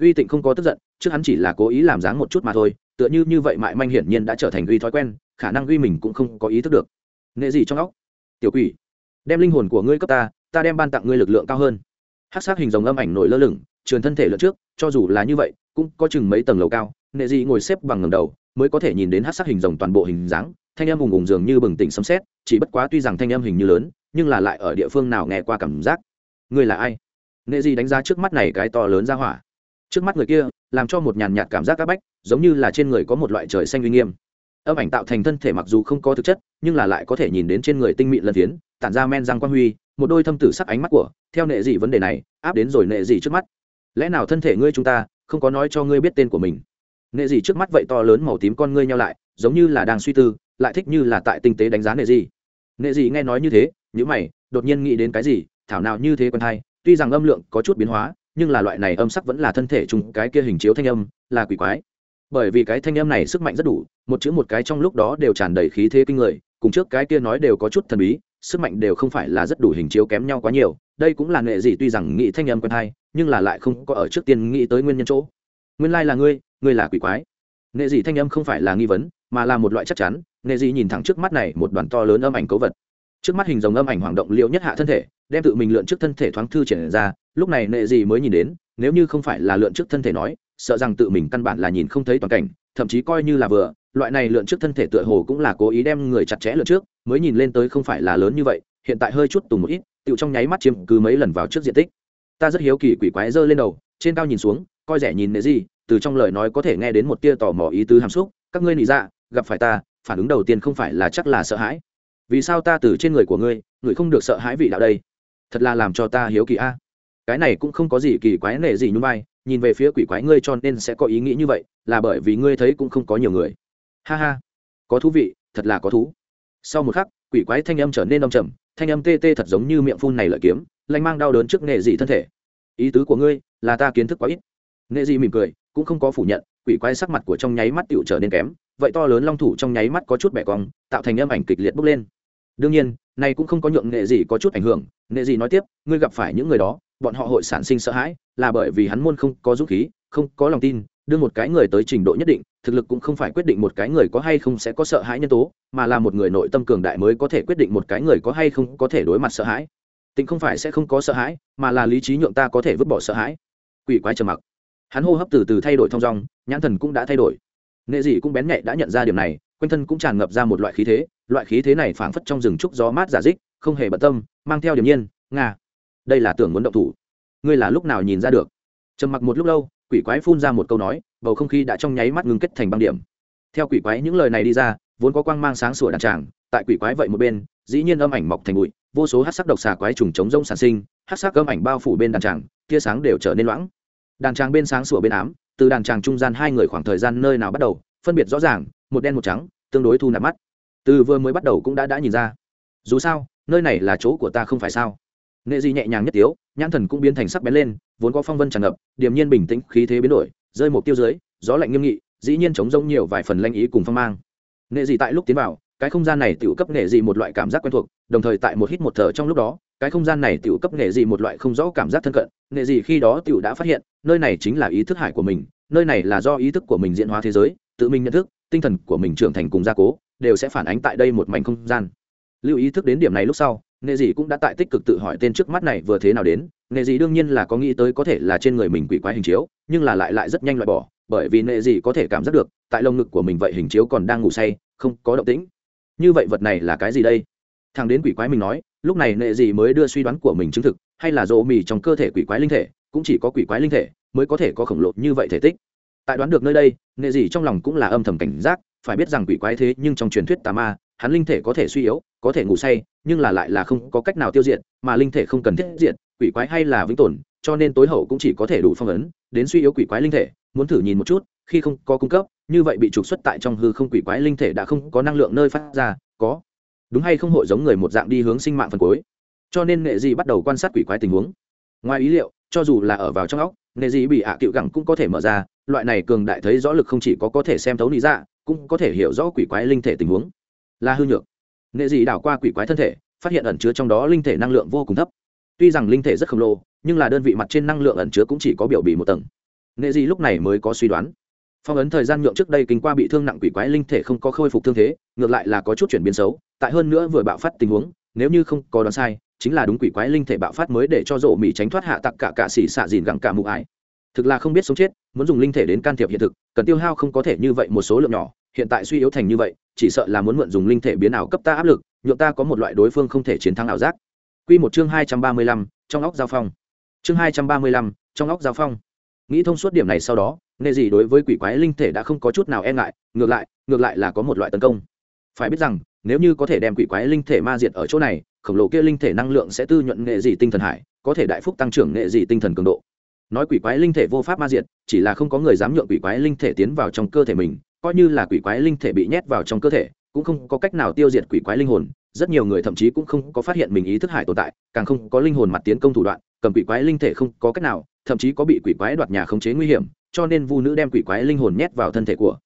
Uy tịnh không có tức giận, trước hắn chỉ là cố ý làm dáng một chút mà thôi, tựa như như vậy mại manh hiển nhiên đã trở thành uy thói quen, khả năng uy mình cũng không có ý thức được. Nệ gì trong óc. Tiểu quỷ, đem linh hồn của ngươi cấp ta ta đem ban tặng ngươi lực lượng cao hơn. Hát sát hình dòng âm ảnh nổi lơ lửng trường thân thể lẫn trước, cho dù là như vậy, cũng có chừng mấy tầng lầu cao, nệ dị ngồi xếp bằng ngầm đầu, mới có thể nhìn đến hát sắc hình rồng toàn bộ hình dáng thanh em ùng ùng dường như bừng tỉnh sấm xét chỉ bất quá tuy rằng thanh em hình như lớn, nhưng là lại ở địa phương nào nghe qua cảm giác. Người là ai? Nệ dị đánh giá trước mắt này cái to lớn ra hỏa. Trước mắt người kia, làm cho một nhàn nhạt cảm giác c áp bách, giống như là trên người có một loại trời xanh uy nghiêm. Âm ảnh tạo thành thân thể mặc dù không có thực chất, nhưng là lại có thể nhìn đến trên người tinh mịn lân tiến tản ra men răng quan huy, một đôi thâm tử sắc ánh mắt của, theo nệ dị vấn đề này, áp đến rồi nệ dị trước mắt. Lẽ nào thân thể ngươi chúng ta, không có nói cho ngươi biết tên của mình? Nệ Dị trước mắt vậy to lớn màu tím con ngươi nhau lại, giống như là đang suy tư lại thích như là tại tinh tế đánh giá nệ gì nệ gì nghe nói như thế những mày, đột nhiên nghĩ đến cái gì, thảo nào như thế quen hay, tuy rằng âm lượng có chút biến hóa, nhưng là loại này âm sắc vẫn là thân thể chung cái kia hình chiếu thanh âm, là quỷ quái. Bởi vì cái thanh âm này sức mạnh rất đủ, một chữ một cái trong lúc đó đều tràn đầy khí thế kinh người, cùng trước cái kia nói đều có chút thần bí, sức mạnh đều không phải là rất đủ hình chiếu kém nhau quá nhiều. Đây cũng là nghệ gì tuy rằng nghĩ thanh âm quen hay, nhưng là lại không có ở trước tiên nghĩ tới nguyên nhân chỗ. Nguyên lai là ngươi ngươi là quỷ quái. Nghệ gì thanh âm không phải là nghi vấn mà là một loại chắc chắn, nghệ dị nhìn thẳng trước mắt này một đoàn to lớn âm ảnh cấu vật. Trước mắt hình dòng âm ảnh hoàng động liệu nhất hạ thân thể, đem tự mình lượn trước thân thể thoáng thư triển ra, lúc này nghệ dị mới nhìn đến, nếu như không phải là lượn trước thân thể nói, sợ rằng tự mình căn bản là nhìn không thấy toàn cảnh, thậm chí coi như là vừa, loại này lượn trước thân thể tựa hồ cũng là cố ý đem người chặt chẽ lượn trước, mới nhìn lên tới không phải là lớn như vậy, hiện tại hơi chút tùng một ít, tựu trong nháy mắt chiếm cứ mấy lần vào trước diện tích. Ta rất hiếu kỳ quỷ quái giơ lên đầu, trên cao nhìn xuống, coi rẻ nhìn nệ gì từ trong lời nói có thể nghe đến một tia tò mò ý tứ hàm xúc, các ngươi nị dạ gặp phải ta, phản ứng đầu tiên không phải là chắc là sợ hãi. Vì sao ta từ trên người của ngươi, người không được sợ hãi vị đạo đây? Thật là làm cho ta hiếu kỳ a. Cái này cũng không có gì kỳ quái nệ gì nhung vai nhìn về phía quỷ quái ngươi cho nên sẽ có ý nghĩ như vậy, là bởi vì ngươi thấy cũng không có nhiều người. Ha ha, có thú vị, thật là có thú. Sau một khắc, quỷ quái thanh âm trở nên đông trầm, thanh âm tê tê thật giống như miệng phun này lợi kiếm lanh mang đau đớn trước nghệ dị thân thể. Ý tứ của ngươi là ta kiến thức quá ít. Nghệ dị mỉm cười, cũng không có phủ nhận, quỷ quái sắc mặt của trong nháy mắt tựu trở nên kém vậy to lớn long thủ trong nháy mắt có chút bẻ cong, tạo thành âm ảnh kịch liệt bốc lên. Đương nhiên, này cũng không có nhượng nghệ gì có chút ảnh hưởng, nghệ gì nói tiếp, ngươi gặp phải những người đó, bọn họ hội sản sinh sợ hãi, là bởi vì hắn môn không có dũng khí, không có lòng tin, đưa một cái người tới trình độ nhất định, thực lực cũng không phải quyết định một cái người có hay không sẽ có sợ hãi nhân tố, mà là một người nội tâm cường đại mới có thể quyết định một cái người có hay không có thể đối mặt sợ hãi. Tịnh không phải sẽ không có sợ hãi, mà là lý trí nhượng ta có thể vứt bỏ sợ hãi. Quỷ quái trầm mặc. Hắn hô hấp từ từ thay đổi thong dong, nhãn thần cũng đã thay đổi nệ dị cũng bén nhạy đã nhận ra điểm này, quanh thân cũng tràn ngập ra một loại khí thế, loại khí thế này phảng phất trong rừng trúc gió mát giả dích, không hề bận tâm, mang theo điểm nhiên, nga, đây là tưởng muốn động thủ. Ngươi là lúc nào nhìn ra được? Trầm mặc một lúc lâu, quỷ quái phun ra một câu nói, bầu không khí đã trong nháy mắt ngưng kết thành băng điểm. Theo quỷ quái những lời này đi ra, vốn có quang mang sáng sủa đàn tràng, tại quỷ quái vậy một bên, dĩ nhiên âm ảnh mọc thành bụi, vô số hát sắc độc xà quái trùng chống rông sản sinh hát sắc âm ảnh bao phủ bên đàn tràng, tia sáng đều trở nên loãng. Đàn tràng bên sáng sủa bên ám từ đàn tràng trung gian hai người khoảng thời gian nơi nào bắt đầu, phân biệt rõ ràng, một đen một trắng, tương đối thu nạp mắt. Từ vừa mới bắt đầu cũng đã đã nhìn ra. Dù sao, nơi này là chỗ của ta không phải sao? Nệ di nhẹ nhàng nhất tiếu, nhãn thần cũng biến thành sắc bén lên, vốn có phong vân tràn ngập, điềm nhiên bình tĩnh, khí thế biến đổi, rơi một tiêu dưới, gió lạnh nghiêm nghị, dĩ nhiên chống rông nhiều vài phần lanh ý cùng phong mang. Nệ dị tại lúc tiến vào, cái không gian này tự cấp nệ dị một loại cảm giác quen thuộc, đồng thời tại một hít một thở trong lúc đó cái không gian này tự cấp nghệ dị một loại không rõ cảm giác thân cận, nghệ dị khi đó tự đã phát hiện, nơi này chính là ý thức hải của mình, nơi này là do ý thức của mình diễn hóa thế giới, tự mình nhận thức, tinh thần của mình trưởng thành cùng gia cố, đều sẽ phản ánh tại đây một mảnh không gian. Lưu ý thức đến điểm này lúc sau, nghệ dị cũng đã tại tích cực tự hỏi tên trước mắt này vừa thế nào đến, nghệ dị đương nhiên là có nghĩ tới có thể là trên người mình quỷ quái hình chiếu, nhưng là lại lại rất nhanh loại bỏ, bởi vì nghệ dị có thể cảm giác được, tại lồng ngực của mình vậy hình chiếu còn đang ngủ say, không có động tĩnh. Như vậy vật này là cái gì đây? Thằng đến quỷ quái mình nói lúc này nệ gì mới đưa suy đoán của mình chứng thực, hay là rộ mì trong cơ thể quỷ quái linh thể, cũng chỉ có quỷ quái linh thể mới có thể có khổng lồ như vậy thể tích. Tại đoán được nơi đây, nệ gì trong lòng cũng là âm thầm cảnh giác, phải biết rằng quỷ quái thế nhưng trong truyền thuyết tà ma, hắn linh thể có thể suy yếu, có thể ngủ say, nhưng là lại là không có cách nào tiêu diệt, mà linh thể không cần thiết diệt, quỷ quái hay là vĩnh tồn, cho nên tối hậu cũng chỉ có thể đủ phong ấn, đến suy yếu quỷ quái linh thể, muốn thử nhìn một chút, khi không có cung cấp, như vậy bị trục xuất tại trong hư không quỷ quái linh thể đã không có năng lượng nơi phát ra, có đúng hay không hội giống người một dạng đi hướng sinh mạng phần cuối? Cho nên nghệ dị bắt đầu quan sát quỷ quái tình huống. Ngoài ý liệu, cho dù là ở vào trong óc, nghệ dị bị ạ à cựu gẳng cũng có thể mở ra, loại này cường đại thấy rõ lực không chỉ có có thể xem thấu lý ra cũng có thể hiểu rõ quỷ quái linh thể tình huống. Là hư nhược. Nghệ dị đảo qua quỷ quái thân thể, phát hiện ẩn chứa trong đó linh thể năng lượng vô cùng thấp. Tuy rằng linh thể rất khổng lồ, nhưng là đơn vị mặt trên năng lượng ẩn chứa cũng chỉ có biểu bì một tầng. Nghệ dị lúc này mới có suy đoán phong ấn thời gian nhượng trước đây kinh qua bị thương nặng quỷ quái linh thể không có khôi phục thương thế, ngược lại là có chút chuyển biến xấu, tại hơn nữa vừa bạo phát tình huống, nếu như không có đoán sai, chính là đúng quỷ quái linh thể bạo phát mới để cho rộ mỹ tránh thoát hạ tặc cả cạ xỉ xạ dìn gặng cả mụ ải. Thực là không biết sống chết, muốn dùng linh thể đến can thiệp hiện thực, cần tiêu hao không có thể như vậy một số lượng nhỏ, hiện tại suy yếu thành như vậy, chỉ sợ là muốn mượn dùng linh thể biến ảo cấp ta áp lực, nhượng ta có một loại đối phương không thể chiến thắng ảo giác. Quy một chương hai trăm ba mươi lăm, trong óc giao phong. Chương hai trăm ba mươi lăm, trong óc giao phong. Nghĩ thông suốt điểm này sau đó nghệ gì đối với quỷ quái linh thể đã không có chút nào e ngại, ngược lại ngược lại là có một loại tấn công. Phải biết rằng, nếu như có thể đem quỷ quái linh thể ma diệt ở chỗ này, khổng lồ kia linh thể năng lượng sẽ tư nhuận nghệ dị tinh thần hải, có thể đại phúc tăng trưởng nghệ dị tinh thần cường độ. Nói quỷ quái linh thể vô pháp ma diệt, chỉ là không có người dám nhượng quỷ quái linh thể tiến vào trong cơ thể mình, coi như là quỷ quái linh thể bị nhét vào trong cơ thể, cũng không có cách nào tiêu diệt quỷ quái linh hồn. Rất nhiều người thậm chí cũng không có phát hiện mình ý thức hải tồn tại, càng không có linh hồn mặt tiến công thủ đoạn, cầm quỷ quái linh thể không có cách nào, thậm chí có bị quỷ quái đoạt nhà khống chế nguy hiểm cho nên vu nữ đem quỷ quái linh hồn nhét vào thân thể của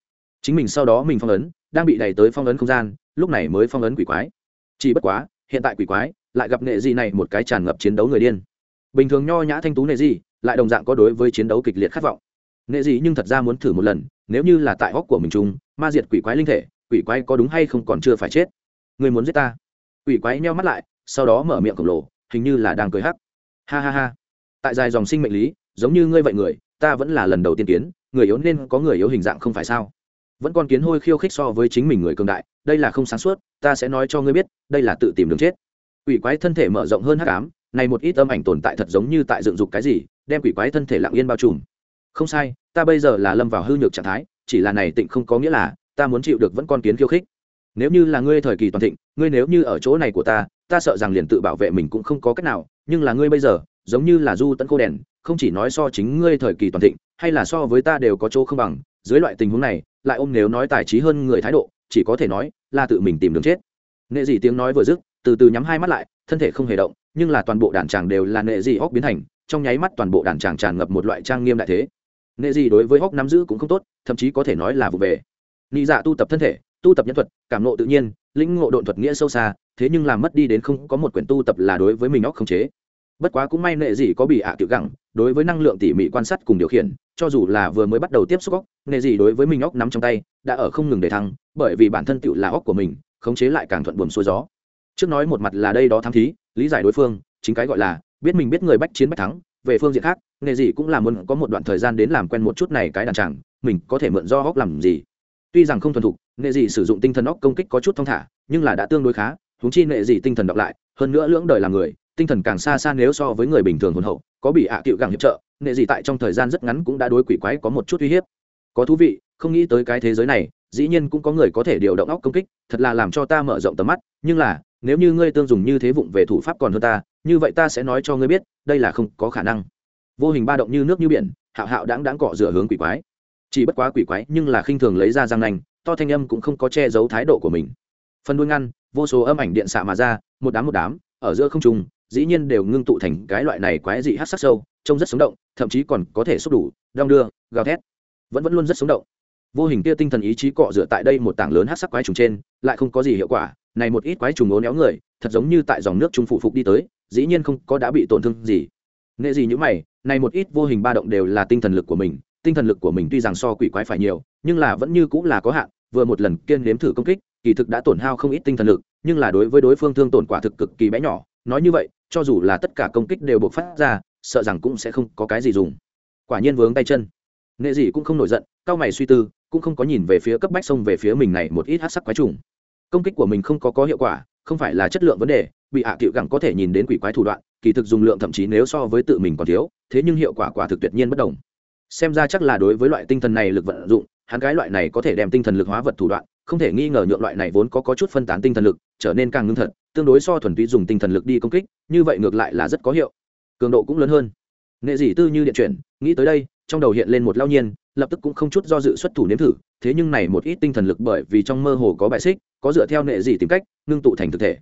chính mình, sau đó mình phong ấn, đang bị đẩy tới phong ấn không gian, lúc này mới phong ấn quỷ quái. Chỉ bất quá, hiện tại quỷ quái lại gặp nghệ gì này một cái tràn ngập chiến đấu người điên. Bình thường nho nhã thanh tú nghệ gì lại đồng dạng có đối với chiến đấu kịch liệt khát vọng. Nghệ gì nhưng thật ra muốn thử một lần, nếu như là tại góc của mình chung, ma diệt quỷ quái linh thể, quỷ quái có đúng hay không còn chưa phải chết. Người muốn giết ta. Quỷ quái nheo mắt lại, sau đó mở miệng khổng lồ, hình như là đang cười hắc. Ha ha ha. Tại dài dòng sinh mệnh lý, giống như ngươi vậy người ta vẫn là lần đầu tiên kiến, người yếu nên có người yếu hình dạng không phải sao? Vẫn còn kiến hôi khiêu khích so với chính mình người cường đại, đây là không sáng suốt, ta sẽ nói cho ngươi biết, đây là tự tìm đường chết. Quỷ quái thân thể mở rộng hơn hắc ám, này một ít âm ảnh tồn tại thật giống như tại dựng dục cái gì, đem quỷ quái thân thể lặng yên bao trùm. Không sai, ta bây giờ là lâm vào hư nhược trạng thái, chỉ là này tịnh không có nghĩa là, ta muốn chịu được vẫn con kiến khiêu khích. Nếu như là ngươi thời kỳ toàn thịnh, ngươi nếu như ở chỗ này của ta ta sợ rằng liền tự bảo vệ mình cũng không có cách nào, nhưng là ngươi bây giờ giống như là du tấn khô đèn, không chỉ nói so chính ngươi thời kỳ toàn thịnh, hay là so với ta đều có chỗ không bằng, dưới loại tình huống này, lại ôm nếu nói tài trí hơn người thái độ, chỉ có thể nói là tự mình tìm đường chết. Nệ dị tiếng nói vừa dứt, từ từ nhắm hai mắt lại, thân thể không hề động, nhưng là toàn bộ đàn tràng đều là nệ dị hóc biến thành, trong nháy mắt toàn bộ đàn tràng tràn ngập một loại trang nghiêm đại thế. Nệ dị đối với hóc nắm giữ cũng không tốt, thậm chí có thể nói là vụ về. Nị dạ tu tập thân thể, tu tập nhân thuật, cảm nộ tự nhiên, lĩnh ngộ độn thuật nghĩa sâu xa, thế nhưng làm mất đi đến không có một quyển tu tập là đối với mình óc không chế bất quá cũng may nệ dị có bị ạ à tiểu gẳng, đối với năng lượng tỉ mỉ quan sát cùng điều khiển, cho dù là vừa mới bắt đầu tiếp xúc óc, nệ dị đối với mình óc nắm trong tay, đã ở không ngừng để thăng, bởi vì bản thân tựu là óc của mình, khống chế lại càng thuận buồm xuôi gió. Trước nói một mặt là đây đó tham thí, lý giải đối phương, chính cái gọi là, biết mình biết người bách chiến bách thắng, về phương diện khác, nệ dị cũng là muốn có một đoạn thời gian đến làm quen một chút này cái đàn chẳng mình có thể mượn do óc làm gì. Tuy rằng không thuần thục, nệ dị sử dụng tinh thần óc công kích có chút thong thả, nhưng là đã tương đối khá húng chi nệ dị tinh thần đọc lại, hơn nữa lưỡng đời làm người tinh thần càng xa xa nếu so với người bình thường hồn hậu, có bị ạ à cựu càng hiệp trợ, nệ gì tại trong thời gian rất ngắn cũng đã đối quỷ quái có một chút uy hiếp. Có thú vị, không nghĩ tới cái thế giới này, dĩ nhiên cũng có người có thể điều động óc công kích, thật là làm cho ta mở rộng tầm mắt, nhưng là, nếu như ngươi tương dùng như thế vụng về thủ pháp còn hơn ta, như vậy ta sẽ nói cho ngươi biết, đây là không có khả năng. Vô hình ba động như nước như biển, hạo hạo đáng đáng cọ rửa hướng quỷ quái. Chỉ bất quá quỷ quái nhưng là khinh thường lấy ra răng nành to thanh âm cũng không có che giấu thái độ của mình. Phần đuôi ngăn, vô số âm ảnh điện xạ mà ra, một đám một đám, ở giữa không trung dĩ nhiên đều ngưng tụ thành cái loại này quái dị hát sắc sâu, trông rất sống động, thậm chí còn có thể xúc đủ, đong đưa, gào thét, vẫn vẫn luôn rất sống động. Vô hình kia tinh thần ý chí cọ dựa tại đây một tảng lớn hát sắc quái trùng trên, lại không có gì hiệu quả, này một ít quái trùng ố néo người, thật giống như tại dòng nước trung phụ phục đi tới, dĩ nhiên không có đã bị tổn thương gì. Nghệ gì như mày, này một ít vô hình ba động đều là tinh thần lực của mình, tinh thần lực của mình tuy rằng so quỷ quái phải nhiều, nhưng là vẫn như cũng là có hạn, vừa một lần kiên nếm thử công kích, kỳ thực đã tổn hao không ít tinh thần lực, nhưng là đối với đối phương thương tổn quả thực cực kỳ bé nhỏ nói như vậy, cho dù là tất cả công kích đều buộc phát ra, sợ rằng cũng sẽ không có cái gì dùng. Quả nhiên vướng tay chân. Nghệ dị cũng không nổi giận, cao mày suy tư, cũng không có nhìn về phía cấp bách sông về phía mình này một ít hát sắc quái trùng. Công kích của mình không có có hiệu quả, không phải là chất lượng vấn đề, bị hạ cựu gẳng có thể nhìn đến quỷ quái thủ đoạn, kỳ thực dùng lượng thậm chí nếu so với tự mình còn thiếu, thế nhưng hiệu quả quả thực tuyệt nhiên bất đồng. Xem ra chắc là đối với loại tinh thần này lực vận dụng, hắn cái loại này có thể đem tinh thần lực hóa vật thủ đoạn không thể nghi ngờ nhượng loại này vốn có, có chút phân tán tinh thần lực trở nên càng ngưng thật tương đối so thuần túy dùng tinh thần lực đi công kích như vậy ngược lại là rất có hiệu. Cường độ cũng lớn hơn. Nghệ dị tư như điện chuyển nghĩ tới đây trong đầu hiện lên một lao nhiên lập tức cũng không chút do dự xuất thủ nếm thử thế nhưng này một ít tinh thần lực bởi vì trong mơ hồ có bại xích có dựa theo nghệ dị tìm cách ngưng tụ thành thực thể.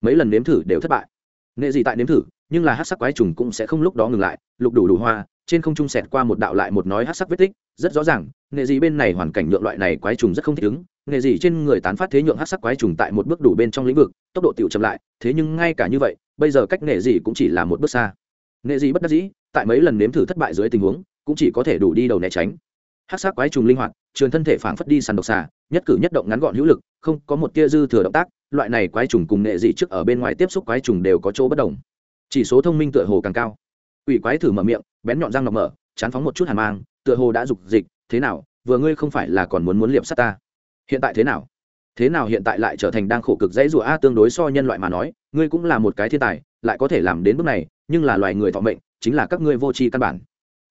Mấy lần nếm thử đều thất bại. Nghệ dị tại nếm thử nhưng là hát sắc quái trùng cũng sẽ không lúc đó ngừng lại lục đủ đủ hoa trên không trung sẹt qua một đạo lại một nói hát sắc vết tích rất rõ ràng nghệ dị bên này hoàn cảnh nhượng loại này quái trùng rất không thích ứng nghệ gì trên người tán phát thế nhượng hát sắc quái trùng tại một bước đủ bên trong lĩnh vực, tốc độ tiểu chậm lại, thế nhưng ngay cả như vậy, bây giờ cách nghệ gì cũng chỉ là một bước xa. Nghệ gì bất đắc dĩ, tại mấy lần nếm thử thất bại dưới tình huống, cũng chỉ có thể đủ đi đầu né tránh. Hát sắc quái trùng linh hoạt, trường thân thể phảng phất đi sàn độc xà, nhất cử nhất động ngắn gọn hữu lực, không có một tia dư thừa động tác, loại này quái trùng cùng nghệ dị trước ở bên ngoài tiếp xúc quái trùng đều có chỗ bất đồng. Chỉ số thông minh tựa hồ càng cao. Ủy quái thử mở miệng, bén nhọn răng nọc mở, chán phóng một chút hàn mang, tựa hồ đã dục dịch, thế nào, vừa ngươi không phải là còn muốn muốn liệm sát ta? Hiện tại thế nào thế nào hiện tại lại trở thành đang khổ cực dãy rủa a tương đối so nhân loại mà nói ngươi cũng là một cái thiên tài lại có thể làm đến bước này nhưng là loài người thọ mệnh chính là các ngươi vô tri căn bản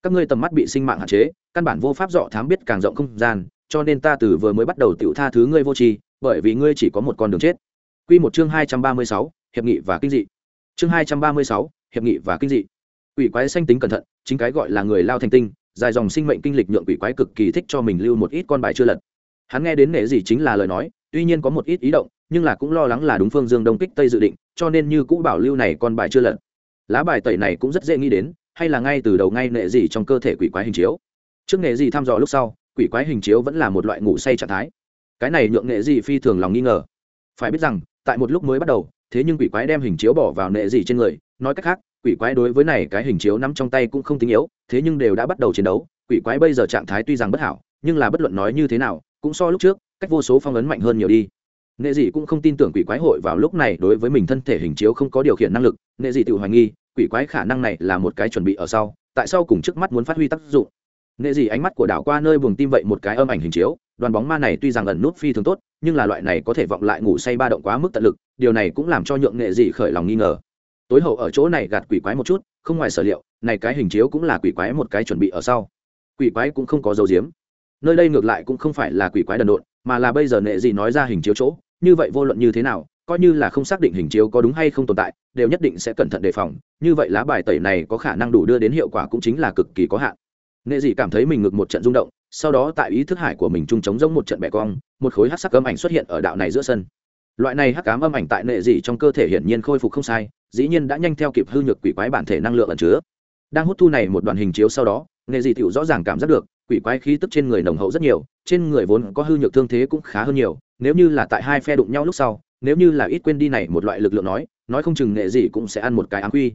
các ngươi tầm mắt bị sinh mạng hạn chế căn bản vô pháp dọ thám biết càng rộng không gian cho nên ta từ vừa mới bắt đầu tiểu tha thứ ngươi vô tri bởi vì ngươi chỉ có một con đường chết Quy một chương hai trăm ba mươi sáu, hiệp nghị và kinh dị. Chương hai trăm ba mươi sáu, hiệp nghị và kinh dị. Quỷ quái sanh tính cẩn thận, chính cái gọi là người lao thành tinh, dài dòng sinh mệnh kinh lịch nhượng quỷ quái cực kỳ thích cho mình lưu một ít con bài chưa lật. Hắn nghe đến nghệ gì chính là lời nói, tuy nhiên có một ít ý động, nhưng là cũng lo lắng là đúng phương Dương Đông kích Tây dự định, cho nên như cũ bảo lưu này con bài chưa lật. Lá bài tẩy này cũng rất dễ nghĩ đến, hay là ngay từ đầu ngay nệ gì trong cơ thể quỷ quái hình chiếu. Trước nệ gì thăm dò lúc sau, quỷ quái hình chiếu vẫn là một loại ngủ say trạng thái. Cái này nhượng nệ gì phi thường lòng nghi ngờ. Phải biết rằng, tại một lúc mới bắt đầu, thế nhưng quỷ quái đem hình chiếu bỏ vào nệ gì trên người, nói cách khác, quỷ quái đối với này cái hình chiếu nắm trong tay cũng không tính yếu, thế nhưng đều đã bắt đầu chiến đấu, quỷ quái bây giờ trạng thái tuy rằng bất hảo, nhưng là bất luận nói như thế nào, cũng so lúc trước, cách vô số phong ấn mạnh hơn nhiều đi. Nghệ dị cũng không tin tưởng quỷ quái hội vào lúc này đối với mình thân thể hình chiếu không có điều khiển năng lực. Nghệ dị tự hoài nghi quỷ quái khả năng này là một cái chuẩn bị ở sau tại sao cùng trước mắt muốn phát huy tác dụng? Nghệ dị ánh mắt của đảo qua nơi buồng tim vậy một cái âm ảnh hình chiếu đoàn bóng ma này tuy rằng ẩn nút phi thường tốt nhưng là loại này có thể vọng lại ngủ say ba động quá mức tận lực điều này cũng làm cho nhượng nghệ dị khởi lòng nghi ngờ. Tối hậu ở chỗ này gạt quỷ quái một chút không ngoài sở liệu này cái hình chiếu cũng là quỷ quái một cái chuẩn bị ở sau. Quỷ quái cũng không có dấu diếm nơi đây ngược lại cũng không phải là quỷ quái đần độn, mà là bây giờ nệ gì nói ra hình chiếu chỗ, như vậy vô luận như thế nào, coi như là không xác định hình chiếu có đúng hay không tồn tại, đều nhất định sẽ cẩn thận đề phòng, như vậy lá bài tẩy này có khả năng đủ đưa đến hiệu quả cũng chính là cực kỳ có hạn. Nệ dị cảm thấy mình ngực một trận rung động, sau đó tại ý thức hải của mình chung chống giống một trận bẻ cong, một khối hát sắc âm ảnh xuất hiện ở đạo này giữa sân. Loại này hắc cám âm ảnh tại nệ dị trong cơ thể hiển nhiên khôi phục không sai, dĩ nhiên đã nhanh theo kịp hư nhược quỷ quái bản thể năng lượng ẩn chứa. Đang hút thu này một đoạn hình chiếu sau đó, nệ dị tiểu rõ ràng cảm giác được quỷ quái khí tức trên người nồng hậu rất nhiều, trên người vốn có hư nhược thương thế cũng khá hơn nhiều, nếu như là tại hai phe đụng nhau lúc sau, nếu như là ít quên đi này một loại lực lượng nói nói không chừng nghệ dị cũng sẽ ăn một cái ám quy.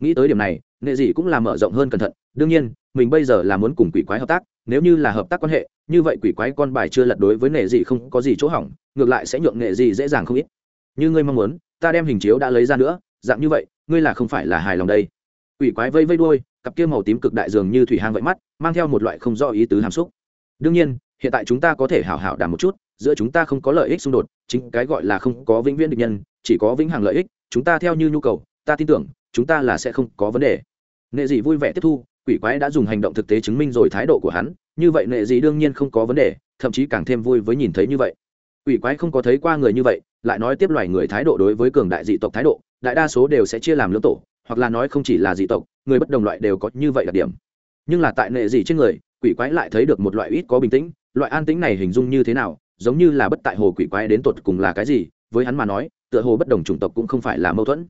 Nghĩ tới điểm này, nghệ dị cũng là mở rộng hơn cẩn thận, đương nhiên, mình bây giờ là muốn cùng quỷ quái hợp tác, nếu như là hợp tác quan hệ, như vậy quỷ quái con bài chưa lật đối với nghệ dị không có gì chỗ hỏng, ngược lại sẽ nhượng nghệ dị dễ dàng không ít. Như ngươi mong muốn, ta đem hình chiếu đã lấy ra nữa, dạng như vậy, ngươi là không phải là hài lòng đây. Quỷ quái vây vây đuôi cặp kia màu tím cực đại dường như thủy hang vậy mắt, mang theo một loại không do ý tứ hàm xúc. Đương nhiên, hiện tại chúng ta có thể hảo hảo đàm một chút, giữa chúng ta không có lợi ích xung đột, chính cái gọi là không có vĩnh viễn địch nhân, chỉ có vĩnh hằng lợi ích, chúng ta theo như nhu cầu, ta tin tưởng, chúng ta là sẽ không có vấn đề. Nệ dị vui vẻ tiếp thu, quỷ quái đã dùng hành động thực tế chứng minh rồi thái độ của hắn, như vậy nệ dị đương nhiên không có vấn đề, thậm chí càng thêm vui với nhìn thấy như vậy. Quỷ quái không có thấy qua người như vậy, lại nói tiếp loài người thái độ đối với cường đại dị tộc thái độ, đại đa số đều sẽ chia làm lưỡng tổ hoặc là nói không chỉ là dị tộc, người bất đồng loại đều có như vậy đặc điểm. Nhưng là tại nệ dị trên người, quỷ quái lại thấy được một loại ít có bình tĩnh, loại an tĩnh này hình dung như thế nào, giống như là bất tại hồ quỷ quái đến tột cùng là cái gì, với hắn mà nói, tựa hồ bất đồng chủng tộc cũng không phải là mâu thuẫn.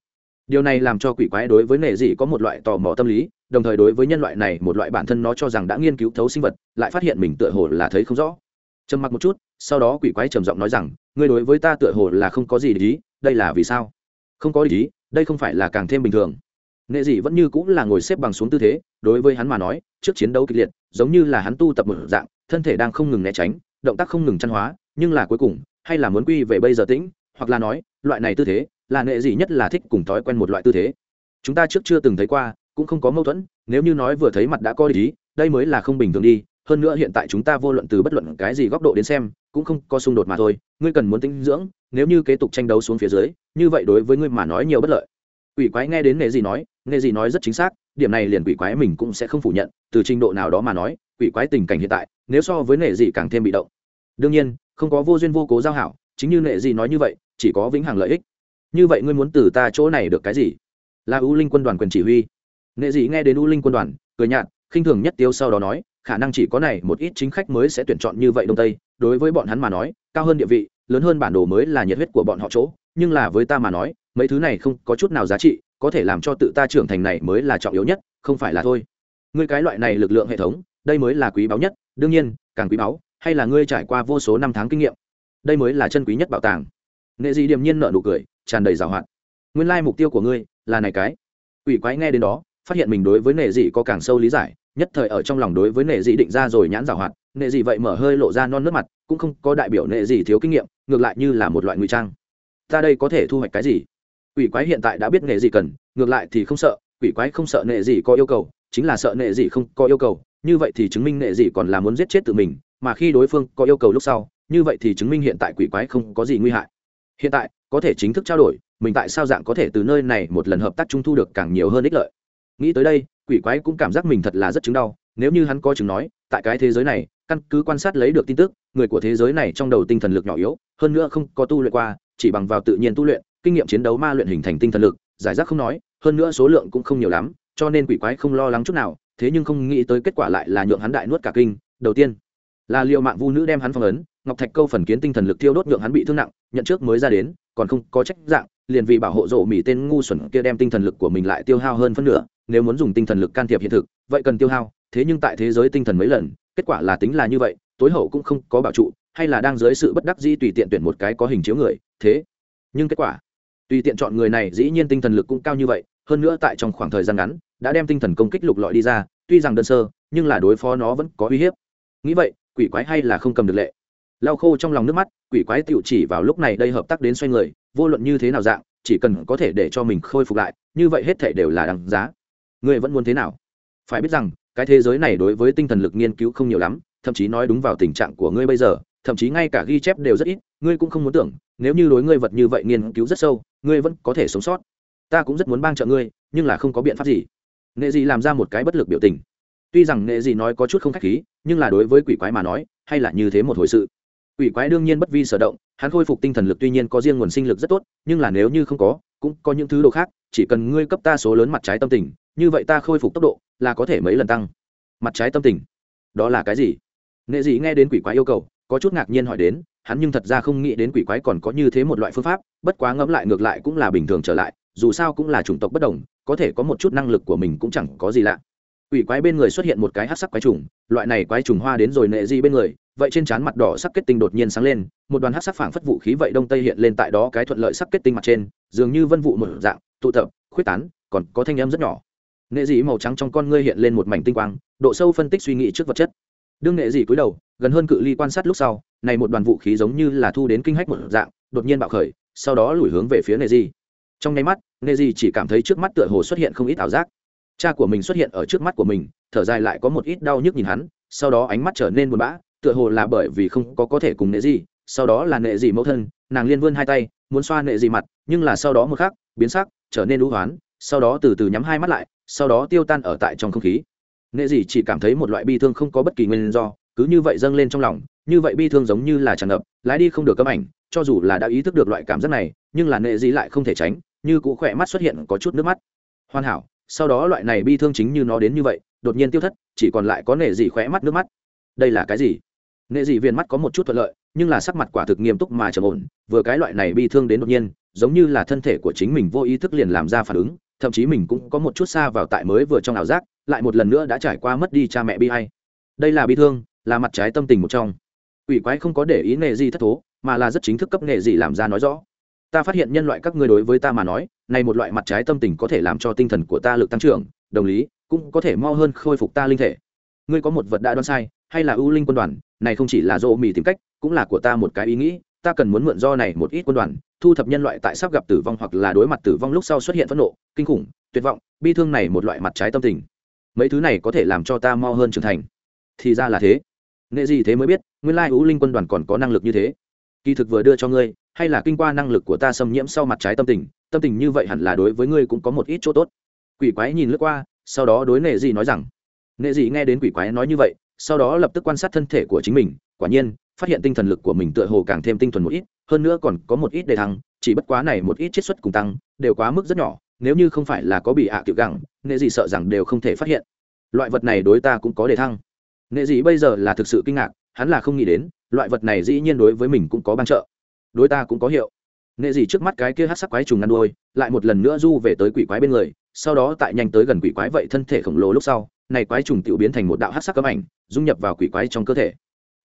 Điều này làm cho quỷ quái đối với nệ dị có một loại tò mò tâm lý, đồng thời đối với nhân loại này một loại bản thân nó cho rằng đã nghiên cứu thấu sinh vật, lại phát hiện mình tựa hồ là thấy không rõ. Trầm mặc một chút, sau đó quỷ quái trầm giọng nói rằng, ngươi đối với ta tựa hồ là không có gì để ý, đây là vì sao? Không có ý đây không phải là càng thêm bình thường. Nghệ dị vẫn như cũng là ngồi xếp bằng xuống tư thế, đối với hắn mà nói, trước chiến đấu kịch liệt, giống như là hắn tu tập một dạng, thân thể đang không ngừng né tránh, động tác không ngừng chăn hóa, nhưng là cuối cùng, hay là muốn quy về bây giờ tĩnh, hoặc là nói, loại này tư thế, là nghệ dị nhất là thích cùng thói quen một loại tư thế. Chúng ta trước chưa từng thấy qua, cũng không có mâu thuẫn, nếu như nói vừa thấy mặt đã có ý, đây mới là không bình thường đi, hơn nữa hiện tại chúng ta vô luận từ bất luận cái gì góc độ đến xem cũng không có xung đột mà thôi, ngươi cần muốn tinh dưỡng, nếu như kế tục tranh đấu xuống phía dưới, như vậy đối với ngươi mà nói nhiều bất lợi. Quỷ quái nghe đến nghề gì nói nghề gì nói rất chính xác, điểm này liền quỷ quái mình cũng sẽ không phủ nhận, từ trình độ nào đó mà nói, quỷ quái tình cảnh hiện tại, nếu so với nghề gì càng thêm bị động. Đương nhiên, không có vô duyên vô cố giao hảo, chính như nghề gì nói như vậy, chỉ có vĩnh hằng lợi ích. Như vậy ngươi muốn từ ta chỗ này được cái gì? Là u linh quân đoàn quyền chỉ huy. Nghệ dị nghe đến u linh quân đoàn, cười nhạt khinh thường nhất tiêu sau đó nói, khả năng chỉ có này, một ít chính khách mới sẽ tuyển chọn như vậy đông tây. Đối với bọn hắn mà nói, cao hơn địa vị, lớn hơn bản đồ mới là nhiệt huyết của bọn họ chỗ. Nhưng là với ta mà nói, mấy thứ này không có chút nào giá trị, có thể làm cho tự ta trưởng thành này mới là trọng yếu nhất, không phải là thôi. Ngươi cái loại này lực lượng hệ thống, đây mới là quý báu nhất. Đương nhiên, càng quý báu, hay là ngươi trải qua vô số năm tháng kinh nghiệm, đây mới là chân quý nhất bảo tàng. Nghệ dị điềm nhiên nợ nụ cười, tràn đầy giảo hoạt. Nguyên lai mục tiêu của ngươi là này cái. Ủy quái nghe đến đó, phát hiện mình đối với nệ dị có càng sâu lý giải nhất thời ở trong lòng đối với nệ dị định ra rồi nhãn giảo hoạt, nệ dị vậy mở hơi lộ ra non nước mặt, cũng không có đại biểu nệ dị thiếu kinh nghiệm, ngược lại như là một loại ngụy trang. Ta đây có thể thu hoạch cái gì? Quỷ quái hiện tại đã biết nệ dị cần, ngược lại thì không sợ, quỷ quái không sợ nệ dị có yêu cầu, chính là sợ nệ dị không có yêu cầu, như vậy thì chứng minh nệ dị còn là muốn giết chết tự mình, mà khi đối phương có yêu cầu lúc sau, như vậy thì chứng minh hiện tại quỷ quái không có gì nguy hại. Hiện tại, có thể chính thức trao đổi, mình tại sao dạng có thể từ nơi này một lần hợp tác trung thu được càng nhiều hơn ích lợi? Nghĩ tới đây quỷ quái cũng cảm giác mình thật là rất chứng đau, nếu như hắn có chứng nói, tại cái thế giới này, căn cứ quan sát lấy được tin tức, người của thế giới này trong đầu tinh thần lực nhỏ yếu, hơn nữa không có tu luyện qua, chỉ bằng vào tự nhiên tu luyện, kinh nghiệm chiến đấu ma luyện hình thành tinh thần lực, giải rác không nói, hơn nữa số lượng cũng không nhiều lắm, cho nên quỷ quái không lo lắng chút nào, thế nhưng không nghĩ tới kết quả lại là nhượng hắn đại nuốt cả kinh. Đầu tiên, là liệu mạng vu nữ đem hắn phong ấn, ngọc thạch câu phần kiến tinh thần lực tiêu đốt nhượng hắn bị thương nặng, nhận trước mới ra đến, còn không có trách dạng liền vì bảo hộ rộ mỹ tên ngu xuẩn kia đem tinh thần lực của mình lại tiêu hao hơn phân nửa, nếu muốn dùng tinh thần lực can thiệp hiện thực, vậy cần tiêu hao, thế nhưng tại thế giới tinh thần mấy lần, kết quả là tính là như vậy, tối hậu cũng không có bảo trụ, hay là đang dưới sự bất đắc dĩ tùy tiện tuyển một cái có hình chiếu người, thế. Nhưng kết quả, tùy tiện chọn người này dĩ nhiên tinh thần lực cũng cao như vậy, hơn nữa tại trong khoảng thời gian ngắn, đã đem tinh thần công kích lục lọi đi ra, tuy rằng đơn sơ, nhưng là đối phó nó vẫn có uy hiếp. Nghĩ vậy, quỷ quái hay là không cầm được lệ. Lau khô trong lòng nước mắt, quỷ quái tựu chỉ vào lúc này đây hợp tác đến xoay người vô luận như thế nào dạng, chỉ cần có thể để cho mình khôi phục lại, như vậy hết thể đều là đằng giá. Ngươi vẫn muốn thế nào? Phải biết rằng, cái thế giới này đối với tinh thần lực nghiên cứu không nhiều lắm, thậm chí nói đúng vào tình trạng của ngươi bây giờ, thậm chí ngay cả ghi chép đều rất ít, ngươi cũng không muốn tưởng, nếu như đối ngươi vật như vậy nghiên cứu rất sâu, ngươi vẫn có thể sống sót. Ta cũng rất muốn bang trợ ngươi, nhưng là không có biện pháp gì. Nghệ gì làm ra một cái bất lực biểu tình. Tuy rằng nghệ gì nói có chút không khách khí, nhưng là đối với quỷ quái mà nói, hay là như thế một hồi sự quỷ quái đương nhiên bất vi sở động, hắn khôi phục tinh thần lực tuy nhiên có riêng nguồn sinh lực rất tốt, nhưng là nếu như không có, cũng có những thứ đồ khác, chỉ cần ngươi cấp ta số lớn mặt trái tâm tình, như vậy ta khôi phục tốc độ là có thể mấy lần tăng. Mặt trái tâm tình? Đó là cái gì? Nghệ dị nghe đến quỷ quái yêu cầu, có chút ngạc nhiên hỏi đến, hắn nhưng thật ra không nghĩ đến quỷ quái còn có như thế một loại phương pháp, bất quá ngẫm lại ngược lại cũng là bình thường trở lại, dù sao cũng là chủng tộc bất đồng, có thể có một chút năng lực của mình cũng chẳng có gì lạ. Quỷ quái bên người xuất hiện một cái hát sắc quái trùng, loại này quái trùng hoa đến rồi nệ di bên người vậy trên trán mặt đỏ sắc kết tinh đột nhiên sáng lên, một đoàn hát sắc phảng phất vũ khí vậy đông tây hiện lên tại đó cái thuận lợi sắc kết tinh mặt trên, dường như vân vụ một dạng, tụ tập, khuyết tán, còn có thanh âm rất nhỏ. Nghệ dị màu trắng trong con ngươi hiện lên một mảnh tinh quang, độ sâu phân tích suy nghĩ trước vật chất. Đương nghệ dị cúi đầu, gần hơn cự ly quan sát lúc sau, này một đoàn vũ khí giống như là thu đến kinh hách một dạng, đột nhiên bạo khởi, sau đó lùi hướng về phía nghệ dị trong nháy mắt, nghệ dị chỉ cảm thấy trước mắt tựa hồ xuất hiện không ít ảo giác. Cha của mình xuất hiện ở trước mắt của mình, thở dài lại có một ít đau nhức nhìn hắn, sau đó ánh mắt trở nên buồn bã tựa hồ là bởi vì không có có thể cùng nệ gì, sau đó là nệ gì mẫu thân, nàng liên vươn hai tay, muốn xoa nệ gì mặt, nhưng là sau đó một khắc, biến sắc, trở nên lũ hoán, sau đó từ từ nhắm hai mắt lại, sau đó tiêu tan ở tại trong không khí. Nệ gì chỉ cảm thấy một loại bi thương không có bất kỳ nguyên do, cứ như vậy dâng lên trong lòng, như vậy bi thương giống như là tràn ngập, lái đi không được cấm ảnh, cho dù là đã ý thức được loại cảm giác này, nhưng là nệ gì lại không thể tránh, như cũ khỏe mắt xuất hiện có chút nước mắt. Hoàn hảo, sau đó loại này bi thương chính như nó đến như vậy, đột nhiên tiêu thất, chỉ còn lại có nệ gì khỏe mắt nước mắt. Đây là cái gì? Nệ dị viên mắt có một chút thuận lợi, nhưng là sắc mặt quả thực nghiêm túc mà trầm ổn, vừa cái loại này bi thương đến đột nhiên, giống như là thân thể của chính mình vô ý thức liền làm ra phản ứng, thậm chí mình cũng có một chút xa vào tại mới vừa trong ảo giác, lại một lần nữa đã trải qua mất đi cha mẹ bi hay đây là bi thương, là mặt trái tâm tình một trong. Ủy quái không có để ý nệ gì thất thố, mà là rất chính thức cấp nệ gì làm ra nói rõ. Ta phát hiện nhân loại các ngươi đối với ta mà nói, này một loại mặt trái tâm tình có thể làm cho tinh thần của ta lực tăng trưởng, đồng lý, cũng có thể mau hơn khôi phục ta linh thể. Ngươi có một vật đã đoán sai, hay là ưu linh quân đoàn này không chỉ là dỗ mì tìm cách, cũng là của ta một cái ý nghĩ, ta cần muốn mượn do này một ít quân đoàn, thu thập nhân loại tại sắp gặp tử vong hoặc là đối mặt tử vong lúc sau xuất hiện phẫn nộ, kinh khủng, tuyệt vọng, bi thương này một loại mặt trái tâm tình. Mấy thứ này có thể làm cho ta mau hơn trưởng thành. Thì ra là thế. Nghệ gì thế mới biết, nguyên lai hữu linh quân đoàn còn có năng lực như thế. Kỳ thực vừa đưa cho ngươi, hay là kinh qua năng lực của ta xâm nhiễm sau mặt trái tâm tình tâm tình như vậy hẳn là đối với ngươi cũng có một ít chỗ tốt. Quỷ quái nhìn lướt qua, sau đó đối nệ dị nói rằng nệ dị nghe đến quỷ quái nói như vậy sau đó lập tức quan sát thân thể của chính mình, quả nhiên, phát hiện tinh thần lực của mình tựa hồ càng thêm tinh thuần một ít, hơn nữa còn có một ít đề thăng, chỉ bất quá này một ít chiết xuất cùng tăng, đều quá mức rất nhỏ, nếu như không phải là có bị ạ à tiểu gẳng, nệ dị sợ rằng đều không thể phát hiện. Loại vật này đối ta cũng có đề thăng. Nệ dị bây giờ là thực sự kinh ngạc, hắn là không nghĩ đến, loại vật này dĩ nhiên đối với mình cũng có ban trợ. Đối ta cũng có hiệu. Nệ dị trước mắt cái kia hát sắc quái trùng ngăn đuôi, lại một lần nữa du về tới quỷ quái bên người, sau đó tại nhanh tới gần quỷ quái vậy thân thể khổng lồ lúc sau này quái trùng tiểu biến thành một đạo hắc sắc cấm ảnh, dung nhập vào quỷ quái trong cơ thể.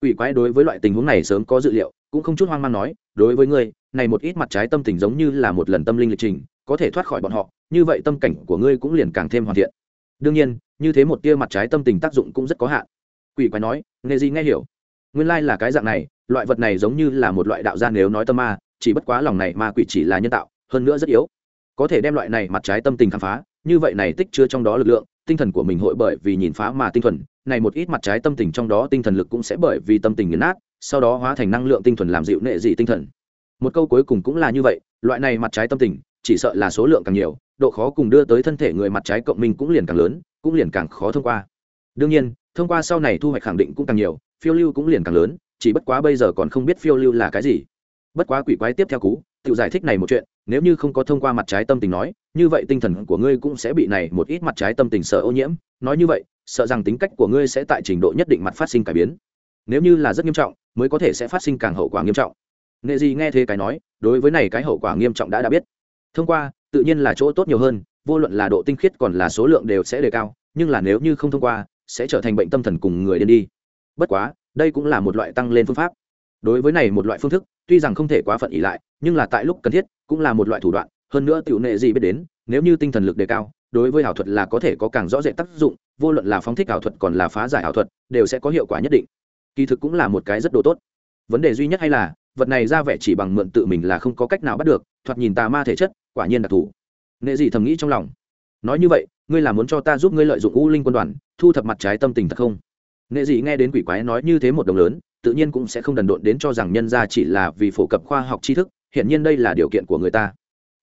Quỷ quái đối với loại tình huống này sớm có dự liệu, cũng không chút hoang mang nói, đối với ngươi, này một ít mặt trái tâm tình giống như là một lần tâm linh lịch trình, có thể thoát khỏi bọn họ, như vậy tâm cảnh của ngươi cũng liền càng thêm hoàn thiện. Đương nhiên, như thế một tia mặt trái tâm tình tác dụng cũng rất có hạn. Quỷ quái nói, nghe gì nghe hiểu? Nguyên lai là cái dạng này, loại vật này giống như là một loại đạo gia nếu nói tâm ma, chỉ bất quá lòng này ma quỷ chỉ là nhân tạo, hơn nữa rất yếu. Có thể đem loại này mặt trái tâm tình khám phá, như vậy này tích chứa trong đó lực lượng tinh thần của mình hội bởi vì nhìn phá mà tinh thuần, này một ít mặt trái tâm tình trong đó tinh thần lực cũng sẽ bởi vì tâm tình nghiền nát, sau đó hóa thành năng lượng tinh thuần làm dịu nệ dị tinh thần. Một câu cuối cùng cũng là như vậy, loại này mặt trái tâm tình, chỉ sợ là số lượng càng nhiều, độ khó cùng đưa tới thân thể người mặt trái cộng minh cũng liền càng lớn, cũng liền càng khó thông qua. Đương nhiên, thông qua sau này thu hoạch khẳng định cũng càng nhiều, phiêu lưu cũng liền càng lớn, chỉ bất quá bây giờ còn không biết phiêu lưu là cái gì. Bất quá quỷ quái tiếp theo cú tự giải thích này một chuyện, nếu như không có thông qua mặt trái tâm tình nói, như vậy tinh thần của ngươi cũng sẽ bị này một ít mặt trái tâm tình sợ ô nhiễm. Nói như vậy, sợ rằng tính cách của ngươi sẽ tại trình độ nhất định mặt phát sinh cải biến. Nếu như là rất nghiêm trọng, mới có thể sẽ phát sinh càng hậu quả nghiêm trọng. Nghệ gì nghe thế cái nói, đối với này cái hậu quả nghiêm trọng đã đã biết. Thông qua, tự nhiên là chỗ tốt nhiều hơn, vô luận là độ tinh khiết còn là số lượng đều sẽ đề cao, nhưng là nếu như không thông qua, sẽ trở thành bệnh tâm thần cùng người điên đi. Bất quá, đây cũng là một loại tăng lên phương pháp. Đối với này một loại phương thức tuy rằng không thể quá phận ỉ lại, nhưng là tại lúc cần thiết, cũng là một loại thủ đoạn, hơn nữa tiểu nệ gì biết đến, nếu như tinh thần lực đề cao, đối với ảo thuật là có thể có càng rõ rệt tác dụng, vô luận là phóng thích ảo thuật còn là phá giải ảo thuật, đều sẽ có hiệu quả nhất định. Kỳ thực cũng là một cái rất đồ tốt. Vấn đề duy nhất hay là, vật này ra vẻ chỉ bằng mượn tự mình là không có cách nào bắt được, thoạt nhìn tà ma thể chất, quả nhiên đặc thù. Nệ gì thầm nghĩ trong lòng. Nói như vậy, ngươi là muốn cho ta giúp ngươi lợi dụng u linh quân đoàn, thu thập mặt trái tâm tình thật không? Nệ dị nghe đến quỷ quái nói như thế một đồng lớn tự nhiên cũng sẽ không đần độn đến cho rằng nhân ra chỉ là vì phổ cập khoa học tri thức hiện nhiên đây là điều kiện của người ta.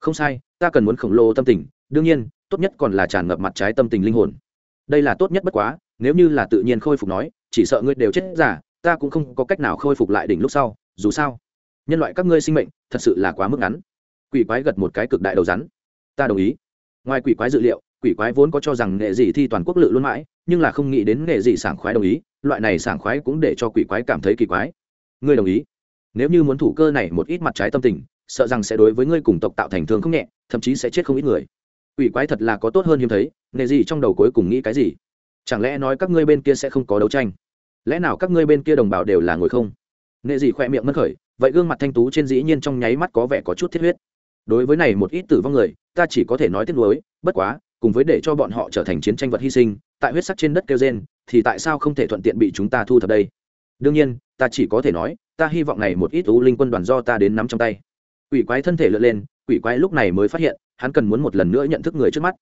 Không sai, ta cần muốn khổng lồ tâm tình, đương nhiên, tốt nhất còn là tràn ngập mặt trái tâm tình linh hồn. Đây là tốt nhất bất quá, nếu như là tự nhiên khôi phục nói, chỉ sợ ngươi đều chết giả ta cũng không có cách nào khôi phục lại đỉnh lúc sau, dù sao, nhân loại các ngươi sinh mệnh, thật sự là quá mức ngắn. Quỷ quái gật một cái cực đại đầu rắn. Ta đồng ý. Ngoài quỷ quái dự liệu, quỷ quái vốn có cho rằng nghệ dị thi toàn quốc lự luôn mãi, nhưng là không nghĩ đến nghệ dị sảng khoái đồng ý loại này sảng khoái cũng để cho quỷ quái cảm thấy kỳ quái. Ngươi đồng ý? Nếu như muốn thủ cơ này một ít mặt trái tâm tình, sợ rằng sẽ đối với ngươi cùng tộc tạo thành thương không nhẹ, thậm chí sẽ chết không ít người. Quỷ quái thật là có tốt hơn hiếm thấy, nghề gì trong đầu cuối cùng nghĩ cái gì? Chẳng lẽ nói các ngươi bên kia sẽ không có đấu tranh? Lẽ nào các ngươi bên kia đồng bào đều là người không? Nghệ dị khoe miệng mất khởi, vậy gương mặt thanh tú trên dĩ nhiên trong nháy mắt có vẻ có chút thiết huyết. Đối với này một ít tử vong người, ta chỉ có thể nói tiếc nuối, bất quá, cùng với để cho bọn họ trở thành chiến tranh vật hy sinh, tại huyết sắc trên đất kêu gen thì tại sao không thể thuận tiện bị chúng ta thu thập đây? Đương nhiên, ta chỉ có thể nói, ta hy vọng này một ít u linh quân đoàn do ta đến nắm trong tay. Quỷ quái thân thể lượn lên, quỷ quái lúc này mới phát hiện, hắn cần muốn một lần nữa nhận thức người trước mắt.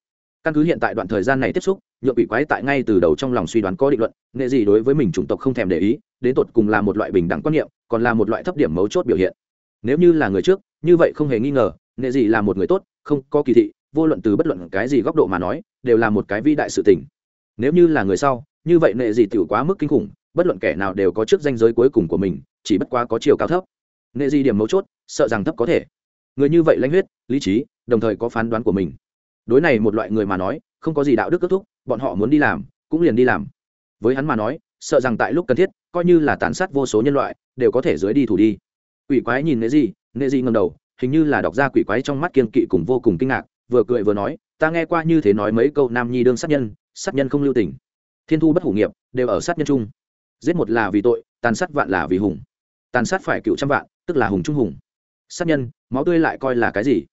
Căn cứ hiện tại đoạn thời gian này tiếp xúc nhựa quỷ quái tại ngay từ đầu trong lòng suy đoán có định luận, nghệ gì đối với mình chủng tộc không thèm để ý, đến tột cùng là một loại bình đẳng quan niệm, còn là một loại thấp điểm mấu chốt biểu hiện. Nếu như là người trước, như vậy không hề nghi ngờ, nghệ gì là một người tốt, không có kỳ thị, vô luận từ bất luận cái gì góc độ mà nói, đều là một cái vĩ đại sự tình. Nếu như là người sau như vậy nệ gì tiểu quá mức kinh khủng, bất luận kẻ nào đều có trước danh giới cuối cùng của mình, chỉ bất quá có chiều cao thấp. Nệ gì điểm mấu chốt, sợ rằng thấp có thể. Người như vậy lãnh huyết, lý trí, đồng thời có phán đoán của mình. Đối này một loại người mà nói, không có gì đạo đức kết thúc, bọn họ muốn đi làm, cũng liền đi làm. Với hắn mà nói, sợ rằng tại lúc cần thiết, coi như là tàn sát vô số nhân loại, đều có thể dưới đi thủ đi. Quỷ quái nhìn nệ gì nệ gì ngầm đầu, hình như là đọc ra quỷ quái trong mắt kiên kỵ cùng vô cùng kinh ngạc, vừa cười vừa nói, ta nghe qua như thế nói mấy câu nam nhi đương sát nhân sát nhân không lưu tình thiên thu bất hủ nghiệp, đều ở sát nhân trung. giết một là vì tội, tàn sát vạn là vì hùng. Tàn sát phải cựu trăm vạn, tức là hùng trung hùng. Sát nhân, máu tươi lại coi là cái gì?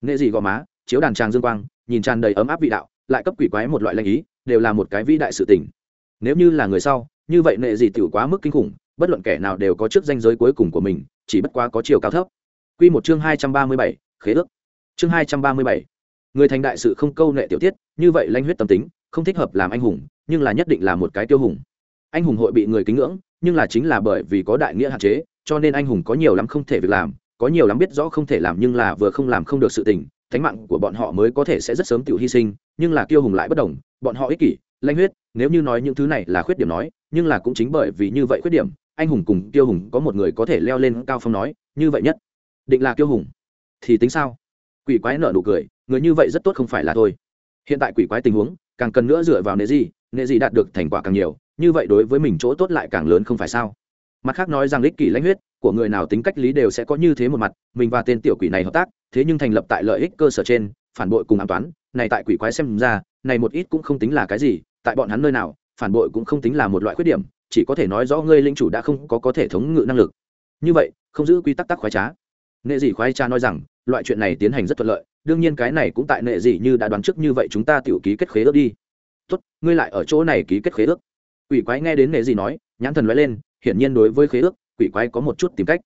Nghệ gì gò má, chiếu đàn tràng dương quang, nhìn tràn đầy ấm áp vị đạo, lại cấp quỷ quái một loại lanh ý, đều là một cái vĩ đại sự tình. Nếu như là người sau, như vậy nệ gì tiểu quá mức kinh khủng, bất luận kẻ nào đều có trước danh giới cuối cùng của mình, chỉ bất quá có chiều cao thấp. Quy một chương hai trăm ba mươi bảy, khế ước. Chương hai trăm ba mươi bảy. Người thành đại sự không câu nệ tiểu tiết, như vậy lanh huyết tâm tính, không thích hợp làm anh hùng nhưng là nhất định là một cái tiêu hùng. Anh hùng hội bị người kính ngưỡng, nhưng là chính là bởi vì có đại nghĩa hạn chế, cho nên anh hùng có nhiều lắm không thể việc làm, có nhiều lắm biết rõ không thể làm nhưng là vừa không làm không được sự tình, thánh mạng của bọn họ mới có thể sẽ rất sớm tự hy sinh, nhưng là kiêu hùng lại bất đồng, bọn họ ích kỷ, lanh huyết, nếu như nói những thứ này là khuyết điểm nói, nhưng là cũng chính bởi vì như vậy khuyết điểm, anh hùng cùng kiêu hùng có một người có thể leo lên cao phong nói, như vậy nhất, định là kiêu hùng. Thì tính sao? Quỷ quái nợ nụ cười, người như vậy rất tốt không phải là thôi. Hiện tại quỷ quái tình huống, càng cần nữa dựa vào nệ gì? Nghệ gì đạt được thành quả càng nhiều, như vậy đối với mình chỗ tốt lại càng lớn không phải sao? Mặt khác nói rằng lích kỷ lãnh huyết của người nào tính cách lý đều sẽ có như thế một mặt, mình và tên tiểu quỷ này hợp tác, thế nhưng thành lập tại lợi ích cơ sở trên, phản bội cùng an toán, này tại quỷ quái xem ra, này một ít cũng không tính là cái gì, tại bọn hắn nơi nào, phản bội cũng không tính là một loại khuyết điểm, chỉ có thể nói rõ ngươi linh chủ đã không có có thể thống ngự năng lực. Như vậy, không giữ quy tắc tắc khoái trá. Nệ dị khoái cha nói rằng, loại chuyện này tiến hành rất thuận lợi, đương nhiên cái này cũng tại nệ dị như đã đoán trước như vậy chúng ta tiểu ký kết khế ước đi tốt, ngươi lại ở chỗ này ký kết khế ước. Quỷ quái nghe đến nệ dị nói, nhãn thần nói lên, hiển nhiên đối với khế ước, quỷ quái có một chút tìm cách.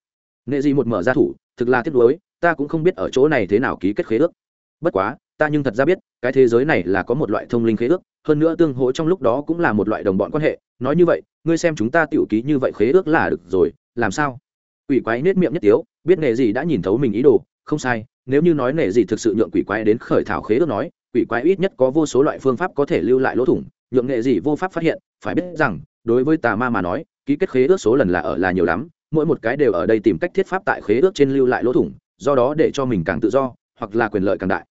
Nệ dị một mở ra thủ, thực là tiếc nuối, ta cũng không biết ở chỗ này thế nào ký kết khế ước. Bất quá, ta nhưng thật ra biết, cái thế giới này là có một loại thông linh khế ước, hơn nữa tương hỗ trong lúc đó cũng là một loại đồng bọn quan hệ. Nói như vậy, ngươi xem chúng ta tiểu ký như vậy khế ước là được rồi, làm sao? Quỷ quái nết miệng nhất tiếu, biết nghề gì đã nhìn thấu mình ý đồ, không sai, nếu như nói nghề gì thực sự nhượng quỷ quái đến khởi thảo khế ước nói quỷ quái ít nhất có vô số loại phương pháp có thể lưu lại lỗ thủng, nhượng nghệ gì vô pháp phát hiện, phải biết rằng, đối với tà ma mà nói, ký kết khế ước số lần là ở là nhiều lắm, mỗi một cái đều ở đây tìm cách thiết pháp tại khế ước trên lưu lại lỗ thủng, do đó để cho mình càng tự do, hoặc là quyền lợi càng đại.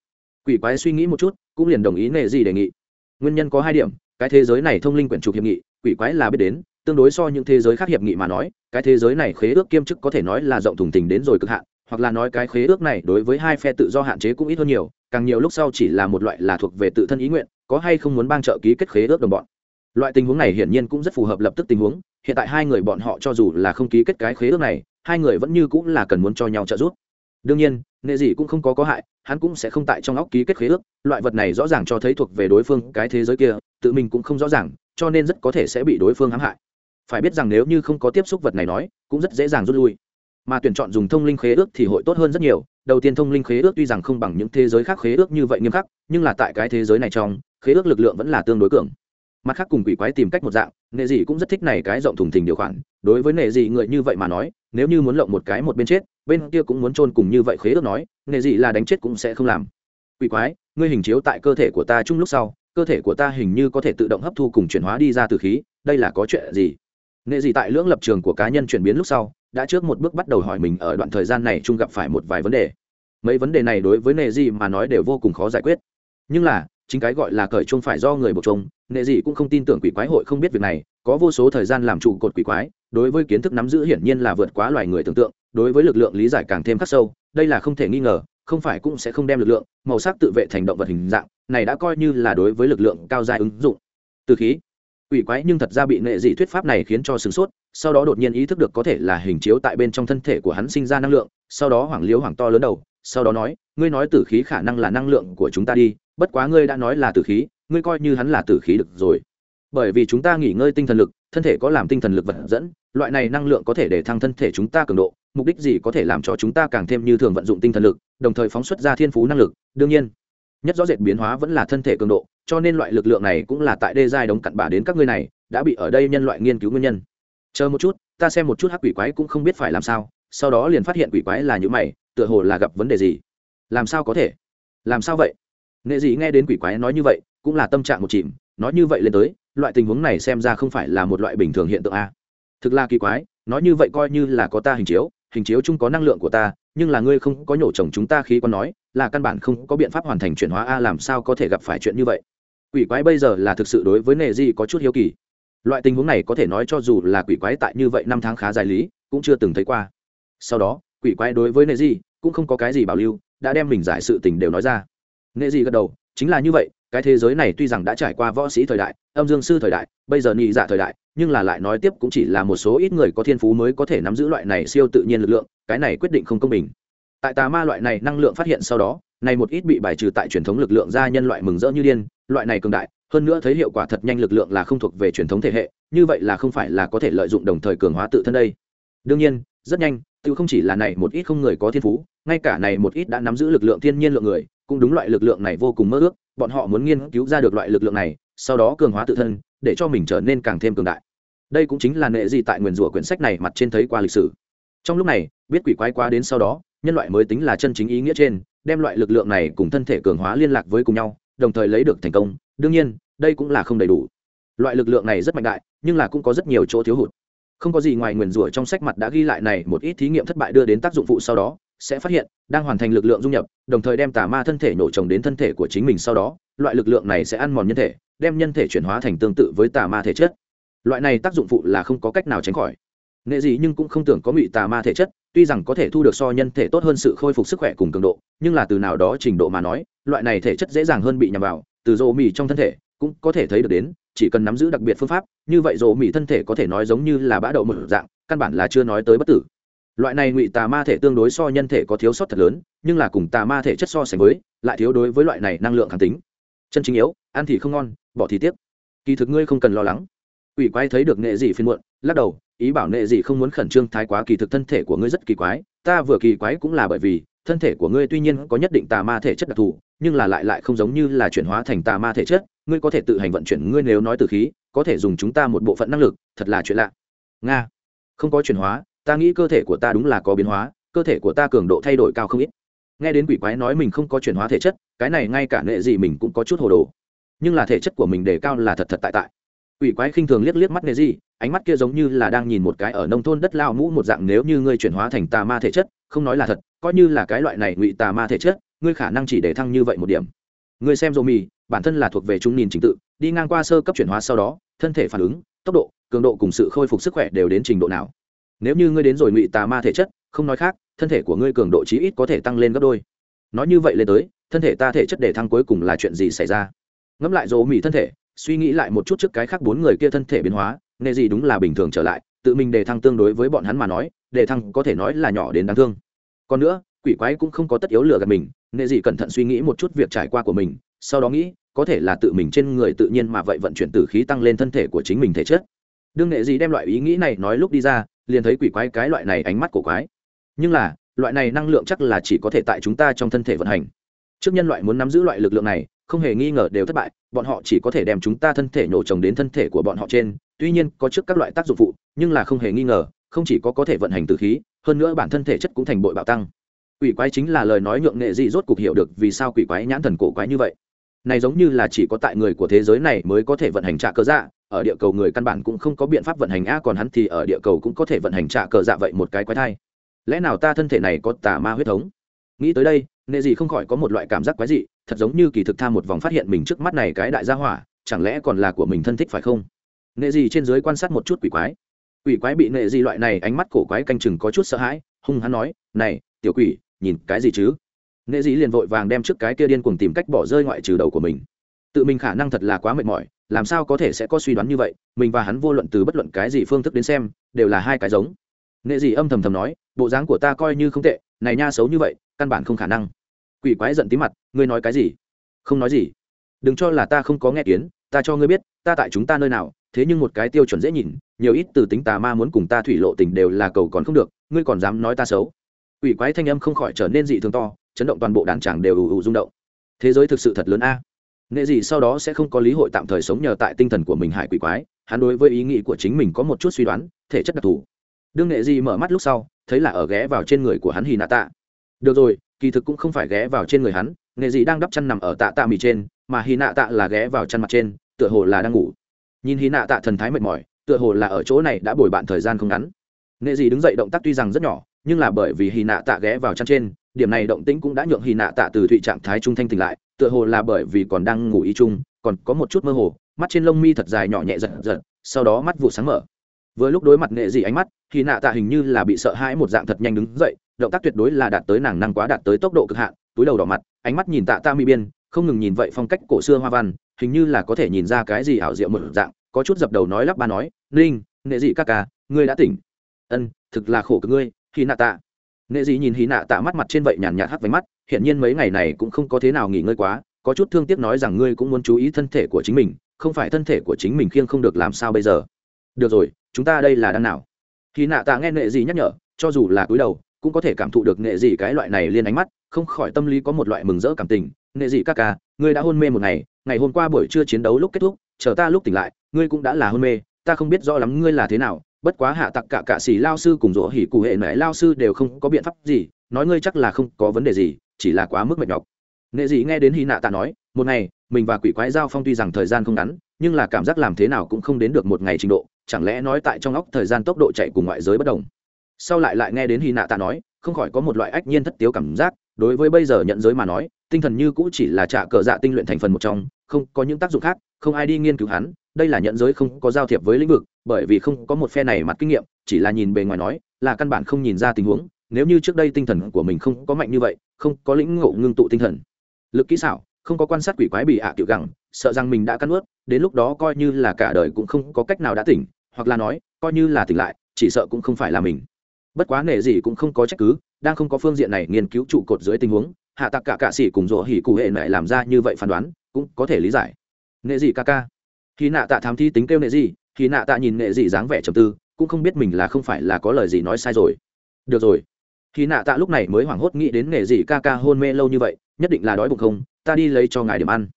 Quỷ quái suy nghĩ một chút, cũng liền đồng ý nghệ gì đề nghị. Nguyên nhân có hai điểm, cái thế giới này thông linh quyển trục hiệp nghị, quỷ quái là biết đến, tương đối so những thế giới khác hiệp nghị mà nói, cái thế giới này khế ước kiêm chức có thể nói là rộng thùng tình đến rồi cực hạn hoặc là nói cái khế ước này đối với hai phe tự do hạn chế cũng ít hơn nhiều, càng nhiều lúc sau chỉ là một loại là thuộc về tự thân ý nguyện, có hay không muốn bang trợ ký kết khế ước đồng bọn. Loại tình huống này hiển nhiên cũng rất phù hợp lập tức tình huống, hiện tại hai người bọn họ cho dù là không ký kết cái khế ước này, hai người vẫn như cũng là cần muốn cho nhau trợ giúp. Đương nhiên nghệ gì cũng không có có hại, hắn cũng sẽ không tại trong óc ký kết khế ước, loại vật này rõ ràng cho thấy thuộc về đối phương cái thế giới kia, tự mình cũng không rõ ràng, cho nên rất có thể sẽ bị đối phương hãm hại. Phải biết rằng nếu như không có tiếp xúc vật này nói, cũng rất dễ dàng rút lui mà tuyển chọn dùng thông linh khế ước thì hội tốt hơn rất nhiều. Đầu tiên thông linh khế ước tuy rằng không bằng những thế giới khác khế ước như vậy nghiêm khắc, nhưng là tại cái thế giới này trong, khế ước lực lượng vẫn là tương đối cường. Mặt khác cùng quỷ quái tìm cách một dạng, nệ dị cũng rất thích này cái rộng thùng thình điều khoản. Đối với nệ dị người như vậy mà nói, nếu như muốn lộng một cái một bên chết, bên kia cũng muốn chôn cùng như vậy khế ước nói, nệ dị là đánh chết cũng sẽ không làm. Quỷ quái, ngươi hình chiếu tại cơ thể của ta chung lúc sau, cơ thể của ta hình như có thể tự động hấp thu cùng chuyển hóa đi ra từ khí, đây là có chuyện gì? Nệ dị tại lưỡng lập trường của cá nhân chuyển biến lúc sau đã trước một bước bắt đầu hỏi mình ở đoạn thời gian này chung gặp phải một vài vấn đề. Mấy vấn đề này đối với nệ dị mà nói đều vô cùng khó giải quyết. Nhưng là, chính cái gọi là cởi chung phải do người buộc chung nệ dị cũng không tin tưởng quỷ quái hội không biết việc này, có vô số thời gian làm trụ cột quỷ quái, đối với kiến thức nắm giữ hiển nhiên là vượt quá loài người tưởng tượng, đối với lực lượng lý giải càng thêm khắc sâu, đây là không thể nghi ngờ, không phải cũng sẽ không đem lực lượng, màu sắc tự vệ thành động vật hình dạng, này đã coi như là đối với lực lượng cao dài ứng dụng. Từ khí quỷ quái nhưng thật ra bị nệ dị thuyết pháp này khiến cho sửng sốt, sau đó đột nhiên ý thức được có thể là hình chiếu tại bên trong thân thể của hắn sinh ra năng lượng, sau đó hoảng liếu hoảng to lớn đầu, sau đó nói, ngươi nói tử khí khả năng là năng lượng của chúng ta đi, bất quá ngươi đã nói là tử khí, ngươi coi như hắn là tử khí được rồi. Bởi vì chúng ta nghỉ ngơi tinh thần lực, thân thể có làm tinh thần lực vận dẫn, loại này năng lượng có thể để thăng thân thể chúng ta cường độ, mục đích gì có thể làm cho chúng ta càng thêm như thường vận dụng tinh thần lực, đồng thời phóng xuất ra thiên phú năng lực, đương nhiên, nhất rõ rệt biến hóa vẫn là thân thể cường độ cho nên loại lực lượng này cũng là tại đê giai đống cặn bả đến các ngươi này, đã bị ở đây nhân loại nghiên cứu nguyên nhân. Chờ một chút, ta xem một chút hắc quỷ quái cũng không biết phải làm sao, sau đó liền phát hiện quỷ quái là những mày, tựa hồ là gặp vấn đề gì. Làm sao có thể? Làm sao vậy? Nghệ dị nghe đến quỷ quái nói như vậy, cũng là tâm trạng một chìm, nói như vậy lên tới, loại tình huống này xem ra không phải là một loại bình thường hiện tượng a. Thực là kỳ quái, nói như vậy coi như là có ta hình chiếu hình chiếu chung có năng lượng của ta, nhưng là ngươi không có nhổ chồng chúng ta khí quan nói, là căn bản không có biện pháp hoàn thành chuyển hóa a, làm sao có thể gặp phải chuyện như vậy? Quỷ quái bây giờ là thực sự đối với nệ di có chút hiếu kỳ. Loại tình huống này có thể nói cho dù là quỷ quái tại như vậy năm tháng khá dài lý, cũng chưa từng thấy qua. Sau đó, quỷ quái đối với nệ di cũng không có cái gì bảo lưu, đã đem mình giải sự tình đều nói ra. Nệ di gật đầu, chính là như vậy, cái thế giới này tuy rằng đã trải qua võ sĩ thời đại, âm dương sư thời đại, bây giờ nhị dạ thời đại, nhưng là lại nói tiếp cũng chỉ là một số ít người có thiên phú mới có thể nắm giữ loại này siêu tự nhiên lực lượng, cái này quyết định không công bình. Tại tà ma loại này năng lượng phát hiện sau đó này một ít bị bài trừ tại truyền thống lực lượng ra nhân loại mừng rỡ như điên, loại này cường đại, hơn nữa thấy hiệu quả thật nhanh lực lượng là không thuộc về truyền thống thể hệ, như vậy là không phải là có thể lợi dụng đồng thời cường hóa tự thân đây. Đương nhiên, rất nhanh, tự không chỉ là này một ít không người có thiên phú, ngay cả này một ít đã nắm giữ lực lượng thiên nhiên lượng người, cũng đúng loại lực lượng này vô cùng mơ ước, bọn họ muốn nghiên cứu ra được loại lực lượng này, sau đó cường hóa tự thân, để cho mình trở nên càng thêm cường đại. Đây cũng chính là nệ gì tại nguyền rủa quyển sách này mặt trên thấy qua lịch sử. Trong lúc này, biết quỷ quái qua đến sau đó, nhân loại mới tính là chân chính ý nghĩa trên đem loại lực lượng này cùng thân thể cường hóa liên lạc với cùng nhau, đồng thời lấy được thành công. Đương nhiên, đây cũng là không đầy đủ. Loại lực lượng này rất mạnh đại, nhưng là cũng có rất nhiều chỗ thiếu hụt. Không có gì ngoài nguyền rủa trong sách mặt đã ghi lại này một ít thí nghiệm thất bại đưa đến tác dụng phụ sau đó, sẽ phát hiện, đang hoàn thành lực lượng dung nhập, đồng thời đem tà ma thân thể nổ trồng đến thân thể của chính mình sau đó, loại lực lượng này sẽ ăn mòn nhân thể, đem nhân thể chuyển hóa thành tương tự với tà ma thể chất. Loại này tác dụng phụ là không có cách nào tránh khỏi. Nghệ gì nhưng cũng không tưởng có ngụy tà ma thể chất tuy rằng có thể thu được so nhân thể tốt hơn sự khôi phục sức khỏe cùng cường độ, nhưng là từ nào đó trình độ mà nói, loại này thể chất dễ dàng hơn bị nhằm vào, từ rô mì trong thân thể cũng có thể thấy được đến, chỉ cần nắm giữ đặc biệt phương pháp, như vậy rô mì thân thể có thể nói giống như là bã đậu một dạng, căn bản là chưa nói tới bất tử. Loại này ngụy tà ma thể tương đối so nhân thể có thiếu sót thật lớn, nhưng là cùng tà ma thể chất so sánh với, lại thiếu đối với loại này năng lượng kháng tính. Chân chính yếu, ăn thì không ngon, bỏ thì tiếc. Kỳ thực ngươi không cần lo lắng. Ủy quay thấy được nghệ gì phiên muộn, lắc đầu ý bảo nệ gì không muốn khẩn trương, thái quá kỳ thực thân thể của ngươi rất kỳ quái. Ta vừa kỳ quái cũng là bởi vì, thân thể của ngươi tuy nhiên có nhất định tà ma thể chất đặc thù, nhưng là lại lại không giống như là chuyển hóa thành tà ma thể chất. Ngươi có thể tự hành vận chuyển, ngươi nếu nói từ khí, có thể dùng chúng ta một bộ phận năng lực, thật là chuyện lạ. Nga. Không có chuyển hóa, ta nghĩ cơ thể của ta đúng là có biến hóa, cơ thể của ta cường độ thay đổi cao không ít. Nghe đến quỷ quái nói mình không có chuyển hóa thể chất, cái này ngay cả nệ gì mình cũng có chút hồ đồ. Nhưng là thể chất của mình đề cao là thật thật tại tại quỷ quái khinh thường liếc liếc mắt nệ gì ánh mắt kia giống như là đang nhìn một cái ở nông thôn đất lao mũ một dạng nếu như ngươi chuyển hóa thành tà ma thể chất, không nói là thật, coi như là cái loại này ngụy tà ma thể chất, ngươi khả năng chỉ để thăng như vậy một điểm. Ngươi xem dô mì bản thân là thuộc về trung nhìn trình tự, đi ngang qua sơ cấp chuyển hóa sau đó, thân thể phản ứng, tốc độ, cường độ cùng sự khôi phục sức khỏe đều đến trình độ nào. Nếu như ngươi đến rồi ngụy tà ma thể chất, không nói khác, thân thể của ngươi cường độ chí ít có thể tăng lên gấp đôi. Nói như vậy lên tới, thân thể ta thể chất để thăng cuối cùng là chuyện gì xảy ra? Ngẫm lại dỗ mỹ thân thể suy nghĩ lại một chút trước cái khác bốn người kia thân thể biến hóa, nệ gì đúng là bình thường trở lại, tự mình đề thăng tương đối với bọn hắn mà nói, đề thăng có thể nói là nhỏ đến đáng thương. Còn nữa, quỷ quái cũng không có tất yếu lừa gạt mình, nệ gì cẩn thận suy nghĩ một chút việc trải qua của mình, sau đó nghĩ, có thể là tự mình trên người tự nhiên mà vậy vận chuyển tử khí tăng lên thân thể của chính mình thể chất. Đương nệ gì đem loại ý nghĩ này nói lúc đi ra, liền thấy quỷ quái cái loại này ánh mắt cổ quái. Nhưng là, loại này năng lượng chắc là chỉ có thể tại chúng ta trong thân thể vận hành. Trước nhân loại muốn nắm giữ loại lực lượng này không hề nghi ngờ đều thất bại, bọn họ chỉ có thể đem chúng ta thân thể nổ trồng đến thân thể của bọn họ trên, tuy nhiên có trước các loại tác dụng phụ, nhưng là không hề nghi ngờ, không chỉ có có thể vận hành từ khí, hơn nữa bản thân thể chất cũng thành bội bạo tăng. Quỷ quái chính là lời nói nhượng nghệ dị rốt cục hiểu được vì sao quỷ quái nhãn thần cổ quái như vậy. Này giống như là chỉ có tại người của thế giới này mới có thể vận hành trạ cơ dạ ở địa cầu người căn bản cũng không có biện pháp vận hành a còn hắn thì ở địa cầu cũng có thể vận hành trạ cờ dạ vậy một cái quái thai. Lẽ nào ta thân thể này có tà ma huyết thống? Nghĩ tới đây, nghệ gì không khỏi có một loại cảm giác quái dị thật giống như kỳ thực tha một vòng phát hiện mình trước mắt này cái đại gia hỏa, chẳng lẽ còn là của mình thân thích phải không? Nệ gì trên dưới quan sát một chút quỷ quái. Quỷ quái bị nệ gì loại này ánh mắt cổ quái canh chừng có chút sợ hãi, hung hắn nói, này, tiểu quỷ, nhìn cái gì chứ? Nệ gì liền vội vàng đem trước cái kia điên cuồng tìm cách bỏ rơi ngoại trừ đầu của mình. Tự mình khả năng thật là quá mệt mỏi, làm sao có thể sẽ có suy đoán như vậy, mình và hắn vô luận từ bất luận cái gì phương thức đến xem, đều là hai cái giống. Nệ gì âm thầm thầm nói, bộ dáng của ta coi như không tệ, này nha xấu như vậy, căn bản không khả năng quỷ quái giận tí mặt, ngươi nói cái gì? Không nói gì. Đừng cho là ta không có nghe kiến, ta cho ngươi biết, ta tại chúng ta nơi nào, thế nhưng một cái tiêu chuẩn dễ nhìn, nhiều ít từ tính tà ma muốn cùng ta thủy lộ tình đều là cầu còn không được, ngươi còn dám nói ta xấu. Quỷ quái thanh âm không khỏi trở nên dị thường to, chấn động toàn bộ đàn tràng đều ù ù rung động. Thế giới thực sự thật lớn a. Nghệ gì sau đó sẽ không có lý hội tạm thời sống nhờ tại tinh thần của mình hải quỷ quái, hắn đối với ý nghĩ của chính mình có một chút suy đoán, thể chất đặc thù. Đương nghệ gì mở mắt lúc sau, thấy là ở ghé vào trên người của hắn hì nạ tạ được rồi kỳ thực cũng không phải ghé vào trên người hắn, nghệ gì đang đắp chăn nằm ở tạ tạ mì trên, mà hy nạ tạ là ghé vào chăn mặt trên, tựa hồ là đang ngủ. Nhìn hy nạ tạ thần thái mệt mỏi, tựa hồ là ở chỗ này đã bồi bạn thời gian không ngắn. Nghệ gì đứng dậy động tác tuy rằng rất nhỏ, nhưng là bởi vì hy nạ tạ ghé vào chăn trên, điểm này động tĩnh cũng đã nhượng hy nạ tạ từ thụy trạng thái trung thanh tỉnh lại, tựa hồ là bởi vì còn đang ngủ ý chung, còn có một chút mơ hồ, mắt trên lông mi thật dài nhỏ nhẹ giật giật, sau đó mắt vụ sáng mở. Vừa lúc đối mặt nghệ dị ánh mắt thì nạ tạ hình như là bị sợ hãi một dạng thật nhanh đứng dậy động tác tuyệt đối là đạt tới nàng năng quá đạt tới tốc độ cực hạn, túi đầu đỏ mặt, ánh mắt nhìn tạ ta mi biên, không ngừng nhìn vậy phong cách cổ xưa hoa văn, hình như là có thể nhìn ra cái gì ảo diệu một dạng, có chút dập đầu nói lắp ba nói, ninh, nệ dị ca ca, ngươi đã tỉnh. Ân, thực là khổ cực ngươi khi nạ tạ. Nệ dị nhìn hí nạ tạ mắt mặt trên vậy nhàn nhạt hắt váy mắt hiện nhiên mấy ngày này cũng không có thế nào nghỉ ngơi quá, có chút thương tiếc nói rằng ngươi cũng muốn chú ý thân thể của chính mình, không phải thân thể của chính mình khiêng không được làm sao bây giờ. Được rồi, chúng ta đây là đang nào? Khi nạ tạ nghe nệ dị nhắc nhở, cho dù là cúi đầu cũng có thể cảm thụ được nệ dị cái loại này liên ánh mắt, không khỏi tâm lý có một loại mừng rỡ cảm tình. Nệ dị ca ca, ngươi đã hôn mê một ngày ngày hôm qua buổi trưa chiến đấu lúc kết thúc, chờ ta lúc tỉnh lại, ngươi cũng đã là hôn mê, ta không biết rõ lắm ngươi là thế nào, bất quá hạ tặc cả cạ xỉ lao sư cùng rỗ hỉ cụ hệ mẹ lao sư đều không có biện pháp gì, nói ngươi chắc là không có vấn đề gì, chỉ là quá mức mệt nhọc. Nghệ dị nghe đến hy nạ tạ nói, một ngày, mình và quỷ quái giao phong tuy rằng thời gian không ngắn, nhưng là cảm giác làm thế nào cũng không đến được một ngày trình độ, chẳng lẽ nói tại trong óc thời gian tốc độ chạy cùng ngoại giới bất đồng? Sau lại lại nghe đến hy nạ tạ nói, không khỏi có một loại ách nhiên thất tiếu cảm giác, đối với bây giờ nhận giới mà nói, tinh thần như cũ chỉ là trả cờ dạ tinh luyện thành phần một trong, không có những tác dụng khác, không ai đi nghiên cứu hắn, đây là nhận giới không có giao thiệp với lĩnh vực, bởi vì không có một phe này mặt kinh nghiệm, chỉ là nhìn bề ngoài nói, là căn bản không nhìn ra tình huống, nếu như trước đây tinh thần của mình không có mạnh như vậy, không có lĩnh ngộ ngưng tụ tinh thần. Lực kỹ xảo, không có quan sát quỷ quái bị ạ tiểu gẳng, sợ rằng mình đã cắn ướt đến lúc đó coi như là cả đời cũng không có cách nào đã tỉnh, hoặc là nói, coi như là tỉnh lại, chỉ sợ cũng không phải là mình bất quá nể gì cũng không có trách cứ, đang không có phương diện này nghiên cứu trụ cột dưới tình huống, hạ tặc cả cạ sĩ cùng rỗ hỉ cụ hệ lại làm ra như vậy phán đoán, cũng có thể lý giải. Nệ gì ca ca? Khi nạ tạ thám thi tính kêu nệ gì, khi nạ tạ nhìn nệ gì dáng vẻ trầm tư, cũng không biết mình là không phải là có lời gì nói sai rồi. Được rồi. Khi nạ tạ lúc này mới hoảng hốt nghĩ đến nệ gì ca ca hôn mê lâu như vậy, nhất định là đói bụng không, ta đi lấy cho ngài điểm ăn.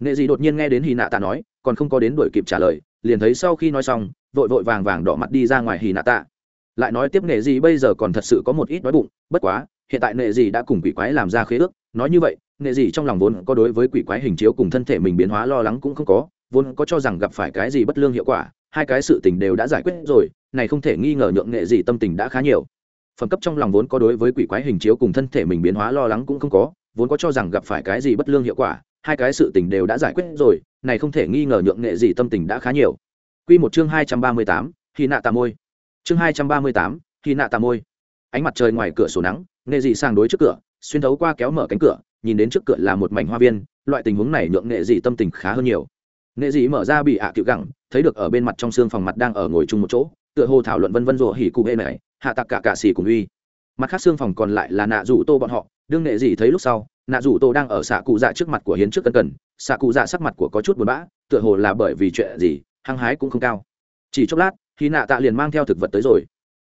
Nệ gì đột nhiên nghe đến hy nạ tạ nói, còn không có đến đuổi kịp trả lời, liền thấy sau khi nói xong, vội vội vàng vàng đỏ mặt đi ra ngoài hì nạ tạ lại nói tiếp nghệ gì bây giờ còn thật sự có một ít đói bụng bất quá hiện tại nghệ gì đã cùng quỷ quái làm ra khế ước. Nói như vậy nghệ gì trong lòng vốn có đối với quỷ quái hình chiếu cùng thân thể mình biến hóa lo lắng cũng không có vốn có cho rằng gặp phải cái gì bất lương hiệu quả hai cái sự tình đều đã giải quyết rồi này không thể nghi ngờ nhượng nghệ gì tâm tình đã khá nhiều. Phẩm cấp trong lòng vốn có đối với quỷ quái hình chiếu cùng thân thể mình biến hóa lo lắng cũng không có vốn có cho rằng gặp phải cái gì bất lương hiệu quả hai cái sự tình đều đã giải quyết rồi này không thể nghi ngờ nhượng nghệ gì tâm tình đã khá nhiều. Quy một chương hai trăm ba mươi tám, khi nạ tà môi chương hai trăm ba mươi tám, khi nạ tà môi. Ánh mặt trời ngoài cửa sổ nắng nghệ dị sang đối trước cửa xuyên thấu qua kéo mở cánh cửa nhìn đến trước cửa là một mảnh hoa viên loại tình huống này nhượng nghệ dị tâm tình khá hơn nhiều. Nghệ dị mở ra bị ạ à cựu gẳng thấy được ở bên mặt trong xương phòng mặt đang ở ngồi chung một chỗ tựa hồ thảo luận vân vân rồ hỉ cụ hệ này hạ tặc cả cả xỉ cùng uy. Mặt khác xương phòng còn lại là nạ rủ tô bọn họ đương nghệ dị thấy lúc sau nạ rủ tô đang ở xạ cụ dạ trước mặt của hiến trước cân cần xạ cụ dạ sắc mặt của có chút buồn bã tựa hồ là bởi vì chuyện gì hăng hái cũng không cao. Chỉ chốc lát khi nạ tạ liền mang theo thực vật tới rồi.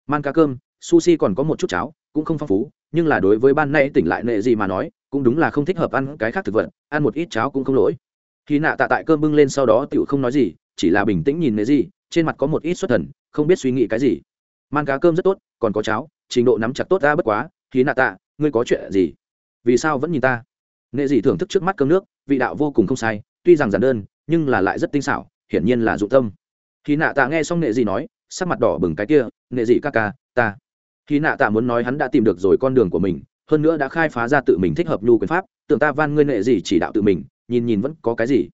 Man cá cơm, sushi còn có một chút cháo, cũng không phong phú, nhưng là đối với ban nay tỉnh lại nệ gì mà nói, cũng đúng là không thích hợp ăn cái khác thực vật, ăn một ít cháo cũng không lỗi. Khi nạ tạ tại cơm bưng lên sau đó tựu không nói gì, chỉ là bình tĩnh nhìn nệ gì, trên mặt có một ít xuất thần, không biết suy nghĩ cái gì. Man cá cơm rất tốt, còn có cháo, trình độ nắm chặt tốt ra bất quá khí nạ tạ, ngươi có chuyện gì? Vì sao vẫn nhìn ta? Nệ dị thưởng thức trước mắt cơm nước, vị đạo vô cùng không sai, tuy rằng giản đơn, nhưng là lại rất tinh xảo, hiển nhiên là dụng tâm khi nạ tạ nghe xong nghệ dị nói, sắc mặt đỏ bừng cái kia, nghệ dị ca ca, ta? Khi nạ tạ muốn nói hắn đã tìm được rồi con đường của mình, hơn nữa đã khai phá ra tự mình thích hợp nhu quyền pháp, tưởng ta van ngươi nghệ dị chỉ đạo tự mình, nhìn nhìn vẫn có cái gì.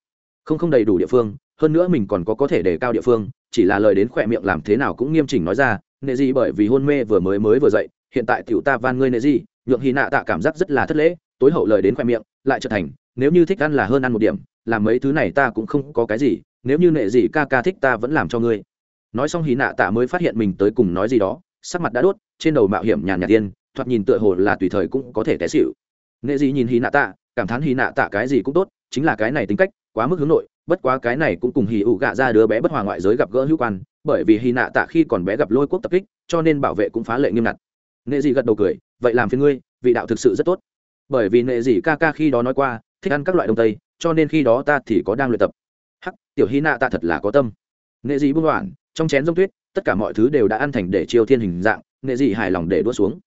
Không không đầy đủ địa phương, hơn nữa mình còn có có thể đề cao địa phương, chỉ là lời đến khỏe miệng làm thế nào cũng nghiêm chỉnh nói ra nệ gì bởi vì hôn mê vừa mới mới vừa dậy, hiện tại tiểu ta van ngươi nệ gì. Nhượng hy nạ tạ cảm giác rất là thất lễ, tối hậu lời đến khoe miệng, lại trở thành, nếu như thích ăn là hơn ăn một điểm, làm mấy thứ này ta cũng không có cái gì nếu như nệ gì ca ca thích ta vẫn làm cho ngươi. Nói xong hí nạ tạ mới phát hiện mình tới cùng nói gì đó, sắc mặt đã đốt, trên đầu mạo hiểm nhàn nhạt tiên thoạt nhìn tựa hồ là tùy thời cũng có thể té xịu nệ gì nhìn hí nạ tạ, cảm thán hí nạ tạ cái gì cũng tốt, chính là cái này tính cách, quá mức hướng nội, bất quá cái này cũng cùng hì ụ gạ ra đứa bé bất hòa ngoại giới gặp gỡ hữu quan, bởi vì hì nạ tạ khi còn bé gặp lôi quốc tập kích, cho nên bảo vệ cũng phá lệ nghiêm ngặt. Nệ dị gật đầu cười, vậy làm phiền ngươi, vị đạo thực sự rất tốt. Bởi vì nệ dị ca ca khi đó nói qua, thích ăn các loại đông tây, cho nên khi đó ta thì có đang luyện tập tiểu hy nạ tạ thật là có tâm. Nệ dị buông loạn, trong chén rông tuyết, tất cả mọi thứ đều đã ăn thành để chiêu thiên hình dạng nệ dị hài lòng để đua xuống.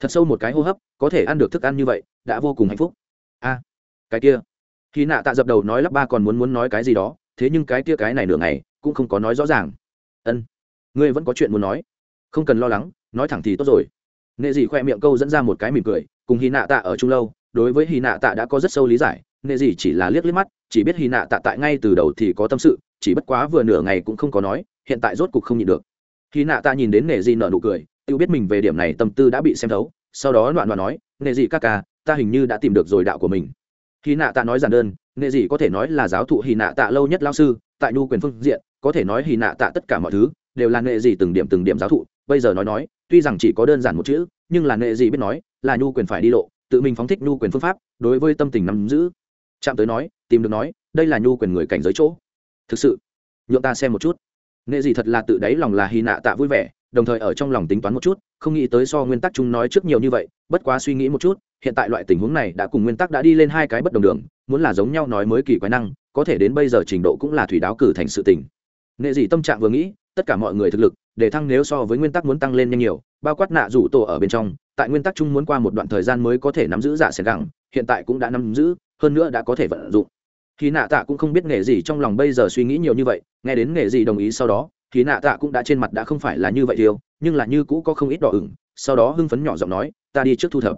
Thật sâu một cái hô hấp, có thể ăn được thức ăn như vậy, đã vô cùng hạnh phúc. A, cái kia. Khi nạ tạ dập đầu nói lắp ba còn muốn muốn nói cái gì đó, thế nhưng cái kia cái này nửa ngày, cũng không có nói rõ ràng. Ân, ngươi vẫn có chuyện muốn nói. Không cần lo lắng, nói thẳng thì tốt rồi. Nệ dị khoe miệng câu dẫn ra một cái mỉm cười, cùng hy nạ tạ ở chung lâu, đối với hy nạ tạ đã có rất sâu lý giải nệ dị chỉ là liếc liếc mắt, chỉ biết hy nạ tạ tại ngay từ đầu thì có tâm sự, chỉ bất quá vừa nửa ngày cũng không có nói, hiện tại rốt cục không nhịn được. Hy nạ tạ nhìn đến nệ dị nở nụ cười, tự biết mình về điểm này tâm tư đã bị xem thấu, sau đó loạn loạn nói, nệ dị ca ca, ta hình như đã tìm được rồi đạo của mình. Hy nạ tạ nói giản đơn, nệ dị có thể nói là giáo thụ hy nạ tạ lâu nhất lao sư, tại nhu quyền phương diện, có thể nói hy nạ tạ tất cả mọi thứ đều là nệ dị từng điểm từng điểm giáo thụ, bây giờ nói nói, tuy rằng chỉ có đơn giản một chữ, nhưng là nệ dị biết nói là nhu quyền phải đi lộ, tự mình phóng thích nhu quyền phương pháp, đối với tâm tình nắm giữ chạm tới nói, tìm được nói, đây là nhu quyền người cảnh giới chỗ. Thực sự, nhượng ta xem một chút. Nệ gì thật là tự đáy lòng là hy nạ tạ vui vẻ, đồng thời ở trong lòng tính toán một chút, không nghĩ tới so nguyên tắc chúng nói trước nhiều như vậy, bất quá suy nghĩ một chút, hiện tại loại tình huống này đã cùng nguyên tắc đã đi lên hai cái bất đồng đường, muốn là giống nhau nói mới kỳ quái năng, có thể đến bây giờ trình độ cũng là thủy đáo cử thành sự tình. Nệ dị tâm trạng vừa nghĩ, tất cả mọi người thực lực, để thăng nếu so với nguyên tắc muốn tăng lên nhanh nhiều, bao quát nạ rủ tổ ở bên trong, tại nguyên tắc chung muốn qua một đoạn thời gian mới có thể nắm giữ giả sẻn gẳng, hiện tại cũng đã nắm giữ hơn nữa đã có thể vận dụng. Khi nạ tạ cũng không biết nghề gì trong lòng bây giờ suy nghĩ nhiều như vậy, nghe đến nghề gì đồng ý sau đó thì nạ tạ cũng đã trên mặt đã không phải là như vậy thiếu nhưng là như cũ có không ít đỏ ửng, sau đó hưng phấn nhỏ giọng nói, ta đi trước thu thập.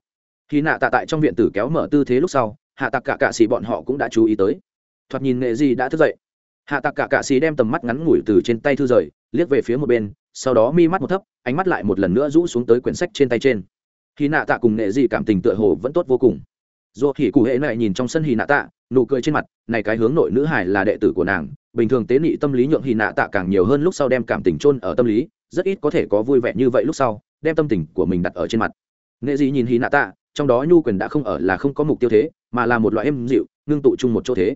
Khi nạ tạ tại trong viện tử kéo mở tư thế lúc sau, hạ tạc cả cạ xì bọn họ cũng đã chú ý tới. Thoạt nhìn nghệ gì đã thức dậy. Hạ tạc cả cạ xì đem tầm mắt ngắn ngủi từ trên tay thư rời, liếc về phía một bên, sau đó mi mắt một thấp, ánh mắt lại một lần nữa rũ xuống tới quyển sách trên tay trên. Khi nạ tạ cùng nghệ gì cảm tình tựa hồ vẫn tốt vô cùng dù thì cụ hệ này nhìn trong sân hì nạ tạ, nụ cười trên mặt, này cái hướng nội nữ hải là đệ tử của nàng, bình thường tế nị tâm lý nhượng hì nạ tạ càng nhiều hơn lúc sau đem cảm tình chôn ở tâm lý, rất ít có thể có vui vẻ như vậy lúc sau, đem tâm tình của mình đặt ở trên mặt. Nghệ Dị nhìn hì nạ tạ, trong đó nhu quyền đã không ở là không có mục tiêu thế, mà là một loại êm dịu, ngưng tụ chung một chỗ thế.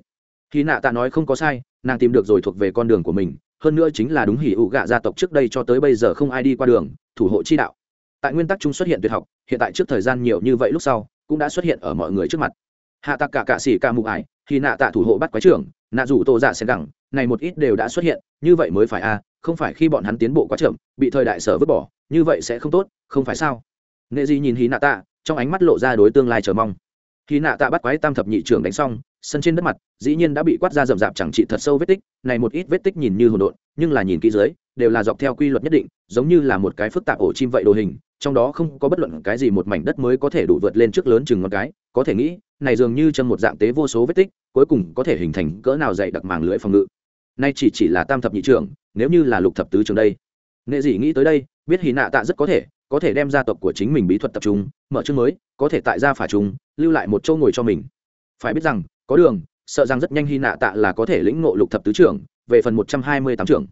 Hì nạ tạ nói không có sai, nàng tìm được rồi thuộc về con đường của mình, hơn nữa chính là đúng hỉ ủ gạ gia tộc trước đây cho tới bây giờ không ai đi qua đường, thủ hộ chi đạo. Tại nguyên tắc chung xuất hiện tuyệt học, hiện tại trước thời gian nhiều như vậy lúc sau cũng đã xuất hiện ở mọi người trước mặt. Hạ tặc cả cạ xỉ ca mụ ải, khi nạ tạ thủ hộ bắt quái trưởng, nạ rủ tô giả dạ xen gẳng này một ít đều đã xuất hiện, như vậy mới phải a không phải khi bọn hắn tiến bộ quá chậm, bị thời đại sở vứt bỏ, như vậy sẽ không tốt, không phải sao? Nghệ di nhìn hí nạ tạ, trong ánh mắt lộ ra đối tương lai chờ mong. Khi nạ tạ bắt quái tam thập nhị trưởng đánh xong, sân trên đất mặt, dĩ nhiên đã bị quát ra rậm rạp chẳng trị thật sâu vết tích, này một ít vết tích nhìn như hồn độn, nhưng là nhìn kỹ dưới đều là dọc theo quy luật nhất định, giống như là một cái phức tạp ổ chim vậy đồ hình, trong đó không có bất luận cái gì một mảnh đất mới có thể đủ vượt lên trước lớn chừng một cái, có thể nghĩ, này dường như chân một dạng tế vô số vết tích, cuối cùng có thể hình thành cỡ nào dày đặc màng lưỡi phòng ngự. Nay chỉ chỉ là tam thập nhị trưởng, nếu như là lục thập tứ trường đây. Nghệ dị nghĩ tới đây, biết hì nạ tạ rất có thể có thể đem gia tộc của chính mình bí thuật tập trung, mở chương mới, có thể tại gia phả chúng lưu lại một châu ngồi cho mình. Phải biết rằng, có đường, sợ rằng rất nhanh hy nạ tạ là có thể lĩnh ngộ lục thập tứ trưởng, về phần một trăm hai mươi tám trưởng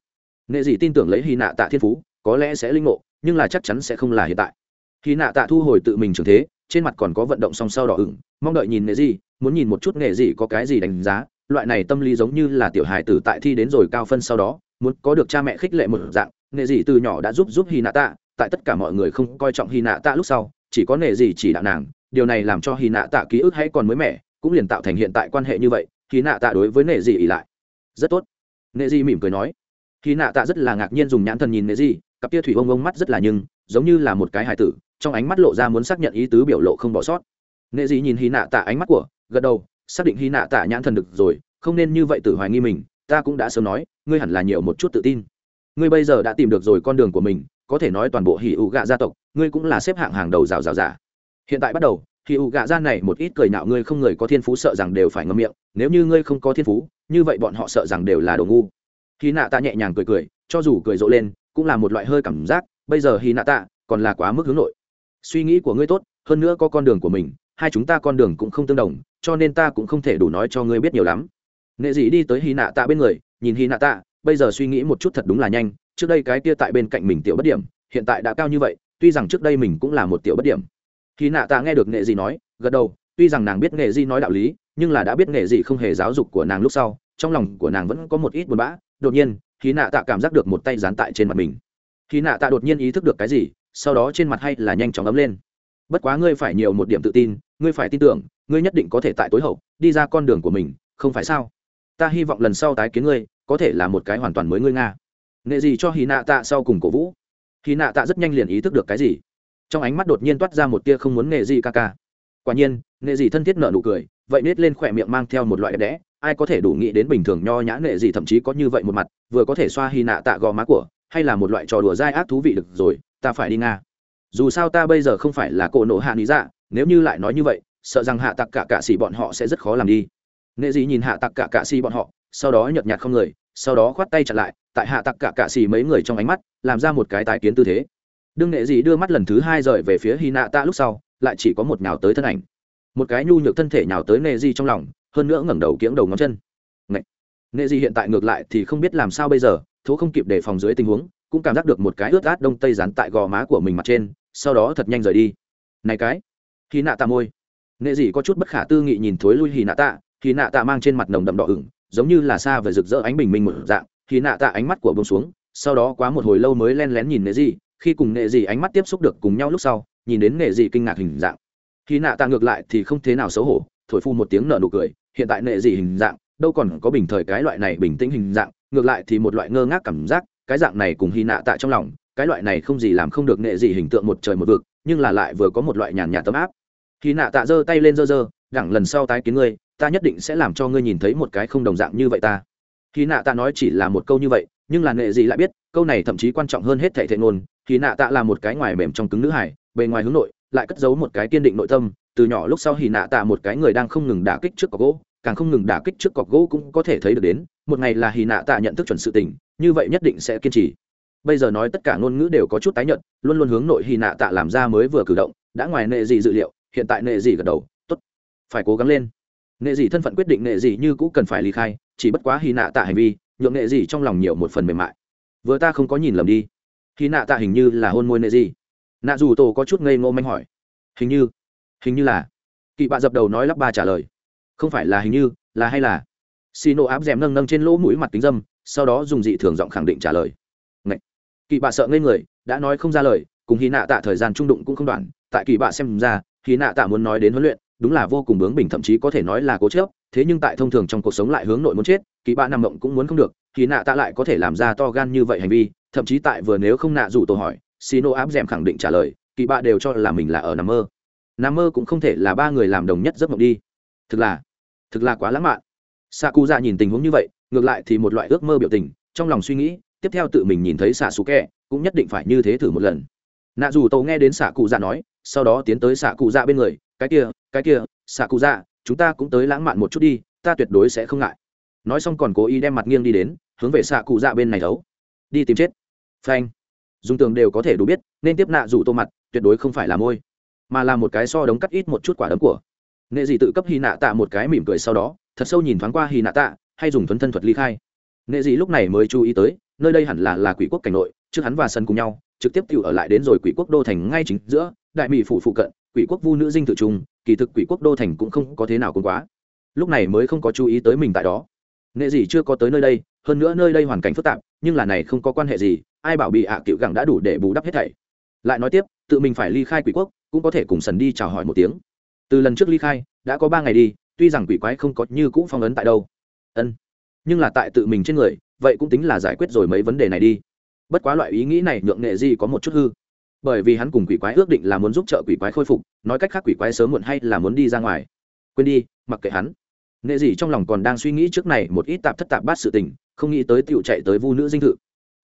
nghệ dị tin tưởng lấy hy nạ tạ thiên phú, có lẽ sẽ linh ngộ, nhưng là chắc chắn sẽ không là hiện tại. Hy nạ tạ thu hồi tự mình trưởng thế, trên mặt còn có vận động song sau đỏ ửng, mong đợi nhìn nghệ dị muốn nhìn một chút nghệ dị có cái gì đánh giá. Loại này tâm lý giống như là tiểu hài tử tại thi đến rồi cao phân sau đó, muốn có được cha mẹ khích lệ một dạng nghệ dị từ nhỏ đã giúp giúp hy nạ tạ, tại tất cả mọi người không coi trọng hy nạ tạ lúc sau, chỉ có nghệ dị chỉ đạo nàng, điều này làm cho hy nạ tạ ký ức hay còn mới mẻ, cũng liền tạo thành hiện tại quan hệ như vậy hy nạ tạ đối với nghệ dị ỉ lại. Rất tốt. Nghệ dị mỉm cười nói khi nạ tạ rất là ngạc nhiên dùng nhãn thần nhìn nghệ dị cặp tia thủy ông ông mắt rất là nhưng, giống như là một cái hài tử, trong ánh mắt lộ ra muốn xác nhận ý tứ biểu lộ không bỏ sót. Nghệ dị nhìn hy nạ tạ ánh mắt của, gật đầu, xác định hy nạ tạ nhãn thần được rồi, không nên như vậy tự hoài nghi mình, ta cũng đã sớm nói, ngươi hẳn là nhiều một chút tự tin. Ngươi bây giờ đã tìm được rồi con đường của mình, có thể nói toàn bộ hỉ ụ gạ gia tộc, ngươi cũng là xếp hạng hàng đầu rào rào giả. Hiện tại bắt đầu, hỉ ụ gạ gia này một ít cười nạo ngươi không người có thiên phú sợ rằng đều phải ngâm miệng, nếu như ngươi không có thiên phú, như vậy bọn họ sợ rằng đều là đồ ngu hy nạ tạ nhẹ nhàng cười cười, cho dù cười rộ lên, cũng là một loại hơi cảm giác, bây giờ hy nạ tạ còn là quá mức hướng nội. Suy nghĩ của ngươi tốt, hơn nữa có con đường của mình, hai chúng ta con đường cũng không tương đồng, cho nên ta cũng không thể đủ nói cho ngươi biết nhiều lắm. Nệ dị đi tới hy nạ tạ bên người, nhìn hy nạ tạ, bây giờ suy nghĩ một chút thật đúng là nhanh, trước đây cái kia tại bên cạnh mình tiểu bất điểm, hiện tại đã cao như vậy, tuy rằng trước đây mình cũng là một tiểu bất điểm. Hy nạ tạ nghe được nghệ dị nói, gật đầu, tuy rằng nàng biết nghệ dị nói đạo lý, nhưng là đã biết nghệ dị không hề giáo dục của nàng lúc sau, trong lòng của nàng vẫn có một ít buồn bã đột nhiên khí nạ tạ cảm giác được một tay dán tại trên mặt mình. Khí nạ tạ đột nhiên ý thức được cái gì, sau đó trên mặt hay là nhanh chóng ấm lên. Bất quá ngươi phải nhiều một điểm tự tin, ngươi phải tin tưởng, ngươi nhất định có thể tại tối hậu đi ra con đường của mình, không phải sao? Ta hy vọng lần sau tái kiến ngươi, có thể là một cái hoàn toàn mới ngươi nga. Nghệ gì cho hy nạ tạ sau cùng cổ vũ. Hy nạ tạ rất nhanh liền ý thức được cái gì. Trong ánh mắt đột nhiên toát ra một tia không muốn nghệ gì ca ca. Quả nhiên, nghệ gì thân thiết nợ nụ cười vậy nết lên khỏe miệng mang theo một loại đẹp đẽ, ai có thể đủ nghĩ đến bình thường nho nhã nghệ gì thậm chí có như vậy một mặt, vừa có thể xoa hy nạ tạ gò má của, hay là một loại trò đùa dai ác thú vị được rồi, ta phải đi nga. Dù sao ta bây giờ không phải là cổ nộ hạ lý dạ nếu như lại nói như vậy, sợ rằng hạ tặc cả cạ xỉ bọn họ sẽ rất khó làm đi. Nghệ dị nhìn hạ tặc cả cạ xỉ bọn họ, sau đó nhợt nhạt không người, sau đó khoát tay chặn lại, tại hạ tặc cả cạ xỉ mấy người trong ánh mắt, làm ra một cái tái kiến tư thế. Đương nghệ dị đưa mắt lần thứ hai rời về phía hy nạ tạ lúc sau, lại chỉ có một nhào tới thân ảnh một cái nhu nhược thân thể nhào tới nệ dị trong lòng, hơn nữa ngẩng đầu kiếng đầu ngón chân. Nệ nệ dị hiện tại ngược lại thì không biết làm sao bây giờ, thố không kịp đề phòng dưới tình huống, cũng cảm giác được một cái ướt át đông tây dán tại gò má của mình mặt trên, sau đó thật nhanh rời đi. Này cái! Khi nạ tạ môi! Nệ dị có chút bất khả tư nghị nhìn thối lui hì nạ tạ hy nạ tạ mang trên mặt nồng đậm đỏ ửng, giống như là xa về rực rỡ ánh bình minh một dạng. Hy nạ tạ ánh mắt của bông xuống, sau đó quá một hồi lâu mới len lén nhìn nệ dị khi cùng nệ dị ánh mắt tiếp xúc được cùng nhau lúc sau, nhìn đến nệ dị kinh ngạc hình dạng khi nạ tạ ngược lại thì không thế nào xấu hổ, thổi phu một tiếng nở nụ cười, hiện tại nệ dị hình dạng, đâu còn có bình thời cái loại này bình tĩnh hình dạng, ngược lại thì một loại ngơ ngác cảm giác, cái dạng này cùng hy nạ tạ trong lòng, cái loại này không gì làm không được nệ gì hình tượng một trời một vực, nhưng là lại vừa có một loại nhàn nhạt tấm áp. Hy nạ tạ giơ tay lên giơ giơ, đẳng lần sau tái kiến ngươi, ta nhất định sẽ làm cho ngươi nhìn thấy một cái không đồng dạng như vậy ta. Hy nạ tạ nói chỉ là một câu như vậy, nhưng là nệ gì lại biết, câu này thậm chí quan trọng hơn hết thảy thệ ngôn, hy nạ tạ là một cái ngoài mềm trong cứng nữ hải bề ngoài hướng nội lại cất giấu một cái kiên định nội tâm, từ nhỏ lúc sau hì nạ tạ một cái người đang không ngừng đả kích trước cọc gỗ, càng không ngừng đả kích trước cọc gỗ cũng có thể thấy được đến, một ngày là hì nạ tạ nhận thức chuẩn sự tình, như vậy nhất định sẽ kiên trì. Bây giờ nói tất cả ngôn ngữ đều có chút tái nhận luôn luôn hướng nội hì nạ tạ làm ra mới vừa cử động, đã ngoài nệ gì dự liệu, hiện tại nệ gì gật đầu, tốt, phải cố gắng lên. Nệ gì thân phận quyết định nệ gì như cũ cần phải ly khai, chỉ bất quá hì nạ tạ hành vi, nhượng nệ gì trong lòng nhiều một phần mềm mại. Vừa ta không có nhìn lầm đi. Hì nạ tạ hình như là hôn môi nệ gì nạ dù tổ có chút ngây ngô manh hỏi. Hình như hình như là. Kỵ bạ dập đầu nói lắp ba trả lời. Không phải là hình như, là hay là? Xì nổ áp d nâng nâng trên lỗ mũi mặt kính dâm, sau đó dùng dị thường giọng khẳng định trả lời. Ngậy! kỳ bạ sợ ngây người, đã nói không ra lời, cùng hy nạ tạ thời gian trung đụng cũng không đoạn. Tại kỳ bạ xem ra hy nạ tạ muốn nói đến huấn luyện, đúng là vô cùng bướng bình thậm chí có thể nói là cố chớp thế nhưng tại thông thường trong cuộc sống lại hướng nội muốn chết kỳ bạ nằm mộng cũng muốn không được. Hy nạ tạ lại có thể làm ra to gan như vậy hành vi, thậm chí tại vừa nếu không nạ rủ tổ hỏi Sino áp dèm khẳng định trả lời kỳ bạ đều cho là mình là ở nằm mơ. Nằm mơ cũng không thể là ba người làm đồng nhất giấc mộng đi. Thực là thực là quá lãng mạn. Xạ cụ dạ nhìn tình huống như vậy ngược lại thì một loại ước mơ biểu tình trong lòng suy nghĩ tiếp theo tự mình nhìn thấy Sasuke, kẹ cũng nhất định phải như thế thử một lần. Nạ dù tàu nghe đến xạ cụ dạ nói sau đó tiến tới xạ cụ dạ bên người cái kia cái kia xạ cụ dạ chúng ta cũng tới lãng mạn một chút đi ta tuyệt đối sẽ không ngại. Nói xong còn cố ý đem mặt nghiêng đi đến hướng về xạ cụ dạ bên này đấu. đi tìm chết. Phanh dùng tường đều có thể đủ biết, nên tiếp nạ dù tô mặt, tuyệt đối không phải là môi, mà là một cái so đống cắt ít một chút quả đấm của. Nệ dị tự cấp hy nạ tạ một cái mỉm cười sau đó, thật sâu nhìn thoáng qua hy nạ tạ, hay dùng thuấn thân thuật ly khai. Nệ dị lúc này mới chú ý tới, nơi đây hẳn là là quỷ quốc cảnh nội, trước hắn và sân cùng nhau, trực tiếp tự ở lại đến rồi quỷ quốc đô thành ngay chính giữa, đại mỹ phủ phụ cận, quỷ quốc vu nữ dinh tự trung, kỳ thực quỷ quốc đô thành cũng không có thế nào cũng quá. Lúc này mới không có chú ý tới mình tại đó. Nệ dị chưa có tới nơi đây, hơn nữa nơi đây hoàn cảnh phức tạp, nhưng là này không có quan hệ gì ai bảo bị ạ à cựu gẳng đã đủ để bù đắp hết thảy. Lại nói tiếp, tự mình phải ly khai quỷ quốc, cũng có thể cùng sần đi chào hỏi một tiếng. Từ lần trước ly khai, đã có ba ngày đi, tuy rằng quỷ quái không có như cũ phong ấn tại đâu. Ân, nhưng là tại tự mình trên người, vậy cũng tính là giải quyết rồi mấy vấn đề này đi. Bất quá loại ý nghĩ này nhượng nghệ di có một chút hư. Bởi vì hắn cùng quỷ quái ước định là muốn giúp trợ quỷ quái khôi phục, nói cách khác quỷ quái sớm muộn hay là muốn đi ra ngoài. Quên đi, mặc kệ hắn. Nghệ dị trong lòng còn đang suy nghĩ trước này một ít tạp thất tạp bát sự tình, không nghĩ tới tựu chạy tới vu nữ dinh thự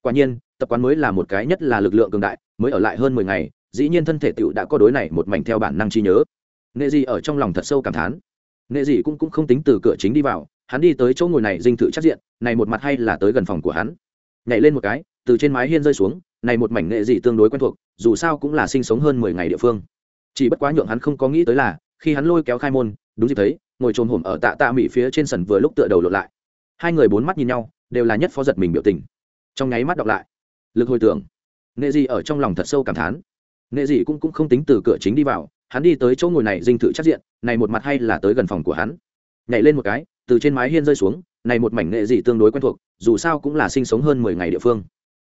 quả nhiên tập quán mới là một cái nhất là lực lượng cường đại mới ở lại hơn mười ngày dĩ nhiên thân thể tựu đã có đối này một mảnh theo bản năng trí nhớ. Nghệ dị ở trong lòng thật sâu cảm thán. Nghệ dị cũng, cũng không tính từ cửa chính đi vào hắn đi tới chỗ ngồi này dinh thự chắc diện này một mặt hay là tới gần phòng của hắn. Nhảy lên một cái từ trên mái hiên rơi xuống này một mảnh nghệ dị tương đối quen thuộc dù sao cũng là sinh sống hơn mười ngày địa phương. Chỉ bất quá nhượng hắn không có nghĩ tới là khi hắn lôi kéo khai môn đúng dịp thấy ngồi trồn hổm ở tạ tạ mỹ phía trên sần vừa lúc tựa đầu lộn lại. Hai người bốn mắt nhìn nhau đều là nhất phó giật mình biểu tình trong nháy mắt đọc lại. Lực hồi tưởng. Nghệ dị ở trong lòng thật sâu cảm thán. Nghệ dị cũng, cũng không tính từ cửa chính đi vào hắn đi tới chỗ ngồi này dinh thự chắc diện này một mặt hay là tới gần phòng của hắn. Nhảy lên một cái từ trên mái hiên rơi xuống này một mảnh nghệ dị tương đối quen thuộc dù sao cũng là sinh sống hơn mười ngày địa phương.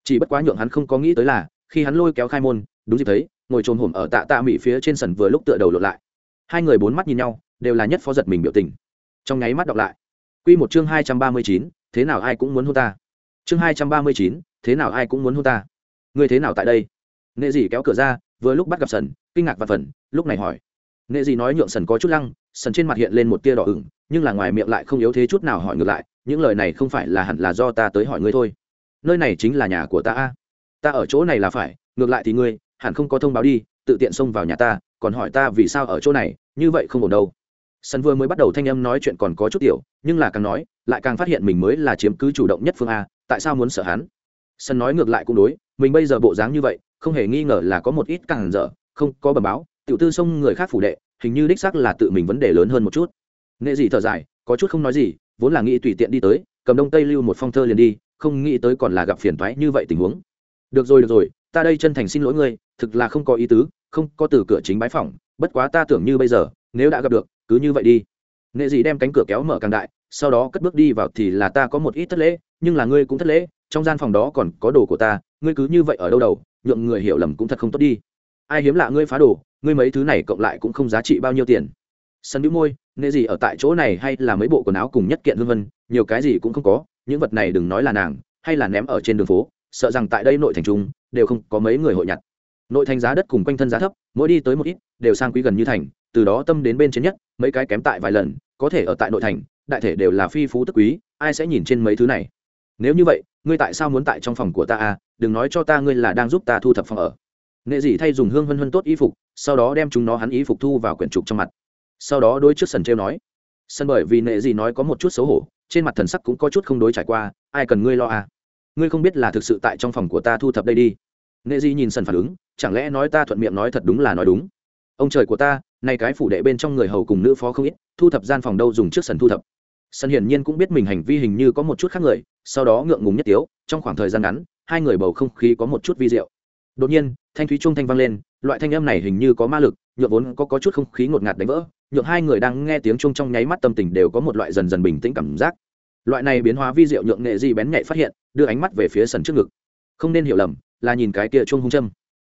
Chỉ bất quá nhượng hắn không có nghĩ tới là khi hắn lôi kéo khai môn đúng dịp thấy ngồi trồn hổm ở tạ tạ mỹ phía trên sần vừa lúc tựa đầu lộn lại. Hai người bốn mắt nhìn nhau đều là nhất phó giật mình biểu tình. Trong nháy mắt đọc lại. Quy một chương hai trăm ba mươi chín thế nào ai cũng muốn hô ta chương hai trăm ba mươi chín, thế nào ai cũng muốn hôn ta. Ngươi thế nào tại đây? Nghệ dị kéo cửa ra, vừa lúc bắt gặp sần, kinh ngạc và phần lúc này hỏi. Nghệ dị nói nhượng sần có chút lăng, sần trên mặt hiện lên một tia đỏ ửng, nhưng là ngoài miệng lại không yếu thế chút nào hỏi ngược lại, những lời này không phải là hẳn là do ta tới hỏi ngươi thôi. Nơi này chính là nhà của ta a. Ta ở chỗ này là phải, ngược lại thì ngươi, hẳn không có thông báo đi, tự tiện xông vào nhà ta, còn hỏi ta vì sao ở chỗ này, như vậy không ổn đâu. Sân vừa mới bắt đầu thanh âm nói chuyện còn có chút tiểu, nhưng là càng nói, lại càng phát hiện mình mới là chiếm cứ chủ động nhất phương a tại sao muốn sợ hắn? Sân nói ngược lại cũng đối, mình bây giờ bộ dáng như vậy, không hề nghi ngờ là có một ít càng dở, không, có bẩm báo, tiểu tư xông người khác phủ đệ, hình như đích xác là tự mình vấn đề lớn hơn một chút. Nghệ dị thở dài, có chút không nói gì, vốn là nghĩ tùy tiện đi tới, cầm đông tây lưu một phong thơ liền đi, không nghĩ tới còn là gặp phiền toái như vậy tình huống. Được rồi được rồi, ta đây chân thành xin lỗi ngươi, thực là không có ý tứ, không, có từ cửa chính bái phòng bất quá ta tưởng như bây giờ, nếu đã gặp được, cứ như vậy đi. Nghệ dị đem cánh cửa kéo mở càng đại sau đó cất bước đi vào thì là ta có một ít thất lễ, nhưng là ngươi cũng thất lễ, trong gian phòng đó còn có đồ của ta, ngươi cứ như vậy ở đâu đầu, nhượng người hiểu lầm cũng thật không tốt đi. Ai hiếm lạ ngươi phá đồ, ngươi mấy thứ này cộng lại cũng không giá trị bao nhiêu tiền. Sân bĩu môi nghệ gì ở tại chỗ này hay là mấy bộ quần áo cùng nhất kiện hương vân, nhiều cái gì cũng không có, những vật này đừng nói là nàng, hay là ném ở trên đường phố, sợ rằng tại đây nội thành trung, đều không có mấy người hội nhặt. Nội thành giá đất cùng quanh thân giá thấp, mỗi đi tới một ít, đều sang quý gần như thành, từ đó tâm đến bên trên nhất, mấy cái kém tại vài lần có thể ở tại nội thành, đại thể đều là phi phú tức quý, ai sẽ nhìn trên mấy thứ này? Nếu như vậy, ngươi tại sao muốn tại trong phòng của ta à? Đừng nói cho ta ngươi là đang giúp ta thu thập phòng ở. Nệ dị thay dùng hương vân vân tốt y phục, sau đó đem chúng nó hắn y phục thu vào quyển trục trong mặt. Sau đó đôi trước sần trêu nói. Sân bởi vì nệ dị nói có một chút xấu hổ, trên mặt thần sắc cũng có chút không đối trải qua, ai cần ngươi lo à? Ngươi không biết là thực sự tại trong phòng của ta thu thập đây đi. Nệ dị nhìn sần phản ứng, chẳng lẽ nói ta thuận miệng nói thật đúng là nói đúng? Ông trời của ta nay cái phủ đệ bên trong người hầu cùng nữ phó không ít thu thập gian phòng đâu dùng trước sần thu thập. Sân hiển nhiên cũng biết mình hành vi hình như có một chút khác người sau đó ngượng ngùng nhất tiếu trong khoảng thời gian ngắn hai người bầu không khí có một chút vi diệu. Đột nhiên thanh thúy trung thanh vang lên loại thanh âm này hình như có ma lực nhượng vốn có, có chút không khí ngột ngạt đánh vỡ nhượng hai người đang nghe tiếng trung trong nháy mắt tâm tình đều có một loại dần dần bình tĩnh cảm giác. Loại này biến hóa vi diệu nhượng nghệ gì bén nhạy phát hiện đưa ánh mắt về phía sân trước ngực. Không nên hiểu lầm là nhìn cái kia chuông hung châm.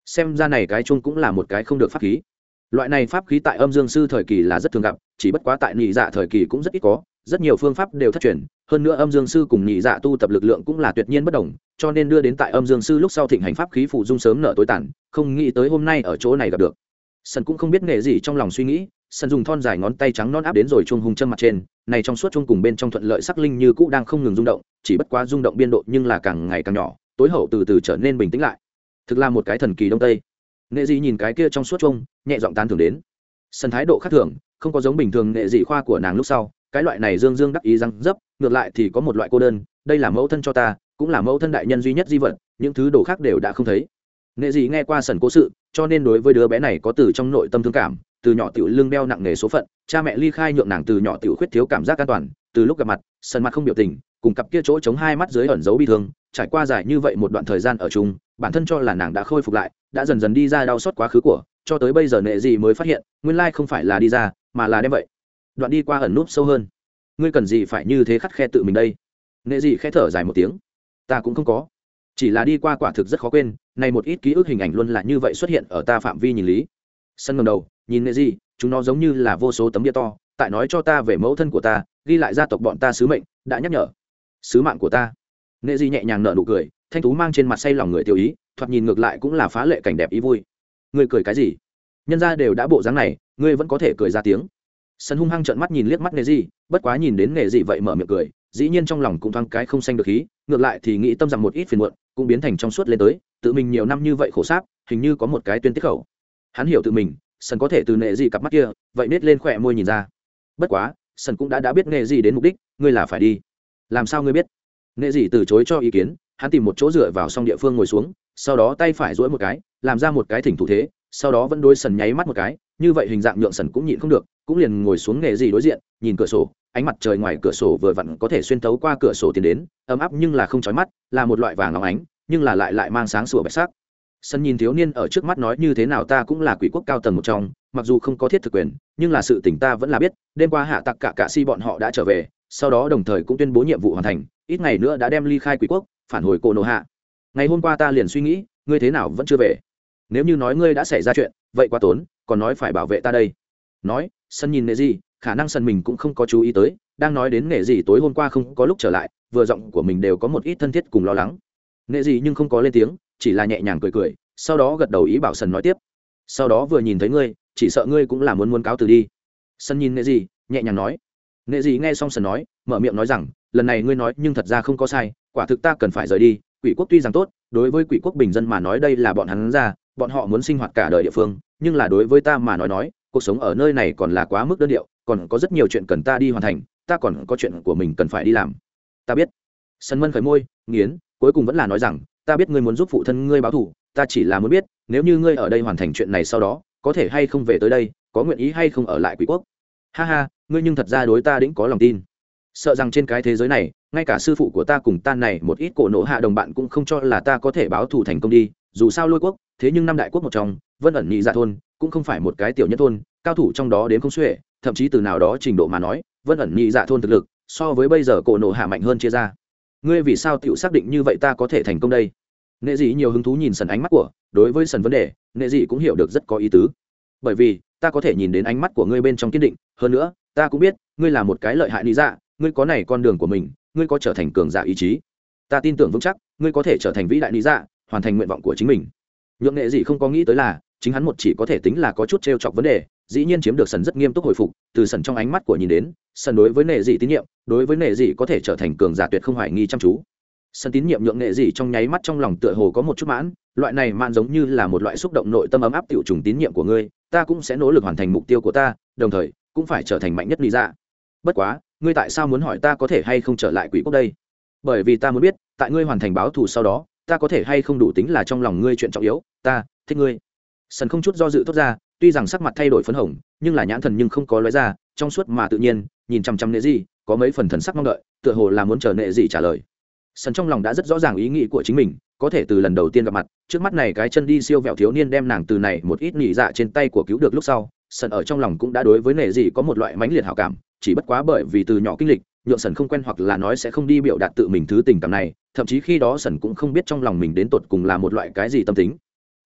Xem ra này cái chuông cũng là một cái không được pháp khí loại này pháp khí tại âm dương sư thời kỳ là rất thường gặp, chỉ bất quá tại nhị dạ thời kỳ cũng rất ít có, rất nhiều phương pháp đều thất truyền. Hơn nữa âm dương sư cùng nhị dạ tu tập lực lượng cũng là tuyệt nhiên bất đồng, cho nên đưa đến tại âm dương sư lúc sau thịnh hành pháp khí phụ dung sớm nở tối tàn, không nghĩ tới hôm nay ở chỗ này gặp được. Sân cũng không biết nghề gì trong lòng suy nghĩ sân dùng thon dài ngón tay trắng non áp đến rồi chung hung chân mặt trên, này trong suốt chung cùng bên trong thuận lợi sắc linh như cũ đang không ngừng rung động, chỉ bất quá rung động biên độ nhưng là càng ngày càng nhỏ, tối hậu từ từ trở nên bình tĩnh lại. Thực là một cái thần kỳ đông tây nghệ dị nhìn cái kia trong suốt chuông, nhẹ giọng tán thưởng đến. Sân thái độ khác thường, không có giống bình thường nghệ dị khoa của nàng lúc sau, cái loại này dương dương đắc ý răng dấp, ngược lại thì có một loại cô đơn, đây là mẫu thân cho ta, cũng là mẫu thân đại nhân duy nhất di vật, những thứ đồ khác đều đã không thấy. Nghệ dị nghe qua sần cố sự, cho nên đối với đứa bé này có từ trong nội tâm thương cảm, từ nhỏ tiểu lưng đeo nặng nề số phận, cha mẹ ly khai nhượng nàng từ nhỏ tiểu khuyết thiếu cảm giác an toàn, từ lúc gặp mặt sần mặt không biểu tình, cùng cặp kia chỗ chống hai mắt dưới ẩn giấu bi thương, trải qua dài như vậy một đoạn thời gian ở chung bản thân cho là nàng đã khôi phục lại, đã dần dần đi ra đau xót quá khứ của, cho tới bây giờ nệ gì mới phát hiện, nguyên lai không phải là đi ra, mà là đem vậy. Đoạn đi qua ẩn núp sâu hơn. Ngươi cần gì phải như thế khắt khe tự mình đây? Nệ gì khẽ thở dài một tiếng. Ta cũng không có. Chỉ là đi qua quả thực rất khó quên này một ít ký ức hình ảnh luôn là như vậy xuất hiện ở ta phạm vi nhìn lý. Sân ngầm đầu, nhìn nệ gì, chúng nó giống như là vô số tấm bia to, tại nói cho ta về mẫu thân của ta, ghi lại gia tộc bọn ta sứ mệnh, đã nhắc nhở. Sứ mạng của ta. Nệ di nhẹ nhàng nở nụ cười thanh tú mang trên mặt say lòng người tiêu ý, thoạt nhìn ngược lại cũng là phá lệ cảnh đẹp ý vui. Ngươi cười cái gì? Nhân ra đều đã bộ dáng này, ngươi vẫn có thể cười ra tiếng. Sân hung hăng trợn mắt nhìn liếc mắt nghề gì bất quá nhìn đến nghề gì vậy mở miệng cười, dĩ nhiên trong lòng cũng thoáng cái không xanh được khí, ngược lại thì nghĩ tâm rằng một ít phiền muộn cũng biến thành trong suốt lên tới, tự mình nhiều năm như vậy khổ sáp, hình như có một cái tuyên tiết khẩu. Hắn hiểu tự mình, sân có thể từ nệ gì cặp mắt kia, vậy nết lên khỏe môi nhìn ra. Bất quá, sân cũng đã đã biết nghề gì đến mục đích, ngươi là phải đi. Làm sao ngươi biết? Nghệ gì từ chối cho ý kiến hắn tìm một chỗ dựa vào xong địa phương ngồi xuống, sau đó tay phải duỗi một cái, làm ra một cái thỉnh thủ thế, sau đó vẫn đôi sần nháy mắt một cái, như vậy hình dạng nhượng sần cũng nhịn không được, cũng liền ngồi xuống nghề gì đối diện, nhìn cửa sổ, ánh mặt trời ngoài cửa sổ vừa vặn có thể xuyên thấu qua cửa sổ tiến đến, ấm áp nhưng là không chói mắt, là một loại vàng óng ánh, nhưng là lại lại mang sáng sủa bạch sắc sân nhìn thiếu niên ở trước mắt nói như thế nào ta cũng là quỷ quốc cao tầng một trong, mặc dù không có thiết thực quyền, nhưng là sự tỉnh ta vẫn là biết, đêm qua hạ tặc cả cạ si bọn họ đã trở về, sau đó đồng thời cũng tuyên bố nhiệm vụ hoàn thành, ít ngày nữa đã đem ly khai quỷ quốc, phản hồi cổ nộ hạ. Ngày hôm qua ta liền suy nghĩ, ngươi thế nào vẫn chưa về? Nếu như nói ngươi đã xảy ra chuyện, vậy quá tốn, còn nói phải bảo vệ ta đây. Nói, sân nhìn nệ gì, khả năng sân mình cũng không có chú ý tới, đang nói đến nghệ gì tối hôm qua không có lúc trở lại, vừa giọng của mình đều có một ít thân thiết cùng lo lắng. Nệ gì nhưng không có lên tiếng chỉ là nhẹ nhàng cười cười, sau đó gật đầu ý bảo sần nói tiếp. Sau đó vừa nhìn thấy ngươi, chỉ sợ ngươi cũng là muốn muốn cáo từ đi. Sân nhìn nghệ gì nhẹ nhàng nói. Nghệ gì nghe xong sần nói, mở miệng nói rằng, lần này ngươi nói nhưng thật ra không có sai, quả thực ta cần phải rời đi, quỷ quốc tuy rằng tốt, đối với quỷ quốc bình dân mà nói đây là bọn hắn ra, bọn họ muốn sinh hoạt cả đời địa phương, nhưng là đối với ta mà nói nói, cuộc sống ở nơi này còn là quá mức đơn điệu, còn có rất nhiều chuyện cần ta đi hoàn thành, ta còn có chuyện của mình cần phải đi làm. Ta biết. Sân mân khởi môi, nghiến, cuối cùng vẫn là nói rằng ta biết ngươi muốn giúp phụ thân ngươi báo thù, ta chỉ là muốn biết, nếu như ngươi ở đây hoàn thành chuyện này sau đó, có thể hay không về tới đây, có nguyện ý hay không ở lại quỷ quốc? Ha ha, ngươi nhưng thật ra đối ta đĩnh có lòng tin. Sợ rằng trên cái thế giới này, ngay cả sư phụ của ta cùng tan này một ít cổ nộ hạ đồng bạn cũng không cho là ta có thể báo thù thành công đi, dù sao lôi quốc, thế nhưng năm đại quốc một trong, vân ẩn nhị dạ thôn, cũng không phải một cái tiểu nhất thôn, cao thủ trong đó đến không xuể, thậm chí từ nào đó trình độ mà nói, vân ẩn nhị dạ thôn thực lực, so với bây giờ cổ nộ hạ mạnh hơn chia ra. Ngươi vì sao tựu xác định như vậy ta có thể thành công đây? Nghệ dị nhiều hứng thú nhìn sần ánh mắt của, đối với sần vấn đề nghệ dị cũng hiểu được rất có ý tứ. Bởi vì, ta có thể nhìn đến ánh mắt của ngươi bên trong kiên định, hơn nữa, ta cũng biết, ngươi là một cái lợi hại lý dạ ngươi có này con đường của mình, ngươi có trở thành cường giả ý chí. Ta tin tưởng vững chắc, ngươi có thể trở thành vĩ đại lý dạ hoàn thành nguyện vọng của chính mình. Nhượng nghệ Dị không có nghĩ tới là, chính hắn một chỉ có thể tính là có chút t chọc vấn đề, dĩ nhiên chiếm được sần rất nghiêm túc hồi phục, từ sần trong ánh mắt của nhìn đến, sần đối với nệ dị tín nhiệm, đối với nệ dị có thể trở thành cường giả tuyệt không hoài nghi chăm chú sân tín nhiệm nhượng nệ gì trong nháy mắt trong lòng tựa hồ có một chút mãn, loại này mãn giống như là một loại xúc động nội tâm ấm áp tiểu trùng tín nhiệm của ngươi, ta cũng sẽ nỗ lực hoàn thành mục tiêu của ta, đồng thời, cũng phải trở thành mạnh nhất lý ra bất quá, ngươi tại sao muốn hỏi ta có thể hay không trở lại quỷ quốc đây? Bởi vì ta muốn biết, tại ngươi hoàn thành báo thù sau đó, ta có thể hay không đủ tính là trong lòng ngươi chuyện trọng yếu, ta, thích ngươi. Sân không chút do dự thốt ra, tuy rằng sắc mặt thay đổi phấn hồng, nhưng là nhãn thần nhưng không có lóe ra, trong suốt mà tự nhiên, nhìn chăm chăm nệ gì, có mấy phần thần sắc mong đợi, tựa hồ là muốn chờ nệ gì trả lời sân trong lòng đã rất rõ ràng ý nghĩ của chính mình, có thể từ lần đầu tiên gặp mặt, trước mắt này cái chân đi siêu vẹo thiếu niên đem nàng từ này một ít nhị dạ trên tay của cứu được lúc sau sân ở trong lòng cũng đã đối với nệ gì có một loại mãnh liệt hảo cảm, chỉ bất quá bởi vì từ nhỏ kinh lịch, nhượng sần không quen hoặc là nói sẽ không đi biểu đạt tự mình thứ tình cảm này, thậm chí khi đó sần cũng không biết trong lòng mình đến tột cùng là một loại cái gì tâm tính.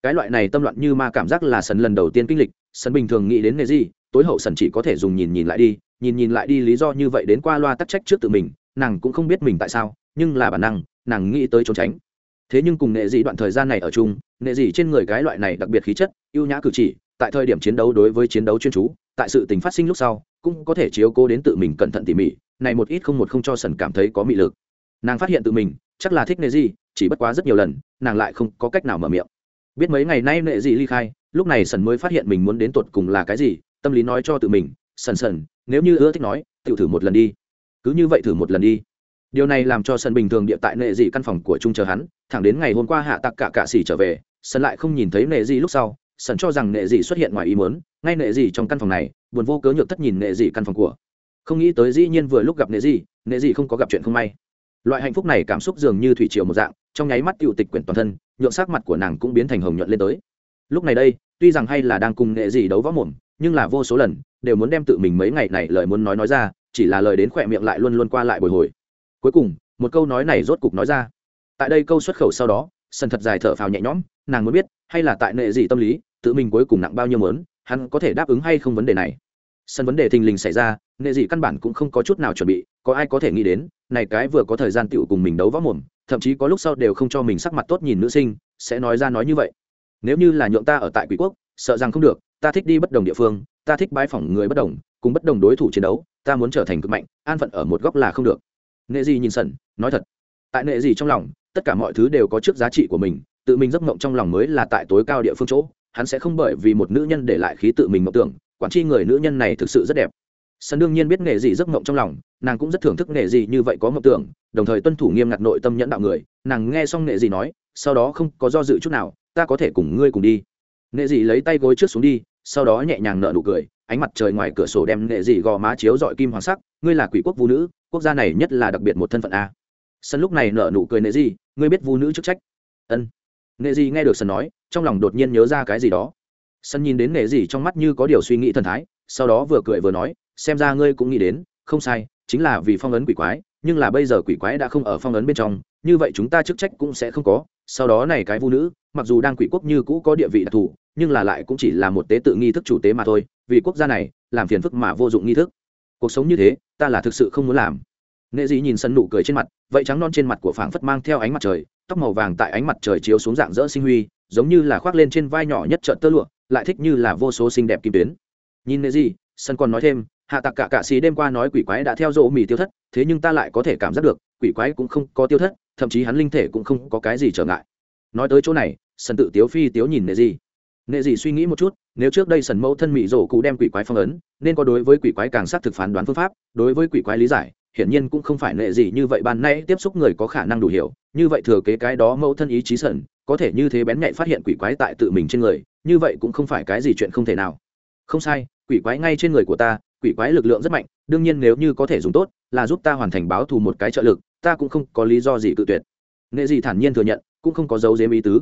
Cái loại này tâm loạn như ma cảm giác là sần lần đầu tiên kinh lịch, sần bình thường nghĩ đến nghề gì, tối hậu sần chỉ có thể dùng nhìn nhìn lại đi, nhìn nhìn lại đi lý do như vậy đến qua loa tắc trách trước tự mình nàng cũng không biết mình tại sao, nhưng là bản năng, nàng nghĩ tới trốn tránh. Thế nhưng cùng nệ dị đoạn thời gian này ở chung nệ dị trên người cái loại này đặc biệt khí chất, ưu nhã cử chỉ, tại thời điểm chiến đấu đối với chiến đấu chuyên chú, tại sự tình phát sinh lúc sau, cũng có thể chiếu cố đến tự mình cẩn thận tỉ mỉ, này một ít không một không cho sần cảm thấy có mị lực. Nàng phát hiện tự mình, chắc là thích nệ dị chỉ bất quá rất nhiều lần, nàng lại không có cách nào mở miệng. Biết mấy ngày nay nệ dị ly khai, lúc này sần mới phát hiện mình muốn đến tột cùng là cái gì, tâm lý nói cho tự mình, sần sần, nếu như ưa thích nói tự thử một lần đi cứ như vậy thử một lần đi. Điều này làm cho sân bình thường địa tại nệ dị căn phòng của trung chờ hắn, thẳng đến ngày hôm qua hạ tặc cả cạ xỉ trở về, sân lại không nhìn thấy nệ dị lúc sau, sân cho rằng nệ dị xuất hiện ngoài ý muốn, ngay nệ dị trong căn phòng này, buồn vô cớ nhược thất nhìn nệ dị căn phòng của. Không nghĩ tới dĩ nhiên vừa lúc gặp nệ dị nệ dị không có gặp chuyện không may. Loại hạnh phúc này cảm xúc dường như thủy triều một dạng, trong nháy mắt tiêu tịch quyển toàn thân nhuộm sắc mặt của nàng cũng biến thành hồng nhuận lên tới. Lúc này đây, tuy rằng hay là đang cùng nệ dị đấu võ mồm, nhưng là vô số lần, đều muốn đem tự mình mấy ngày này lời muốn nói nói ra chỉ là lời đến khỏe miệng lại luôn luôn qua lại bồi hồi. Cuối cùng, một câu nói này rốt cục nói ra. Tại đây câu xuất khẩu sau đó sân thật dài thở phào nhẹ nhõm, nàng muốn biết, hay là tại nệ gì tâm lý, tự mình cuối cùng nặng bao nhiêu mớn hắn có thể đáp ứng hay không vấn đề này. Sân vấn đề thình lình xảy ra, nệ gì căn bản cũng không có chút nào chuẩn bị, có ai có thể nghĩ đến, này cái vừa có thời gian tựu cùng mình đấu võ mồm, thậm chí có lúc sau đều không cho mình sắc mặt tốt nhìn nữ sinh, sẽ nói ra nói như vậy. Nếu như là nhượng ta ở tại quỷ quốc, sợ rằng không được, ta thích đi bất đồng địa phương, ta thích bãi phỏng người bất đồng, cùng bất đồng đối thủ chiến đấu ta muốn trở thành cực mạnh, an phận ở một góc là không được. Nệ gì nhìn sần, nói thật. Tại nệ gì trong lòng, tất cả mọi thứ đều có trước giá trị của mình, tự mình giấc mộng trong lòng mới là tại tối cao địa phương chỗ, hắn sẽ không bởi vì một nữ nhân để lại khí tự mình mộng tưởng, quản tri người nữ nhân này thực sự rất đẹp. Sân đương nhiên biết nghề gì giấc mộng trong lòng, nàng cũng rất thưởng thức nghề gì như vậy có mộng tưởng, đồng thời tuân thủ nghiêm ngặt nội tâm nhẫn đạo người. Nàng nghe xong nghề gì nói, sau đó không có do dự chút nào, ta có thể cùng ngươi cùng đi. Nghề gì lấy tay gối trước xuống đi, sau đó nhẹ nhàng nở nụ cười ánh mặt trời ngoài cửa sổ đem nghệ dị gò má chiếu dọi kim hoàng sắc, ngươi là quỷ quốc vũ nữ, quốc gia này nhất là đặc biệt một thân phận a. Sân lúc này nở nụ cười nệ dị ngươi biết vũ nữ chức trách? Ân. Nệ dị nghe được sân nói, trong lòng đột nhiên nhớ ra cái gì đó. Sân nhìn đến nệ dị trong mắt như có điều suy nghĩ thần thái, sau đó vừa cười vừa nói, xem ra ngươi cũng nghĩ đến, không sai, chính là vì phong ấn quỷ quái, nhưng là bây giờ quỷ quái đã không ở phong ấn bên trong, như vậy chúng ta chức trách cũng sẽ không có, sau đó này cái vũ nữ, mặc dù đang quỷ quốc như cũ có địa vị đặc thù nhưng là lại cũng chỉ là một tế tự nghi thức chủ tế mà thôi, vì quốc gia này, làm phiền phức mà vô dụng nghi thức. Cuộc sống như thế, ta là thực sự không muốn làm. Nệ Dĩ nhìn sân nụ cười trên mặt, vậy trắng non trên mặt của phảng phất mang theo ánh mặt trời, tóc màu vàng tại ánh mặt trời chiếu xuống dạng dỡ sinh huy, giống như là khoác lên trên vai nhỏ nhất trợn tơ lụa, lại thích như là vô số xinh đẹp kim tuyến. Nhìn nệ Dĩ, sân còn nói thêm, hạ tặc cả cạ xí đêm qua nói quỷ quái đã theo dỗ mì tiêu thất, thế nhưng ta lại có thể cảm giác được, quỷ quái cũng không có tiêu thất, thậm chí hắn linh thể cũng không có cái gì trở ngại. Nói tới chỗ này, sân tự tiếu phi tiếu nhìn nệ Dĩ nệ dị suy nghĩ một chút, nếu trước đây sần mẫu thân mỹ rổ cụ đem quỷ quái phong ấn, nên có đối với quỷ quái càng xác thực phán đoán phương pháp, đối với quỷ quái lý giải, hiển nhiên cũng không phải nệ gì như vậy ban nay tiếp xúc người có khả năng đủ hiểu, như vậy thừa kế cái đó mẫu thân ý chí sần, có thể như thế bén nhạy phát hiện quỷ quái tại tự mình trên người, như vậy cũng không phải cái gì chuyện không thể nào. Không sai, quỷ quái ngay trên người của ta, quỷ quái lực lượng rất mạnh, đương nhiên nếu như có thể dùng tốt, là giúp ta hoàn thành báo thù một cái trợ lực, ta cũng không có lý do gì cự tuyệt. Nệ gì thản nhiên thừa nhận, cũng không có dấu dếm ý tứ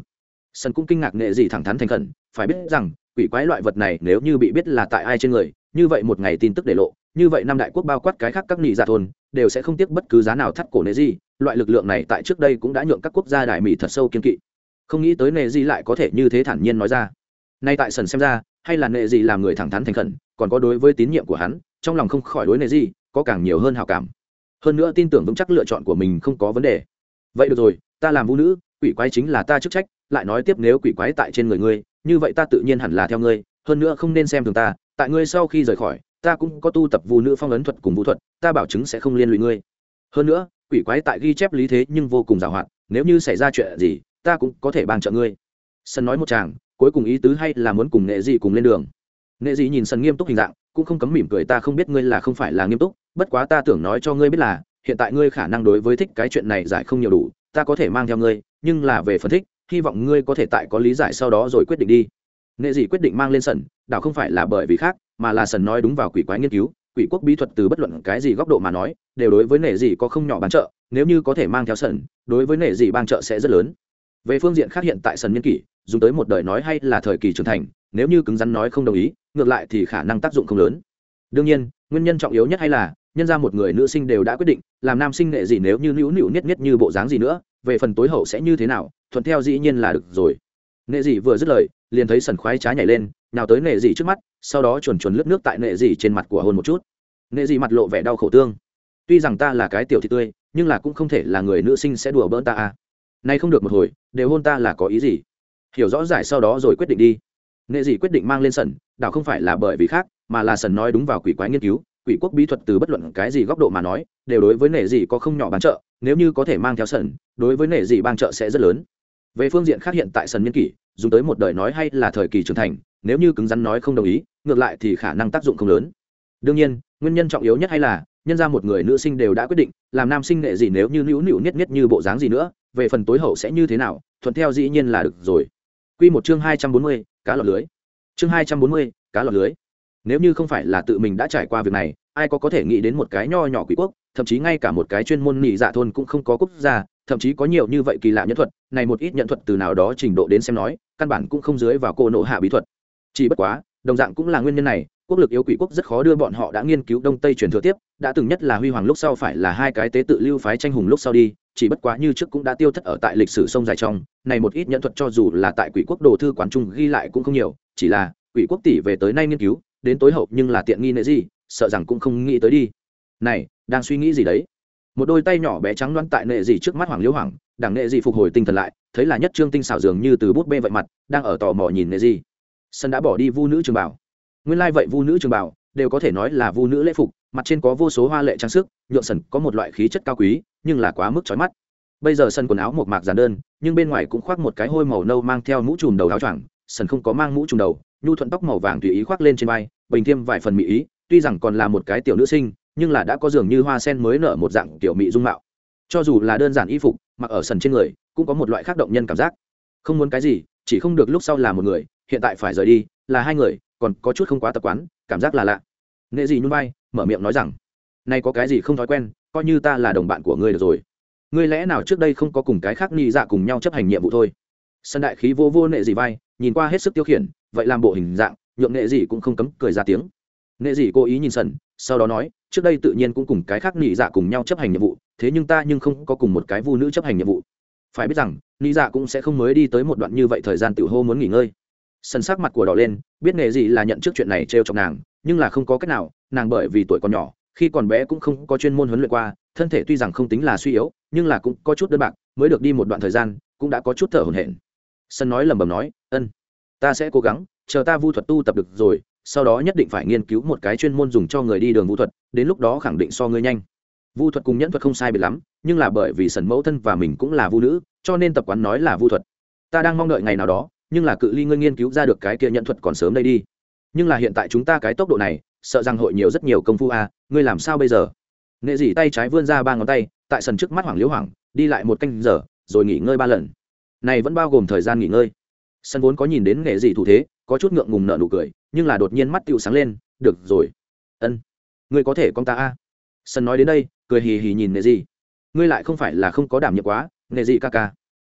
sân cũng kinh ngạc nệ dị thẳng thắn thành khẩn, phải biết rằng, quỷ quái loại vật này nếu như bị biết là tại ai trên người, như vậy một ngày tin tức để lộ, như vậy năm đại quốc bao quát cái khác các nghị giả dạ thôn, đều sẽ không tiếc bất cứ giá nào thắt cổ nệ dị. loại lực lượng này tại trước đây cũng đã nhượng các quốc gia đại mỹ thật sâu kiên kỵ. Không nghĩ tới nệ dị lại có thể như thế thản nhiên nói ra. Nay tại sần xem ra, hay là nệ dị làm người thẳng thắn thành khẩn, còn có đối với tín nhiệm của hắn, trong lòng không khỏi đối nệ dị có càng nhiều hơn hào cảm. Hơn nữa tin tưởng vững chắc lựa chọn của mình không có vấn đề. Vậy được rồi, ta làm vũ nữ quỷ quái chính là ta chức trách, lại nói tiếp nếu quỷ quái tại trên người ngươi, như vậy ta tự nhiên hẳn là theo ngươi, hơn nữa không nên xem thường ta, tại ngươi sau khi rời khỏi, ta cũng có tu tập vũ nữ phong ấn thuật cùng vũ thuật, ta bảo chứng sẽ không liên lụy ngươi. Hơn nữa, quỷ quái tại ghi chép lý thế nhưng vô cùng giàu hoạt nếu như xảy ra chuyện gì, ta cũng có thể bàn trợ ngươi. Sân nói một chàng cuối cùng ý tứ hay là muốn cùng nghệ dị cùng lên đường. Nghệ dị nhìn sân nghiêm túc hình dạng, cũng không cấm mỉm cười, ta không biết ngươi là không phải là nghiêm túc, bất quá ta tưởng nói cho ngươi biết là, hiện tại ngươi khả năng đối với thích cái chuyện này giải không nhiều đủ ta có thể mang theo ngươi, nhưng là về phân tích hy vọng ngươi có thể tại có lý giải sau đó rồi quyết định đi. Nghệ dị quyết định mang lên sần đảo không phải là bởi vì khác, mà là sần nói đúng vào quỷ quái nghiên cứu, quỷ quốc bí thuật từ bất luận cái gì góc độ mà nói, đều đối với nệ dị có không nhỏ bán trợ, nếu như có thể mang theo sần đối với nệ dị ban trợ sẽ rất lớn. Về phương diện khác hiện tại sần nhân kỷ, dùng tới một đời nói hay là thời kỳ trưởng thành, nếu như cứng rắn nói không đồng ý, ngược lại thì khả năng tác dụng không lớn. Đương nhiên, nguyên nhân trọng yếu nhất hay là nhân ra một người nữ sinh đều đã quyết định, làm nam sinh nghệ gì nếu như nữu nữu niết niết như bộ dáng gì nữa, về phần tối hậu sẽ như thế nào, thuận theo dĩ nhiên là được rồi. Nghệ gì vừa dứt lời, liền thấy sần khoái trái nhảy lên, nào tới nghệ gì trước mắt, sau đó chuồn chuồn lướt nước tại nghệ gì trên mặt của hôn một chút. Nghệ gì mặt lộ vẻ đau khổ tương. Tuy rằng ta là cái tiểu thị tươi, nhưng là cũng không thể là người nữ sinh sẽ đùa bỡn ta à. Nay không được một hồi, đều hôn ta là có ý gì? Hiểu rõ giải sau đó rồi quyết định đi. Nghệ gì quyết định mang lên sần, đảo không phải là bởi vì khác, mà là sần nói đúng vào quỷ quái nghiên cứu quỷ quốc bí thuật từ bất luận cái gì góc độ mà nói đều đối với nể gì có không nhỏ bán trợ nếu như có thể mang theo sần đối với nể gì ban trợ sẽ rất lớn về phương diện khác hiện tại sần nhân kỷ dùng tới một đời nói hay là thời kỳ trưởng thành nếu như cứng rắn nói không đồng ý ngược lại thì khả năng tác dụng không lớn đương nhiên nguyên nhân trọng yếu nhất hay là nhân ra một người nữ sinh đều đã quyết định làm nam sinh nghệ gì nếu như nữu nữu nhất nhất như bộ dáng gì nữa về phần tối hậu sẽ như thế nào thuận theo dĩ nhiên là được rồi Quy một chương hai trăm bốn mươi, cá lọt lưới. Chương hai trăm bốn mươi, cá lọt lưới. Nếu như không phải là tự mình đã trải qua việc này, ai có có thể nghĩ đến một cái nho nhỏ quỷ quốc, thậm chí ngay cả một cái chuyên môn nhị dạ thôn cũng không có quốc gia, thậm chí có nhiều như vậy kỳ lạ nhân thuật, này một ít nhận thuật từ nào đó trình độ đến xem nói, căn bản cũng không dưới vào cô nộ hạ bí thuật. Chỉ bất quá, đồng dạng cũng là nguyên nhân này, quốc lực yếu quỷ quốc rất khó đưa bọn họ đã nghiên cứu đông tây truyền thừa tiếp đã từng nhất là huy hoàng lúc sau phải là hai cái tế tự lưu phái tranh hùng lúc sau đi chỉ bất quá như trước cũng đã tiêu thất ở tại lịch sử sông dài trong này một ít nhận thuật cho dù là tại quỷ quốc đồ thư quán trung ghi lại cũng không nhiều chỉ là quỷ quốc tỷ về tới nay nghiên cứu đến tối hậu nhưng là tiện nghi nệ gì, sợ rằng cũng không nghĩ tới đi. Này, đang suy nghĩ gì đấy? Một đôi tay nhỏ bé trắng loãng tại nệ gì trước mắt hoàng liễu hoàng đảng nệ gì phục hồi tinh thần lại, thấy là nhất trương tinh xảo dường như từ bút bê vậy mặt, đang ở tò mò nhìn nệ gì. Sân đã bỏ đi vu nữ trường bảo nguyên lai vậy vu nữ trường bảo đều có thể nói là vu nữ lễ phục, mặt trên có vô số hoa lệ trang sức nhuộm sần có một loại khí chất cao quý, nhưng là quá mức trói mắt. Bây giờ sân quần áo một mạc giản đơn, nhưng bên ngoài cũng khoác một cái hôi màu nâu mang theo mũ trùm đầu áo choàng, sần không có mang mũ trùm đầu, nhu thuận tóc màu vàng tùy ý khoác lên trên vai bình thêm vài phần mỹ ý, tuy rằng còn là một cái tiểu nữ sinh, nhưng là đã có dường như hoa sen mới nở một dạng tiểu mỹ dung mạo. Cho dù là đơn giản y phục, mặc ở sần trên người, cũng có một loại khác động nhân cảm giác. Không muốn cái gì, chỉ không được lúc sau là một người, hiện tại phải rời đi, là hai người, còn có chút không quá tập quán, cảm giác là lạ. Nghệ gì nhún vai, mở miệng nói rằng, nay có cái gì không thói quen, coi như ta là đồng bạn của ngươi được rồi. Ngươi lẽ nào trước đây không có cùng cái khác ni dạ cùng nhau chấp hành nhiệm vụ thôi? Sân đại khí vô vô nệ gì vai, nhìn qua hết sức tiêu khiển, vậy làm bộ hình dạng nhượng nệ dị cũng không cấm cười ra tiếng. Nệ dị cố ý nhìn sần, sau đó nói, trước đây tự nhiên cũng cùng cái khác ni dạ cùng nhau chấp hành nhiệm vụ, thế nhưng ta nhưng không có cùng một cái vu nữ chấp hành nhiệm vụ. Phải biết rằng ni dạ cũng sẽ không mới đi tới một đoạn như vậy thời gian tiểu hô muốn nghỉ ngơi. Sần sắc mặt của đỏ lên, biết nghệ dị là nhận trước chuyện này trêu chọc nàng, nhưng là không có cách nào, nàng bởi vì tuổi còn nhỏ, khi còn bé cũng không có chuyên môn huấn luyện qua, thân thể tuy rằng không tính là suy yếu, nhưng là cũng có chút đơn bạc, mới được đi một đoạn thời gian, cũng đã có chút thở hổn hển. Sân nói lầm bầm nói, ân, ta sẽ cố gắng chờ ta vu thuật tu tập được rồi sau đó nhất định phải nghiên cứu một cái chuyên môn dùng cho người đi đường vu thuật đến lúc đó khẳng định so ngươi nhanh. Vu thuật cùng nhẫn thuật không sai biệt lắm nhưng là bởi vì sần mẫu thân và mình cũng là vu nữ cho nên tập quán nói là vu thuật. Ta đang mong đợi ngày nào đó nhưng là cự ly ngươi nghiên cứu ra được cái kia nhận thuật còn sớm đây đi. Nhưng là hiện tại chúng ta cái tốc độ này sợ rằng hội nhiều rất nhiều công phu a à, ngươi làm sao bây giờ? Nghệ dỉ tay trái vươn ra ba ngón tay tại sần trước mắt hoàng liễu hoàng đi lại một canh giờ rồi nghỉ ngơi ba lần. Này vẫn bao gồm thời gian nghỉ ngơi. Sân vốn có nhìn đến nghệ dỉ thủ thế có chút ngượng ngùng nợ nụ cười nhưng là đột nhiên mắt tựu sáng lên được rồi ân ngươi có thể con ta a. À. sân nói đến đây cười hì hì nhìn nghệ gì, ngươi lại không phải là không có đảm nhiệm quá nghệ gì ca ca.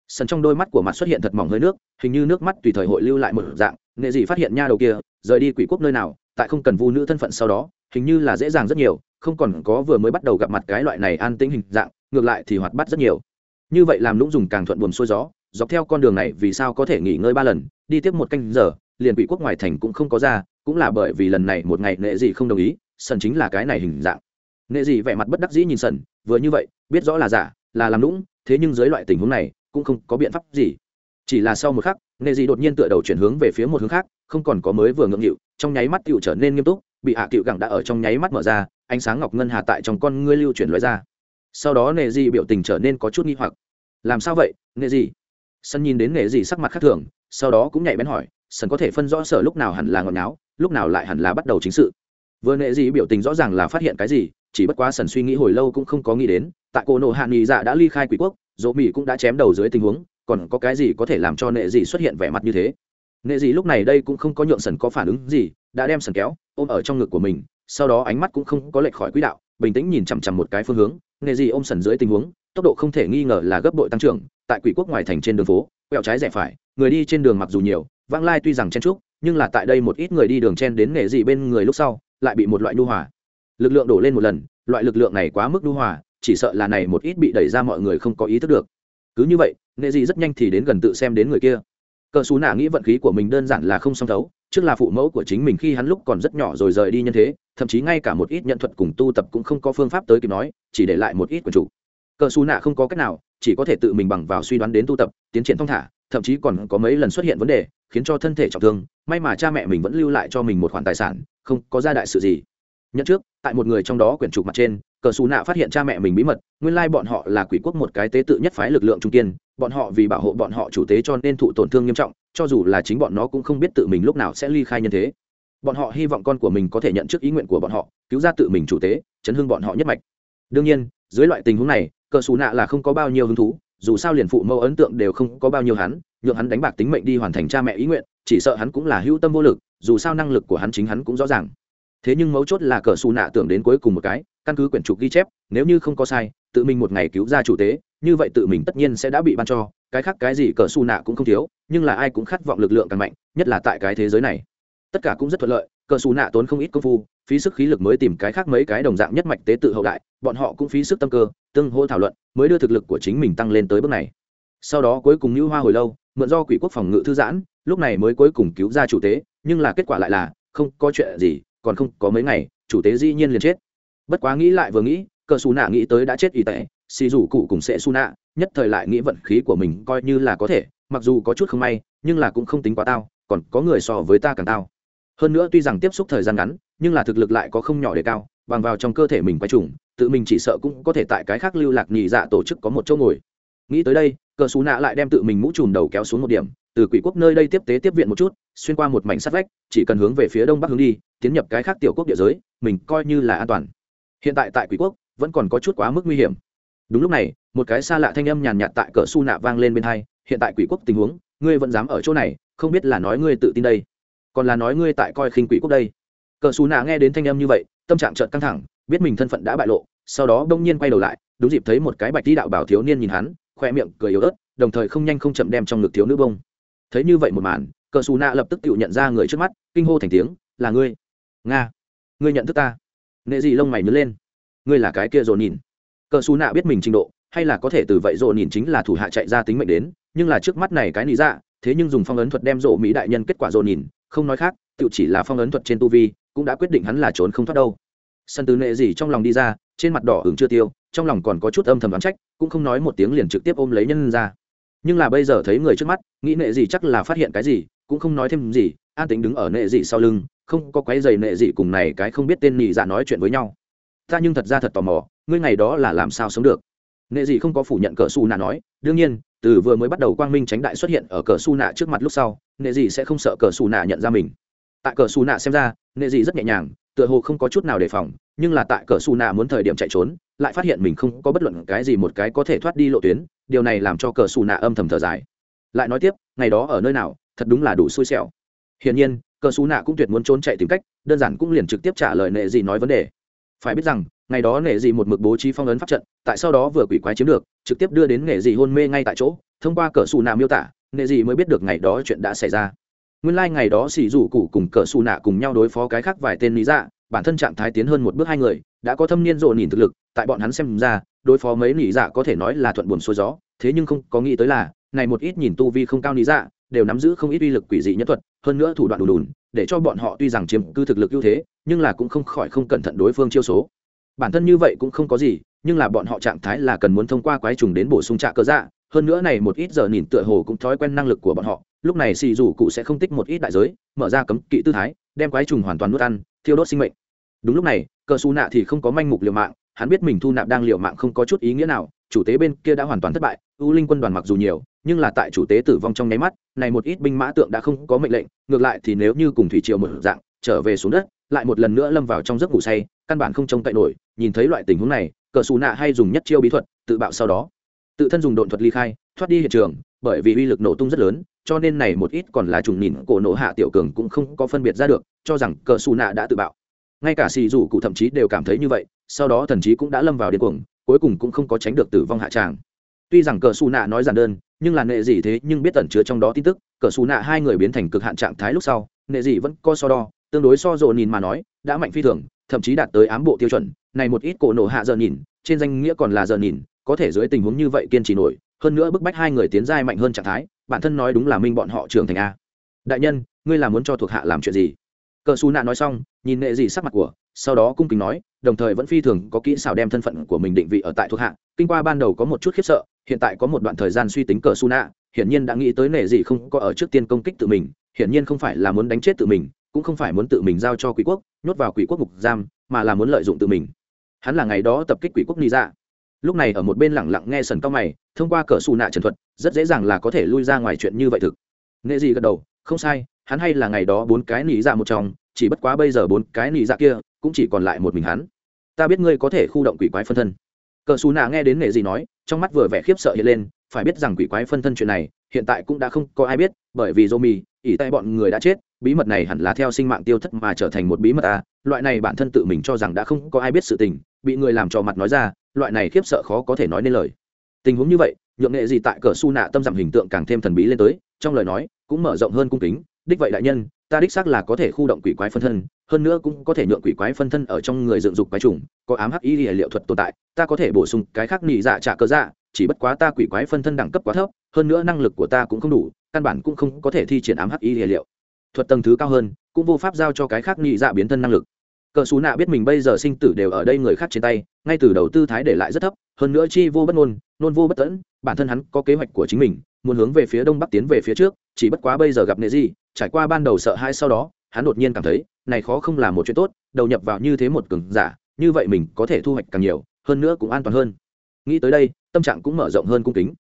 Sân trong đôi mắt của mặt xuất hiện thật mỏng hơi nước hình như nước mắt tùy thời hội lưu lại một dạng. Nghệ gì phát hiện nha đầu kia rời đi quỷ quốc nơi nào tại không cần vu nữ thân phận sau đó hình như là dễ dàng rất nhiều không còn có vừa mới bắt đầu gặp mặt cái loại này an tĩnh hình dạng ngược lại thì hoạt bát rất nhiều. Như vậy làm lũng dùng càng thuận buồm xuôi gió dọc theo con đường này vì sao có thể nghỉ ngơi ba lần đi tiếp một canh giờ liền quỷ quốc ngoài thành cũng không có ra, cũng là bởi vì lần này một ngày Nệ dị không đồng ý, sần chính là cái này hình dạng. Nệ dị vẻ mặt bất đắc dĩ nhìn sần, vừa như vậy, biết rõ là giả, là làm lũng thế nhưng dưới loại tình huống này, cũng không có biện pháp gì. Chỉ là sau một khắc, nệ dị đột nhiên tựa đầu chuyển hướng về phía một hướng khác, không còn có mới vừa ngượng nghịu, trong nháy mắt cựu trở nên nghiêm túc, bị hạ cựu gẳng đã ở trong nháy mắt mở ra, ánh sáng ngọc ngân hà tại trong con ngươi lưu chuyển loại ra. Sau đó nệ dị biểu tình trở nên có chút nghi hoặc. Làm sao vậy, nệ dị? Sân nhìn đến nệ dị sắc mặt khác thường, sau đó cũng nhảy bén hỏi sần có thể phân rõ sở lúc nào hẳn là ngọn náo lúc nào lại hẳn là bắt đầu chính sự. Vừa nệ dị biểu tình rõ ràng là phát hiện cái gì, chỉ bất quá sần suy nghĩ hồi lâu cũng không có nghĩ đến, tại cô nộ hạ nghị dạ đã ly khai quỷ quốc, dỗ mỹ cũng đã chém đầu dưới tình huống, còn có cái gì có thể làm cho nệ dị xuất hiện vẻ mặt như thế? Nệ dị lúc này đây cũng không có nhượng sần có phản ứng gì, đã đem sần kéo, ôm ở trong ngực của mình, sau đó ánh mắt cũng không có lệch khỏi quỹ đạo, bình tĩnh nhìn chằm chằm một cái phương hướng, nệ dị ôm sần dưới tình huống, tốc độ không thể nghi ngờ là gấp bội tăng trưởng, tại quỷ quốc ngoài thành trên đường phố, quẹo trái rẽ phải, người đi trên đường mặc dù nhiều vãng lai tuy rằng chen trúc nhưng là tại đây một ít người đi đường chen đến nghề dị bên người lúc sau, lại bị một loại nhu hòa. Lực lượng đổ lên một lần, loại lực lượng này quá mức nhu hòa, chỉ sợ là này một ít bị đẩy ra mọi người không có ý thức được. Cứ như vậy nghệ dị rất nhanh thì đến gần tự xem đến người kia. Cờ xù nạ nghĩ vận khí của mình đơn giản là không song thấu, trước là phụ mẫu của chính mình khi hắn lúc còn rất nhỏ rồi rời đi nhân thế, thậm chí ngay cả một ít nhận thuật cùng tu tập cũng không có phương pháp tới kịp nói, chỉ để lại một ít quần chủ. Cờ xù nạ không có cách nào, chỉ có thể tự mình bằng vào suy đoán đến tu tập, tiến triển thong thả, thậm chí còn có mấy lần xuất hiện vấn đề khiến cho thân thể trọng thương, may mà cha mẹ mình vẫn lưu lại cho mình một khoản tài sản, không có ra đại sự gì. Nhận trước, tại một người trong đó quyển trục mặt trên, cờ xù nạ phát hiện cha mẹ mình bí mật, nguyên lai bọn họ là quỷ quốc một cái tế tự nhất phái lực lượng trung kiên, bọn họ vì bảo hộ bọn họ chủ tế cho nên thụ tổn thương nghiêm trọng, cho dù là chính bọn nó cũng không biết tự mình lúc nào sẽ ly khai nhân thế. Bọn họ hy vọng con của mình có thể nhận trước ý nguyện của bọn họ, cứu ra tự mình chủ tế, chấn hưng bọn họ nhất mạch. Đương nhiên, dưới loại tình huống này, cờ xù nạ là không có bao nhiêu hứng thú, dù sao liền phụ mẫu ấn tượng đều không có bao nhiêu hắn nhượng hắn đánh bạc tính mệnh đi hoàn thành cha mẹ ý nguyện, chỉ sợ hắn cũng là hữu tâm vô lực, dù sao năng lực của hắn chính hắn cũng rõ ràng. Thế nhưng mấu chốt là cờ xù nạ tưởng đến cuối cùng một cái, căn cứ quyển trục ghi chép, nếu như không có sai, tự mình một ngày cứu ra chủ tế, như vậy tự mình tất nhiên sẽ đã bị ban cho, cái khác cái gì cờ xù nạ cũng không thiếu, nhưng là ai cũng khát vọng lực lượng càng mạnh, nhất là tại cái thế giới này. Tất cả cũng rất thuận lợi, cờ xù nạ tốn không ít công phu, phí sức khí lực mới tìm cái khác mấy cái đồng dạng nhất mạch tế tự hậu đại, bọn họ cũng phí sức tâm cơ, tương hô thảo luận, mới đưa thực lực của chính mình tăng lên tới bước này. Sau đó cuối cùng như hoa hồi lâu mượn do quỷ quốc phòng ngự thư giãn, lúc này mới cuối cùng cứu ra chủ tế, nhưng là kết quả lại là, không có chuyện gì, còn không có mấy ngày, chủ tế dĩ nhiên liền chết. Bất quá nghĩ lại vừa nghĩ, cờ xù nạ nghĩ tới đã chết y tệ, xì rủ cụ cùng sẽ xù nạ, nhất thời lại nghĩ vận khí của mình coi như là có thể, mặc dù có chút không may, nhưng là cũng không tính quá tao, còn có người so với ta càng tao. Hơn nữa tuy rằng tiếp xúc thời gian ngắn, nhưng là thực lực lại có không nhỏ để cao, bằng vào trong cơ thể mình quay trùng, tự mình chỉ sợ cũng có thể tại cái khác lưu lạc nhị dạ tổ chức có một chỗ ngồi. Nghĩ tới đây cờ xù nạ lại đem tự mình mũ trùm đầu kéo xuống một điểm, từ quỷ quốc nơi đây tiếp tế tiếp viện một chút, xuyên qua một mảnh sắt vách, chỉ cần hướng về phía đông bắc hướng đi, tiến nhập cái khác tiểu quốc địa giới, mình coi như là an toàn. Hiện tại tại quỷ quốc, vẫn còn có chút quá mức nguy hiểm. Đúng lúc này, một cái xa lạ thanh âm nhàn nhạt tại cờ su nạ vang lên bên hai, hiện tại quỷ quốc tình huống, ngươi vẫn dám ở chỗ này, không biết là nói ngươi tự tin đây, còn là nói ngươi tại coi khinh quỷ quốc đây. Cờ su nạ nghe đến thanh âm như vậy, tâm trạng chợt căng thẳng, biết mình thân phận đã bại lộ, sau đó đông nhiên quay đầu lại, đúng dịp thấy một cái bạch đi đạo bảo thiếu niên nhìn hắn khoe miệng cười yếu ớt, đồng thời không nhanh không chậm đem trong ngực thiếu nữ bông. Thấy như vậy một màn, cờ xù nạ lập tức tự nhận ra người trước mắt, kinh hô thành tiếng, là ngươi. Nga, ngươi nhận thức ta. Nệ dị lông mày nhớ lên. Ngươi là cái kia rồi nhìn. Cờ xù nạ biết mình trình độ, hay là có thể từ vậy rồi nhìn chính là thủ hạ chạy ra tính mệnh đến, nhưng là trước mắt này cái lý ra dạ, thế nhưng dùng phong ấn thuật đem rộ mỹ đại nhân kết quả rồi nhìn, không nói khác, tự chỉ là phong ấn thuật trên tu vi, cũng đã quyết định hắn là trốn không thoát đâu sân từ nệ gì trong lòng đi ra, trên mặt đỏ hứng chưa tiêu, trong lòng còn có chút âm thầm đoán trách, cũng không nói một tiếng liền trực tiếp ôm lấy nhân ra. Nhưng là bây giờ thấy người trước mắt, nghĩ nệ gì chắc là phát hiện cái gì, cũng không nói thêm gì, an tính đứng ở nệ gì sau lưng, không có quái dày nệ gì cùng này cái không biết tên nị dạ nói chuyện với nhau. Ta nhưng thật ra thật tò mò, ngươi ngày đó là làm sao sống được? Nệ gì không có phủ nhận cờ su nạ nói, đương nhiên, từ vừa mới bắt đầu quang minh tránh đại xuất hiện ở cờ su nạ trước mặt lúc sau, nệ gì sẽ không sợ cờ su nạ nhận ra mình. Tại cờ su nạ xem ra, nệ gì rất nhẹ nhàng tựa hồ không có chút nào đề phòng, nhưng là tại cờ su nạ muốn thời điểm chạy trốn, lại phát hiện mình không có bất luận cái gì một cái có thể thoát đi lộ tuyến, điều này làm cho cờ su nạ âm thầm thở dài. Lại nói tiếp, ngày đó ở nơi nào, thật đúng là đủ xui xẻo. Hiển nhiên, cờ su nạ cũng tuyệt muốn trốn chạy tìm cách, đơn giản cũng liền trực tiếp trả lời nệ gì nói vấn đề. Phải biết rằng, ngày đó nệ gì một mực bố trí phong ấn pháp trận, tại sau đó vừa quỷ quái chiếm được, trực tiếp đưa đến nệ gì hôn mê ngay tại chỗ, thông qua cờ xù nạ miêu tả, nệ gì mới biết được ngày đó chuyện đã xảy ra nguyên lai、like、ngày đó xì rủ cụ cùng cờ xù nạ cùng nhau đối phó cái khác vài tên lý dạ bản thân trạng thái tiến hơn một bước hai người, đã có thâm niên rộ nhìn thực lực, tại bọn hắn xem ra, đối phó mấy lý dạ có thể nói là thuận buồn xuôi gió, thế nhưng không có nghĩ tới là, này một ít nhìn tu vi không cao lý dạ đều nắm giữ không ít uy lực quỷ dị nhất thuật, hơn nữa thủ đoạn đủ đùn, để cho bọn họ tuy rằng chiếm cư thực lực ưu thế, nhưng là cũng không khỏi không cẩn thận đối phương chiêu số. Bản thân như vậy cũng không có gì, nhưng là bọn họ trạng thái là cần muốn thông qua quái trùng đến bổ sung trạ cơ dạ hơn nữa này một ít giờ nhìn tựa hồ cũng thói quen năng lực của bọn họ, lúc này xì dù cụ sẽ không tích một ít đại giới, mở ra cấm kỵ tư thái, đem quái trùng hoàn toàn nuốt ăn, thiêu đốt sinh mệnh. Đúng lúc này, cờ xù nạ thì không có manh mục liều mạng, hắn biết mình thu nạp đang liều mạng không có chút ý nghĩa nào, chủ tế bên kia đã hoàn toàn thất bại, u linh quân đoàn mặc dù nhiều, nhưng là tại chủ tế tử vong trong nháy mắt, này một ít binh mã tượng đã không có mệnh lệnh, ngược lại thì nếu như cùng thủy triều một dạng, trở về xuống đất, lại một lần nữa lâm vào trong giấc ngủ say, căn bản không trông cậy nổi, nhìn thấy loại tình huống này, cờ xù nạ hay dùng nhất chiêu bí thuật, tự bạo sau đó tự thân dùng độn thuật ly khai, thoát đi hiện trường, bởi vì uy lực nổ tung rất lớn, cho nên này một ít còn là trùng nhìn cổ nổ hạ tiểu cường cũng không có phân biệt ra được, cho rằng cờ xù nạ đã tự bạo. Ngay cả xì dù cụ thậm chí đều cảm thấy như vậy, sau đó thần chí cũng đã lâm vào điên cuồng, cuối cùng cũng không có tránh được tử vong hạ tràng. Tuy rằng cờ xù nạ nói giản đơn, nhưng là nệ gì thế nhưng biết tẩn chứa trong đó tin tức, cờ xù nạ hai người biến thành cực hạn trạng thái lúc sau, nệ gì vẫn co so đo, tương đối so dồn nhìn mà nói, đã mạnh phi thường, thậm chí đạt tới ám bộ tiêu chuẩn, này một ít cổ nổ hạ giờ nhìn, trên danh nghĩa còn là giờ nhìn có thể dưới tình huống như vậy kiên trì nổi, hơn nữa bức bách hai người tiến giai mạnh hơn trạng thái, bản thân nói đúng là minh bọn họ trưởng thành a. Đại nhân, ngươi là muốn cho thuộc hạ làm chuyện gì? Cờ xù nạ nói xong, nhìn nệ dị sắc mặt của, sau đó cung kính nói, đồng thời vẫn phi thường có kỹ xảo đem thân phận của mình định vị ở tại thuộc hạ. Kinh qua ban đầu có một chút khiếp sợ, hiện tại có một đoạn thời gian suy tính cờ xù nạ, hiển nhiên đã nghĩ tới nệ dị không có ở trước tiên công kích tự mình, hiển nhiên không phải là muốn đánh chết tự mình, cũng không phải muốn tự mình giao cho quỷ quốc, nhốt vào quỷ quốc ngục giam, mà là muốn lợi dụng tự mình. Hắn là ngày đó tập kích quỷ quốc ni ra lúc này ở một bên lẳng lặng nghe sần cao mày thông qua cờ xù nạ trần thuật rất dễ dàng là có thể lui ra ngoài chuyện như vậy thực. Nghệ gì gật đầu không sai hắn hay là ngày đó bốn cái nỉ dạ một trong chỉ bất quá bây giờ bốn cái nỉ dạ kia cũng chỉ còn lại một mình hắn. Ta biết ngươi có thể khu động quỷ quái phân thân. Cờ xù nạ nghe đến nghệ gì nói trong mắt vừa vẻ khiếp sợ hiện lên phải biết rằng quỷ quái phân thân chuyện này hiện tại cũng đã không có ai biết bởi vì jomi ỉ tay bọn người đã chết, bí mật này hẳn là theo sinh mạng tiêu thất mà trở thành một bí mật à, loại này bản thân tự mình cho rằng đã không có ai biết sự tình, bị người làm trò mặt nói ra, loại này khiếp sợ khó có thể nói nên lời. Tình huống như vậy, nhượng nghệ gì tại cờ su nạ tâm giảm hình tượng càng thêm thần bí lên tới, trong lời nói cũng mở rộng hơn cung kính, đích vậy đại nhân, ta đích xác là có thể khu động quỷ quái phân thân, hơn nữa cũng có thể nhượng quỷ quái phân thân ở trong người dựng dục quái trùng, có ám hắc y liệu thuật tồn tại, ta có thể bổ sung cái khác nhị dạ trả cơ dạ, chỉ bất quá ta quỷ quái phân thân đẳng cấp quá thấp hơn nữa năng lực của ta cũng không đủ căn bản cũng không có thể thi triển ám hắc y liệu. Thuật tầng thứ cao hơn cũng vô pháp giao cho cái khác nhị dạ biến thân năng lực cờ xú nạ biết mình bây giờ sinh tử đều ở đây người khác trên tay, ngay từ đầu tư thái để lại rất thấp, hơn nữa chi vô bất ngôn, nôn vô bất tẫn, bản thân hắn có kế hoạch của chính mình, muốn hướng về phía đông bắc tiến về phía trước, chỉ bất quá bây giờ gặp nệ gì, trải qua ban đầu sợ hãi sau đó, hắn đột nhiên cảm thấy, này khó không là một chuyện tốt, đầu nhập vào như thế một cường giả, như vậy mình có thể thu hoạch càng nhiều, hơn nữa cũng an toàn hơn. Nghĩ tới đây, tâm trạng cũng mở rộng hơn cung kính.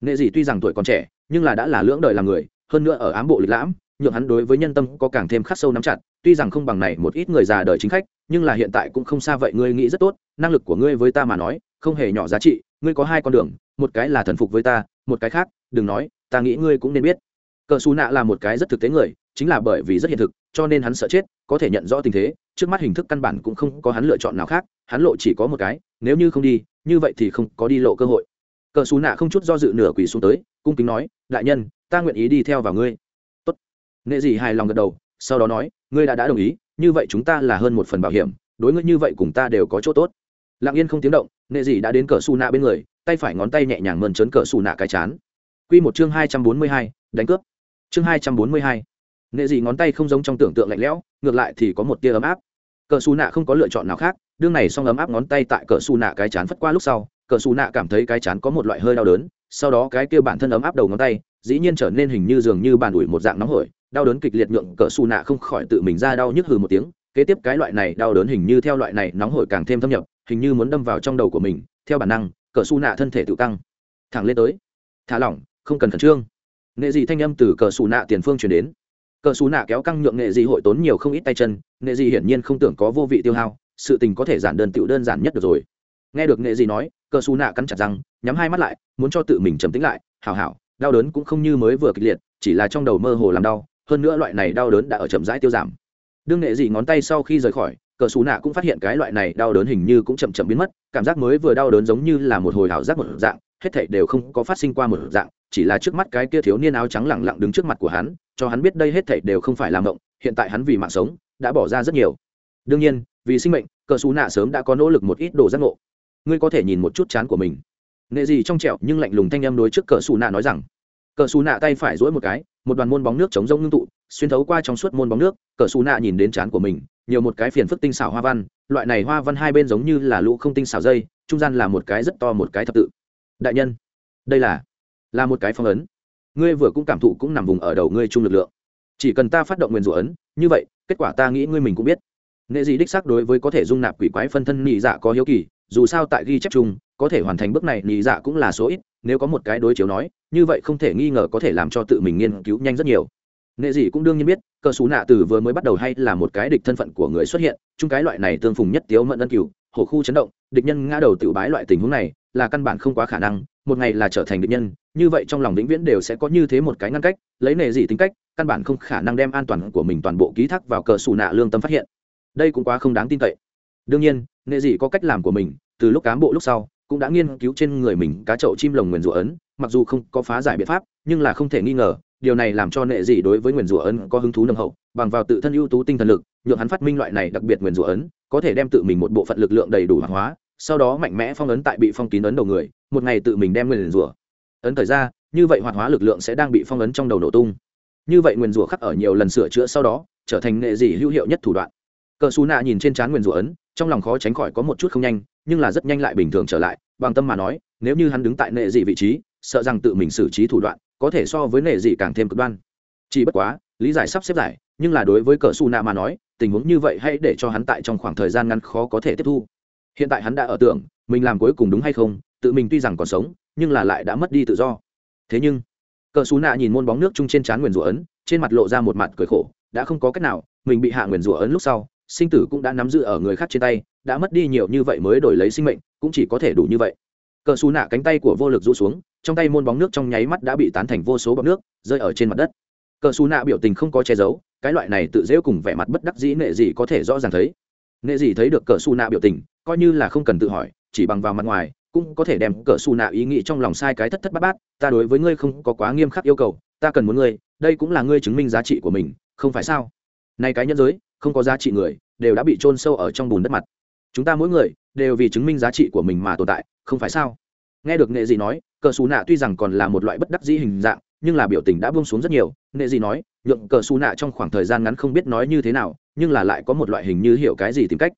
Nệ dị tuy rằng tuổi còn trẻ, nhưng là đã là lưỡng đời làm người, hơn nữa ở ám bộ lịch lãm nhượng hắn đối với nhân tâm có càng thêm khắc sâu nắm chặt, tuy rằng không bằng này một ít người già đời chính khách, nhưng là hiện tại cũng không xa vậy, ngươi nghĩ rất tốt, năng lực của ngươi với ta mà nói, không hề nhỏ giá trị, ngươi có hai con đường, một cái là thần phục với ta, một cái khác, đừng nói, ta nghĩ ngươi cũng nên biết. Cờ xù nạ là một cái rất thực tế người, chính là bởi vì rất hiện thực, cho nên hắn sợ chết, có thể nhận rõ tình thế, trước mắt hình thức căn bản cũng không có hắn lựa chọn nào khác, hắn lộ chỉ có một cái, nếu như không đi, như vậy thì không có đi lộ cơ hội. Cờ xù nạ không chút do dự nửa quỳ xuống tới, cung kính nói, đại nhân, ta nguyện ý đi theo vào ngươi. Nệ nghệ hài lòng gật đầu, sau đó nói, ngươi đã đã đồng ý, như vậy chúng ta là hơn một phần bảo hiểm, đối ngươi như vậy cùng ta đều có chỗ tốt. Lặng yên không tiếng động nghệ dị đã đến cờ xù nạ bên người, tay phải ngón tay nhẹ nhàng mơn trớn cờ xù nạ cái chán. Q một chương hai trăm bốn mươi hai, đánh cướp. Chương hai trăm bốn mươi hai. Nghệ dị ngón tay không giống trong tưởng tượng lạnh lẽo, ngược lại thì có một tia ấm áp. Cờ xù nạ không có lựa chọn nào khác, đương này xong ấm áp ngón tay tại cờ xù nạ cái chán phất qua lúc sau cờ xù nạ cảm thấy cái chán có một loại hơi đau đớn, sau đó cái kia bản thân ấm áp đầu ngón tay, dĩ nhiên trở nên hình như dường như bàn ủi một dạng nóng hổi đau đớn kịch liệt nhượng cờ xù nạ không khỏi tự mình ra đau nhức hừ một tiếng, kế tiếp cái loại này đau đớn hình như theo loại này nóng hổi càng thêm thâm nhập, hình như muốn đâm vào trong đầu của mình, theo bản năng cờ xù nạ thân thể tự căng. Thẳng lên tới. Thả lỏng, không cần khẩn trương. Nghệ dị thanh âm từ cờ xù nạ tiền phương chuyển đến. Cờ xù nạ kéo căng nhượng nghệ dị hội tốn nhiều không ít tay chân, nghệ dị hiển nhiên không tưởng có vô vị tiêu hao, sự tình có thể giản đơn tựu đơn giản nhất được rồi. Nghe được nghệ dị nói cờ xù nạ cắn chặt răng, nhắm hai mắt lại, muốn cho tự mình trầm tĩnh lại, hảo hảo, đau đớn cũng không như mới vừa kịch liệt, chỉ là trong đầu mơ hồ làm đau hơn nữa loại này đau đớn đã ở chậm rãi tiêu giảm. Đương nghệ dị ngón tay sau khi rời khỏi, cờ xù nạ cũng phát hiện cái loại này đau đớn hình như cũng chậm chậm biến mất, cảm giác mới vừa đau đớn giống như là một hồi hảo giác một dạng, hết thảy đều không có phát sinh qua một dạng, chỉ là trước mắt cái kia thiếu niên áo trắng lẳng lặng đứng trước mặt của hắn, cho hắn biết đây hết thảy đều không phải là mộng, hiện tại hắn vì mạng sống, đã bỏ ra rất nhiều. Đương nhiên, vì sinh mệnh, cờ xù nạ sớm đã có nỗ lực một ít đồ giác ngộ. Ngươi có thể nhìn một chút chán của mình. Nệ gì trong trẹo nhưng lạnh lùng thanh em đối trước cờ xù nạ nói rằng cờ xù nạ tay phải dỗi một cái, một đoàn môn bóng nước chống rông ngưng tụ, xuyên thấu qua trong suốt môn bóng nước, cờ xù nạ nhìn đến chán của mình, nhiều một cái phiền phức tinh xảo hoa văn, loại này hoa văn hai bên giống như là lũ không tinh xảo dây, trung gian là một cái rất to một cái thập tự. Đại nhân, đây là là một cái phong ấn. Ngươi vừa cũng cảm thụ cũng nằm vùng ở đầu ngươi chung lực lượng. Chỉ cần ta phát động nguyên rủa ấn, như vậy, kết quả ta nghĩ ngươi mình cũng biết. Nghệ dị đích xác đối với có thể dung nạp quỷ quái phân thân nhị dạ có hiếu kỳ, dù sao tại ghi chép chung, có thể hoàn thành bước này nhị dạ cũng là số ít, nếu có một cái đối chiếu nói như vậy không thể nghi ngờ có thể làm cho tự mình nghiên cứu nhanh rất nhiều. Nghệ dị cũng đương nhiên biết cơ xú nạ từ vừa mới bắt đầu hay là một cái địch thân phận của người xuất hiện, chung cái loại này tương phùng nhất tiếu mận ân cửu, hổ khu chấn động, địch nhân ngã đầu tự bái loại tình huống này, là căn bản không quá khả năng, một ngày là trở thành địch nhân, như vậy trong lòng vĩnh viễn đều sẽ có như thế một cái ngăn cách, lấy nệ dị tính cách, căn bản không khả năng đem an toàn của mình toàn bộ ký thác vào cờ xù nạ lương tâm phát hiện. Đây cũng quá không đáng tin cậy. Đương nhiên, nệ dị có cách làm của mình, từ lúc cán bộ lúc sau cũng đã nghiên cứu trên người mình cá chậu chim lồng nguyền rủa ấn, mặc dù không có phá giải biện pháp, nhưng là không thể nghi ngờ, điều này làm cho nệ dị đối với nguyền rủa ấn có hứng thú nồng hậu, bằng vào tự thân ưu tú tinh thần lực, nhượng hắn phát minh loại này đặc biệt nguyền rủa ấn, có thể đem tự mình một bộ phận lực lượng đầy đủ hoạt hóa, sau đó mạnh mẽ phong ấn tại bị phong kín ấn đầu người, một ngày tự mình đem nguyền rủa ấn thời ra, như vậy hoạt hóa lực lượng sẽ đang bị phong ấn trong đầu nổ tung. Như vậy nguyền rủa khắc ở nhiều lần sửa chữa sau đó, trở thành nghệ dị hữu hiệu nhất thủ đoạn. Cờ xù nạ nhìn trên trán nguyền rủa ấn, trong lòng khó tránh khỏi có một chút không nhanh nhưng là rất nhanh lại bình thường trở lại, bằng tâm mà nói, nếu như hắn đứng tại nệ dị vị trí, sợ rằng tự mình xử trí thủ đoạn, có thể so với nệ dị càng thêm cực đoan. Chỉ bất quá, lý giải sắp xếp giải, nhưng là đối với cờ su nạ mà nói, tình huống như vậy hãy để cho hắn tại trong khoảng thời gian ngắn khó có thể tiếp thu. Hiện tại hắn đã ở tưởng, mình làm cuối cùng đúng hay không, tự mình tuy rằng còn sống, nhưng là lại đã mất đi tự do. Thế nhưng, cờ su nạ nhìn môn bóng nước chung trên trán nguyền rủa ấn, trên mặt lộ ra một mặt cười khổ, đã không có cách nào, mình bị hạ nguyền rủa ấn lúc sau sinh tử cũng đã nắm giữ ở người khác trên tay, đã mất đi nhiều như vậy mới đổi lấy sinh mệnh, cũng chỉ có thể đủ như vậy. Cờ xù nạ cánh tay của vô lực rũ xuống, trong tay môn bóng nước trong nháy mắt đã bị tán thành vô số bọc nước, rơi ở trên mặt đất. Cờ xù nạ biểu tình không có che giấu, cái loại này tự dễu cùng vẻ mặt bất đắc dĩ nệ gì có thể rõ ràng thấy. Nệ gì thấy được cờ xù nạ biểu tình, coi như là không cần tự hỏi, chỉ bằng vào mặt ngoài, cũng có thể đem cờ xù nạ ý nghĩ trong lòng sai cái thất thất bát bát, ta đối với ngươi không có quá nghiêm khắc yêu cầu, ta cần muốn ngươi, đây cũng là ngươi chứng minh giá trị của mình, không phải sao? Nay cái nhân giới không có giá trị người, đều đã bị chôn sâu ở trong bùn đất mặt. Chúng ta mỗi người, đều vì chứng minh giá trị của mình mà tồn tại, không phải sao? Nghe được nghệ gì nói, cờ xù nạ tuy rằng còn là một loại bất đắc dĩ hình dạng, nhưng là biểu tình đã buông xuống rất nhiều. Nghệ gì nói, nhượng cờ xù nạ trong khoảng thời gian ngắn không biết nói như thế nào, nhưng là lại có một loại hình như hiểu cái gì tìm cách.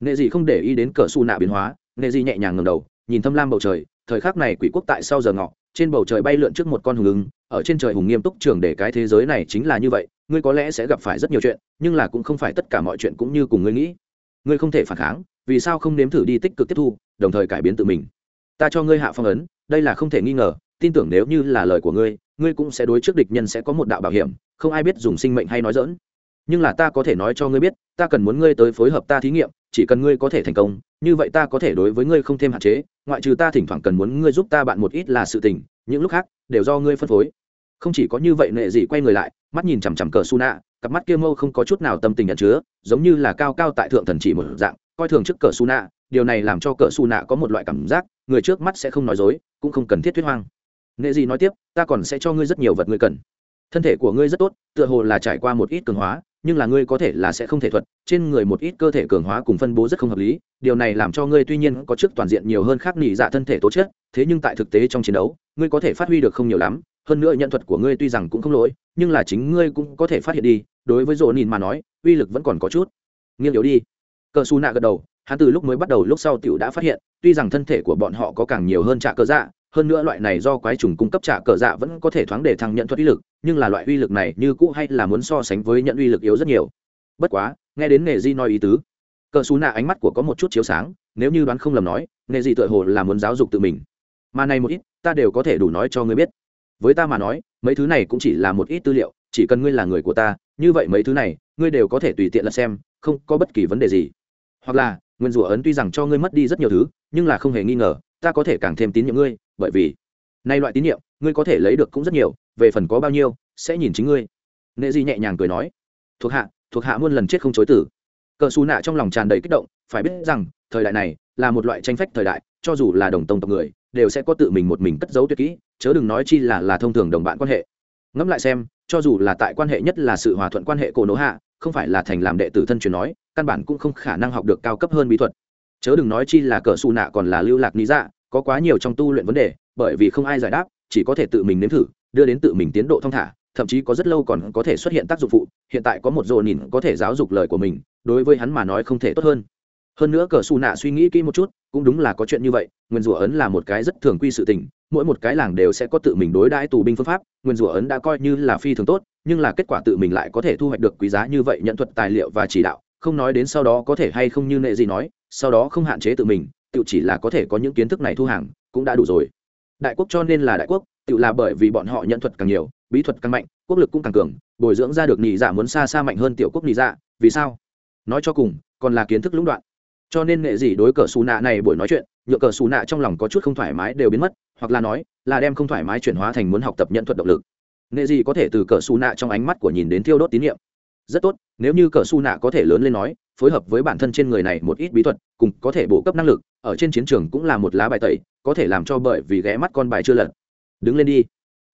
Nghệ gì không để ý đến cờ xù nạ biến hóa, nghệ gì nhẹ nhàng ngầm đầu, nhìn thâm lam bầu trời thời khắc này quỷ quốc tại sau giờ ngọ, trên bầu trời bay lượn trước một con hùng ứng, ở trên trời hùng nghiêm túc trường để cái thế giới này chính là như vậy, ngươi có lẽ sẽ gặp phải rất nhiều chuyện, nhưng là cũng không phải tất cả mọi chuyện cũng như cùng ngươi nghĩ. Ngươi không thể phản kháng, vì sao không nếm thử đi tích cực tiếp thu, đồng thời cải biến tự mình? Ta cho ngươi hạ phong ấn, đây là không thể nghi ngờ, tin tưởng nếu như là lời của ngươi ngươi cũng sẽ đối trước địch nhân sẽ có một đạo bảo hiểm, không ai biết dùng sinh mệnh hay nói dỡn nhưng là ta có thể nói cho ngươi biết, ta cần muốn ngươi tới phối hợp ta thí nghiệm, chỉ cần ngươi có thể thành công, như vậy ta có thể đối với ngươi không thêm hạn chế ngoại trừ ta thỉnh thoảng cần muốn ngươi giúp ta bạn một ít là sự tình, những lúc khác, đều do ngươi phân phối. Không chỉ có như vậy, nệ dị quay người lại, mắt nhìn chằm chằm cờ su nạ cặp mắt kia mâu không có chút nào tâm tình nhận chứa, giống như là cao cao tại thượng thần chỉ một dạng, coi thường trước cờ su nạ điều này làm cho cờ su nạ có một loại cảm giác, người trước mắt sẽ không nói dối, cũng không cần thiết thuyết hoang. Nệ dị nói tiếp, ta còn sẽ cho ngươi rất nhiều vật ngươi cần. Thân thể của ngươi rất tốt, tựa hồ là trải qua một ít cường hóa nhưng là ngươi có thể là sẽ không thể thuật, trên người một ít cơ thể cường hóa cùng phân bố rất không hợp lý, điều này làm cho ngươi tuy nhiên có chức toàn diện nhiều hơn khác nỉ dạ thân thể tố chất, thế nhưng tại thực tế trong chiến đấu, ngươi có thể phát huy được không nhiều lắm, hơn nữa nhận thuật của ngươi tuy rằng cũng không lỗi, nhưng là chính ngươi cũng có thể phát hiện đi, đối với rộ nhìn mà nói, uy lực vẫn còn có chút. Nghiêng yếu đi. Cờ su nạ gật đầu, hắn từ lúc mới bắt đầu lúc sau t i ể u đã phát hiện, tuy rằng thân thể của bọn họ có càng nhiều hơn trả cờ dạ hơn nữa loại này do quái trùng cung cấp trả cờ dạ vẫn có thể thoáng để thăng nhận thuật uy lực nhưng là loại uy lực này như cũ hay là muốn so sánh với nhận uy lực yếu rất nhiều. Bất quá, nghe đến nghề di nói ý tứ, cờ xú nạ ánh mắt của có một chút chiếu sáng, nếu như đoán không lầm nói, nghề di tựa hồ là muốn giáo dục tự mình. Mà này một ít, ta đều có thể đủ nói cho ngươi biết. Với ta mà nói, mấy thứ này cũng chỉ là một ít tư liệu, chỉ cần ngươi là người của ta, như vậy mấy thứ này, ngươi đều có thể tùy tiện là xem, không có bất kỳ vấn đề gì. Hoặc là, nguyên rủa ấn tuy rằng cho ngươi mất đi rất nhiều thứ, nhưng là không hề nghi ngờ, ta có thể càng thêm tín nhiệm ngươi, bởi vì, nay loại tín nhiệm ngươi có thể lấy được cũng rất nhiều, về phần có bao nhiêu, sẽ nhìn chính ngươi. Nệ di nhẹ nhàng cười nói, thuộc hạ thuộc hạ muôn lần chết không chối tử cờ xù nạ trong lòng tràn đầy kích động, phải biết rằng, thời đại này là một loại tranh phách thời đại, cho dù là đồng tông tộc người, đều sẽ có tự mình một mình cất giấu tuyệt kỹ, chớ đừng nói chi là là thông thường đồng bạn quan hệ. Ngẫm lại xem, cho dù là tại quan hệ nhất là sự hòa thuận quan hệ cổ nỗ hạ, không phải là thành làm đệ tử thân truyền nói, căn bản cũng không khả năng học được cao cấp hơn bí thuật. Chớ đừng nói chi là cờ xù nạ còn là lưu lạc lý dạ có quá nhiều trong tu luyện vấn đề, bởi vì không ai giải đáp chỉ có thể tự mình nếm thử, đưa đến tự mình tiến độ thong thả, thậm chí có rất lâu còn có thể xuất hiện tác dụng phụ, hiện tại có một dồn nhìn có thể giáo dục lời của mình, đối với hắn mà nói không thể tốt hơn. Hơn nữa cờ xù nạ suy nghĩ kỹ một chút, cũng đúng là có chuyện như vậy, nguyên rủa ấn là một cái rất thường quy sự tình, mỗi một cái làng đều sẽ có tự mình đối đãi tù binh phương pháp, nguyên rủa ấn đã coi như là phi thường tốt, nhưng là kết quả tự mình lại có thể thu hoạch được quý giá như vậy nhận thuật tài liệu và chỉ đạo, không nói đến sau đó có thể hay không như nệ gì nói, sau đó không hạn chế tự mình, tự chỉ là có thể có những kiến thức này thu hàng, cũng đã đủ rồi đại quốc cho nên là đại quốc, tự là bởi vì bọn họ nhận thuật càng nhiều, bí thuật càng mạnh, quốc lực cũng càng cường, bồi dưỡng ra được nhị dạ muốn xa xa mạnh hơn tiểu quốc nhị dạ vì sao? Nói cho cùng, còn là kiến thức lũng đoạn. Cho nên nghệ gì đối cờ xù nạ này buổi nói chuyện nhựa cờ xù nạ trong lòng có chút không thoải mái đều biến mất, hoặc là nói, là đem không thoải mái chuyển hóa thành muốn học tập nhận thuật động lực. Nghệ gì có thể từ cờ xù nạ trong ánh mắt của nhìn đến thiêu đốt tín nhiệm rất tốt, nếu như cờ xù nạ có thể lớn lên nói phối hợp với bản thân trên người này một ít bí thuật, cùng có thể bổ cấp năng lực, ở trên chiến trường cũng là một lá bài tẩy, có thể làm cho bởi vì ghé mắt con bài chưa lật. Đứng lên đi.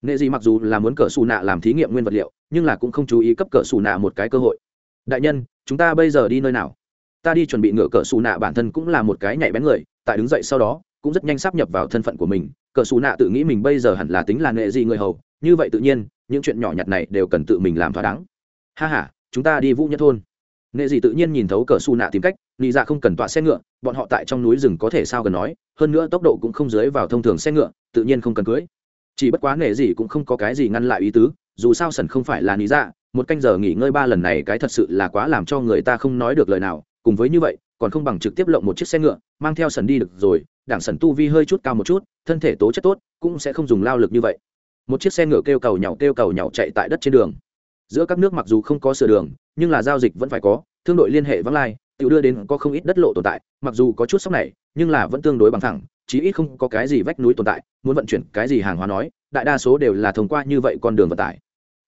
Nghệ gì mặc dù là muốn cỡ xù nạ làm thí nghiệm nguyên vật liệu, nhưng là cũng không chú ý cấp cỡ xù nạ một cái cơ hội. Đại nhân, chúng ta bây giờ đi nơi nào? Ta đi chuẩn bị ngựa cỡ xù nạ bản thân cũng là một cái nhạy bén người, tại đứng dậy sau đó, cũng rất nhanh sắp nhập vào thân phận của mình. Cỡ xù nạ tự nghĩ mình bây giờ hẳn là tính là nghệ gì người hầu, như vậy tự nhiên, những chuyện nhỏ nhặt này đều cần tự mình làm thỏa đáng. Ha h a chúng ta đi vũ nhất thôn nghệ gì tự nhiên nhìn thấu cờ xù nạ tìm cách nghĩ ra dạ không cần tọa xe ngựa, bọn họ tại trong núi rừng có thể sao gần nói, hơn nữa tốc độ cũng không dưới vào thông thường xe ngựa, tự nhiên không cần cưới. Chỉ bất quá nghệ gì cũng không có cái gì ngăn lại ý tứ, dù sao sần không phải là lý dạ một canh giờ nghỉ ngơi ba lần này cái thật sự là quá làm cho người ta không nói được lời nào, cùng với như vậy, còn không bằng trực tiếp lộng một chiếc xe ngựa, mang theo sần đi được rồi, đảng sần tu vi hơi chút cao một chút, thân thể tố chất tốt, cũng sẽ không dùng lao lực như vậy. Một chiếc xe ngựa kêu cầu nhau kêu cầu nhau chạy tại đất trên đường. Giữa các nước mặc dù không có sửa đường nhưng là giao dịch vẫn phải có, thương đội liên hệ vắng lai tự đưa đến có không ít đất lộ tồn tại, mặc dù có chút sốc này, nhưng là vẫn tương đối bằng thẳng chí ít không có cái gì vách núi tồn tại, muốn vận chuyển cái gì hàng hóa nói, đại đa số đều là thông qua như vậy con đường vận tải.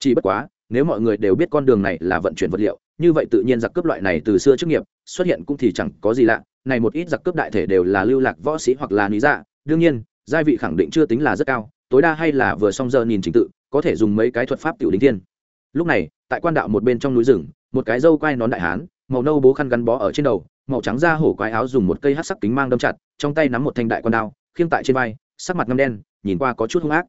Chỉ bất quá, nếu mọi người đều biết con đường này là vận chuyển vật liệu, như vậy tự nhiên giặc cướp loại này từ xưa trước nghiệp, xuất hiện cũng thì chẳng có gì lạ, này một ít giặc cướp đại thể đều là lưu lạc võ sĩ hoặc là lý dạ đương nhiên gia vị khẳng định chưa tính là rất cao, tối đa hay là vừa xong giờ nhìn trình tự, có thể dùng mấy cái thuật pháp tiểu đính thiên. Lúc này, tại quan đạo một bên trong núi rừng một cái dâu quai nón đại hán, màu nâu bố khăn gắn bó ở trên đầu, màu trắng da hổ quái áo dùng một cây hát sắc kính mang đâm chặt, trong tay nắm một thanh đại con đao, khiêng tại trên vai, sắc mặt ngâm đen, nhìn qua có chút hung ác.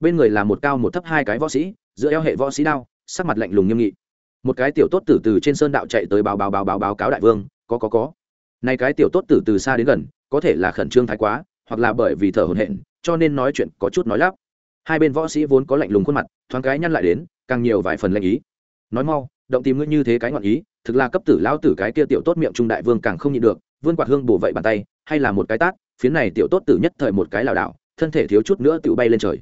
Bên người là một cao một thấp hai cái võ sĩ, giữa eo hệ võ sĩ đao, sắc mặt lạnh lùng nghiêm nghị. Một cái tiểu tốt tử từ trên sơn đạo chạy tới báo báo báo báo báo cáo đại vương, có có có. Này cái tiểu tốt tử từ xa đến gần, có thể là khẩn trương thái quá, hoặc là bởi vì thở hổn hển, cho nên nói chuyện có chút nói lắp. Hai bên võ sĩ vốn có lạnh lùng khuôn mặt, thoáng cái nhăn lại đến, càng nhiều vài phần lạnh ý. Nói mau động tìm ngươi như thế cái ngọn ý, thực là cấp tử lão tử cái kia tiểu tốt miệng trung đại vương càng không nhịn được, vươn quạt hương bổ vậy bàn tay, hay là một cái tát, phiến này tiểu tốt tử nhất thời một cái lảo đảo, thân thể thiếu chút nữa tự bay lên trời.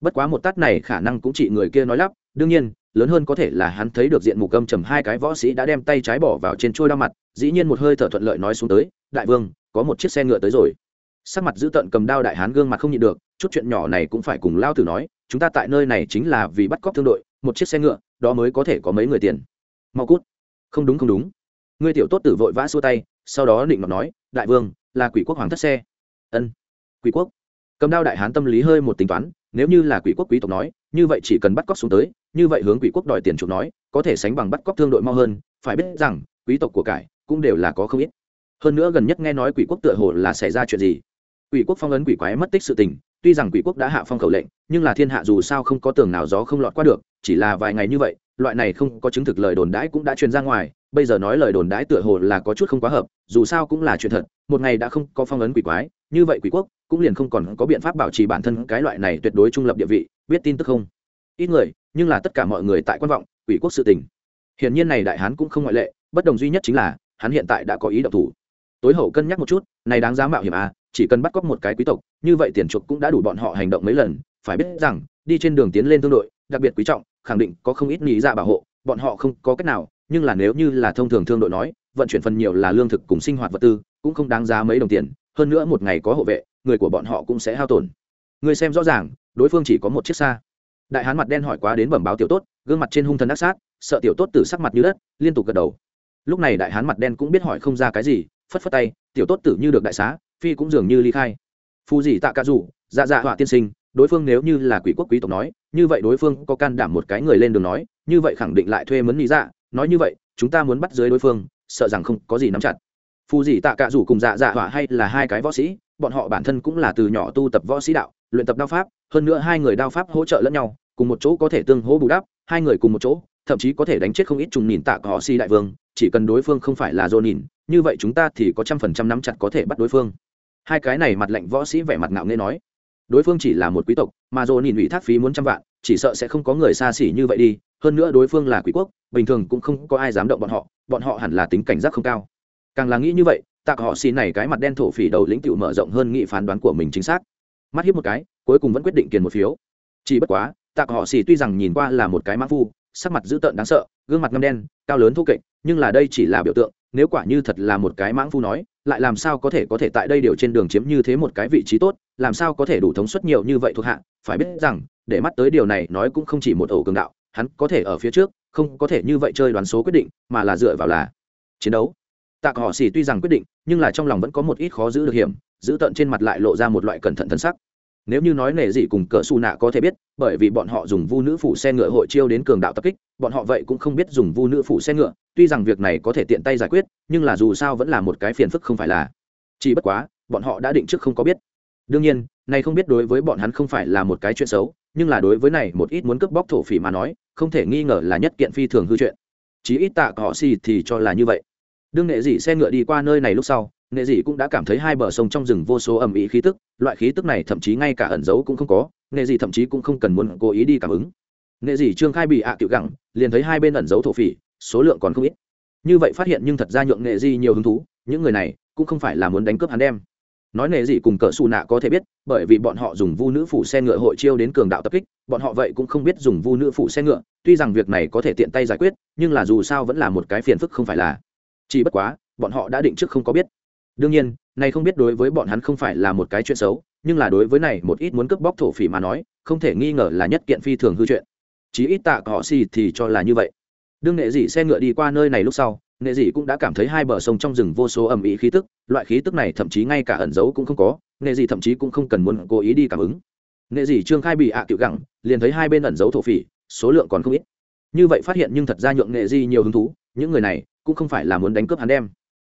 Bất quá một tát này khả năng cũng chỉ người kia nói lắp, đương nhiên, lớn hơn có thể là hắn thấy được diện mục âm trầm hai cái võ sĩ đã đem tay trái bỏ vào trên trôi đao mặt, dĩ nhiên một hơi thở thuận lợi nói xuống tới, đại vương, có một chiếc xe ngựa tới rồi. Sắc mặt giữ tận cầm đao đại hán gương mặt không nhịn được, chút chuyện nhỏ này cũng phải cùng lao tử nói, chúng ta tại nơi này chính là vì bắt cóc thương đội, một chiếc xe ngựa đó mới có thể có mấy người tiền. Mau cút. Không đúng không đúng. Ngươi tiểu tốt tử vội vã xua tay, sau đó định mặt nói, đại vương, là quỷ quốc hoàng thất xe. Ân, quỷ quốc. Cầm đao đại hán tâm lý hơi một tính toán, nếu như là quỷ quốc quý tộc nói, như vậy chỉ cần bắt cóc xuống tới, như vậy hướng quỷ quốc đòi tiền chuộc nói, có thể sánh bằng bắt cóc thương đội mau hơn, phải biết rằng, quý tộc của cải cũng đều là có không ít. Hơn nữa gần nhất nghe nói quỷ quốc tựa hồ là xảy ra chuyện gì? Quỷ quốc phong ấn quỷ quái mất tích sự tình tuy rằng quỷ quốc đã hạ phong khẩu lệnh, nhưng là thiên hạ dù sao không có tường nào gió không lọt qua được, chỉ là vài ngày như vậy, loại này không có chứng thực lời đồn đãi cũng đã truyền ra ngoài. Bây giờ nói lời đồn đãi tựa hồ là có chút không quá hợp, dù sao cũng là chuyện thật, một ngày đã không có phong ấn quỷ quái, như vậy quỷ quốc cũng liền không còn có biện pháp bảo trì bản thân cái loại này tuyệt đối trung lập địa vị, biết tin tức không? Ít người, nhưng là tất cả mọi người tại quan vọng, quỷ quốc sự tình. Hiển nhiên này đại hán cũng không ngoại lệ, bất đồng duy nhất chính là, hắn hiện tại đã có ý động thủ. Tối hậu cân nhắc một chút, này đáng giá mạo hiểm à chỉ cần bắt cóc một cái quý tộc, như vậy tiền chuộc cũng đã đủ bọn họ hành động mấy lần, phải biết rằng, đi trên đường tiến lên tương đội, đặc biệt quý trọng, khẳng định có không ít nghĩ ra dạ bảo hộ, bọn họ không có cách nào, nhưng là nếu như là thông thường thương đội nói, vận chuyển phần nhiều là lương thực cùng sinh hoạt vật tư, cũng không đáng giá mấy đồng tiền, hơn nữa một ngày có hộ vệ, người của bọn họ cũng sẽ hao tổn. Người xem rõ ràng, đối phương chỉ có một chiếc xa. Đại hán mặt đen hỏi quá đến bẩm báo tiểu tốt, gương mặt trên hung thần ác sát, sợ tiểu tốt tử sắc mặt như đất, liên tục gật đầu. Lúc này đại hán mặt đen cũng biết hỏi không ra cái gì, phất phất tay, tiểu tốt tử như được đại xá phi cũng dường như ly khai. Phù dị tạ ca rủ dạ dạ họa tiên sinh, đối phương nếu như là quỷ quốc quý tộc nói, như vậy đối phương có can đảm một cái người lên đường nói, như vậy khẳng định lại thuê mấn lý dạ. Nói như vậy, chúng ta muốn bắt dưới đối phương, sợ rằng không có gì nắm chặt. Phù dị tạ cả rủ cùng dạ dạ họa hay là hai cái võ sĩ, bọn họ bản thân cũng là từ nhỏ tu tập võ sĩ đạo, luyện tập đao pháp, hơn nữa hai người đao pháp hỗ trợ lẫn nhau, cùng một chỗ có thể tương hỗ bù đắp, hai người cùng một chỗ, thậm chí có thể đánh chết không ít trùng nhìn tạ của họ si đại vương, chỉ cần đối phương không phải là dô nhìn, như vậy chúng ta thì có trăm phần trăm nắm chặt có thể bắt đối phương hai cái này mặt lệnh võ sĩ vẻ mặt ngạo nghê nói, đối phương chỉ là một quý tộc, mà dồn nhìn ủy thác phí muốn trăm vạn, chỉ sợ sẽ không có người xa xỉ như vậy đi. Hơn nữa đối phương là quý quốc, bình thường cũng không có ai dám động bọn họ bọn họ hẳn là tính cảnh giác không cao. Càng là nghĩ như vậy, tạ họ xì này cái mặt đen thổ phỉ đầu lĩnh tựu mở rộng hơn nghị phán đoán của mình chính xác. Mắt hiếp một cái, cuối cùng vẫn quyết định kiền một phiếu. Chỉ bất quá, tạ họ xì tuy rằng nhìn qua là một cái mã phu, sắc mặt dữ tợn đáng sợ, gương mặt ngâm đen, cao lớn thô kệch, nhưng là đây chỉ là biểu tượng nếu quả như thật là một cái mãng phu nói, lại làm sao có thể có thể tại đây điều trên đường chiếm như thế một cái vị trí tốt, làm sao có thể đủ thống suất nhiều như vậy thuộc hạ? Phải biết rằng, để mắt tới điều này nói cũng không chỉ một ổ cường đạo, hắn có thể ở phía trước, không có thể như vậy chơi đoán số quyết định, mà là dựa vào là chiến đấu. Tạ họ xì tuy rằng quyết định, nhưng là trong lòng vẫn có một ít khó giữ được hiểm, giữ tận trên mặt lại lộ ra một loại cẩn thận thân sắc nếu như nói nể gì cùng cỡ xù nạ có thể biết, bởi vì bọn họ dùng vu nữ phủ xe ngựa hội chiêu đến cường đạo tập kích, bọn họ vậy cũng không biết dùng vu nữ phủ xe ngựa, tuy rằng việc này có thể tiện tay giải quyết, nhưng là dù sao vẫn là một cái phiền phức không phải là. Chỉ bất quá, bọn họ đã định trước không có biết. Đương nhiên này không biết đối với bọn hắn không phải là một cái chuyện xấu, nhưng là đối với này một ít muốn cướp bóc thổ phỉ mà nói, không thể nghi ngờ là nhất kiện phi thường hư chuyện. Chí ít tạ họ xì thì cho là như vậy. Đương nghệ dị xe ngựa đi qua nơi này lúc sau nghệ dị cũng đã cảm thấy hai bờ sông trong rừng vô số ẩm ý khí tức, loại khí tức này thậm chí ngay cả ẩn giấu cũng không có, nghệ dị thậm chí cũng không cần muốn cố ý đi cảm ứng. Nghệ dị trương khai bị ạ à tiểu gẳng, liền thấy hai bên ẩn giấu thổ phỉ, số lượng còn không ít. Như vậy phát hiện nhưng thật ra nhượng nghệ dị nhiều hứng thú, những người này cũng không phải là muốn đánh cướp hắn đem. Nói nề gì cùng cỡ xù nạ có thể biết, bởi vì bọn họ dùng vu nữ phủ xe ngựa hội chiêu đến cường đạo tập kích, bọn họ vậy cũng không biết dùng vu nữ phủ xe ngựa, tuy rằng việc này có thể tiện tay giải quyết, nhưng là dù sao vẫn là một cái phiền phức không phải là. Chỉ bất quá, bọn họ đã định trước không có biết đương nhiên này không biết đối với bọn hắn không phải là một cái chuyện xấu, nhưng là đối với này một ít muốn cướp bóc thổ phỉ mà nói, không thể nghi ngờ là nhất kiện phi thường hư chuyện. Chí ít tạ họ xì thì cho là như vậy. Đương nghệ dị xe ngựa đi qua nơi này lúc sau, nghệ dị cũng đã cảm thấy hai bờ sông trong rừng vô số ẩm ý khí tức, loại khí tức này thậm chí ngay cả ẩn giấu cũng không có, nghệ dị thậm chí cũng không cần muốn cố ý đi cảm ứng. Nghệ dị trương khai bị ạ à tiểu gẳng liền thấy hai bên ẩn giấu thổ phỉ, số lượng còn không ít. Như vậy phát hiện nhưng thật ra nhượng nghệ dị nhiều hứng thú, những người này cũng không phải là muốn đánh cướp hắn đem.